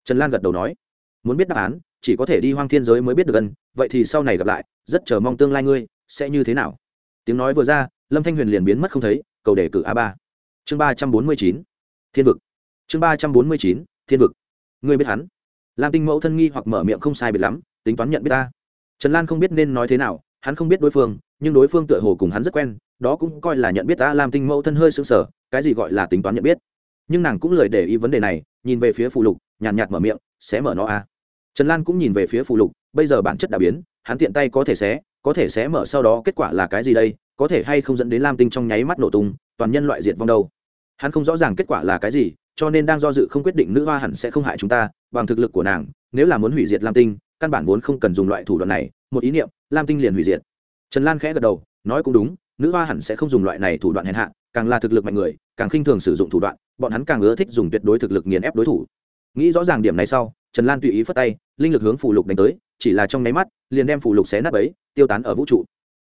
Trần lan gật đầu nói. Muốn biết đáp án, chỉ có thể đi hoang thiên giới mới biết được gần vậy thì sau này gặp lại, rất chờ mong tương lai ngươi, sẽ như thế nào? Tiếng nói vừa ra, lâm thanh huyền liền biến mất không thấy, cầu đề cử a ba. Chương ba trăm bốn mươi chín. Thiên vực. Chương ba trăm bốn mươi chín, thiên vực. Ngươi biết hắn? Lam tinh mẫu thân nghi hoặc mở miệng không sai biệt lắm, tính toán nhận biết ta. Trần lan không biết nên nói thế nào, hắn không biết đối phương, nhưng đối phương tựa hồ cùng hắn rất quen, đó cũng coi là nhận biết ta, lam tinh mẫu thân hơi sững sờ cái gì gọi là tính toán nhận biết. Nhưng nàng cũng lời để ý vấn đề này nhìn về phía phù lục nhàn nhạt, mở miệng sẽ mở nó a trần lan cũng nhìn về phía phù lục bây giờ bản chất đã biến hắn tiện tay có thể xé có thể xé mở sau đó kết quả là cái gì đây có thể hay không dẫn đến lam tinh trong nháy mắt nổ tung toàn nhân loại diệt vong đâu. Hắn không rõ ràng kết quả là cái gì cho nên đang do dự không quyết định nữ hoa hẳn sẽ không hại chúng ta bằng thực lực của nàng nếu là muốn hủy diệt lam tinh căn bản vốn không cần dùng loại thủ đoạn này một ý niệm lam tinh liền hủy diệt. Trần lan khẽ gật đầu nói cũng đúng nữ hoa hẳn sẽ không dùng loại này thủ đoạn hèn hạ càng là thực lực mạnh người, càng khinh thường sử dụng thủ đoạn, bọn hắn càng ưa thích dùng tuyệt đối thực lực nghiền ép đối thủ. Nghĩ rõ ràng điểm này sau, trần lan tùy ý phất tay, linh lực hướng phù lục đánh tới, chỉ là trong nháy mắt, liền đem phù lục xé nát ấy tiêu tán ở vũ trụ.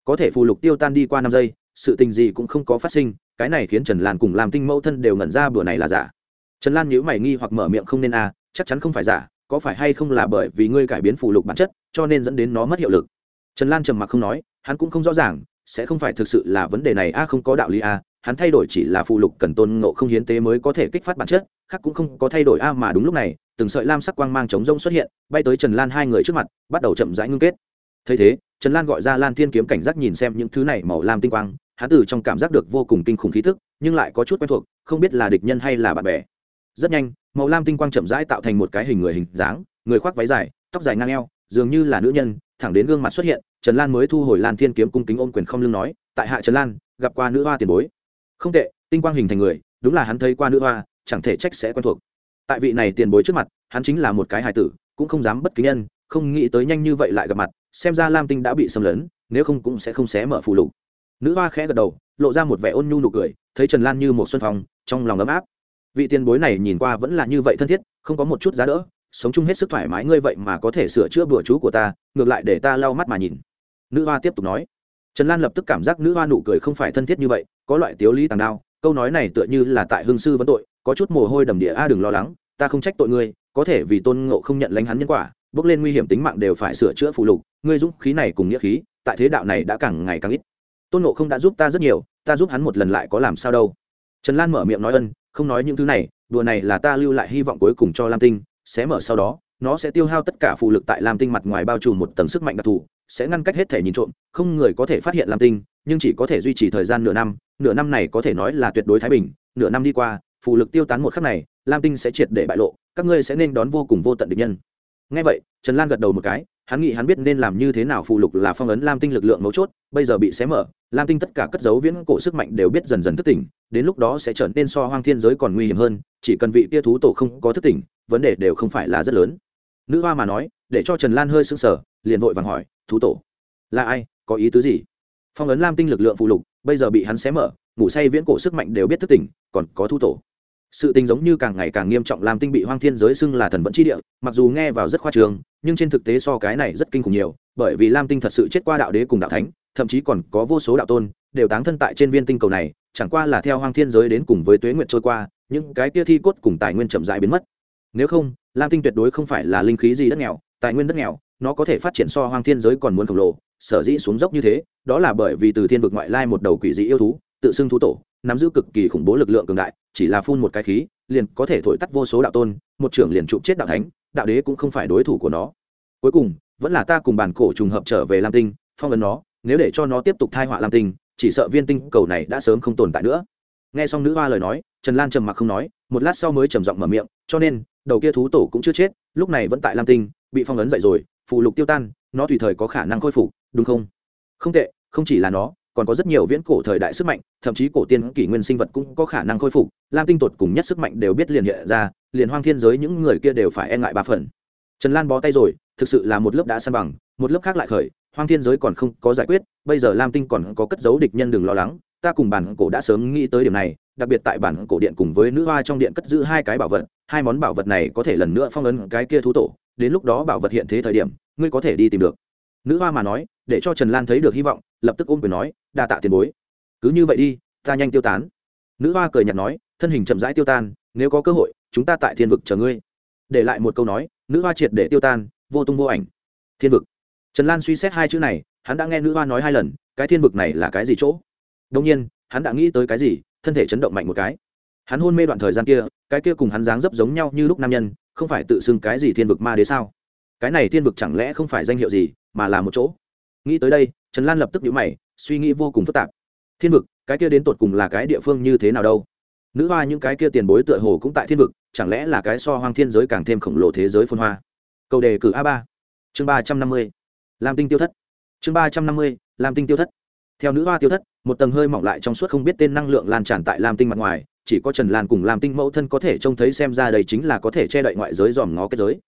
Có thể phù lục tiêu tan đi qua năm giây, sự tình gì cũng không có phát sinh, cái này khiến trần lan cùng làm tinh mẫu thân đều ngẩn ra bữa này là giả. Trần lan nhíu mày nghi hoặc mở miệng không nên a, chắc chắn không phải giả, có phải hay không là bởi vì ngươi cải biến phù lục bản chất, cho nên dẫn đến nó mất hiệu lực? Trần lan trầm mặc không nói, hắn cũng không rõ ràng, sẽ không phải thực sự là vấn đề này a, không có đạo lý a hắn thay đổi chỉ là phụ lục cần tôn ngộ không hiến tế mới có thể kích phát bản chất, khác cũng không có thay đổi. A, mà đúng lúc này, từng sợi lam sắc quang mang chống rông xuất hiện, bay tới trần lan hai người trước mặt, bắt đầu chậm rãi ngưng kết. Thấy thế, trần lan gọi ra lan thiên kiếm cảnh giác nhìn xem những thứ này màu lam tinh quang, hắn từ trong cảm giác được vô cùng kinh khủng khí thức nhưng lại có chút quen thuộc, không biết là địch nhân hay là bạn bè. Rất nhanh, màu lam tinh quang chậm rãi tạo thành một cái hình người hình dáng, người khoác váy dài, tóc dài ngang eo, dường như là nữ nhân, thẳng đến gương mặt xuất hiện, trần lan mới thu hồi lan thiên kiếm cung kính ôm quyền không lưng nói, tại hạ trần lan, gặp qua nữ hoa tiền bối không tệ, tinh quang hình thành người, đúng là hắn thấy qua nữ hoa, chẳng thể trách sẽ quen thuộc. Tại vị này tiền bối trước mặt, hắn chính là một cái hài tử, cũng không dám bất kính nhân, không nghĩ tới nhanh như vậy lại gặp mặt, xem ra lam tinh đã bị xâm lấn, nếu không cũng sẽ không xé mở phù lục. Nữ hoa khẽ gật đầu, lộ ra một vẻ ôn nhu nụ cười, thấy trần lan như một xuân phong, trong lòng ấm áp. Vị tiền bối này nhìn qua vẫn là như vậy thân thiết, không có một chút giá đỡ, sống chung hết sức thoải mái, ngươi vậy mà có thể sửa chữa bữa chú của ta, ngược lại để ta lau mắt mà nhìn. Nữ hoa tiếp tục nói trần lan lập tức cảm giác nữ hoa nụ cười không phải thân thiết như vậy, có loại tiếu lý tàng đao, câu nói này tựa như là tại hương sư vấn tội, có chút mồ hôi đầm địa a, đừng lo lắng, ta không trách tội ngươi, có thể vì tôn ngộ không nhận lãnh hắn nhân quả, bước lên nguy hiểm tính mạng đều phải sửa chữa phụ lục, ngươi dũng khí này cùng nghĩa khí, tại thế đạo này đã càng ngày càng ít. Tôn ngộ không đã giúp ta rất nhiều, ta giúp hắn một lần lại có làm sao đâu. Trần lan mở miệng nói ân, không nói những thứ này, đùa này là ta lưu lại hy vọng cuối cùng cho lam tinh, sẽ mở sau đó, nó sẽ tiêu hao tất cả phụ lực tại lam tinh mặt ngoài bao trùm một tầng sức mạnh đặc thù sẽ ngăn cách hết thể nhìn trộm, không người có thể phát hiện lam tinh, nhưng chỉ có thể duy trì thời gian nửa năm nửa năm này có thể nói là tuyệt đối thái bình, nửa năm đi qua phụ lực tiêu tán một khắc này, lam tinh sẽ triệt để bại lộ, các ngươi sẽ nên đón vô cùng vô tận địch nhân. Ngay vậy, trần lan gật đầu một cái, hắn nghĩ hắn biết nên làm như thế nào phụ lục là phong ấn lam tinh lực lượng mấu chốt, bây giờ bị xé mở, lam tinh tất cả cất dấu viễn cổ sức mạnh đều biết dần dần thức tỉnh, đến lúc đó sẽ trở nên so hoang thiên giới còn nguy hiểm hơn, chỉ cần vị tia thú tổ không có thức tỉnh, vấn đề đều không phải là rất lớn. Nữ hoa mà nói để cho trần lan hơi sưng sở liền vội vàng hỏi, thú tổ, là ai? Có ý tứ gì? Phong ấn lam tinh lực lượng phụ lục, bây giờ bị hắn xé mở, ngủ say viễn cổ sức mạnh đều biết thức tỉnh, còn có thú tổ. Sự tình giống như càng ngày càng nghiêm trọng Lam tinh bị hoang thiên giới xưng là thần vẫn chi địa, mặc dù nghe vào rất khoa trường nhưng trên thực tế so cái này rất kinh khủng nhiều, bởi vì lam tinh thật sự chết qua đạo đế cùng đạo thánh, thậm chí còn có vô số đạo tôn, đều táng thân tại trên viên tinh cầu này, chẳng qua là theo hoang thiên giới đến cùng với tuế nguyện trôi qua, những cái kia thi cốt cùng tài nguyên chậm dại biến mất. Nếu không, lam tinh tuyệt đối không phải là linh khí gì đất nghèo tài nguyên đất nghèo, nó có thể phát triển so hoang thiên giới còn muốn khổng lồ, sở dĩ xuống dốc như thế, đó là bởi vì từ thiên vực ngoại lai một đầu quỷ dị yêu thú, tự xưng thú tổ, nắm giữ cực kỳ khủng bố lực lượng cường đại, chỉ là phun một cái khí, liền có thể thổi tắt vô số đạo tôn, một trưởng liền chụp chết đạo thánh, đạo đế cũng không phải đối thủ của nó. Cuối cùng, vẫn là ta cùng bản cổ trùng hợp trở về lam tinh, phong ấn nó, nếu để cho nó tiếp tục thai họa lam tinh, chỉ sợ viên tinh cầu này đã sớm không tồn tại nữa. Nghe xong nữ hoa lời nói, trần lan trầm mặc không nói, một lát sau mới trầm giọng mở miệng, cho nên, đầu kia thú tổ cũng chưa chết, lúc này vẫn tại lam tinh bị phong ấn dậy rồi, phù lục tiêu tan, nó tùy thời có khả năng khôi phục, đúng không? Không tệ, không chỉ là nó, còn có rất nhiều viễn cổ thời đại sức mạnh, thậm chí cổ tiên kỷ nguyên sinh vật cũng có khả năng khôi phục. Lam tinh tột cùng nhất sức mạnh đều biết liền hiện ra, liền hoang thiên giới những người kia đều phải e ngại ba phần. Trần lan bó tay rồi, thực sự là một lớp đã san bằng, một lớp khác lại khởi, hoang thiên giới còn không có giải quyết, bây giờ lam tinh còn có cất giấu địch nhân đừng lo lắng, ta cùng bản cổ đã sớm nghĩ tới điểm này, đặc biệt tại bản cổ điện cùng với nữ hoa trong điện cất giữ hai cái bảo vật, hai món bảo vật này có thể lần nữa phong ấn cái kia thú tổ đến lúc đó bảo vật hiện thế thời điểm, ngươi có thể đi tìm được. Nữ hoa mà nói, để cho trần lan thấy được hy vọng, lập tức ôm quyền nói, đa tạ tiền bối. Cứ như vậy đi, ta nhanh tiêu tán. Nữ hoa cười nhạt nói, thân hình chậm rãi tiêu tan, nếu có cơ hội, chúng ta tại thiên vực chờ ngươi. Để lại một câu nói, nữ hoa triệt để tiêu tan, vô tung vô ảnh. Thiên vực. Trần lan suy xét hai chữ này, hắn đã nghe nữ hoa nói hai lần, cái thiên vực này là cái gì chỗ? Đông nhiên, hắn đã nghĩ tới cái gì, thân thể chấn động mạnh một cái hắn hôn mê đoạn thời gian kia, cái kia cùng hắn dáng dấp giống nhau như lúc nam nhân, không phải tự xưng cái gì thiên vực ma đế sao? Cái này thiên vực chẳng lẽ không phải danh hiệu gì, mà là một chỗ? Nghĩ tới đây, trần lan lập tức nhíu mày, suy nghĩ vô cùng phức tạp. Thiên vực, cái kia đến tột cùng là cái địa phương như thế nào đâu? Nữ hoa những cái kia tiền bối tựa hồ cũng tại thiên vực, chẳng lẽ là cái so hoang thiên giới càng thêm khổng lồ thế giới phân hoa? Câu đề cử a ba, chương ba trăm năm mươi, lam tinh tiêu thất. Chương ba trăm năm mươi, lam tinh tiêu thất. Theo nữ hoa tiêu thất, một tầng hơi mỏng lại trong suốt không biết tên năng lượng lan tràn tại lam tinh mặt ngoài chỉ có trần lan cùng lam tinh mẫu thân có thể trông thấy xem ra đây chính là có thể che đậy ngoại giới dòm ngó kết giới.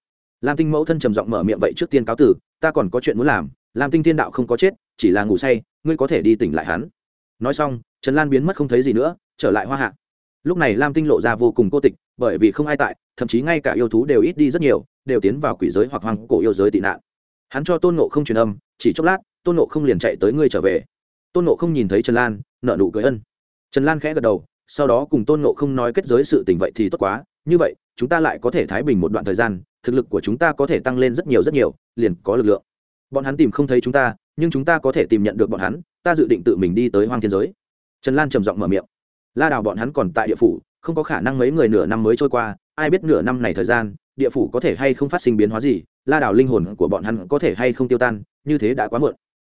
Lam tinh mẫu thân trầm giọng mở miệng vậy trước tiên cáo tử ta còn có chuyện muốn làm, lam tinh thiên đạo không có chết, chỉ là ngủ say, ngươi có thể đi tỉnh lại hắn. Nói xong, trần lan biến mất không thấy gì nữa, trở lại hoa hạ. Lúc này lam tinh lộ ra vô cùng cô tịch, bởi vì không ai tại, thậm chí ngay cả yêu thú đều ít đi rất nhiều, đều tiến vào quỷ giới hoặc hoang cổ yêu giới tị nạn. Hắn cho tôn nộ không truyền âm, chỉ chốc lát, tôn nộ không liền chạy tới ngươi trở về. Tôn nộ không nhìn thấy trần lan nợ nụ cười ân. Trần lan khẽ gật đầu sau đó cùng tôn nộ không nói kết giới sự tình vậy thì tốt quá, như vậy, chúng ta lại có thể thái bình một đoạn thời gian, thực lực của chúng ta có thể tăng lên rất nhiều rất nhiều, liền có lực lượng. Bọn hắn tìm không thấy chúng ta, nhưng chúng ta có thể tìm nhận được bọn hắn, ta dự định tự mình đi tới hoang thiên giới. Trần lan trầm giọng mở miệng. La đào bọn hắn còn tại địa phủ, không có khả năng mấy người nửa năm mới trôi qua, ai biết nửa năm này thời gian, địa phủ có thể hay không phát sinh biến hóa gì, la đào linh hồn của bọn hắn có thể hay không tiêu tan, như thế đã quá muộn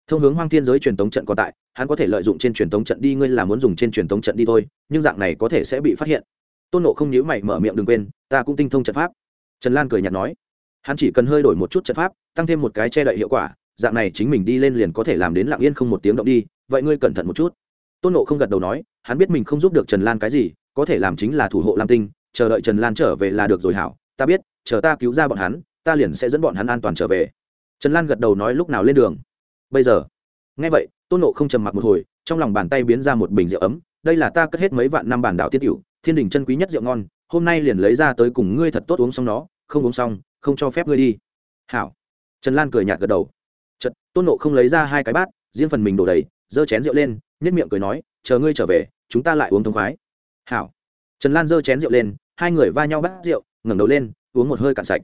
thông hướng hoang thiên giới truyền tống trận còn tại, hắn có thể lợi dụng trên truyền tống trận đi, ngươi là muốn dùng trên truyền tống trận đi thôi, nhưng dạng này có thể sẽ bị phát hiện. Tôn nộ không nhíu mày mở miệng đừng quên, ta cũng tinh thông trận pháp. Trần lan cười nhạt nói, hắn chỉ cần hơi đổi một chút trận pháp, tăng thêm một cái che đậy hiệu quả, dạng này chính mình đi lên liền có thể làm đến lặng yên không một tiếng động đi, vậy ngươi cẩn thận một chút. Tôn nộ không gật đầu nói, hắn biết mình không giúp được trần lan cái gì, có thể làm chính là thủ hộ lam tinh, chờ đợi trần lan trở về là được rồi hảo, ta biết, chờ ta cứu ra bọn hắn, ta liền sẽ dẫn bọn hắn an toàn trở về. Trần lan gật đầu nói lúc nào lên đường bây giờ. Nghe vậy, tôn nộ không trầm mặc một hồi, trong lòng bàn tay biến ra một bình rượu ấm. Đây là ta cất hết mấy vạn năm bản đảo tiết cựu thiên đình chân quý nhất rượu ngon, hôm nay liền lấy ra tới cùng ngươi thật tốt uống xong nó. Không uống xong, không cho phép ngươi đi. Hảo. Trần lan cười nhạt gật đầu. Chật tôn nộ không lấy ra hai cái bát, riêng phần mình đổ đầy, giơ chén rượu lên nhất miệng cười nói, chờ ngươi trở về, chúng ta lại uống thông khoái. Hảo. Trần lan giơ chén rượu lên, hai người va nhau bắt rượu, ngẩng đầu lên, uống một hơi cạn sạch.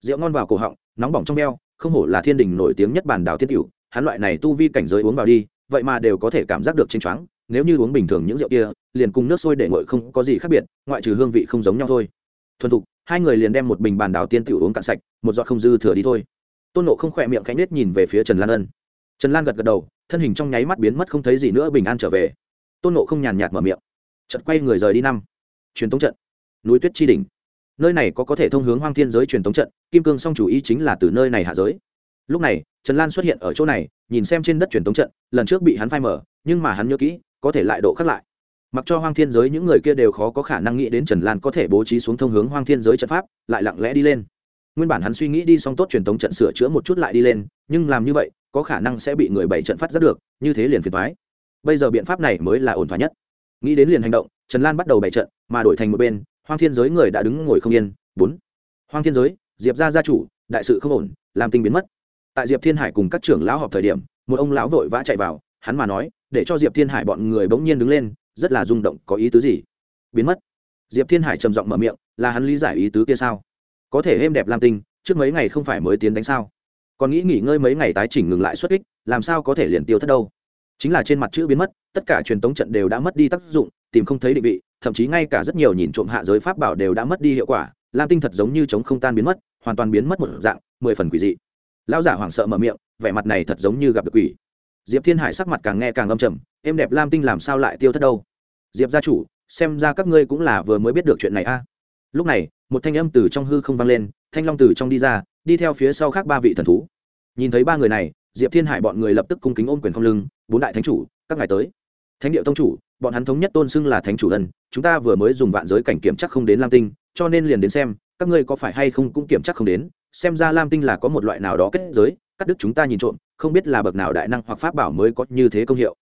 Rượu ngon vào cổ họng, nóng bỏng trong veo không hổ là thiên đình nổi tiếng nhất bản đảo tiết cựu hắn loại này tu vi cảnh giới uống vào đi, vậy mà đều có thể cảm giác được chênh choáng, nếu như uống bình thường những rượu kia, liền cùng nước sôi để nguội không có gì khác biệt, ngoại trừ hương vị không giống nhau thôi. Thuần thục, hai người liền đem một bình bàn đảo tiên tiểu uống cạn sạch, một giọt không dư thừa đi thôi. Tôn nộ không khỏe miệng cánh nết nhìn về phía trần lan ân. Trần lan gật gật đầu, thân hình trong nháy mắt biến mất không thấy gì nữa bình an trở về. Tôn nộ không nhàn nhạt mở miệng. Chợt quay người rời đi năm. Truyền tống trận. Núi tuyết chi đỉnh. Nơi này có có thể thông hướng hoang thiên giới truyền tống trận, kim cương song chủ ý chính là từ nơi này hạ giới lúc này, trần lan xuất hiện ở chỗ này, nhìn xem trên đất truyền tống trận, lần trước bị hắn phai mở nhưng mà hắn nhớ kỹ, có thể lại độ khắc lại. Mặc cho hoang thiên giới những người kia đều khó có khả năng nghĩ đến trần lan có thể bố trí xuống thông hướng hoang thiên giới trận pháp, lại lặng lẽ đi lên. Nguyên bản hắn suy nghĩ đi xong tốt truyền thống trận sửa chữa một chút lại đi lên, nhưng làm như vậy, có khả năng sẽ bị người bảy trận phát giác được, như thế liền phiền thoái bây giờ biện pháp này mới là ổn thỏa nhất. Nghĩ đến liền hành động, trần lan bắt đầu bảy trận, mà đổi thành một bên, hoang thiên giới người đã đứng ngồi không yên. Bốn. Hoang thiên giới, diệp ra gia chủ, đại sự không ổn, làm tinh biến mất tại diệp thiên hải cùng các trưởng lão họp thời điểm, một ông lão vội vã chạy vào, hắn mà nói, để cho diệp thiên hải bọn người bỗng nhiên đứng lên, rất là rung động, có ý tứ gì? Biến mất. Diệp thiên hải trầm giọng mở miệng, là hắn lý giải ý tứ kia sao? Có thể êm đẹp lam tinh trước mấy ngày không phải mới tiến đánh sao? Còn nghĩ nghỉ ngơi mấy ngày tái chỉnh ngừng lại xuất kích, làm sao có thể liền tiêu thất đâu? Chính là trên mặt chữ biến mất, tất cả truyền tống trận đều đã mất đi tác dụng, tìm không thấy định vị, thậm chí ngay cả rất nhiều nhìn trộm hạ giới pháp bảo đều đã mất đi hiệu quả, lam tinh thật giống như chống không tan biến mất, hoàn toàn biến mất một dạng, mười phần quỷ dị lão giả hoảng sợ mở miệng, vẻ mặt này thật giống như gặp được quỷ. Diệp thiên hải sắc mặt càng nghe càng âm trầm, em đẹp lam tinh làm sao lại tiêu thất đâu? Diệp gia chủ, xem ra các ngươi cũng là vừa mới biết được chuyện này a. Lúc này, một thanh âm từ trong hư không vang lên, thanh long từ trong đi ra, đi theo phía sau khác ba vị thần thú. Nhìn thấy ba người này, diệp thiên hải bọn người lập tức cung kính ôm quyền không lưng, bốn đại thánh chủ, các ngài tới. Thánh điệu tông chủ, bọn hắn thống nhất tôn xưng là thánh chủ ân, chúng ta vừa mới dùng vạn giới cảnh kiểm chắc không đến lam tinh, cho nên liền đến xem, các ngươi có phải hay không cũng kiểm chắc không đến xem ra lam tinh là có một loại nào đó kết giới, cắt đứt chúng ta nhìn trộm, không biết là bậc nào đại năng hoặc pháp bảo mới có như thế công hiệu.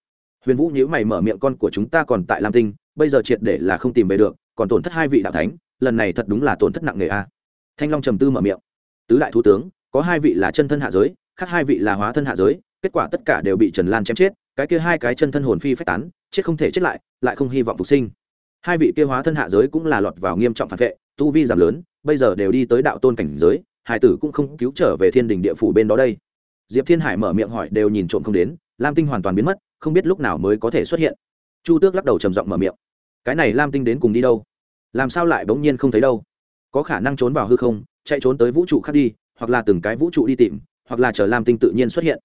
Huyền vũ nhữ mày mở miệng con của chúng ta còn tại lam tinh, bây giờ triệt để là không tìm về được, còn tổn thất hai vị đạo thánh, lần này thật đúng là tổn thất nặng nề a. Thanh long trầm tư mở miệng. Tứ đại thủ tướng, có hai vị là chân thân hạ giới, khác hai vị là hóa thân hạ giới, kết quả tất cả đều bị trần lan chém chết, cái kia hai cái chân thân hồn phi phách tán, chết không thể chết lại lại không hy vọng phục sinh. Hai vị kia hóa thân hạ giới cũng là lọt vào nghiêm trọng phản vệ, tu vi giảm lớn, bây giờ đều đi tới đạo tôn cảnh giới hải tử cũng không cứu trở về thiên đình địa phủ bên đó đây. Diệp thiên hải mở miệng hỏi, đều nhìn trộm không đến, lam tinh hoàn toàn biến mất, không biết lúc nào mới có thể xuất hiện. Chu tước lắc đầu trầm giọng mở miệng. Cái này lam tinh đến cùng đi đâu? Làm sao lại bỗng nhiên không thấy đâu? Có khả năng trốn vào hư không, chạy trốn tới vũ trụ khác đi, hoặc là từng cái vũ trụ đi tìm, hoặc là chờ lam tinh tự nhiên xuất hiện.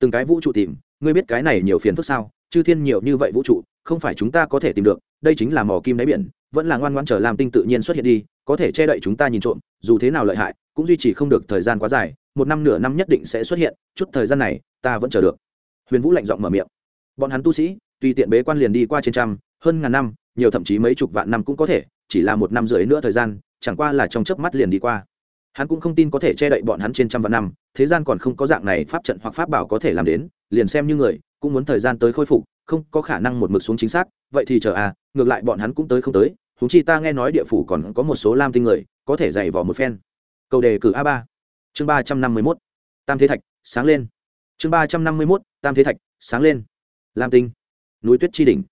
Từng cái vũ trụ tìm, ngươi biết cái này nhiều phiền phức sao? Chư thiên nhiều như vậy vũ trụ, không phải chúng ta có thể tìm được, đây chính là mỏ kim đáy biển vẫn là ngoan ngoan chờ làm tinh tự nhiên xuất hiện đi, có thể che đậy chúng ta nhìn trộm, dù thế nào lợi hại, cũng duy trì không được thời gian quá dài, một năm nửa năm nhất định sẽ xuất hiện, chút thời gian này, ta vẫn chờ được. Huyền vũ lạnh giọng mở miệng. Bọn hắn tu sĩ tuy tiện bế quan liền đi qua trên trăm, hơn ngàn năm, nhiều thậm chí mấy chục vạn năm cũng có thể, chỉ là một năm rưỡi nữa thời gian, chẳng qua là trong chớp mắt liền đi qua. Hắn cũng không tin có thể che đậy bọn hắn trên trăm vạn năm, thế gian còn không có dạng này pháp trận hoặc pháp bảo có thể làm đến, liền xem như người, cũng muốn thời gian tới khôi phục không có khả năng một mực xuống chính xác, vậy thì chờ à ngược lại bọn hắn cũng tới không tới húng chi ta nghe nói địa phủ còn có một số lam tinh người, có thể dày vỏ một phen. Cầu đề cử a ba. Chương ba trăm năm mươi mốt. Tam thế thạch, sáng lên. Chương ba trăm năm mươi mốt, tam thế thạch, sáng lên. Lam tinh. Núi tuyết chi đỉnh.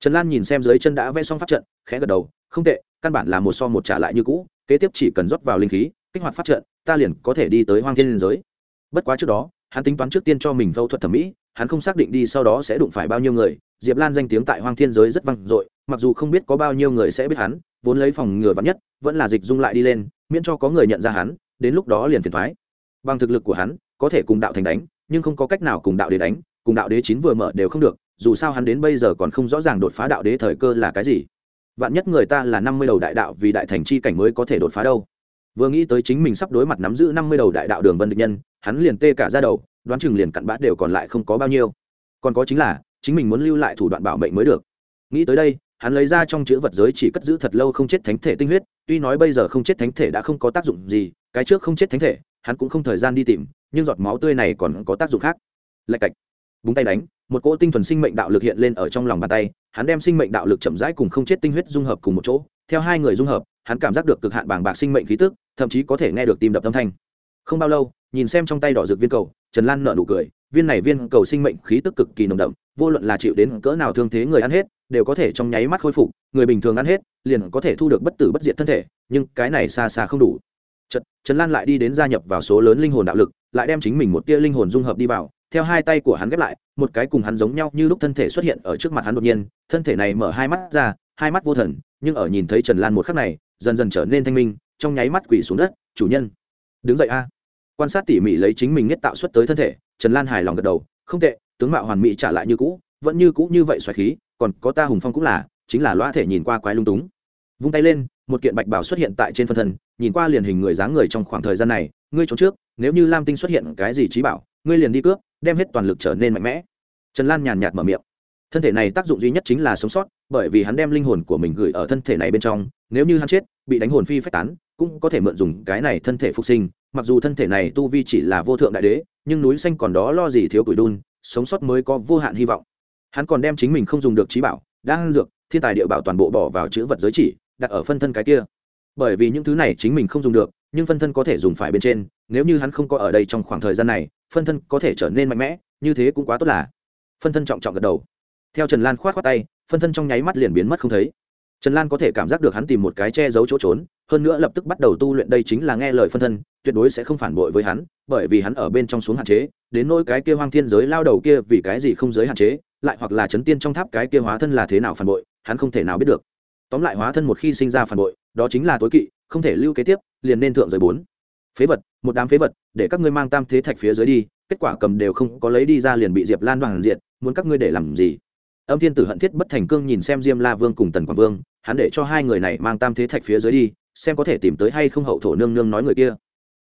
Trần lan nhìn xem dưới chân đã vẽ xong pháp trận, khẽ gật đầu, không tệ, căn bản là một so một trả lại như cũ, kế tiếp chỉ cần rót vào linh khí, kích hoạt pháp trận, ta liền có thể đi tới hoang thiên liên giới. Bất quá trước đó, hắn tính toán trước tiên cho mình phẫu thuật thẩm mỹ hắn không xác định đi sau đó sẽ đụng phải bao nhiêu người, diệp lan danh tiếng tại hoang thiên giới rất vang dội, mặc dù không biết có bao nhiêu người sẽ biết hắn, vốn lấy phòng ngừa vắn nhất, vẫn là dịch dung lại đi lên, miễn cho có người nhận ra hắn, đến lúc đó liền phiền thoái. Bằng thực lực của hắn, có thể cùng đạo thành đánh, nhưng không có cách nào cùng đạo đế đánh, cùng đạo đế chín vừa mở đều không được, dù sao hắn đến bây giờ còn không rõ ràng đột phá đạo đế thời cơ là cái gì. Vạn nhất người ta là năm mươi đầu đại đạo vì đại thành chi cảnh mới có thể đột phá đâu vừa nghĩ tới chính mình sắp đối mặt nắm giữ năm mươi đầu đại đạo đường vân địch nhân, hắn liền tê cả ra đầu, đoán chừng liền cặn bã đều còn lại không có bao nhiêu. Còn có chính là, chính mình muốn lưu lại thủ đoạn bảo mệnh mới được. Nghĩ tới đây, hắn lấy ra trong chữ vật giới chỉ cất giữ thật lâu không chết thánh thể tinh huyết, tuy nói bây giờ không chết thánh thể đã không có tác dụng gì, cái trước không chết thánh thể, hắn cũng không thời gian đi tìm, nhưng giọt máu tươi này còn có tác dụng khác. Lạch cạch. Búng tay đánh, một cỗ tinh thuần sinh mệnh đạo lực hiện lên ở trong lòng bàn tay, hắn đem sinh mệnh đạo lực chậm rãi cùng không chết tinh huyết dung hợp cùng một chỗ, theo hai người dung hợp, hắn cảm giác được cực hạn bàng bạc sinh mệnh khí tức thậm chí có thể nghe được tim đập âm thanh. Không bao lâu nhìn xem trong tay đỏ rực viên cầu trần lan nợ nụ cười viên này viên cầu sinh mệnh khí tức cực kỳ nồng đậm vô luận là chịu đến cỡ nào thương thế người ăn hết đều có thể trong nháy mắt khôi phục người bình thường ăn hết liền có thể thu được bất tử bất diệt thân thể nhưng cái này xa xa không đủ. Trật, Trần Lan lại đi đến gia nhập vào số lớn linh hồn đạo lực, lại đem chính mình một tia linh hồn dung hợp đi vào, theo hai tay của hắn ghép lại, một cái cùng hắn giống nhau như lúc thân thể xuất hiện ở trước mặt hắn đột nhiên, thân thể này mở hai mắt ra, hai mắt vô thần, nhưng ở nhìn thấy Trần Lan một khắc này, dần dần trở nên thanh minh, trong nháy mắt quỳ xuống đất, "Chủ nhân, đứng dậy a." Quan sát tỉ mỉ lấy chính mình nhất tạo xuất tới thân thể, Trần Lan hài lòng gật đầu, "Không tệ, tướng mạo hoàn mỹ trả lại như cũ, vẫn như cũ như vậy xoáy khí, còn có ta hùng phong cũng là, chính là loa thể nhìn qua quái lung túng." Vung tay lên, một kiện bạch bảo xuất hiện tại trên phân thân, nhìn qua liền hình người dáng người trong khoảng thời gian này ngươi trốn trước nếu như lam tinh xuất hiện cái gì trí bảo ngươi liền đi cướp đem hết toàn lực trở nên mạnh mẽ trần lan nhàn nhạt mở miệng thân thể này tác dụng duy nhất chính là sống sót bởi vì hắn đem linh hồn của mình gửi ở thân thể này bên trong nếu như hắn chết bị đánh hồn phi phách tán cũng có thể mượn dùng cái này thân thể phục sinh, mặc dù thân thể này tu vi chỉ là vô thượng đại đế, nhưng núi xanh còn đó lo gì thiếu củi đun, sống sót mới có vô hạn hy vọng. Hắn còn đem chính mình không dùng được trí bảo đang dược, thiên tài địa bảo toàn bộ bỏ vào chữ vật giới chỉ, đặt ở phân thân cái kia. Bởi vì những thứ này chính mình không dùng được, nhưng phân thân có thể dùng phải bên trên, nếu như hắn không có ở đây trong khoảng thời gian này, phân thân có thể trở nên mạnh mẽ, như thế cũng quá tốt là. Phân thân trọng trọng gật đầu. Theo trần lan k h o á t khoác tay, phân thân trong nháy mắt liền biến mất không thấy trần lan có thể cảm giác được hắn tìm một cái che giấu chỗ trốn, hơn nữa lập tức bắt đầu tu luyện đây chính là nghe lời phân thân, tuyệt đối sẽ không phản bội với hắn, bởi vì hắn ở bên trong xuống hạn chế, đến nỗi cái kia hoang thiên giới lao đầu kia vì cái gì không giới hạn chế, lại hoặc là chấn tiên trong tháp cái kia hóa thân là thế nào phản bội, hắn không thể nào biết được. Tóm lại hóa thân một khi sinh ra phản bội, đó chính là tối kỵ, không thể lưu kế tiếp, liền nên thượng giới bốn. Phế vật, một đám phế vật, để các ngươi mang tam thế thạch phía dưới đi, kết quả cầm đều không có lấy đi ra liền bị diệp lan đoàn diện muốn các ngươi để làm gì? Âm thiên tử hận thiết bất thành cương nhìn xem diêm la vương cùng tần quảng vương hắn để cho hai người này mang tam thế thạch phía dưới đi, xem có thể tìm tới hay không hậu thổ nương nương nói người kia.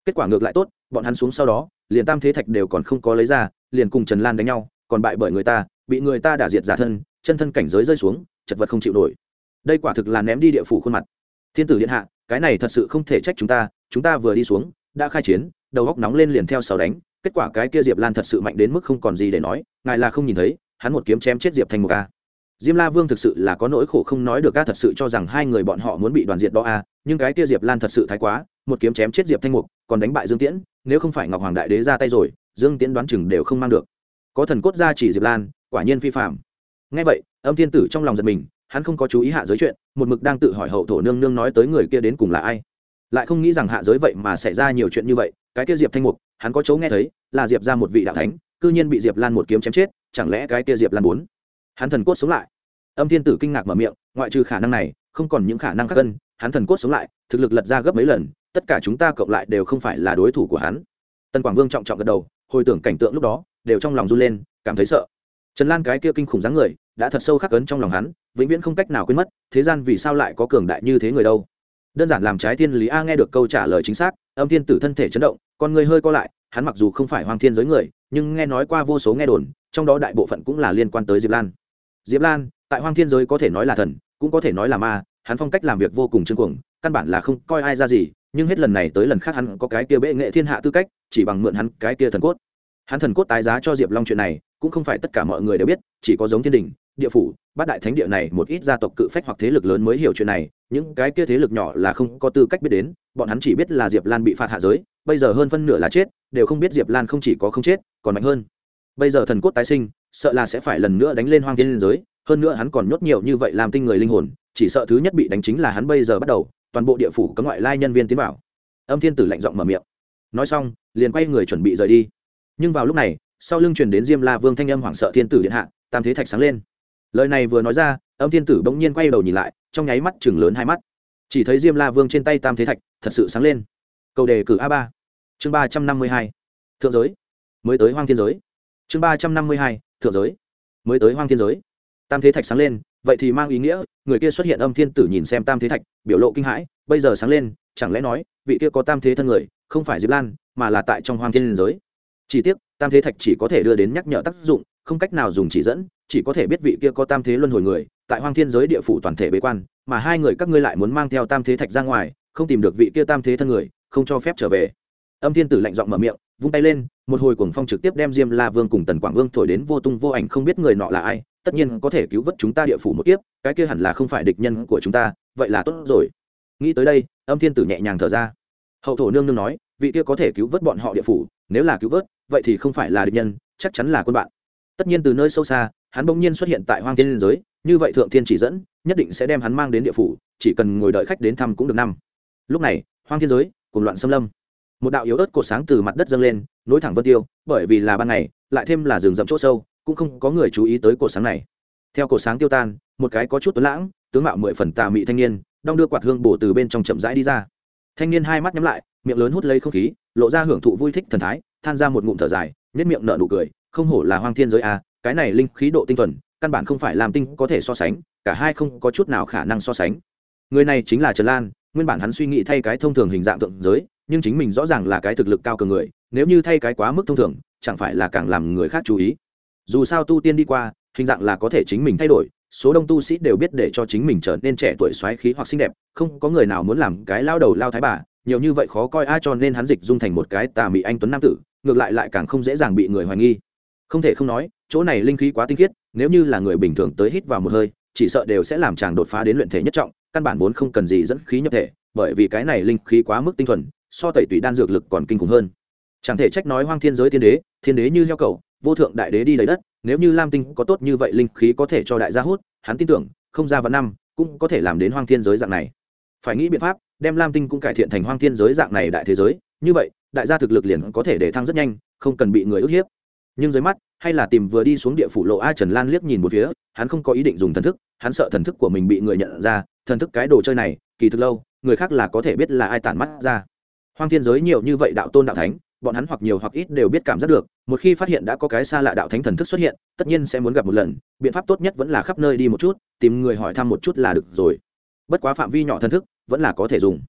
Kết quả ngược lại tốt, bọn hắn xuống sau đó, liền tam thế thạch đều còn không có lấy ra, liền cùng trần lan đánh nhau, còn bại bởi người ta, bị người ta đả diệt giả thân, chân thân cảnh giới rơi xuống, chật vật không chịu nổi. Đây quả thực là ném đi địa phủ khuôn mặt. Thiên tử điện hạ, cái này thật sự không thể trách chúng ta chúng ta vừa đi xuống, đã khai chiến, đầu góc nóng lên liền theo sau đánh, kết quả cái kia diệp lan thật sự mạnh đến mức không còn gì để nói, ngài là không nhìn thấy, hắn một kiếm chém chết diệp thành một ca à diêm la vương thực sự là có nỗi khổ không nói được ca thật sự cho rằng hai người bọn họ muốn bị đoàn diệt đó, a, nhưng cái kia diệp lan thật sự thái quá, một kiếm chém chết diệp thanh mục, còn đánh bại dương tiễn, nếu không phải ngọc hoàng đại đế ra tay rồi, dương tiễn đoán chừng đều không mang được. Có thần cốt ra chỉ diệp lan, quả nhiên phi phạm ngay vậy, âm thiên tử trong lòng giật mình, hắn không có chú ý hạ giới chuyện, một mực đang tự hỏi hậu thổ nương nương nói tới người kia đến cùng là ai. Lại không nghĩ rằng hạ giới vậy mà xảy ra nhiều chuyện như vậy, cái kia diệp thanh mục, hắn có chỗ nghe thấy, là diệp ra một vị đạo thánh, cư nhiên bị diệp lan một kiếm chém chết, chẳng lẽ cái kia diệp lan bốn hắn thần cốt sống lại. Âm thiên tử kinh ngạc mở miệng, ngoại trừ khả năng này, không còn những khả năng khác cân hắn thần cốt sống lại, thực lực lật ra gấp mấy lần, tất cả chúng ta cộng lại đều không phải là đối thủ của hắn. Tần quảng vương trọng trọng gật đầu, hồi tưởng cảnh tượng lúc đó, đều trong lòng run lên, cảm thấy sợ. Trần lan cái kia kinh khủng dáng người, đã thật sâu khắc ấn trong lòng hắn, vĩnh viễn không cách nào quên mất, thế gian vì sao lại có cường đại như thế người đâu? Đơn giản làm trái thiên lý a nghe được câu trả lời chính xác, âm thiên tử thân thể chấn động, con người hơi co lại, hắn mặc dù không phải hoàng thiên giới người, nhưng nghe nói qua vô số nghe đồn, trong đó đại bộ phận cũng là liên quan tới diệp lan diệp lan, tại Hoang thiên giới có thể nói là thần, cũng có thể nói là ma, hắn phong cách làm việc vô cùng chân cuồng, căn bản là không coi ai ra gì, nhưng hết lần này tới lần khác hắn có cái kia bệ nghệ thiên hạ tư cách, chỉ bằng mượn hắn cái kia thần cốt. Hắn thần cốt tái giá cho diệp long chuyện này, cũng không phải tất cả mọi người đều biết, chỉ có giống thiên đình, địa phủ, bát đại thánh địa này một ít gia tộc cự phách hoặc thế lực lớn mới hiểu chuyện này, những cái kia thế lực nhỏ là không có tư cách biết đến, bọn hắn chỉ biết là diệp lan bị phạt hạ giới, bây giờ hơn phân nửa là chết, đều không biết diệp lan không chỉ có không chết, còn mạnh hơn. Bây giờ thần cốt tái sinh sợ là sẽ phải lần nữa đánh lên hoang thiên liên giới, hơn nữa hắn còn nhốt nhiều như vậy làm tinh người linh hồn, chỉ sợ thứ nhất bị đánh chính là hắn bây giờ bắt đầu, toàn bộ địa phủ cấm ngoại lai nhân viên tiến vào. Âm thiên tử lạnh giọng mở miệng. Nói xong, liền quay người chuẩn bị rời đi. Nhưng vào lúc này, sau lưng truyền đến diêm la vương thanh âm hoảng sợ thiên tử điện hạ, tam thế thạch sáng lên. Lời này vừa nói ra, âm thiên tử bỗng nhiên quay đầu nhìn lại, trong nháy mắt chừng lớn hai mắt. Chỉ thấy diêm la vương trên tay tam thế thạch thật sự sáng lên. Cầu đề cử a ba, chương ba trăm năm mươi hai. Thượng giới, mới tới hoang thiên giới chương ba trăm năm mươi hai, thượng giới. Mới tới hoang thiên giới. Tam thế thạch sáng lên, vậy thì mang ý nghĩa, người kia xuất hiện âm thiên tử nhìn xem tam thế thạch, biểu lộ kinh hãi, bây giờ sáng lên, chẳng lẽ nói, vị kia có tam thế thân người, không phải diệp lan, mà là tại trong hoang thiên giới? Chỉ tiếc, tam thế thạch chỉ có thể đưa đến nhắc nhở tác dụng, không cách nào dùng chỉ dẫn, chỉ có thể biết vị kia có tam thế luân hồi người, tại hoang thiên giới địa phủ toàn thể bế quan, mà hai người các ngươi lại muốn mang theo tam thế thạch ra ngoài, không tìm được vị kia tam thế thân người, không cho phép trở về âm thiên tử lạnh giọng mở miệng, vung tay lên, một hồi cuồng phong trực tiếp đem diêm la vương cùng tần quảng vương thổi đến vô tung vô ảnh, không biết người nọ là ai, tất nhiên có thể cứu vớt chúng ta địa phủ một kiếp, cái kia hẳn là không phải địch nhân của chúng ta, vậy là tốt rồi. Nghĩ tới đây, âm thiên tử nhẹ nhàng thở ra. Hậu thổ nương nương nói, vị kia có thể cứu vớt bọn họ địa phủ, nếu là cứu vớt, vậy thì không phải là địch nhân, chắc chắn là quân bạn. Tất nhiên từ nơi sâu xa, hắn bỗng nhiên xuất hiện tại hoang thiên liên giới, như vậy thượng thiên chỉ dẫn, nhất định sẽ đem hắn mang đến địa phủ, chỉ cần ngồi đợi khách đến thăm cũng được năm. Lúc này, hoang thiên giới, cùng loạn xâm lâm một đạo yếu ớt cột sáng từ mặt đất dâng lên, nối thẳng vân tiêu, bởi vì là ban ngày, lại thêm là rừng rậm chỗ sâu, cũng không có người chú ý tới cột sáng này. Theo cột sáng tiêu tan, một cái có chút tuấn lãng, tướng mạo mười phần tà mị thanh niên, đong đưa quạt hương bổ từ bên trong chậm rãi đi ra. Thanh niên hai mắt nhắm lại, miệng lớn hút lấy không khí, lộ ra hưởng thụ vui thích thần thái, than ra một ngụm thở dài nhất miệng nở nụ cười, không hổ là hoang thiên giới a, cái này linh khí độ tinh thuần, căn bản không phải làm tinh có thể so sánh, cả hai không có chút nào khả năng so sánh. Người này chính là trần lan nguyên bản hắn suy nghĩ thay cái thông thường hình dạng tượng giới, nhưng chính mình rõ ràng là cái thực lực cao cường người, nếu như thay cái quá mức thông thường, chẳng phải là càng làm người khác chú ý. Dù sao tu tiên đi qua, hình dạng là có thể chính mình thay đổi, số đông tu sĩ đều biết để cho chính mình trở nên trẻ tuổi xoáy khí hoặc xinh đẹp, không có người nào muốn làm cái lao đầu lao thái bà, nhiều như vậy khó coi ai cho nên hắn dịch dung thành một cái tà mị anh tuấn nam tử, ngược lại lại càng không dễ dàng bị người hoài nghi. Không thể không nói, chỗ này linh khí quá tinh khiết, nếu như là người bình thường tới hít vào một hơi, chỉ sợ đều sẽ làm chàng đột phá đến luyện thể nhất trọng căn bản vốn không cần gì dẫn khí nhập thể, bởi vì cái này linh khí quá mức tinh thuần, so tẩy tủy đan dược lực còn kinh khủng hơn. Chẳng thể trách nói hoang thiên giới thiên đế thiên đế như heo cầu, vô thượng đại đế đi lấy đất, nếu như lam tinh có tốt như vậy linh khí có thể cho đại gia hút, hắn tin tưởng, không ra vạn năm, cũng có thể làm đến hoang thiên giới dạng này. Phải nghĩ biện pháp, đem lam tinh cũng cải thiện thành hoang thiên giới dạng này đại thế giới, như vậy, đại gia thực lực liền có thể để thăng rất nhanh, không cần bị người ức hiếp. Nhưng dưới mắt, hay là tìm vừa đi xuống địa phủ lộ a trần lan liếc nhìn một phía, hắn không có ý định dùng thần thức, hắn sợ thần thức của mình bị người nhận ra thần thức cái đồ chơi này, kỳ thực lâu, người khác là có thể biết là ai tản mắt ra. Hoang thiên giới nhiều như vậy đạo tôn đạo thánh, bọn hắn hoặc nhiều hoặc ít đều biết cảm giác được, một khi phát hiện đã có cái xa lạ đạo thánh thần thức xuất hiện, tất nhiên sẽ muốn gặp một lần, biện pháp tốt nhất vẫn là khắp nơi đi một chút, tìm người hỏi thăm một chút là được rồi. Bất quá phạm vi nhỏ thần thức, vẫn là có thể dùng.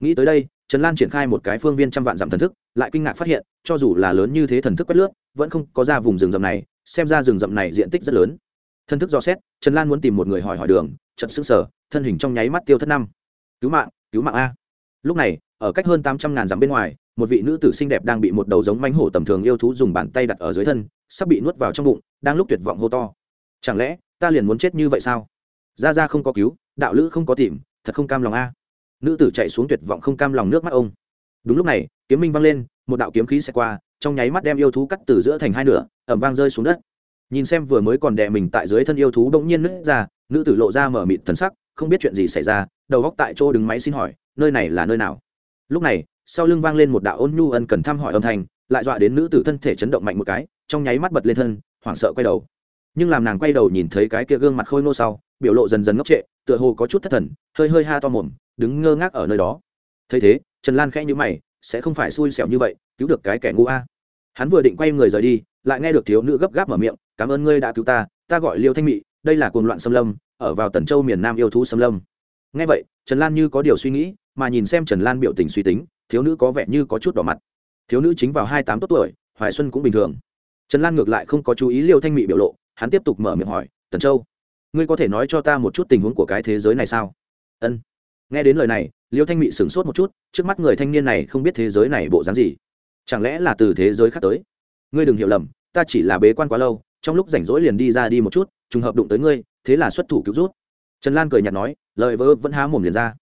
Nghĩ tới đây, trần lan triển khai một cái phương viên trăm vạn dặm thần thức, lại kinh ngạc phát hiện, cho dù là lớn như thế thần thức quét lướt, vẫn không có ra vùng rừng rậm này, xem ra rừng rậm này diện tích rất lớn thân thức do xét, trần lan muốn tìm một người hỏi hỏi đường trận xứng sở thân hình trong nháy mắt tiêu thất năm. Cứu mạng cứu mạng a. Lúc này, ở cách hơn tám trăm ngàn dặm bên ngoài, một vị nữ tử xinh đẹp đang bị một đầu giống mánh hổ tầm thường yêu thú dùng bàn tay đặt ở dưới thân, sắp bị nuốt vào trong bụng, đang lúc tuyệt vọng hô to. Chẳng lẽ, ta liền muốn chết như vậy sao? Ra ra không có cứu, đạo lữ không có tìm, thật không cam lòng a. Nữ tử chạy xuống tuyệt vọng không cam lòng nước mắt ông. Đúng lúc này, kiếm minh văng lên, một đạo kiếm khí xẹt qua, trong nháy mắt đem yêu thú cắt từ giữa thành hai nửa ẩm vang rơi xuống đất nhìn xem vừa mới còn đè mình tại dưới thân yêu thú bỗng nhiên nứt ra, nữ tử lộ ra mở mịt thần sắc, không biết chuyện gì xảy ra, đầu góc tại chỗ đứng máy xin hỏi, nơi này là nơi nào? Lúc này, sau lưng vang lên một đạo ôn nhu ân cần thăm hỏi âm thanh, lại dọa đến nữ tử thân thể chấn động mạnh một cái, trong nháy mắt bật lên thân, hoảng sợ quay đầu. Nhưng làm nàng quay đầu nhìn thấy cái kia gương mặt khôi ngô sau, biểu lộ dần dần ngốc trệ, tựa hồ có chút thất thần, hơi hơi ha to mồm, đứng ngơ ngác ở nơi đó. Thấy thế, trần lan khẽ nhữ mày, sẽ không phải xui xẻo như vậy, cứu được cái kẻ ngu a. Hắn vừa định quay người rời đi, lại nghe được thiếu nữ gấp gáp mở miệng cảm ơn ngươi đã cứu ta ta gọi liêu thanh mị, đây là cuồng loạn xâm lâm, ở vào tần châu miền nam yêu thú xâm lâm. Nghe vậy, trần lan như có điều suy nghĩ, mà nhìn xem trần lan biểu tình suy tính, thiếu nữ có vẻ như có chút đỏ mặt. Thiếu nữ chính vào hai tám tốt tuổi, hoài xuân cũng bình thường. Trần lan ngược lại không có chú ý liêu thanh mị biểu lộ, hắn tiếp tục mở miệng hỏi, tần châu, ngươi có thể nói cho ta một chút tình huống của cái thế giới này sao? Ân. Nghe đến lời này, liêu thanh mị sửng sốt một chút, trước mắt người thanh niên này không biết thế giới này bộ dáng gì. Chẳng lẽ là từ thế giới khác tới? Ngươi đừng hiểu lầm, ta chỉ là bế quan quá lâu trong lúc rảnh rỗi liền đi ra đi một chút, trùng hợp đụng tới ngươi, thế là xuất thủ cứu rút trần lan cười nhạt nói, lời vỡ vẫn há mồm liền ra.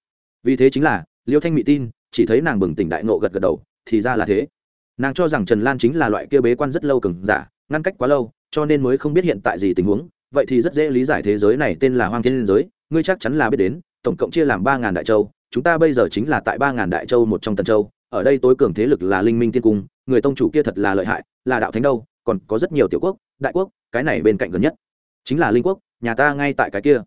Vì thế chính là, liêu thanh mị tin, chỉ thấy nàng bừng tỉnh đại nộ gật gật đầu, thì ra là thế. Nàng cho rằng trần lan chính là loại kia bế quan rất lâu cừng giả, ngăn cách quá lâu, cho nên mới không biết hiện tại gì tình huống. Vậy thì rất dễ lý giải thế giới này tên là hoang thiên liên giới, ngươi chắc chắn là biết đến, tổng cộng chia làm ba ngàn đại châu, chúng ta bây giờ chính là tại ba ngàn đại châu một trong tần châu, ở đây tối cường thế lực là linh minh tiên cung, người tông chủ kia thật là lợi hại, là đạo thánh đâu còn có rất nhiều tiểu quốc, đại quốc, cái này bên cạnh gần nhất. Chính là linh quốc, nhà ta ngay tại cái kia.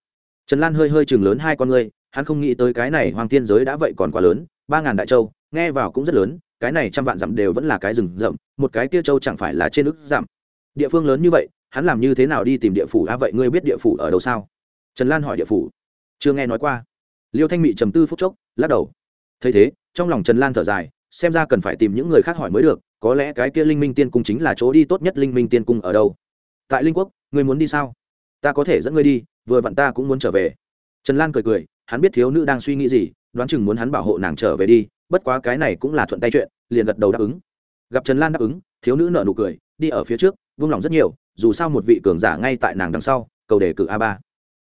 Trần lan hơi hơi chừng lớn hai con ngươi, hắn không nghĩ tới cái này hoàng thiên giới đã vậy còn quá lớn, ba ngàn đại châu, nghe vào cũng rất lớn, cái này trăm vạn dặm đều vẫn là cái rừng rậm, một cái kia châu chẳng phải là trên ức dặm. Địa phương lớn như vậy, hắn làm như thế nào đi tìm địa phủ? À vậy ngươi biết địa phủ ở đâu sao? Trần lan hỏi địa phủ. Chưa nghe nói qua. Liêu thanh mị trầm tư phúc chốc, lắc đầu. Thấy thế, trong lòng trần lan thở dài, xem ra cần phải tìm những người khác hỏi mới được có lẽ cái kia linh minh tiên cung chính là chỗ đi tốt nhất linh minh tiên cung ở đâu? Tại linh quốc, ngươi muốn đi sao? Ta có thể dẫn ngươi đi, vừa vặn ta cũng muốn trở về. Trần lan cười cười, hắn biết thiếu nữ đang suy nghĩ gì, đoán chừng muốn hắn bảo hộ nàng trở về đi, bất quá cái này cũng là thuận tay chuyện, liền gật đầu đáp ứng. Gặp trần lan đáp ứng, thiếu nữ nợ nụ cười, đi ở phía trước, vung lòng rất nhiều, dù sao một vị cường giả ngay tại nàng đằng sau, cầu đề cử a ba.